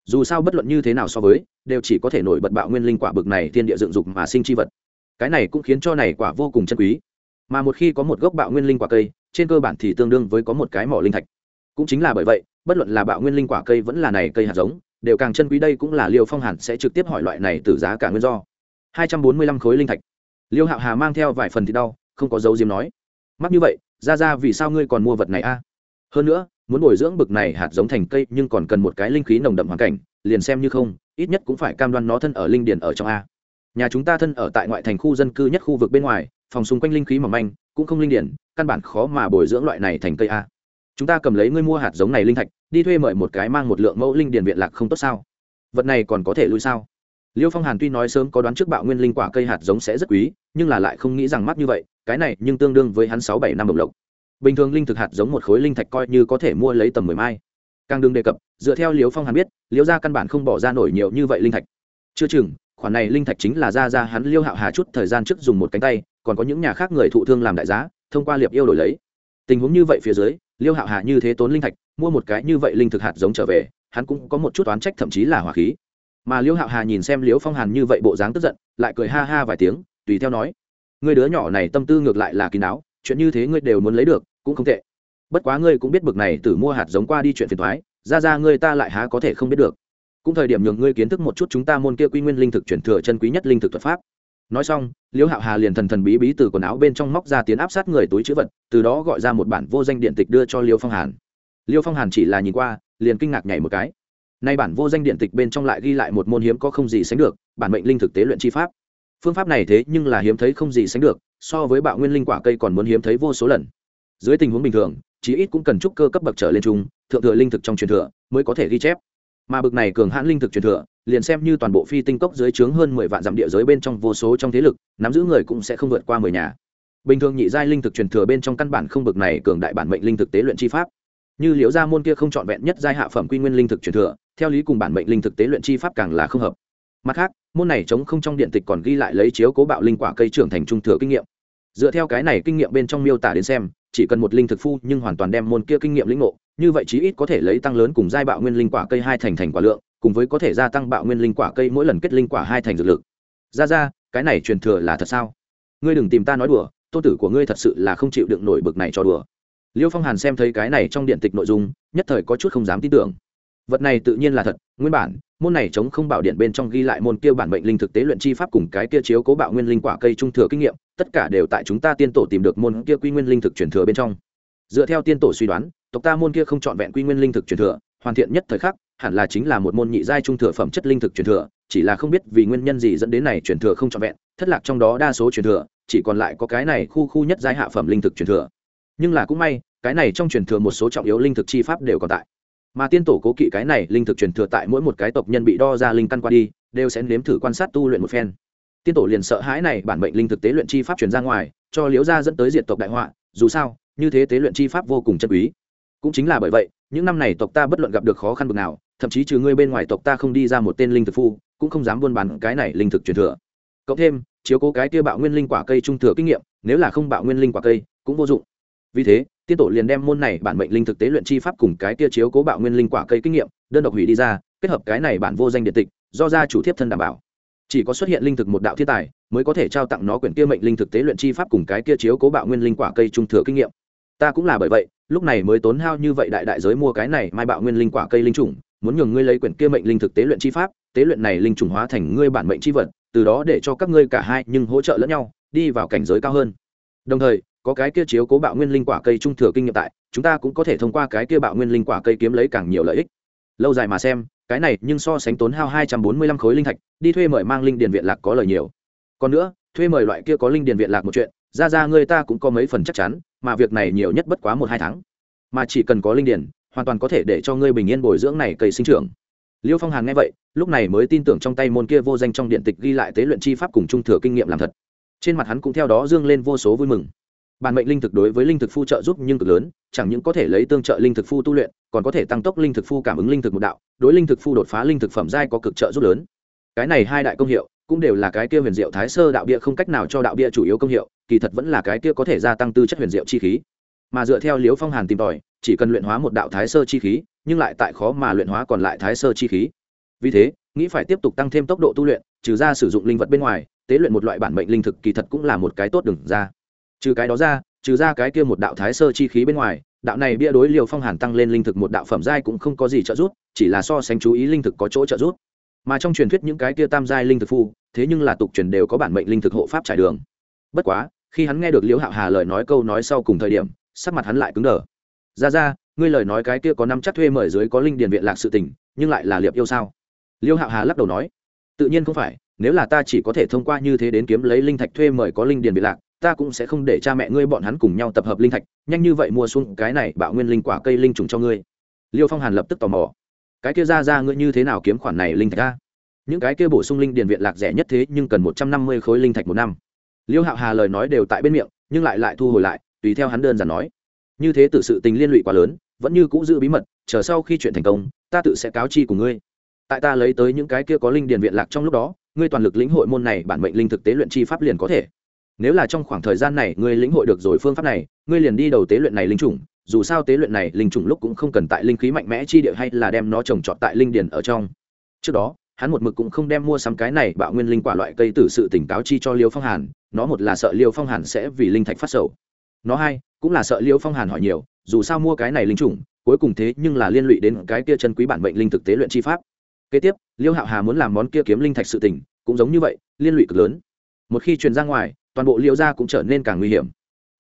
Dù sao bất luận như thế nào so với, đều chỉ có thể nổi bật bạo nguyên linh quả bực này thiên địa dựng dục mà sinh chi vật. Cái này cũng khiến cho này quả vô cùng chân quý. Mà một khi có một gốc bạo nguyên linh quả cây, trên cơ bản thì tương đương với có một cái mỏ linh thạch. Cũng chính là bởi vậy, bất luận là bạo nguyên linh quả cây vẫn là này cây hạt giống, đều càng chân quý đây cũng là liêu phong hàn sẽ trực tiếp hỏi loại này từ giá cả nguyên do. Hai trăm bốn mươi lăm khối linh thạch. Liêu hạo hà mang theo vài phần thì đau, không có dấu diếm nói. Mắc như vậy ra ra, vì sao ngươi còn mua vật này a? Hơn nữa, muốn bồi dưỡng bực này hạt giống thành cây nhưng còn cần một cái linh khí nồng đậm hoàn cảnh, liền xem như không, ít nhất cũng phải cam đoan nó thân ở linh điển ở trong a. Nhà chúng ta thân ở tại ngoại thành khu dân cư nhất khu vực bên ngoài, phòng xung quanh linh khí mỏng manh, cũng không linh điển, căn bản khó mà bồi dưỡng loại này thành cây a. Chúng ta cầm lấy ngươi mua hạt giống này linh thạch, đi thuê mời một cái mang một lượng mẫu linh điển viện lạc không tốt sao? Vật này còn có thể lui sao? Liêu phong hàn tuy nói sớm có đoán trước bạo nguyên linh quả cây hạt giống sẽ rất quý, nhưng là lại không nghĩ rằng mắc như vậy, cái này nhưng tương đương với hắn sáu bảy năm đồng lộc. Bình thường linh thực hạt giống một khối linh thạch coi như có thể mua lấy tầm mười mai. Càng đừng đề cập, dựa theo liêu phong hàn biết, liêu gia căn bản không bỏ ra nổi nhiều như vậy linh thạch. Chưa chừng, khoản này linh thạch chính là ra ra hắn liêu hạo hà chút thời gian trước dùng một cánh tay, còn có những nhà khác người thụ thương làm đại giá, thông qua liệp yêu đổi lấy. Tình huống như vậy phía dưới, liêu hạo hà như thế tốn linh thạch, mua một cái như vậy linh thực hạt giống trở về, hắn cũng có một chút oán trách thậm chí là hỏa khí mà liêu hạo hà nhìn xem liêu phong hàn như vậy bộ dáng tức giận, lại cười ha ha vài tiếng, tùy theo nói người đứa nhỏ này tâm tư ngược lại là kín đáo chuyện như thế ngươi đều muốn lấy được, cũng không tệ. Bất quá ngươi cũng biết bực này từ mua hạt giống qua đi chuyện phiền thoái ra ra ngươi ta lại há có thể không biết được. Cũng thời điểm nhường ngươi kiến thức một chút chúng ta môn kia quy nguyên linh thực chuyển thừa chân quý nhất linh thực thuật pháp. Nói xong, liễu hạo hà liền thần thần bí bí từ quần áo bên trong móc ra tiến áp sát người túi chữ vật, từ đó gọi ra một bản vô danh điện tịch đưa cho liêu phong hàn. Liêu phong hàn chỉ là nhìn qua, liền kinh ngạc nhảy một cái nay bản vô danh điện tịch bên trong lại ghi lại một môn hiếm có không gì sánh được, bản mệnh linh thực tế luyện chi pháp. Phương pháp này thế nhưng là hiếm thấy không gì sánh được, so với bạo nguyên linh quả cây còn muốn hiếm thấy vô số lần. Dưới tình huống bình thường, chí ít cũng cần trúc cơ cấp bậc trở lên trung thượng thừa linh thực trong truyền thừa mới có thể ghi chép. Mà bực này cường hãn linh thực truyền thừa, liền xem như toàn bộ phi tinh cốc dưới trướng hơn mười vạn dặm địa giới bên trong vô số trong thế lực, nắm giữ người cũng sẽ không vượt qua mười nhà. Bình thường nhị giai linh thực truyền thừa bên trong căn bản không bực này cường đại bản mệnh linh thực tế luyện chi pháp. Như liễu gia môn kia không trọn vẹn nhất giai hạ phẩm quy nguyên linh thực truyền thừa theo lý cùng bản mệnh linh thực tế luyện chi pháp càng là không hợp. Mặt khác, môn này chống không trong điện tịch còn ghi lại lấy chiếu cố bạo linh quả cây trưởng thành trung thừa kinh nghiệm. Dựa theo cái này kinh nghiệm bên trong miêu tả đến xem, chỉ cần một linh thực phu nhưng hoàn toàn đem môn kia kinh nghiệm lĩnh ngộ, như vậy chí ít có thể lấy tăng lớn cùng giai bạo nguyên linh quả cây hai thành thành quả lượng, cùng với có thể gia tăng bạo nguyên linh quả cây mỗi lần kết linh quả hai thành dược lực. Ra ra, cái này truyền thừa là thật sao? Ngươi đừng tìm ta nói đùa tôn tử của ngươi thật sự là không chịu đựng nổi bực này cho đùa. Liêu phong hàn xem thấy cái này trong điện tịch nội dung, nhất thời có chút không dám tin tưởng vật này tự nhiên là thật, nguyên bản, môn này chống không bảo điện bên trong ghi lại môn kia bản mệnh linh thực tế luyện chi pháp cùng cái kia chiếu cố bạo nguyên linh quả cây trung thừa kinh nghiệm, tất cả đều tại chúng ta tiên tổ tìm được môn kia quy nguyên linh thực truyền thừa bên trong. Dựa theo tiên tổ suy đoán, tộc ta môn kia không trọn vẹn quy nguyên linh thực truyền thừa, hoàn thiện nhất thời khắc, hẳn là chính là một môn nhị giai trung thừa phẩm chất linh thực truyền thừa, chỉ là không biết vì nguyên nhân gì dẫn đến này truyền thừa không trọn vẹn, thất lạc trong đó đa số truyền thừa, chỉ còn lại có cái này khu khu nhất giai hạ phẩm linh thực truyền thừa. Nhưng là cũng may, cái này trong truyền thừa một số trọng yếu linh thực chi pháp đều còn tại mà tiên tổ cố kỵ cái này linh thực truyền thừa tại mỗi một cái tộc nhân bị đo ra linh căn qua đi, đều sẽ nếm thử quan sát tu luyện một phen. Tiên tổ liền sợ hãi này bản mệnh linh thực tế luyện chi pháp truyền ra ngoài, cho liễu gia dẫn tới diện tộc đại họa, dù sao, như thế tế luyện chi pháp vô cùng chân quý. Cũng chính là bởi vậy, những năm này tộc ta bất luận gặp được khó khăn bực nào, thậm chí trừ ngươi bên ngoài tộc ta không đi ra một tên linh thực phu, cũng không dám buôn bán cái này linh thực truyền thừa. Cộng thêm, chiếu cố cái kia bạo nguyên linh quả cây trung thừa kinh nghiệm, nếu là không bạo nguyên linh quả cây, cũng vô dụng vì thế, tiên tổ liền đem môn này bản mệnh linh thực tế luyện chi pháp cùng cái kia chiếu cố bạo nguyên linh quả cây kinh nghiệm, đơn độc hủy đi ra, kết hợp cái này bản vô danh điện tịch, do gia chủ thiếp thân đảm bảo. Chỉ có xuất hiện linh thực một đạo thiên tài, mới có thể trao tặng nó quyển kia mệnh linh thực tế luyện chi pháp cùng cái kia chiếu cố bạo nguyên linh quả cây trung thừa kinh nghiệm. Ta cũng là bởi vậy, lúc này mới tốn hao như vậy đại đại giới mua cái này mai bạo nguyên linh quả cây linh trùng, muốn nhường ngươi lấy quyển kia mệnh linh thực tế luyện chi pháp, tế luyện này linh trùng hóa thành ngươi bản mệnh chi vật, từ đó để cho các ngươi cả hai nhưng hỗ trợ lẫn nhau, đi vào cảnh giới cao hơn. Đồng thời có cái kia chiếu cố bạo nguyên linh quả cây trung thừa kinh nghiệm tại, chúng ta cũng có thể thông qua cái kia bạo nguyên linh quả cây kiếm lấy càng nhiều lợi ích. Lâu dài mà xem, cái này nhưng so sánh tốn hao hai trăm bốn mươi lăm khối linh thạch, đi thuê mời mang linh điền viện lạc có lời nhiều. Còn nữa, thuê mời loại kia có linh điền viện lạc một chuyện, ra ra người ta cũng có mấy phần chắc chắn, mà việc này nhiều nhất bất quá một hai tháng. Mà chỉ cần có linh điền, hoàn toàn có thể để cho ngươi bình yên bồi dưỡng này cây sinh trưởng. Liêu phong hàn nghe vậy, lúc này mới tin tưởng trong tay môn kia vô danh trong điện tịch ghi lại tế luyện chi pháp cùng trung thừa kinh nghiệm làm thật. Trên mặt hắn cũng theo đó dương lên vô số vui mừng bản mệnh linh thực đối với linh thực phu trợ giúp nhưng cực lớn, chẳng những có thể lấy tương trợ linh thực phu tu luyện, còn có thể tăng tốc linh thực phu cảm ứng linh thực một đạo, đối linh thực phu đột phá linh thực phẩm giai có cực trợ giúp lớn. Cái này hai đại công hiệu, cũng đều là cái kia huyền diệu thái sơ đạo bia không cách nào cho đạo bia chủ yếu công hiệu, kỳ thật vẫn là cái kia có thể gia tăng tư chất huyền diệu chi khí. Mà dựa theo liếu phong hàn tìm tòi, chỉ cần luyện hóa một đạo thái sơ chi khí, nhưng lại tại khó mà luyện hóa còn lại thái sơ chi khí. Vì thế, nghĩ phải tiếp tục tăng thêm tốc độ tu luyện, trừ ra sử dụng linh vật bên ngoài, tế luyện một loại bản mệnh linh thực kỳ thật cũng là một cái tốt đừng ra trừ cái đó ra, trừ ra cái kia một đạo thái sơ chi khí bên ngoài, đạo này bia đối liều phong hàn tăng lên linh thực một đạo phẩm giai cũng không có gì trợ giúp, chỉ là so sánh chú ý linh thực có chỗ trợ giúp. Mà trong truyền thuyết những cái kia tam giai linh thực phu, thế nhưng là tục truyền đều có bản mệnh linh thực hộ pháp trải đường. Bất quá, khi hắn nghe được liễu hạo hà lời nói câu nói sau cùng thời điểm, sắc mặt hắn lại cứng đờ. Ra ra, ngươi lời nói cái kia có năm chắc thuê mời dưới có linh điền viện lạc sự tình, nhưng lại là liệp yêu sao? Liêu hạo hà lắc đầu nói, tự nhiên không phải, nếu là ta chỉ có thể thông qua như thế đến kiếm lấy linh thạch thuê mời có linh điền viện lạc ta cũng sẽ không để cha mẹ ngươi bọn hắn cùng nhau tập hợp linh thạch, nhanh như vậy mua xuống cái này bạo nguyên linh quả cây linh trùng cho ngươi. Liêu phong hàn lập tức tò mò. Cái kia ra ra ngươi như thế nào kiếm khoản này linh thạch ra những cái kia bổ sung linh điền viện lạc rẻ nhất thế nhưng cần một trăm năm mươi khối linh thạch một năm. Liêu hạo hà lời nói đều tại bên miệng, nhưng lại lại thu hồi lại, tùy theo hắn đơn giản nói. Như thế từ sự tình liên lụy quá lớn, vẫn như cũ giữ bí mật, chờ sau khi chuyện thành công, ta tự sẽ cáo chi của ngươi. Tại ta lấy tới những cái kia có linh điền viện lạc trong lúc đó, ngươi toàn lực lĩnh hội môn này bản mệnh linh thực tế luyện chi pháp liền có thể nếu là trong khoảng thời gian này ngươi lĩnh hội được rồi phương pháp này, ngươi liền đi đầu tế luyện này linh chủng, dù sao tế luyện này linh chủng lúc cũng không cần tại linh khí mạnh mẽ chi địa hay là đem nó trồng trọt tại linh điền ở trong. Trước đó, hắn một mực cũng không đem mua sắm cái này bạo nguyên linh quả loại cây tử sự tỉnh cáo chi cho liêu phong hàn, nó một là sợ liêu phong hàn sẽ vì linh thạch phát sầu. Nó hai, cũng là sợ liêu phong hàn hỏi nhiều, dù sao mua cái này linh chủng, cuối cùng thế nhưng là liên lụy đến cái kia chân quý bản mệnh linh thực tế luyện chi pháp. Kế tiếp, liêu hạo hà muốn làm món kia kiếm linh thạch sự tỉnh, cũng giống như vậy, liên lụy cực lớn. Một khi truyền ra ngoài toàn bộ liêu gia cũng trở nên càng nguy hiểm.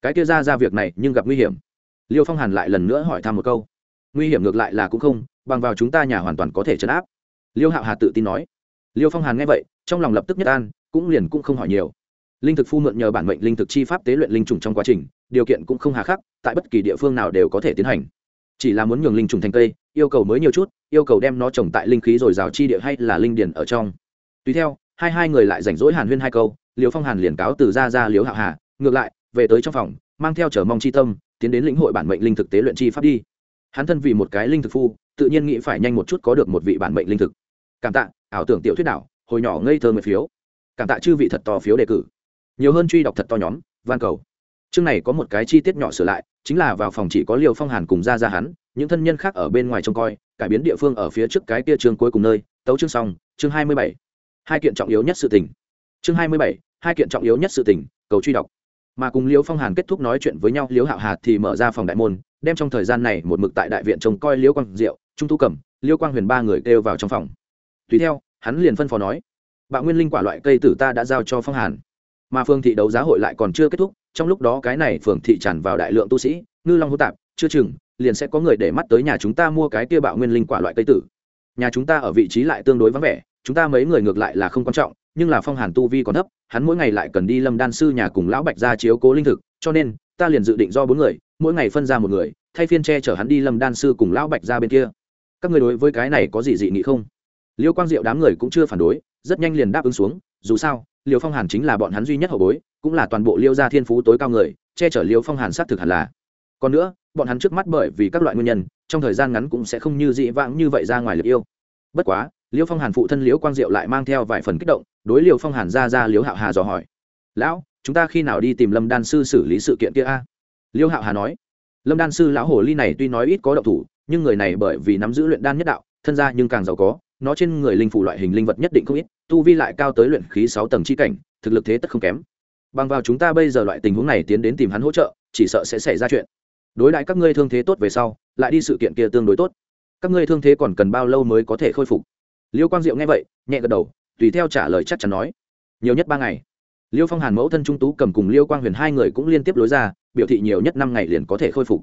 Cái kia ra ra việc này nhưng gặp nguy hiểm. Liêu phong hàn lại lần nữa hỏi thăm một câu. Nguy hiểm ngược lại là cũng không, bằng vào chúng ta nhà hoàn toàn có thể chấn áp. Liêu hạo hà tự tin nói. Liêu phong hàn nghe vậy, trong lòng lập tức nhất an, cũng liền cũng không hỏi nhiều. Linh thực phu mượn nhờ bản mệnh linh thực chi pháp tế luyện linh trùng trong quá trình, điều kiện cũng không hà khắc, tại bất kỳ địa phương nào đều có thể tiến hành. Chỉ là muốn nhường linh trùng thành cây, yêu cầu mới nhiều chút, yêu cầu đem nó trồng tại linh khí rồi rào chi địa hay là linh điển ở trong. Tùy theo, hai hai người lại rảnh rỗi hàn huyên hai câu liều phong hàn liền cáo từ ra ra liếu hạo hà, ngược lại, về tới trong phòng, mang theo chờ mong chi tâm, tiến đến lĩnh hội bản mệnh linh thực tế luyện chi pháp đi. Hắn thân vì một cái linh thực phu, tự nhiên nghĩ phải nhanh một chút có được một vị bản mệnh linh thực. Cảm tạ, ảo tưởng tiểu thuyết đảo, hồi nhỏ ngây thơ mười phiếu. Cảm tạ chư vị thật to phiếu đề cử. Nhiều hơn truy đọc thật to nhóm, van cầu. Chương này có một cái chi tiết nhỏ sửa lại, chính là vào phòng chỉ có liều phong hàn cùng ra ra hắn, những thân nhân khác ở bên ngoài trông coi, cải biến địa phương ở phía trước cái kia chương cuối cùng nơi, tấu chương xong, chương hai mươi bảy. Hai kiện trọng yếu nhất sự tình chương hai mươi bảy, hai kiện trọng yếu nhất sự tình, cầu truy đọc. Mà cùng liễu phong hàn kết thúc nói chuyện với nhau, liễu hạo hà thì mở ra phòng đại môn, đem trong thời gian này một mực tại đại viện trông coi liễu quang diệu, trung thu cẩm, liễu quang huyền ba người kêu vào trong phòng. Tùy theo, hắn liền phân phó nói, bạo nguyên linh quả loại cây tử ta đã giao cho phong hàn. Mà phương thị đấu giá hội lại còn chưa kết thúc, trong lúc đó cái này phường thị tràn vào đại lượng tu sĩ, ngư long hô tạp, chưa chừng, liền sẽ có người để mắt tới nhà chúng ta mua cái kia bạo nguyên linh quả loại cây tử. Nhà chúng ta ở vị trí lại tương đối vắng vẻ, chúng ta mấy người ngược lại là không quan trọng nhưng là phong hàn tu vi còn thấp, hắn mỗi ngày lại cần đi lâm đan sư nhà cùng lão bạch ra chiếu cố linh thực, cho nên, ta liền dự định do bốn người, mỗi ngày phân ra một người, thay phiên che chở hắn đi lâm đan sư cùng lão bạch ra bên kia. Các người đối với cái này có gì dị nghị không? Liêu quang diệu đám người cũng chưa phản đối, rất nhanh liền đáp ứng xuống, dù sao, liêu phong hàn chính là bọn hắn duy nhất hậu bối, cũng là toàn bộ liêu gia thiên phú tối cao người, che chở liêu phong hàn xác thực hẳn là. Còn nữa, bọn hắn trước mắt bởi vì các loại nguyên nhân, trong thời gian ngắn cũng sẽ không như dị vãng như vậy ra ngoài liệt yêu. Bất quá, liêu phong hàn phụ thân liêu quang diệu lại mang theo vài phần kích động đối liều phong hàn ra ra liêu hạo hà dò hỏi. Lão, chúng ta khi nào đi tìm lâm đan sư xử lý sự kiện kia a? Liêu hạo hà nói. Lâm đan sư lão hồ ly này tuy nói ít có động thủ, nhưng người này bởi vì nắm giữ luyện đan nhất đạo, thân gia nhưng càng giàu có, nó trên người linh phủ loại hình linh vật nhất định không ít, tu vi lại cao tới luyện khí sáu tầng chi cảnh, thực lực thế tất không kém. Bằng vào chúng ta bây giờ loại tình huống này tiến đến tìm hắn hỗ trợ, chỉ sợ sẽ xảy ra chuyện. Đối đãi các ngươi thương thế tốt về sau, lại đi sự kiện kia tương đối tốt. Các ngươi thương thế còn cần bao lâu mới có thể khôi phục? Liêu quang diệu nghe vậy, nhẹ gật đầu tùy theo trả lời chắc chắn nói. Nhiều nhất ba ngày. Liêu phong hàn mẫu thân trung tú cầm cùng liêu quang huyền hai người cũng liên tiếp lối ra, biểu thị nhiều nhất năm ngày liền có thể khôi phục.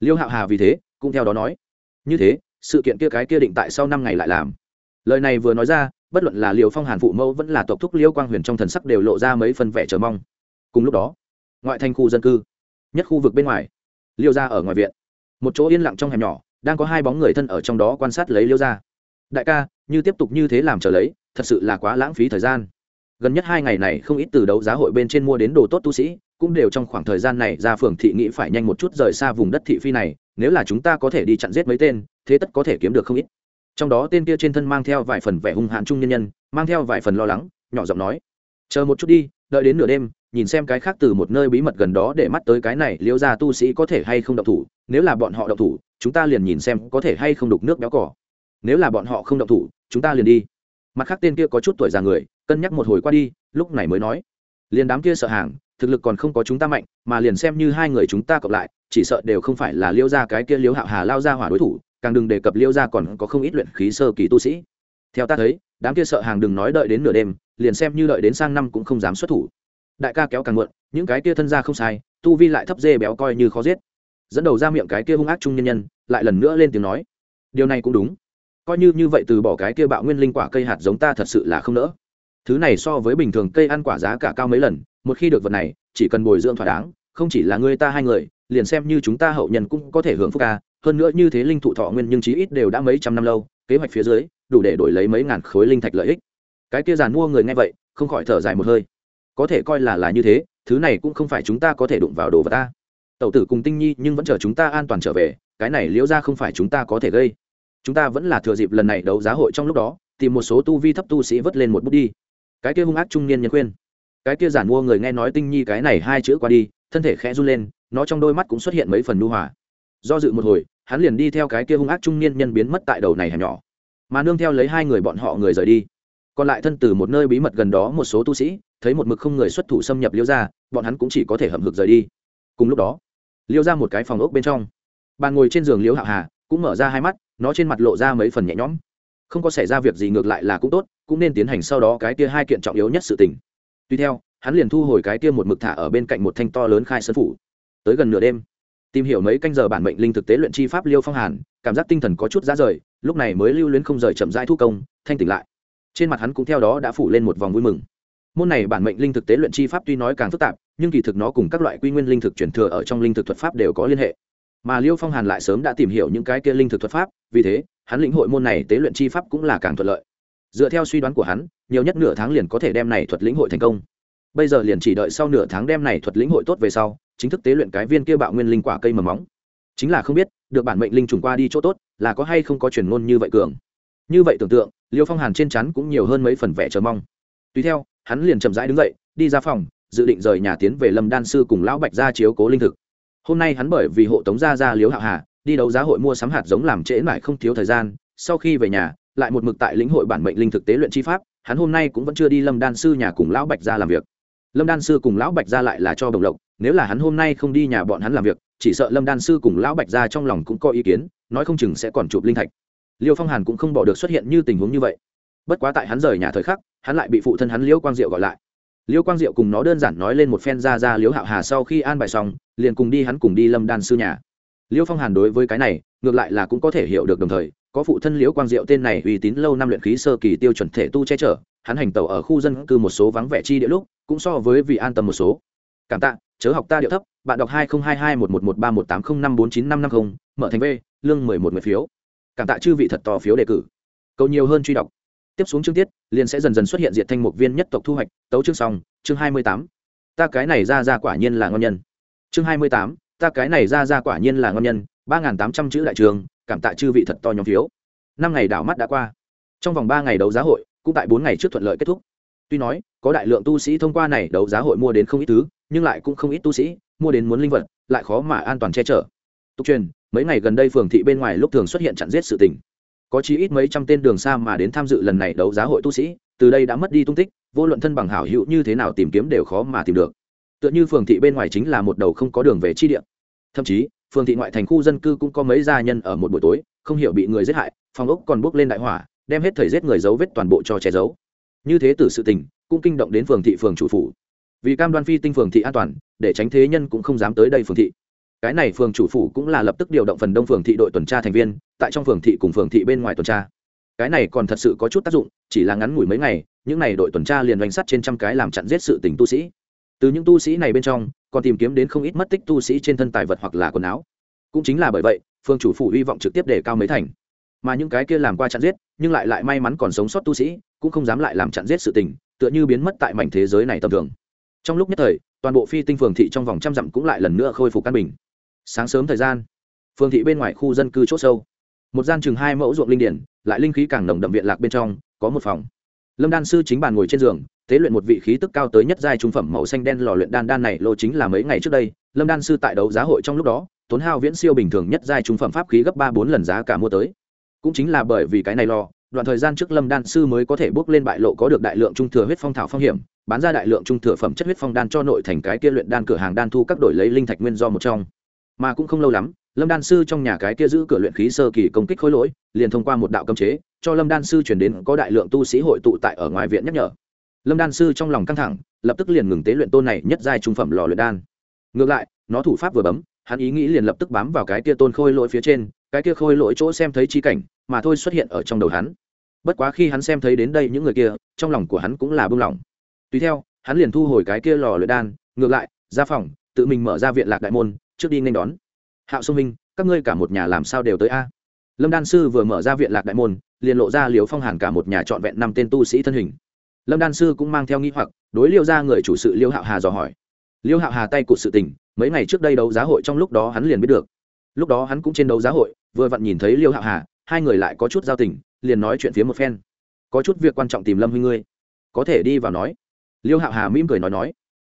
Liêu hạo hà vì thế, cũng theo đó nói. Như thế, sự kiện kia cái kia định tại sau năm ngày lại làm. Lời này vừa nói ra, bất luận là liều phong hàn phụ mẫu vẫn là tộc thúc liêu quang huyền trong thần sắc đều lộ ra mấy phần vẻ chờ mong. Cùng lúc đó, ngoại thành khu dân cư, nhất khu vực bên ngoài, liêu ra ở ngoài viện. Một chỗ yên lặng trong hẻm nhỏ, đang có hai bóng người thân ở trong đó quan sát lấy liêu ra đại ca, như tiếp tục như thế làm trở lấy thật sự là quá lãng phí thời gian. Gần nhất hai ngày này không ít từ đấu giá hội bên trên mua đến đồ tốt tu sĩ, cũng đều trong khoảng thời gian này ra phường thị nghĩ phải nhanh một chút rời xa vùng đất thị phi này, nếu là chúng ta có thể đi chặn giết mấy tên, thế tất có thể kiếm được không ít. Trong đó tên kia trên thân mang theo vài phần vẻ hung hãn trung nhân nhân, mang theo vài phần lo lắng, nhỏ giọng nói, chờ một chút đi, đợi đến nửa đêm, nhìn xem cái khác từ một nơi bí mật gần đó để mắt tới cái này liễu ra tu sĩ có thể hay không động thủ, nếu là bọn họ động thủ, chúng ta liền nhìn xem có thể hay không đục nước béo cỏ. Nếu là bọn họ không động thủ, chúng ta liền đi mặt khác tên kia có chút tuổi già người, cân nhắc một hồi qua đi, lúc này mới nói. Liền đám kia sợ hàng, thực lực còn không có chúng ta mạnh, mà liền xem như hai người chúng ta cộng lại, chỉ sợ đều không phải là liêu ra cái kia liêu hạo hà lao ra hỏa đối thủ, càng đừng đề cập liêu ra còn có không ít luyện khí sơ kỳ tu sĩ. Theo ta thấy, đám kia sợ hàng đừng nói đợi đến nửa đêm, liền xem như đợi đến sang năm cũng không dám xuất thủ. Đại ca kéo càng muộn, những cái kia thân ra không sai, tu vi lại thấp dê béo coi như khó giết. Dẫn đầu ra miệng cái kia hung ác trung nhân nhân, lại lần nữa lên tiếng nói. Điều này cũng đúng coi như như vậy từ bỏ cái kia bạo nguyên linh quả cây hạt giống ta thật sự là không nỡ. Thứ này so với bình thường cây ăn quả giá cả cao mấy lần, một khi được vật này, chỉ cần bồi dưỡng thỏa đáng, không chỉ là ngươi ta hai người, liền xem như chúng ta hậu nhân cũng có thể hưởng phúc ca. Hơn nữa như thế linh thụ thọ nguyên nhưng chí ít đều đã mấy trăm năm lâu, kế hoạch phía dưới, đủ để đổi lấy mấy ngàn khối linh thạch lợi ích. Cái kia giàn mua người nghe vậy, không khỏi thở dài một hơi. Có thể coi là là như thế, thứ này cũng không phải chúng ta có thể đụng vào đồ vật ta. Tẩu tử cùng tinh nhi nhưng vẫn chờ chúng ta an toàn trở về, cái này liễu ra không phải chúng ta có thể gây chúng ta vẫn là thừa dịp lần này đấu giá hội trong lúc đó, tìm một số tu vi thấp tu sĩ vớt lên một bút đi. Cái kia hung ác trung niên nhân khuyên. Cái kia giản mua người nghe nói tinh nhi cái này hai chữ qua đi, thân thể khẽ run lên, nó trong đôi mắt cũng xuất hiện mấy phần nu hòa. Do dự một hồi, hắn liền đi theo cái kia hung ác trung niên nhân biến mất tại đầu này hẻm nhỏ. Mà nương theo lấy hai người bọn họ người rời đi. Còn lại thân từ một nơi bí mật gần đó một số tu sĩ, thấy một mực không người xuất thủ xâm nhập liêu ra bọn hắn cũng chỉ có thể hậm hực rời đi. Cùng lúc đó, liêu ra một cái phòng ốc bên trong. Bàn ngồi trên giường liêu hạo hà cũng mở ra hai mắt, nó trên mặt lộ ra mấy phần nhẹ nhõm. Không có xảy ra việc gì ngược lại là cũng tốt, cũng nên tiến hành sau đó cái kia hai kiện trọng yếu nhất sự tình. Tuy theo, hắn liền thu hồi cái kia một mực thả ở bên cạnh một thanh to lớn khai sân phủ. Tới gần nửa đêm, tìm hiểu mấy canh giờ bản mệnh linh thực tế luyện chi pháp liêu phong hàn, cảm giác tinh thần có chút ra rời, lúc này mới lưu luyến không rời chậm rãi thu công, thanh tỉnh lại. Trên mặt hắn cũng theo đó đã phủ lên một vòng vui mừng. Môn này bản mệnh linh thực tế luyện chi pháp tuy nói càng phức tạp, nhưng kỳ thực nó cùng các loại quy nguyên linh thực truyền thừa ở trong linh thực thuật pháp đều có liên hệ mà liêu phong hàn lại sớm đã tìm hiểu những cái kia linh thực thuật pháp, vì thế, hắn lĩnh hội môn này tế luyện chi pháp cũng là càng thuận lợi. Dựa theo suy đoán của hắn, nhiều nhất nửa tháng liền có thể đem này thuật lĩnh hội thành công. Bây giờ liền chỉ đợi sau nửa tháng đem này thuật lĩnh hội tốt về sau, chính thức tế luyện cái viên kia bạo nguyên linh quả cây mầm móng. Chính là không biết, được bản mệnh linh trùng qua đi chỗ tốt, là có hay không có truyền ngôn như vậy cường. Như vậy tưởng tượng, liêu phong hàn trên chắn cũng nhiều hơn mấy phần vẻ chờ mong. Tùy theo, hắn liền chậm rãi đứng dậy, đi ra phòng, dự định rời nhà tiến về lâm đan sư cùng lão bạch ra chiếu cố linh thực hôm nay hắn bởi vì hộ tống gia ra liếu hạo hà, đi đấu giá hội mua sắm hạt giống làm trễ mãi không thiếu thời gian, sau khi về nhà, lại một mực tại lĩnh hội bản mệnh linh thực tế luyện chi pháp, hắn hôm nay cũng vẫn chưa đi lâm đan sư nhà cùng lão bạch ra làm việc. Lâm đan sư cùng lão bạch ra lại là cho đồng lộc, nếu là hắn hôm nay không đi nhà bọn hắn làm việc, chỉ sợ lâm đan sư cùng lão bạch ra trong lòng cũng có ý kiến, nói không chừng sẽ còn chụp linh thạch. Liêu phong hàn cũng không bỏ được xuất hiện như tình huống như vậy. Bất quá tại hắn rời nhà thời khắc, hắn lại bị phụ thân hắn liễu quang diệu gọi lại. Liêu quang diệu cùng nó đơn giản nói lên một phen ra ra Liêu hạo hà sau khi an bài xong, liền cùng đi hắn cùng đi lâm đan sư nhà. Liêu phong hàn đối với cái này, ngược lại là cũng có thể hiểu được đồng thời, có phụ thân liễu quang diệu tên này uy tín lâu năm luyện khí sơ kỳ tiêu chuẩn thể tu che chở, hắn hành tẩu ở khu dân cư một số vắng vẻ chi địa lúc, cũng so với vì an tâm một số. Cảm tạ, chớ học ta điệu thấp, bạn đọc hai nghìn hai hai một một một ba một tám không năm bốn chín năm năm không, mở thành v, lương mười một nguyện phiếu. Cảm tạ chư vị thật to phiếu đề cử. Câu nhiều hơn truy đọc tiếp xuống chương tiết, liền sẽ dần dần xuất hiện diện thanh mục viên nhất tộc thu hoạch, tấu chương xong, chương hai mươi tám. Ta cái này ra ra quả nhiên là ngon nhân. Chương hai mươi tám, ta cái này ra ra quả nhiên là ngon nhân, ba n g h n tám trăm chữ đại trường, cảm tạ chư vị thật to nhóm phiếu. Năm ngày đảo mắt đã qua. Trong vòng ba ngày đấu giá hội, cũng tại bốn ngày trước thuận lợi kết thúc. Tuy nói, có đại lượng tu sĩ thông qua này đấu giá hội mua đến không ít thứ, nhưng lại cũng không ít tu sĩ, mua đến muốn linh vật, lại khó mà an toàn che chở. Tục truyền, mấy ngày gần đây phường thị bên ngoài lúc thường xuất hiện chặn giết sự tình có chí ít mấy trăm tên đường xa mà đến tham dự lần này đấu giá hội tu sĩ, từ đây đã mất đi tung tích, vô luận thân bằng hảo hữu như thế nào tìm kiếm đều khó mà tìm được. Tựa như phường thị bên ngoài chính là một đầu không có đường về chi địa. Thậm chí, phường thị ngoại thành khu dân cư cũng có mấy gia nhân ở một buổi tối, không hiểu bị người giết hại, phòng ốc còn bốc lên đại hỏa, đem hết thời giết người dấu vết toàn bộ cho che giấu. Như thế tử sự tình, cũng kinh động đến phường thị phường chủ phủ. Vì cam đoan phi tinh phường thị an toàn, để tránh thế nhân cũng không dám tới đây phường thị cái này phường chủ phủ cũng là lập tức điều động phần đông phường thị đội tuần tra thành viên, tại trong phường thị cùng phường thị bên ngoài tuần tra. Cái này còn thật sự có chút tác dụng, chỉ là ngắn ngủi mấy ngày, những n à y đội tuần tra liền đánh sắt trên trăm cái làm chặn giết sự tình tu sĩ. Từ những tu sĩ này bên trong, còn tìm kiếm đến không ít mất tích tu sĩ trên thân tài vật hoặc là quần áo. Cũng chính là bởi vậy phương chủ phủ hy vọng trực tiếp đề cao mấy thành. Mà những cái kia làm qua chặn giết, nhưng lại lại may mắn còn sống sót tu sĩ, cũng không dám lại làm chặn giết sự tình, tựa như biến mất tại mảnh thế giới này tầm thường. Trong lúc nhất thời, toàn bộ phi tinh phường thị trong vòng trăm dặm cũng lại lần nữa khôi phục căn bình sáng sớm thời gian, Phương thị bên ngoài khu dân cư c h ỗ sâu, một gian chừng hai mẫu ruộng linh điển, lại linh khí càng nồng đậm viện lạc bên trong, có một phòng. Lâm đan sư chính bàn ngồi trên giường, tế luyện một vị khí tức cao tới nhất giai trung phẩm màu xanh đen lò luyện đan đan này lô chính là mấy ngày trước đây. Lâm đan sư tại đấu giá hội trong lúc đó, tốn hao viễn siêu bình thường nhất giai trung phẩm pháp khí gấp ba bốn lần giá cả mua tới. Cũng chính là bởi vì cái này lò, đoạn thời gian trước lâm đan sư mới có thể bước lên bại lộ có được đại lượng trung thừa huyết phong thảo phong hiểm, bán ra đại lượng trung thừa phẩm chất huyết phong đan cho nội thành cái kia luyện đan cửa hàng đan thu các đổi lấy linh thạch nguyên do một trong mà cũng không lâu lắm, lâm đan sư trong nhà cái kia giữ cửa luyện khí sơ kỳ công kích khối lỗi, liền thông qua một đạo cấm chế, cho lâm đan sư chuyển đến có đại lượng tu sĩ hội tụ tại ở ngoài viện nhắc nhở. Lâm đan sư trong lòng căng thẳng, lập tức liền ngừng tế luyện tôn này nhất giai trung phẩm lò luyện đan. Ngược lại, nó thủ pháp vừa bấm, hắn ý nghĩ liền lập tức bám vào cái kia tôn khôi lỗi phía trên, cái kia khôi lỗi chỗ xem thấy chi cảnh, mà thôi xuất hiện ở trong đầu hắn. Bất quá khi hắn xem thấy đến đây những người kia, trong lòng của hắn cũng là bưng lỏng. Tùy theo, hắn liền thu hồi cái kia lò luyện đan, ngược lại, ra phòng, tự mình mở ra viện lạc đại môn trước đi nên đón. Hạo sông minh, các ngươi cả một nhà làm sao đều tới a? Lâm đan sư vừa mở ra viện lạc đại môn, liền lộ ra liều phong hàn cả một nhà trọn vẹn năm tên tu sĩ thân hình. Lâm đan sư cũng mang theo nghi hoặc, đối liêu ra người chủ sự liêu hạo hà dò hỏi. Liêu hạo hà tay cụt sự tình, mấy ngày trước đây đấu giá hội trong lúc đó hắn liền biết được. Lúc đó hắn cũng trên đấu giá hội, vừa vặn nhìn thấy liêu hạo hà, hai người lại có chút giao tình, liền nói chuyện phía một phen. Có chút việc quan trọng tìm lâm huy ngươi. Có thể đi vào nói. Liêu hạo hà mỉm cười nói nói.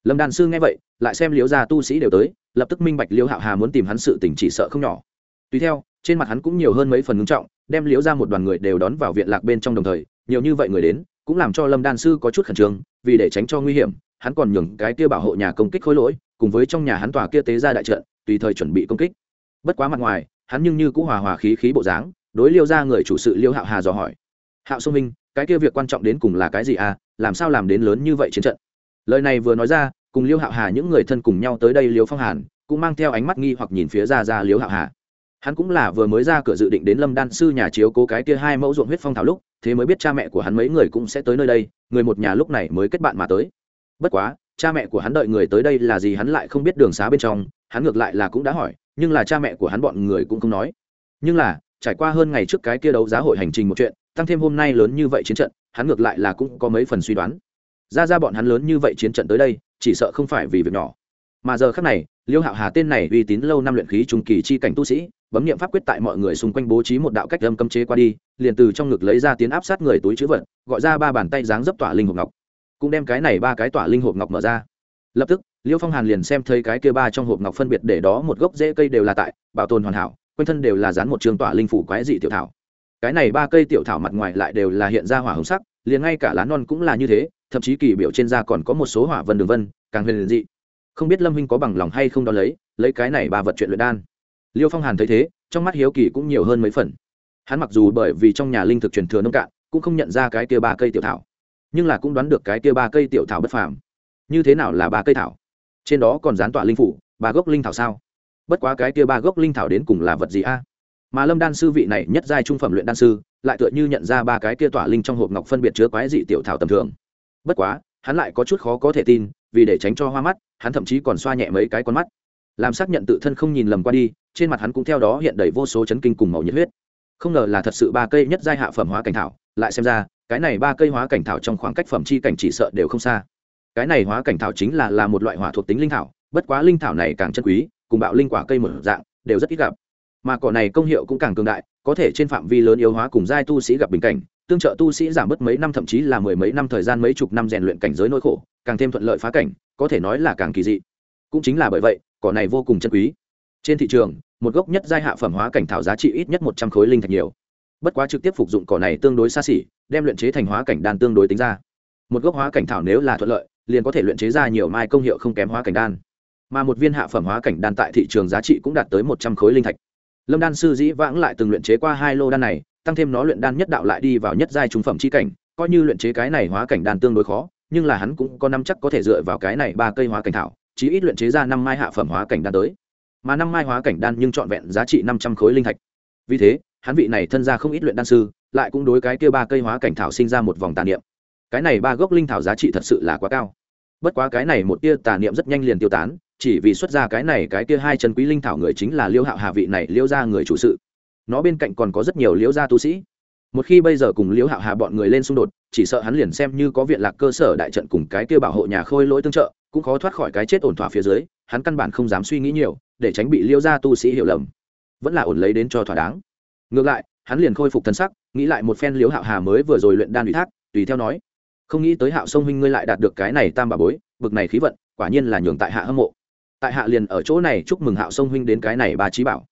Lâm đan sư nghe vậy, lại xem liêu gia tu sĩ đều tới lập tức minh bạch liêu hạo hà muốn tìm hắn sự tình chỉ sợ không nhỏ. Tùy theo, trên mặt hắn cũng nhiều hơn mấy phần ngưng trọng, đem liễu ra một đoàn người đều đón vào viện lạc bên trong đồng thời, nhiều như vậy người đến, cũng làm cho lâm đan sư có chút khẩn trương, vì để tránh cho nguy hiểm, hắn còn nhường cái kia bảo hộ nhà công kích khối lỗi, cùng với trong nhà hắn tòa kia tế ra đại trận, tùy thời chuẩn bị công kích. Bất quá mặt ngoài, hắn nhưng như cũng hòa hòa khí khí bộ dáng, đối liêu ra người chủ sự liêu hạo hà dò hỏi. Hạo sông minh, cái kia việc quan trọng đến cùng là cái gì à? Làm sao làm đến lớn như vậy chiến trận? Lời này vừa nói ra cùng liêu hạo hà những người thân cùng nhau tới đây liêu phong hàn, cũng mang theo ánh mắt nghi hoặc nhìn phía ra ra liêu hạo hà. Hắn cũng là vừa mới ra cửa dự định đến lâm đan sư nhà chiếu cố cái kia hai mẫu ruộng huyết phong thảo lúc, thế mới biết cha mẹ của hắn mấy người cũng sẽ tới nơi đây, người một nhà lúc này mới kết bạn mà tới. Bất quá, cha mẹ của hắn đợi người tới đây là gì hắn lại không biết đường xá bên trong, hắn ngược lại là cũng đã hỏi, nhưng là cha mẹ của hắn bọn người cũng không nói. Nhưng là, trải qua hơn ngày trước cái kia đấu giá hội hành trình một chuyện, tăng thêm hôm nay lớn như vậy chiến trận, hắn ngược lại là cũng có mấy phần suy đoán. Ra ra bọn hắn lớn như vậy chiến trận tới đây chỉ sợ không phải vì việc nhỏ. Mà giờ khác này, liêu hạo hà tên này uy tín lâu năm luyện khí trung kỳ chi cảnh tu sĩ, bấm nghiệm pháp quyết tại mọi người xung quanh bố trí một đạo cách âm cấm chế qua đi, liền từ trong ngực lấy ra tiến áp sát người túi chữ vật, gọi ra ba bàn tay dáng dấp tỏa linh hộp ngọc. Cũng đem cái này ba cái tỏa linh hộp ngọc mở ra. Lập tức, liêu phong hàn liền xem thấy cái kia ba trong hộp ngọc phân biệt để đó một gốc rễ cây đều là tại, bảo tồn hoàn hảo, quanh thân đều là dán một trường tỏa linh phủ quái dị tiểu thảo. Cái này ba cây tiểu thảo mặt ngoài lại đều là hiện ra hỏa hồng sắc, liền ngay cả lá non cũng là như thế thậm chí kỳ biểu trên da còn có một số hỏa vân đường vân, càng huyền dị. Không biết lâm huynh có bằng lòng hay không đo lấy lấy cái này ba vật chuyện luyện đan. Liêu phong hàn thấy thế, trong mắt hiếu kỳ cũng nhiều hơn mấy phần. Hắn mặc dù bởi vì trong nhà linh thực truyền thừa nông cạn, cũng không nhận ra cái kia ba cây tiểu thảo, nhưng là cũng đoán được cái kia ba cây tiểu thảo bất phàm. Như thế nào là ba cây thảo? Trên đó còn dán tỏa linh phủ, ba gốc linh thảo sao? Bất quá cái kia ba gốc linh thảo đến cùng là vật gì a? Mà lâm đan sư vị này nhất giai trung phẩm luyện đan sư, lại tựa như nhận ra ba cái kia tỏa linh trong hộp ngọc phân biệt chứa quái dị tiểu thảo tầm thường bất quá, hắn lại có chút khó có thể tin, vì để tránh cho hoa mắt, hắn thậm chí còn xoa nhẹ mấy cái con mắt. Làm xác nhận tự thân không nhìn lầm qua đi, trên mặt hắn cũng theo đó hiện đầy vô số chấn kinh cùng màu nhiệt huyết. Không ngờ là thật sự ba cây nhất giai hạ phẩm hóa cảnh thảo, lại xem ra, cái này ba cây hóa cảnh thảo trong khoảng cách phẩm chi cảnh chỉ sợ đều không xa. Cái này hóa cảnh thảo chính là là một loại hỏa thuộc tính linh thảo, bất quá linh thảo này càng chân quý, cùng bạo linh quả cây một dạng, đều rất ít gặp. Mà cỏ này công hiệu cũng càng cường đại, có thể trên phạm vi lớn yếu hóa cùng giai tu sĩ gặp bình cảnh tương trợ tu sĩ giảm bớt mấy năm, thậm chí là mười mấy năm thời gian, mấy chục năm rèn luyện cảnh giới nỗi khổ, càng thêm thuận lợi phá cảnh, có thể nói là càng kỳ dị. Cũng chính là bởi vậy, cỏ này vô cùng chân quý. Trên thị trường, một gốc nhất giai hạ phẩm hóa cảnh thảo giá trị ít nhất một trăm khối linh thạch nhiều. Bất quá trực tiếp phục dụng cỏ này tương đối xa xỉ, đem luyện chế thành hóa cảnh đan tương đối tính ra. Một gốc hóa cảnh thảo nếu là thuận lợi, liền có thể luyện chế ra nhiều mai công hiệu không kém hóa cảnh đan. Mà một viên hạ phẩm hóa cảnh đan tại thị trường giá trị cũng đạt tới một trăm khối linh thạch. Lâm đan sư dĩ vãng lại từng luyện chế qua hai lô đan này tăng thêm nó luyện đan nhất đạo lại đi vào nhất giai trung phẩm chi cảnh, coi như luyện chế cái này hóa cảnh đan tương đối khó, nhưng là hắn cũng có năm chắc có thể dựa vào cái này ba cây hóa cảnh thảo, chí ít luyện chế ra năm mai hạ phẩm hóa cảnh đan tới. Mà năm mai hóa cảnh đan nhưng trọn vẹn giá trị năm trăm khối linh thạch. Vì thế, hắn vị này thân ra không ít luyện đan sư, lại cũng đối cái kia ba cây hóa cảnh thảo sinh ra một vòng tà niệm. Cái này ba gốc linh thảo giá trị thật sự là quá cao. Bất quá cái này một tia tà niệm rất nhanh liền tiêu tán, chỉ vì xuất ra cái này cái kia hai chân quý linh thảo người chính là liêu hạo hà vị này liêu gia người chủ sự nó bên cạnh còn có rất nhiều liễu gia tu sĩ. Một khi bây giờ cùng liễu hạo hà bọn người lên xung đột, chỉ sợ hắn liền xem như có viện lạc cơ sở đại trận cùng cái kia bảo hộ nhà khôi lỗi tương trợ, cũng khó thoát khỏi cái chết ổn thỏa phía dưới, hắn căn bản không dám suy nghĩ nhiều, để tránh bị liễu gia tu sĩ hiểu lầm. Vẫn là ổn lấy đến cho thỏa đáng. Ngược lại, hắn liền khôi phục thân sắc, nghĩ lại một phen liễu hạo hà mới vừa rồi luyện đan ủy thác, tùy theo nói, không nghĩ tới hạo sông huynh ngươi lại đạt được cái này tam bà bối, bực này khí vận, quả nhiên là nhường tại hạ hâm mộ. Tại hạ liền ở chỗ này chúc mừng hạo sông huynh đến cái này bà trí bảo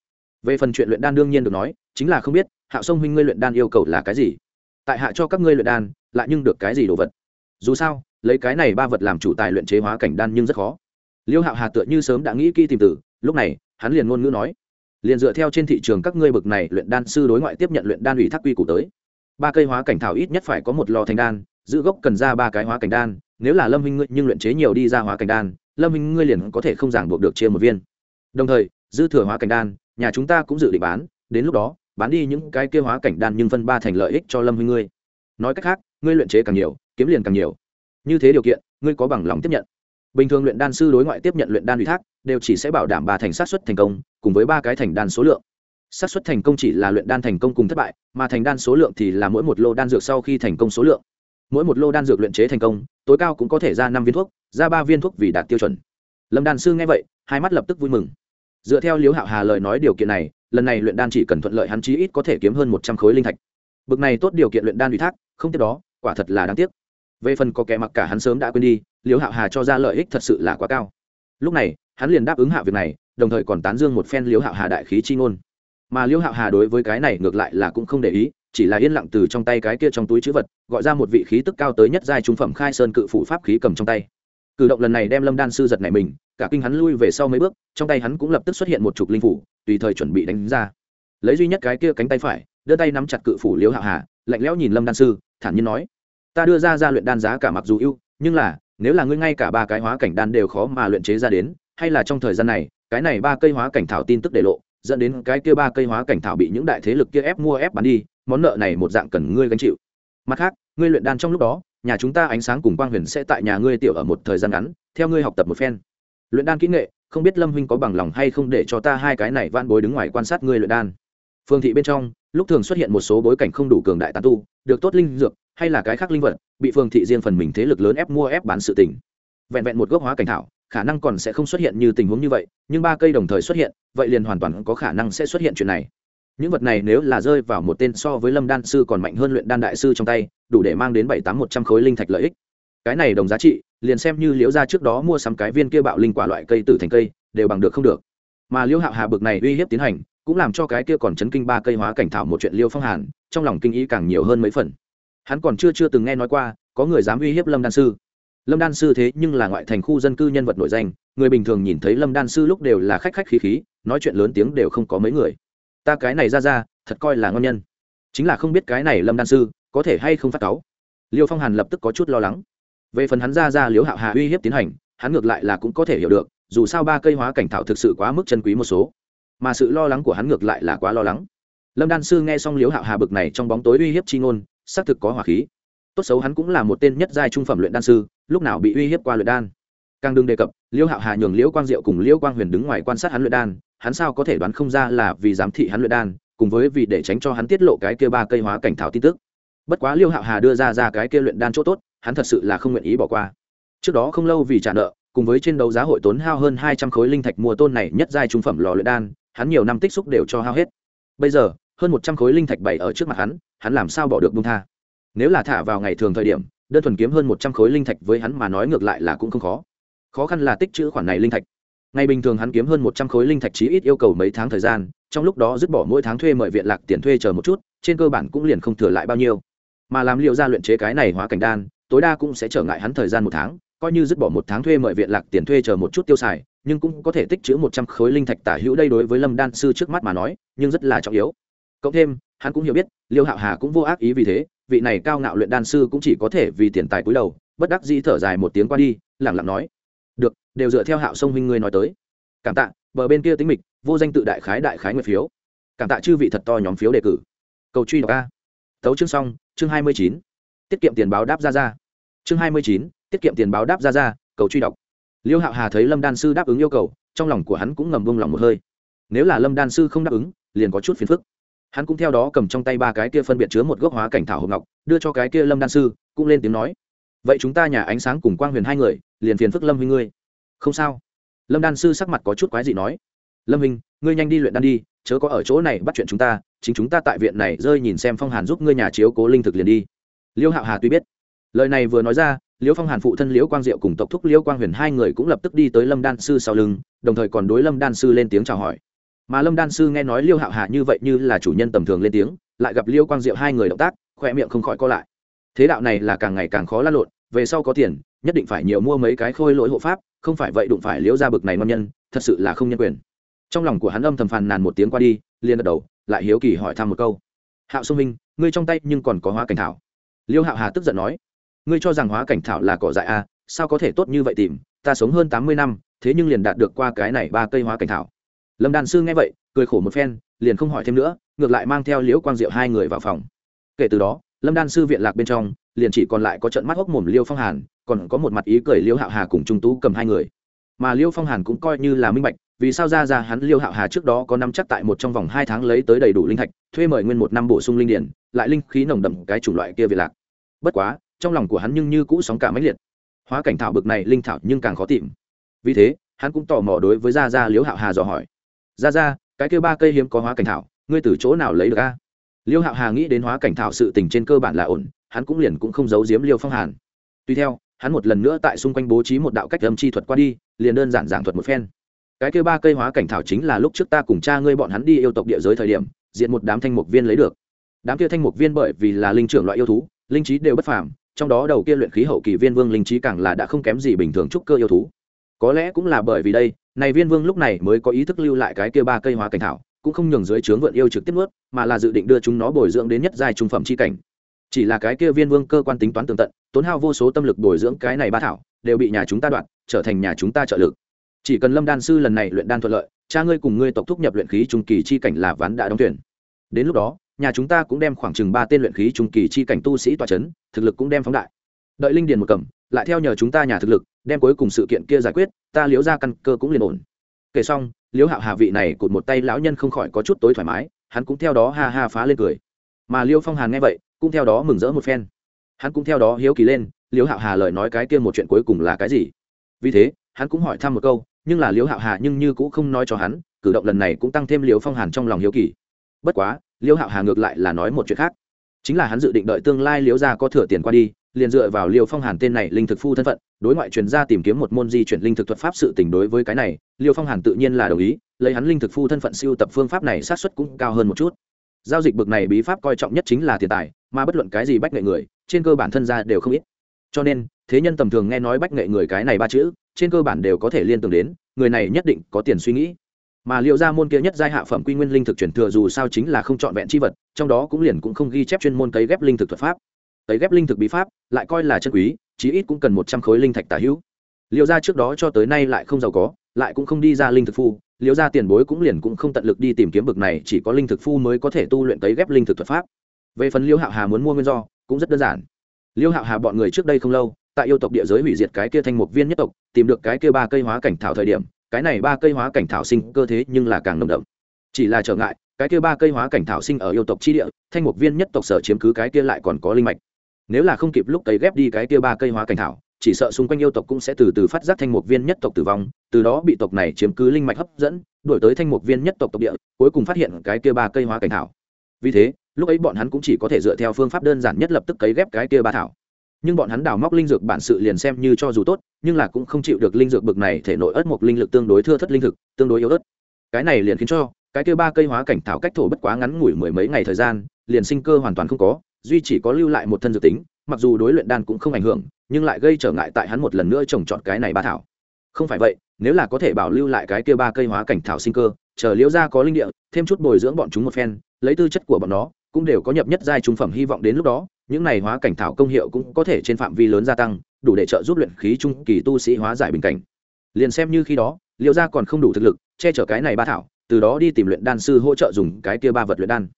về phần chuyện luyện đan đương nhiên được nói, chính là không biết, hạ sông huynh ngươi luyện đan yêu cầu là cái gì? Tại hạ cho các ngươi luyện đan, lại nhưng được cái gì đồ vật? Dù sao, lấy cái này ba vật làm chủ tài luyện chế hóa cảnh đan nhưng rất khó. Liêu hạo hà tựa như sớm đã nghĩ kỹ tìm từ, lúc này, hắn liền ngôn ngữ nói, liền dựa theo trên thị trường các ngươi bực này luyện đan sư đối ngoại tiếp nhận luyện đan ủy thác quy củ tới. Ba cây hóa cảnh thảo ít nhất phải có một lò thành đan, giữ gốc cần ra ba cái hóa cảnh đan, nếu là lâm huynh ngươi nhưng luyện chế nhiều đi ra hóa cảnh đan, lâm huynh ngươi liền có thể không giảng buộc được chia một viên. Đồng thời, dư thừa hóa cảnh đan nhà chúng ta cũng dự định bán, đến lúc đó, bán đi những cái kia hóa cảnh đan nhưng phân ba thành lợi ích cho lâm huy ngươi. Nói cách khác, ngươi luyện chế càng nhiều, kiếm liền càng nhiều. Như thế điều kiện, ngươi có bằng lòng tiếp nhận. Bình thường luyện đan sư đối ngoại tiếp nhận luyện đan ủy thác, đều chỉ sẽ bảo đảm ba thành sát xuất thành công, cùng với ba cái thành đan số lượng. Sát xuất thành công chỉ là luyện đan thành công cùng thất bại, mà thành đan số lượng thì là mỗi một lô đan dược sau khi thành công số lượng. Mỗi một lô đan dược luyện chế thành công, tối cao cũng có thể ra năm viên thuốc, ra ba viên thuốc vì đạt tiêu chuẩn. Lâm đan sư nghe vậy, hai mắt lập tức vui mừng dựa theo liễu hạo hà lời nói điều kiện này, lần này luyện đan chỉ cần thuận lợi hắn chí ít có thể kiếm hơn một trăm khối linh thạch. Bực này tốt điều kiện luyện đan ủy thác, không tiếp đó, quả thật là đáng tiếc. Về phần có kẻ mặc cả hắn sớm đã quên đi, liễu hạo hà cho ra lợi ích thật sự là quá cao. Lúc này, hắn liền đáp ứng hạ việc này, đồng thời còn tán dương một phen liễu hạo hà đại khí chi ngôn. Mà liễu hạo hà đối với cái này ngược lại là cũng không để ý, chỉ là yên lặng từ trong tay cái kia trong túi chữ vật, gọi ra một vị khí tức cao tới nhất giai trung phẩm khai sơn cự phủ pháp khí cầm trong tay. Cử động lần này đem lâm đan sư giật này mình cả kinh hắn lui về sau mấy bước, trong tay hắn cũng lập tức xuất hiện một chục linh phủ, tùy thời chuẩn bị đánh ra. Lấy duy nhất cái kia cánh tay phải, đưa tay nắm chặt cự phủ liễu hạo hà, lạnh lẽo nhìn lâm đan sư, thản nhiên nói, ta đưa ra ra luyện đan giá cả mặc dù ưu, nhưng là, nếu là ngươi ngay cả ba cái hóa cảnh đan đều khó mà luyện chế ra đến, hay là trong thời gian này, cái này ba cây hóa cảnh thảo tin tức để lộ, dẫn đến cái kia ba cây hóa cảnh thảo bị những đại thế lực kia ép mua ép bán đi, món nợ này một dạng cần ngươi gánh chịu. Mặt khác, ngươi luyện đan trong lúc đó, nhà chúng ta ánh sáng cùng quang huyền sẽ tại nhà ngươi tiểu ở một thời gian ngắn, theo ngươi học tập một phen luyện đan kỹ nghệ, không biết lâm huynh có bằng lòng hay không để cho ta hai cái này van bối đứng ngoài quan sát ngươi luyện đan. Phương thị bên trong, lúc thường xuất hiện một số bối cảnh không đủ cường đại tán tu, được tốt linh dược, hay là cái khác linh vật, bị Phương thị riêng phần mình thế lực lớn ép mua ép bán sự tình. Vẹn vẹn một gốc hóa cảnh thảo, khả năng còn sẽ không xuất hiện như tình huống như vậy, nhưng ba cây đồng thời xuất hiện, vậy liền hoàn toàn có khả năng sẽ xuất hiện chuyện này. Những vật này nếu là rơi vào một tên so với lâm đan sư còn mạnh hơn luyện đan đại sư trong tay, đủ để mang đến bảy tám một trăm khối linh thạch lợi ích. Cái này đồng giá trị liền xem như liễu ra trước đó mua sắm cái viên kia bạo linh quả loại cây tử thành cây, đều bằng được không được. Mà liễu hạo hà bực này uy hiếp tiến hành, cũng làm cho cái kia còn chấn kinh ba cây hóa cảnh thảo một chuyện liêu phong hàn, trong lòng kinh ý càng nhiều hơn mấy phần. Hắn còn chưa chưa từng nghe nói qua, có người dám uy hiếp lâm đan sư. Lâm đan sư thế nhưng là ngoại thành khu dân cư nhân vật nổi danh, người bình thường nhìn thấy lâm đan sư lúc đều là khách khách khí khí, nói chuyện lớn tiếng đều không có mấy người. Ta cái này ra ra, thật coi là ngon nhân. Chính là không biết cái này lâm đan sư có thể hay không phát cáu. Liêu phong hàn lập tức có chút lo lắng về phần hắn ra ra liếu hạo hà uy hiếp tiến hành, hắn ngược lại là cũng có thể hiểu được, dù sao ba cây hóa cảnh thảo thực sự quá mức chân quý một số. Mà sự lo lắng của hắn ngược lại là quá lo lắng. Lâm đan sư nghe xong liếu hạo hà bực này trong bóng tối uy hiếp chi ngôn, xác thực có hỏa khí. Tốt xấu hắn cũng là một tên nhất giai trung phẩm luyện đan sư, lúc nào bị uy hiếp qua luyện đan. Càng đừng đề cập liêu hạo hà nhường liễu quang diệu cùng liễu quang huyền đứng ngoài quan sát hắn luyện đan, hắn sao có thể đoán không ra là vì giám thị hắn luyện đan, cùng với vì để tránh cho hắn tiết lộ cái kia ba cây hóa cảnh thảo tin tức. Bất quá liêu hạo hà đưa ra ra cái kia luyện đan chỗ tốt hắn thật sự là không nguyện ý bỏ qua. Trước đó không lâu vì trả nợ, cùng với trên đấu giá hội tốn hao hơn hai trăm khối linh thạch mua tôn này nhất giai trung phẩm lò luyện đan, hắn nhiều năm tích xúc đều cho hao hết. Bây giờ, hơn một trăm khối linh thạch bày ở trước mặt hắn hắn làm sao bỏ được bung tha? Nếu là thả vào ngày thường thời điểm, đơn thuần kiếm hơn một trăm khối linh thạch với hắn mà nói ngược lại là cũng không khó. Khó khăn là tích chữ khoản này linh thạch. Ngày bình thường hắn kiếm hơn một trăm khối linh thạch chí ít yêu cầu mấy tháng thời gian, trong lúc đó dứt bỏ mỗi tháng thuê mời viện lạc tiền thuê chờ một chút, trên cơ bản cũng liền không thừa lại bao nhiêu. Mà làm liệu ra luyện chế cái này hóa cảnh đan tối đa cũng sẽ trở ngại hắn thời gian một tháng, coi như dứt bỏ một tháng thuê mời viện lạc tiền thuê chờ một chút tiêu xài, nhưng cũng có thể tích chữ một trăm khối linh thạch tả hữu đây đối với lâm đan sư trước mắt mà nói, nhưng rất là trọng yếu. Cộng thêm, hắn cũng hiểu biết, liêu hạo hà cũng vô ác ý vì thế, vị này cao ngạo luyện đan sư cũng chỉ có thể vì tiền tài cúi đầu, bất đắc dĩ thở dài một tiếng qua đi, lẳng lặng nói, được, đều dựa theo hạo sông huynh ngươi nói tới. Cảm tạ, bờ bên kia tính mịch, vô danh tự đại khái đại khái nguyệt phiếu. Cảm tạ chư vị thật to nhóm phiếu đề cử. Cầu truy đọc a. Tấu chương xong, chương hai mươi chín. Tiết kiệm tiền báo đáp ra ra chương hai mươi chín, tiết kiệm tiền báo đáp ra ra, cầu truy đọc. Liêu hạo hà thấy lâm đan sư đáp ứng yêu cầu, trong lòng của hắn cũng ngầm bông lòng một hơi. Nếu là lâm đan sư không đáp ứng, liền có chút phiền phức. Hắn cũng theo đó cầm trong tay ba cái kia phân biệt chứa một gốc hóa cảnh thảo hộp ngọc, đưa cho cái kia lâm đan sư, cũng lên tiếng nói, vậy chúng ta nhà ánh sáng cùng quang huyền hai người, liền phiền phức lâm huy ngươi. Không sao. Lâm đan sư sắc mặt có chút quái dị nói, lâm huynh, ngươi nhanh đi luyện đan đi, chớ có ở chỗ này bắt chuyện chúng ta, chính chúng ta tại viện này rơi nhìn xem phong hàn giúp ngươi nhà chiếu cố linh thực liền đi. Liêu hạo hà tuy biết lời này vừa nói ra, liễu phong hàn phụ thân liễu quang diệu cùng tộc thúc liễu quang huyền hai người cũng lập tức đi tới lâm đan sư sau lưng, đồng thời còn đối lâm đan sư lên tiếng chào hỏi. Mà lâm đan sư nghe nói liêu hạo hà như vậy như là chủ nhân tầm thường lên tiếng, lại gặp liêu quang diệu hai người động tác khoe miệng không khỏi co lại. Thế đạo này là càng ngày càng khó lăn lộn, về sau có tiền, nhất định phải nhiều mua mấy cái khôi lỗi hộ pháp, không phải vậy đụng phải liễu ra bực này ngon nhân, thật sự là không nhân quyền. Trong lòng của hắn âm thầm phàn nàn một tiếng qua đi, liền gật đầu, lại hiếu kỳ hỏi thăm một câu. Hạo sông minh, ngươi trong tay nhưng còn có hoa cảnh thảo? Liêu hạo hà tức giận nói ngươi cho rằng hóa cảnh thảo là cỏ dại a à, sao có thể tốt như vậy tìm ta sống hơn tám mươi năm thế nhưng liền đạt được qua cái này ba cây hóa cảnh thảo. Lâm đàn sư nghe vậy cười khổ một phen liền không hỏi thêm nữa ngược lại mang theo liễu quang diệu hai người vào phòng. Kể từ đó lâm đan sư viện lạc bên trong liền chỉ còn lại có trận mắt hốc mồm liêu phong hàn còn có một mặt ý cười liêu hạo hà cùng trung tú cầm hai người. Mà liêu phong hàn cũng coi như là minh bạch vì sao ra ra hắn liêu hạo hà trước đó có năm chắc tại một trong vòng hai tháng lấy tới đầy đủ linh thạch thuê mời nguyên một năm bổ sung linh điển lại linh khí nồng đậm cái chủng loại kia viện lạc. Bất quá trong lòng của hắn nhưng như cũ sóng cả máy liệt. Hóa cảnh thảo bực này, linh thảo nhưng càng khó tìm. Vì thế, hắn cũng tò mò đối với gia gia liễu hạo hà dò hỏi. Gia gia, cái kêu ba cây hiếm có hóa cảnh thảo, ngươi từ chỗ nào lấy được a? Liễu hạo hà nghĩ đến hóa cảnh thảo sự tình trên cơ bản là ổn, hắn cũng liền cũng không giấu giếm liêu phong hàn. Tuy theo, hắn một lần nữa tại xung quanh bố trí một đạo cách âm chi thuật qua đi, liền đơn giản giảng thuật một phen. Cái kêu ba cây hóa cảnh thảo chính là lúc trước ta cùng cha ngươi bọn hắn đi yêu tộc địa giới thời điểm, diện một đám thanh mục viên lấy được. Đám kia thanh mục viên bởi vì là linh trưởng loại yêu thú, linh trí đều bất phàm trong đó đầu kia luyện khí hậu kỳ viên vương linh trí càng là đã không kém gì bình thường trúc cơ yêu thú. Có lẽ cũng là bởi vì đây, này viên vương lúc này mới có ý thức lưu lại cái kia ba cây hóa cảnh thảo, cũng không nhường dưới trướng vượn yêu trực tiếp nuốt, mà là dự định đưa chúng nó bồi dưỡng đến nhất giai trung phẩm chi cảnh. Chỉ là cái kia viên vương cơ quan tính toán tường tận, tốn hao vô số tâm lực bồi dưỡng cái này ba thảo, đều bị nhà chúng ta đoạn, trở thành nhà chúng ta trợ lực. Chỉ cần lâm đan sư lần này luyện đan thuận lợi, cha ngươi cùng ngươi tộc thúc nhập luyện khí trung kỳ chi cảnh là ván đã đóng tuyển đến lúc đó nhà chúng ta cũng đem khoảng chừng ba tên luyện khí trung kỳ chi cảnh tu sĩ tọa chấn, thực lực cũng đem phóng đại. Đợi linh điền một cầm, lại theo nhờ chúng ta nhà thực lực, đem cuối cùng sự kiện kia giải quyết, ta liếu ra căn cơ cũng liền ổn. Kể xong liếu hạo hà vị này cụt một tay lão nhân không khỏi có chút tối thoải mái, hắn cũng theo đó ha ha phá lên cười. Mà liêu phong hàn nghe vậy, cũng theo đó mừng rỡ một phen. Hắn cũng theo đó hiếu kỳ lên, liễu hạo hà lời nói cái kia một chuyện cuối cùng là cái gì? Vì thế, hắn cũng hỏi thăm một câu, nhưng là liễu hạo hà nhưng như cũng không nói cho hắn, cử động lần này cũng tăng thêm liễu phong hàn trong lòng hiếu kỳ bất quá, Liêu hạo hà ngược lại là nói một chuyện khác. Chính là hắn dự định đợi tương lai Liêu gia có thừa tiền qua đi, liền dựa vào Liêu phong hàn tên này linh thực phu thân phận, đối ngoại truyền ra tìm kiếm một môn di chuyển linh thực thuật pháp sự tình đối với cái này, Liêu phong hàn tự nhiên là đồng ý, lấy hắn linh thực phu thân phận siêu tập phương pháp này sát xuất cũng cao hơn một chút. Giao dịch bực này bí pháp coi trọng nhất chính là tiền tài, mà bất luận cái gì bách nghệ người, trên cơ bản thân gia đều không ít. Cho nên, thế nhân tầm thường nghe nói bách nghệ người cái này ba chữ, trên cơ bản đều có thể liên tưởng đến, người này nhất định có tiền suy nghĩ mà liệu ra môn kia nhất giai hạ phẩm quy nguyên linh thực truyền thừa dù sao chính là không chọn vẹn chi vật, trong đó cũng liền cũng không ghi chép chuyên môn cấy ghép linh thực thuật pháp. Cấy ghép linh thực bí pháp, lại coi là chân quý, chí ít cũng cần một trăm khối linh thạch tả hữu. Liệu ra trước đó cho tới nay lại không giàu có, lại cũng không đi ra linh thực phu, liệu ra tiền bối cũng liền cũng không tận lực đi tìm kiếm bực này, chỉ có linh thực phu mới có thể tu luyện cấy ghép linh thực thuật pháp. Về phần liêu hạo hà muốn mua nguyên do, cũng rất đơn giản. Liêu hạo hà bọn người trước đây không lâu, tại yêu tộc địa giới hủy diệt cái kia thanh mục viên nhất tộc, tìm được cái kia ba cây hóa cảnh thảo thời điểm cái này ba cây hóa cảnh thảo sinh cơ thế nhưng là càng nồng đậm. Chỉ là trở ngại, cái kia ba cây hóa cảnh thảo sinh ở yêu tộc chi địa, thanh mục viên nhất tộc sở chiếm cứ cái kia lại còn có linh mạch. Nếu là không kịp lúc cấy ghép đi cái kia ba cây hóa cảnh thảo, chỉ sợ xung quanh yêu tộc cũng sẽ từ từ phát giác thanh mục viên nhất tộc tử vong, từ đó bị tộc này chiếm cứ linh mạch hấp dẫn đổi tới thanh mục viên nhất tộc tộc địa, cuối cùng phát hiện cái kia ba cây hóa cảnh thảo. Vì thế, lúc ấy bọn hắn cũng chỉ có thể dựa theo phương pháp đơn giản nhất lập tức cấy ghép cái kia ba thảo. Nhưng bọn hắn đào móc linh dược bản sự liền xem như cho dù tốt nhưng là cũng không chịu được linh dược bực này thể nội ớt một linh lực tương đối thưa thất linh thực, tương đối yếu ớt. Cái này liền khiến cho, cái kia ba cây hóa cảnh thảo cách thổ bất quá ngắn ngủi mười mấy ngày thời gian, liền sinh cơ hoàn toàn không có, duy chỉ có lưu lại một thân dược tính, mặc dù đối luyện đan cũng không ảnh hưởng, nhưng lại gây trở ngại tại hắn một lần nữa trồng trọt cái này ba thảo. Không phải vậy, nếu là có thể bảo lưu lại cái kia ba cây hóa cảnh thảo sinh cơ, chờ liễu ra có linh địa, thêm chút bồi dưỡng bọn chúng một phen, lấy tư chất của bọn nó, cũng đều có nhập nhất giai trung phẩm hy vọng đến lúc đó, những này hóa cảnh thảo công hiệu cũng có thể trên phạm vi lớn gia tăng đủ để trợ giúp luyện khí trung kỳ tu sĩ hóa giải bình cảnh. Liền xem như khi đó liệu ra còn không đủ thực lực, che chở cái này ba thảo, từ đó đi tìm luyện đan sư hỗ trợ dùng cái kia ba vật luyện đan.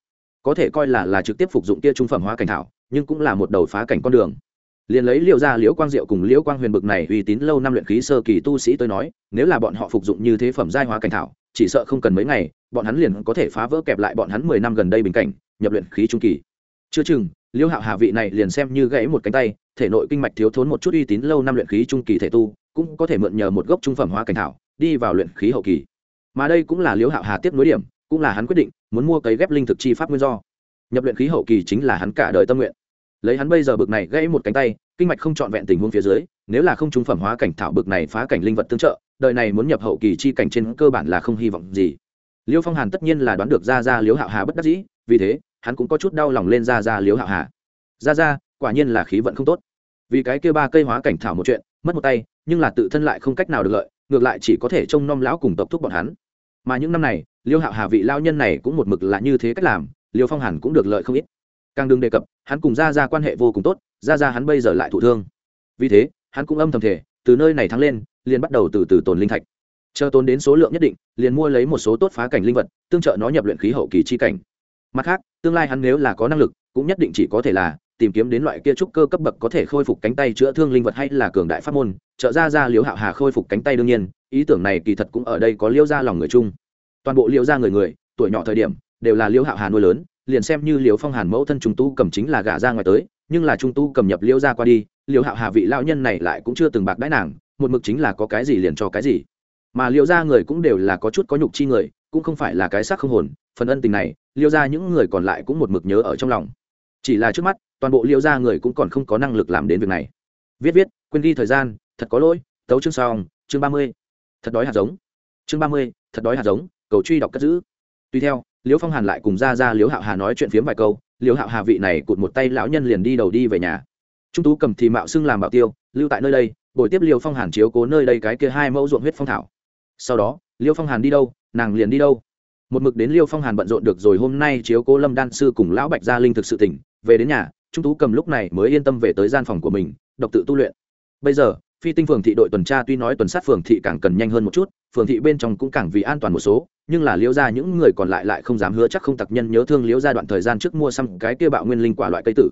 Có thể coi là là trực tiếp phục dụng kia trung phẩm hóa cảnh thảo, nhưng cũng là một đầu phá cảnh con đường. Liền lấy liệu ra liễu quang diệu cùng liễu quang huyền bực này uy tín lâu năm luyện khí sơ kỳ tu sĩ tôi nói, nếu là bọn họ phục dụng như thế phẩm giai hóa cảnh thảo, chỉ sợ không cần mấy ngày, bọn hắn liền có thể phá vỡ kẹp lại bọn hắn mười năm gần đây bình cảnh, nhập luyện khí trung kỳ. Chưa chừng, liễu hạo hà vị này liền xem như gãy một cánh tay thể nội kinh mạch thiếu thốn một chút uy tín lâu năm luyện khí trung kỳ thể tu, cũng có thể mượn nhờ một gốc trung phẩm hóa cảnh thảo, đi vào luyện khí hậu kỳ. Mà đây cũng là liễu hạo hà tiếp nối điểm, cũng là hắn quyết định, muốn mua cấy ghép linh thực chi pháp nguyên do. Nhập luyện khí hậu kỳ chính là hắn cả đời tâm nguyện. Lấy hắn bây giờ bực này gãy một cánh tay, kinh mạch không trọn vẹn tình huống phía dưới, nếu là không trung phẩm hóa cảnh thảo bực này phá cảnh linh vật tương trợ, đời này muốn nhập hậu kỳ chi cảnh trên cơ bản là không hy vọng gì. Liêu phong hàn tất nhiên là đoán được ra ra liếu hạo hà bất đắc dĩ, vì thế, hắn cũng có chút đau lòng lên ra ra liếu hạo hà. Ra ra quả nhiên là khí vận không tốt. Vì cái kia ba cây hóa cảnh thảo một chuyện, mất một tay, nhưng là tự thân lại không cách nào được lợi, ngược lại chỉ có thể trông nom lão cùng tộc thúc bọn hắn. Mà những năm này, liêu hạo hà vị lao nhân này cũng một mực là như thế cách làm, liêu phong hàn cũng được lợi không ít. Càng đừng đề cập, hắn cùng ra ra quan hệ vô cùng tốt ra ra hắn bây giờ lại thụ thương. Vì thế, hắn cũng âm thầm thể từ nơi này thắng lên, liền bắt đầu từ từ tồn linh thạch. Chờ tốn đến số lượng nhất định, liền mua lấy một số tốt phá cảnh linh vật, tương trợ nó nhập luyện khí hậu kỳ chi cảnh. Mặt khác, tương lai hắn nếu là có năng lực, cũng nhất định chỉ có thể là tìm kiếm đến loại kia trúc cơ cấp bậc có thể khôi phục cánh tay chữa thương linh vật hay là cường đại pháp môn, trợ ra ra liễu hạo hà khôi phục cánh tay đương nhiên, ý tưởng này kỳ thật cũng ở đây có liễu ra lòng người chung. Toàn bộ liễu ra người người, tuổi nhỏ thời điểm, đều là liễu hạo hà nuôi lớn, liền xem như liễu phong hàn mẫu thân trung tu cầm chính là gả ra ngoài tới, nhưng là trung tu cầm nhập liễu ra qua đi, liễu hạo hà vị lão nhân này lại cũng chưa từng bạc đãi nàng, một mực chính là có cái gì liền cho cái gì. Mà liễu ra người cũng đều là có chút có nhục chi người, cũng không phải là cái xác không hồn, phần ân tình này, liễu ra những người còn lại cũng một mực nhớ ở trong lòng chỉ là trước mắt, toàn bộ liễu gia người cũng còn không có năng lực làm đến việc này. Viết viết, quên ghi thời gian, thật có lỗi, tấu chương xong, chương ba mươi. Thật đói hạt giống. Chương ba mươi, thật đói hạt giống, cầu truy đọc cất giữ. Tuy theo, liễu phong hàn lại cùng ra ra liễu hạo hà nói chuyện phiếm vài câu, liễu hạo hà vị này cụt một tay lão nhân liền đi đầu đi về nhà. Trung tú cầm thì mạo xưng làm bảo tiêu, lưu tại nơi đây buổi tiếp liễu phong hàn chiếu cố nơi đây cái kia hai mẫu ruộng huyết phong thảo. Sau đó, liễu phong hàn đi đâu, nàng liền đi đâu. Một mực đến liêu phong hàn bận rộn được rồi hôm nay chiếu cố lâm đan sư cùng lão bạch gia linh thực sự tỉnh về đến nhà, trung tú cầm lúc này mới yên tâm về tới gian phòng của mình, độc tự tu luyện. Bây giờ, phi tinh phường thị đội tuần tra tuy nói tuần sát phường thị càng cần nhanh hơn một chút, phường thị bên trong cũng càng vì an toàn một số, nhưng là liễu ra những người còn lại lại không dám hứa chắc không tặc nhân nhớ thương liễu ra đoạn thời gian trước mua xăm cái kia bạo nguyên linh quả loại cây tử.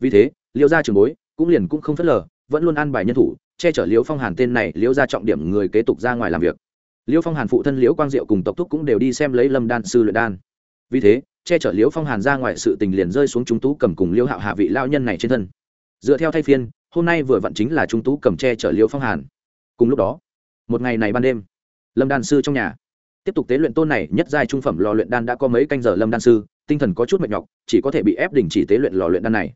Vì thế, liễu ra trường bối cũng liền cũng không phớt lờ, vẫn luôn an bài nhân thủ, che chở liễu phong hàn tên này, liễu ra trọng điểm người kế tục ra ngoài làm việc. Liễu phong hàn phụ thân liễu quang diệu cùng tộc thúc cũng đều đi xem lấy lâm đan sư luyện đan. Vì thế che chở liễu phong hàn ra ngoài sự tình liền rơi xuống trung tú cầm cùng liễu hạo hạ vị lao nhân này trên thân. Dựa theo thay phiên, hôm nay vừa vặn chính là trung tú cầm che chở liễu phong hàn. Cùng lúc đó, một ngày này ban đêm, lâm đan sư trong nhà. Tiếp tục tế luyện tôn này nhất giai trung phẩm lò luyện đan đã có mấy canh giờ lâm đan sư, tinh thần có chút mệt nhọc, chỉ có thể bị ép đình chỉ tế luyện lò luyện đan này.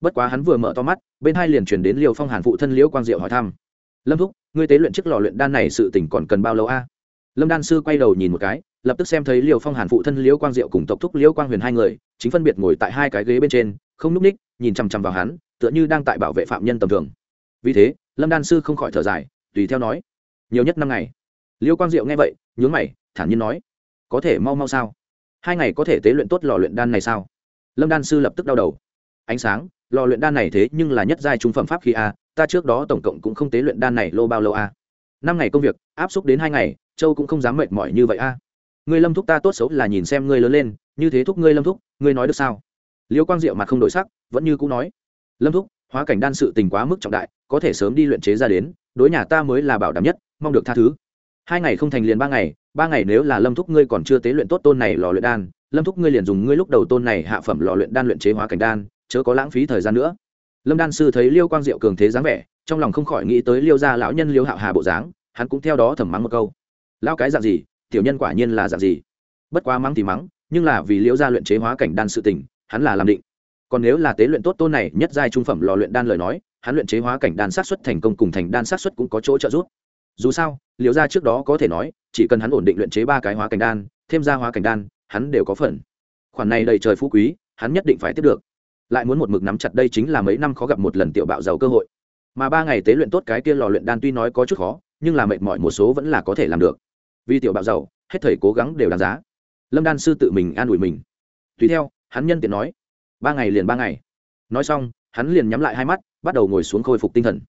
Bất quá hắn vừa mở to mắt, bên hai liền chuyển đến liều phong hàn phụ thân liễu quang diệu hỏi thăm. Lâm thúc, ngươi tế luyện chiếc lò luyện đan này sự tỉnh còn cần bao lâu a? Lâm đan sư quay đầu nhìn một cái lập tức xem thấy liều phong hàn phụ thân liễu quang diệu cùng tộc thúc liễu quang huyền hai người, chính phân biệt ngồi tại hai cái ghế bên trên, không núp ních, nhìn chằm chằm vào hắn, tựa như đang tại bảo vệ phạm nhân tầm thường. Vì thế, lâm đan sư không khỏi thở dài, tùy theo nói, nhiều nhất năm ngày. Liễu quang diệu nghe vậy, nhướng mày, thản nhiên nói, có thể mau mau sao? Hai ngày có thể tế luyện tốt lò luyện đan này sao? Lâm đan sư lập tức đau đầu. Ánh sáng, lò luyện đan này thế nhưng là nhất giai trung phẩm pháp khí a, ta trước đó tổng cộng cũng không tế luyện đan này lô bao lâu a. Năm ngày công việc, áp xúc đến hai ngày, châu cũng không dám mệt mỏi như vậy a ngươi lâm thúc ta tốt xấu là nhìn xem ngươi lớn lên, như thế thúc ngươi lâm thúc, ngươi nói được sao? Liêu quang diệu mặt không đổi sắc, vẫn như cũ nói. Lâm thúc, hóa cảnh đan sự tình quá mức trọng đại, có thể sớm đi luyện chế ra đến, đối nhà ta mới là bảo đảm nhất, mong được tha thứ. Hai ngày không thành liền ba ngày ba ngày nếu là lâm thúc ngươi còn chưa tế luyện tốt tôn này lò luyện đan, lâm thúc ngươi liền dùng ngươi lúc đầu tôn này hạ phẩm lò luyện đan luyện chế hóa cảnh đan, chớ có lãng phí thời gian nữa. Lâm đan sư thấy liêu quang diệu cường thế dáng vẻ, trong lòng không khỏi nghĩ tới liêu gia lão nhân liêu hạo hà bộ dáng, hắn cũng theo đó thầm mắng một câu. Lao cái dạng gì tiểu nhân quả nhiên là dạng gì? Bất quá mắng thì mắng, nhưng là vì Liễu gia luyện chế hóa cảnh đan sự tình, hắn là làm định. Còn nếu là tế luyện tốt tôn này nhất giai trung phẩm lò luyện đan lời nói, hắn luyện chế hóa cảnh đan sát xuất thành công cùng thành đan sát xuất cũng có chỗ trợ giúp. Dù sao, Liễu gia trước đó có thể nói, chỉ cần hắn ổn định luyện chế ba cái hóa cảnh đan, thêm ra hóa cảnh đan, hắn đều có phần. Khoản này đầy trời phú quý, hắn nhất định phải tiếp được. Lại muốn một mực nắm chặt đây chính là mấy năm khó gặp một lần tiểu bạo giàu cơ hội. Mà ba ngày tế luyện tốt cái kia lò luyện đan tuy nói có chút khó, nhưng là mệt mỏi một số vẫn là có thể làm được vì tiểu bạo giàu, hết thầy cố gắng đều đáng giá. Lâm đan sư tự mình an ủi mình. Tùy theo, hắn nhân tiện nói. Ba ngày liền ba ngày. Nói xong, hắn liền nhắm lại hai mắt, bắt đầu ngồi xuống khôi phục tinh thần.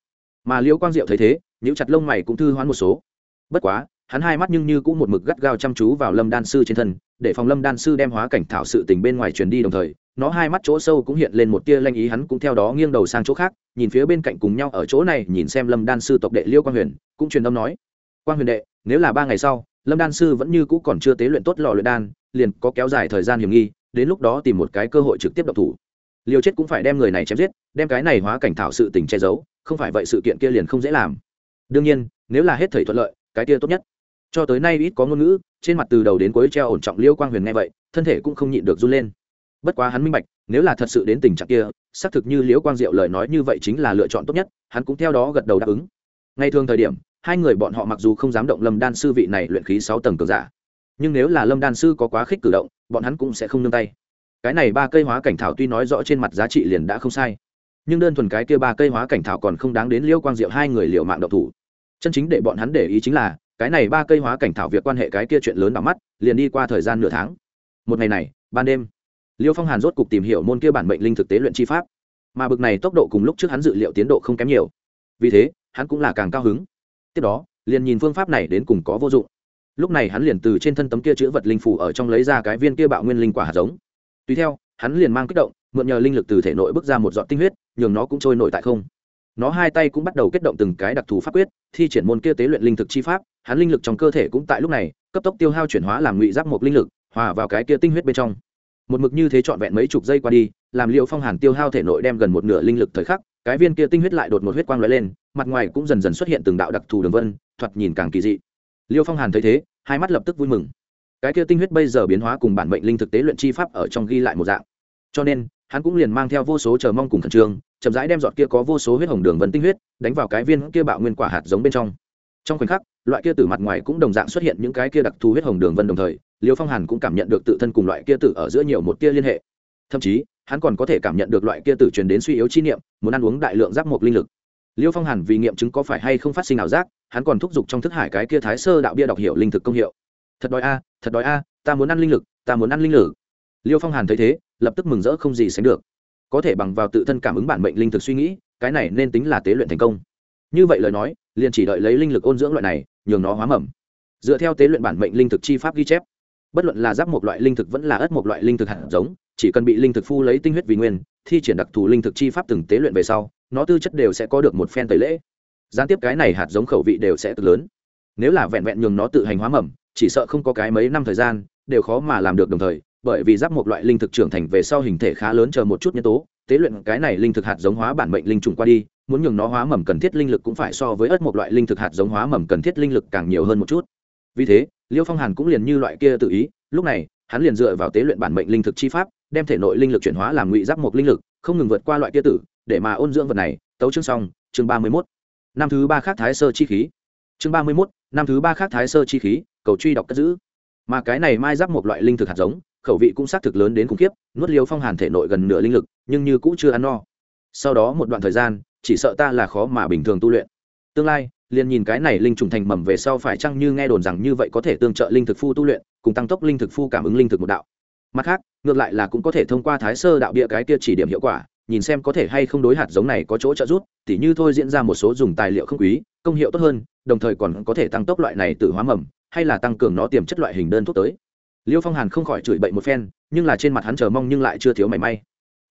Mà liễu quang diệu thấy thế, nhíu chặt lông mày cũng thư hoán một số. Bất quá, hắn hai mắt nhưng như cũng một mực gắt gao chăm chú vào lâm đan sư trên thân, để phòng lâm đan sư đem hóa cảnh thảo sự tình bên ngoài truyền đi đồng thời, nó hai mắt chỗ sâu cũng hiện lên một tia lanh ý, hắn cũng theo đó nghiêng đầu sang chỗ khác, nhìn phía bên cạnh cùng nhau ở chỗ này, nhìn xem lâm đan sư tộc đệ liêu quang huyền, cũng truyền âm nói. Quang huyền đệ, nếu là ba ngày sau lâm đan sư vẫn như cũ còn chưa tế luyện tốt lò luyện đan, liền có kéo dài thời gian hiểm nghi, đến lúc đó tìm một cái cơ hội trực tiếp độc thủ. Liều chết cũng phải đem người này chém giết, đem cái này hóa cảnh thảo sự tình che giấu, không phải vậy sự kiện kia liền không dễ làm. Đương nhiên, nếu là hết thầy thuận lợi, cái kia tốt nhất. Cho tới nay ít có ngôn ngữ, trên mặt từ đầu đến cuối treo ổn trọng liêu quang huyền nghe vậy, thân thể cũng không nhịn được run lên. Bất quá hắn minh bạch, nếu là thật sự đến tình trạng kia, xác thực như liễu quang diệu lời nói như vậy chính là lựa chọn tốt nhất, hắn cũng theo đó gật đầu đáp ứng. Ngay thường thời điểm hai người bọn họ mặc dù không dám động lâm đan sư vị này luyện khí sáu tầng cường giả, nhưng nếu là lâm đan sư có quá khích cử động, bọn hắn cũng sẽ không nương tay. Cái này ba cây hóa cảnh thảo tuy nói rõ trên mặt giá trị liền đã không sai, nhưng đơn thuần cái kia ba cây hóa cảnh thảo còn không đáng đến liễu quang diệu hai người liệu mạng độc thủ. Chân chính để bọn hắn để ý chính là, cái này ba cây hóa cảnh thảo việc quan hệ cái kia chuyện lớn bằng mắt, liền đi qua thời gian nửa tháng. Một ngày này, ban đêm, liêu phong hàn rốt cục tìm hiểu môn kia bản mệnh linh thực tế luyện chi pháp. Mà bực này tốc độ cùng lúc trước hắn dự liệu tiến độ không kém nhiều. Vì thế, hắn cũng là càng cao hứng tiếp đó, liền nhìn phương pháp này đến cùng có vô dụng. Lúc này hắn liền từ trên thân tấm kia chữ vật linh phủ ở trong lấy ra cái viên kia bạo nguyên linh quả hạt giống. Tùy theo, hắn liền mang kích động, mượn nhờ linh lực từ thể nội bước ra một giọt tinh huyết, nhường nó cũng trôi nổi tại không. Nó hai tay cũng bắt đầu kết động từng cái đặc thù pháp quyết, thi triển môn kia tế luyện linh thực chi pháp, hắn linh lực trong cơ thể cũng tại lúc này, cấp tốc tiêu hao chuyển hóa làm ngụy giáp một linh lực, hòa vào cái kia tinh huyết bên trong. Một mực như thế trọn vẹn mấy chục giây qua đi, làm liệu phong hàn tiêu hao thể nội đem gần một nửa linh lực thời khắc, cái viên kia tinh huyết lại đột một huyết quang lóe lên mặt ngoài cũng dần dần xuất hiện từng đạo đặc thù đường vân, thoạt nhìn càng kỳ dị. Liêu phong hàn thấy thế, hai mắt lập tức vui mừng. Cái kia tinh huyết bây giờ biến hóa cùng bản mệnh linh thực tế luyện chi pháp ở trong ghi lại một dạng. Cho nên, hắn cũng liền mang theo vô số chờ mong cùng khẩn trương, chậm rãi đem giọt kia có vô số huyết hồng đường vân tinh huyết đánh vào cái viên kia bạo nguyên quả hạt giống bên trong. Trong khoảnh khắc, loại kia từ mặt ngoài cũng đồng dạng xuất hiện những cái kia đặc thù huyết hồng đường vân đồng thời, liêu phong hàn cũng cảm nhận được tự thân cùng loại kia tử ở giữa nhiều một kia liên hệ. Thậm chí, hắn còn có thể cảm nhận được loại kia tử truyền đến suy yếu chi niệm, muốn ăn uống đại lượng giáp mộc linh lực liêu phong hàn vì nghiệm chứng có phải hay không phát sinh ảo giác, hắn còn thúc giục trong thức hải cái kia thái sơ đạo bia đọc hiểu linh thực công hiệu. Thật đói a, thật đói a, ta muốn ăn linh lực, ta muốn ăn linh lực. Liêu phong hàn thấy thế, lập tức mừng rỡ không gì sánh được. Có thể bằng vào tự thân cảm ứng bản mệnh linh thực suy nghĩ, cái này nên tính là tế luyện thành công. Như vậy lời nói, liền chỉ đợi lấy linh lực ôn dưỡng loại này, nhường nó hóa mầm. Dựa theo tế luyện bản mệnh linh thực chi pháp ghi chép, bất luận là giáp một loại linh thực vẫn là ất một loại linh thực hạt giống, chỉ cần bị linh thực phu lấy tinh huyết vì nguyên, thi triển đặc thù linh thực chi pháp từng tế luyện về sau nó tư chất đều sẽ có được một phen tẩy lễ. Gián tiếp cái này hạt giống khẩu vị đều sẽ cực lớn. Nếu là vẹn vẹn nhường nó tự hành hóa mầm, chỉ sợ không có cái mấy năm thời gian, đều khó mà làm được đồng thời, bởi vì giáp một loại linh thực trưởng thành về sau hình thể khá lớn chờ một chút nhân tố, tế luyện cái này linh thực hạt giống hóa bản mệnh linh trùng qua đi, muốn nhường nó hóa mầm cần thiết linh lực cũng phải so với ớt một loại linh thực hạt giống hóa mầm cần thiết linh lực càng nhiều hơn một chút. Vì thế, liêu phong hàn cũng liền như loại kia tự ý, lúc này, hắn liền dựa vào tế luyện bản mệnh linh thực chi pháp, đem thể nội linh lực chuyển hóa làm ngụy giáp một linh lực không ngừng vượt qua loại kia tử, để mà ôn dưỡng vật này. Tấu chương xong, chương ba mươi mốt. Năm thứ ba khác thái sơ chi khí. Chương ba mươi mốt, năm thứ ba khác thái sơ chi khí, cầu truy đọc cất giữ. Mà cái này mai giáp một loại linh thực hạt giống, khẩu vị cũng xác thực lớn đến khủng khiếp, nuốt liều phong hàn thể nội gần nửa linh lực, nhưng như cũng chưa ăn no. Sau đó một đoạn thời gian, chỉ sợ ta là khó mà bình thường tu luyện. Tương lai, liền nhìn cái này linh trùng thành mầm về sau phải chăng như nghe đồn rằng như vậy có thể tương trợ linh thực phu tu luyện, cùng tăng tốc linh thực phu cảm ứng linh thực một đạo mặt khác, ngược lại là cũng có thể thông qua thái sơ đạo bịa cái kia chỉ điểm hiệu quả, nhìn xem có thể hay không đối hạt giống này có chỗ trợ giúp, tỉ như thôi diễn ra một số dùng tài liệu không quý, công hiệu tốt hơn, đồng thời còn có thể tăng tốc loại này tự hóa mầm, hay là tăng cường nó tiềm chất loại hình đơn thuốc tới. Liêu phong hàn không khỏi chửi bậy một phen, nhưng là trên mặt hắn chờ mong nhưng lại chưa thiếu mảy may.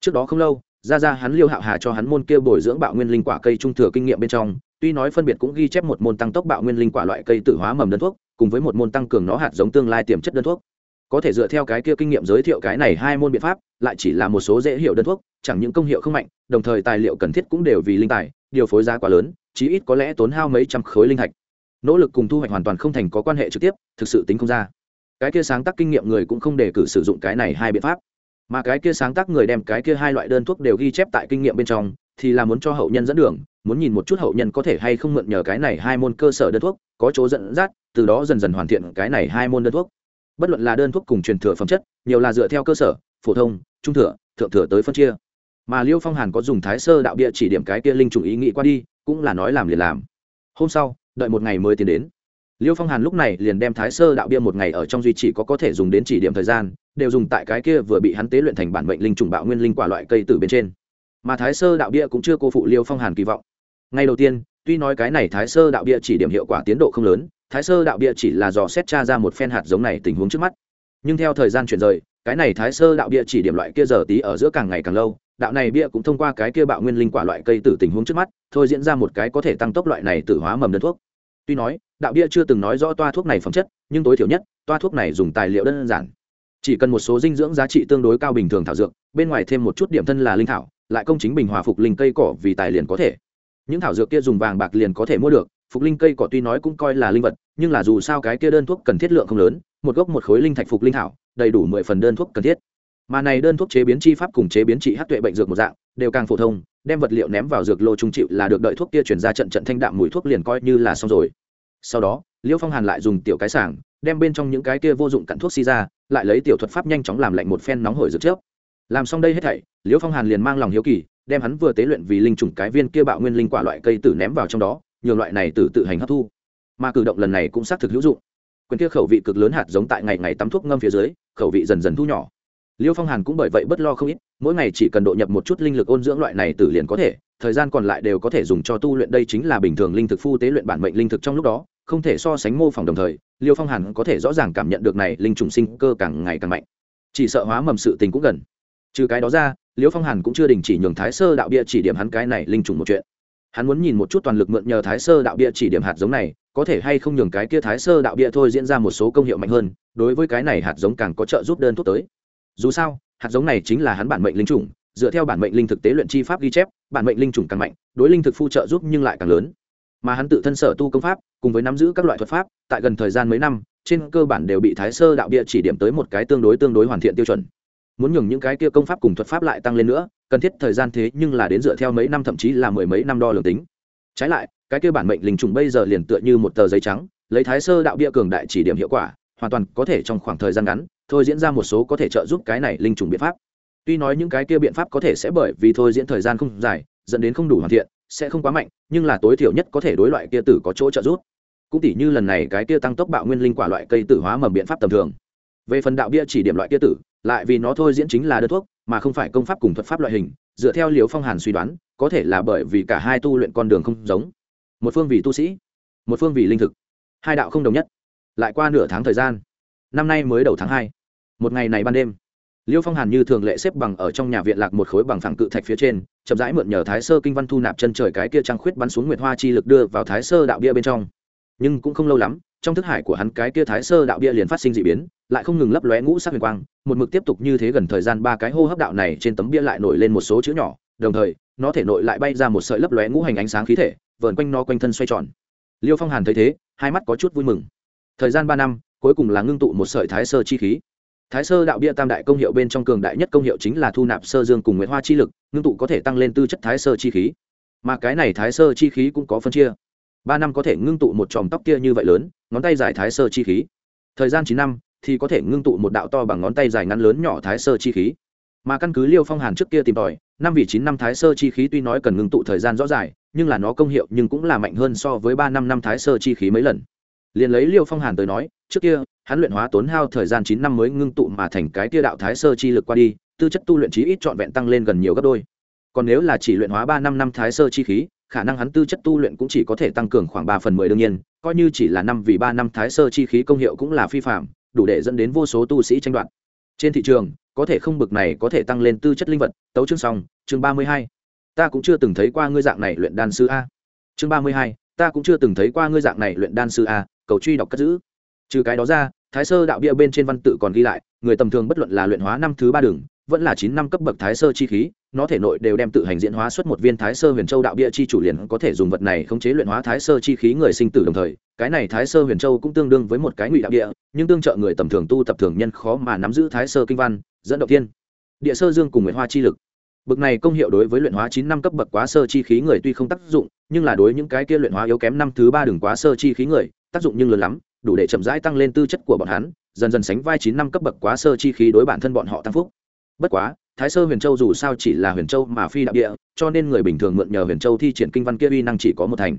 Trước đó không lâu, ra ra hắn liêu hạo hà cho hắn môn kia bồi dưỡng bạo nguyên linh quả cây trung thừa kinh nghiệm bên trong, tuy nói phân biệt cũng ghi chép một môn tăng tốc bạo nguyên linh quả loại cây tự hóa mầm đơn thuốc, cùng với một môn tăng cường nó hạt giống tương lai tiềm chất đơn thuốc có thể dựa theo cái kia kinh nghiệm giới thiệu cái này hai môn biện pháp, lại chỉ là một số dễ hiểu đơn thuốc, chẳng những công hiệu không mạnh, đồng thời tài liệu cần thiết cũng đều vì linh tài, điều phối giá quá lớn, chí ít có lẽ tốn hao mấy trăm khối linh thạch nỗ lực cùng thu hoạch hoàn toàn không thành có quan hệ trực tiếp, thực sự tính không ra. Cái kia sáng tác kinh nghiệm người cũng không đề cử sử dụng cái này hai biện pháp. Mà cái kia sáng tác người đem cái kia hai loại đơn thuốc đều ghi chép tại kinh nghiệm bên trong, thì là muốn cho hậu nhân dẫn đường, muốn nhìn một chút hậu nhân có thể hay không mượn nhờ cái này hai môn cơ sở đơn thuốc, có chỗ dẫn dắt, từ đó dần dần hoàn thiện cái này hai môn đơn thuốc bất luận là đơn thuốc cùng truyền thừa phẩm chất, nhiều là dựa theo cơ sở, phổ thông, trung thừa, thượng thừa tới phân chia. Mà liêu phong hàn có dùng thái sơ đạo bia chỉ điểm cái kia linh trùng ý nghĩ qua đi, cũng là nói làm liền làm. Hôm sau, đợi một ngày mới tiến đến. Liêu phong hàn lúc này liền đem thái sơ đạo bia một ngày ở trong duy chỉ có có thể dùng đến chỉ điểm thời gian, đều dùng tại cái kia vừa bị hắn tế luyện thành bản mệnh linh trùng bạo nguyên linh quả loại cây từ bên trên. Mà thái sơ đạo bia cũng chưa cô phụ liêu phong hàn kỳ vọng. Ngay đầu tiên, tuy nói cái này thái sơ đạo bia chỉ điểm hiệu quả tiến độ không lớn thái sơ đạo bia chỉ là dò xét tra ra một phen hạt giống này tình huống trước mắt. Nhưng theo thời gian chuyển rời, cái này thái sơ đạo bia chỉ điểm loại kia giờ tí ở giữa càng ngày càng lâu, đạo này bia cũng thông qua cái kia bạo nguyên linh quả loại cây từ tình huống trước mắt, thôi diễn ra một cái có thể tăng tốc loại này tử hóa mầm đơn thuốc. Tuy nói, đạo bia chưa từng nói rõ toa thuốc này phẩm chất, nhưng tối thiểu nhất, toa thuốc này dùng tài liệu đơn giản. Chỉ cần một số dinh dưỡng giá trị tương đối cao bình thường thảo dược, bên ngoài thêm một chút điểm thân là linh thảo, lại công chính bình hòa phục linh cây cỏ vì tài liền có thể. Những thảo dược kia dùng vàng bạc liền có thể mua được phục linh cây cỏ tuy nói cũng coi là linh vật, nhưng là dù sao cái kia đơn thuốc cần thiết lượng không lớn, một gốc một khối linh thạch phục linh thảo, đầy đủ mười phần đơn thuốc cần thiết. Mà này đơn thuốc chế biến chi pháp cùng chế biến trị hát tuệ bệnh dược một dạng, đều càng phổ thông, đem vật liệu ném vào dược lô trung chịu là được đợi thuốc kia chuyển ra trận trận thanh đạm mùi thuốc liền coi như là xong rồi. Sau đó, Liễu phong hàn lại dùng tiểu cái sảng, đem bên trong những cái kia vô dụng cặn thuốc xi ra, lại lấy tiểu thuật pháp nhanh chóng làm lạnh một phen nóng hổi dược trước làm xong đây hết thảy, Liễu phong hàn liền mang lòng hiếu kỳ, đem hắn vừa tế luyện vì linh trùng cái viên kia bạo nguyên linh quả loại cây tử ném vào trong đó nhường loại này từ tự hành hấp thu. Mà cử động lần này cũng xác thực hữu dụng. Quyền kia khẩu vị cực lớn hạt giống tại ngày ngày tắm thuốc ngâm phía dưới, khẩu vị dần dần thu nhỏ. Liêu phong hàn cũng bởi vậy bất lo không ít, mỗi ngày chỉ cần độ nhập một chút linh lực ôn dưỡng loại này tử liền có thể, thời gian còn lại đều có thể dùng cho tu luyện đây chính là bình thường linh thực phu tế luyện bản mệnh linh thực trong lúc đó, không thể so sánh mô phỏng đồng thời, liêu phong hàn có thể rõ ràng cảm nhận được này linh trùng sinh cơ càng ngày càng mạnh. Chỉ sợ hóa mầm sự tình cũng gần. Trừ cái đó ra, liêu phong hàn cũng chưa đình chỉ nhường thái sơ đạo bia chỉ điểm hắn cái này linh trùng một chuyện hắn muốn nhìn một chút toàn lực mượn nhờ thái sơ đạo bia chỉ điểm hạt giống này, có thể hay không nhường cái kia thái sơ đạo bia thôi diễn ra một số công hiệu mạnh hơn, đối với cái này hạt giống càng có trợ giúp đơn thuốc tới. Dù sao, hạt giống này chính là hắn bản mệnh linh trùng dựa theo bản mệnh linh thực tế luyện chi pháp ghi chép, bản mệnh linh trùng càng mạnh, đối linh thực phụ trợ giúp nhưng lại càng lớn. Mà hắn tự thân sở tu công pháp, cùng với nắm giữ các loại thuật pháp, tại gần thời gian mấy năm, trên cơ bản đều bị thái sơ đạo bia chỉ điểm tới một cái tương đối tương đối hoàn thiện tiêu chuẩn muốn nhường những cái kia công pháp cùng thuật pháp lại tăng lên nữa, cần thiết thời gian thế nhưng là đến dựa theo mấy năm thậm chí là mười mấy năm đo lường tính. Trái lại, cái kia bản mệnh linh trùng bây giờ liền tựa như một tờ giấy trắng, lấy thái sơ đạo bia cường đại chỉ điểm hiệu quả, hoàn toàn có thể trong khoảng thời gian ngắn, thôi diễn ra một số có thể trợ giúp cái này linh trùng biện pháp. Tuy nói những cái kia biện pháp có thể sẽ bởi vì thôi diễn thời gian không dài, dẫn đến không đủ hoàn thiện, sẽ không quá mạnh, nhưng là tối thiểu nhất có thể đối loại kia tử có chỗ trợ giúp. Cũng tỉ như lần này cái kia tăng tốc bạo nguyên linh quả loại cây tử hóa mầm biện pháp tầm thường. Về phần đạo bia chỉ điểm loại kia tử lại vì nó thôi diễn chính là đơn thuốc, mà không phải công pháp cùng thuật pháp loại hình, dựa theo liều phong hàn suy đoán, có thể là bởi vì cả hai tu luyện con đường không giống. Một phương vì tu sĩ, một phương vì linh thực. Hai đạo không đồng nhất. Lại qua nửa tháng thời gian, năm nay mới đầu tháng hai, một ngày này ban đêm liêu phong hàn như thường lệ xếp bằng ở trong nhà viện lạc một khối bằng phẳng cự thạch phía trên, chậm rãi mượn nhờ thái sơ kinh văn thu nạp chân trời cái kia trăng khuyết bắn xuống nguyệt hoa chi lực đưa vào thái sơ đạo bia bên trong. Nhưng cũng không lâu lắm, trong thức hải của hắn cái kia thái sơ đạo bia liền phát sinh d ị biến lại không ngừng lấp lóe ngũ sắc huyền quang, một mực tiếp tục như thế gần thời gian ba cái hô hấp đạo này trên tấm bia lại nổi lên một số chữ nhỏ, đồng thời, nó thể nội lại bay ra một sợi lấp lóe ngũ hành ánh sáng khí thể, vờn quanh nó quanh thân xoay tròn. Liêu phong hàn thấy thế, hai mắt có chút vui mừng. Thời gian ba năm, cuối cùng là ngưng tụ một sợi thái sơ chi khí. Thái sơ đạo bia tam đại công hiệu bên trong cường đại nhất công hiệu chính là thu nạp sơ dương cùng nguyễn hoa chi lực, ngưng tụ có thể tăng lên tư chất thái sơ chi khí. Mà cái này thái sơ chi khí cũng có phân chia. Ba năm có thể ngưng tụ một chòm tóc kia như vậy lớn, ngón tay dài thái sơ chi khí. Thời gian chín năm thì có thể ngưng tụ một đạo to bằng ngón tay dài ngắn lớn nhỏ thái sơ chi khí. Mà căn cứ liêu phong hàn trước kia tìm tòi, năm vì chín năm thái sơ chi khí tuy nói cần ngưng tụ thời gian rõ dài nhưng là nó công hiệu nhưng cũng là mạnh hơn so với ba năm năm thái sơ chi khí mấy lần. Liền lấy liêu phong hàn tới nói, trước kia, hắn luyện hóa tốn hao thời gian chín năm mới ngưng tụ mà thành cái tia đạo thái sơ chi lực qua đi, tư chất tu luyện trí ít trọn vẹn tăng lên gần nhiều gấp đôi. Còn nếu là chỉ luyện hóa ba năm năm thái sơ chi khí, khả năng hắn tư chất tu luyện cũng chỉ có thể tăng cường khoảng ba phần mười đương nhiên, coi như chỉ là năm vì ba năm thái sơ chi khí công hiệu cũng là phi phạm đủ để dẫn đến vô số tu sĩ tranh đoạt. Trên thị trường, có thể không bực này có thể tăng lên tư chất linh vật, tấu chương xong, chương ba mươi hai. Ta cũng chưa từng thấy qua ngươi dạng này luyện đan sư a. Chương ba mươi hai, ta cũng chưa từng thấy qua ngươi dạng này luyện đan sư a, cầu truy đọc cất giữ. Trừ cái đó ra, thái sơ đạo bia bên trên văn tự còn ghi lại, người tầm thường bất luận là luyện hóa năm thứ ba đường vẫn là chín năm cấp bậc thái sơ chi khí, nó thể nội đều đem tự hành diễn hóa xuất một viên thái sơ huyền châu đạo bia chi chủ liền có thể dùng vật này khống chế luyện hóa thái sơ chi khí người sinh tử đồng thời, cái này thái sơ huyền châu cũng tương đương với một cái ngụy đạo địa, nhưng tương trợ người tầm thường tu tập thường nhân khó mà nắm giữ thái sơ kinh văn, dẫn động tiên địa sơ dương cùng nguyệt hoa chi lực. Bậc này công hiệu đối với luyện hóa chín năm cấp bậc quá sơ chi khí người tuy không tác dụng, nhưng là đối những cái kia luyện hóa yếu kém năm thứ ba đừng quá sơ chi khí người, tác dụng nhưng lớn lắm, đủ để chậm rãi tăng lên tư chất của bọn hắn, dần dần sánh vai chín năm cấp bậc quá sơ chi khí đối bản thân bọn họ tăng phúc bất quá, thái sơ huyền châu dù sao chỉ là huyền châu mà phi đạo địa, cho nên người bình thường mượn nhờ huyền châu thi triển kinh văn kia uy năng chỉ có một thành.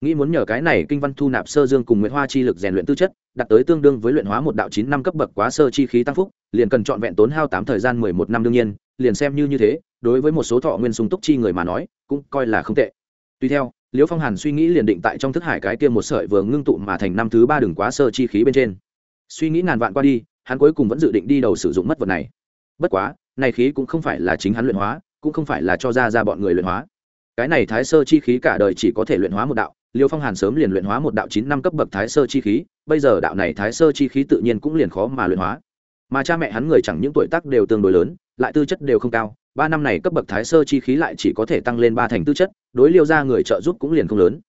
Nghĩ muốn nhờ cái này kinh văn thu nạp sơ dương cùng nguyễn hoa chi lực rèn luyện tư chất đạt tới tương đương với luyện hóa một đạo chín năm cấp bậc quá sơ chi khí tăng phúc, liền cần trọn vẹn tốn hao tám thời gian mười một năm đương nhiên, liền xem như như thế, đối với một số thọ nguyên sung túc chi người mà nói, cũng coi là không tệ. Tuy theo, liễu phong hàn suy nghĩ liền định tại trong thức hải cái kia một sợi vừa ngưng tụ mà thành năm thứ ba đường quá sơ chi khí bên trên. Suy nghĩ ngàn vạn qua đi, hắn cuối cùng vẫn dự định đi đầu sử dụng mất vật này bất quá, này khí cũng không phải là chính hắn luyện hóa, cũng không phải là cho ra ra bọn người luyện hóa. Cái này thái sơ chi khí cả đời chỉ có thể luyện hóa một đạo, liêu phong hàn sớm liền luyện hóa một đạo chín năm cấp bậc thái sơ chi khí, bây giờ đạo này thái sơ chi khí tự nhiên cũng liền khó mà luyện hóa. Mà cha mẹ hắn người chẳng những tuổi tác đều tương đối lớn, lại tư chất đều không cao, ba năm này cấp bậc thái sơ chi khí lại chỉ có thể tăng lên ba thành tư chất, đối liêu ra người trợ giúp cũng liền không lớn.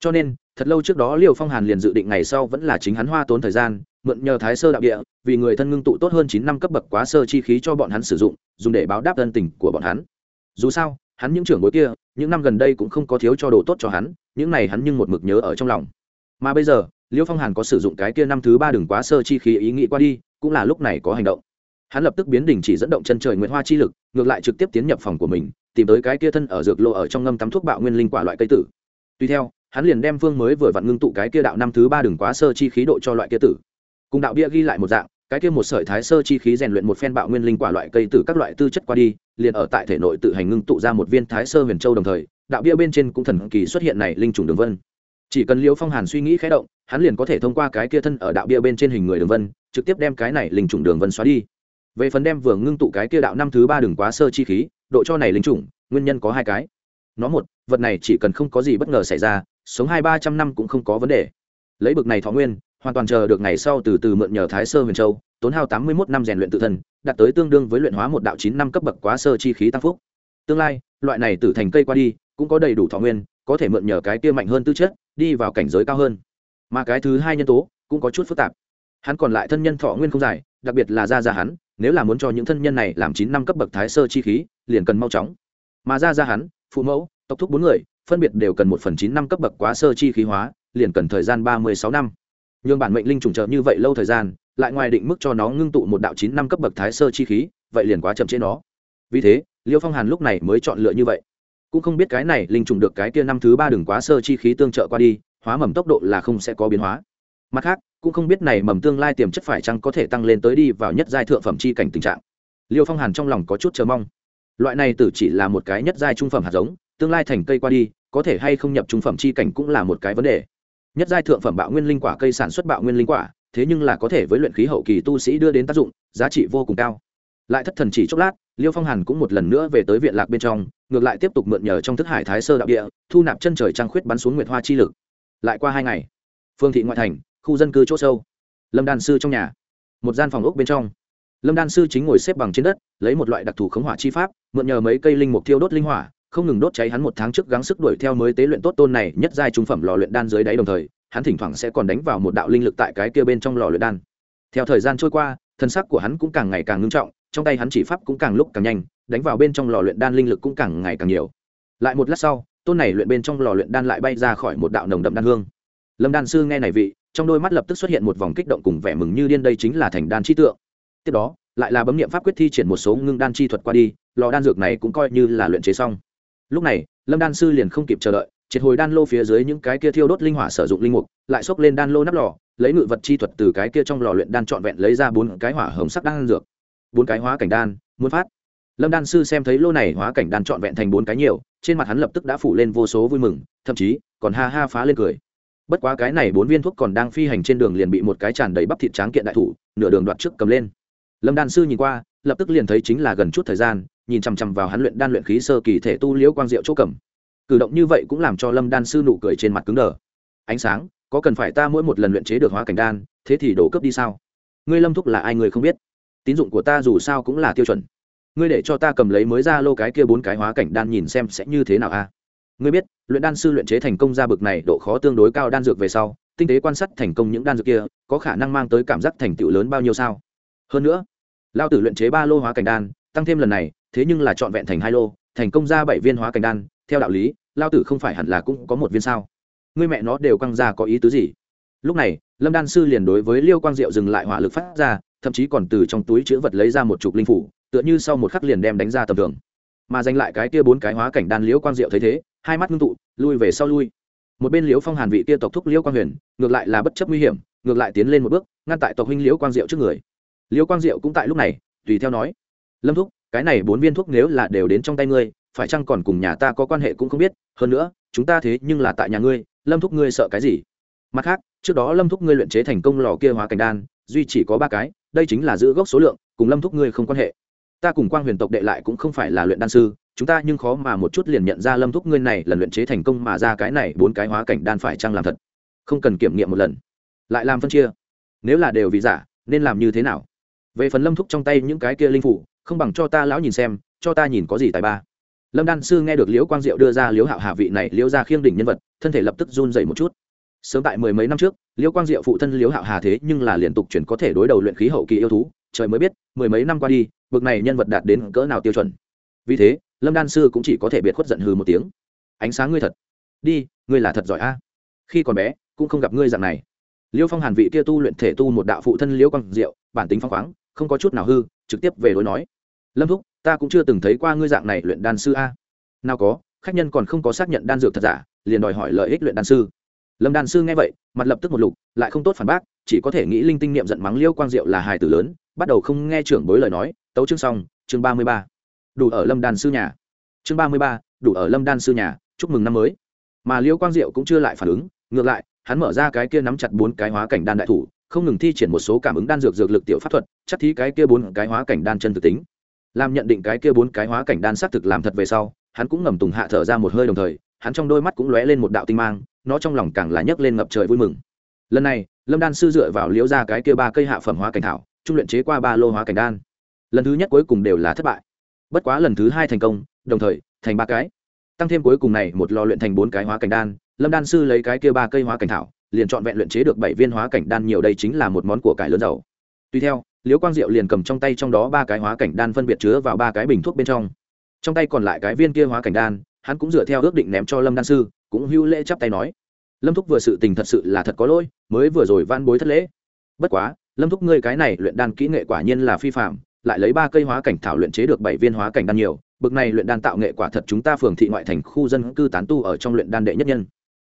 Cho nên thật lâu trước đó liêu phong hàn liền dự định ngày sau vẫn là chính hắn hoa tốn thời gian, mượn nhờ thái sơ đạo địa, vì người thân ngưng tụ tốt hơn chín năm cấp bậc quá sơ chi khí cho bọn hắn sử dụng, dùng để báo đáp ân tình của bọn hắn. Dù sao, hắn những trưởng bối kia, những năm gần đây cũng không có thiếu cho đồ tốt cho hắn, những này hắn nhưng một mực nhớ ở trong lòng. Mà bây giờ, liêu phong hàn có sử dụng cái kia năm thứ ba đừng quá sơ chi khí ý nghĩ qua đi, cũng là lúc này có hành động. Hắn lập tức biến đình chỉ dẫn động chân trời nguyễn hoa chi lực, ngược lại trực tiếp tiến nhập phòng của mình, tìm tới cái kia thân ở dược lộ ở trong ngâm tắm thuốc bạo nguyên linh quả loại cây tử. Tuy theo hắn liền đem phương mới vừa vặn ngưng tụ cái kia đạo năm thứ ba đừng quá sơ chi khí độ cho loại kia tử. Cùng đạo bia ghi lại một dạng, cái kia một sợi thái sơ chi khí rèn luyện một phen bạo nguyên linh quả loại cây từ các loại tư chất qua đi, liền ở tại thể nội tự hành ngưng tụ ra một viên thái sơ huyền châu đồng thời, đạo bia bên trên cũng thần kỳ xuất hiện này linh trùng đường vân. Chỉ cần liễu phong hàn suy nghĩ khẽ động, hắn liền có thể thông qua cái kia thân ở đạo bia bên trên hình người đường vân, trực tiếp đem cái này linh trùng đường vân xóa đi. Về phần đem vừa ngưng tụ cái kia đạo năm thứ ba đường quá sơ chi khí, độ cho này linh trùng, nguyên nhân có hai cái. Nó một, vật này chỉ cần không có gì bất ngờ xảy ra sống hai ba trăm năm cũng không có vấn đề. Lấy bực này thọ nguyên, hoàn toàn chờ được ngày sau từ từ mượn nhờ thái sơ huyền châu, tốn hao tám mươi một năm rèn luyện tự thân, đạt tới tương đương với luyện hóa một đạo chín năm cấp bậc quá sơ chi khí tăng phúc. Tương lai, loại này tử thành cây qua đi, cũng có đầy đủ thọ nguyên, có thể mượn nhờ cái kia mạnh hơn tư chất, đi vào cảnh giới cao hơn. Mà cái thứ hai nhân tố, cũng có chút phức tạp. Hắn còn lại thân nhân thọ nguyên không dài, đặc biệt là ra ra hắn, nếu là muốn cho những thân nhân này làm chín năm cấp bậc thái sơ chi khí, liền cần mau chóng. Mà ra ra hắn, phụ mẫu, tộc thúc bốn người phân biệt đều cần một phần chín năm cấp bậc quá sơ chi khí hóa, liền cần thời gian ba mươi sáu năm. Nhưng bản mệnh linh trùng trợ như vậy lâu thời gian, lại ngoài định mức cho nó ngưng tụ một đạo chín năm cấp bậc thái sơ chi khí, vậy liền quá chậm chế nó. Vì thế, liêu phong hàn lúc này mới chọn lựa như vậy. Cũng không biết cái này linh trùng được cái kia năm thứ ba đừng quá sơ chi khí tương trợ qua đi, hóa mầm tốc độ là không sẽ có biến hóa. Mặt khác, cũng không biết này mầm tương lai tiềm chất phải chăng có thể tăng lên tới đi vào nhất giai thượng phẩm chi cảnh tình trạng. Liêu phong hàn trong lòng có chút chờ mong. Loại này tử chỉ là một cái nhất giai trung phẩm hạt giống, tương lai thành cây qua đi có thể hay không nhập trung phẩm chi cảnh cũng là một cái vấn đề. Nhất giai thượng phẩm bạo nguyên linh quả cây sản xuất bạo nguyên linh quả, thế nhưng là có thể với luyện khí hậu kỳ tu sĩ đưa đến tác dụng, giá trị vô cùng cao. Lại thất thần chỉ chốc lát, liêu phong hàn cũng một lần nữa về tới viện lạc bên trong, ngược lại tiếp tục mượn nhờ trong thức hải thái sơ đạo địa, thu nạp chân trời trăng khuyết bắn xuống nguyệt hoa chi lực. Lại qua hai ngày, phương thị ngoại thành, khu dân cư c h ỗ sâu. Lâm đan sư trong nhà, một gian phòng ốc bên trong. Lâm đan sư chính ngồi xếp bằng trên đất, lấy một loại đặc thù khống hỏa chi pháp, mượn nhờ mấy cây linh mục thiêu đốt linh hỏa không ngừng đốt cháy hắn một tháng trước gắng sức đuổi theo mới tế luyện tốt tôn này nhất giai trung phẩm lò luyện đan dưới đáy đồng thời, hắn thỉnh thoảng sẽ còn đánh vào một đạo linh lực tại cái kia bên trong lò luyện đan. Theo thời gian trôi qua, thân sắc của hắn cũng càng ngày càng ngưng trọng, trong tay hắn chỉ pháp cũng càng lúc càng nhanh, đánh vào bên trong lò luyện đan linh lực cũng càng ngày càng nhiều. Lại một lát sau, tôn này luyện bên trong lò luyện đan lại bay ra khỏi một đạo nồng đậm đan hương. Lâm đan sư nghe này vị, trong đôi mắt lập tức xuất hiện một vòng kích động cùng vẻ mừng như điên, đây chính là thành đan chi tượng. Tiếp đó, lại là bấm nghiệm pháp quyết thi triển một số ngưng đan chi thuật qua đi, lò đan dược này cũng coi như là luyện chế xong lúc này, lâm đan sư liền không kịp chờ đợi, triệt hồi đan lô phía dưới những cái kia thiêu đốt linh hỏa sử dụng linh mục, lại xốc lên đan lô nắp lò, lấy ngự vật chi thuật từ cái kia trong lò luyện đan trọn vẹn lấy ra bốn cái hỏa hồng sắc đan dược, bốn cái hóa cảnh đan, muốn phát. Lâm đan sư xem thấy lô này hóa cảnh đan trọn vẹn thành bốn cái nhiều, trên mặt hắn lập tức đã phủ lên vô số vui mừng, thậm chí còn ha ha phá lên cười. Bất quá cái này bốn viên thuốc còn đang phi hành trên đường liền bị một cái tràn đầy bắp thịt tráng kiện đại thủ, nửa đường đoạt trước cầm lên. Lâm đan sư nhìn qua, lập tức liền thấy chính là gần chút thời gian nhìn chằm chằm vào hắn luyện đan luyện khí sơ kỳ thể tu liễu quang diệu chỗ cầm. Cử động như vậy cũng làm cho lâm đan sư nụ cười trên mặt cứng đờ. Ánh sáng, có cần phải ta mỗi một lần luyện chế được hóa cảnh đan, thế thì đổ cấp đi sao? Ngươi lâm thúc là ai người không biết? Tín dụng của ta dù sao cũng là tiêu chuẩn. Ngươi để cho ta cầm lấy mới ra lô cái kia bốn cái hóa cảnh đan nhìn xem sẽ như thế nào a. Ngươi biết, luyện đan sư luyện chế thành công ra bực này độ khó tương đối cao đan dược về sau, tinh tế quan sát thành công những đan dược kia, có khả năng mang tới cảm giác thành tựu lớn bao nhiêu sao? Hơn nữa, lao tử luyện chế ba lô hóa cảnh đan tăng thêm lần này, thế nhưng là trọn vẹn thành hai lô, thành công ra bảy viên hóa cảnh đan. Theo đạo lý, lao tử không phải hẳn là cũng có một viên sao? Ngươi mẹ nó đều căng ra có ý tứ gì? Lúc này, lâm đan sư liền đối với liêu quang diệu dừng lại hỏa lực phát ra, thậm chí còn từ trong túi chữ vật lấy ra một chục linh phủ, tựa như sau một khắc liền đem đánh ra tầm thường. Mà giành lại cái kia bốn cái hóa cảnh đan liễu quang diệu thấy thế, hai mắt ngưng tụ, lui về sau lui. Một bên liễu phong hàn vị kia tộc thúc liễu quang huyền, ngược lại là bất chấp nguy hiểm, ngược lại tiến lên một bước, ngăn tại tộc huynh liễu quang diệu trước người. Liễu quang diệu cũng tại lúc này, tùy theo nói lâm thúc, cái này bốn viên thuốc nếu là đều đến trong tay ngươi, phải chăng còn cùng nhà ta có quan hệ cũng không biết, hơn nữa, chúng ta thế nhưng là tại nhà ngươi, lâm thúc ngươi sợ cái gì? Mặt khác, trước đó lâm thúc ngươi luyện chế thành công lò kia hóa cảnh đan, duy chỉ có ba cái, đây chính là giữ gốc số lượng, cùng lâm thúc ngươi không quan hệ. Ta cùng quang huyền tộc đệ lại cũng không phải là luyện đan sư, chúng ta nhưng khó mà một chút liền nhận ra lâm thúc ngươi này là luyện chế thành công mà ra cái này bốn cái hóa cảnh đan phải chăng làm thật? Không cần kiểm nghiệm một lần. Lại làm phân chia. Nếu là đều vì giả, nên làm như thế nào? Về phần lâm thúc trong tay những cái kia linh phủ không bằng cho ta lão nhìn xem, cho ta nhìn có gì tài ba. Lâm đan sư nghe được liễu quang diệu đưa ra liễu hạo hạ vị này liễu ra khiêng đỉnh nhân vật, thân thể lập tức run dậy một chút. Sớm tại mười mấy năm trước, liễu quang diệu phụ thân liễu hạo hà thế nhưng là liên tục chuyển có thể đối đầu luyện khí hậu kỳ yêu thú, trời mới biết, mười mấy năm qua đi, bực này nhân vật đạt đến cỡ nào tiêu chuẩn. Vì thế, lâm đan sư cũng chỉ có thể biệt khuất giận hừ một tiếng. Ánh sáng ngươi thật. Đi, ngươi là thật giỏi a. Khi còn bé, cũng không gặp ngươi dạng này. Liêu phong hàn vị kia tu luyện thể tu một đạo phụ thân liễu quang diệu, bản tính phong khoáng, không có chút nào hư, trực tiếp về đối nói lâm thúc, ta cũng chưa từng thấy qua ngươi dạng này luyện đan sư a. Nào có, khách nhân còn không có xác nhận đan dược thật giả, liền đòi hỏi lợi ích luyện đan sư. Lâm đan sư nghe vậy, mặt lập tức một lục, lại không tốt phản bác, chỉ có thể nghĩ linh tinh niệm giận mắng liêu quang diệu là hài tử lớn, bắt đầu không nghe trưởng bối lời nói, tấu chương xong, chương ba mươi ba. Đủ ở lâm đan sư nhà. Chương ba mươi ba, đủ ở lâm đan sư nhà, chúc mừng năm mới. Mà liêu quang diệu cũng chưa lại phản ứng, ngược lại, hắn mở ra cái kia nắm chặt bốn cái hóa cảnh đan đại thủ, không ngừng thi triển một số cảm ứng đan dược dược lực tiểu pháp thuật, chắc thí cái kia bốn cái hóa cảnh đan chân thực tính làm nhận định cái kia bốn cái hóa cảnh đan xác thực làm thật về sau, hắn cũng ngầm tùng hạ thở ra một hơi đồng thời, hắn trong đôi mắt cũng lóe lên một đạo tinh mang, nó trong lòng càng là nhấc lên ngập trời vui mừng. Lần này, lâm đan sư dựa vào liễu ra cái kia ba cây hạ phẩm hóa cảnh thảo, trung luyện chế qua ba lô hóa cảnh đan. Lần thứ nhất cuối cùng đều là thất bại. Bất quá lần thứ hai thành công, đồng thời, thành ba cái. Tăng thêm cuối cùng này một lò luyện thành bốn cái hóa cảnh đan, lâm đan sư lấy cái kia ba cây hóa cảnh thảo, liền chọn vẹn luyện chế được bảy viên hóa cảnh đan, nhiều đây chính là một món của cải lớn giàu. Tuy theo liễu quang diệu liền cầm trong tay trong đó ba cái hóa cảnh đan phân biệt chứa vào ba cái bình thuốc bên trong. Trong tay còn lại cái viên kia hóa cảnh đan, hắn cũng dựa theo ước định ném cho lâm đan sư, cũng hưu lễ chắp tay nói, lâm thúc vừa sự tình thật sự là thật có lỗi, mới vừa rồi van bối thất lễ. Bất quá, lâm thúc ngươi cái này luyện đan kỹ nghệ quả nhiên là phi phạm lại lấy ba cây hóa cảnh thảo luyện chế được bảy viên hóa cảnh đan nhiều, bực này luyện đan tạo nghệ quả thật chúng ta phường thị ngoại thành khu dân cư tán tu ở trong luyện đan đệ nhất nhân.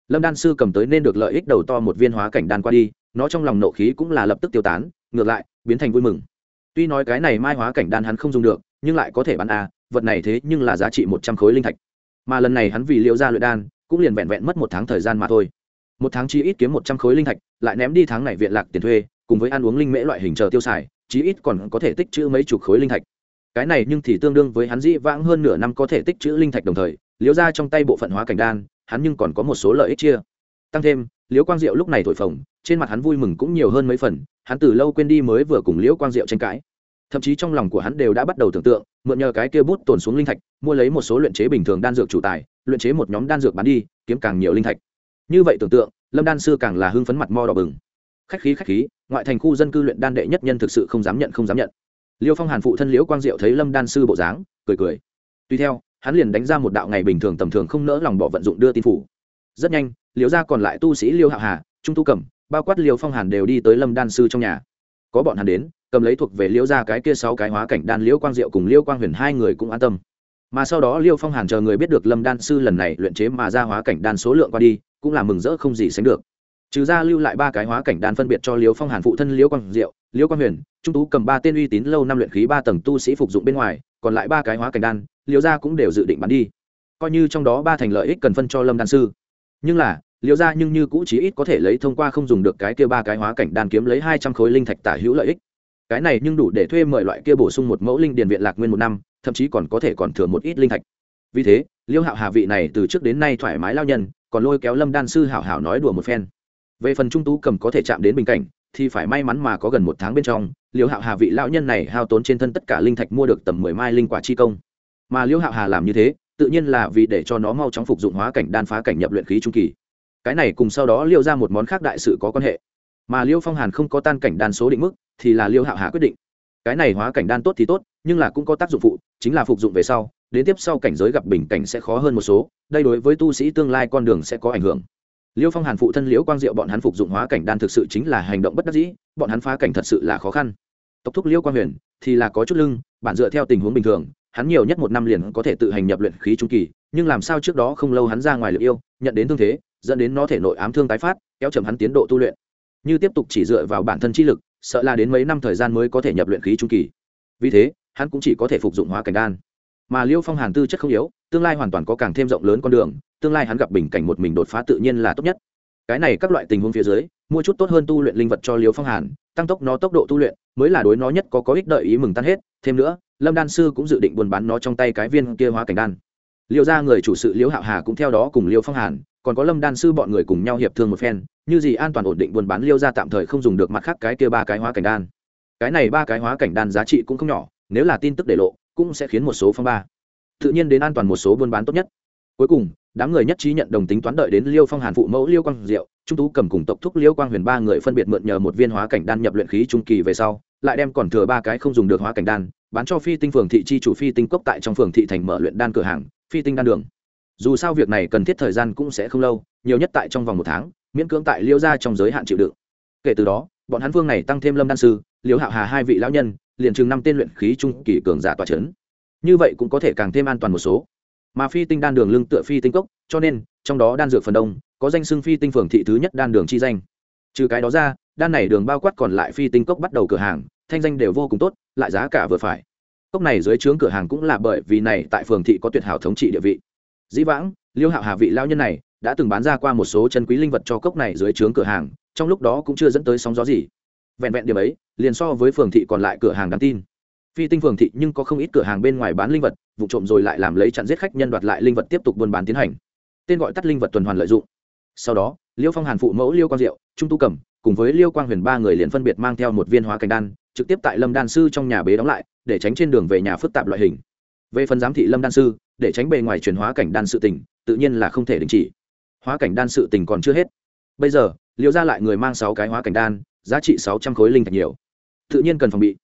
Lâm đan sư cầm tới nên được lợi ích đầu to một viên hóa cảnh đan qua đi, nó trong lòng nộ khí cũng là lập tức tiêu tán, ngược lại biến thành vui mừng. Tuy nói cái này mai hóa cảnh đan hắn không dùng được, nhưng lại có thể bán a vật này thế nhưng là giá trị một trăm khối linh thạch. Mà lần này hắn vì liệu ra luyện đan, cũng liền vẹn vẹn mất một tháng thời gian mà thôi. Một tháng chi ít kiếm một trăm khối linh thạch, lại ném đi tháng này viện lạc tiền thuê, cùng với ăn uống linh mễ loại hình chờ tiêu xài chí ít còn có thể tích trữ mấy chục khối linh thạch. Cái này nhưng thì tương đương với hắn dĩ vãng hơn nửa năm có thể tích trữ linh thạch đồng thời liễu ra trong tay bộ phận hóa cảnh đan, hắn nhưng còn có một số lợi ích chia. Tăng thêm liễu quang diệu lúc này thổi phồng, trên mặt hắn vui mừng cũng nhiều hơn mấy phần, hắn từ lâu quên đi mới vừa cùng liễu quang diệu tranh cãi. Thậm chí trong lòng của hắn đều đã bắt đầu tưởng tượng, mượn nhờ cái kia bút tồn xuống linh thạch, mua lấy một số luyện chế bình thường đan dược chủ tài, luyện chế một nhóm đan dược bán đi, kiếm càng nhiều linh thạch. Như vậy tưởng tượng, lâm đan sư càng là hưng phấn mặt mo đỏ bừng. Khách khí khách khí, ngoại thành khu dân cư luyện đan đệ nhất nhân thực sự không dám nhận, không dám nhận. Liêu phong hàn phụ thân liễu quang diệu thấy lâm đan sư bộ dáng, cười cười. Tuy theo, hắn liền đánh ra một đạo ngày bình thường tầm thường không nỡ lòng bỏ vận dụng đưa tin phủ. Rất nhanh liễu gia còn lại tu sĩ liêu Hạo hà, trung tu cẩm, bao quát liêu phong hàn đều đi tới lâm đan sư trong nhà. Có bọn hắn đến, cầm lấy thuộc về liễu gia cái kia sáu cái hóa cảnh đan liễu quang diệu cùng liễu quang huyền hai người cũng an tâm. Mà sau đó liêu phong hàn chờ người biết được lâm đan sư lần này luyện chế mà ra hóa cảnh đan số lượng qua đi, cũng là mừng rỡ không gì sánh được. Trừ ra lưu lại ba cái hóa cảnh đan phân biệt cho liêu phong hàn phụ thân liêu quang diệu liêu quang huyền, trung tú cầm ba tên uy tín lâu năm luyện khí ba tầng tu sĩ phục dụng bên ngoài, còn lại ba cái hóa cảnh đan, liêu gia cũng đều dự định bán đi. Coi như trong đó ba thành lợi ích cần phân cho lâm đan sư. Nhưng là liêu gia nhưng như cũ chí ít có thể lấy thông qua không dùng được cái kia ba cái hóa cảnh đan kiếm lấy hai trăm khối linh thạch tả hữu lợi ích. Cái này nhưng đủ để thuê mời loại kia bổ sung một mẫu linh điền viện lạc nguyên một năm, thậm chí còn có thể còn thừa một ít linh thạch. Vì thế, liêu hạo hà vị này từ trước đến nay thoải mái lao nhân, còn lôi kéo lâm đan sư hảo hảo nói đùa một phen. Về phần trung tú cầm có thể chạm đến bình cảnh, thì phải may mắn mà có gần một tháng bên trong, liêu hạo hà vị lão nhân này hao tốn trên thân tất cả linh thạch mua được tầm mười mai linh quả chi công. Mà liêu hạo hà làm như thế, tự nhiên là vì để cho nó mau chóng phục dụng hóa cảnh đan phá cảnh nhập luyện khí trung kỳ cái này cùng sau đó liêu ra một món khác đại sự có quan hệ. Mà liêu phong hàn không có tan cảnh đan số định mức, thì là liêu hạo hà quyết định. Cái này hóa cảnh đan tốt thì tốt, nhưng là cũng có tác dụng phụ, chính là phục dụng về sau, đến tiếp sau cảnh giới gặp bình cảnh sẽ khó hơn một số, đây đối với tu sĩ tương lai con đường sẽ có ảnh hưởng. Liêu phong hàn phụ thân liễu quang diệu bọn hắn phục dụng hóa cảnh đan thực sự chính là hành động bất đắc dĩ, bọn hắn phá cảnh thật sự là khó khăn. Tộc thúc liêu quang huyền thì là có chút lưng, bản dựa theo tình huống bình thường, hắn nhiều nhất một năm liền có thể tự hành nhập luyện khí trung kỳ, nhưng làm sao trước đó không lâu hắn ra ngoài luyện yêu, nhận đến thương thế dẫn đến nó thể nội ám thương tái phát, kéo chậm hắn tiến độ tu luyện. Như tiếp tục chỉ dựa vào bản thân chi lực, sợ là đến mấy năm thời gian mới có thể nhập luyện khí trung kỳ. Vì thế, hắn cũng chỉ có thể phục dụng hóa cảnh đan. Mà liêu phong hàn tư chất không yếu, tương lai hoàn toàn có càng thêm rộng lớn con đường, tương lai hắn gặp bình cảnh một mình đột phá tự nhiên là tốt nhất. Cái này các loại tình huống phía dưới, mua chút tốt hơn tu luyện linh vật cho liêu phong hàn, tăng tốc nó tốc độ tu luyện, mới là đối nó nhất có có ích đợi ý mừng tan hết. Thêm nữa, lâm đan sư cũng dự định buôn bán nó trong tay cái viên kia hóa cảnh đan. Liệu ra người chủ sự liễu hạo hà cũng theo đó cùng liêu phong hàn còn có lâm đan sư bọn người cùng nhau hiệp thương một phen, như gì an toàn ổn định buôn bán liêu ra tạm thời không dùng được mặt khác cái kia ba cái hóa cảnh đan. Cái này ba cái hóa cảnh đan giá trị cũng không nhỏ, nếu là tin tức để lộ, cũng sẽ khiến một số phong ba. Tự nhiên đến an toàn một số buôn bán tốt nhất. Cuối cùng, đám người nhất trí nhận đồng tính toán đợi đến liêu phong hàn phụ mẫu liêu quang diệu, trung tú cầm cùng tộc thúc liêu quang huyền ba người phân biệt mượn nhờ một viên hóa cảnh đan nhập luyện khí trung kỳ về sau, lại đem còn thừa ba cái không dùng được hóa cảnh đan, bán cho phi tinh phường thị chi chủ phi tinh cốc tại trong phường thị thành mở luyện đan cửa hàng, phi tinh đan đường dù sao việc này cần thiết thời gian cũng sẽ không lâu, nhiều nhất tại trong vòng một tháng, miễn cưỡng tại liêu ra trong giới hạn chịu đựng. Kể từ đó, bọn hắn vương này tăng thêm lâm đan sư, liêu hạo hà hai vị lão nhân, liền chừng năm tên luyện khí trung kỳ cường giả tòa c h ấ n như vậy cũng có thể càng thêm an toàn một số. Mà phi tinh đan đường lưng tựa phi tinh cốc, cho nên, trong đó đan dược phần đông, có danh xưng phi tinh phường thị thứ nhất đan đường chi danh. Trừ cái đó ra, đan này đường bao quát còn lại phi tinh cốc bắt đầu cửa hàng, thanh danh đều vô cùng tốt, lại giá cả vừa phải. Cốc này dưới trướng cửa hàng cũng là bởi vì này tại phường thị có tuyệt hảo thống trị địa vị dĩ vãng, liêu hạo hà vị lao nhân này đã từng bán ra qua một số chân quý linh vật cho cốc này dưới trướng cửa hàng, trong lúc đó cũng chưa dẫn tới sóng gió gì. Vẹn vẹn điểm ấy, liền so với phường thị còn lại cửa hàng đáng tin. Phi tinh phường thị nhưng có không ít cửa hàng bên ngoài bán linh vật, vụ trộm rồi lại làm lấy chặn giết khách nhân đoạt lại linh vật tiếp tục buôn bán tiến hành. Tên gọi tắt linh vật tuần hoàn lợi dụng. Sau đó, liêu phong hàn phụ mẫu liêu quang diệu, trung tu cẩm cùng với liêu quang huyền ba người liền phân biệt mang theo một viên hóa cảnh đan, trực tiếp tại lâm đan sư trong nhà bế đóng lại, để tránh trên đường về nhà phức tạp loại hình. Về phần giám thị lâm đan sư để tránh bề ngoài chuyển hóa cảnh đan sự tình, tự nhiên là không thể đình chỉ. Hóa cảnh đan sự tình còn chưa hết. Bây giờ liêu ra lại người mang sáu cái hóa cảnh đan, giá trị sáu trăm khối linh thạch nhiều. Tự nhiên cần phòng bị.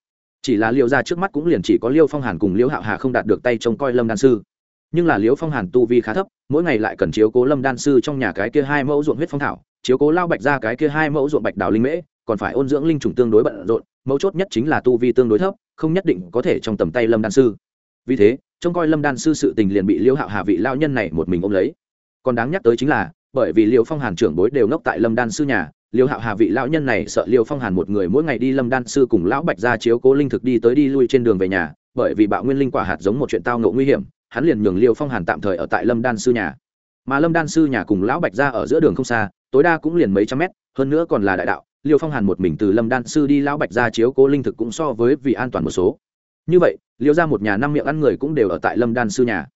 Chỉ là liêu ra trước mắt cũng liền chỉ có liêu phong hàn cùng liêu hạo hà không đạt được tay trông coi lâm đan sư. Nhưng là liêu phong hàn tu vi khá thấp, mỗi ngày lại cần chiếu cố lâm đan sư trong nhà cái kia hai mẫu ruộng huyết phong thảo, chiếu cố lao bạch ra cái kia hai mẫu ruộng bạch đào linh mễ, còn phải ôn dưỡng linh trùng tương đối bận rộn, mấu chốt nhất chính là tu vi tương đối thấp, không nhất định có thể trong tầm tay lâm đan sư. Vì thế trông coi lâm đan sư sự tình liền bị liêu hạo hà vị lao nhân này một mình ôm lấy còn đáng nhắc tới chính là bởi vì liêu phong hàn trưởng bối đều ngốc tại lâm đan sư nhà liêu hạo hà vị lão nhân này sợ liêu phong hàn một người mỗi ngày đi lâm đan sư cùng lão bạch ra chiếu cố linh thực đi tới đi lui trên đường về nhà bởi vì bạo nguyên linh quả hạt giống một chuyện tao ngộ nguy hiểm hắn liền nhường liêu phong hàn tạm thời ở tại lâm đan sư nhà mà lâm đan sư nhà cùng lão bạch ra ở giữa đường không xa tối đa cũng liền mấy trăm mét hơn nữa còn là đại đạo liêu phong hàn một mình từ lâm đan sư đi lão bạch ra chiếu cố linh thực cũng so với vì an toàn một số như vậy liêu ra một nhà năm miệng ăn người cũng đều ở tại lâm đan sư nhà.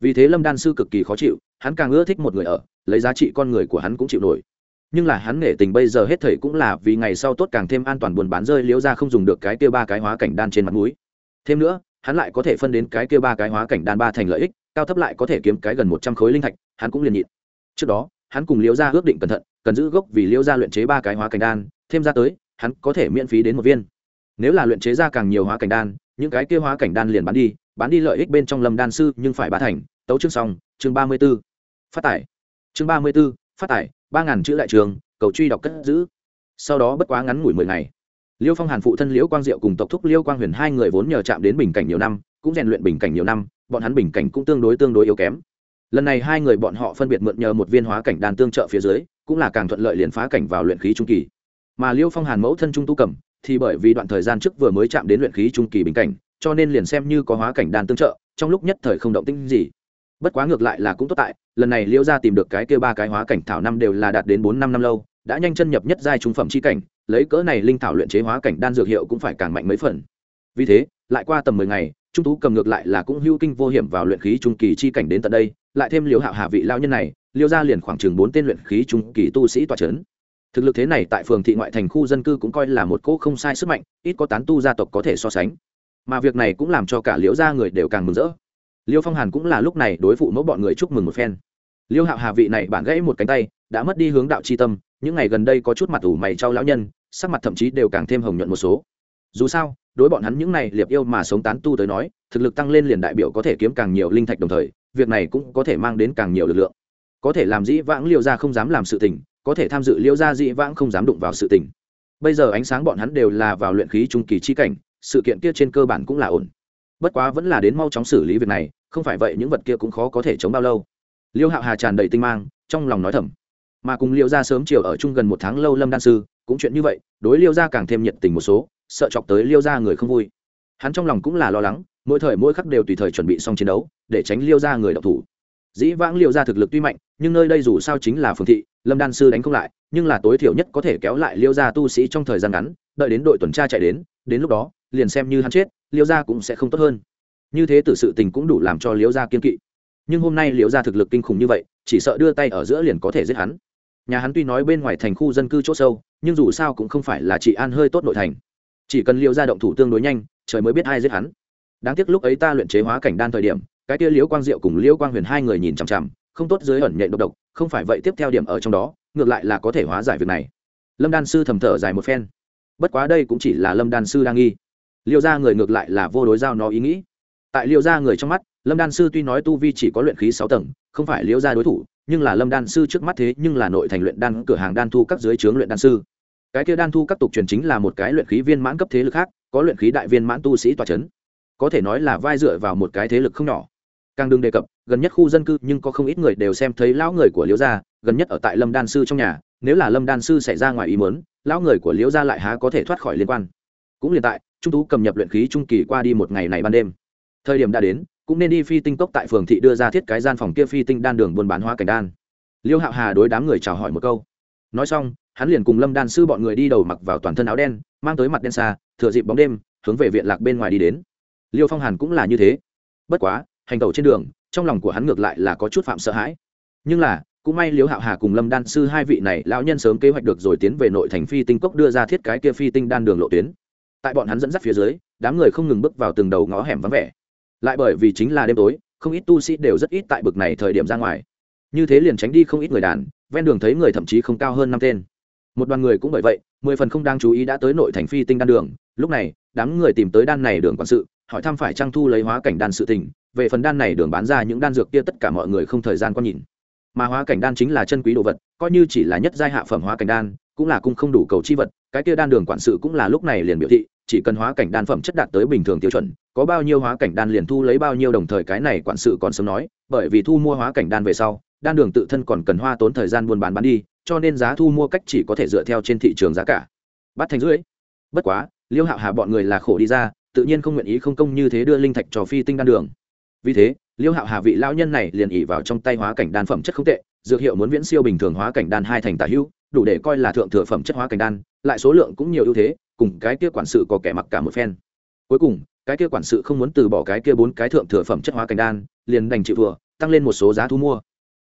Vì thế lâm đan sư cực kỳ khó chịu, hắn càng ưa thích một người ở, lấy giá trị con người của hắn cũng chịu nổi. Nhưng là hắn nghệ tình bây giờ hết thảy cũng là vì ngày sau tốt càng thêm an toàn buồn bán rơi liễu ra không dùng được cái kia ba cái hóa cảnh đan trên mặt mũi. Thêm nữa, hắn lại có thể phân đến cái kia ba cái hóa cảnh đan ba thành lợi ích, cao thấp lại có thể kiếm cái gần một trăm khối linh thạch, hắn cũng liền nhịn. Trước đó, hắn cùng liễu gia ước định cẩn thận, cần giữ gốc vì liễu gia luyện chế ba cái hóa cảnh đan, thêm ra tới, hắn có thể miễn phí đến một viên nếu là luyện chế ra càng nhiều hóa cảnh đan, những cái kia hóa cảnh đan liền bán đi bán đi lợi ích bên trong lâm đan sư, nhưng phải bá thành, tấu chương xong, chương ba mươi b ố phát tải. Chương ba mươi b ố phát tải, ba ngàn chữ đại trường, cầu truy đọc cất giữ. Sau đó bất quá ngắn ngủi mười ngày. Liêu phong hàn phụ thân liễu quang diệu cùng tộc thúc liêu quang huyền hai người vốn nhờ chạm đến bình cảnh nhiều năm, cũng rèn luyện bình cảnh nhiều năm, bọn hắn bình cảnh cũng tương đối tương đối yếu kém. Lần này hai người bọn họ phân biệt mượn nhờ một viên hóa cảnh đan tương trợ phía dưới, cũng là càng thuận lợi liền phá cảnh vào luyện khí trung kỳ. Mà liêu phong hàn mẫu thân trung tu cẩm thì bởi vì đoạn thời gian trước vừa mới chạm đến luyện khí trung kỳ bình cảnh, cho nên liền xem như có hóa cảnh đan tương trợ, trong lúc nhất thời không động tĩnh gì. Bất quá ngược lại là cũng tốt tại, lần này liễu gia tìm được cái kia ba cái hóa cảnh thảo năm đều là đạt đến bốn năm năm lâu, đã nhanh chân nhập nhất giai trung phẩm chi cảnh, lấy cỡ này linh thảo luyện chế hóa cảnh đan dược hiệu cũng phải càng mạnh mấy phần. Vì thế, lại qua tầm mười ngày, trung tú cầm ngược lại là cũng hưu kinh vô hiểm vào luyện khí trung kỳ chi cảnh đến tận đây, lại thêm liễu hạo hạ vị lao nhân này liêu gia liền khoảng chừng bốn tên luyện khí trung kỳ tu sĩ tọa trấn thực lực thế này tại phường thị ngoại thành khu dân cư cũng coi là một cỗ không sai sức mạnh, ít có tán tu gia tộc có thể so sánh. Mà việc này cũng làm cho cả liễu gia người đều càng mừng rỡ. Liêu phong hàn cũng là lúc này đối phụ mẫu bọn người chúc mừng một phen. Liêu hạo hà vị này bản gãy một cánh tay, đã mất đi hướng đạo c h i tâm, những ngày gần đây có chút mặt ủ mày trao lão nhân, sắc mặt thậm chí đều càng thêm hồng nhuận một số. Dù sao, đối bọn hắn những này liệp yêu mà sống tán tu tới nói, thực lực tăng lên liền đại biểu có thể kiếm càng nhiều linh thạch đồng thời, việc này cũng có thể mang đến càng nhiều lực lượng. Có thể làm dĩ vãng liêu gia không dám làm sự tình có thể tham dự liêu gia dĩ vãng không dám đụng vào sự tình. Bây giờ ánh sáng bọn hắn đều là vào luyện khí trung kỳ chi cảnh, sự kiện kia trên cơ bản cũng là ổn. Bất quá vẫn là đến mau chóng xử lý việc này, không phải vậy những vật kia cũng khó có thể chống bao lâu. Liêu hạo hà tràn đầy tinh mang, trong lòng nói thầm. Mà cùng liêu ra sớm chiều ở chung gần một tháng lâu lâm đan sư, cũng chuyện như vậy, đối liêu ra càng thêm nhiệt tình một số, sợ chọc tới liêu ra người không vui. Hắn trong lòng cũng là lo lắng, mỗi thời mỗi khắc đều tùy thời chuẩn bị xong chiến đấu, để tránh liêu ra người đọc thủ dĩ vãng liệu ra thực lực tuy mạnh, nhưng nơi đây dù sao chính là phương thị, lâm đan sư đánh không lại, nhưng là tối thiểu nhất có thể kéo lại liêu ra tu sĩ trong thời gian ngắn, đợi đến đội tuần tra chạy đến đến lúc đó, liền xem như hắn chết, liêu ra cũng sẽ không tốt hơn. Như thế từ sự tình cũng đủ làm cho liễu gia kiên kỵ. Nhưng hôm nay liễu gia thực lực kinh khủng như vậy, chỉ sợ đưa tay ở giữa liền có thể giết hắn. Nhà hắn tuy nói bên ngoài thành khu dân cư c h ỗ sâu, nhưng dù sao cũng không phải là chị an hơi tốt nội thành. Chỉ cần liễu gia động thủ tương đối nhanh, trời mới biết ai giết hắn. Đáng tiếc lúc ấy ta luyện chế hóa cảnh đan thời điểm cái kia liễu quang diệu cùng liễu quang huyền hai người nhìn chằm chằm, không tốt dưới ẩn nhện độc độc, không phải vậy tiếp theo điểm ở trong đó, ngược lại là có thể hóa giải việc này. Lâm đan sư thầm thở dài một phen. Bất quá đây cũng chỉ là lâm đan sư đang nghi. Liệu ra người ngược lại là vô đối giao nó ý nghĩ. Tại liệu gia người trong mắt, lâm đan sư tuy nói tu vi chỉ có luyện khí sáu tầng, không phải Liễu gia đối thủ, nhưng là lâm đan sư trước mắt thế nhưng là nội thành luyện đan, cửa hàng đan thu các dưới trướng luyện đan sư. Cái kia đan thu các tục truyền chính là một cái luyện khí viên mãn cấp thế lực khác, có luyện khí đại viên mãn tu sĩ tòa c h ấ n có thể nói là vai dựa vào một cái thế lực không nhỏ càng đừng đề cập, gần nhất khu dân cư nhưng có không ít người đều xem thấy lão người của liễu gia, gần nhất ở tại lâm đan sư trong nhà, nếu là lâm đan sư xảy ra ngoài ý mớn lão người của liễu gia lại há có thể thoát khỏi liên quan. Cũng liền tại, trung tú cầm nhập luyện khí trung kỳ qua đi một ngày này ban đêm. Thời điểm đã đến, cũng nên đi phi tinh cốc tại phường thị đưa ra thiết cái gian phòng kia phi tinh đan đường buôn bán hoa cảnh đan. Liêu hạo hà đối đám người chào hỏi một câu. Nói xong, hắn liền cùng lâm đan sư bọn người đi đầu mặc vào toàn thân áo đen, mang tới mặt đen xa, thừa dịp bóng đêm, hướng về viện lạc bên ngoài đi đến. Liêu phong hàn cũng là như thế. Bất quá hành tẩu trên đường, trong lòng của hắn ngược lại là có chút phạm sợ hãi. Nhưng là, cũng may liếu hạo hà cùng lâm đan sư hai vị này lão nhân sớm kế hoạch được rồi tiến về nội thành phi tinh cốc đưa ra thiết cái kia phi tinh đan đường lộ tuyến. Tại bọn hắn dẫn dắt phía dưới, đám người không ngừng bước vào từng đầu ngõ hẻm vắng vẻ. Lại bởi vì chính là đêm tối, không ít tu sĩ đều rất ít tại bực này thời điểm ra ngoài. Như thế liền tránh đi không ít người đàn, ven đường thấy người thậm chí không cao hơn năm tên. Một đoàn người cũng bởi vậy, mười phần không đang chú ý đã tới nội thành phi tinh đan đường. Lúc này, đám người tìm tới đan này đường quản sự, hỏi thăm phải trang thu lấy hóa cảnh đan sự tình về phần đan này đường bán ra những đan dược kia tất cả mọi người không thời gian có nhìn. Mà hóa cảnh đan chính là chân quý đồ vật, coi như chỉ là nhất giai hạ phẩm hóa cảnh đan, cũng là cung không đủ cầu chi vật, cái kia đan đường quản sự cũng là lúc này liền biểu thị, chỉ cần hóa cảnh đan phẩm chất đạt tới bình thường tiêu chuẩn, có bao nhiêu hóa cảnh đan liền thu lấy bao nhiêu đồng thời cái này quản sự còn sớm nói, bởi vì thu mua hóa cảnh đan về sau, đan đường tự thân còn cần hoa tốn thời gian buôn bán bán đi, cho nên giá thu mua cách chỉ có thể dựa theo trên thị trường giá cả. Bắt thành rưỡi. Bất quá, liêu hạo hà bọn người là khổ đi ra, tự nhiên không nguyện ý không công như thế đưa linh thạch cho phi tinh đan đường vì thế, liêu hạo hà vị lão nhân này liền ỉ vào trong tay hóa cảnh đan phẩm chất không tệ, dược hiệu muốn viễn siêu bình thường hóa cảnh đan hai thành tả hữu, đủ để coi là thượng thừa phẩm chất hóa cảnh đan, lại số lượng cũng nhiều ưu thế, cùng cái kia quản sự có kẻ mặc cả một phen. Cuối cùng, cái kia quản sự không muốn từ bỏ cái kia bốn cái thượng thừa phẩm chất hóa cảnh đan, liền đành chịu thừa tăng lên một số giá thu mua.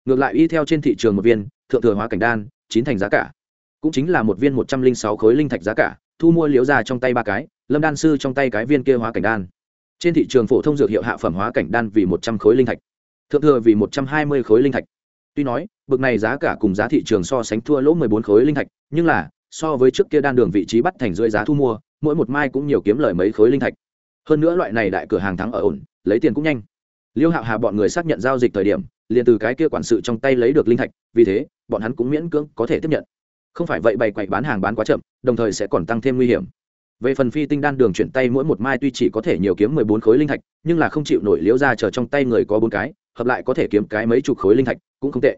Ngược lại y theo trên thị trường một viên, thượng thừa hóa cảnh đan, chín thành giá cả. Cũng chính là một viên một trăm linh sáu khối linh thạch giá cả, thu mua liếu ra trong tay ba cái, lâm đan sư trong tay cái viên kia hóa cảnh đan trên thị trường phổ thông dược hiệu hạ phẩm hóa cảnh đan vì một trăm khối linh thạch, thượng thừa vì một trăm hai mươi khối linh thạch. Tuy nói, bực này giá cả cùng giá thị trường so sánh thua lỗ mười bốn khối linh thạch, nhưng là, so với trước kia đan đường vị trí bắt thành dưới giá thu mua, mỗi một mai cũng nhiều kiếm lời mấy khối linh thạch. Hơn nữa loại này đại cửa hàng thắng ở ổn, lấy tiền cũng nhanh. Liêu hạo hà bọn người xác nhận giao dịch thời điểm, liền từ cái kia quản sự trong tay lấy được linh thạch, vì thế, bọn hắn cũng miễn cưỡng có thể tiếp nhận. Không phải vậy bày quậy bán hàng bán quá chậm, đồng thời sẽ còn tăng thêm nguy hiểm về phần phi tinh đan đường chuyển tay mỗi một mai tuy chỉ có thể nhiều kiếm mười bốn khối linh thạch, nhưng là không chịu nổi liễu ra chờ trong tay người có bốn cái, hợp lại có thể kiếm cái mấy chục khối linh thạch, cũng không tệ.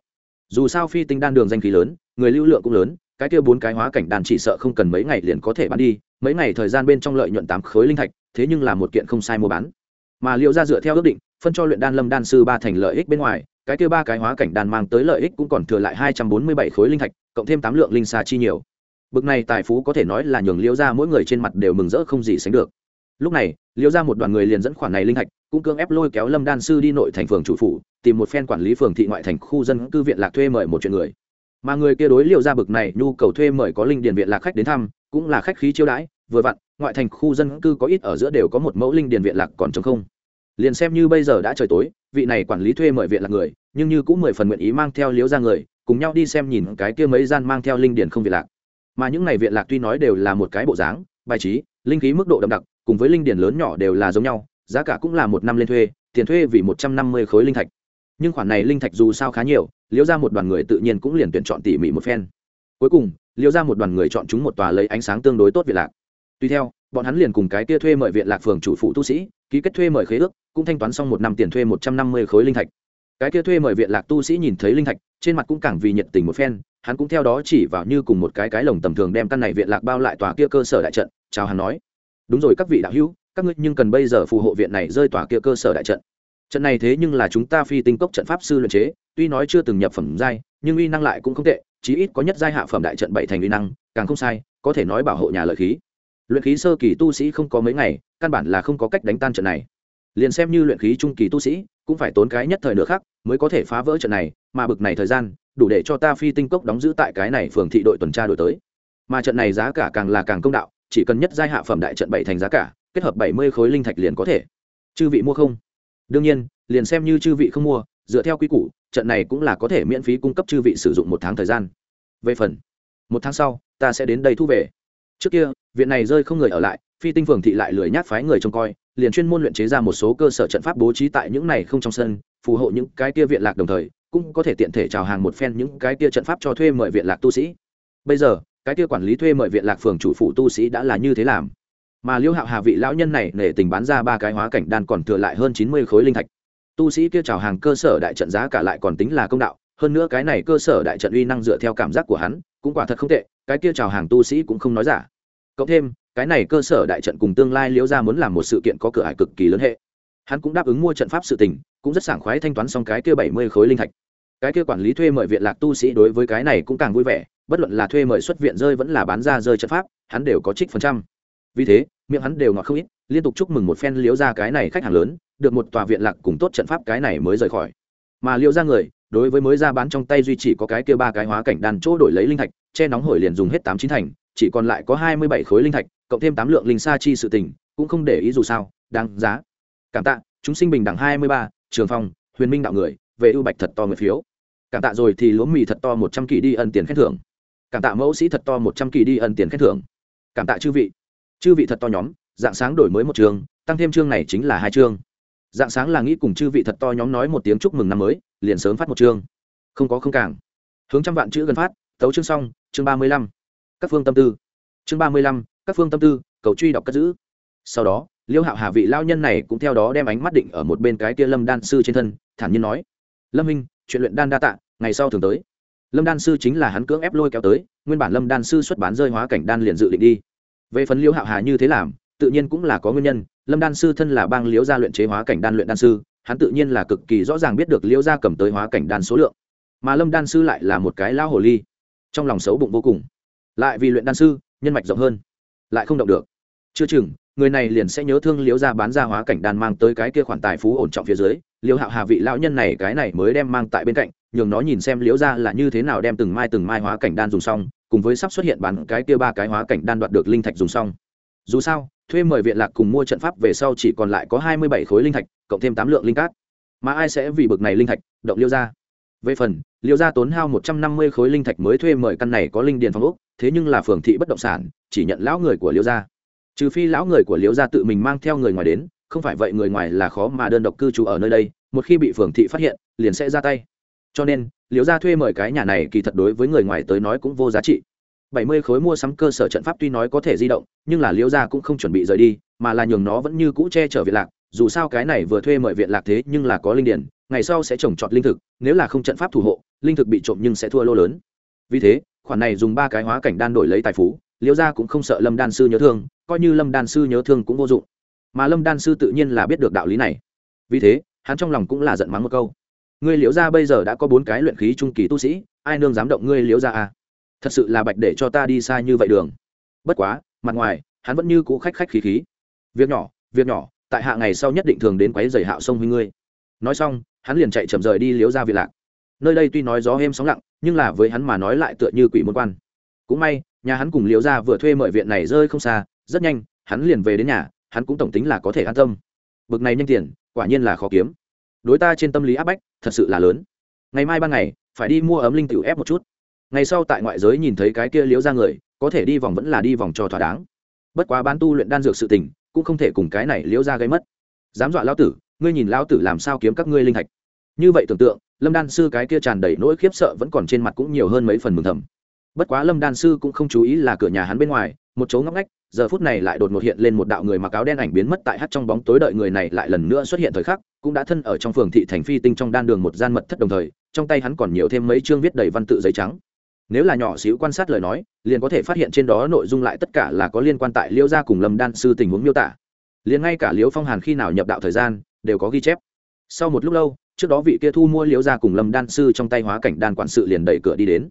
Dù sao phi tinh đan đường danh khí lớn, người lưu lượng cũng lớn, cái kia bốn cái hóa cảnh đan chỉ sợ không cần mấy ngày liền có thể bán đi, mấy ngày thời gian bên trong lợi nhuận tám khối linh thạch, thế nhưng là một kiện không sai mua bán. Mà liệu ra dựa theo ước định, phân cho luyện đan lâm đan sư ba thành lợi ích bên ngoài, cái kia ba cái hóa cảnh đan mang tới lợi ích cũng còn thừa lại hai trăm bốn mươi bảy khối linh thạch, cộng thêm tám lượng linh xa chi nhiều bực này tài phú có thể nói là nhường liễu ra mỗi người trên mặt đều mừng rỡ không gì sánh được. Lúc này, liễu ra một đoàn người liền dẫn khoản này linh hạch, cũng cưỡng ép lôi kéo lâm đan sư đi nội thành phường chủ phủ, tìm một phen quản lý phường thị ngoại thành khu dân cư viện lạc thuê mời một chuyện người. Mà người kia đối liệu ra bực này nhu cầu thuê mời có linh điền viện lạc khách đến thăm, cũng là khách khí chiêu đãi, vừa vặn, ngoại thành khu dân cư có ít ở giữa đều có một mẫu linh điền viện lạc còn chống không. Liền xem như bây giờ đã trời tối, vị này quản lý thuê mời viện lạc người, nhưng như cũng mười phần nguyện ý mang theo liễu ra người, cùng nhau đi xem nhìn cái kia mấy gian mang theo linh điền không viện lạc mà những này viện lạc tuy nói đều là một cái bộ dáng, bài trí, linh khí mức độ đậm đặc, cùng với linh điển lớn nhỏ đều là giống nhau, giá cả cũng là một năm lên thuê, tiền thuê vì một trăm năm mươi khối linh thạch. Nhưng khoản này linh thạch dù sao khá nhiều, liễu ra một đoàn người tự nhiên cũng liền tuyển chọn tỉ mỉ một phen. Cuối cùng, liễu ra một đoàn người chọn chúng một tòa lấy ánh sáng tương đối tốt viện lạc. Tuy theo, bọn hắn liền cùng cái kia thuê mời viện lạc phường chủ phụ tu sĩ, ký kết thuê mời khế ước, cũng thanh toán xong một năm tiền thuê một trăm năm mươi khối linh thạch. Cái kia thuê mời viện lạc tu sĩ nhìn thấy linh thạch, trên mặt cũng càng vì nhiệt tình một phen hắn cũng theo đó chỉ vào như cùng một cái cái lồng tầm thường đem căn này viện lạc bao lại tòa kia cơ sở đại trận, chào hắn nói, đúng rồi các vị đạo hữu, các ngươi nhưng cần bây giờ phù hộ viện này rơi tòa kia cơ sở đại trận. Trận này thế nhưng là chúng ta phi tinh cốc trận pháp sư luyện chế, tuy nói chưa từng nhập phẩm giai, nhưng uy năng lại cũng không tệ, chí ít có nhất giai hạ phẩm đại trận bảy thành uy năng, càng không sai, có thể nói bảo hộ nhà lợi khí. Luyện khí sơ kỳ tu sĩ không có mấy ngày, căn bản là không có cách đánh tan trận này. Liền xem như luyện khí trung kỳ tu sĩ, cũng phải tốn cái nhất thời nữa khác mới có thể phá vỡ trận này, mà bực này thời gian đủ để cho ta phi tinh cốc đóng giữ tại cái này phường thị đội tuần tra đổi tới. Mà trận này giá cả càng là càng công đạo, chỉ cần nhất giai hạ phẩm đại trận bảy thành giá cả, kết hợp bảy mươi khối linh thạch liền có thể. Chư vị mua không? Đương nhiên, liền xem như chư vị không mua, dựa theo quy củ, trận này cũng là có thể miễn phí cung cấp chư vị sử dụng một tháng thời gian. Về phần, một tháng sau, ta sẽ đến đây thu về. Trước kia, viện này rơi không người ở lại, phi tinh phường thị lại lười nhát phái người trông coi, liền chuyên môn luyện chế ra một số cơ sở trận pháp bố trí tại những này không trong sân, phù hộ những cái kia viện lạc đồng thời cũng có thể tiện thể chào hàng một phen những cái kia trận pháp cho thuê mời viện lạc tu sĩ. Bây giờ, cái kia quản lý thuê mời viện lạc phường chủ phụ tu sĩ đã là như thế làm. Mà liêu hạo hà vị lão nhân này nể tình bán ra ba cái hóa cảnh đan còn thừa lại hơn chín mươi khối linh thạch. Tu sĩ kia chào hàng cơ sở đại trận giá cả lại còn tính là công đạo, hơn nữa cái này cơ sở đại trận uy năng dựa theo cảm giác của hắn, cũng quả thật không tệ, cái kia chào hàng tu sĩ cũng không nói giả. Cộng thêm, cái này cơ sở đại trận cùng tương lai liễu ra muốn làm một sự kiện có cửa ải cực kỳ lớn hệ hắn cũng đáp ứng mua trận pháp sự tình, cũng rất sảng khoái thanh toán xong cái kia bảy mươi khối linh thạch. Cái kia quản lý thuê mời viện lạc tu sĩ đối với cái này cũng càng vui vẻ, bất luận là thuê mời xuất viện rơi vẫn là bán ra rơi trận pháp, hắn đều có trích phần trăm. Vì thế, miệng hắn đều ngọt không ít, liên tục chúc mừng một phen liễu ra cái này khách hàng lớn, được một tòa viện lạc cùng tốt trận pháp cái này mới rời khỏi. Mà liễu ra người, đối với mới ra bán trong tay duy chỉ có cái kia ba cái hóa cảnh đàn chỗ đổi lấy linh thạch, che nóng hổi liền dùng hết tám chín thành, chỉ còn lại có hai mươi bảy khối linh thạch, cộng thêm tám lượng linh sa chi sự tình, cũng không để ý dù sao, đáng giá cảm tạ, chúng sinh bình đẳng hai mươi ba, trường phong, huyền minh đạo người, về ưu bạch thật to người phiếu. Cảm tạ rồi thì lúa mì thật to một trăm kỳ đi ân tiền khen thưởng. Cảm tạ mẫu sĩ thật to một trăm kỳ đi ân tiền khen thưởng. Cảm tạ chư vị. Chư vị thật to nhóm, dạng sáng đổi mới một trường tăng thêm chương này chính là hai chương. Dạng sáng là nghĩ cùng chư vị thật to nhóm nói một tiếng chúc mừng năm mới, liền sớm phát một chương. Không có không càng. Hướng trăm vạn chữ gần phát, tấu chương xong, chương ba mươi lăm. Các phương tâm tư. Chương ba mươi lăm, các phương tâm tư, cầu truy đọc cất giữ. Sau đó liêu hạo hà vị lao nhân này cũng theo đó đem ánh mắt định ở một bên cái kia lâm đan sư trên thân, thản nhiên nói, lâm minh chuyện luyện đan đa tạ, ngày sau thường tới. Lâm đan sư chính là hắn cưỡng ép lôi kéo tới, nguyên bản lâm đan sư xuất bán rơi hóa cảnh đan liền dự định đi. Về phần liêu hạo hà như thế làm, tự nhiên cũng là có nguyên nhân, lâm đan sư thân là bang liễu gia luyện chế hóa cảnh đan luyện đan sư, hắn tự nhiên là cực kỳ rõ ràng biết được liễu gia cầm tới hóa cảnh đan số lượng. Mà lâm đan sư lại là một cái lao hồ ly, trong lòng xấu bụng vô cùng. Lại vì luyện đan sư, nhân mạch rộng hơn, lại không động được. Chưa chừng người này liền sẽ nhớ thương liễu gia bán ra hóa cảnh đan mang tới cái kia khoản tài phú ổn trọng phía dưới, liễu hạo hà vị lão nhân này cái này mới đem mang tại bên cạnh, nhường nó nhìn xem liễu Gia là như thế nào đem từng mai từng mai hóa cảnh đan dùng xong, cùng với sắp xuất hiện bán cái kia ba cái hóa cảnh đan đoạt được linh thạch dùng xong. Dù sao, thuê mời viện lạc cùng mua trận pháp về sau chỉ còn lại có hai mươi bảy khối linh thạch, cộng thêm tám lượng linh cát. Mà ai sẽ vì bực này linh thạch, động liêu ra về phần liêu ra tốn hao một trăm năm mươi khối linh thạch mới thuê mời căn này có linh điền phong úc thế nhưng là phường thị bất động sản, chỉ nhận lão người của liêu gia trừ phi lão người của Liễu gia tự mình mang theo người ngoài đến, không phải vậy người ngoài là khó mà đơn độc cư trú ở nơi đây, một khi bị phường thị phát hiện, liền sẽ ra tay. Cho nên, Liễu gia thuê mời cái nhà này kỳ thật đối với người ngoài tới nói cũng vô giá trị. Bảy mươi khối mua sắm cơ sở trận pháp tuy nói có thể di động, nhưng là Liễu gia cũng không chuẩn bị rời đi, mà là nhường nó vẫn như cũ che chở viện lạc. Dù sao cái này vừa thuê mời viện lạc thế nhưng là có linh điển, ngày sau sẽ trồng trọt linh thực, nếu là không trận pháp thủ hộ, linh thực bị trộm nhưng sẽ thua lô lớn. Vì thế, khoản này dùng ba cái hóa cảnh đan đổi lấy tài phú liễu gia cũng không sợ lâm đan sư nhớ thương, coi như lâm đan sư nhớ thương cũng vô dụng. Mà lâm đan sư tự nhiên là biết được đạo lý này. Vì thế, hắn trong lòng cũng là giận mắng một câu. Ngươi liễu gia bây giờ đã có bốn cái luyện khí trung kỳ tu sĩ, ai nương dám động ngươi liễu gia à? Thật sự là bạch để cho ta đi xa như vậy đường. Bất quá, mặt ngoài, hắn vẫn như cũ khách khách khí khí. Việc nhỏ việc nhỏ, tại hạ ngày sau nhất định thường đến quấy giày hạo sông huy ngươi. Nói xong, hắn liền chạy chậm rời đi liễu gia việt lạc. Nơi đây tuy nói gió êm sóng lặng, nhưng là với hắn mà nói lại tựa như quỷ môn quan. Cũng may nhà hắn cùng Liễu Gia vừa thuê mọi viện này rơi không xa, rất nhanh, hắn liền về đến nhà, hắn cũng tổng tính là có thể an tâm. Bực này nhanh tiền, quả nhiên là khó kiếm. Đối ta trên tâm lý áp bách, thật sự là lớn. Ngày mai ban ngày, phải đi mua ấm linh tiểu ép một chút. Ngày sau tại ngoại giới nhìn thấy cái kia Liễu ra người, có thể đi vòng vẫn là đi vòng cho thỏa đáng. Bất quá bán tu luyện đan dược sự tình, cũng không thể cùng cái này liễu ra gây mất. Dám dọa lão tử, ngươi nhìn lão tử làm sao kiếm các ngươi linh thạch. Như vậy tưởng tượng, lâm đan sư cái kia tràn đầy nỗi khiếp sợ vẫn còn trên mặt cũng nhiều hơn mấy phần mừng thầm bất quá lâm đan sư cũng không chú ý là cửa nhà hắn bên ngoài, một chỗ ngóc ngách, giờ phút này lại đột ngột hiện lên một đạo người mặc áo đen ảnh biến mất tại hát trong bóng tối đợi người này lại lần nữa xuất hiện thời khắc, cũng đã thân ở trong phường thị thành phi tinh trong đan đường một gian mật thất đồng thời, trong tay hắn còn nhiều thêm mấy chương viết đầy văn tự giấy trắng. Nếu là nhỏ xíu quan sát lời nói, liền có thể phát hiện trên đó nội dung lại tất cả là có liên quan tại liễu gia cùng lâm đan sư tình huống miêu tả. Liền ngay cả liễu phong hàn khi nào nhập đạo thời gian, đều có ghi chép. Sau một lúc lâu, trước đó vị kia thu mua liễu gia cùng lâm đan sư trong tay hóa cảnh đan quản sự liền đẩy cửa đi đến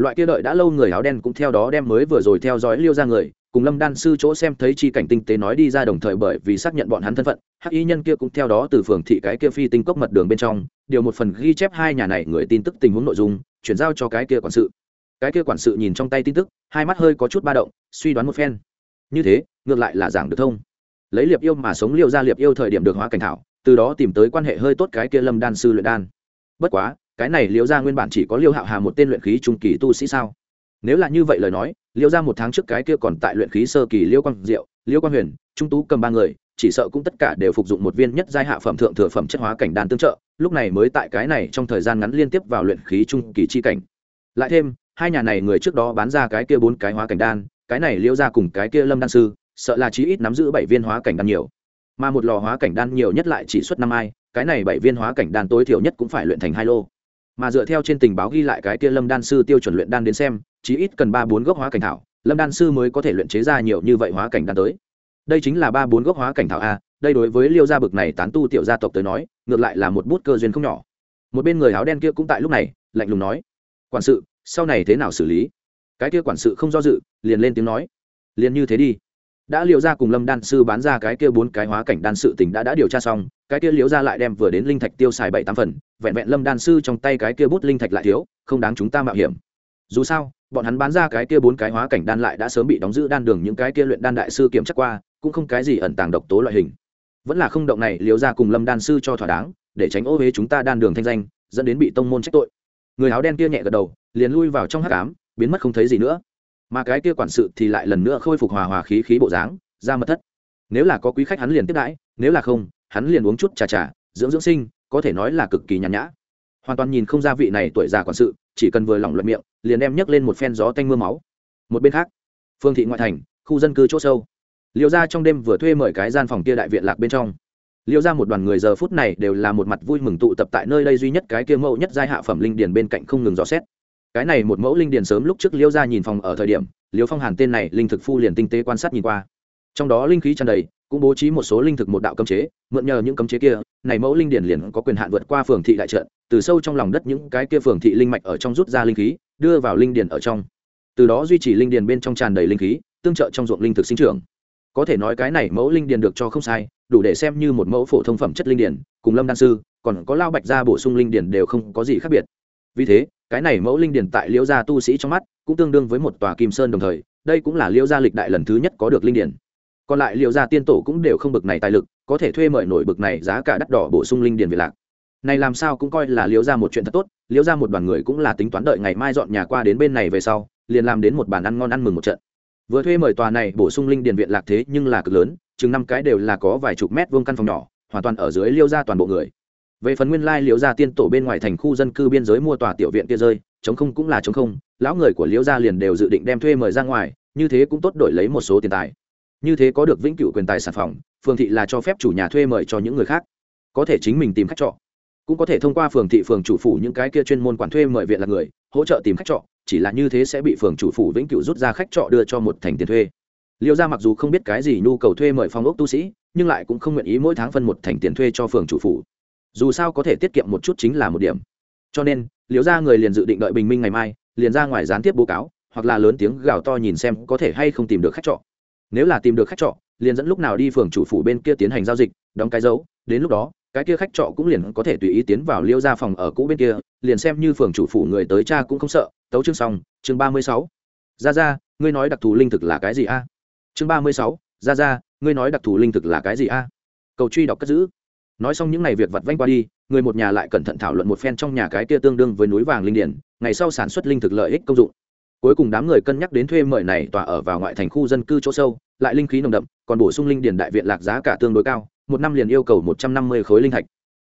loại kia đợi đã lâu người áo đen cũng theo đó đem mới vừa rồi theo dõi liêu ra người, cùng lâm đan sư chỗ xem thấy chi cảnh tinh tế nói đi ra đồng thời bởi vì xác nhận bọn hắn thân phận, hắc y nhân kia cũng theo đó từ phường thị cái kia phi tinh cốc mật đường bên trong, điều một phần ghi chép hai nhà này người tin tức tình huống nội dung, chuyển giao cho cái kia quản sự. Cái kia quản sự nhìn trong tay tin tức, hai mắt hơi có chút ba động, suy đoán một phen. Như thế, ngược lại là giảng được thông. Lấy liệp yêu mà sống liêu ra liệp yêu thời điểm được hóa cảnh thảo, từ đó tìm tới quan hệ hơi tốt cái kia lâm đan sư luyện đan. Bất quá cái này liêu gia nguyên bản chỉ có liêu hạo hà một tên luyện khí trung kỳ tu sĩ sao? Nếu là như vậy lời nói, liêu gia một tháng trước cái kia còn tại luyện khí sơ kỳ liêu quang diệu, liêu quang huyền, trung tú cầm ba người, chỉ sợ cũng tất cả đều phục dụng một viên nhất giai hạ phẩm thượng thừa phẩm chất hóa cảnh đan tương trợ, lúc này mới tại cái này trong thời gian ngắn liên tiếp vào luyện khí trung kỳ chi cảnh. Lại thêm, hai nhà này người trước đó bán ra cái kia bốn cái hóa cảnh đan, cái này liễu gia cùng cái kia lâm đan sư, sợ là chí ít nắm giữ bảy viên hóa cảnh đan nhiều. Mà một lò hóa cảnh đan nhiều nhất lại chỉ xuất năm ai, cái này bảy viên hóa cảnh đan tối thiểu nhất cũng phải luyện thành hai lô mà dựa theo trên tình báo ghi lại cái kia lâm đan sư tiêu chuẩn luyện đan đến xem, chí ít cần ba bốn gốc hóa cảnh thảo, lâm đan sư mới có thể luyện chế ra nhiều như vậy hóa cảnh đan tới. Đây chính là ba bốn gốc hóa cảnh thảo a, đây đối với liêu gia bực này tán tu tiểu gia tộc tới nói, ngược lại là một bút cơ duyên không nhỏ. Một bên người áo đen kia cũng tại lúc này, lạnh lùng nói, quản sự, sau này thế nào xử lý? Cái kia quản sự không do dự, liền lên tiếng nói, liền như thế đi đã liệu ra cùng lâm đan sư bán ra cái kia bốn cái hóa cảnh đan sự tỉnh đã đã điều tra xong, cái kia liễu ra lại đem vừa đến linh thạch tiêu xài bảy tám phần, vẹn vẹn lâm đan sư trong tay cái kia bút linh thạch lại thiếu, không đáng chúng ta mạo hiểm. Dù sao, bọn hắn bán ra cái kia bốn cái hóa cảnh đan lại đã sớm bị đóng giữ đan đường những cái kia luyện đan đại sư kiểm tra qua, cũng không cái gì ẩn tàng độc tố loại hình. Vẫn là không động này, liễu ra cùng lâm đan sư cho thỏa đáng, để tránh ô huế chúng ta đan đường thanh danh, dẫn đến bị tông môn trách tội. Người áo đen kia nhẹ gật đầu, liền lui vào trong hắc ám, biến mất không thấy gì nữa mà cái kia quản sự thì lại lần nữa khôi phục hòa hòa khí khí bộ dáng ra mật thất. Nếu là có quý khách hắn liền tiếp đãi, nếu là không, hắn liền uống chút trà trà, dưỡng dưỡng sinh, có thể nói là cực kỳ nhàn nhã. Hoàn toàn nhìn không ra vị này tuổi già quản sự, chỉ cần vừa lỏng luận miệng, liền đem nhấc lên một phen gió tanh mưa máu. Một bên khác, phương thị ngoại thành, khu dân cư c h ỗ sâu. Liêu ra trong đêm vừa thuê mời cái gian phòng kia đại viện lạc bên trong. Liêu ra một đoàn người giờ phút này đều là một mặt vui mừng tụ tập tại nơi đây duy nhất cái kia mẫu nhất giai hạ phẩm linh điền bên cạnh không ngừng dò xét cái này một mẫu linh điền sớm lúc trước liêu ra nhìn phòng ở thời điểm, liêu phong hàn tên này linh thực phu liền tinh tế quan sát nhìn qua. Trong đó linh khí tràn đầy, cũng bố trí một số linh thực một đạo cấm chế, mượn nhờ những cấm chế kia, này mẫu linh điền liền có quyền hạn vượt qua phường thị đại trận, từ sâu trong lòng đất những cái kia phường thị linh mạch ở trong rút ra linh khí, đưa vào linh điền ở trong. Từ đó duy trì linh điền bên trong tràn đầy linh khí, tương trợ trong ruộng linh thực sinh trưởng. Có thể nói cái này mẫu linh điền được cho không sai, đủ để xem như một mẫu phổ thông phẩm chất linh điển cùng lâm đan sư, còn có lao bạch ra bổ sung linh điển đều không có gì khác biệt. Vì thế cái này mẫu linh điển tại liễu gia tu sĩ trong mắt cũng tương đương với một tòa kim sơn đồng thời, đây cũng là liễu gia lịch đại lần thứ nhất có được linh điển còn lại liễu gia tiên tổ cũng đều không bực này tài lực, có thể thuê mời nổi bực này giá cả đắt đỏ bổ sung linh điển về lạc. Này làm sao cũng coi là liễu gia một chuyện thật tốt, liễu gia một đoàn người cũng là tính toán đợi ngày mai dọn nhà qua đến bên này về sau, liền làm đến một bàn ăn ngon ăn mừng một trận. Vừa thuê mời tòa này bổ sung linh điển viện lạc thế nhưng là cực lớn, chừng năm cái đều là có vài chục mét vuông căn phòng nhỏ, hoàn toàn ở dưới liêu gia toàn bộ người về phần nguyên lai liễu gia tiên tổ bên ngoài thành khu dân cư biên giới mua tòa tiểu viện kia rơi, chống không cũng là chống không, lão người của liễu gia liền đều dự định đem thuê mời ra ngoài, như thế cũng tốt đổi lấy một số tiền tài. Như thế có được vĩnh cửu quyền tài sản phòng, phường thị là cho phép chủ nhà thuê mời cho những người khác. Có thể chính mình tìm khách trọ. Cũng có thể thông qua phường thị phường chủ phủ những cái kia chuyên môn quản thuê mời viện là người, hỗ trợ tìm khách trọ, chỉ là như thế sẽ bị phường chủ phủ vĩnh cửu rút ra khách trọ đưa cho một thành tiền thuê. Liễu ra mặc dù không biết cái gì nhu cầu thuê mời phòng ốc tu sĩ, nhưng lại cũng không nguyện ý mỗi tháng phân một thành tiền thuê cho phường chủ phủ dù sao có thể tiết kiệm một chút chính là một điểm. Cho nên, liễu ra người liền dự định đợi bình minh ngày mai, liền ra ngoài gián tiếp bố cáo, hoặc là lớn tiếng gào to nhìn xem có thể hay không tìm được khách trọ. Nếu là tìm được khách trọ, liền dẫn lúc nào đi phường chủ phủ bên kia tiến hành giao dịch, đóng cái dấu, đến lúc đó, cái kia khách trọ cũng liền có thể tùy ý tiến vào liêu ra phòng ở cũ bên kia, liền xem như phường chủ phủ người tới cha cũng không sợ. Tấu chương xong, chương ba mươi sáu. Ra ra ngươi nói đặc thù linh thực là cái gì a? Chương ba mươi sáu ra ra ngươi nói đặc thù linh thực là cái gì a? Cầu truy đọc cất giữ nói xong những ngày việc vặt vanh qua đi, người một nhà lại cẩn thận thảo luận một phen trong nhà cái kia tương đương với núi vàng linh điển, ngày sau sản xuất linh thực lợi ích công dụng. Cuối cùng đám người cân nhắc đến thuê mời này tòa ở vào ngoại thành khu dân cư chỗ sâu, lại linh khí nồng đậm, còn bổ sung linh điển đại viện lạc giá cả tương đối cao, một năm liền yêu cầu một trăm năm mươi khối linh thạch.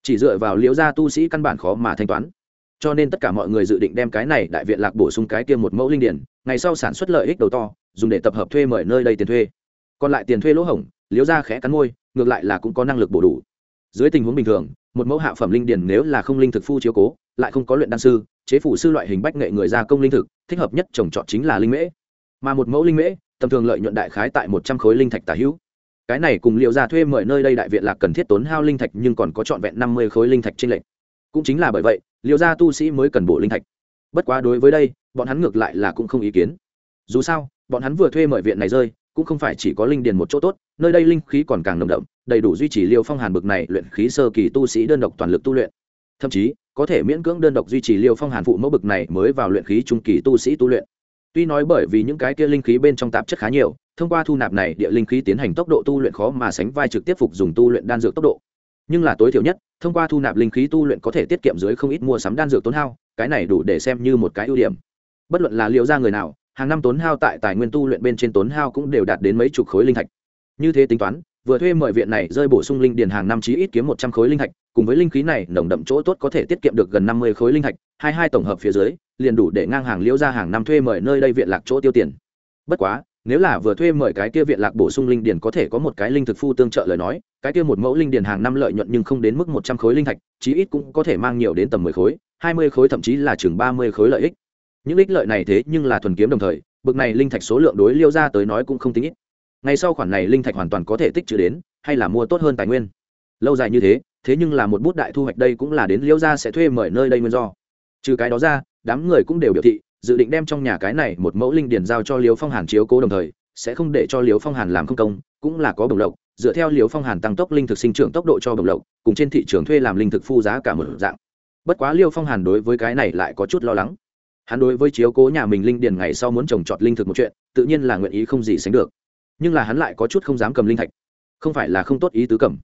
Chỉ dựa vào liễu gia tu sĩ căn bản khó mà thanh toán. Cho nên tất cả mọi người dự định đem cái này đại viện lạc bổ sung cái kia một mẫu linh điển, ngày sau sản xuất lợi ích đầu to, dùng để tập hợp thuê mời nơi đây tiền thuê. Còn lại tiền thuê lỗ hổng, liễu gia khẽ cắn môi, ngược lại là cũng có năng lực bổ đủ dưới tình huống bình thường, một mẫu hạ phẩm linh điển nếu là không linh thực phu chiếu cố, lại không có luyện đan sư, chế phủ sư loại hình bách nghệ người gia công linh thực, thích hợp nhất trồng trọt chính là linh mễ. Mà một mẫu linh mễ, tầm thường lợi nhuận đại khái tại một trăm khối linh thạch tả hữu. Cái này cùng liệu ra thuê mời nơi đây đại viện lạc cần thiết tốn hao linh thạch nhưng còn có trọn vẹn năm mươi khối linh thạch trên lệnh cũng chính là bởi vậy, liệu ra tu sĩ mới cần bộ linh thạch. Bất quá đối với đây, bọn hắn ngược lại là cũng không ý kiến. Dù sao, bọn hắn vừa thuê mời viện này rơi, cũng không phải chỉ có linh điền một chỗ tốt nơi đây linh khí còn càng nồng đậm, đầy đủ duy trì liêu phong hàn bực này luyện khí sơ kỳ tu sĩ đơn độc toàn lực tu luyện. Thậm chí, có thể miễn cưỡng đơn độc duy trì liêu phong hàn phụ mẫu bực này mới vào luyện khí trung kỳ tu sĩ tu luyện. Tuy nói bởi vì những cái kia linh khí bên trong tạp chất khá nhiều, thông qua thu nạp này địa linh khí tiến hành tốc độ tu luyện khó mà sánh vai trực tiếp phục dùng tu luyện đan dược tốc độ. Nhưng là tối thiểu nhất, thông qua thu nạp linh khí tu luyện có thể tiết kiệm dưới không ít mua sắm đan dược tốn hao, cái này đủ để xem như một cái ưu điểm. Bất luận là liệu ra người nào, hàng năm tốn hao tại tài nguyên tu luyện bên trên tốn hao cũng đều đạt đến mấy chục khối linh thạch như thế tính toán, vừa thuê mời viện này rơi bổ sung linh điền hàng năm chí ít kiếm một trăm khối linh thạch cùng với linh khí này, nồng đậm chỗ tốt có thể tiết kiệm được gần năm mươi khối linh thạch hai hai tổng hợp phía dưới, liền đủ để ngang hàng liễu ra hàng năm thuê mời nơi đây viện lạc chỗ tiêu tiền. Bất quá, nếu là vừa thuê mời cái kia viện lạc bổ sung linh điền có thể có một cái linh thực phu tương trợ lời nói, cái kia một mẫu linh điền hàng năm lợi nhuận nhưng không đến mức một trăm khối linh thạch chí ít cũng có thể mang nhiều đến tầm mười khối, hai mươi khối thậm chí là chừng ba mươi khối lợi ích. Những ích lợi này thế nhưng là thuần kiếm đồng thời, bực này linh thạch số lượng đối liêu ra tới nói cũng không tính ít ngay sau khoản này linh thạch hoàn toàn có thể tích trữ đến, hay là mua tốt hơn tài nguyên. Lâu dài như thế thế nhưng là một bút đại thu hoạch đây cũng là đến liêu gia sẽ thuê mời nơi đây nguyên do. Trừ cái đó ra, đám người cũng đều biểu thị, dự định đem trong nhà cái này một mẫu linh điền giao cho liễu phong hàn chiếu cố đồng thời, sẽ không để cho liễu phong hàn làm không công, cũng là có bổng lộc, dựa theo liễu phong hàn tăng tốc linh thực sinh trưởng tốc độ cho bổng lộc, cùng trên thị trường thuê làm linh thực phu giá cả một dạng. Bất quá liêu phong hàn đối với cái này lại có chút lo lắng. Hắn đối với chiếu cố nhà mình linh điền ngày sau muốn trồng trọt linh thực một chuyện, tự nhiên là nguyện ý không gì sánh được nhưng là hắn lại có chút không dám cầm linh thạch. Không phải là không tốt ý tứ cầm.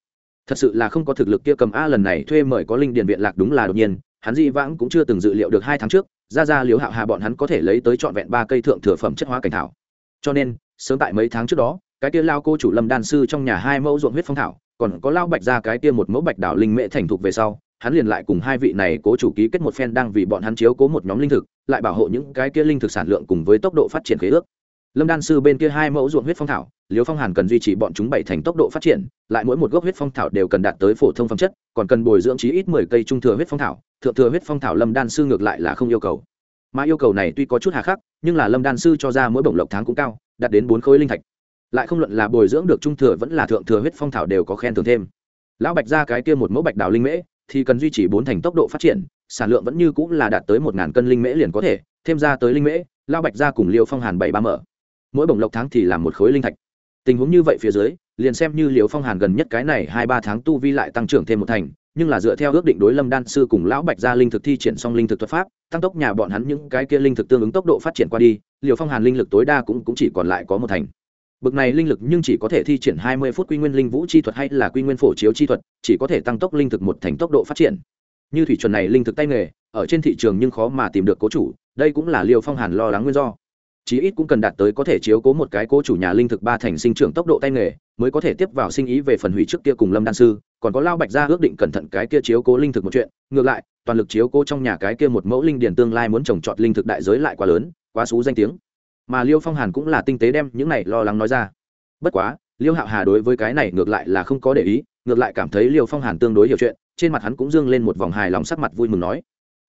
Thật sự là không có thực lực kia cầm a lần này thuê mời có linh điền viện lạc đúng là đột nhiên, hắn dĩ vãng cũng chưa từng dự liệu được hai tháng trước, ra ra liếu hạo hà bọn hắn có thể lấy tới trọn vẹn ba cây thượng thừa phẩm chất hóa cảnh thảo. Cho nên, sớm tại mấy tháng trước đó, cái kia lao cô chủ lâm đan sư trong nhà hai mẫu ruộng huyết phong thảo, còn có lao bạch ra cái kia một mẫu bạch đảo linh mễ thành thục về sau, hắn liền lại cùng hai vị này cố chủ ký kết một phen đang vì bọn hắn chiếu cố một nhóm linh thực, lại bảo hộ những cái kia linh thực sản lượng cùng với tốc độ phát triển khế ước lâm đan sư bên kia hai mẫu ruộng huyết phong thảo liều phong hàn cần duy trì bọn chúng bảy thành tốc độ phát triển, lại mỗi một gốc huyết phong thảo đều cần đạt tới phổ thông phẩm chất, còn cần bồi dưỡng chí ít mười cây trung thừa huyết phong thảo, thượng thừa huyết phong thảo lâm đan sư ngược lại là không yêu cầu. Mà yêu cầu này tuy có chút hà khắc, nhưng là lâm đan sư cho ra mỗi bổng lộc tháng cũng cao, đạt đến bốn khối linh thạch. Lại không luận là bồi dưỡng được trung thừa vẫn là thượng thừa huyết phong thảo đều có khen thưởng thêm. Lão bạch ra cái kia một mẫu bạch đào linh mễ, thì cần duy trì bốn thành tốc độ phát triển, sản lượng vẫn như cũng là đạt tới một ngàn cân linh mễ liền có thể, thêm ra tới linh mễ, Lão bạch ra cùng liều phong hàn bảy ba mở mỗi bổng lộc tháng thì làm một khối linh thạch. Tình huống như vậy phía dưới liền xem như liều phong hàn gần nhất cái này hai ba tháng tu vi lại tăng trưởng thêm một thành nhưng là dựa theo ước định đối lâm đan sư cùng lão bạch gia linh thực thi triển xong linh thực thuật pháp tăng tốc nhà bọn hắn những cái kia linh thực tương ứng tốc độ phát triển qua đi liều phong hàn linh lực tối đa cũng, cũng chỉ còn lại có một thành. Bực này linh lực nhưng chỉ có thể thi triển hai mươi phút quy nguyên linh vũ chi thuật hay là quy nguyên phổ chiếu chi thuật chỉ có thể tăng tốc linh thực một thành tốc độ phát triển. Như thủy chuẩn này linh thực tay nghề ở trên thị trường nhưng khó mà tìm được cố chủ đây cũng là liều phong hàn lo lắng nguyên do chí ít cũng cần đạt tới có thể chiếu cố một cái cố chủ nhà linh thực ba thành sinh trưởng tốc độ tay nghề, mới có thể tiếp vào sinh ý về phần hủy trước kia cùng lâm đan sư, còn có lao bạch ra ước định cẩn thận cái kia chiếu cố linh thực một chuyện, ngược lại, toàn lực chiếu cố trong nhà cái kia một mẫu linh điển tương lai muốn trồng trọt linh thực đại giới lại quá lớn, quá xú danh tiếng. Mà liêu phong hàn cũng là tinh tế đem những này lo lắng nói ra. Bất quá, liêu hạo hà đối với cái này ngược lại là không có để ý, ngược lại cảm thấy liêu phong hàn tương đối hiểu chuyện, trên mặt hắn cũng dương lên một vòng hài lòng sắc mặt vui mừng nói,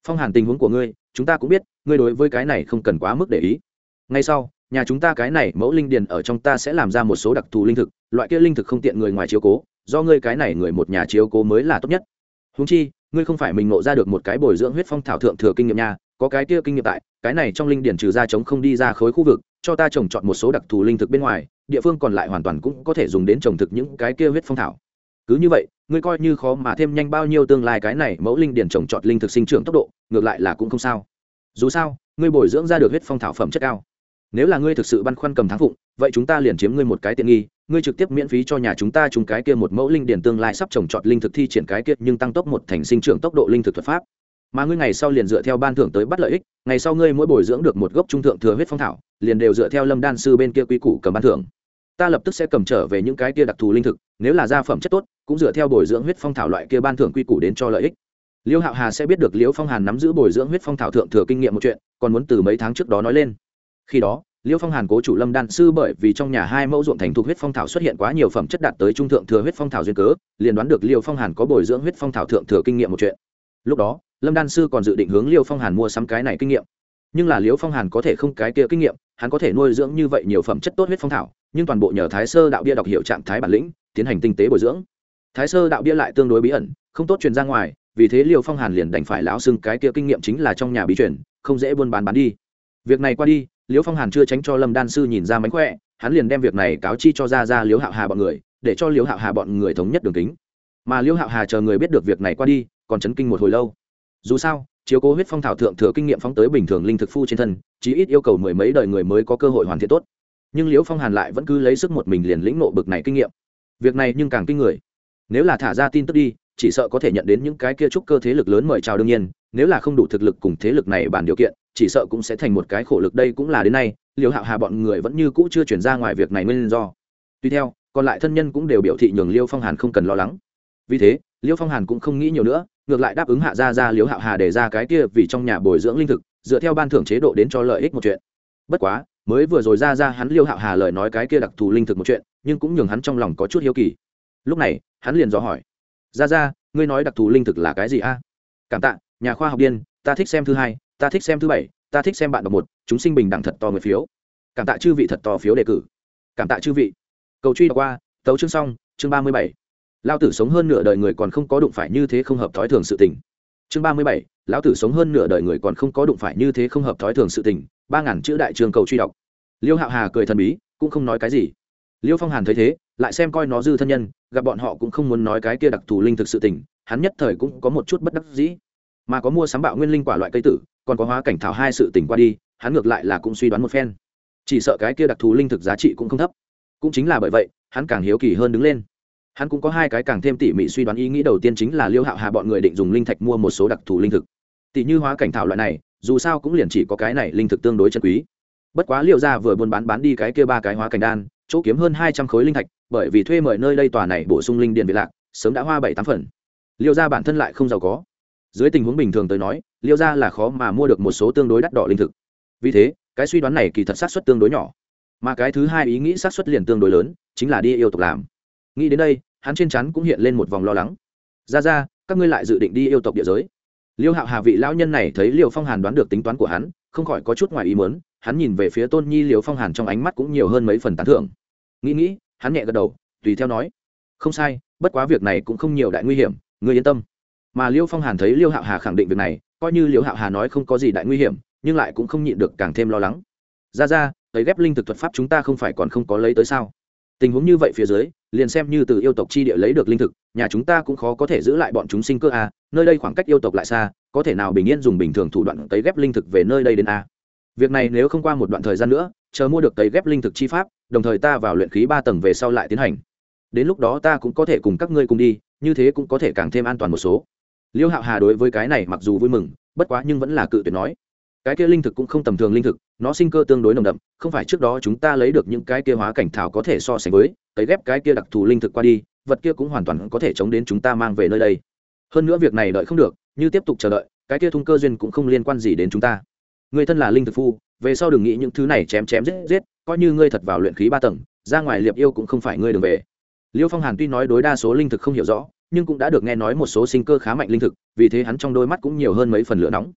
phong hàn tình huống của ngươi, chúng ta cũng biết, ngươi đối với cái này không cần quá mức để ý ngay sau, nhà chúng ta cái này mẫu linh điền ở trong ta sẽ làm ra một số đặc thù linh thực, loại kia linh thực không tiện người ngoài chiếu cố, do ngươi cái này người một nhà chiếu cố mới là tốt nhất. Húng chi, ngươi không phải mình nộ ra được một cái bồi dưỡng huyết phong thảo thượng thừa kinh nghiệm nha, có cái kia kinh nghiệm tại, cái này trong linh điển trừ ra chống không đi ra khối khu vực, cho ta trồng chọn một số đặc thù linh thực bên ngoài, địa phương còn lại hoàn toàn cũng có thể dùng đến trồng thực những cái kia huyết phong thảo. Cứ như vậy, ngươi coi như khó mà thêm nhanh bao nhiêu tương lai cái này mẫu linh điển trồng chọn linh thực sinh trưởng tốc độ, ngược lại là cũng không sao. Dù sao, ngươi bồi dưỡng ra được huyết phong thảo phẩm chất cao nếu là ngươi thực sự băn khoăn cầm thắng phụng, vậy chúng ta liền chiếm ngươi một cái tiện nghi, ngươi trực tiếp miễn phí cho nhà chúng ta chúng cái kia một mẫu linh điển tương lai sắp trồng trọt linh thực thi triển cái kia, nhưng tăng tốc một thành sinh trưởng tốc độ linh thực thuật pháp. Mà ngươi ngày sau liền dựa theo ban thưởng tới bắt lợi ích, ngày sau ngươi mỗi bồi dưỡng được một gốc trung thượng thừa huyết phong thảo, liền đều dựa theo lâm đan sư bên kia quy củ cầm ban thưởng. Ta lập tức sẽ cầm trở về những cái kia đặc thù linh thực, nếu là gia phẩm chất tốt, cũng dựa theo bồi dưỡng huyết phong thảo loại kia ban thưởng quy củ đến cho lợi ích. Liêu hạo hà sẽ biết được liễu phong hàn nắm giữ bồi dưỡng huyết phong thảo thượng thừa kinh nghiệm một chuyện, còn muốn từ mấy tháng trước đó nói lên khi đó, liêu phong hàn cố chủ lâm đan sư bởi vì trong nhà hai mẫu ruộng thành thuộc huyết phong thảo xuất hiện quá nhiều phẩm chất đạt tới trung thượng thừa huyết phong thảo duyên cớ, liền đoán được liêu phong hàn có bồi dưỡng huyết phong thảo thượng thừa kinh nghiệm một chuyện. Lúc đó, lâm đan sư còn dự định hướng liêu phong hàn mua sắm cái này kinh nghiệm. Nhưng là liêu phong hàn có thể không cái kia kinh nghiệm, hắn có thể nuôi dưỡng như vậy nhiều phẩm chất tốt huyết phong thảo, nhưng toàn bộ nhờ thái sơ đạo bia đọc hiệu trạng thái bản lĩnh, tiến hành tinh tế bồi dưỡng. Thái sơ đạo bia lại tương đối bí ẩn, không tốt truyền ra ngoài, vì thế liêu phong hàn liền đành phải lão xưng cái kia kinh nghiệm chính là trong nhà bí truyền, không dễ buôn bán bán đi. Việc này qua đi Liễu phong hàn chưa tránh cho lâm đan sư nhìn ra mánh khỏe, hắn liền đem việc này cáo chi cho ra ra Liễu hạo hà bọn người, để cho Liễu hạo hà bọn người thống nhất đường kính. Mà Liễu hạo hà chờ người biết được việc này qua đi, còn chấn kinh một hồi lâu. Dù sao, chiếu cố huyết phong thảo thượng thừa kinh nghiệm phóng tới bình thường linh thực phu trên thân, chí ít yêu cầu mười mấy đời người mới có cơ hội hoàn thiện tốt. Nhưng liễu phong hàn lại vẫn cứ lấy sức một mình liền lĩnh nộ bực này kinh nghiệm. Việc này nhưng càng kinh người. Nếu là thả ra tin tức đi, chỉ sợ có thể nhận đến những cái kia trúc cơ thế lực lớn mời chào đương nhiên, nếu là không đủ thực lực cùng thế lực này bàn điều kiện chỉ sợ cũng sẽ thành một cái khổ lực đây cũng là đến nay liễu hạo hà bọn người vẫn như cũ chưa chuyển ra ngoài việc này nguyên do. Tuy theo, còn lại thân nhân cũng đều biểu thị nhường liêu phong hàn không cần lo lắng. Vì thế, liêu phong hàn cũng không nghĩ nhiều nữa, ngược lại đáp ứng hạ ra ra liêu hạo hà để ra cái kia vì trong nhà bồi dưỡng linh thực, dựa theo ban thưởng chế độ đến cho lợi ích một chuyện. Bất quá, mới vừa rồi ra ra hắn liêu hạo hà lời nói cái kia đặc thù linh thực một chuyện, nhưng cũng nhường hắn trong lòng có chút hiếu kỳ. Lúc này, hắn liền dò hỏi ra ra ngươi nói đặc thù linh thực là cái gì a? Cảm tạ, nhà khoa học điên, ta thích xem thứ hai ta thích xem thứ bảy, ta thích xem bạn đọc một, chúng sinh bình đẳng thật to người phiếu. Cảm tạ chư vị thật to phiếu đề cử. Cảm tạ chư vị. Cầu truy đọc qua, tấu chương xong, chương ba mươi bảy. Lao tử sống hơn nửa đời người còn không có đụng phải như thế không hợp thói thường sự tình. Chương ba mươi bảy, lão tử sống hơn nửa đời người còn không có đụng phải như thế không hợp thói thường sự tình, ba ngàn chữ đại trường cầu truy đọc. Liêu hạo hà cười thần bí, cũng không nói cái gì. Liêu phong hàn thấy thế, lại xem coi nó dư thân nhân, gặp bọn họ cũng không muốn nói cái kia đặc thù linh thực sự tình, hắn nhất thời cũng có một chút bất đắc dĩ mà có mua sắm bạo nguyên linh quả loại cây tử, còn có hóa cảnh thảo hai sự tình qua đi, hắn ngược lại là cũng suy đoán một phen. Chỉ sợ cái kia đặc thù linh thực giá trị cũng không thấp. Cũng chính là bởi vậy, hắn càng hiếu kỳ hơn đứng lên. Hắn cũng có hai cái càng thêm tỉ mỉ suy đoán ý nghĩ đầu tiên chính là liêu hạo hà bọn người định dùng linh thạch mua một số đặc thù linh thực. Tỷ như hóa cảnh thảo loại này, dù sao cũng liền chỉ có cái này linh thực tương đối chân quý. Bất quá liệu ra vừa buôn bán bán đi cái kia ba cái hóa cảnh đan, chỗ kiếm hơn hai trăm khối linh thạch, bởi vì thuê mời nơi đây tòa này bổ sung linh điện việt lạc, sớm đã hoa bảy tám phần. Liệu ra bản thân lại không giàu có dưới tình huống bình thường tới nói, liêu ra là khó mà mua được một số tương đối đắt đỏ linh thực. Vì thế, cái suy đoán này kỳ thật sát xuất tương đối nhỏ. Mà cái thứ hai ý nghĩ sát xuất liền tương đối lớn, chính là đi yêu tộc làm. Nghĩ đến đây, hắn trên chắn cũng hiện lên một vòng lo lắng. Ra ra các ngươi lại dự định đi yêu tộc địa giới? Liêu hạo hà vị lão nhân này thấy liều phong hàn đoán được tính toán của hắn, không khỏi có chút ngoài ý muốn, hắn nhìn về phía tôn nhi liều phong hàn trong ánh mắt cũng nhiều hơn mấy phần tán thưởng. Nghĩ nghĩ, hắn nhẹ gật đầu, tùy theo nói, không sai, bất quá việc này cũng không nhiều đại nguy hiểm, ngươi yên tâm mà liêu phong hàn thấy liêu hạo hà khẳng định việc này, coi như liêu hạo hà nói không có gì đại nguy hiểm, nhưng lại cũng không nhịn được càng thêm lo lắng. Ra ra, ấy ghép linh thực thuật pháp chúng ta không phải còn không có lấy tới sao? Tình huống như vậy phía dưới, liền xem như từ yêu tộc chi địa lấy được linh thực, nhà chúng ta cũng khó có thể giữ lại bọn chúng sinh cơ a nơi đây khoảng cách yêu tộc lại xa, có thể nào bình yên dùng bình thường thủ đoạn cấy ghép linh thực về nơi đây đến a việc này nếu không qua một đoạn thời gian nữa, chờ mua được cấy ghép linh thực chi pháp, đồng thời ta vào luyện khí ba tầng về sau lại tiến hành. Đến lúc đó ta cũng có thể cùng các ngươi cùng đi, như thế cũng có thể càng thêm an toàn một số liêu hạo hà đối với cái này mặc dù vui mừng, bất quá nhưng vẫn là cự tuyệt nói. Cái kia linh thực cũng không tầm thường linh thực, nó sinh cơ tương đối nồng đậm, không phải trước đó chúng ta lấy được những cái kia hóa cảnh thảo có thể so sánh với cấy ghép cái kia đặc thù linh thực qua đi, vật kia cũng hoàn toàn có thể chống đến chúng ta mang về nơi đây. Hơn nữa việc này đợi không được, như tiếp tục chờ đợi, cái kia thung cơ duyên cũng không liên quan gì đến chúng ta. Người thân là linh thực phu, về sau đừng nghĩ những thứ này chém chém giết giết, coi như ngươi thật vào luyện khí ba tầng, ra ngoài liệp yêu cũng không phải ngươi đường về. Liêu phong hàn tuy nói đối đa số linh thực không hiểu rõ nhưng cũng đã được nghe nói một số sinh cơ khá mạnh linh thực, vì thế hắn trong đôi mắt cũng nhiều hơn mấy phần lửa nóng.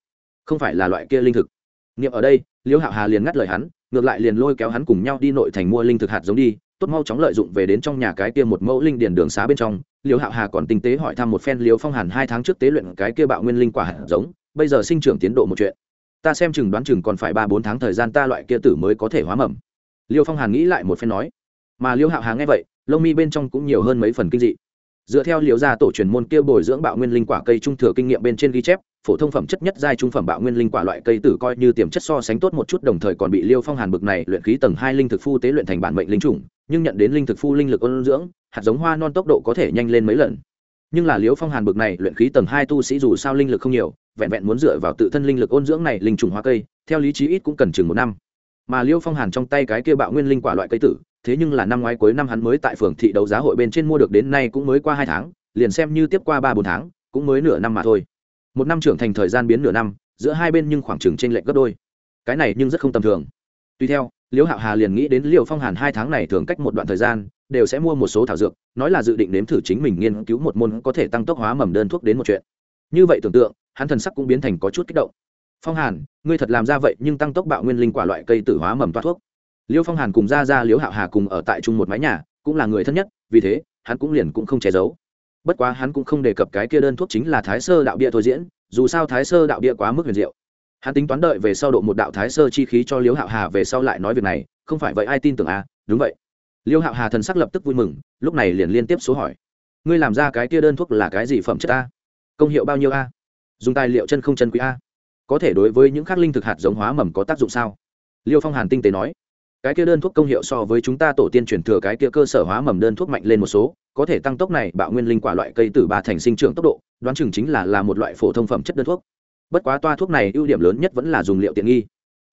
Không phải là loại kia linh thực. Nghiệm ở đây, Liễu hạo hà liền ngắt lời hắn, ngược lại liền lôi kéo hắn cùng nhau đi nội thành mua linh thực hạt giống đi, tốt mau chóng lợi dụng về đến trong nhà cái kia một mẫu linh điển đường xá bên trong. Liễu hạo hà còn tinh tế hỏi thăm một phen Liễu phong hàn hai tháng trước tế luyện cái kia bạo nguyên linh quả hạt giống, bây giờ sinh trưởng tiến độ một chuyện. Ta xem chừng đoán chừng còn phải ba bốn tháng thời gian ta loại kia tử mới có thể hóa mầm. Liêu phong hàn nghĩ lại một phen nói. Mà liêu hạo hà nghe vậy, lông mi bên trong cũng nhiều hơn mấy phần kinh dị dựa theo liều gia tổ truyền môn kia bồi dưỡng bạo nguyên linh quả cây trung thừa kinh nghiệm bên trên ghi chép, phổ thông phẩm chất nhất giai trung phẩm bạo nguyên linh quả loại cây tử coi như tiềm chất so sánh tốt một chút, đồng thời còn bị liêu phong hàn bực này luyện khí tầng hai linh thực phu tế luyện thành bản mệnh linh trùng nhưng nhận đến linh thực phu linh lực ôn dưỡng, hạt giống hoa non tốc độ có thể nhanh lên mấy lần. Nhưng là liêu phong hàn bực này luyện khí tầng hai tu sĩ dù sao linh lực không nhiều, vẹn vẹn muốn dựa vào tự thân linh lực ôn dưỡng này linh trùng hoa cây, theo lý trí ít cũng cần chừng một năm. Mà liêu phong hàn trong tay cái kia bạo nguyên linh quả loại cây tử thế nhưng là năm ngoái cuối năm hắn mới tại phường thị đấu giá hội bên trên mua được đến nay cũng mới qua hai tháng, liền xem như tiếp qua ba bốn tháng, cũng mới nửa năm mà thôi. Một năm trưởng thành thời gian biến nửa năm, giữa hai bên nhưng khoảng chừng t r ê n lệch gấp đôi. Cái này nhưng rất không tầm thường. Tuy theo, liễu hạo hà liền nghĩ đến liễu phong hàn hai tháng này thường cách một đoạn thời gian, đều sẽ mua một số thảo dược, nói là dự định nếm thử chính mình nghiên cứu một môn có thể tăng tốc hóa mầm đơn thuốc đến một chuyện. Như vậy tưởng tượng, hắn thần sắc cũng biến thành có chút kích động. Phong hàn, ngươi thật làm ra vậy nhưng tăng tốc bạo nguyên linh quả loại cây tử hóa mầm toa thuốc liêu phong hàn cùng ra ra Liêu hạo hà cùng ở tại chung một mái nhà, cũng là người thân nhất, vì thế, hắn cũng liền cũng không che giấu. Bất quá hắn cũng không đề cập cái kia đơn thuốc chính là thái sơ đạo bia thôi diễn, dù sao thái sơ đạo bia quá mức huyền diệu. Hắn tính toán đợi về sau độ một đạo thái sơ chi khí cho Liêu hạo hà về sau lại nói việc này, không phải vậy ai tin tưởng à đúng vậy. Liêu hạo hà thần sắc lập tức vui mừng, lúc này liền liên tiếp số hỏi. Ngươi làm ra cái kia đơn thuốc là cái gì phẩm chất a? Công hiệu bao nhiêu a? Dùng tài liệu chân không chân quý a? Có thể đối với những khắc linh thực hạt giống hóa mầm có tác dụng sao? Liêu phong hàn tinh tế nói cái kia đơn thuốc công hiệu so với chúng ta tổ tiên truyền thừa cái kia cơ sở hóa mầm đơn thuốc mạnh lên một số, có thể tăng tốc này bạo nguyên linh quả loại cây từ ba thành sinh trưởng tốc độ, đoán chừng chính là là một loại phổ thông phẩm chất đơn thuốc. Bất quá toa thuốc này ưu điểm lớn nhất vẫn là dùng liệu tiện nghi.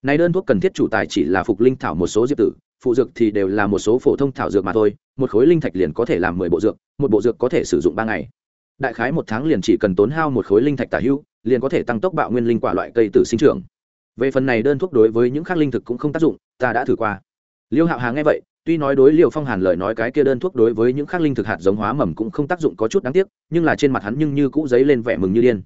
Này đơn thuốc cần thiết chủ tài chỉ là phục linh thảo một số diệp tử, phụ dược thì đều là một số phổ thông thảo dược mà thôi, một khối linh thạch liền có thể làm mười bộ dược, một bộ dược có thể sử dụng ba ngày. Đại khái một tháng liền chỉ cần tốn hao một khối linh thạch tả hưu, liền có thể tăng tốc bạo nguyên linh quả loại cây từ sinh trưởng. Về phần này đơn thuốc đối với những khác linh thực cũng không tác dụng ta đã thử qua. Liêu hạo hà nghe vậy, tuy nói đối liều phong hàn lời nói cái kia đơn thuốc đối với những khắc linh thực hạt giống hóa mầm cũng không tác dụng có chút đáng tiếc, nhưng là trên mặt hắn nhưng như cũ giấy lên vẻ mừng như điên.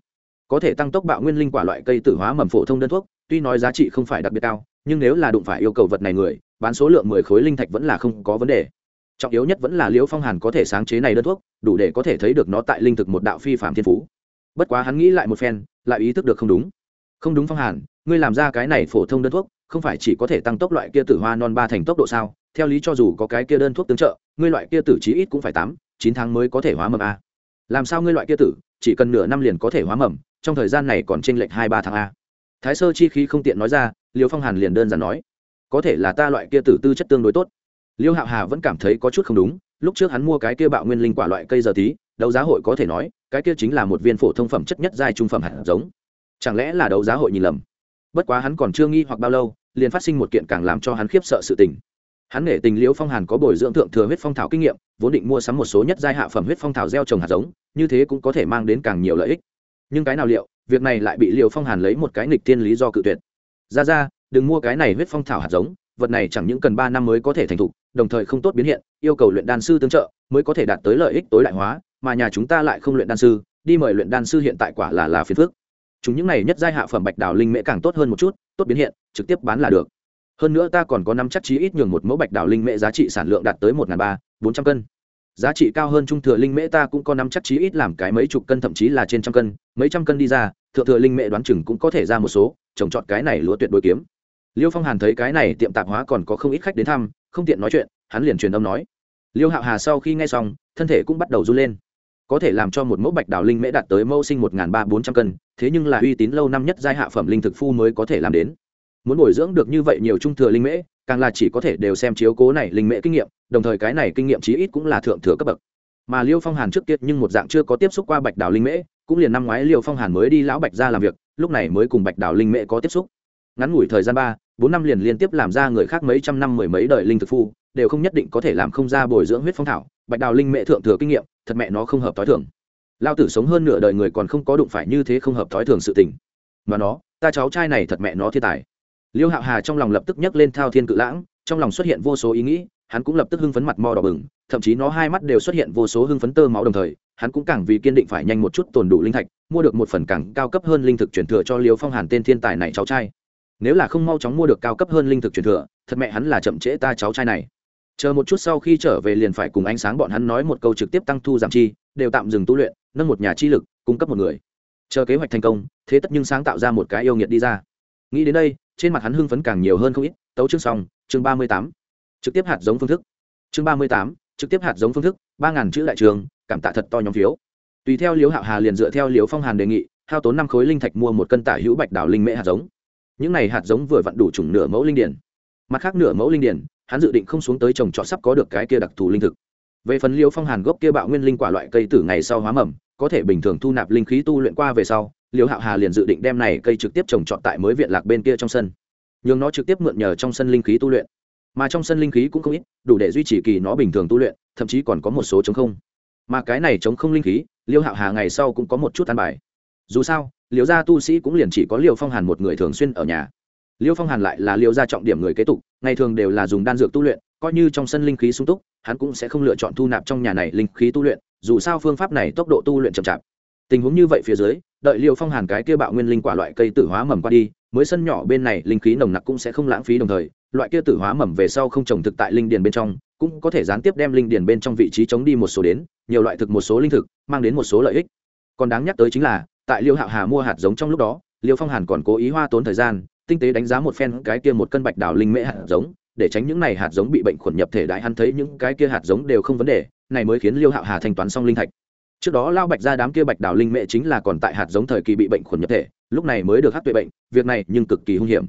Có thể tăng tốc bạo nguyên linh quả loại cây tử hóa mầm phổ thông đơn thuốc, tuy nói giá trị không phải đặc biệt cao, nhưng nếu là đụng phải yêu cầu vật này người, bán số lượng mười khối linh thạch vẫn là không có vấn đề. Trọng yếu nhất vẫn là liễu phong hàn có thể sáng chế này đơn thuốc, đủ để có thể thấy được nó tại linh thực một đạo phi phạm thiên phú. Bất quá hắn nghĩ lại một phen, lại ý thức được không đúng. Không đúng phong hàn, ngươi làm ra cái này phổ thông đơn thuốc không phải chỉ có thể tăng tốc loại kia tử hoa non ba thành tốc độ sao? Theo lý cho dù có cái kia đơn thuốc tương trợ, ngươi loại kia tử chí ít cũng phải tám, chín tháng mới có thể hóa mầm a. Làm sao ngươi loại kia tử, chỉ cần nửa năm liền có thể hóa mầm, trong thời gian này còn tranh lệch hai ba tháng a. Thái sơ chi khí không tiện nói ra, liêu phong hàn liền đơn giản nói, có thể là ta loại kia tử tư chất tương đối tốt. Liêu hạo hà vẫn cảm thấy có chút không đúng, lúc trước hắn mua cái kia bạo nguyên linh quả loại cây giờ tí, đấu giá hội có thể nói, cái kia chính là một viên phổ thông phẩm chất nhất giai trung phẩm hạt giống. Chẳng lẽ là đấu giá hội nhìn lầm? Bất quá hắn còn chưa nghi hoặc bao lâu, liền phát sinh một kiện càng làm cho hắn khiếp sợ sự tình. Hắn nể tình liễu phong hàn có bồi dưỡng thượng thừa huyết phong thảo kinh nghiệm, vốn định mua sắm một số nhất giai hạ phẩm huyết phong thảo gieo trồng hạt giống, như thế cũng có thể mang đến càng nhiều lợi ích. Nhưng cái nào liệu, việc này lại bị liễu phong hàn lấy một cái nghịch tiên lý do cự tuyệt. Ra ra, đừng mua cái này huyết phong thảo hạt giống, vật này chẳng những cần ba năm mới có thể thành thục, đồng thời không tốt biến hiện, yêu cầu luyện đan sư tương trợ, mới có thể đạt tới lợi ích tối đại hóa, mà nhà chúng ta lại không luyện đan sư, đi mời luyện đan sư hiện tại quả là là phiền phước chúng những này nhất giai hạ phẩm bạch đào linh mễ càng tốt hơn một chút, tốt biến hiện, trực tiếp bán là được. Hơn nữa ta còn có năm chắc chí ít nhường một mẫu bạch đào linh mễ giá trị sản lượng đạt tới một ba, bốn trăm cân. Giá trị cao hơn trung thừa linh mễ ta cũng có năm chắc chí ít làm cái mấy chục cân, thậm chí là trên trăm cân, mấy trăm cân đi ra, thượng thừa linh mễ đoán chừng cũng có thể ra một số, trồng trọt cái này lúa tuyệt đối kiếm. Liêu phong hàn thấy cái này tiệm tạp hóa còn có không ít khách đến thăm, không tiện nói chuyện, hắn liền truyền âm nói. Liêu hạo hà sau khi nghe xong, thân thể cũng bắt đầu run lên có thể làm cho một mẫu bạch đào linh mễ đạt tới mẫu sinh một ba bốn trăm cân, thế nhưng là uy tín lâu năm nhất giai hạ phẩm linh thực phu mới có thể làm đến. Muốn bồi dưỡng được như vậy nhiều trung thừa linh mễ, càng là chỉ có thể đều xem chiếu cố này linh mễ kinh nghiệm, đồng thời cái này kinh nghiệm chí ít cũng là thượng thừa cấp bậc. Mà liêu phong hàn trước kia nhưng một dạng chưa có tiếp xúc qua bạch đào linh mễ, cũng liền năm ngoái liêu phong hàn mới đi lão bạch ra làm việc, lúc này mới cùng bạch đào linh mễ có tiếp xúc. Ngắn ngủi thời gian ba, bốn năm liền liên tiếp làm ra người khác mấy trăm năm mười mấy đời linh thực phu đều không nhất định có thể làm không ra bồi dưỡng huyết phong thảo, bạch đào linh mẹ thượng thừa kinh nghiệm, thật mẹ nó không hợp t h i thường. Lao tử sống hơn nửa đời người còn không có đụng phải như thế không hợp t h i thường sự tình. Mà nó, ta cháu trai này thật mẹ nó thiên tài. Liêu hạo hà trong lòng lập tức nhấc lên thao thiên cự lãng, trong lòng xuất hiện vô số ý nghĩ, hắn cũng lập tức hưng phấn mặt mò đỏ bừng, thậm chí nó hai mắt đều xuất hiện vô số hưng phấn tơ máu đồng thời, hắn cũng càng vì kiên định phải nhanh một chút tồn đủ linh thạch, mua được một phần càng cao cấp hơn linh thực chuyển thừa cho liêu phong hàn tên thiên tài này cháu trai. Nếu là không mau chóng mua được cao cấp hơn linh thực truyền thừa, thật mẹ hắn là chậm trễ ta cháu trai này chờ một chút sau khi trở về liền phải cùng ánh sáng bọn hắn nói một câu trực tiếp tăng thu giảm chi, đều tạm dừng tu luyện, nâng một nhà chi lực, cung cấp một người. Chờ kế hoạch thành công, thế tất nhưng sáng tạo ra một cái yêu nghiệt đi ra. Nghĩ đến đây, trên mặt hắn hưng phấn càng nhiều hơn không ít, tấu chương xong, chương ba mươi tám. Trực tiếp hạt giống phương thức. Chương ba mươi tám, trực tiếp hạt giống phương thức, ba ngàn chữ đại trường, cảm tạ thật to nhóm phiếu. Tùy theo liếu hạo hà liền dựa theo liếu phong hàn đề nghị, hao tốn năm khối linh thạch mua một cân tả hữu bạch đảo linh mễ hạt giống. Những này hạt giống vừa vặn đủ chủng nửa mẫu linh điển. Mặt khác nửa mẫu linh điển hắn dự định không xuống tới trồng trọt sắp có được cái kia đặc thù linh thực. Về phần liêu phong hàn gốc kia bạo nguyên linh quả loại cây tử ngày sau hóa mầm, có thể bình thường thu nạp linh khí tu luyện qua về sau, liêu hạo hà liền dự định đem này cây trực tiếp trồng trọt tại mới viện lạc bên kia trong sân. Nhường nó trực tiếp mượn nhờ trong sân linh khí tu luyện. Mà trong sân linh khí cũng không ít, đủ để duy trì kỳ nó bình thường tu luyện, thậm chí còn có một số chống không. Mà cái này chống không linh khí, liêu hạo hà ngày sau cũng có một chút an bài. Dù sao Liễu gia tu sĩ cũng liền chỉ có Liễu phong hàn một người thường xuyên ở nhà liêu phong hàn lại là liêu gia trọng điểm người kế tục, ngày thường đều là dùng đan dược tu luyện, coi như trong sân linh khí sung túc, hắn cũng sẽ không lựa chọn thu nạp trong nhà này linh khí tu luyện, dù sao phương pháp này tốc độ tu luyện chậm chạp. Tình huống như vậy phía dưới, đợi liêu phong hàn cái kia bạo nguyên linh quả loại cây tử hóa mầm qua đi, mới sân nhỏ bên này linh khí nồng nặc cũng sẽ không lãng phí đồng thời, loại kia tử hóa mầm về sau không trồng thực tại linh điền bên trong, cũng có thể gián tiếp đem linh điền bên trong vị trí chống đi một số đến, nhiều loại thực một số linh thực, mang đến một số lợi ích. Còn đáng nhắc tới chính là, tại liêu hạo hà mua hạt giống trong lúc đó, liêu phong hàn còn cố ý hoa tốn thời gian tinh tế đánh giá một phen cái kia một cân bạch đào linh mễ hạt giống, để tránh những này hạt giống bị bệnh khuẩn nhập thể đại hắn thấy những cái kia hạt giống đều không vấn đề, này mới khiến liêu hạo hà thanh toán xong linh thạch. Trước đó lao bạch ra đám kia bạch đào linh mễ chính là còn tại hạt giống thời kỳ bị bệnh khuẩn nhập thể, lúc này mới được hát tuệ bệnh, việc này nhưng cực kỳ hung hiểm.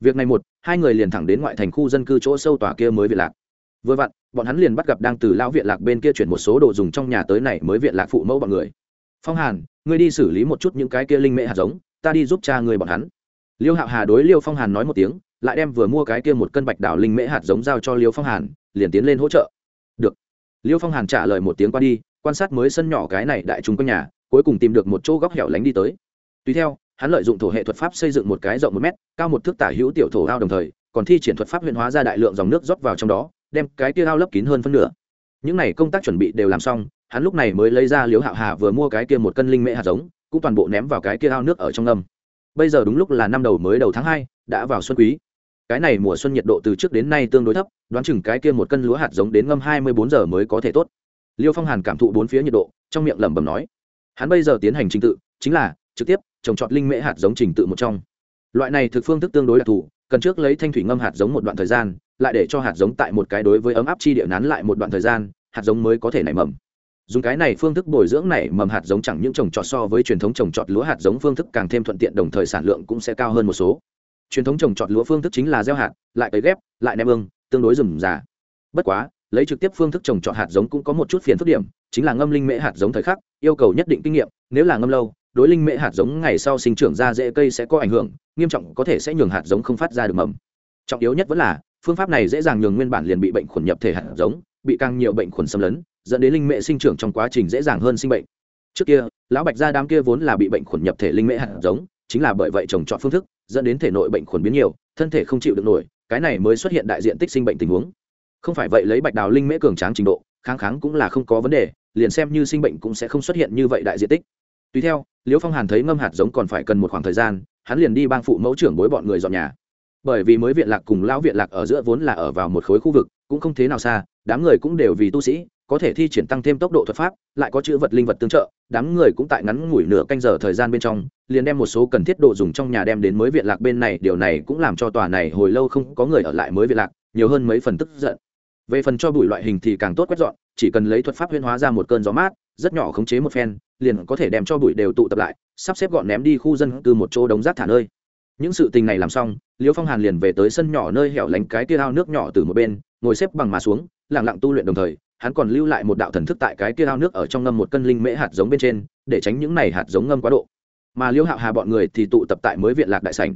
Việc này một, hai người liền thẳng đến ngoại thành khu dân cư chỗ sâu tòa kia mới viện lạc. Vừa vặn, bọn hắn liền bắt gặp đang từ lao viện lạc bên kia chuyển một số đồ dùng trong nhà tới này mới viện lạc phụ mẫu bọn người. Phong hàn, ngươi đi xử lý một chút những cái kia linh mễ hạt giống, ta đi giúp cha người bọn hắn liêu hạo hà đối liêu phong hàn nói một tiếng, lại đem vừa mua cái kia một cân bạch đảo linh mễ hạt giống giao cho liêu phong hàn, liền tiến lên hỗ trợ. Được. Liêu phong hàn trả lời một tiếng qua đi, quan sát mới sân nhỏ cái này đại chúng quanh nhà, cuối cùng tìm được một chỗ góc hẻo lánh đi tới. Tùy theo, hắn lợi dụng thổ hệ thuật pháp xây dựng một cái rộng một mét, cao một thước tả hữu tiểu thổ ao đồng thời, còn thi triển thuật pháp huyện hóa ra đại lượng dòng nước rót vào trong đó, đem cái kia ao lấp kín hơn phân nửa. Những này công tác chuẩn bị đều làm xong, hắn lúc này mới lấy ra liếu hạo hà vừa mua cái kia một cân linh mễ hạt giống, cũng toàn bộ ném vào cái kia ao nước ở trong âm bây giờ đúng lúc là năm đầu mới đầu tháng hai, đã vào xuân quý. Cái này mùa xuân nhiệt độ từ trước đến nay tương đối thấp, đoán chừng cái kia một cân lúa hạt giống đến ngâm hai mươi bốn giờ mới có thể tốt. Liêu phong hàn cảm thụ bốn phía nhiệt độ, trong miệng lẩm bẩm nói. Hắn bây giờ tiến hành trình tự, chính là trực tiếp trồng trọt linh mễ hạt giống trình tự một trong. Loại này thực phương thức tương đối đặc thù, cần trước lấy thanh thủy ngâm hạt giống một đoạn thời gian, lại để cho hạt giống tại một cái đối với ấm áp chi địa nán lại một đoạn thời gian, hạt giống mới có thể nảy mầm dùng cái này phương thức bồi dưỡng này mầm hạt giống chẳng những trồng trọt so với truyền thống trồng trọt lúa hạt giống phương thức càng thêm thuận tiện, đồng thời sản lượng cũng sẽ cao hơn một số. Truyền thống trồng trọt lúa phương thức chính là gieo hạt, lại cấy ghép, lại ném ương, tương đối rườm rà. Bất quá, lấy trực tiếp phương thức trồng trọt hạt giống cũng có một chút phiền phức điểm, chính là ngâm linh mễ hạt giống thời khắc, yêu cầu nhất định kinh nghiệm, nếu là ngâm lâu, đối linh mễ hạt giống ngày sau sinh trưởng ra dễ cây sẽ có ảnh hưởng, nghiêm trọng có thể sẽ nhường hạt giống không phát ra được mầm. Trọng yếu nhất vẫn là, phương pháp này dễ dàng nhường nguyên bản liền bị bệnh khuẩn nhập thể hạt giống, bị càng nhiều bệnh khuẩn xâm lấn dẫn đến linh mễ sinh trưởng trong quá trình dễ dàng hơn sinh bệnh. Trước kia, lão bạch gia đám kia vốn là bị bệnh khuẩn nhập thể linh mễ hạt giống, chính là bởi vậy trồng trọt phương thức, dẫn đến thể nội bệnh khuẩn biến nhiều, thân thể không chịu được nổi, cái này mới xuất hiện đại diện tích sinh bệnh tình huống. Không phải vậy lấy bạch đào linh mễ cường tráng trình độ, kháng kháng cũng là không có vấn đề, liền xem như sinh bệnh cũng sẽ không xuất hiện như vậy đại diện tích. Tùy theo, liễu phong hàn thấy ngâm hạt giống còn phải cần một khoảng thời gian, hắn liền đi bang phụ mẫu trưởng bối bọn người dọn nhà bởi vì mới viện lạc cùng lão viện lạc ở giữa vốn là ở vào một khối khu vực, cũng không thế nào xa, đám người cũng đều vì tu sĩ, có thể thi triển tăng thêm tốc độ thuật pháp, lại có chữ vật linh vật tương trợ, đám người cũng tại ngắn ngủi nửa canh giờ thời gian bên trong, liền đem một số cần thiết đồ dùng trong nhà đem đến mới viện lạc bên này, điều này cũng làm cho tòa này hồi lâu không có người ở lại mới viện lạc, nhiều hơn mấy phần tức giận. Về phần cho bụi loại hình thì càng tốt quét dọn, chỉ cần lấy thuật pháp huyên hóa ra một cơn gió mát, rất nhỏ khống chế một phen, liền có thể đem cho bụi đều tụ tập lại, sắp xếp gọn ném đi khu dân cư một chỗ đống rác thả nơi những sự tình này làm xong liêu phong hàn liền về tới sân nhỏ nơi hẻo lánh cái kia ao nước nhỏ từ một bên, ngồi xếp bằng mà xuống lẳng lặng tu luyện đồng thời, hắn còn lưu lại một đạo thần thức tại cái kia ao nước ở trong ngâm một cân linh mễ hạt giống bên trên, để tránh những này hạt giống ngâm quá độ. Mà liêu hạo hà bọn người thì tụ tập tại mới viện lạc đại sảnh.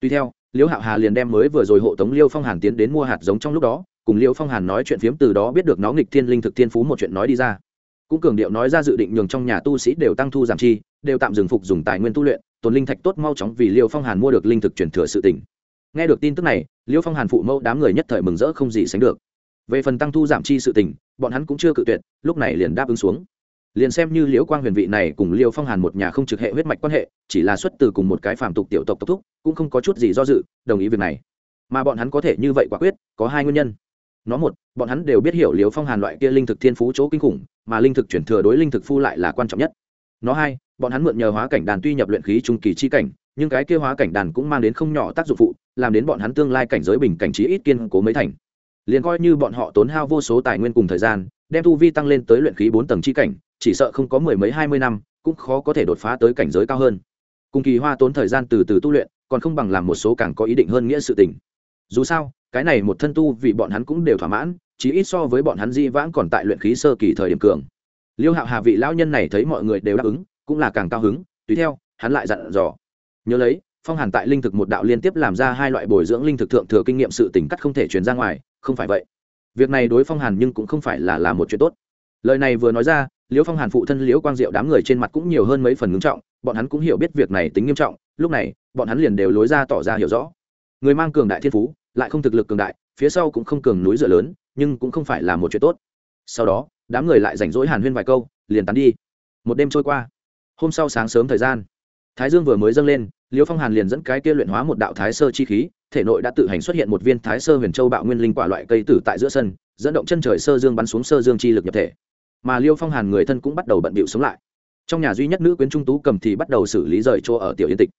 Tuy theo liêu hạo hà liền đem mới vừa rồi hộ tống liêu phong hàn tiến đến mua hạt giống trong lúc đó, cùng liêu phong hàn nói chuyện phiếm từ đó biết được nó nghịch thiên linh thực thiên phú một chuyện nói đi ra. Cũng cường điệu nói ra dự định nhường trong nhà tu sĩ đều tăng thu giảm chi, đều tạm dừng phục dùng tài nguyên tu luyện tồn linh thạch tốt mau chóng vì liêu phong hàn mua được linh thực Truyền thừa sự tỉnh nghe được tin tức này liêu phong hàn phụ mẫu đám người nhất thời mừng rỡ không gì sánh được. Về phần tăng thu giảm chi sự tỉnh, bọn hắn cũng chưa cự tuyệt lúc này liền đáp ứng xuống. Liền xem như liễu quang huyền vị này cùng liêu phong hàn một nhà không trực hệ huyết mạch quan hệ chỉ là xuất từ cùng một cái phàm tục tiểu tộc tộc thúc cũng không có chút gì do dự đồng ý việc này. Mà bọn hắn có thể như vậy quả quyết có hai nguyên nhân. Nó một bọn hắn đều biết hiểu liều phong hàn loại kia linh thực thiên phú chỗ kinh khủng mà linh thực chuyển thừa đối linh thực phu lại là quan trọng nhất nó hai, bọn hắn mượn nhờ hóa cảnh đàn tuy nhập luyện khí trung kỳ chi cảnh, nhưng cái kia hóa cảnh đàn cũng mang đến không nhỏ tác dụng phụ, làm đến bọn hắn tương lai cảnh giới bình cảnh trí ít kiên cố mấy thành. Liền coi như bọn họ tốn hao vô số tài nguyên cùng thời gian, đem tu vi tăng lên tới luyện khí bốn tầng chi cảnh, chỉ sợ không có mười mấy hai mươi năm, cũng khó có thể đột phá tới cảnh giới cao hơn. Cùng kỳ hoa tốn thời gian từ từ tu luyện, còn không bằng làm một số càng có ý định hơn nghĩa sự tình. Dù sao, cái này một thân tu vì bọn hắn cũng đều thỏa mãn, chí ít so với bọn hắn di vãng còn tại luyện khí sơ kỳ thời điểm cường liêu hạo hà vị lão nhân này thấy mọi người đều đáp ứng, cũng là càng cao hứng, tùy theo, hắn lại dặn dò. Nhớ lấy, phong hàn tại linh thực một đạo liên tiếp làm ra hai loại bồi dưỡng linh thực thượng thừa kinh nghiệm sự tỉnh cắt không thể truyền ra ngoài, không phải vậy. Việc này đối phong hàn nhưng cũng không phải là là một chuyện tốt. Lời này vừa nói ra liễu phong hàn phụ thân liễu quang diệu đám người trên mặt cũng nhiều hơn mấy phần ngưng trọng, bọn hắn cũng hiểu biết việc này tính nghiêm trọng, lúc này, bọn hắn liền đều lối ra tỏ ra hiểu rõ. Người mang cường đại thiên phú, lại không thực lực cường đại, phía sau cũng không cường núi dựa lớn, nhưng cũng không phải là một chuyện tốt. Sau đó đám người lại rảnh rỗi hàn huyên vài câu, liền tán đi. Một đêm trôi qua. Hôm sau sáng sớm thời gian, thái dương vừa mới dâng lên, liêu phong hàn liền dẫn cái kia luyện hóa một đạo thái sơ chi khí, thể nội đã tự hành xuất hiện một viên thái sơ huyền châu bạo nguyên linh quả loại cây tử tại giữa sân, dẫn động chân trời sơ dương bắn xuống sơ dương chi lực nhập thể. Mà liêu phong hàn người thân cũng bắt đầu bận bịu sống lại. Trong nhà duy nhất nữ quyến trung tú cầm thì bắt đầu xử lý rời chỗ ở tiểu yên tịch.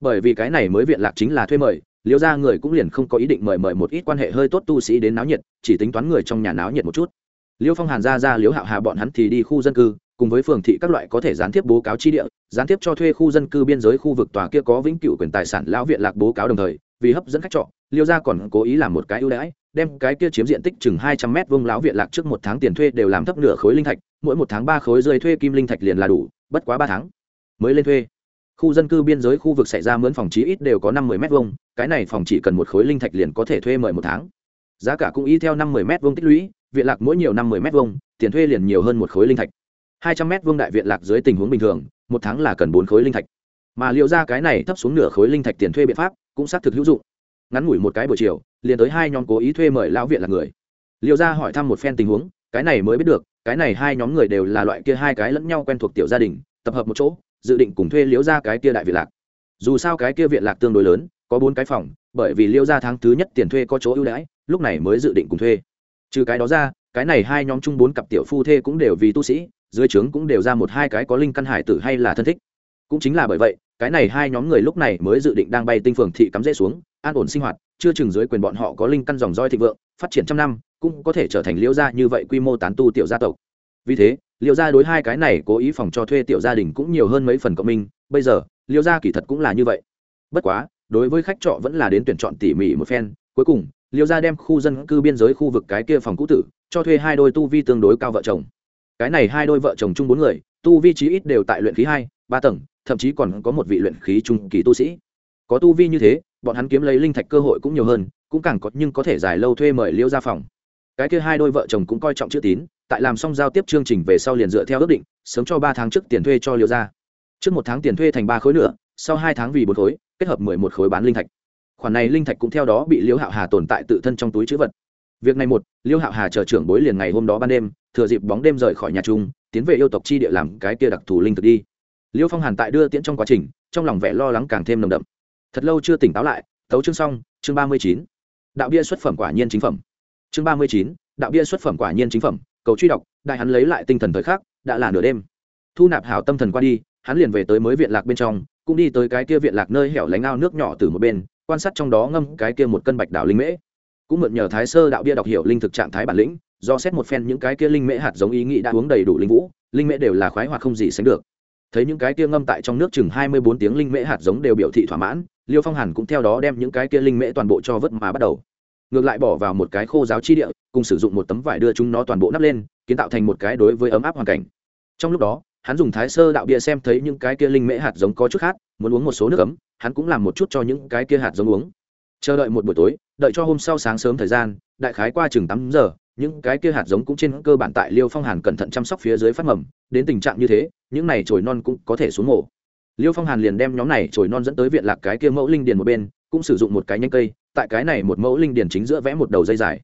Bởi vì cái này mới viện lạc chính là thuê mời, liêu ra người cũng liền không có ý định mời mời một ít quan hệ hơi tốt tu sĩ đến náo nhiệt, chỉ tính toán người trong nhà náo nhiệt một chút liêu phong hàn ra ra liêu hạo hà bọn hắn thì đi khu dân cư, cùng với phường thị các loại có thể gián tiếp bố cáo chi địa, gián tiếp cho thuê khu dân cư biên giới khu vực tòa kia có vĩnh cửu quyền tài sản lão viện lạc bố cáo đồng thời, vì hấp dẫn khách trọ, liêu gia còn cố ý làm một cái ưu đãi, đem cái kia chiếm diện tích chừng hai trăm mét vuông lão viện lạc trước một tháng tiền thuê đều làm thấp nửa khối linh thạch, mỗi một tháng ba khối rơi thuê kim linh thạch liền là đủ, bất quá ba tháng mới lên thuê. Khu dân cư biên giới khu vực xảy ra mướn phòng chí ít đều có năm mươi mét vuông, cái này phòng chỉ cần một khối linh thạch liền có thể thuê mời một tháng giá cả cũng y theo năm mươi m vuông tích lũy viện lạc mỗi nhiều năm mươi m vuông, tiền thuê liền nhiều hơn một khối linh thạch. Hai trăm m vuông đại viện lạc dưới tình huống bình thường, một tháng là cần bốn khối linh thạch. Mà liệu ra cái này thấp xuống nửa khối linh thạch tiền thuê biện pháp cũng xác thực hữu dụng. Ngắn ngủi một cái buổi chiều, liền tới hai nhóm cố ý thuê mời lão viện là người. Liệu ra hỏi thăm một phen tình huống, cái này mới biết được, cái này hai nhóm người đều là loại kia hai cái lẫn nhau quen thuộc tiểu gia đình, tập hợp một chỗ, dự định cùng thuê liễu ra cái kia đại viện lạc. Dù sao cái kia viện lạc tương đối lớn, có bốn cái phòng, bởi vì liễu ra tháng thứ nhất tiền thuê có chỗ ưu đãi lúc này mới dự định cùng thuê. Trừ cái đó ra, cái này hai nhóm chung bốn cặp tiểu phu thê cũng đều vì tu sĩ, dưới trướng cũng đều ra một hai cái có linh căn hải tử hay là thân thích. Cũng chính là bởi vậy, cái này hai nhóm người lúc này mới dự định đang bay tinh phường thị cắm rễ xuống, an ổn sinh hoạt, chưa chừng dưới quyền bọn họ có linh căn dòng roi thịnh vượng, phát triển trăm năm, cũng có thể trở thành liễu gia như vậy quy mô tán tu tiểu gia tộc. Vì thế, liễu gia đối hai cái này cố ý phòng cho thuê tiểu gia đình cũng nhiều hơn mấy phần cộng minh, bây giờ, liễu gia kỳ thật cũng là như vậy. Bất quá, đối với khách trọ vẫn là đến tuyển chọn tỉ mỉ một phen, cuối cùng Liêu gia đem khu dân cư biên giới khu vực cái kia phòng cũ tử, cho thuê hai đôi tu vi tương đối cao vợ chồng. Cái này hai đôi vợ chồng chung bốn người, tu vi chí ít đều tại luyện khí hai, ba tầng, thậm chí còn có một vị luyện khí trung kỳ tu sĩ. Có tu vi như thế, bọn hắn kiếm lấy linh thạch cơ hội cũng nhiều hơn, cũng càng có, nhưng có thể dài lâu thuê mời liêu ra phòng. Cái kia hai đôi vợ chồng cũng coi trọng chữ tín, tại làm xong giao tiếp chương trình về sau liền dựa theo ước định, sớm cho ba tháng trước tiền thuê cho liêu ra trước một tháng tiền thuê thành ba khối nữa sau hai tháng vì bốn khối, kết hợp mười một khối bán linh thạch khoản này linh thạch cũng theo đó bị liêu hạo hà tồn tại tự thân trong túi chữ vật. Việc này một, liêu hạo hà chờ trưởng bối liền ngày hôm đó ban đêm, thừa dịp bóng đêm rời khỏi nhà trung tiến về yêu tộc chi địa làm cái kia đặc thù linh thực đi. Liêu phong hàn tại đưa tiễn trong quá trình, trong lòng vẻ lo lắng càng thêm nồng đậm. Thật lâu chưa tỉnh táo lại, tấu chương xong, chương ba mươi chín. Đạo bia xuất phẩm quả nhiên chính phẩm. Chương ba mươi chín, đạo bia xuất phẩm quả nhiên chính phẩm, cầu truy đọc, đại hắn lấy lại tinh thần thời khắc, đã là nửa đêm. Thu nạp hảo tâm thần qua đi, hắn liền về tới mới viện lạc bên trong, cũng đi tới cái kia viện lạc nơi hẻo lánh ao nước nhỏ từ một bên quan sát trong đó ngâm cái kia một cân bạch đảo linh mễ. Cũng mượn nhờ thái sơ đạo bia đọc hiểu linh thực trạng thái bản lĩnh, do xét một phen những cái kia linh mễ hạt giống ý nghĩ đã uống đầy đủ linh vũ, linh mễ đều là khoái hoặc không gì sánh được. Thấy những cái kia ngâm tại trong nước chừng hai mươi bốn tiếng linh mễ hạt giống đều biểu thị thỏa mãn, liêu phong hàn cũng theo đó đem những cái kia linh mễ toàn bộ cho vớt mà bắt đầu. Ngược lại bỏ vào một cái khô giáo chi địa, cùng sử dụng một tấm vải đưa chúng nó toàn bộ nắp lên, kiến tạo thành một cái đối với ấm áp hoàn cảnh. Trong lúc đó hắn dùng thái sơ đạo bia xem thấy những cái kia linh mễ hạt giống có chút khác, muốn uống một số nước ấm, hắn cũng làm một chút cho những cái kia hạt giống uống. Chờ đợi một buổi tối, đợi cho hôm sau sáng sớm thời gian, đại khái qua chừng tám giờ, những cái kia hạt giống cũng trên cơ bản tại liêu phong hàn cẩn thận chăm sóc phía dưới phát mầm, đến tình trạng như thế, những này trồi non cũng có thể xuống mổ. Liêu phong hàn liền đem nhóm này trồi non dẫn tới viện lạc cái kia mẫu linh điền một bên, cũng sử dụng một cái nhanh cây, tại cái này một mẫu linh điền chính giữa vẽ một đầu dây dài.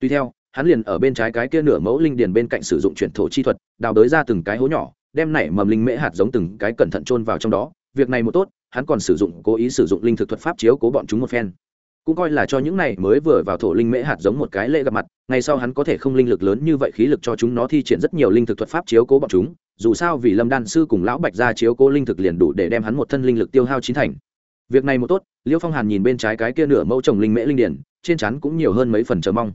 Tuy theo, hắn liền ở bên trái cái kia nửa mẫu linh điền bên cạnh sử dụng chuyển thổ chi thuật, đào đới ra từng cái hố nhỏ đem nảy mầm linh mễ hạt giống từng cái cẩn thận chôn vào trong đó, việc này một tốt, hắn còn sử dụng, cố ý sử dụng linh thực thuật pháp chiếu cố bọn chúng một phen. Cũng coi là cho những này mới vừa vào thổ linh mễ hạt giống một cái lễ gặp mặt, ngày sau hắn có thể không linh lực lớn như vậy khí lực cho chúng nó thi triển rất nhiều linh thực thuật pháp chiếu cố bọn chúng, dù sao vì lâm đan sư cùng lão bạch ra chiếu cố linh thực liền đủ để đem hắn một thân linh lực tiêu hao chín thành. Việc này một tốt liêu phong hàn nhìn bên trái cái kia nửa mẫu trồng linh mễ linh điển, trên chắn cũng nhiều hơn mấy phần chờ mong.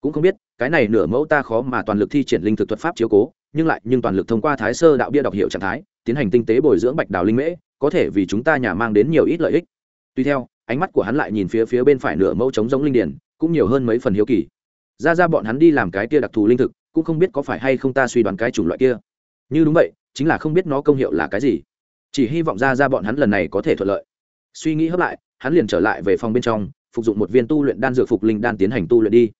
Cũng không biết, cái này nửa mẫu ta khó mà toàn lực thi triển linh thực thuật pháp chiếu cố nhưng lại nhưng toàn lực thông qua thái sơ đạo bia đọc hiệu trạng thái, tiến hành tinh tế bồi dưỡng bạch đào linh mễ, có thể vì chúng ta nhà mang đến nhiều ít lợi ích. Tuy theo, ánh mắt của hắn lại nhìn phía phía bên phải nửa mẫu trống giống linh điển, cũng nhiều hơn mấy phần hiếu kỳ. Ra ra bọn hắn đi làm cái kia đặc thù linh thực, cũng không biết có phải hay không ta suy đoán cái chủng loại kia. Như đúng vậy, chính là không biết nó công hiệu là cái gì. Chỉ hy vọng ra ra bọn hắn lần này có thể thuận lợi. Suy nghĩ hấp lại, hắn liền trở lại về phòng bên trong, phục dụng một viên tu luyện đan dược phục linh đan tiến hành tu luyện đi.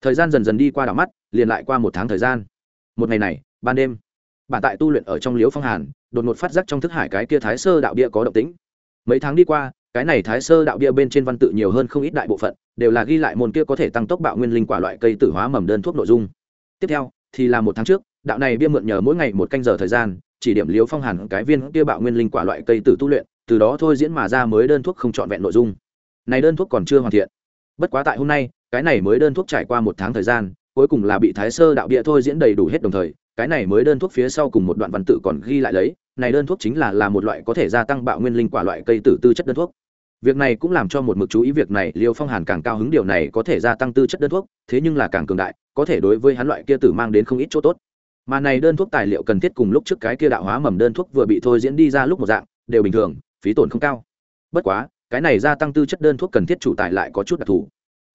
Thời gian dần dần đi qua đảo mắt, liền lại qua một tháng thời gian. Một ngày này ban đêm. Bản tại tu luyện ở trong liếu phong hàn, đột ngột phát giác trong thức hải cái kia thái sơ đạo bia có động tĩnh. Mấy tháng đi qua, cái này thái sơ đạo bia bên trên văn tự nhiều hơn không ít đại bộ phận, đều là ghi lại môn kia có thể tăng tốc bạo nguyên linh quả loại cây tử hóa mầm đơn thuốc nội dung. Tiếp theo, thì là một tháng trước, đạo này bia mượn nhờ mỗi ngày một canh giờ thời gian, chỉ điểm liếu phong hàn cái viên kia bạo nguyên linh quả loại cây tử tu luyện, từ đó thôi diễn mà ra mới đơn thuốc không trọn vẹn nội dung. Này đơn thuốc còn chưa hoàn thiện. Bất quá tại hôm nay, cái này mới đơn thuốc trải qua một tháng thời gian, cuối cùng là bị thái sơ đạo bia thôi diễn đầy đủ hết đồng thời cái này mới đơn thuốc phía sau cùng một đoạn văn tự còn ghi lại lấy, này đơn thuốc chính là là một loại có thể gia tăng bạo nguyên linh quả loại cây tử tư chất đơn thuốc. Việc này cũng làm cho một mực chú ý việc này, liêu phong hàn càng cao hứng điều này có thể gia tăng tư chất đơn thuốc, thế nhưng là càng cường đại, có thể đối với hắn loại kia tử mang đến không ít chỗ tốt. Mà này đơn thuốc tài liệu cần thiết cùng lúc trước cái kia đạo hóa mầm đơn thuốc vừa bị thôi diễn đi ra lúc một dạng, đều bình thường, phí tổn không cao. Bất quá, cái này gia tăng tư chất đơn thuốc cần thiết chủ tài lại có chút đặc thù.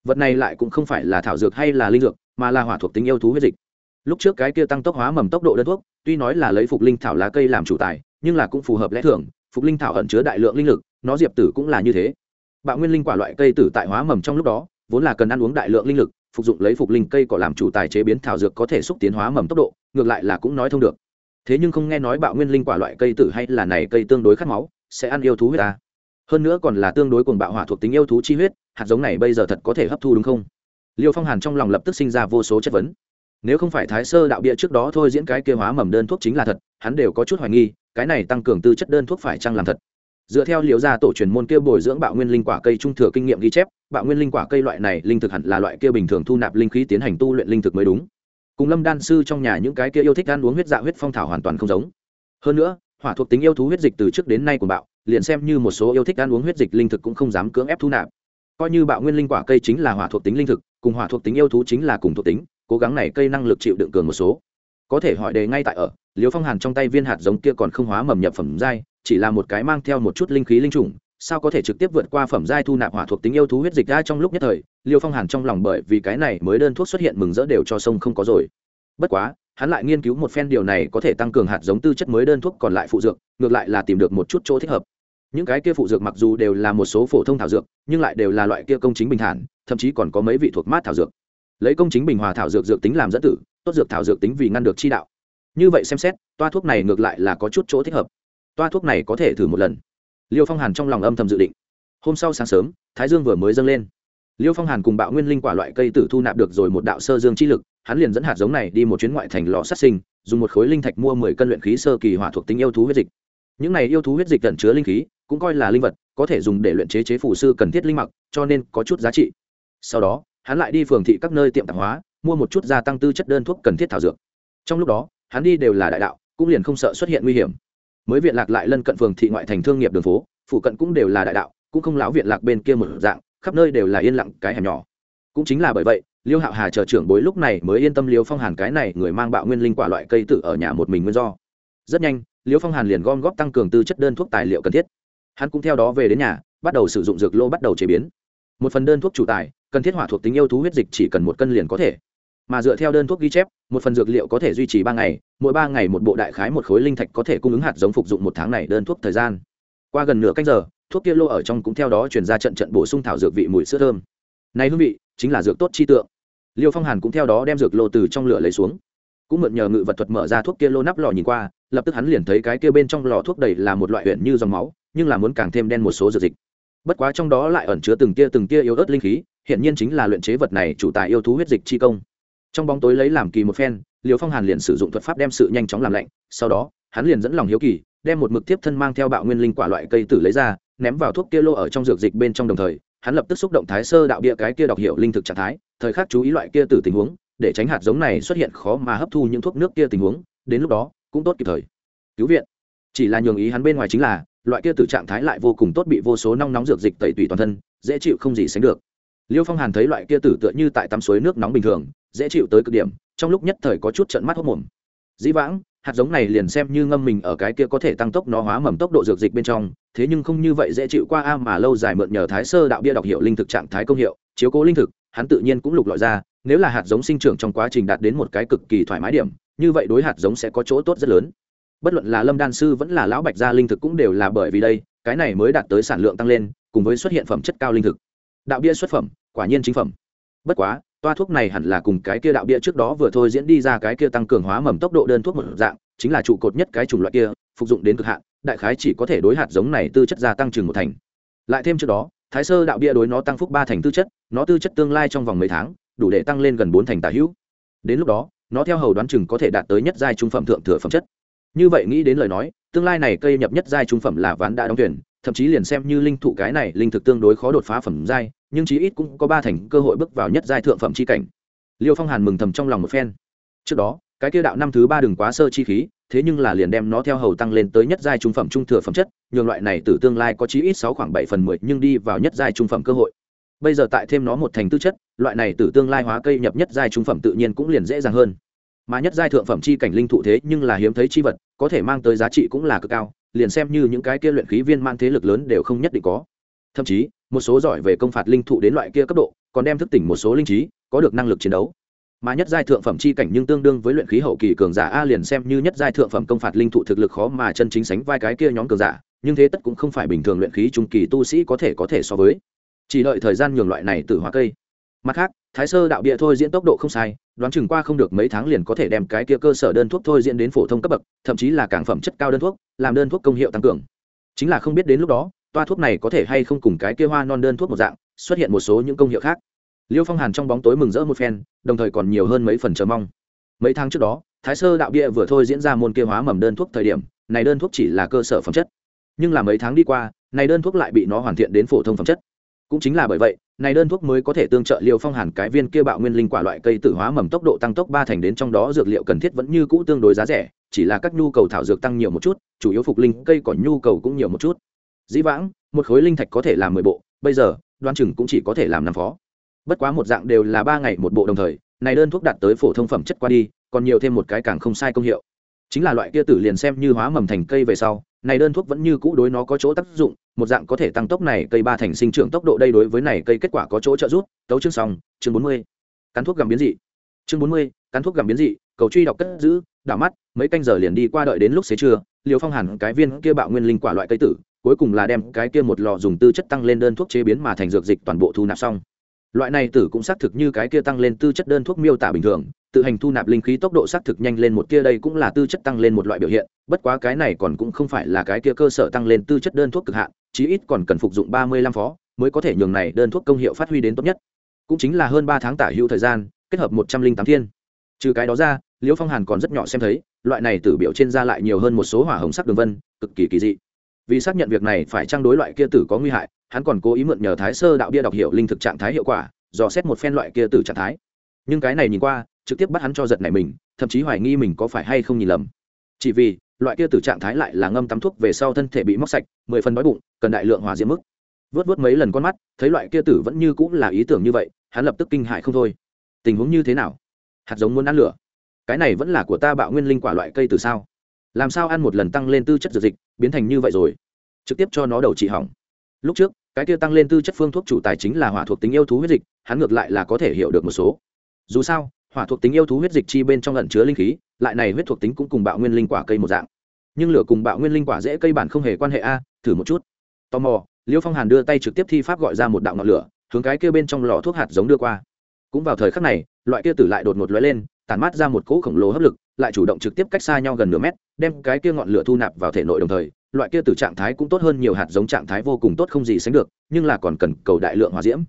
Vật này lại cũng không phải là thảo dược hay là linh dược, mà là hỏa thuộc tính yêu thú huyết dịch lúc trước cái kia tăng tốc hóa mầm tốc độ đơn thuốc, tuy nói là lấy phục linh thảo lá cây làm chủ tài, nhưng là cũng phù hợp lẽ thường, phục linh thảo ẩn chứa đại lượng linh lực, nó diệp tử cũng là như thế. Bạo nguyên linh quả loại cây tử tại hóa mầm trong lúc đó, vốn là cần ăn uống đại lượng linh lực, phục dụng lấy phục linh cây cỏ làm chủ tài chế biến thảo dược có thể xúc tiến hóa mầm tốc độ, ngược lại là cũng nói thông được. Thế nhưng không nghe nói bạo nguyên linh quả loại cây tử hay là này cây tương đối khát máu, sẽ ăn yêu thú huyết ta hơn nữa còn là tương đối cùng bạo hỏa thuộc tính yêu thú chi huyết, hạt giống này bây giờ thật có thể hấp thu đúng không? Liêu phong hàn trong lòng lập tức sinh ra vô số chất vấn nếu không phải thái sơ đạo bia trước đó thôi diễn cái kia hóa mầm đơn thuốc chính là thật, hắn đều có chút hoài nghi, cái này tăng cường tư chất đơn thuốc phải chăng làm thật. Dựa theo liệu gia tổ truyền môn kia bồi dưỡng bạo nguyên linh quả cây trung thừa kinh nghiệm ghi chép, bạo nguyên linh quả cây loại này linh thực hẳn là loại kia bình thường thu nạp linh khí tiến hành tu luyện linh thực mới đúng. Cùng lâm đan sư trong nhà những cái kia yêu thích ăn uống huyết dạ huyết phong thảo hoàn toàn không giống. Hơn nữa, hỏa thuộc tính yêu thú huyết dịch từ trước đến nay của bạo, liền xem như một số yêu thích ăn uống huyết dịch linh thực cũng không dám cưỡng ép thu nạp. Coi như bạo nguyên linh quả cây chính là hỏa thuộc tính linh thực, cùng hỏa thuộc tính yêu thú chính là cùng thuộc tính cố gắng này cây năng lực chịu đựng cường một số. Có thể hỏi đề ngay tại ở liều phong hàn trong tay viên hạt giống kia còn không hóa mầm nhập phẩm giai, chỉ là một cái mang theo một chút linh khí linh trùng, sao có thể trực tiếp vượt qua phẩm giai thu nạp hỏa thuộc tính yêu thú huyết dịch ra trong lúc nhất thời, liêu phong hàn trong lòng bởi vì cái này mới đơn thuốc xuất hiện mừng rỡ đều cho sông không có rồi. Bất quá, hắn lại nghiên cứu một phen điều này có thể tăng cường hạt giống tư chất mới đơn thuốc còn lại phụ dược, ngược lại là tìm được một chút chỗ thích hợp. Những cái kia phụ dược mặc dù đều là một số phổ thông thảo dược, nhưng lại đều là loại kia công chính bình thản, thậm chí còn có mấy vị thuộc mát thảo dược lấy công chính bình hòa thảo dược dược tính làm dẫn tử, tốt dược thảo dược tính vì ngăn được chi đạo. Như vậy xem xét, toa thuốc này ngược lại là có chút chỗ thích hợp. Toa thuốc này có thể thử một lần. Liêu phong hàn trong lòng âm thầm dự định. Hôm sau sáng sớm, thái dương vừa mới dâng lên. Liêu phong hàn cùng bạo nguyên linh quả loại cây tử thu nạp được rồi một đạo sơ dương chi lực, hắn liền dẫn hạt giống này đi một chuyến ngoại thành lò sát sinh, dùng một khối linh thạch mua mười cân luyện khí sơ kỳ hỏa thuộc tính yêu thú huyết dịch. Những này yêu thú huyết dịch cẩn chứa linh khí, cũng coi là linh vật, có thể dùng để luyện chế chế phủ sư cần thiết linh mặc, cho nên có chút giá trị. Sau đó hắn lại đi phường thị các nơi tiệm tạp hóa, mua một chút gia tăng tư chất đơn thuốc cần thiết thảo dược. Trong lúc đó, hắn đi đều là đại đạo, cũng liền không sợ xuất hiện nguy hiểm. Mới viện lạc lại lân cận phường thị ngoại thành thương nghiệp đường phố phụ cận cũng đều là đại đạo, cũng không lão viện lạc bên kia một dạng, khắp nơi đều là yên lặng cái hẻm nhỏ. Cũng chính là bởi vậy, liêu hạo hà chờ trưởng bối lúc này mới yên tâm liêu phong hàn cái này người mang bạo nguyên linh quả loại cây tự ở nhà một mình nguyên do. Rất nhanh, liêu phong hàn liền gom góp tăng cường tư chất đơn thuốc tài liệu cần thiết. Hắn cũng theo đó về đến nhà, bắt đầu sử dụng dược lô bắt đầu chế biến. Một phần đơn thuốc chủ tài cần thiết hỏa thuộc tính yêu thú huyết dịch chỉ cần một cân liền có thể. Mà dựa theo đơn thuốc ghi chép, một phần dược liệu có thể duy trì ba ngày, mỗi ba ngày một bộ đại khái một khối linh thạch có thể cung ứng hạt giống phục dụng một tháng này đơn thuốc thời gian. Qua gần nửa canh giờ, thuốc kia lô ở trong cũng theo đó chuyển ra trận trận bổ sung thảo dược vị mùi sữa thơm. Này hương vị, chính là dược tốt chi tượng. Liêu phong hàn cũng theo đó đem dược lô từ trong lửa lấy xuống. Cũng mượn nhờ ngự vật thuật mở ra thuốc kia lô nắp lò nhìn qua, lập tức hắn liền thấy cái kia bên trong lò thuốc đầy là một loại huyện như dòng máu, nhưng là muốn càng thêm đen một số dược dịch. Bất quá trong đó lại ẩn chứa từng tia từng tia yếu ớt linh khí hiện nhiên chính là luyện chế vật này chủ tài yêu thú huyết dịch chi công. Trong bóng tối lấy làm kỳ một phen liều phong hàn liền sử dụng thuật pháp đem sự nhanh chóng làm lạnh, sau đó, hắn liền dẫn lòng hiếu kỳ, đem một mực tiếp thân mang theo bạo nguyên linh quả loại cây tử lấy ra, ném vào thuốc kia lô ở trong dược dịch bên trong đồng thời, hắn lập tức xúc động thái sơ đạo bia cái kia đọc hiệu linh thực trạng thái, thời khắc chú ý loại kia từ tình huống, để tránh hạt giống này xuất hiện khó mà hấp thu những thuốc nước kia tình huống, đến lúc đó, cũng tốt kịp thời. Cứu viện. Chỉ là nhường ý hắn bên ngoài chính là, loại kia từ trạng thái lại vô cùng tốt bị vô số nóng nóng dược dịch tẩy tủy toàn thân, dễ chịu không gì sánh được liêu phong hàn thấy loại kia tử tựa như tại tắm suối nước nóng bình thường, dễ chịu tới cực điểm, trong lúc nhất thời có chút trận mắt hốc mồm. Dĩ vãng, hạt giống này liền xem như ngâm mình ở cái kia có thể tăng tốc nó hóa mầm tốc độ dược dịch bên trong, thế nhưng không như vậy dễ chịu qua a mà lâu dài mượn nhờ thái sơ đạo bia đọc hiệu linh thực trạng thái công hiệu, chiếu cố linh thực, hắn tự nhiên cũng lục lọi ra, nếu là hạt giống sinh trưởng trong quá trình đạt đến một cái cực kỳ thoải mái điểm, như vậy đối hạt giống sẽ có chỗ tốt rất lớn. Bất luận là lâm đan sư vẫn là lão bạch gia linh thực cũng đều là bởi vì đây, cái này mới đạt tới sản lượng tăng lên, cùng với xuất hiện phẩm chất cao linh thực. Đạo bia xuất phẩm quả nhiên chính phẩm. Bất quá, toa thuốc này hẳn là cùng cái kia đạo bia trước đó vừa thôi diễn đi ra cái kia tăng cường hóa mầm tốc độ đơn thuốc một dạng, chính là trụ cột nhất cái chủng loại kia, phục dụng đến cực hạn, đại khái chỉ có thể đối hạt giống này tư chất gia tăng chừng một thành. Lại thêm trước đó, thái sơ đạo bia đối nó tăng phúc ba thành tư chất, nó tư chất tương lai trong vòng mấy tháng, đủ để tăng lên gần bốn thành tà hữu. Đến lúc đó, nó theo hầu đoán chừng có thể đạt tới nhất giai trung phẩm thượng thừa phẩm chất. Như vậy nghĩ đến lời nói, tương lai này cây nhập nhất giai trung phẩm là ván đã đóng tuyển thậm chí liền xem như linh thụ cái này, linh thực tương đối khó đột phá phẩm giai nhưng chí ít cũng có ba thành cơ hội bước vào nhất giai thượng phẩm chi cảnh. Liêu phong hàn mừng thầm trong lòng một phen. Trước đó, cái kia đạo năm thứ ba đừng quá sơ chi khí, thế nhưng là liền đem nó theo hầu tăng lên tới nhất giai trung phẩm trung thừa phẩm chất, nhường loại này từ tương lai có chí ít sáu khoảng bảy phần mười nhưng đi vào nhất giai trung phẩm cơ hội. Bây giờ tại thêm nó một thành tư chất, loại này từ tương lai hóa cây nhập nhất giai trung phẩm tự nhiên cũng liền dễ dàng hơn. Mà nhất giai thượng phẩm chi cảnh linh thụ thế nhưng là hiếm thấy chi vật, có thể mang tới giá trị cũng là cực cao, liền xem như những cái kia luyện khí viên mang thế lực lớn đều không nhất định có. Thậm chí một số giỏi về công phạt linh thụ đến loại kia cấp độ, còn đem thức tỉnh một số linh trí, có được năng lực chiến đấu. Mà nhất giai thượng phẩm chi cảnh nhưng tương đương với luyện khí hậu kỳ cường giả a liền xem như nhất giai thượng phẩm công phạt linh thụ thực lực khó mà chân chính sánh vai cái kia nhóm cường giả, nhưng thế tất cũng không phải bình thường luyện khí trung kỳ tu sĩ có thể có thể so với. Chỉ đợi thời gian nhường loại này từ hóa cây. Mặt khác, thái sơ đạo bịa thôi diễn tốc độ không sai, đoán chừng qua không được mấy tháng liền có thể đem cái kia cơ sở đơn thuốc thôi diễn đến phổ thông cấp bậc, thậm chí là cảng phẩm chất cao đơn thuốc, làm đơn thuốc công hiệu tăng cường. Chính là không biết đến lúc đó toa thuốc này có thể hay không cùng cái kia hoa non đơn thuốc một dạng, xuất hiện một số những công hiệu khác. Liêu phong hàn trong bóng tối mừng rỡ một phen, đồng thời còn nhiều hơn mấy phần chờ mong. Mấy tháng trước đó, thái sơ đạo bia vừa thôi diễn ra môn kia hóa mầm đơn thuốc thời điểm, này đơn thuốc chỉ là cơ sở phẩm chất. Nhưng là mấy tháng đi qua, này đơn thuốc lại bị nó hoàn thiện đến phổ thông phẩm chất. Cũng chính là bởi vậy, này đơn thuốc mới có thể tương trợ liều phong hàn cái viên kia bạo nguyên linh quả loại cây tử hóa mầm tốc độ tăng tốc ba thành đến trong đó dược liệu cần thiết vẫn như cũ tương đối giá rẻ, chỉ là các nhu cầu thảo dược tăng nhiều một chút, chủ yếu phục linh, cây còn nhu cầu cũng nhiều một chút dĩ vãng, một khối linh thạch có thể làm mười bộ, bây giờ, đoan chừng cũng chỉ có thể làm năm phó. Bất quá một dạng đều là ba ngày một bộ đồng thời, này đơn thuốc đạt tới phổ thông phẩm chất qua đi, còn nhiều thêm một cái càng không sai công hiệu. Chính là loại kia tử liền xem như hóa mầm thành cây về sau, này đơn thuốc vẫn như cũ đối nó có chỗ tác dụng, một dạng có thể tăng tốc này cây ba thành sinh trưởng tốc độ đây đối với này cây kết quả có chỗ trợ giúp. Tấu chương xong, chương bốn mươi. Cắn thuốc gặm biến dị. Chương bốn mươi, cắn thuốc gặm biến dị, cầu truy đọc cất giữ, đảo mắt, mấy canh giờ liền đi qua đợi đến lúc xế trưa liều phong hẳn cái viên kia bạo nguyên linh quả loại cây tử cuối cùng là đem cái kia một lò dùng tư chất tăng lên đơn thuốc chế biến mà thành dược dịch toàn bộ thu nạp xong. Loại này tử cũng xác thực như cái kia tăng lên tư chất đơn thuốc miêu tả bình thường, tự hành thu nạp linh khí tốc độ xác thực nhanh lên một kia đây cũng là tư chất tăng lên một loại biểu hiện, bất quá cái này còn cũng không phải là cái kia cơ sở tăng lên tư chất đơn thuốc cực hạn, chí ít còn cần phục dụng ba mươi lăm phó mới có thể nhường này đơn thuốc công hiệu phát huy đến tốt nhất. Cũng chính là hơn ba tháng tả hữu thời gian, kết hợp một trăm linh tám thiên. Trừ cái đó ra, liễu phong hàn còn rất nhỏ xem thấy, loại này tử biểu trên da lại nhiều hơn một số hỏa hồng sắc đường vân, cực kỳ kỳ dị vì xác nhận việc này phải trang đối loại kia tử có nguy hại, hắn còn cố ý mượn nhờ thái sơ đạo bia đọc hiệu linh thực trạng thái hiệu quả, dò xét một phen loại kia tử trạng thái. Nhưng cái này nhìn qua, trực tiếp bắt hắn cho giật này mình, thậm chí hoài nghi mình có phải hay không nhìn lầm. Chỉ vì, loại kia tử trạng thái lại là ngâm tắm thuốc về sau thân thể bị móc sạch, mười phần đói bụng, cần đại lượng hòa diễm mức. Vớt vớt mấy lần con mắt, thấy loại kia tử vẫn như cũng là ý tưởng như vậy, hắn lập tức kinh hại không thôi. Tình huống như thế nào? Hạt giống muốn ăn lửa. Cái này vẫn là của ta bạo nguyên linh quả loại cây từ sao? Làm sao ăn một lần tăng lên tư chất dược dịch, biến thành như vậy rồi? Trực tiếp cho nó đầu trị hỏng. Lúc trước, cái kia tăng lên tư chất phương thuốc chủ tài chính là hỏa thuộc tính yêu thú huyết dịch, hắn ngược lại là có thể hiểu được một số. Dù sao, hỏa thuộc tính yêu thú huyết dịch chi bên trong lẩn chứa linh khí, lại này huyết thuộc tính cũng cùng bạo nguyên linh quả cây một dạng. Nhưng lửa cùng bạo nguyên linh quả dễ cây bản không hề quan hệ a, thử một chút. Tò mò, liêu phong hàn đưa tay trực tiếp thi pháp gọi ra một đạo ngọn lửa, hướng cái kia bên trong lò thuốc hạt giống đưa qua. Cũng vào thời khắc này, loại kia tử lại đột ngột lóe lên tản mát ra một cỗ khổng lồ hấp lực, lại chủ động trực tiếp cách xa nhau gần nửa mét, đem cái kia ngọn lửa thu nạp vào thể nội đồng thời, loại kia từ trạng thái cũng tốt hơn nhiều hạt giống trạng thái vô cùng tốt không gì sánh được, nhưng là còn cần cầu đại lượng hòa diễm.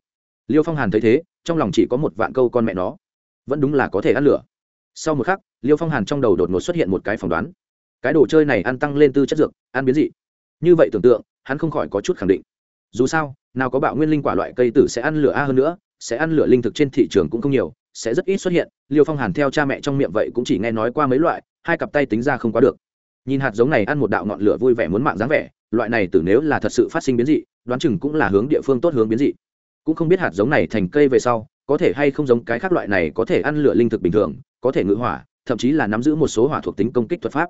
Liêu phong hàn thấy thế, trong lòng chỉ có một vạn câu con mẹ nó. Vẫn đúng là có thể ăn lửa. Sau một khắc, liêu phong hàn trong đầu đột ngột xuất hiện một cái phỏng đoán. Cái đồ chơi này ăn tăng lên tư chất dược, ăn biến dị. Như vậy tưởng tượng, hắn không khỏi có chút khẳng định. Dù sao, nào có bạo nguyên linh quả loại cây tử sẽ ăn lửa a hơn nữa, sẽ ăn lửa linh thực trên thị trường cũng không nhiều sẽ rất ít xuất hiện. Liêu phong hàn theo cha mẹ trong miệng vậy cũng chỉ nghe nói qua mấy loại, hai cặp tay tính ra không quá được. Nhìn hạt giống này ăn một đạo ngọn lửa vui vẻ muốn mạng dáng vẻ, loại này từ nếu là thật sự phát sinh biến dị, đoán chừng cũng là hướng địa phương tốt hướng biến dị. Cũng không biết hạt giống này thành cây về sau, có thể hay không giống cái khác loại này có thể ăn lửa linh thực bình thường, có thể ngự hỏa, thậm chí là nắm giữ một số hỏa thuộc tính công kích thuật pháp.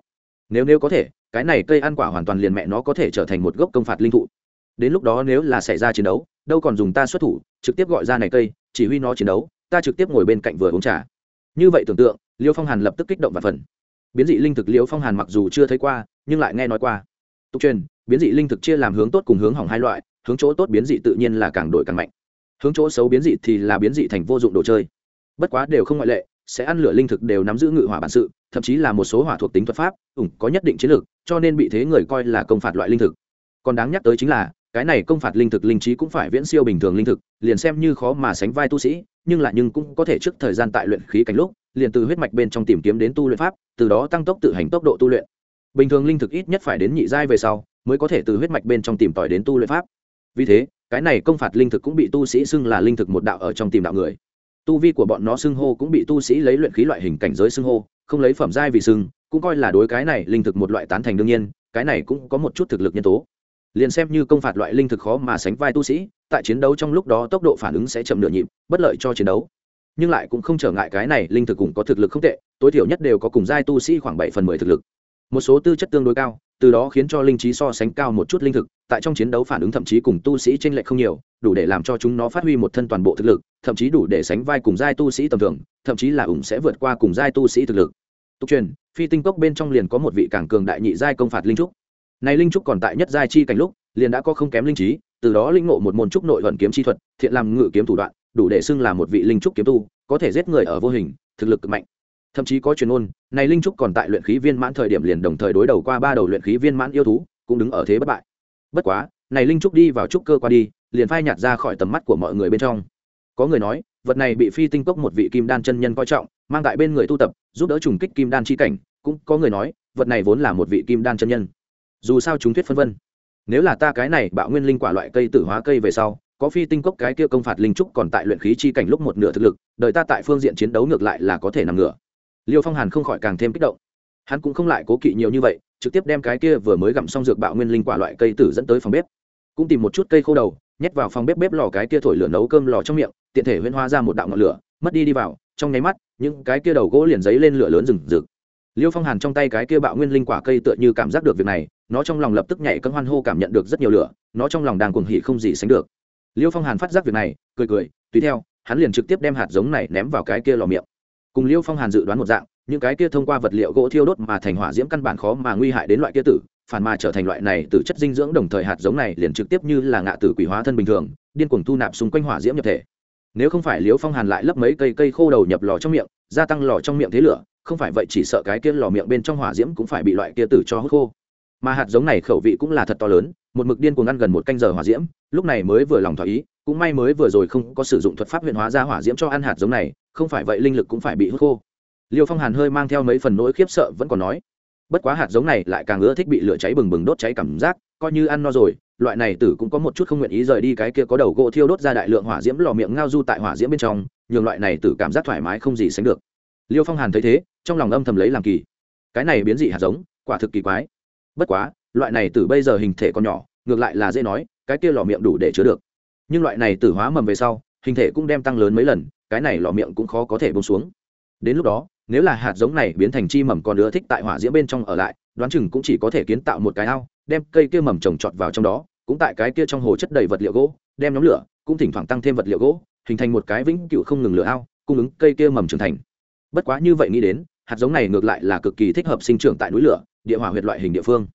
Nếu nếu có thể, cái này cây ăn quả hoàn toàn liền mẹ nó có thể trở thành một gốc công phạt linh thụ. Đến lúc đó nếu là xảy ra chiến đấu, đâu còn dùng ta xuất thủ, trực tiếp gọi ra này cây, chỉ huy nó chiến đấu ta trực tiếp ngồi bên cạnh vừa uống trà. Như vậy tưởng tượng, liêu phong hàn lập tức kích động và phần. Biến dị linh thực liêu phong hàn mặc dù chưa thấy qua, nhưng lại nghe nói qua. Tục truyền, biến dị linh thực chia làm hướng tốt cùng hướng hỏng hai loại, hướng chỗ tốt biến dị tự nhiên là càng đổi càng mạnh. Hướng chỗ xấu biến dị thì là biến dị thành vô dụng đồ chơi. Bất quá đều không ngoại lệ, sẽ ăn lửa linh thực đều nắm giữ ngự hỏa bản sự, thậm chí là một số hỏa thuộc tính thuật pháp, ủng có nhất định chiến lược, cho nên bị thế người coi là công phạt loại linh thực. Còn đáng nhắc tới chính là cái này công phạt linh thực linh trí cũng phải viễn siêu bình thường linh thực, liền xem như khó mà sánh vai tu sĩ, nhưng lại nhưng cũng có thể trước thời gian tại luyện khí cảnh lúc, liền từ huyết mạch bên trong tìm kiếm đến tu luyện pháp, từ đó tăng tốc tự hành tốc độ tu luyện. Bình thường linh thực ít nhất phải đến nhị giai về sau, mới có thể từ huyết mạch bên trong tìm tòi đến tu luyện pháp. Vì thế, cái này công phạt linh thực cũng bị tu sĩ xưng là linh thực một đạo ở trong tìm đạo người. Tu vi của bọn nó xưng hô cũng bị tu sĩ lấy luyện khí loại hình cảnh giới xưng hô, không lấy phẩm giai vì xưng, cũng coi là đối cái này linh thực một loại tán thành đương nhiên, cái này cũng có một chút thực lực nhân tố liền xem như công phạt loại linh thực khó mà sánh vai tu sĩ, tại chiến đấu trong lúc đó tốc độ phản ứng sẽ chậm nửa nhịp, bất lợi cho chiến đấu. Nhưng lại cũng không trở ngại cái này linh thực cũng có thực lực không tệ, tối thiểu nhất đều có cùng giai tu sĩ khoảng bảy phần mười thực lực. Một số tư chất tương đối cao, từ đó khiến cho linh trí so sánh cao một chút linh thực, tại trong chiến đấu phản ứng thậm chí cùng tu sĩ tranh lệch không nhiều, đủ để làm cho chúng nó phát huy một thân toàn bộ thực lực, thậm chí đủ để sánh vai cùng giai tu sĩ tầm thường, thậm chí là ủng sẽ vượt qua cùng giai tu sĩ thực lực. Tục truyền, phi tinh cốc bên trong liền có một vị cảng cường đại nhị giai công phạt linh trúc này linh trúc còn tại nhất giai chi cảnh lúc, liền đã có không kém linh trí, từ đó linh ngộ một môn trúc nội vận kiếm chi thuật, thiện làm ngự kiếm thủ đoạn, đủ để xưng là một vị linh trúc kiếm tu, có thể giết người ở vô hình, thực lực cực mạnh. Thậm chí có truyền ôn này linh trúc còn tại luyện khí viên mãn thời điểm liền đồng thời đối đầu qua ba đầu luyện khí viên mãn yêu thú, cũng đứng ở thế bất bại. Bất quá, này linh trúc đi vào trúc cơ qua đi, liền phai nhạt ra khỏi tầm mắt của mọi người bên trong. Có người nói, vật này bị phi tinh cốc một vị kim đan chân nhân coi trọng, mang tại bên người tu tập, giúp đỡ trùng kích kim đan chi cảnh, cũng có người nói, vật này vốn là một vị kim đan chân nhân dù sao chúng thuyết phân vân. Nếu là ta cái này bạo nguyên linh quả loại cây tử hóa cây về sau, có phi tinh cốc cái kia công phạt linh trúc còn tại luyện khí chi cảnh lúc một nửa thực lực đợi ta tại phương diện chiến đấu ngược lại là có thể nằm ngửa. Liêu phong hàn không khỏi càng thêm kích động. Hắn cũng không lại cố kỵ nhiều như vậy, trực tiếp đem cái kia vừa mới gặm xong dược bạo nguyên linh quả loại cây tử dẫn tới phòng bếp. Cũng tìm một chút cây khô đầu, nhét vào phòng bếp bếp lò cái kia thổi lửa nấu cơm lò trong miệng, tiện thể huyễn hoa ra một đạo ngọn lửa, mất đi đi vào, trong nháy mắt, những cái kia đầu gỗ liền giấy lên lửa lớn rừng rực. Liêu phong hàn trong tay cái kia bạo nguyên linh quả cây tựa như cảm giác được việc này nó trong lòng lập tức nhảy cân hoan hô cảm nhận được rất nhiều lửa, nó trong lòng đang cuồng hỉ không gì sánh được. Liêu phong hàn phát giác việc này, cười cười, tùy theo, hắn liền trực tiếp đem hạt giống này ném vào cái kia lò miệng. Cùng liêu phong hàn dự đoán một dạng, những cái kia thông qua vật liệu gỗ thiêu đốt mà thành hỏa diễm căn bản khó mà nguy hại đến loại kia tử, phản mà trở thành loại này từ chất dinh dưỡng đồng thời hạt giống này liền trực tiếp như là ngạ tử quỷ hóa thân bình thường, điên cuồng thu nạp xung quanh hỏa diễm nhập thể. Nếu không phải liêu phong hàn lại lấp mấy cây cây khô đầu nhập lò trong miệng, gia tăng lò trong miệng thế lửa, không phải vậy chỉ sợ cái kia lò miệng bên trong hỏa diễm cũng phải bị loại kia tử cho hút khô mà hạt giống này khẩu vị cũng là thật to lớn, một mực điên cuồng ăn gần một canh giờ hỏa diễm, lúc này mới vừa lòng thỏa ý, cũng may mới vừa rồi không có sử dụng thuật pháp huyện hóa ra hỏa diễm cho ăn hạt giống này, không phải vậy linh lực cũng phải bị hút khô. Liêu phong hàn hơi mang theo mấy phần nỗi khiếp sợ vẫn còn nói, bất quá hạt giống này lại càng ưa thích bị lửa cháy bừng bừng đốt cháy cảm giác, coi như ăn no rồi, loại này tử cũng có một chút không nguyện ý rời đi cái kia có đầu gỗ thiêu đốt ra đại lượng hỏa diễm lò miệng ngao du tại hỏa diễm bên trong, nhường loại này tử cảm giác thoải mái không gì sánh được. Liêu phong hàn thấy thế, trong lòng âm thầm lấy làm kỳ. Cái này biến dị hạt giống, quả thực kỳ quái bất quá, loại này từ bây giờ hình thể còn nhỏ, ngược lại là dễ nói, cái kia lò miệng đủ để chứa được. Nhưng loại này tử hóa mầm về sau, hình thể cũng đem tăng lớn mấy lần, cái này lọ miệng cũng khó có thể bông xuống. Đến lúc đó, nếu là hạt giống này biến thành chi mầm còn nữa thích tại hỏa diễm bên trong ở lại, đoán chừng cũng chỉ có thể kiến tạo một cái ao, đem cây kia mầm trồng trọt vào trong đó, cũng tại cái kia trong hồ chất đầy vật liệu gỗ, đem nhóm lửa, cũng thỉnh thoảng tăng thêm vật liệu gỗ, hình thành một cái vĩnh cựu không ngừng lửa ao, cung ứng cây kia mầm trưởng thành. Bất quá như vậy nghĩ đến hạt giống này ngược lại là cực kỳ thích hợp sinh trưởng tại núi lửa, địa hỏa huyệt loại hình địa phương.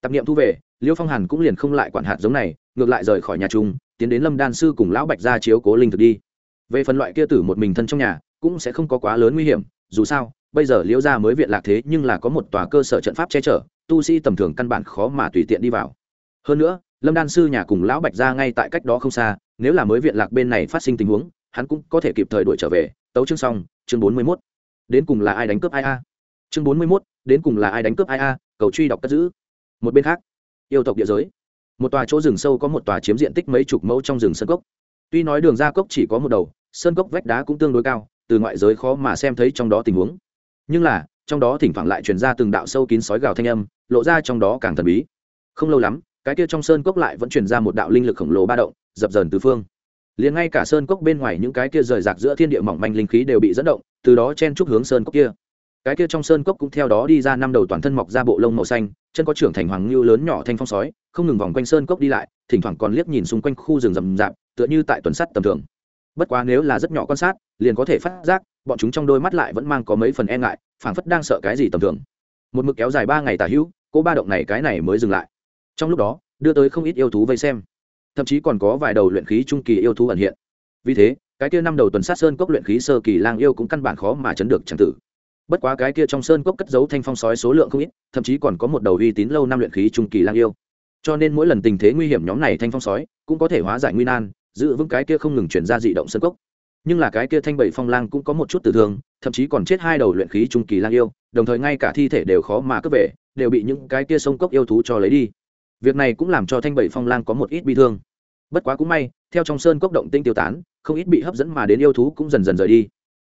Tập niệm thu về, liêu phong hàn cũng liền không lại quản hạt giống này, ngược lại rời khỏi nhà trung tiến đến lâm đan sư cùng lão bạch ra chiếu cố linh thực đi. Về phần loại kia tử một mình thân trong nhà, cũng sẽ không có quá lớn nguy hiểm, dù sao, bây giờ liễu gia mới viện lạc thế nhưng là có một tòa cơ sở trận pháp che chở, tu sĩ tầm thường căn bản khó mà tùy tiện đi vào. Hơn nữa, lâm đan sư nhà cùng lão bạch ra ngay tại cách đó không xa, nếu là mới viện lạc bên này phát sinh tình huống, hắn cũng có thể kịp thời đuổi trở về. Tấu chương xong, chương bốn mươi mốt đến cùng là ai đánh cướp ai a? Chương bốn mươi mốt, đến cùng là ai đánh cướp ai a? Cầu truy đọc cất giữ. Một bên khác, yêu tộc địa giới. Một tòa chỗ rừng sâu có một tòa chiếm diện tích mấy chục mẫu trong rừng sơn cốc. Tuy nói đường ra cốc chỉ có một đầu, sơn cốc vách đá cũng tương đối cao, từ ngoại giới khó mà xem thấy trong đó tình huống. Nhưng là, trong đó thỉnh thoảng lại truyền ra từng đạo sâu kín sói gào thanh âm, lộ ra trong đó càng thần bí. Không lâu lắm, cái kia trong sơn cốc lại vẫn truyền ra một đạo linh lực khổng lồ ba động, dập dờn từ phương liền ngay cả sơn cốc bên ngoài những cái kia rời rạc giữa thiên địa mỏng manh linh khí đều bị dẫn động, từ đó chen chúc hướng sơn cốc kia. Cái kia trong sơn cốc cũng theo đó đi ra năm đầu toàn thân mọc ra bộ lông màu xanh, chân có trưởng thành hoàng lưu lớn nhỏ thanh phong sói, không ngừng vòng quanh sơn cốc đi lại, thỉnh thoảng còn liếc nhìn xung quanh khu rừng rậm rạp, tựa như tại tuần sắt tầm thường. Bất quá nếu là rất nhỏ quan sát, liền có thể phát giác, bọn chúng trong đôi mắt lại vẫn mang có mấy phần e ngại, phảng phất đang sợ cái gì tầm thường. Một mực kéo dài ba ngày tả hữu cô ba động này cái này mới dừng lại. Trong lúc đó, đưa tới không ít yêu thú vây xem thậm chí còn có vài đầu luyện khí trung kỳ yêu thú ẩn hiện. Vì thế, cái kia năm đầu tuần sát sơn cốc luyện khí sơ kỳ lang yêu cũng căn bản khó mà chấn được chẳng tử. Bất quá cái kia trong sơn cốc cất giấu thanh phong sói số lượng không ít, thậm chí còn có một đầu uy tín lâu năm luyện khí trung kỳ lang yêu. Cho nên mỗi lần tình thế nguy hiểm nhóm này thanh phong sói cũng có thể hóa giải nguy nan, giữ vững cái kia không ngừng chuyển ra dị động sơn cốc. Nhưng là cái kia thanh bảy phong lang cũng có một chút tử thương, thậm chí còn chết hai đầu luyện khí trung kỳ lang yêu, đồng thời ngay cả thi thể đều khó mà cướp về, đều bị những cái kia sông cốc yêu thú cho lấy đi việc này cũng làm cho thanh bảy phong lang có một ít bi thương. Bất quá cũng may, theo trong sơn cốc động tinh tiêu tán, không ít bị hấp dẫn mà đến yêu thú cũng dần dần rời đi.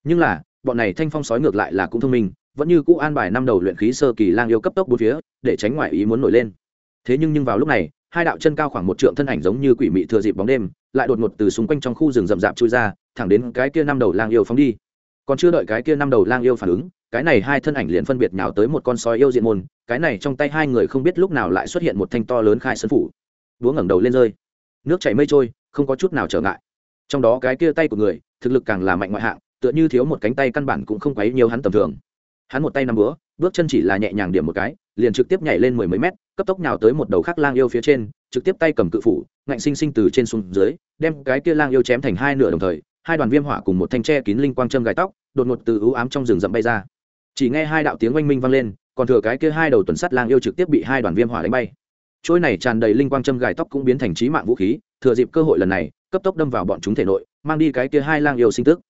Nhưng là, bọn này thanh phong sói ngược lại là cũng thông minh, vẫn như cũ an bài năm đầu luyện khí sơ kỳ lang yêu cấp tốc bốn phía, để tránh ngoại ý muốn nổi lên. Thế nhưng nhưng vào lúc này, hai đạo chân cao khoảng một trượng thân ảnh giống như quỷ mị thừa dịp bóng đêm, lại đột ngột từ xung quanh trong khu rừng rậm rạp chui ra, thẳng đến cái kia năm đầu lang yêu phóng đi. Còn chưa đợi cái kia năm đầu lang yêu phản ứng, cái này hai thân ảnh liền phân biệt nhào tới một con sói yêu diện môn cái này trong tay hai người không biết lúc nào lại xuất hiện một thanh to lớn khai sơn phủ. Đúa ngẩng đầu lên rơi. Nước chảy mây trôi, không có chút nào trở ngại. Trong đó cái kia tay của người, thực lực càng là mạnh ngoại hạng, tựa như thiếu một cánh tay căn bản cũng không quấy nhiều hắn tầm thường. Hắn một tay năm bữa bước chân chỉ là nhẹ nhàng điểm một cái, liền trực tiếp nhảy lên mười mấy mét, cấp tốc nhào tới một đầu khác lang yêu phía trên, trực tiếp tay cầm cự phủ, ngạnh sinh sinh từ trên xuống dưới, đem cái kia lang yêu chém thành hai nửa đồng thời, hai đoàn viêm hỏa cùng một thanh tre kín linh quang châm gai tóc, đột ngột từ ưu ám trong rừng rậm bay ra. Chỉ nghe hai đạo tiếng oanh minh vang lên còn thừa cái kia hai đầu tuần sắt lang yêu trực tiếp bị hai đoàn viêm hỏa đánh bay. Trôi này tràn đầy linh quang châm gài tóc cũng biến thành trí mạng vũ khí, thừa dịp cơ hội lần này, cấp tốc đâm vào bọn chúng thể nội, mang đi cái kia hai lang yêu sinh tức.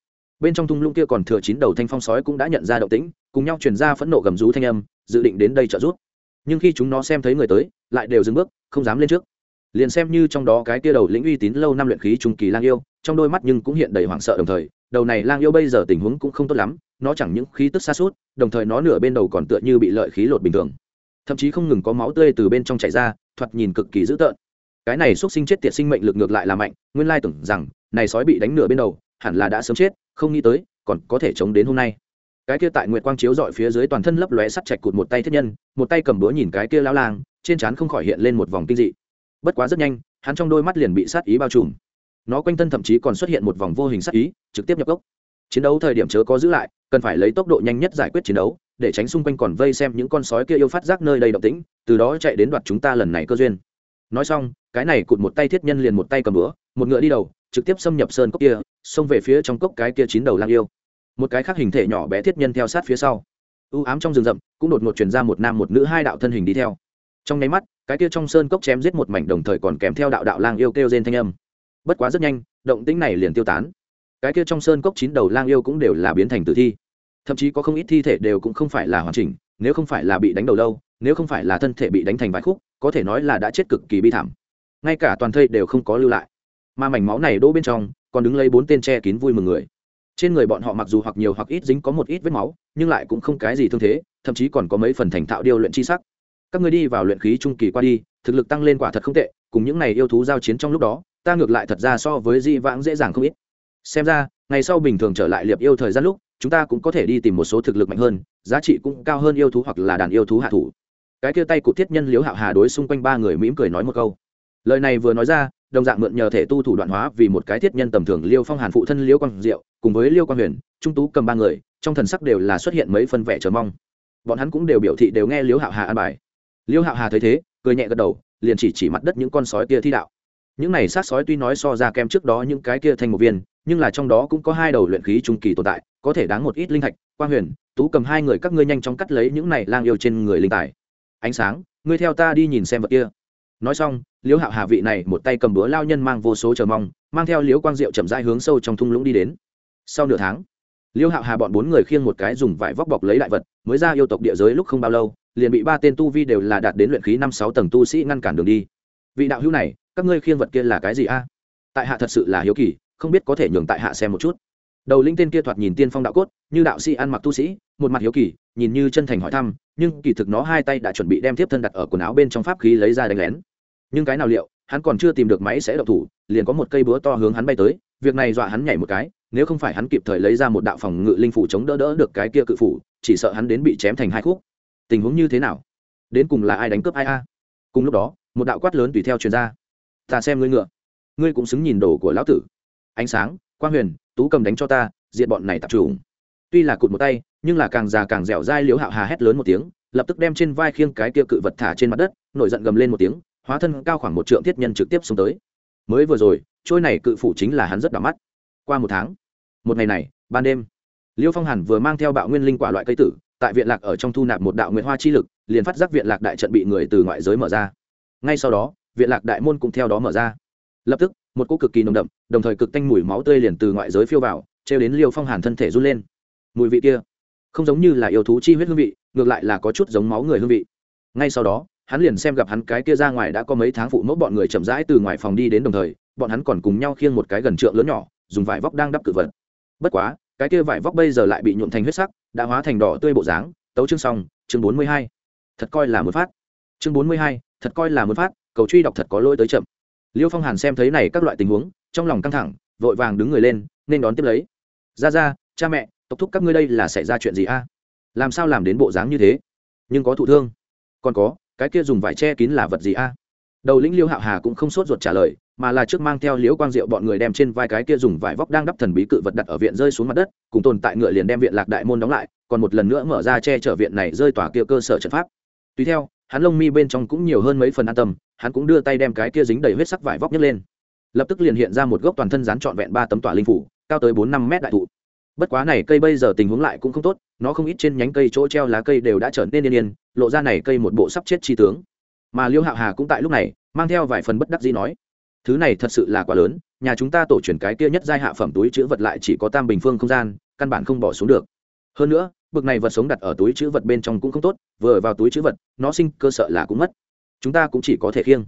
Bên trong thung lũng kia còn thừa chín đầu thanh phong sói cũng đã nhận ra động tĩnh, cùng nhau truyền ra phẫn nộ gầm rú thanh âm, dự định đến đây trợ giúp. Nhưng khi chúng nó xem thấy người tới, lại đều dừng bước, không dám lên trước. Liền xem như trong đó cái kia đầu lĩnh uy tín lâu năm luyện khí trung kỳ lang yêu, trong đôi mắt nhưng cũng hiện đầy hoảng sợ đồng thời, đầu này lang yêu bây giờ tình huống cũng không tốt lắm nó chẳng những khí tức xa suốt, đồng thời nó nửa bên đầu còn tựa như bị lợi khí lột bình thường. Thậm chí không ngừng có máu tươi từ bên trong chảy ra, thoạt nhìn cực kỳ dữ tợn. Cái này x sinh chết tiệt sinh mệnh lực ngược lại là mạnh, nguyên lai tưởng rằng, này sói bị đánh nửa bên đầu, hẳn là đã sớm chết, không nghĩ tới, còn có thể chống đến hôm nay. Cái kia tại nguyệt quang chiếu dọi phía dưới toàn thân lấp lóe sắt chạch cụt một tay thiết nhân, một tay cầm búa nhìn cái kia lao lang, trên trán không khỏi hiện lên một vòng kinh dị. Bất quá rất nhanh, hắn trong đôi mắt liền bị sát ý bao trùm. Nó quanh thân thậm chí còn xuất hiện một vòng vô hình sát ý, trực tiếp nhập gốc chiến đấu thời điểm chớ có giữ lại, cần phải lấy tốc độ nhanh nhất giải quyết chiến đấu, để tránh xung quanh còn vây xem những con sói kia yêu phát giác nơi đây động tĩnh, từ đó chạy đến đoạt chúng ta lần này cơ duyên. Nói xong, cái này cụt một tay thiết nhân liền một tay cầm bữa một ngựa đi đầu, trực tiếp xâm nhập sơn cốc kia, xông về phía trong cốc cái kia chín đầu lang yêu. Một cái khác hình thể nhỏ bé thiết nhân theo sát phía sau. U ám trong rừng rậm, cũng đột ngột truyền ra một nam một nữ hai đạo thân hình đi theo. Trong nháy mắt, cái kia trong sơn cốc chém giết một mảnh đồng thời còn kèm theo đạo đạo lang yêu kêu trên thanh âm. Bất quá rất nhanh, động tĩnh này liền tiêu tán cái kia trong sơn cốc chín đầu lang yêu cũng đều là biến thành tử thi. Thậm chí có không ít thi thể đều cũng không phải là hoàn chỉnh, nếu không phải là bị đánh đầu lâu, nếu không phải là thân thể bị đánh thành vài khúc, có thể nói là đã chết cực kỳ bi thảm. Ngay cả toàn thây đều không có lưu lại. Mà mảnh máu này đỗ bên trong, còn đứng lấy bốn tên che kín vui mừng người. Trên người bọn họ mặc dù hoặc nhiều hoặc ít dính có một ít vết máu, nhưng lại cũng không cái gì thương thế, thậm chí còn có mấy phần thành thạo điêu luyện chi sắc. Các người đi vào luyện khí trung kỳ qua đi, thực lực tăng lên quả thật không tệ, cùng những này yêu thú giao chiến trong lúc đó, ta ngược lại thật ra so với di vãng dễ dàng không ít xem ra, ngày sau bình thường trở lại liệp yêu thời gian lúc, chúng ta cũng có thể đi tìm một số thực lực mạnh hơn, giá trị cũng cao hơn yêu thú hoặc là đàn yêu thú hạ thủ. Cái kia tay cụ thiết nhân liếu hạo hà đối xung quanh ba người mỉm cười nói một câu. Lời này vừa nói ra, đồng dạng mượn nhờ thể tu thủ đoạn hóa vì một cái thiết nhân tầm thường liêu phong hàn phụ thân liêu quang diệu, cùng với liêu quang huyền, trung tú cầm ba người, trong thần sắc đều là xuất hiện mấy phân vẻ chờ mong. Bọn hắn cũng đều biểu thị đều nghe liêu hạo hà an bài. Liêu hạo hà thấy thế, cười nhẹ gật đầu, liền chỉ chỉ mặt đất những con sói kia thi đạo. Những này sát sói tuy nói so ra kem trước đó những cái kia thành một viên nhưng là trong đó cũng có hai đầu luyện khí trung kỳ tồn tại, có thể đáng một ít linh thạch. Quang huyền, tú cầm hai người các ngươi nhanh chóng cắt lấy những này lang yêu trên người linh tài. Ánh sáng, ngươi theo ta đi nhìn xem vật kia. Nói xong, liễu hạo hà vị này một tay cầm búa lao nhân mang vô số chờ mong, mang theo liễu quang diệu chậm rãi hướng sâu trong thung lũng đi đến. Sau nửa tháng, liễu hạo hà bọn bốn người khiêng một cái dùng vải vóc bọc lấy đại vật, mới ra yêu tộc địa giới lúc không bao lâu, liền bị ba tên tu vi đều là đạt đến luyện khí năm sáu tầng tu sĩ ngăn cản đường đi. Vị đạo hữu này, các ngươi khiêng vật kia là cái gì a? Tại hạ thật sự là hiếu kỳ không biết có thể nhường tại hạ xem một chút. Đầu linh tên kia thoạt nhìn tiên phong đạo cốt, như đạo sĩ ăn mặc tu sĩ, một mặt hiếu kỳ, nhìn như chân thành hỏi thăm, nhưng kỳ thực nó hai tay đã chuẩn bị đem tiếp thân đặt ở quần áo bên trong pháp khí lấy ra đánh lén. Nhưng cái nào liệu, hắn còn chưa tìm được máy sẽ đậu thủ, liền có một cây búa to hướng hắn bay tới, việc này dọa hắn nhảy một cái, nếu không phải hắn kịp thời lấy ra một đạo phòng ngự linh phủ chống đỡ đỡ được cái kia cự phủ, chỉ sợ hắn đến bị chém thành hai khúc. Tình huống như thế nào? Đến cùng là ai đánh cướp ai a? Cùng lúc đó, một đạo quát lớn tùy theo truyền ra. Ta xem ngươi ngựa. Ngươi cũng xứng nhìn đồ của lão tử ánh sáng, quang huyền, tú cầm đánh cho ta diện bọn này tập trung tuy là cụt một tay, nhưng là càng già càng dẻo dai liếu hạo hà hét lớn một tiếng, lập tức đem trên vai khiêng cái kia cự vật thả trên mặt đất, nổi giận gầm lên một tiếng, hóa thân cao khoảng một trượng thiết nhân trực tiếp xuống tới. Mới vừa rồi, trôi này cự phủ chính là hắn rất đỏ mắt. Qua một tháng, một ngày này, ban đêm, liêu phong hàn vừa mang theo bạo nguyên linh quả loại cây tử, tại viện lạc ở trong thu nạp một đạo nguyện hoa chi lực, liền phát giác viện lạc đại trận bị người từ ngoại giới mở ra. Ngay sau đó, viện lạc đại môn cũng theo đó mở ra. Lập tức một cỗ cực kỳ nồng đậm, đồng thời cực tanh mùi máu tươi liền từ ngoại giới phiêu vào treo đến liêu phong hàn thân thể run lên. Mùi vị kia, không giống như là yêu thú chi huyết hương vị, ngược lại là có chút giống máu người hương vị. Ngay sau đó, hắn liền xem gặp hắn cái kia ra ngoài đã có mấy tháng phụ mẫu bọn người chậm rãi từ ngoài phòng đi đến đồng thời, bọn hắn còn cùng nhau khiêng một cái gần trượng lớn nhỏ, dùng vải vóc đang đắp cự vật. Bất quá, cái kia vải vóc bây giờ lại bị nhuộm thành huyết sắc, đã hóa thành đỏ tươi bộ dáng, tấu chương xong, chương bốn mươi hai. Thật coi là muốn phát. Chương bốn mươi hai, thật coi là muốn phát, cầu truy đọc thật có lỗi tới chậm liêu phong hàn xem thấy này các loại tình huống, trong lòng căng thẳng, vội vàng đứng người lên, nên đón tiếp lấy. Ra ra, cha mẹ, tộc thúc các ngươi đây là xảy ra chuyện gì a? Làm sao làm đến bộ dáng như thế? Nhưng có thụ thương. Còn có, cái kia dùng vải che kín là vật gì a? Đầu lĩnh liêu hạo hà cũng không sốt ruột trả lời, mà là trước mang theo liễu quang diệu bọn người đem trên vai cái kia dùng vải vóc đang đắp thần bí cự vật đặt ở viện rơi xuống mặt đất, cùng tồn tại ngựa liền đem viện lạc đại môn đóng lại, còn một lần nữa mở ra che chở viện này rơi tỏa kia cơ sở trận pháp. Tùy theo, hắn lông mi bên trong cũng nhiều hơn mấy phần an tâm hắn cũng đưa tay đem cái kia dính đầy huyết sắc vải vóc nhấc lên. Lập tức liền hiện ra một gốc toàn thân rán trọn vẹn ba tấm tỏa linh phủ, cao tới bốn năm mét đại thụ. Bất quá này cây bây giờ tình huống lại cũng không tốt, nó không ít trên nhánh cây chỗ treo lá cây đều đã trở nên yên yên, lộ ra này cây một bộ sắp chết chi tướng. Mà liêu hạo hà cũng tại lúc này, mang theo vài phần bất đắc dĩ nói, thứ này thật sự là quá lớn, nhà chúng ta tổ truyền cái kia nhất giai hạ phẩm túi chữ vật lại chỉ có tam bình phương không gian, căn bản không bỏ xuống được. Hơn nữa, bực này vật sống đặt ở túi chữ vật bên trong cũng không tốt, vừa vào túi chữ vật, nó sinh cơ sở là cũng mất chúng ta cũng chỉ có thể khiêng.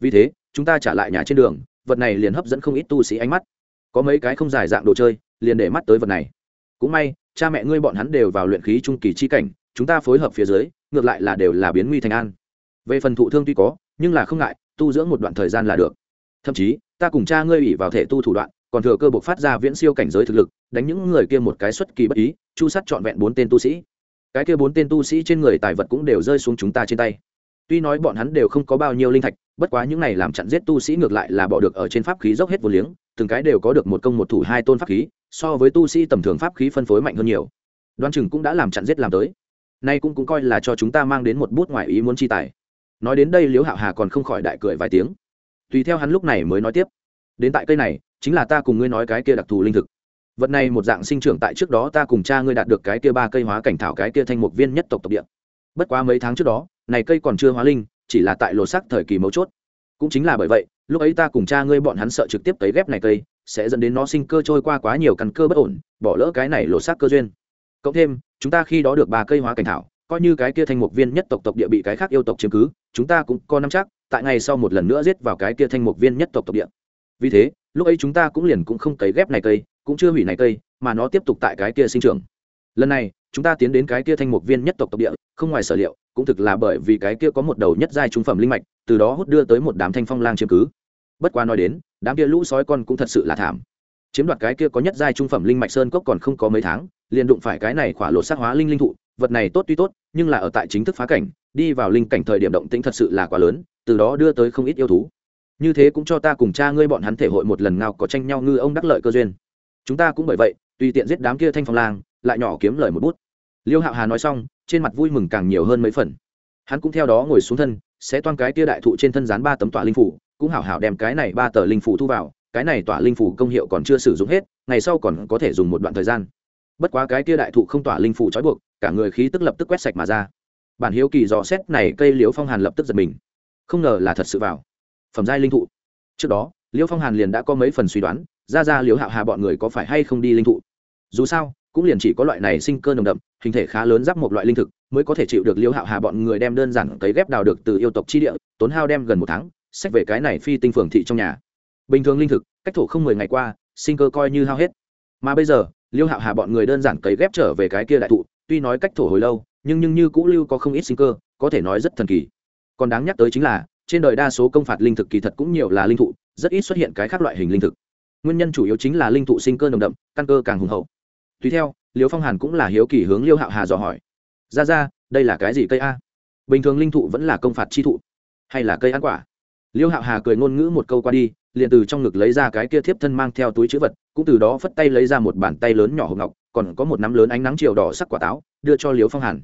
Vì thế, chúng ta trả lại nhà trên đường, vật này liền hấp dẫn không ít tu sĩ ánh mắt. Có mấy cái không dài dạng đồ chơi, liền để mắt tới vật này. Cũng may, cha mẹ ngươi bọn hắn đều vào luyện khí trung kỳ chi cảnh, chúng ta phối hợp phía dưới, ngược lại là đều là biến nguy thành an. Về phần thụ thương tuy có, nhưng là không ngại, tu dưỡng một đoạn thời gian là được. Thậm chí, ta cùng cha ngươi ủy vào thể tu thủ đoạn, còn thừa cơ buộc phát ra viễn siêu cảnh giới thực lực, đánh những người kia một cái xuất kỳ bất ý, chu sắt trọn vẹn bốn tên tu sĩ. Cái kia bốn tên tu sĩ trên người tài vật cũng đều rơi xuống chúng ta trên tay tuy nói bọn hắn đều không có bao nhiêu linh thạch, bất quá những này làm chặn giết tu sĩ ngược lại là bỏ được ở trên pháp khí dốc hết vô liếng, từng cái đều có được một công một thủ hai tôn pháp khí, so với tu sĩ tầm thường pháp khí phân phối mạnh hơn nhiều. Đoan chừng cũng đã làm chặn giết làm tới. Nay cũng cũng coi là cho chúng ta mang đến một bút ngoại ý muốn chi tài. Nói đến đây liễu hạo hà còn không khỏi đại cười vài tiếng. Tùy theo hắn lúc này mới nói tiếp. Đến tại cây này, chính là ta cùng ngươi nói cái kia đặc thù linh thực. Vật này một dạng sinh trưởng tại trước đó ta cùng cha ngươi đạt được cái kia ba cây hóa cảnh thảo cái kia thanh mục viên nhất tộc tộc địa bất quá mấy tháng trước đó, này cây còn chưa hóa linh, chỉ là tại lột sắc thời kỳ mấu chốt. Cũng chính là bởi vậy, lúc ấy ta cùng cha ngươi bọn hắn sợ trực tiếp cấy ghép này cây, sẽ dẫn đến nó sinh cơ trôi qua quá nhiều căn cơ bất ổn, bỏ lỡ cái này lột xác cơ duyên. Cộng thêm, chúng ta khi đó được ba cây hóa cảnh thảo, coi như cái kia thanh mục viên nhất tộc tộc địa bị cái khác yêu tộc chiếm cứ, chúng ta cũng có nắm chắc, tại ngày sau một lần nữa giết vào cái kia thanh mục viên nhất tộc tộc địa. Vì thế, lúc ấy chúng ta cũng liền cũng không cấy ghép này cây, cũng chưa hủy này cây, mà nó tiếp tục tại cái kia sinh trưởng. Lần này, chúng ta tiến đến cái kia thanh mục viên nhất tộc tộc địa không ngoài sở liệu, cũng thực là bởi vì cái kia có một đầu nhất giai trung phẩm linh mạch, từ đó hút đưa tới một đám thanh phong lang chiếm cứ. Bất qua nói đến, đám kia lũ sói con cũng thật sự là thảm. Chiếm đoạt cái kia có nhất giai trung phẩm linh mạch sơn cốc còn không có mấy tháng, liền đụng phải cái này khỏa lột xác hóa linh linh thụ, vật này tốt tuy tốt, nhưng là ở tại chính thức phá cảnh, đi vào linh cảnh thời điểm động tĩnh thật sự là quá lớn, từ đó đưa tới không ít yêu thú. Như thế cũng cho ta cùng cha ngươi bọn hắn thể hội một lần ngao có tranh nhau ngư ông đắc lợi cơ duyên. Chúng ta cũng bởi vậy, tùy tiện giết đám kia thanh phong lang, lại nhỏ kiếm lời một bút. Liêu hạo hà nói xong trên mặt vui mừng càng nhiều hơn mấy phần. Hắn cũng theo đó ngồi xuống thân sẽ toan cái tia đại thụ trên thân dán ba tấm tỏa linh phủ, cũng hảo hảo đem cái này ba tờ linh phủ thu vào, cái này tỏa linh phủ công hiệu còn chưa sử dụng hết, ngày sau còn có thể dùng một đoạn thời gian. Bất quá cái tia đại thụ không tỏa linh phủ trói buộc, cả người khí tức lập tức quét sạch mà ra. Bản hiếu kỳ dò xét này cây liễu phong hàn lập tức giật mình. Không ngờ là thật sự vào. Phẩm giai linh thụ. Trước đó, liễu phong hàn liền đã có mấy phần suy đoán, ra ra liễu hạo hà bọn người có phải hay không đi linh thụ. Dù sao cũng liền chỉ có loại này sinh cơ nồng đậm, hình thể khá lớn giáp một loại linh thực, mới có thể chịu được liêu hạo hà bọn người đem đơn giản cấy ghép đào được từ yêu tộc chi địa, tốn hao đem gần một tháng xét về cái này phi tinh phường thị trong nhà. Bình thường linh thực, cách thổ không mười ngày qua, sinh cơ coi như hao hết. Mà bây giờ, liêu hạo hà bọn người đơn giản cấy ghép trở về cái kia đại thụ, tuy nói cách thổ hồi lâu, nhưng nhưng như cũ lưu có không ít sinh cơ, có thể nói rất thần kỳ. Còn đáng nhắc tới chính là, trên đời đa số công phạt linh thực kỳ thật cũng nhiều là linh thụ, rất ít xuất hiện cái khác loại hình linh thực. Nguyên nhân chủ yếu chính là linh thụ sinh cơ nồng đậm, căn cơ càng hùng hậu tùy theo liêu phong hàn cũng là hiếu kỳ hướng liêu hạo hà dò hỏi. Ra ra, đây là cái gì cây a? Bình thường linh thụ vẫn là công phạt chi thụ, hay là cây ăn quả? Liêu hạo hà cười ngôn ngữ một câu qua đi, liền từ trong ngực lấy ra cái kia thiếp thân mang theo túi chữ vật, cũng từ đó phất tay lấy ra một bàn tay lớn nhỏ hộp ngọc, còn có một nắm lớn ánh nắng chiều đỏ sắc quả táo, đưa cho liêu phong hàn.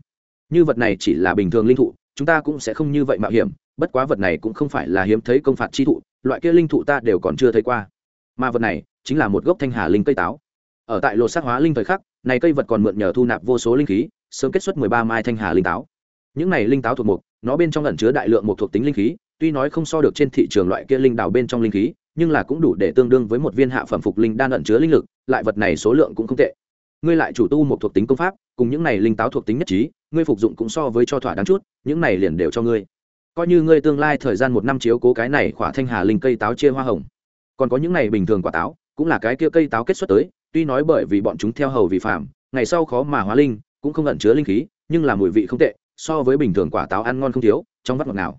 Như vật này chỉ là bình thường linh thụ, chúng ta cũng sẽ không như vậy mạo hiểm, bất quá vật này cũng không phải là hiếm thấy công phạt chi thụ, loại kia linh thụ ta đều còn chưa thấy qua. Mà vật này chính là một gốc thanh hà linh cây táo ở tại lột xác hóa linh thời khắc, này cây vật còn mượn nhờ thu nạp vô số linh khí, sớm kết xuất mười ba mai thanh hà linh táo. Những này linh táo thuộc mục, nó bên trong ẩn chứa đại lượng một thuộc tính linh khí, tuy nói không so được trên thị trường loại kia linh đào bên trong linh khí, nhưng là cũng đủ để tương đương với một viên hạ phẩm phục linh đan ẩn chứa linh lực, lại vật này số lượng cũng không tệ. Ngươi lại chủ tu một thuộc tính công pháp, cùng những này linh táo thuộc tính nhất trí, ngươi phục dụng cũng so với cho thỏa đáng chút, những này liền đều cho ngươi. Coi như ngươi tương lai thời gian một năm chiếu cố cái này khỏa thanh hà linh cây táo chia hoa hồng. Còn có những này bình thường quả táo, cũng là cái kia cây táo kết xuất tới tuy nói bởi vì bọn chúng theo hầu vi phạm ngày sau khó mà hóa linh, cũng không ẩn chứa linh khí, nhưng là mùi vị không tệ, so với bình thường quả táo ăn ngon không thiếu, trong vắt ngọt nào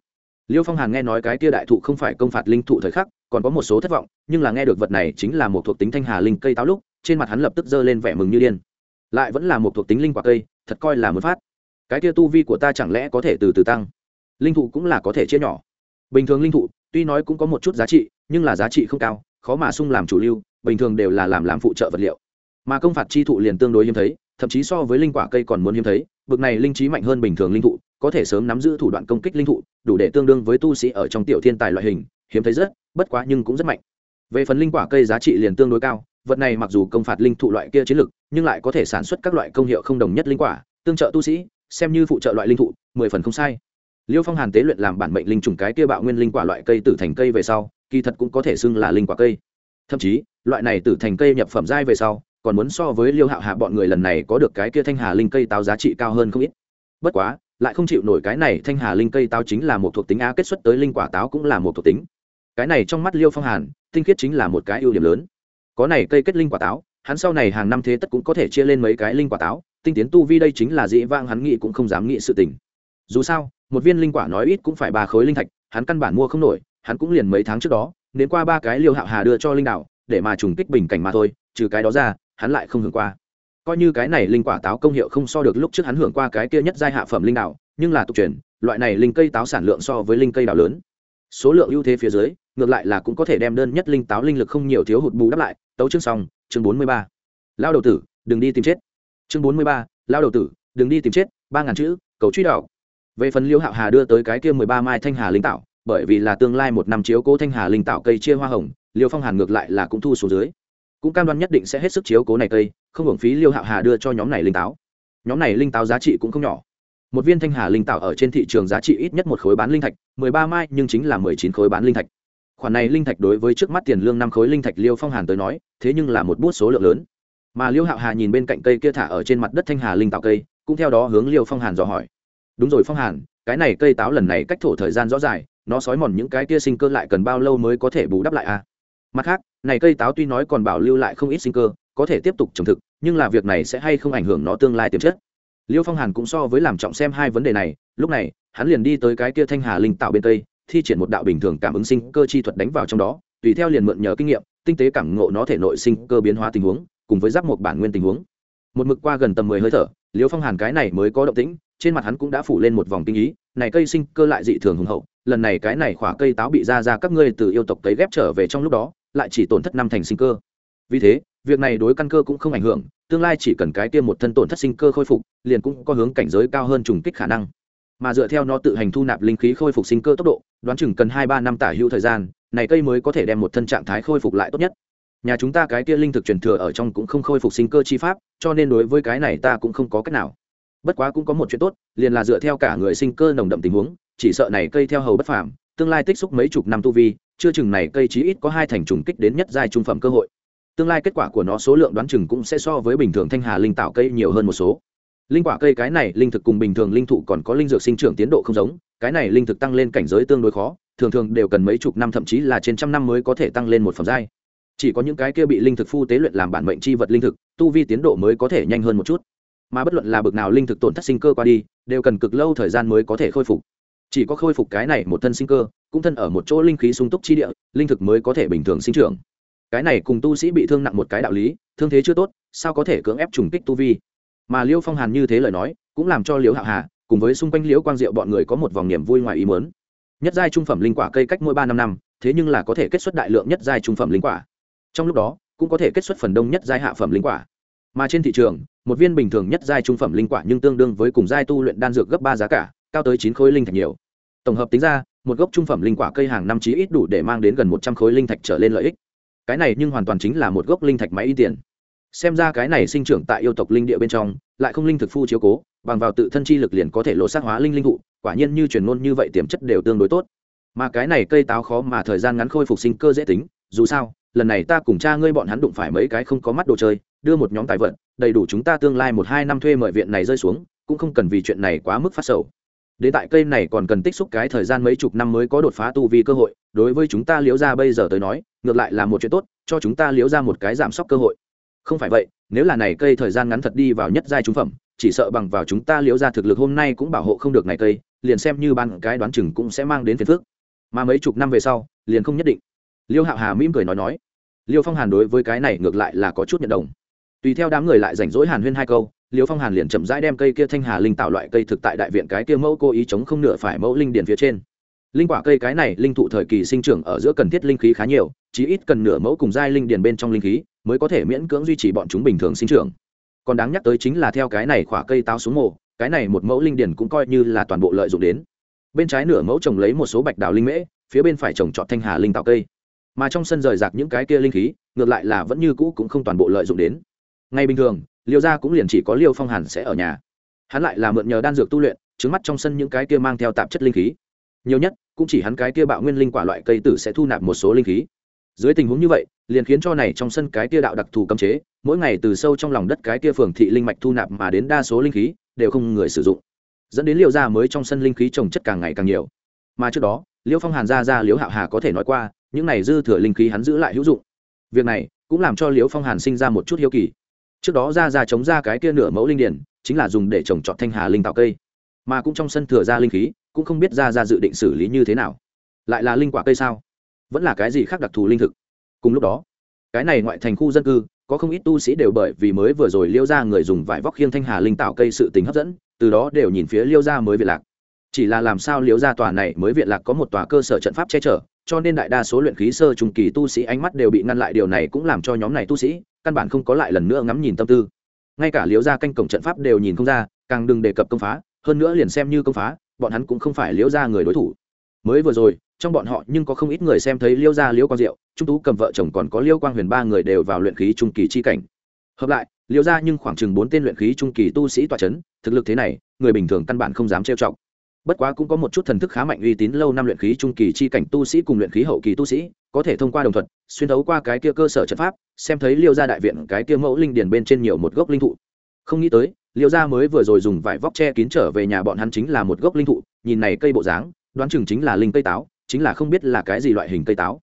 liêu phong hàn nghe nói cái kia đại thụ không phải công phạt linh thụ thời khắc, còn có một số thất vọng, nhưng là nghe được vật này chính là một thuộc tính thanh hà linh cây táo lúc, trên mặt hắn lập tức giơ lên vẻ mừng như điên. Lại vẫn là một thuộc tính linh quả cây, thật coi là muốn phát. Cái kia tu vi của ta chẳng lẽ có thể từ từ tăng? Linh thụ cũng là có thể chia nhỏ. Bình thường linh thụ, tuy nói cũng có một chút giá trị, nhưng là giá trị không cao, khó mà sung làm chủ lưu bình thường đều là làm làm phụ trợ vật liệu. Mà công phạt chi thụ liền tương đối hiếm thấy, thậm chí so với linh quả cây còn muốn hiếm thấy, bực này linh trí mạnh hơn bình thường linh thụ, có thể sớm nắm giữ thủ đoạn công kích linh thụ, đủ để tương đương với tu sĩ ở trong tiểu thiên tài loại hình, hiếm thấy rất, bất quá nhưng cũng rất mạnh. Về phần linh quả cây giá trị liền tương đối cao, vật này mặc dù công phạt linh thụ loại kia chiến lực, nhưng lại có thể sản xuất các loại công hiệu không đồng nhất linh quả, tương trợ tu sĩ, xem như phụ trợ loại linh thụ, mười phần không sai. Liêu phong hàn tế luyện làm bản mệnh linh trùng cái kia bạo nguyên linh quả loại cây tử thành cây về sau, kỳ thật cũng có thể xưng là linh quả cây thậm chí, loại này từ thành cây nhập phẩm giai về sau, còn muốn so với liêu hạo hạ bọn người lần này có được cái kia thanh hà linh cây táo giá trị cao hơn không ít. Bất quá, lại không chịu nổi cái này thanh hà linh cây táo chính là một thuộc tính a kết xuất tới linh quả táo cũng là một thuộc tính. Cái này trong mắt liêu phong hàn, tinh khiết chính là một cái ưu điểm lớn. Có này cây kết linh quả táo, hắn sau này hàng năm thế tất cũng có thể chia lên mấy cái linh quả táo, tinh tiến tu vi đây chính là dĩ vang hắn nghĩ cũng không dám nghĩ sự tình. Dù sao, một viên linh quả nói ít cũng phải ba khối linh thạch, hắn căn bản mua không nổi, hắn cũng liền mấy tháng trước đó đến qua ba cái liêu hạo hà đưa cho linh đạo để mà trùng kích bình cảnh mà thôi, trừ cái đó ra, hắn lại không hưởng qua. Coi như cái này linh quả táo công hiệu không so được lúc trước hắn hưởng qua cái kia nhất giai hạ phẩm linh đạo nhưng là tục truyền, loại này linh cây táo sản lượng so với linh cây đào lớn. Số lượng ưu thế phía dưới, ngược lại là cũng có thể đem đơn nhất linh táo linh lực không nhiều thiếu hụt bù đắp lại. Tấu chương xong, chương bốn mươi ba. Lao đầu tử, đừng đi tìm chết. Chương bốn mươi ba, lao đầu tử, đừng đi tìm chết, ba ngàn chữ, cầu truy đạo về phần liêu hạo hà đưa tới cái kia mười ba mai thanh hà linh tạo bởi vì là tương lai một năm chiếu cố thanh hà linh tạo cây chia hoa hồng, liêu phong hàn ngược lại là cũng thu xuống dưới. Cũng cam đoan nhất định sẽ hết sức chiếu cố này cây, không hưởng phí liêu hạo hà đưa cho nhóm này linh táo. Nhóm này linh táo giá trị cũng không nhỏ. Một viên thanh hà linh tạo ở trên thị trường giá trị ít nhất một khối bán linh thạch, mười ba mai nhưng chính là mười chín khối bán linh thạch. Khoản này linh thạch đối với trước mắt tiền lương năm khối linh thạch liêu phong hàn tới nói, thế nhưng là một bút số lượng lớn. Mà liêu hạo hà nhìn bên cạnh cây kia thả ở trên mặt đất thanh hà linh tạo cây, cũng theo đó hướng liêu phong hàn dò hỏi. Đúng rồi phong hàn, cái này cây táo lần này cách thổ thời gian rõ dài nó sói mòn những cái kia sinh cơ lại cần bao lâu mới có thể bù đắp lại à? Mặt khác, này cây táo tuy nói còn bảo lưu lại không ít sinh cơ, có thể tiếp tục trồng thực, nhưng là việc này sẽ hay không ảnh hưởng nó tương lai tiềm chất? Liêu phong hàn cũng so với làm trọng xem hai vấn đề này, lúc này, hắn liền đi tới cái kia thanh hà linh tạo bên tây thi triển một đạo bình thường cảm ứng sinh cơ chi thuật đánh vào trong đó, tùy theo liền mượn nhờ kinh nghiệm, tinh tế cảm ngộ nó thể nội sinh cơ biến hóa tình huống, cùng với giáp một bản nguyên tình huống. Một mực qua gần tầm mười hơi thở, liêu phong hàn cái này mới có động tĩnh trên mặt hắn cũng đã phủ lên một vòng kinh ý, này cây sinh cơ lại dị thường hùng hậu, lần này cái này khỏa cây táo bị ra ra các ngươi từ yêu tộc cấy ghép trở về trong lúc đó, lại chỉ tổn thất năm thành sinh cơ. Vì thế, việc này đối căn cơ cũng không ảnh hưởng, tương lai chỉ cần cái tiêm một thân tổn thất sinh cơ khôi phục, liền cũng có hướng cảnh giới cao hơn trùng kích khả năng. Mà dựa theo nó tự hành thu nạp linh khí khôi phục sinh cơ tốc độ, đoán chừng cần hai ba năm tả hữu thời gian, này cây mới có thể đem một thân trạng thái khôi phục lại tốt nhất. Nhà chúng ta cái kia linh thực truyền thừa ở trong cũng không khôi phục sinh cơ chi pháp, cho nên đối với cái này ta cũng không có cách nào bất quá cũng có một chuyện tốt, liền là dựa theo cả người sinh cơ nồng đậm tình huống, chỉ sợ này cây theo hầu bất phàm, tương lai tích xúc mấy chục năm tu vi, chưa chừng này cây chí ít có hai thành trùng kích đến nhất giai trung phẩm cơ hội. Tương lai kết quả của nó số lượng đoán chừng cũng sẽ so với bình thường thanh hà linh tạo cây nhiều hơn một số. Linh quả cây cái này linh thực cùng bình thường linh thụ còn có linh dược sinh trưởng tiến độ không giống, cái này linh thực tăng lên cảnh giới tương đối khó, thường thường đều cần mấy chục năm thậm chí là trên trăm năm mới có thể tăng lên một phẩm giai. Chỉ có những cái kia bị linh thực phu tế luyện làm bản mệnh chi vật linh thực, tu vi tiến độ mới có thể nhanh hơn một chút mà bất luận là bực nào linh thực tổn thất sinh cơ qua đi, đều cần cực lâu thời gian mới có thể khôi phục. Chỉ có khôi phục cái này một thân sinh cơ, cũng thân ở một chỗ linh khí sung túc chi địa, linh thực mới có thể bình thường sinh trưởng. Cái này cùng tu sĩ bị thương nặng một cái đạo lý, thương thế chưa tốt, sao có thể cưỡng ép trùng kích tu vi? Mà liêu phong hàn như thế lời nói, cũng làm cho liễu hạ hà, cùng với xung quanh liễu quang diệu bọn người có một vòng niềm vui ngoài ý mớn nhất giai trung phẩm linh quả cây cách mỗi ba năm năm, thế nhưng là có thể kết xuất đại lượng nhất giai trung phẩm linh quả. Trong lúc đó, cũng có thể kết xuất phần đông nhất giai hạ phẩm linh quả. Mà trên thị trường một viên bình thường nhất giai trung phẩm linh quả nhưng tương đương với cùng giai tu luyện đan dược gấp ba giá cả, cao tới chín khối linh thạch nhiều. Tổng hợp tính ra, một gốc trung phẩm linh quả cây hàng năm chí ít đủ để mang đến gần một trăm khối linh thạch trở lên lợi ích. Cái này nhưng hoàn toàn chính là một gốc linh thạch máy y tiền. Xem ra cái này sinh trưởng tại yêu tộc linh địa bên trong, lại không linh thực phu chiếu cố, bằng vào tự thân chi lực liền có thể lộ xác hóa linh linh thụ, quả nhiên như truyền ngôn như vậy tiềm chất đều tương đối tốt. Mà cái này cây táo khó mà thời gian ngắn khôi phục sinh cơ dễ tính, dù sao, lần này ta cùng cha ngươi bọn hắn đụng phải mấy cái không có mắt đồ chơi, đưa một nhóm tài vận đầy đủ chúng ta tương lai một hai năm thuê mời viện này rơi xuống, cũng không cần vì chuyện này quá mức phát sầu. Đến tại cây này còn cần tích xúc cái thời gian mấy chục năm mới có đột phá tu vi cơ hội, đối với chúng ta liễu ra bây giờ tới nói, ngược lại là một chuyện tốt, cho chúng ta liễu ra một cái giảm sốc cơ hội. Không phải vậy, nếu là này cây thời gian ngắn thật đi vào nhất giai trung phẩm, chỉ sợ bằng vào chúng ta liễu ra thực lực hôm nay cũng bảo hộ không được này cây, liền xem như ban cái đoán chừng cũng sẽ mang đến phiền phước mà mấy chục năm về sau, liền không nhất định. Liêu hạo hà mỉm cười nói nói. Liêu phong hàn đối với cái này ngược lại là có chút nhận đồng tùy theo đám người lại rảnh rỗi hàn huyên hai câu liêu phong hàn liền chậm rãi đem cây kia thanh hà linh tạo loại cây thực tại đại viện cái kia mẫu cố ý chống không nửa phải mẫu linh điển phía trên. Linh quả cây cái này linh thụ thời kỳ sinh trưởng ở giữa cần thiết linh khí khá nhiều, chí ít cần nửa mẫu cùng giai linh điền bên trong linh khí mới có thể miễn cưỡng duy trì bọn chúng bình thường sinh trưởng. Còn đáng nhắc tới chính là theo cái này khỏa cây táo xuống mồ, cái này một mẫu linh điền cũng coi như là toàn bộ lợi dụng đến. Bên trái nửa mẫu trồng lấy một số bạch đào linh mễ, phía bên phải trồng trọt thanh hà linh tạo cây. Mà trong sân rời rạc những cái kia linh khí, ngược lại là vẫn như cũ cũng không toàn bộ lợi dụng đến ngay bình thường, liêu gia cũng liền chỉ có liêu phong hàn sẽ ở nhà. Hắn lại là mượn nhờ đan dược tu luyện, trứng mắt trong sân những cái kia mang theo tạp chất linh khí. Nhiều nhất, cũng chỉ hắn cái kia bạo nguyên linh quả loại cây tử sẽ thu nạp một số linh khí. Dưới tình huống như vậy, liền khiến cho này trong sân cái kia đạo đặc thù cấm chế, mỗi ngày từ sâu trong lòng đất cái kia phường thị linh mạch thu nạp mà đến đa số linh khí, đều không người sử dụng. Dẫn đến liêu gia mới trong sân linh khí trồng chất càng ngày càng nhiều. Mà trước đó, liêu phong hàn ra ra liêu hạo hà có thể nói qua, những này dư thừa linh khí hắn giữ lại hữu dụng. Việc này, cũng làm cho liêu phong hàn sinh ra một chút hiếu kỳ trước đó ra ra chống ra cái kia nửa mẫu linh điển chính là dùng để trồng trọt thanh hà linh tạo cây. Mà cũng trong sân thừa ra linh khí, cũng không biết ra ra dự định xử lý như thế nào. Lại là linh quả cây sao? Vẫn là cái gì khác đặc thù linh thực? Cùng lúc đó, cái này ngoại thành khu dân cư, có không ít tu sĩ đều bởi vì mới vừa rồi liêu ra người dùng vải vóc khiêng thanh hà linh tạo cây sự tình hấp dẫn, từ đó đều nhìn phía liêu ra mới viện lạc. Chỉ là làm sao liêu ra tòa này mới viện lạc có một tòa cơ sở trận pháp che chở, cho nên đại đa số luyện khí sơ trùng kỳ tu sĩ ánh mắt đều bị ngăn lại, điều này cũng làm cho nhóm này tu sĩ căn bản không có lại lần nữa ngắm nhìn tâm tư. Ngay cả liễu gia canh cổng trận pháp đều nhìn không ra, càng đừng đề cập công phá, hơn nữa liền xem như công phá, bọn hắn cũng không phải liễu gia người đối thủ. Mới vừa rồi, trong bọn họ nhưng có không ít người xem thấy liễu gia liễu quang diệu, trung tú cầm vợ chồng còn có liễu quang huyền ba người đều vào luyện khí trung kỳ chi cảnh. Hợp lại, liễu gia nhưng khoảng chừng bốn tên luyện khí trung kỳ tu sĩ tọa c h ấ n thực lực thế này, người bình thường căn bản không dám trêu chọc bất quá cũng có một chút thần thức khá mạnh uy tín lâu năm luyện khí trung kỳ chi cảnh tu sĩ cùng luyện khí hậu kỳ tu sĩ, có thể thông qua đồng thuận xuyên thấu qua cái kia cơ sở trận pháp, xem thấy liêu gia đại viện, cái kia mẫu linh điền bên trên nhiều một gốc linh thụ. Không nghĩ tới, liêu gia mới vừa rồi dùng vải vóc che kín trở về nhà bọn hắn chính là một gốc linh thụ, nhìn này cây bộ dáng, đoán chừng chính là linh cây táo, chính là không biết là cái gì loại hình cây táo.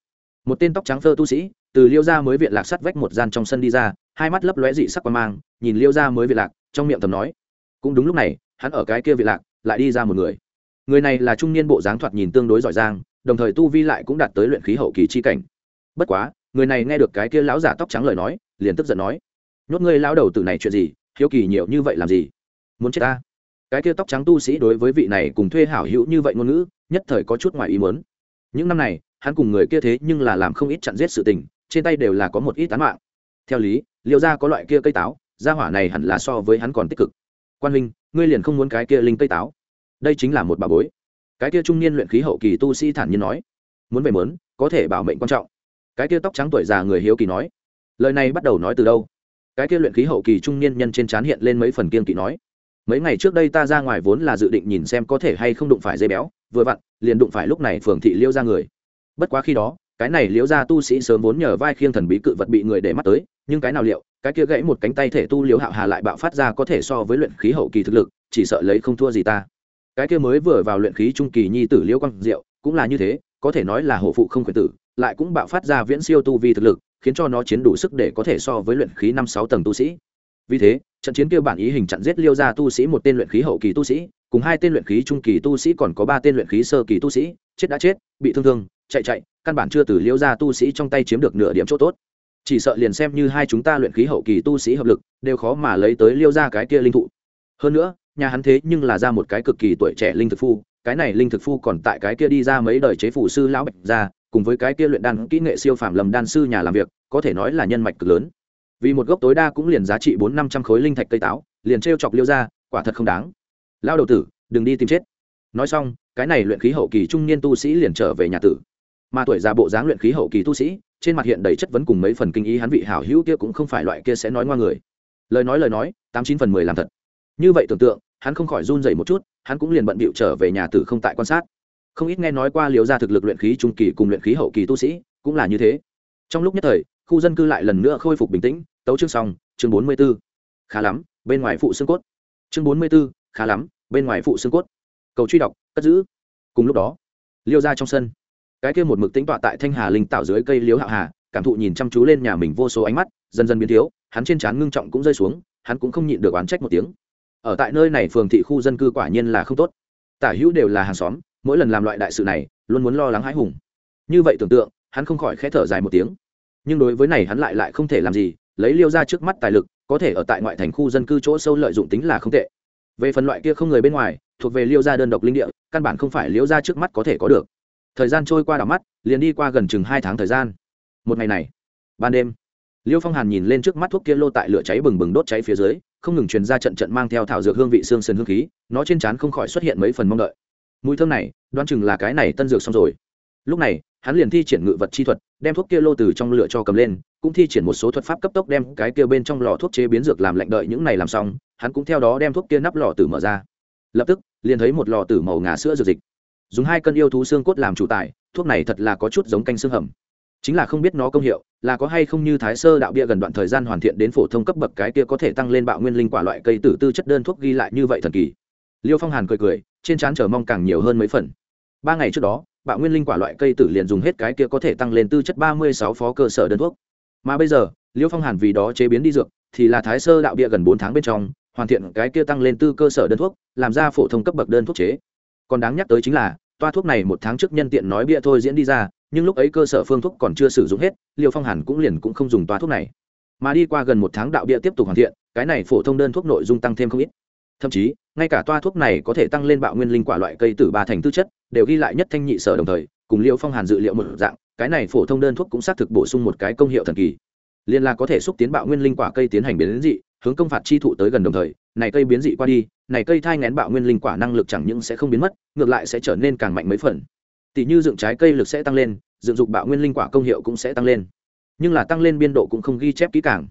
Một tên tóc trắng thơ tu sĩ, từ liêu gia mới viện lạc sắt vách một gian trong sân đi ra, hai mắt lấp lóe dị sắc qua mang, nhìn liêu gia mới viện lạc, trong miệng thầm nói, cũng đúng lúc này, hắn ở cái kia viện lạc, lại đi ra một người người này là trung niên bộ dáng thoạt nhìn tương đối giỏi giang, đồng thời tu vi lại cũng đạt tới luyện khí hậu kỳ chi cảnh. Bất quá, người này nghe được cái kia lão giả tóc trắng lời nói, liền tức giận nói, nhốt ngươi lão đầu tử này chuyện gì? Hiếu kỳ nhiều như vậy làm gì? Muốn chết ta? Cái kia tóc trắng tu sĩ đối với vị này cùng thuê hảo hữu như vậy ngôn ngữ, nhất thời có chút ngoài ý muốn. Những năm này, hắn cùng người kia thế nhưng là làm không ít chặn giết sự tình, trên tay đều là có một ít tán mạng. Theo lý liệu ra có loại kia cây táo, gia hỏa này hẳn là so với hắn còn tích cực. Quan huynh, ngươi liền không muốn cái kia linh cây táo đây chính là một bà bối. Cái kia trung niên luyện khí hậu kỳ tu sĩ thản nhiên nói, muốn về mớn có thể bảo mệnh quan trọng. Cái kia tóc trắng tuổi già người hiếu kỳ nói, lời này bắt đầu nói từ đâu? Cái kia luyện khí hậu kỳ trung niên nhân trên trán hiện lên mấy phần kiên kỵ nói, mấy ngày trước đây ta ra ngoài vốn là dự định nhìn xem có thể hay không đụng phải dây béo, vừa vặn, liền đụng phải lúc này phường thị liêu ra người. Bất quá khi đó, cái này liễu ra tu sĩ sớm vốn nhờ vai khiêng thần bí cự vật bị người để mắt tới, nhưng cái nào liệu, cái kia gãy một cánh tay thể tu liễu hạo hà lại bạo phát ra có thể so với luyện khí hậu kỳ thực lực, chỉ sợ lấy không thua gì ta cái kia mới vừa vào luyện khí trung kỳ nhi tử liễu quang diệu, cũng là như thế, có thể nói là hổ phụ không khuyển tử, lại cũng bạo phát ra viễn siêu tu vi thực lực, khiến cho nó chiến đủ sức để có thể so với luyện khí năm sáu tầng tu sĩ. Vì thế, trận chiến kia bản ý hình chặn giết liêu ra tu sĩ một tên luyện khí hậu kỳ tu sĩ, cùng hai tên luyện khí trung kỳ tu sĩ còn có ba tên luyện khí sơ kỳ tu sĩ, chết đã chết, bị thương thương, chạy chạy, căn bản chưa từ liêu ra tu sĩ trong tay chiếm được nửa điểm chỗ tốt. Chỉ sợ liền xem như hai chúng ta luyện khí hậu kỳ tu sĩ hợp lực, đều khó mà lấy tới liêu ra cái kia linh thụ. Hơn nữa nhà hắn thế nhưng là ra một cái cực kỳ tuổi trẻ linh thực phu, cái này linh thực phu còn tại cái kia đi ra mấy đời chế phủ sư lão bạch ra cùng với cái kia luyện đan kỹ nghệ siêu phàm lầm đan sư nhà làm việc, có thể nói là nhân mạch cực lớn. Vì một gốc tối đa cũng liền giá trị bốn năm trăm khối linh thạch cây táo, liền t chọc liêu ra quả thật không đáng. Lao đầu tử, đừng đi tìm chết. Nói xong, cái này luyện khí hậu kỳ trung niên tu sĩ liền trở về nhà tử. Mà tuổi già bộ dáng luyện khí hậu kỳ tu sĩ, trên mặt hiện đầy chất vấn cùng mấy phần kinh ý hắn vị hảo hữu kia cũng không phải loại kia sẽ nói ngoa người. Lời nói lời nói, tám chín phần mười làm thật. Như vậy tưởng tượng hắn không khỏi run dậy một chút, hắn cũng liền bận bịu trở về nhà tử không tại quan sát. Không ít nghe nói qua liều ra thực lực luyện khí trung kỳ cùng luyện khí hậu kỳ tu sĩ, cũng là như thế. Trong lúc nhất thời, khu dân cư lại lần nữa khôi phục bình tĩnh, tấu chương xong, chương bốn mươi b ố khá lắm, bên ngoài phụ xương cốt. Chương bốn mươi b ố khá lắm, bên ngoài phụ xương cốt. Cầu truy đọc, cất giữ. Cùng lúc đó, liêu ra trong sân, cái kia một mực tính tọa tại thanh hà linh tạo dưới cây liếu hạo hà, cảm thụ nhìn chăm chú lên nhà mình vô số ánh mắt, dần dần biến thiếu, hắn trên trán ngưng trọng cũng rơi xuống, hắn cũng không nhịn được oán trách một tiếng ở tại nơi này phường thị khu dân cư quả nhiên là không tốt. Tả hữu đều là hàng xóm, mỗi lần làm loại đại sự này, luôn muốn lo lắng hãi hùng. Như vậy tưởng tượng, hắn không khỏi khẽ thở dài một tiếng. Nhưng đối với này hắn lại lại không thể làm gì, lấy liêu ra trước mắt tài lực, có thể ở tại ngoại thành khu dân cư chỗ sâu lợi dụng tính là không tệ. Về phần loại kia không người bên ngoài, thuộc về liêu gia đơn độc linh địa, căn bản không phải liêu gia trước mắt có thể có được. Thời gian trôi qua đảo mắt, liền đi qua gần chừng hai tháng thời gian. Một ngày này, ban đêm, liêu phong hàn nhìn lên trước mắt thuốc kia lô tại lửa cháy bừng bừng đốt cháy phía dưới không ngừng truyền ra trận trận mang theo thảo dược hương vị xương sườn hương khí, nó trên trán không khỏi xuất hiện mấy phần mong đợi. Mùi thơm này, đoán chừng là cái này tân dược xong rồi. Lúc này, hắn liền thi triển ngự vật chi thuật, đem thuốc kia lô từ trong lửa cho cầm lên, cũng thi triển một số thuật pháp cấp tốc đem cái kia bên trong lò thuốc chế biến dược làm lạnh đợi những này làm xong, hắn cũng theo đó đem thuốc kia nắp lò tử mở ra. Lập tức, liền thấy một lò tử màu ngà sữa dược dịch. Dùng hai cân yêu thú xương cốt làm chủ tài thuốc này thật là có chút giống canh xương hầm chính là không biết nó công hiệu, là có hay không như thái sơ đạo bia gần đoạn thời gian hoàn thiện đến phổ thông cấp bậc cái kia có thể tăng lên bạo nguyên linh quả loại cây tử tư chất đơn thuốc ghi lại như vậy thần kỳ. Liêu phong hàn cười cười, trên trán chờ mong càng nhiều hơn mấy phần. Ba ngày trước đó, bạo nguyên linh quả loại cây tử liền dùng hết cái kia có thể tăng lên tư chất ba mươi sáu phó cơ sở đơn thuốc. Mà bây giờ, liêu phong hàn vì đó chế biến đi dược, thì là thái sơ đạo bia gần bốn tháng bên trong, hoàn thiện cái kia tăng lên tư cơ sở đơn thuốc, làm ra phổ thông cấp bậc đơn thuốc chế. Còn đáng nhắc tới chính là, toa thuốc này một tháng trước nhân tiện nói bia thôi diễn đi ra nhưng lúc ấy cơ sở phương thuốc còn chưa sử dụng hết, liêu phong hàn cũng liền cũng không dùng toa thuốc này. Mà đi qua gần một tháng đạo bia tiếp tục hoàn thiện, cái này phổ thông đơn thuốc nội dung tăng thêm không ít. Thậm chí, ngay cả toa thuốc này có thể tăng lên bạo nguyên linh quả loại cây từ ba thành tư chất, đều ghi lại nhất thanh nhị sở đồng thời, cùng liêu phong hàn dự liệu một dạng, cái này phổ thông đơn thuốc cũng xác thực bổ sung một cái công hiệu thần kỳ. Liên là có thể xúc tiến bạo nguyên linh quả cây tiến hành biến dị, hướng công phạt chi thụ tới gần đồng thời, này cây biến dị qua đi, này cây thai ngén bạo nguyên linh quả năng lực chẳng những sẽ không biến mất, ngược lại sẽ trở nên càng mạnh mấy phần tỷ như dựng trái cây lực sẽ tăng lên, dựng dục bạo nguyên linh quả công hiệu cũng sẽ tăng lên. Nhưng là tăng lên biên độ cũng không ghi chép kỹ càng.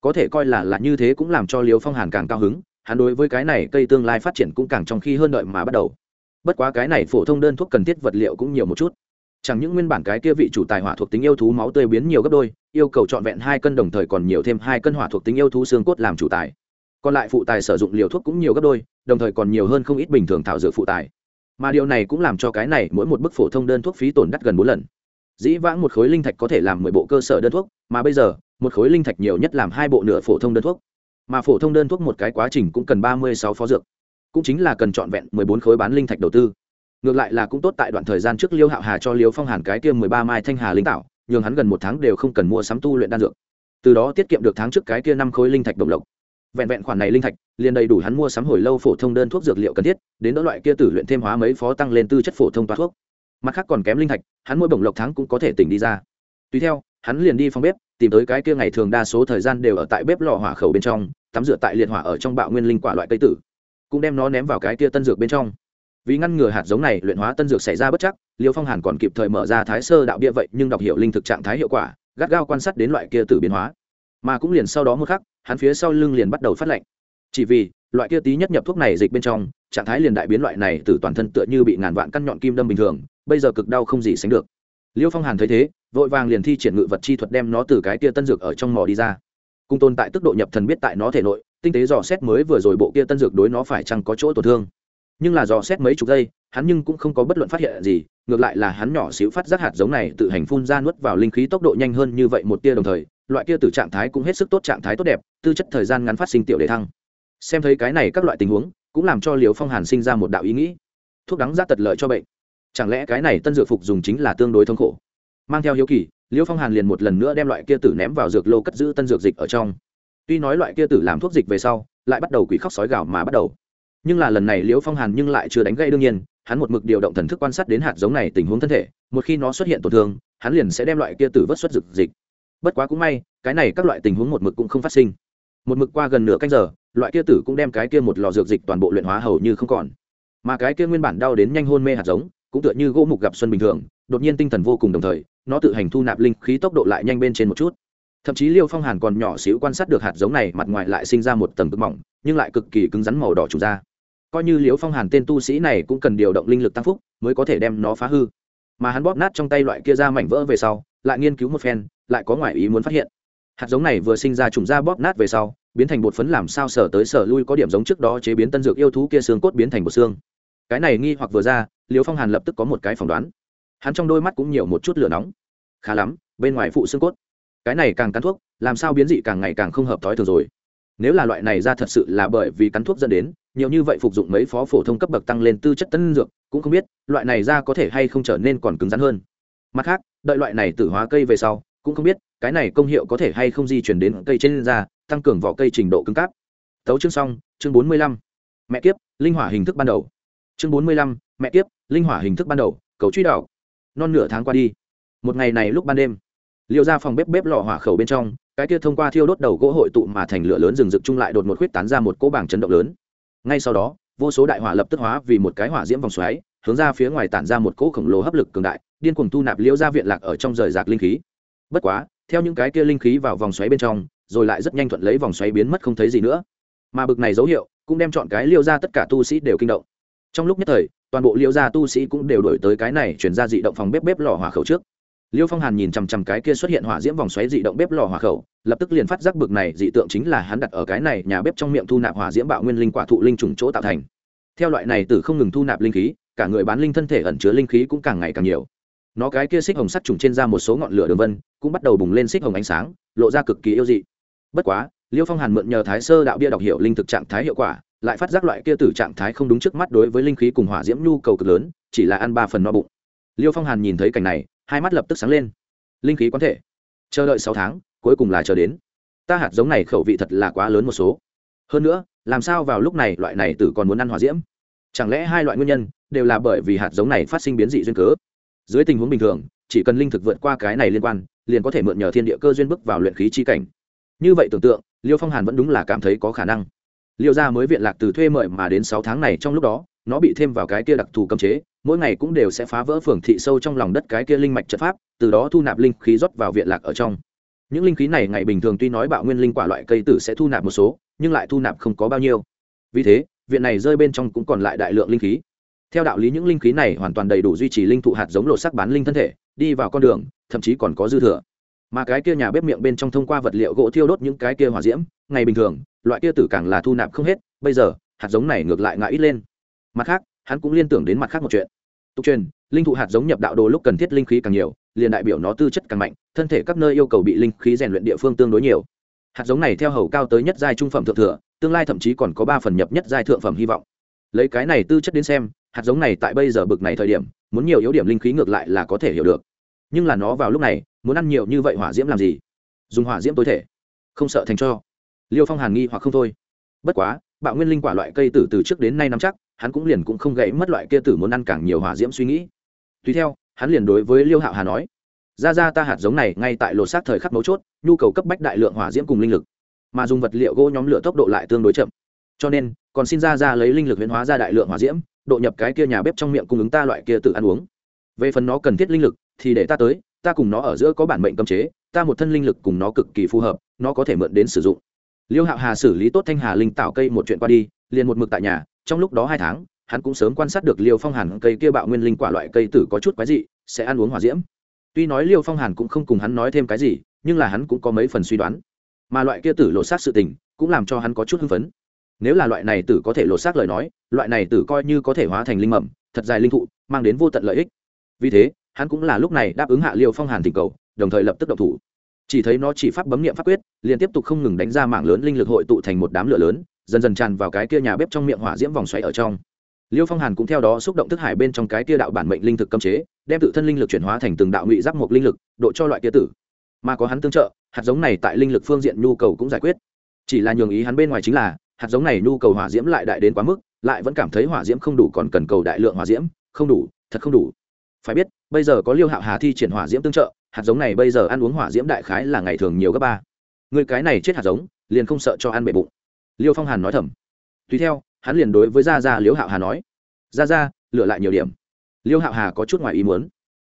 Có thể coi là là như thế cũng làm cho liều phong hàn càng cao hứng, hắn đối với cái này cây tương lai phát triển cũng càng trong khi hơn đợi mà bắt đầu. Bất quá cái này phổ thông đơn thuốc cần thiết vật liệu cũng nhiều một chút. Chẳng những nguyên bản cái kia vị chủ tài hỏa thuộc tính yêu thú máu tươi biến nhiều gấp đôi, yêu cầu trọn vẹn hai cân đồng thời còn nhiều thêm hai cân hỏa thuộc tính yêu thú xương cốt làm chủ tài. Còn lại phụ tài sử dụng liều thuốc cũng nhiều gấp đôi, đồng thời còn nhiều hơn không ít bình thường thảo dược phụ tài mà điều này cũng làm cho cái này mỗi một bức phổ thông đơn thuốc phí tổn đắt gần bốn lần. Dĩ vãng một khối linh thạch có thể làm mười bộ cơ sở đơn thuốc, mà bây giờ, một khối linh thạch nhiều nhất làm hai bộ nửa phổ thông đơn thuốc. Mà phổ thông đơn thuốc một cái quá trình cũng cần ba mươi sáu phó dược, cũng chính là cần trọn vẹn mười bốn khối bán linh thạch đầu tư. Ngược lại là cũng tốt tại đoạn thời gian trước liêu hạo hà cho liêu phong hàn cái kia mười ba mai thanh hà linh tạo, nhường hắn gần một tháng đều không cần mua sắm tu luyện đan dược. Từ đó tiết kiệm được tháng trước cái kia năm khối linh thạch đồng lộc vẹn vẹn khoản này linh thạch, liền đầy đủ hắn mua sắm hồi lâu phổ thông đơn thuốc dược liệu cần thiết, đến đỡ loại kia tử luyện thêm hóa mấy phó tăng lên tư chất phổ thông toa thuốc. Mặt khác còn kém linh thạch, hắn mỗi bổng lộc tháng cũng có thể tỉnh đi ra. Tùy theo, hắn liền đi phòng bếp, tìm tới cái kia ngày thường đa số thời gian đều ở tại bếp lò hỏa khẩu bên trong, tắm rửa tại liệt hỏa ở trong bạo nguyên linh quả loại cây tử, cũng đem nó ném vào cái kia tân dược bên trong. Vì ngăn ngừa hạt giống này luyện hóa tân dược xảy ra bất chắc, liêu phong hàn còn kịp thời mở ra thái sơ đạo bia vậy, nhưng đọc hiệu linh thực trạng thái hiệu quả, gắt gao quan sát đến loại kia tử biến hóa mà cũng liền sau đó một khắc, hắn phía sau lưng liền bắt đầu phát lệnh chỉ vì, loại kia tí nhất nhập thuốc này dịch bên trong, trạng thái liền đại biến loại này từ toàn thân tựa như bị ngàn vạn căn nhọn kim đâm bình thường, bây giờ cực đau không gì sánh được. Liêu phong hàn thấy thế, vội vàng liền thi triển ngự vật chi thuật đem nó từ cái kia tân dược ở trong mỏ đi ra. Cung tồn tại tức độ nhập thần biết tại nó thể nội, tinh tế dò xét mới vừa rồi bộ kia tân dược đối nó phải chăng có chỗ tổn thương. Nhưng là dò xét mấy chục giây, hắn nhưng cũng không có bất luận phát hiện gì, ngược lại là hắn nhỏ xíu phát giác hạt giống này tự hành phun ra nuốt vào linh khí tốc độ nhanh hơn như vậy một tia đồng thời loại kia từ trạng thái cũng hết sức tốt trạng thái tốt đẹp, tư chất thời gian ngắn phát sinh tiểu đề thăng. Xem thấy cái này các loại tình huống, cũng làm cho liều phong hàn sinh ra một đạo ý nghĩ. Thuốc đắng ra tật lợi cho bệnh. Chẳng lẽ cái này tân dược phục dùng chính là tương đối thống khổ? Mang theo hiếu kỳ liêu phong hàn liền một lần nữa đem loại kia tử ném vào dược lô cất giữ tân dược dịch ở trong. Tuy nói loại kia tử làm thuốc dịch về sau, lại bắt đầu quỷ khóc sói gạo mà bắt đầu. Nhưng là lần này liễu phong hàn nhưng lại chưa đánh gây đương nhiên, hắn một mực điều động thần thức quan sát đến hạt giống này tình huống thân thể, một khi nó xuất hiện tổn thương, hắn liền sẽ đem loại kia tử vớt xuất dược dịch bất quá cũng may, cái này các loại tình huống một mực cũng không phát sinh. Một mực qua gần nửa canh giờ, loại kia tử cũng đem cái kia một lò dược dịch toàn bộ luyện hóa hầu như không còn. Mà cái kia nguyên bản đau đến nhanh hôn mê hạt giống, cũng tựa như gỗ mục gặp xuân bình thường, đột nhiên tinh thần vô cùng đồng thời, nó tự hành thu nạp linh khí tốc độ lại nhanh bên trên một chút. Thậm chí liêu phong hàn còn nhỏ xíu quan sát được hạt giống này mặt ngoài lại sinh ra một tầng cực mỏng, nhưng lại cực kỳ cứng rắn màu đỏ trùng ra. Coi như liêu phong hàn tên tu sĩ này cũng cần điều động linh lực tăng phúc, mới có thể đem nó phá hư. Mà hắn bóp nát trong tay loại kia ra mảnh vỡ về sau, lại nghiên cứu một phen lại có ngoại ý muốn phát hiện. Hạt giống này vừa sinh ra trùng ra bóp nát về sau, biến thành bột phấn làm sao sở tới sở lui có điểm giống trước đó chế biến tân dược yêu thú kia xương cốt biến thành bột xương. Cái này nghi hoặc vừa ra liều phong hàn lập tức có một cái phỏng đoán. Hắn trong đôi mắt cũng nhiều một chút lửa nóng. Khá lắm, bên ngoài phụ xương cốt. Cái này càng cắn thuốc, làm sao biến dị càng ngày càng không hợp thói thường rồi. Nếu là loại này ra thật sự là bởi vì cắn thuốc dẫn đến, nhiều như vậy phục dụng mấy phó phổ thông cấp bậc tăng lên tư chất tân dược, cũng không biết, loại này ra có thể hay không trở nên còn cứng rắn hơn. Mặt khác, đợi loại này tử hóa cây về sau cũng không biết, cái này công hiệu có thể hay không di chuyển đến cây trên da, tăng cường vỏ cây trình độ cứng cáp. Tấu chương xong, chương bốn mươi lăm. Mẹ kiếp, linh hỏa hình thức ban đầu. Chương bốn mươi lăm, mẹ kiếp, linh hỏa hình thức ban đầu, cầu truy đạo non nửa tháng qua đi. Một ngày này lúc ban đêm liệu ra phòng bếp bếp lò hỏa khẩu bên trong, cái kia thông qua thiêu đốt đầu gỗ hội tụ mà thành lửa lớn rừng rực chung lại đột một khuyết tán ra một cỗ bảng chấn động lớn. Ngay sau đó, vô số đại hỏa lập tức hóa vì một cái hỏa diễm vòng xoáy, hướng ra phía ngoài tản ra một cỗ khổng lồ hấp lực cường đại, điên cuồng thu nạp liễu ra viện lạc ở trong rời rạc linh khí bất quá, theo những cái kia linh khí vào vòng xoáy bên trong, rồi lại rất nhanh thuận lấy vòng xoáy biến mất không thấy gì nữa. Mà bực này dấu hiệu, cũng đem chọn cái liêu ra tất cả tu sĩ đều kinh động. Trong lúc nhất thời, toàn bộ liêu gia tu sĩ cũng đều đổi tới cái này chuyển ra dị động phòng bếp bếp lò hỏa khẩu trước. Liêu phong hàn nhìn chằm chằm cái kia xuất hiện hỏa diễm vòng xoáy dị động bếp lò hỏa khẩu, lập tức liền phát giác bực này dị tượng chính là hắn đặt ở cái này nhà bếp trong miệng thu nạp hỏa diễm bạo nguyên linh quả thụ linh trùng chỗ tạo thành. Theo loại này từ không ngừng thu nạp linh khí, cả người bán linh thân thể ẩn chứa linh khí cũng càng ngày càng nhiều. Nó cái kia xích hồng sắt trùng trên ra một số ngọn lửa đường vân cũng bắt đầu bùng lên xích hồng ánh sáng, lộ ra cực kỳ yêu dị. Bất quá, liêu phong hàn mượn nhờ thái sơ đạo bia đọc hiệu linh thực trạng thái hiệu quả, lại phát giác loại kia tử trạng thái không đúng trước mắt đối với linh khí cùng hỏa diễm nhu cầu cực lớn, chỉ là ăn ba phần no bụng. Liêu phong hàn nhìn thấy cảnh này, hai mắt lập tức sáng lên. Linh khí quán thể. Chờ đợi sáu tháng, cuối cùng là chờ đến. Ta hạt giống này khẩu vị thật là quá lớn một số. Hơn nữa, làm sao vào lúc này loại này tử còn muốn ăn hỏa diễm? Chẳng lẽ hai loại nguyên nhân đều là bởi vì hạt giống này phát sinh biến dị duyên cớ? Dưới tình huống bình thường chỉ cần linh thực vượt qua cái này liên quan, liền có thể mượn nhờ thiên địa cơ duyên bước vào luyện khí chi cảnh. Như vậy tưởng tượng, liêu phong hàn vẫn đúng là cảm thấy có khả năng. Liêu gia mới viện lạc từ thuê mời mà đến sáu tháng này trong lúc đó, nó bị thêm vào cái kia đặc thù cấm chế, mỗi ngày cũng đều sẽ phá vỡ phường thị sâu trong lòng đất cái kia linh mạch trận pháp, từ đó thu nạp linh khí rót vào viện lạc ở trong. Những linh khí này ngày bình thường tuy nói bạo nguyên linh quả loại cây tử sẽ thu nạp một số, nhưng lại thu nạp không có bao nhiêu. Vì thế, viện này rơi bên trong cũng còn lại đại lượng linh khí theo đạo lý những linh khí này hoàn toàn đầy đủ duy trì linh thụ hạt giống lộ sắc bán linh thân thể, đi vào con đường, thậm chí còn có dư thừa. Mà cái kia nhà bếp miệng bên trong thông qua vật liệu gỗ thiêu đốt những cái kia hỏa diễm, ngày bình thường, loại kia tử càng là thu nạp không hết, bây giờ, hạt giống này ngược lại ngã ít lên. Mặt khác, hắn cũng liên tưởng đến mặt khác một chuyện. Tục truyền, linh thụ hạt giống nhập đạo đồ lúc cần thiết linh khí càng nhiều, liền đại biểu nó tư chất càng mạnh, thân thể các nơi yêu cầu bị linh khí rèn luyện địa phương tương đối nhiều. Hạt giống này theo hầu cao tới nhất giai trung phẩm thượng thừa, tương lai thậm chí còn có ba phần nhập nhất giai thượng phẩm hy vọng. Lấy cái này tư chất đến xem hạt giống này tại bây giờ bực này thời điểm, muốn nhiều yếu điểm linh khí ngược lại là có thể hiểu được. Nhưng là nó vào lúc này, muốn ăn nhiều như vậy hỏa diễm làm gì? Dùng hỏa diễm tối thể. Không sợ thành cho. Liêu phong hàn nghi hoặc không thôi. Bất quá, bạo nguyên linh quả loại cây tử từ trước đến nay nắm chắc, hắn cũng liền cũng không gãy mất loại kia tử muốn ăn càng nhiều hỏa diễm suy nghĩ. Tùy theo, hắn liền đối với liêu hạo hà nói, ra ra ta hạt giống này ngay tại lột xác thời khắc mấu chốt, nhu cầu cấp bách đại lượng hỏa diễm cùng linh lực. Mà dùng vật liệu gỗ nhóm lửa tốc độ lại tương đối chậm. Cho nên, còn xin ra ra lấy linh lực huyễn hóa ra đại lượng hỏa diễm độ nhập cái kia nhà bếp trong miệng cung ứng ta loại kia tự ăn uống. Về phần nó cần thiết linh lực, thì để ta tới, ta cùng nó ở giữa có bản mệnh cấm chế, ta một thân linh lực cùng nó cực kỳ phù hợp, nó có thể mượn đến sử dụng. Liêu hạo hà xử lý tốt thanh hà linh tạo cây một chuyện qua đi, liền một mực tại nhà, trong lúc đó hai tháng, hắn cũng sớm quan sát được liêu phong hàn cây kia bạo nguyên linh quả loại cây tử có chút quái dị, sẽ ăn uống hỏa diễm. Tuy nói liêu phong hàn cũng không cùng hắn nói thêm cái gì, nhưng là hắn cũng có mấy phần suy đoán. Mà loại kia tử lộ sát sự tình, cũng làm cho hắn có chút hưng phấn nếu là loại này tử có thể lột xác lời nói, loại này tử coi như có thể hóa thành linh mầm, thật dài linh thụ, mang đến vô tận lợi ích. Vì thế, hắn cũng là lúc này đáp ứng hạ liêu phong hàn thỉnh cầu, đồng thời lập tức động thủ. Chỉ thấy nó chỉ pháp bấm nghiệm pháp quyết, liền tiếp tục không ngừng đánh ra mạng lớn linh lực hội tụ thành một đám lửa lớn, dần dần tràn vào cái kia nhà bếp trong miệng hỏa diễm vòng xoáy ở trong. Liêu phong hàn cũng theo đó xúc động thức hải bên trong cái kia đạo bản mệnh linh thực cấm chế, đem tự thân linh lực chuyển hóa thành từng đạo ngụy giáp một linh lực, độ cho loại kia tử. Mà có hắn tương trợ, hạt giống này tại linh lực phương diện nhu cầu cũng giải quyết. Chỉ là nhường ý hắn bên ngoài chính là hạt giống này nhu cầu hỏa diễm lại đại đến quá mức, lại vẫn cảm thấy hỏa diễm không đủ còn cần cầu đại lượng hỏa diễm, không đủ, thật không đủ. Phải biết, bây giờ có liêu hạo hà thi triển hỏa diễm tương trợ, hạt giống này bây giờ ăn uống hỏa diễm đại khái là ngày thường nhiều gấp ba. Người cái này chết hạt giống, liền không sợ cho ăn bể bụng. Liêu phong hàn nói thầm. Tùy theo, hắn liền đối với gia gia liêu hạo hà nói. Gia gia, lựa lại nhiều điểm. Liêu hạo hà có chút ngoài ý muốn.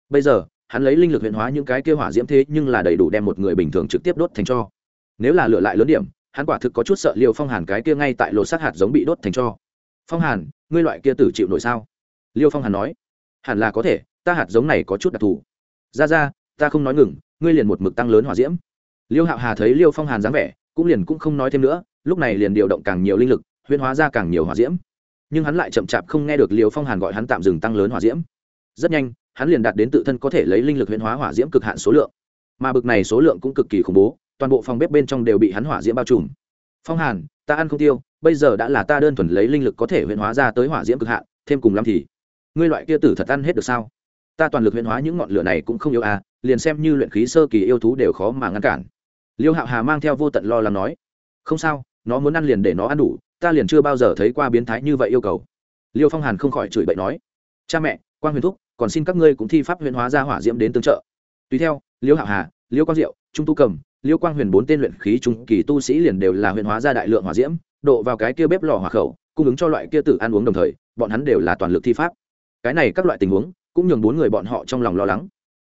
Bây giờ, hắn lấy linh lực huyện hóa những cái kêu hỏa diễm thế nhưng là đầy đủ đem một người bình thường trực tiếp đốt thành cho. Nếu là lựa lại lớn điểm hắn quả thực có chút sợ liêu phong hàn cái kia ngay tại lột xác hạt giống bị đốt thành cho. Phong hàn, ngươi loại kia tử chịu nổi sao? Liêu phong hàn nói. Hẳn là có thể, ta hạt giống này có chút đặc thù. Ra ra, ta không nói ngừng, ngươi liền một mực tăng lớn hỏa diễm. Liêu hạo hà thấy liêu phong hàn dáng vẻ, cũng liền cũng không nói thêm nữa, lúc này liền điều động càng nhiều linh lực huyên hóa ra càng nhiều hỏa diễm. Nhưng hắn lại chậm chạp không nghe được liêu phong hàn gọi hắn tạm dừng tăng lớn hỏa diễm. Rất nhanh, hắn liền đạt đến tự thân có thể lấy linh lực huyên hóa hỏa diễm cực hạn số lượng. Mà bực này số lượng cũng cực kỳ khủng bố toàn bộ phòng bếp bên trong đều bị hắn hỏa diễm bao trùm. Phong hàn, ta ăn không tiêu, bây giờ đã là ta đơn thuần lấy linh lực có thể huyễn hóa ra tới hỏa diễm cực hạn, thêm cùng lắm thì, ngươi loại kia tử thật ăn hết được sao? Ta toàn lực huyễn hóa những ngọn lửa này cũng không yếu à liền xem như luyện khí sơ kỳ yêu thú đều khó mà ngăn cản. Liêu hạo hà mang theo vô tận lo lắng nói, không sao, nó muốn ăn liền để nó ăn đủ, ta liền chưa bao giờ thấy qua biến thái như vậy yêu cầu. Liêu phong hàn không khỏi chửi bậy nói, cha mẹ quan huyền thúc, còn xin các ngươi cũng thi pháp huyễn hóa ra hỏa diễm đến tương trợ. Tùy theo, liêu hạo hà, liêu quang diệu, trung tu cầm liêu quang huyền bốn tên luyện khí trung kỳ tu sĩ liền đều là huyền hóa ra đại lượng hỏa diễm, độ vào cái kia bếp lò hỏa khẩu, cung ứng cho loại kia tử ăn uống đồng thời, bọn hắn đều là toàn lực thi pháp. Cái này các loại tình huống, cũng nhường bốn người bọn họ trong lòng lo lắng.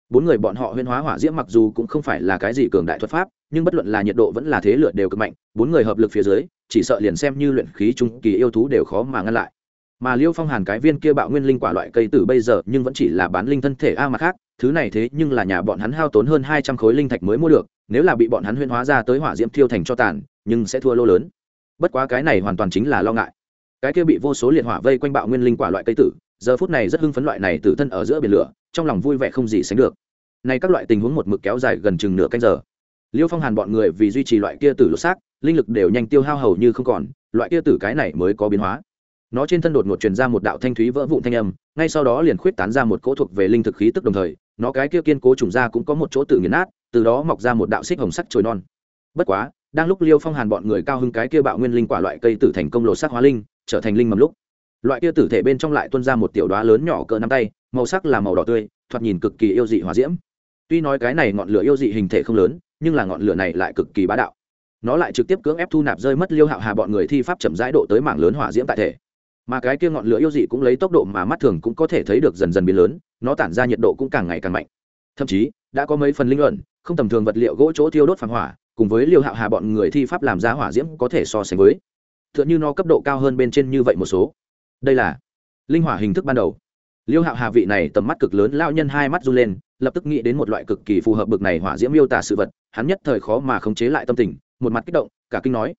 Bốn người bọn họ huyên hóa hỏa diễm mặc dù cũng không phải là cái gì cường đại thuật pháp, nhưng bất luận là nhiệt độ vẫn là thế lửa đều cực mạnh, bốn người hợp lực phía dưới, chỉ sợ liền xem như luyện khí trung kỳ yêu thú đều khó mà ngăn lại. Mà liêu phong hàn cái viên kia bạo nguyên linh quả loại cây tử bây giờ nhưng vẫn chỉ là bán linh thân thể a mặt khác thứ này thế nhưng là nhà bọn hắn hao tốn hơn hai trăm khối linh thạch mới mua được, nếu là bị bọn hắn huyên hóa ra tới hỏa diễm thiêu thành cho tàn, nhưng sẽ thua lô lớn. Bất quá cái này hoàn toàn chính là lo ngại. Cái kia bị vô số liệt hỏa vây quanh bạo nguyên linh quả loại cây tử, giờ phút này rất hưng phấn loại này tử thân ở giữa biển lửa, trong lòng vui vẻ không gì sánh được. Nay các loại tình huống một mực kéo dài gần chừng nửa canh giờ. Liêu phong hàn bọn người vì duy trì loại kia tử lột xác, linh lực đều nhanh tiêu hao hầu như không còn, loại kia tử cái này mới có biến hóa. Nó trên thân đột ngột truyền ra một đạo thanh thúy vỡ vụn thanh âm, ngay sau đó liền khuyết tán ra một cỗ thuộc về linh thực khí tức đồng thời nó cái kia kiên cố trùng ra cũng có một chỗ tự nghiền nát, từ đó mọc ra một đạo xích hồng sắc trồi non. Bất quá, đang lúc liêu phong hàn bọn người cao hưng cái kia bạo nguyên linh quả loại cây tử thành công lột sắc hóa linh, trở thành linh mầm lúc, loại kia tử thể bên trong lại tuôn ra một tiểu đoá lớn nhỏ cỡ nắm tay, màu sắc là màu đỏ tươi, thoạt nhìn cực kỳ yêu dị hòa diễm. Tuy nói cái này ngọn lửa yêu dị hình thể không lớn, nhưng là ngọn lửa này lại cực kỳ bá đạo. Nó lại trực tiếp cưỡng ép thu nạp rơi mất liêu hạo hà bọn người thi pháp chậm rãi độ tới mảng lớn hỏa diễm tại thể. Mà cái kia ngọn lửa yêu dị cũng lấy tốc độ mà mắt thường cũng có thể thấy được dần dần biến lớn nó tản ra nhiệt độ cũng càng ngày càng mạnh. Thậm chí, đã có mấy phần linh luận, không tầm thường vật liệu gỗ chỗ thiêu đốt phản hỏa, cùng với liêu hạo hà bọn người thi pháp làm ra hỏa diễm có thể so sánh với. T h ư ợ n h ư nó cấp độ cao hơn bên trên như vậy một số. Đây là linh hỏa hình thức ban đầu. Liêu hạo hà vị này tầm mắt cực lớn lao nhân hai mắt run lên, lập tức nghĩ đến một loại cực kỳ phù hợp bực này hỏa diễm miêu tả sự vật, hắn nhất thời khó mà khống chế lại tâm tình, một mặt kích động, cả kinh nói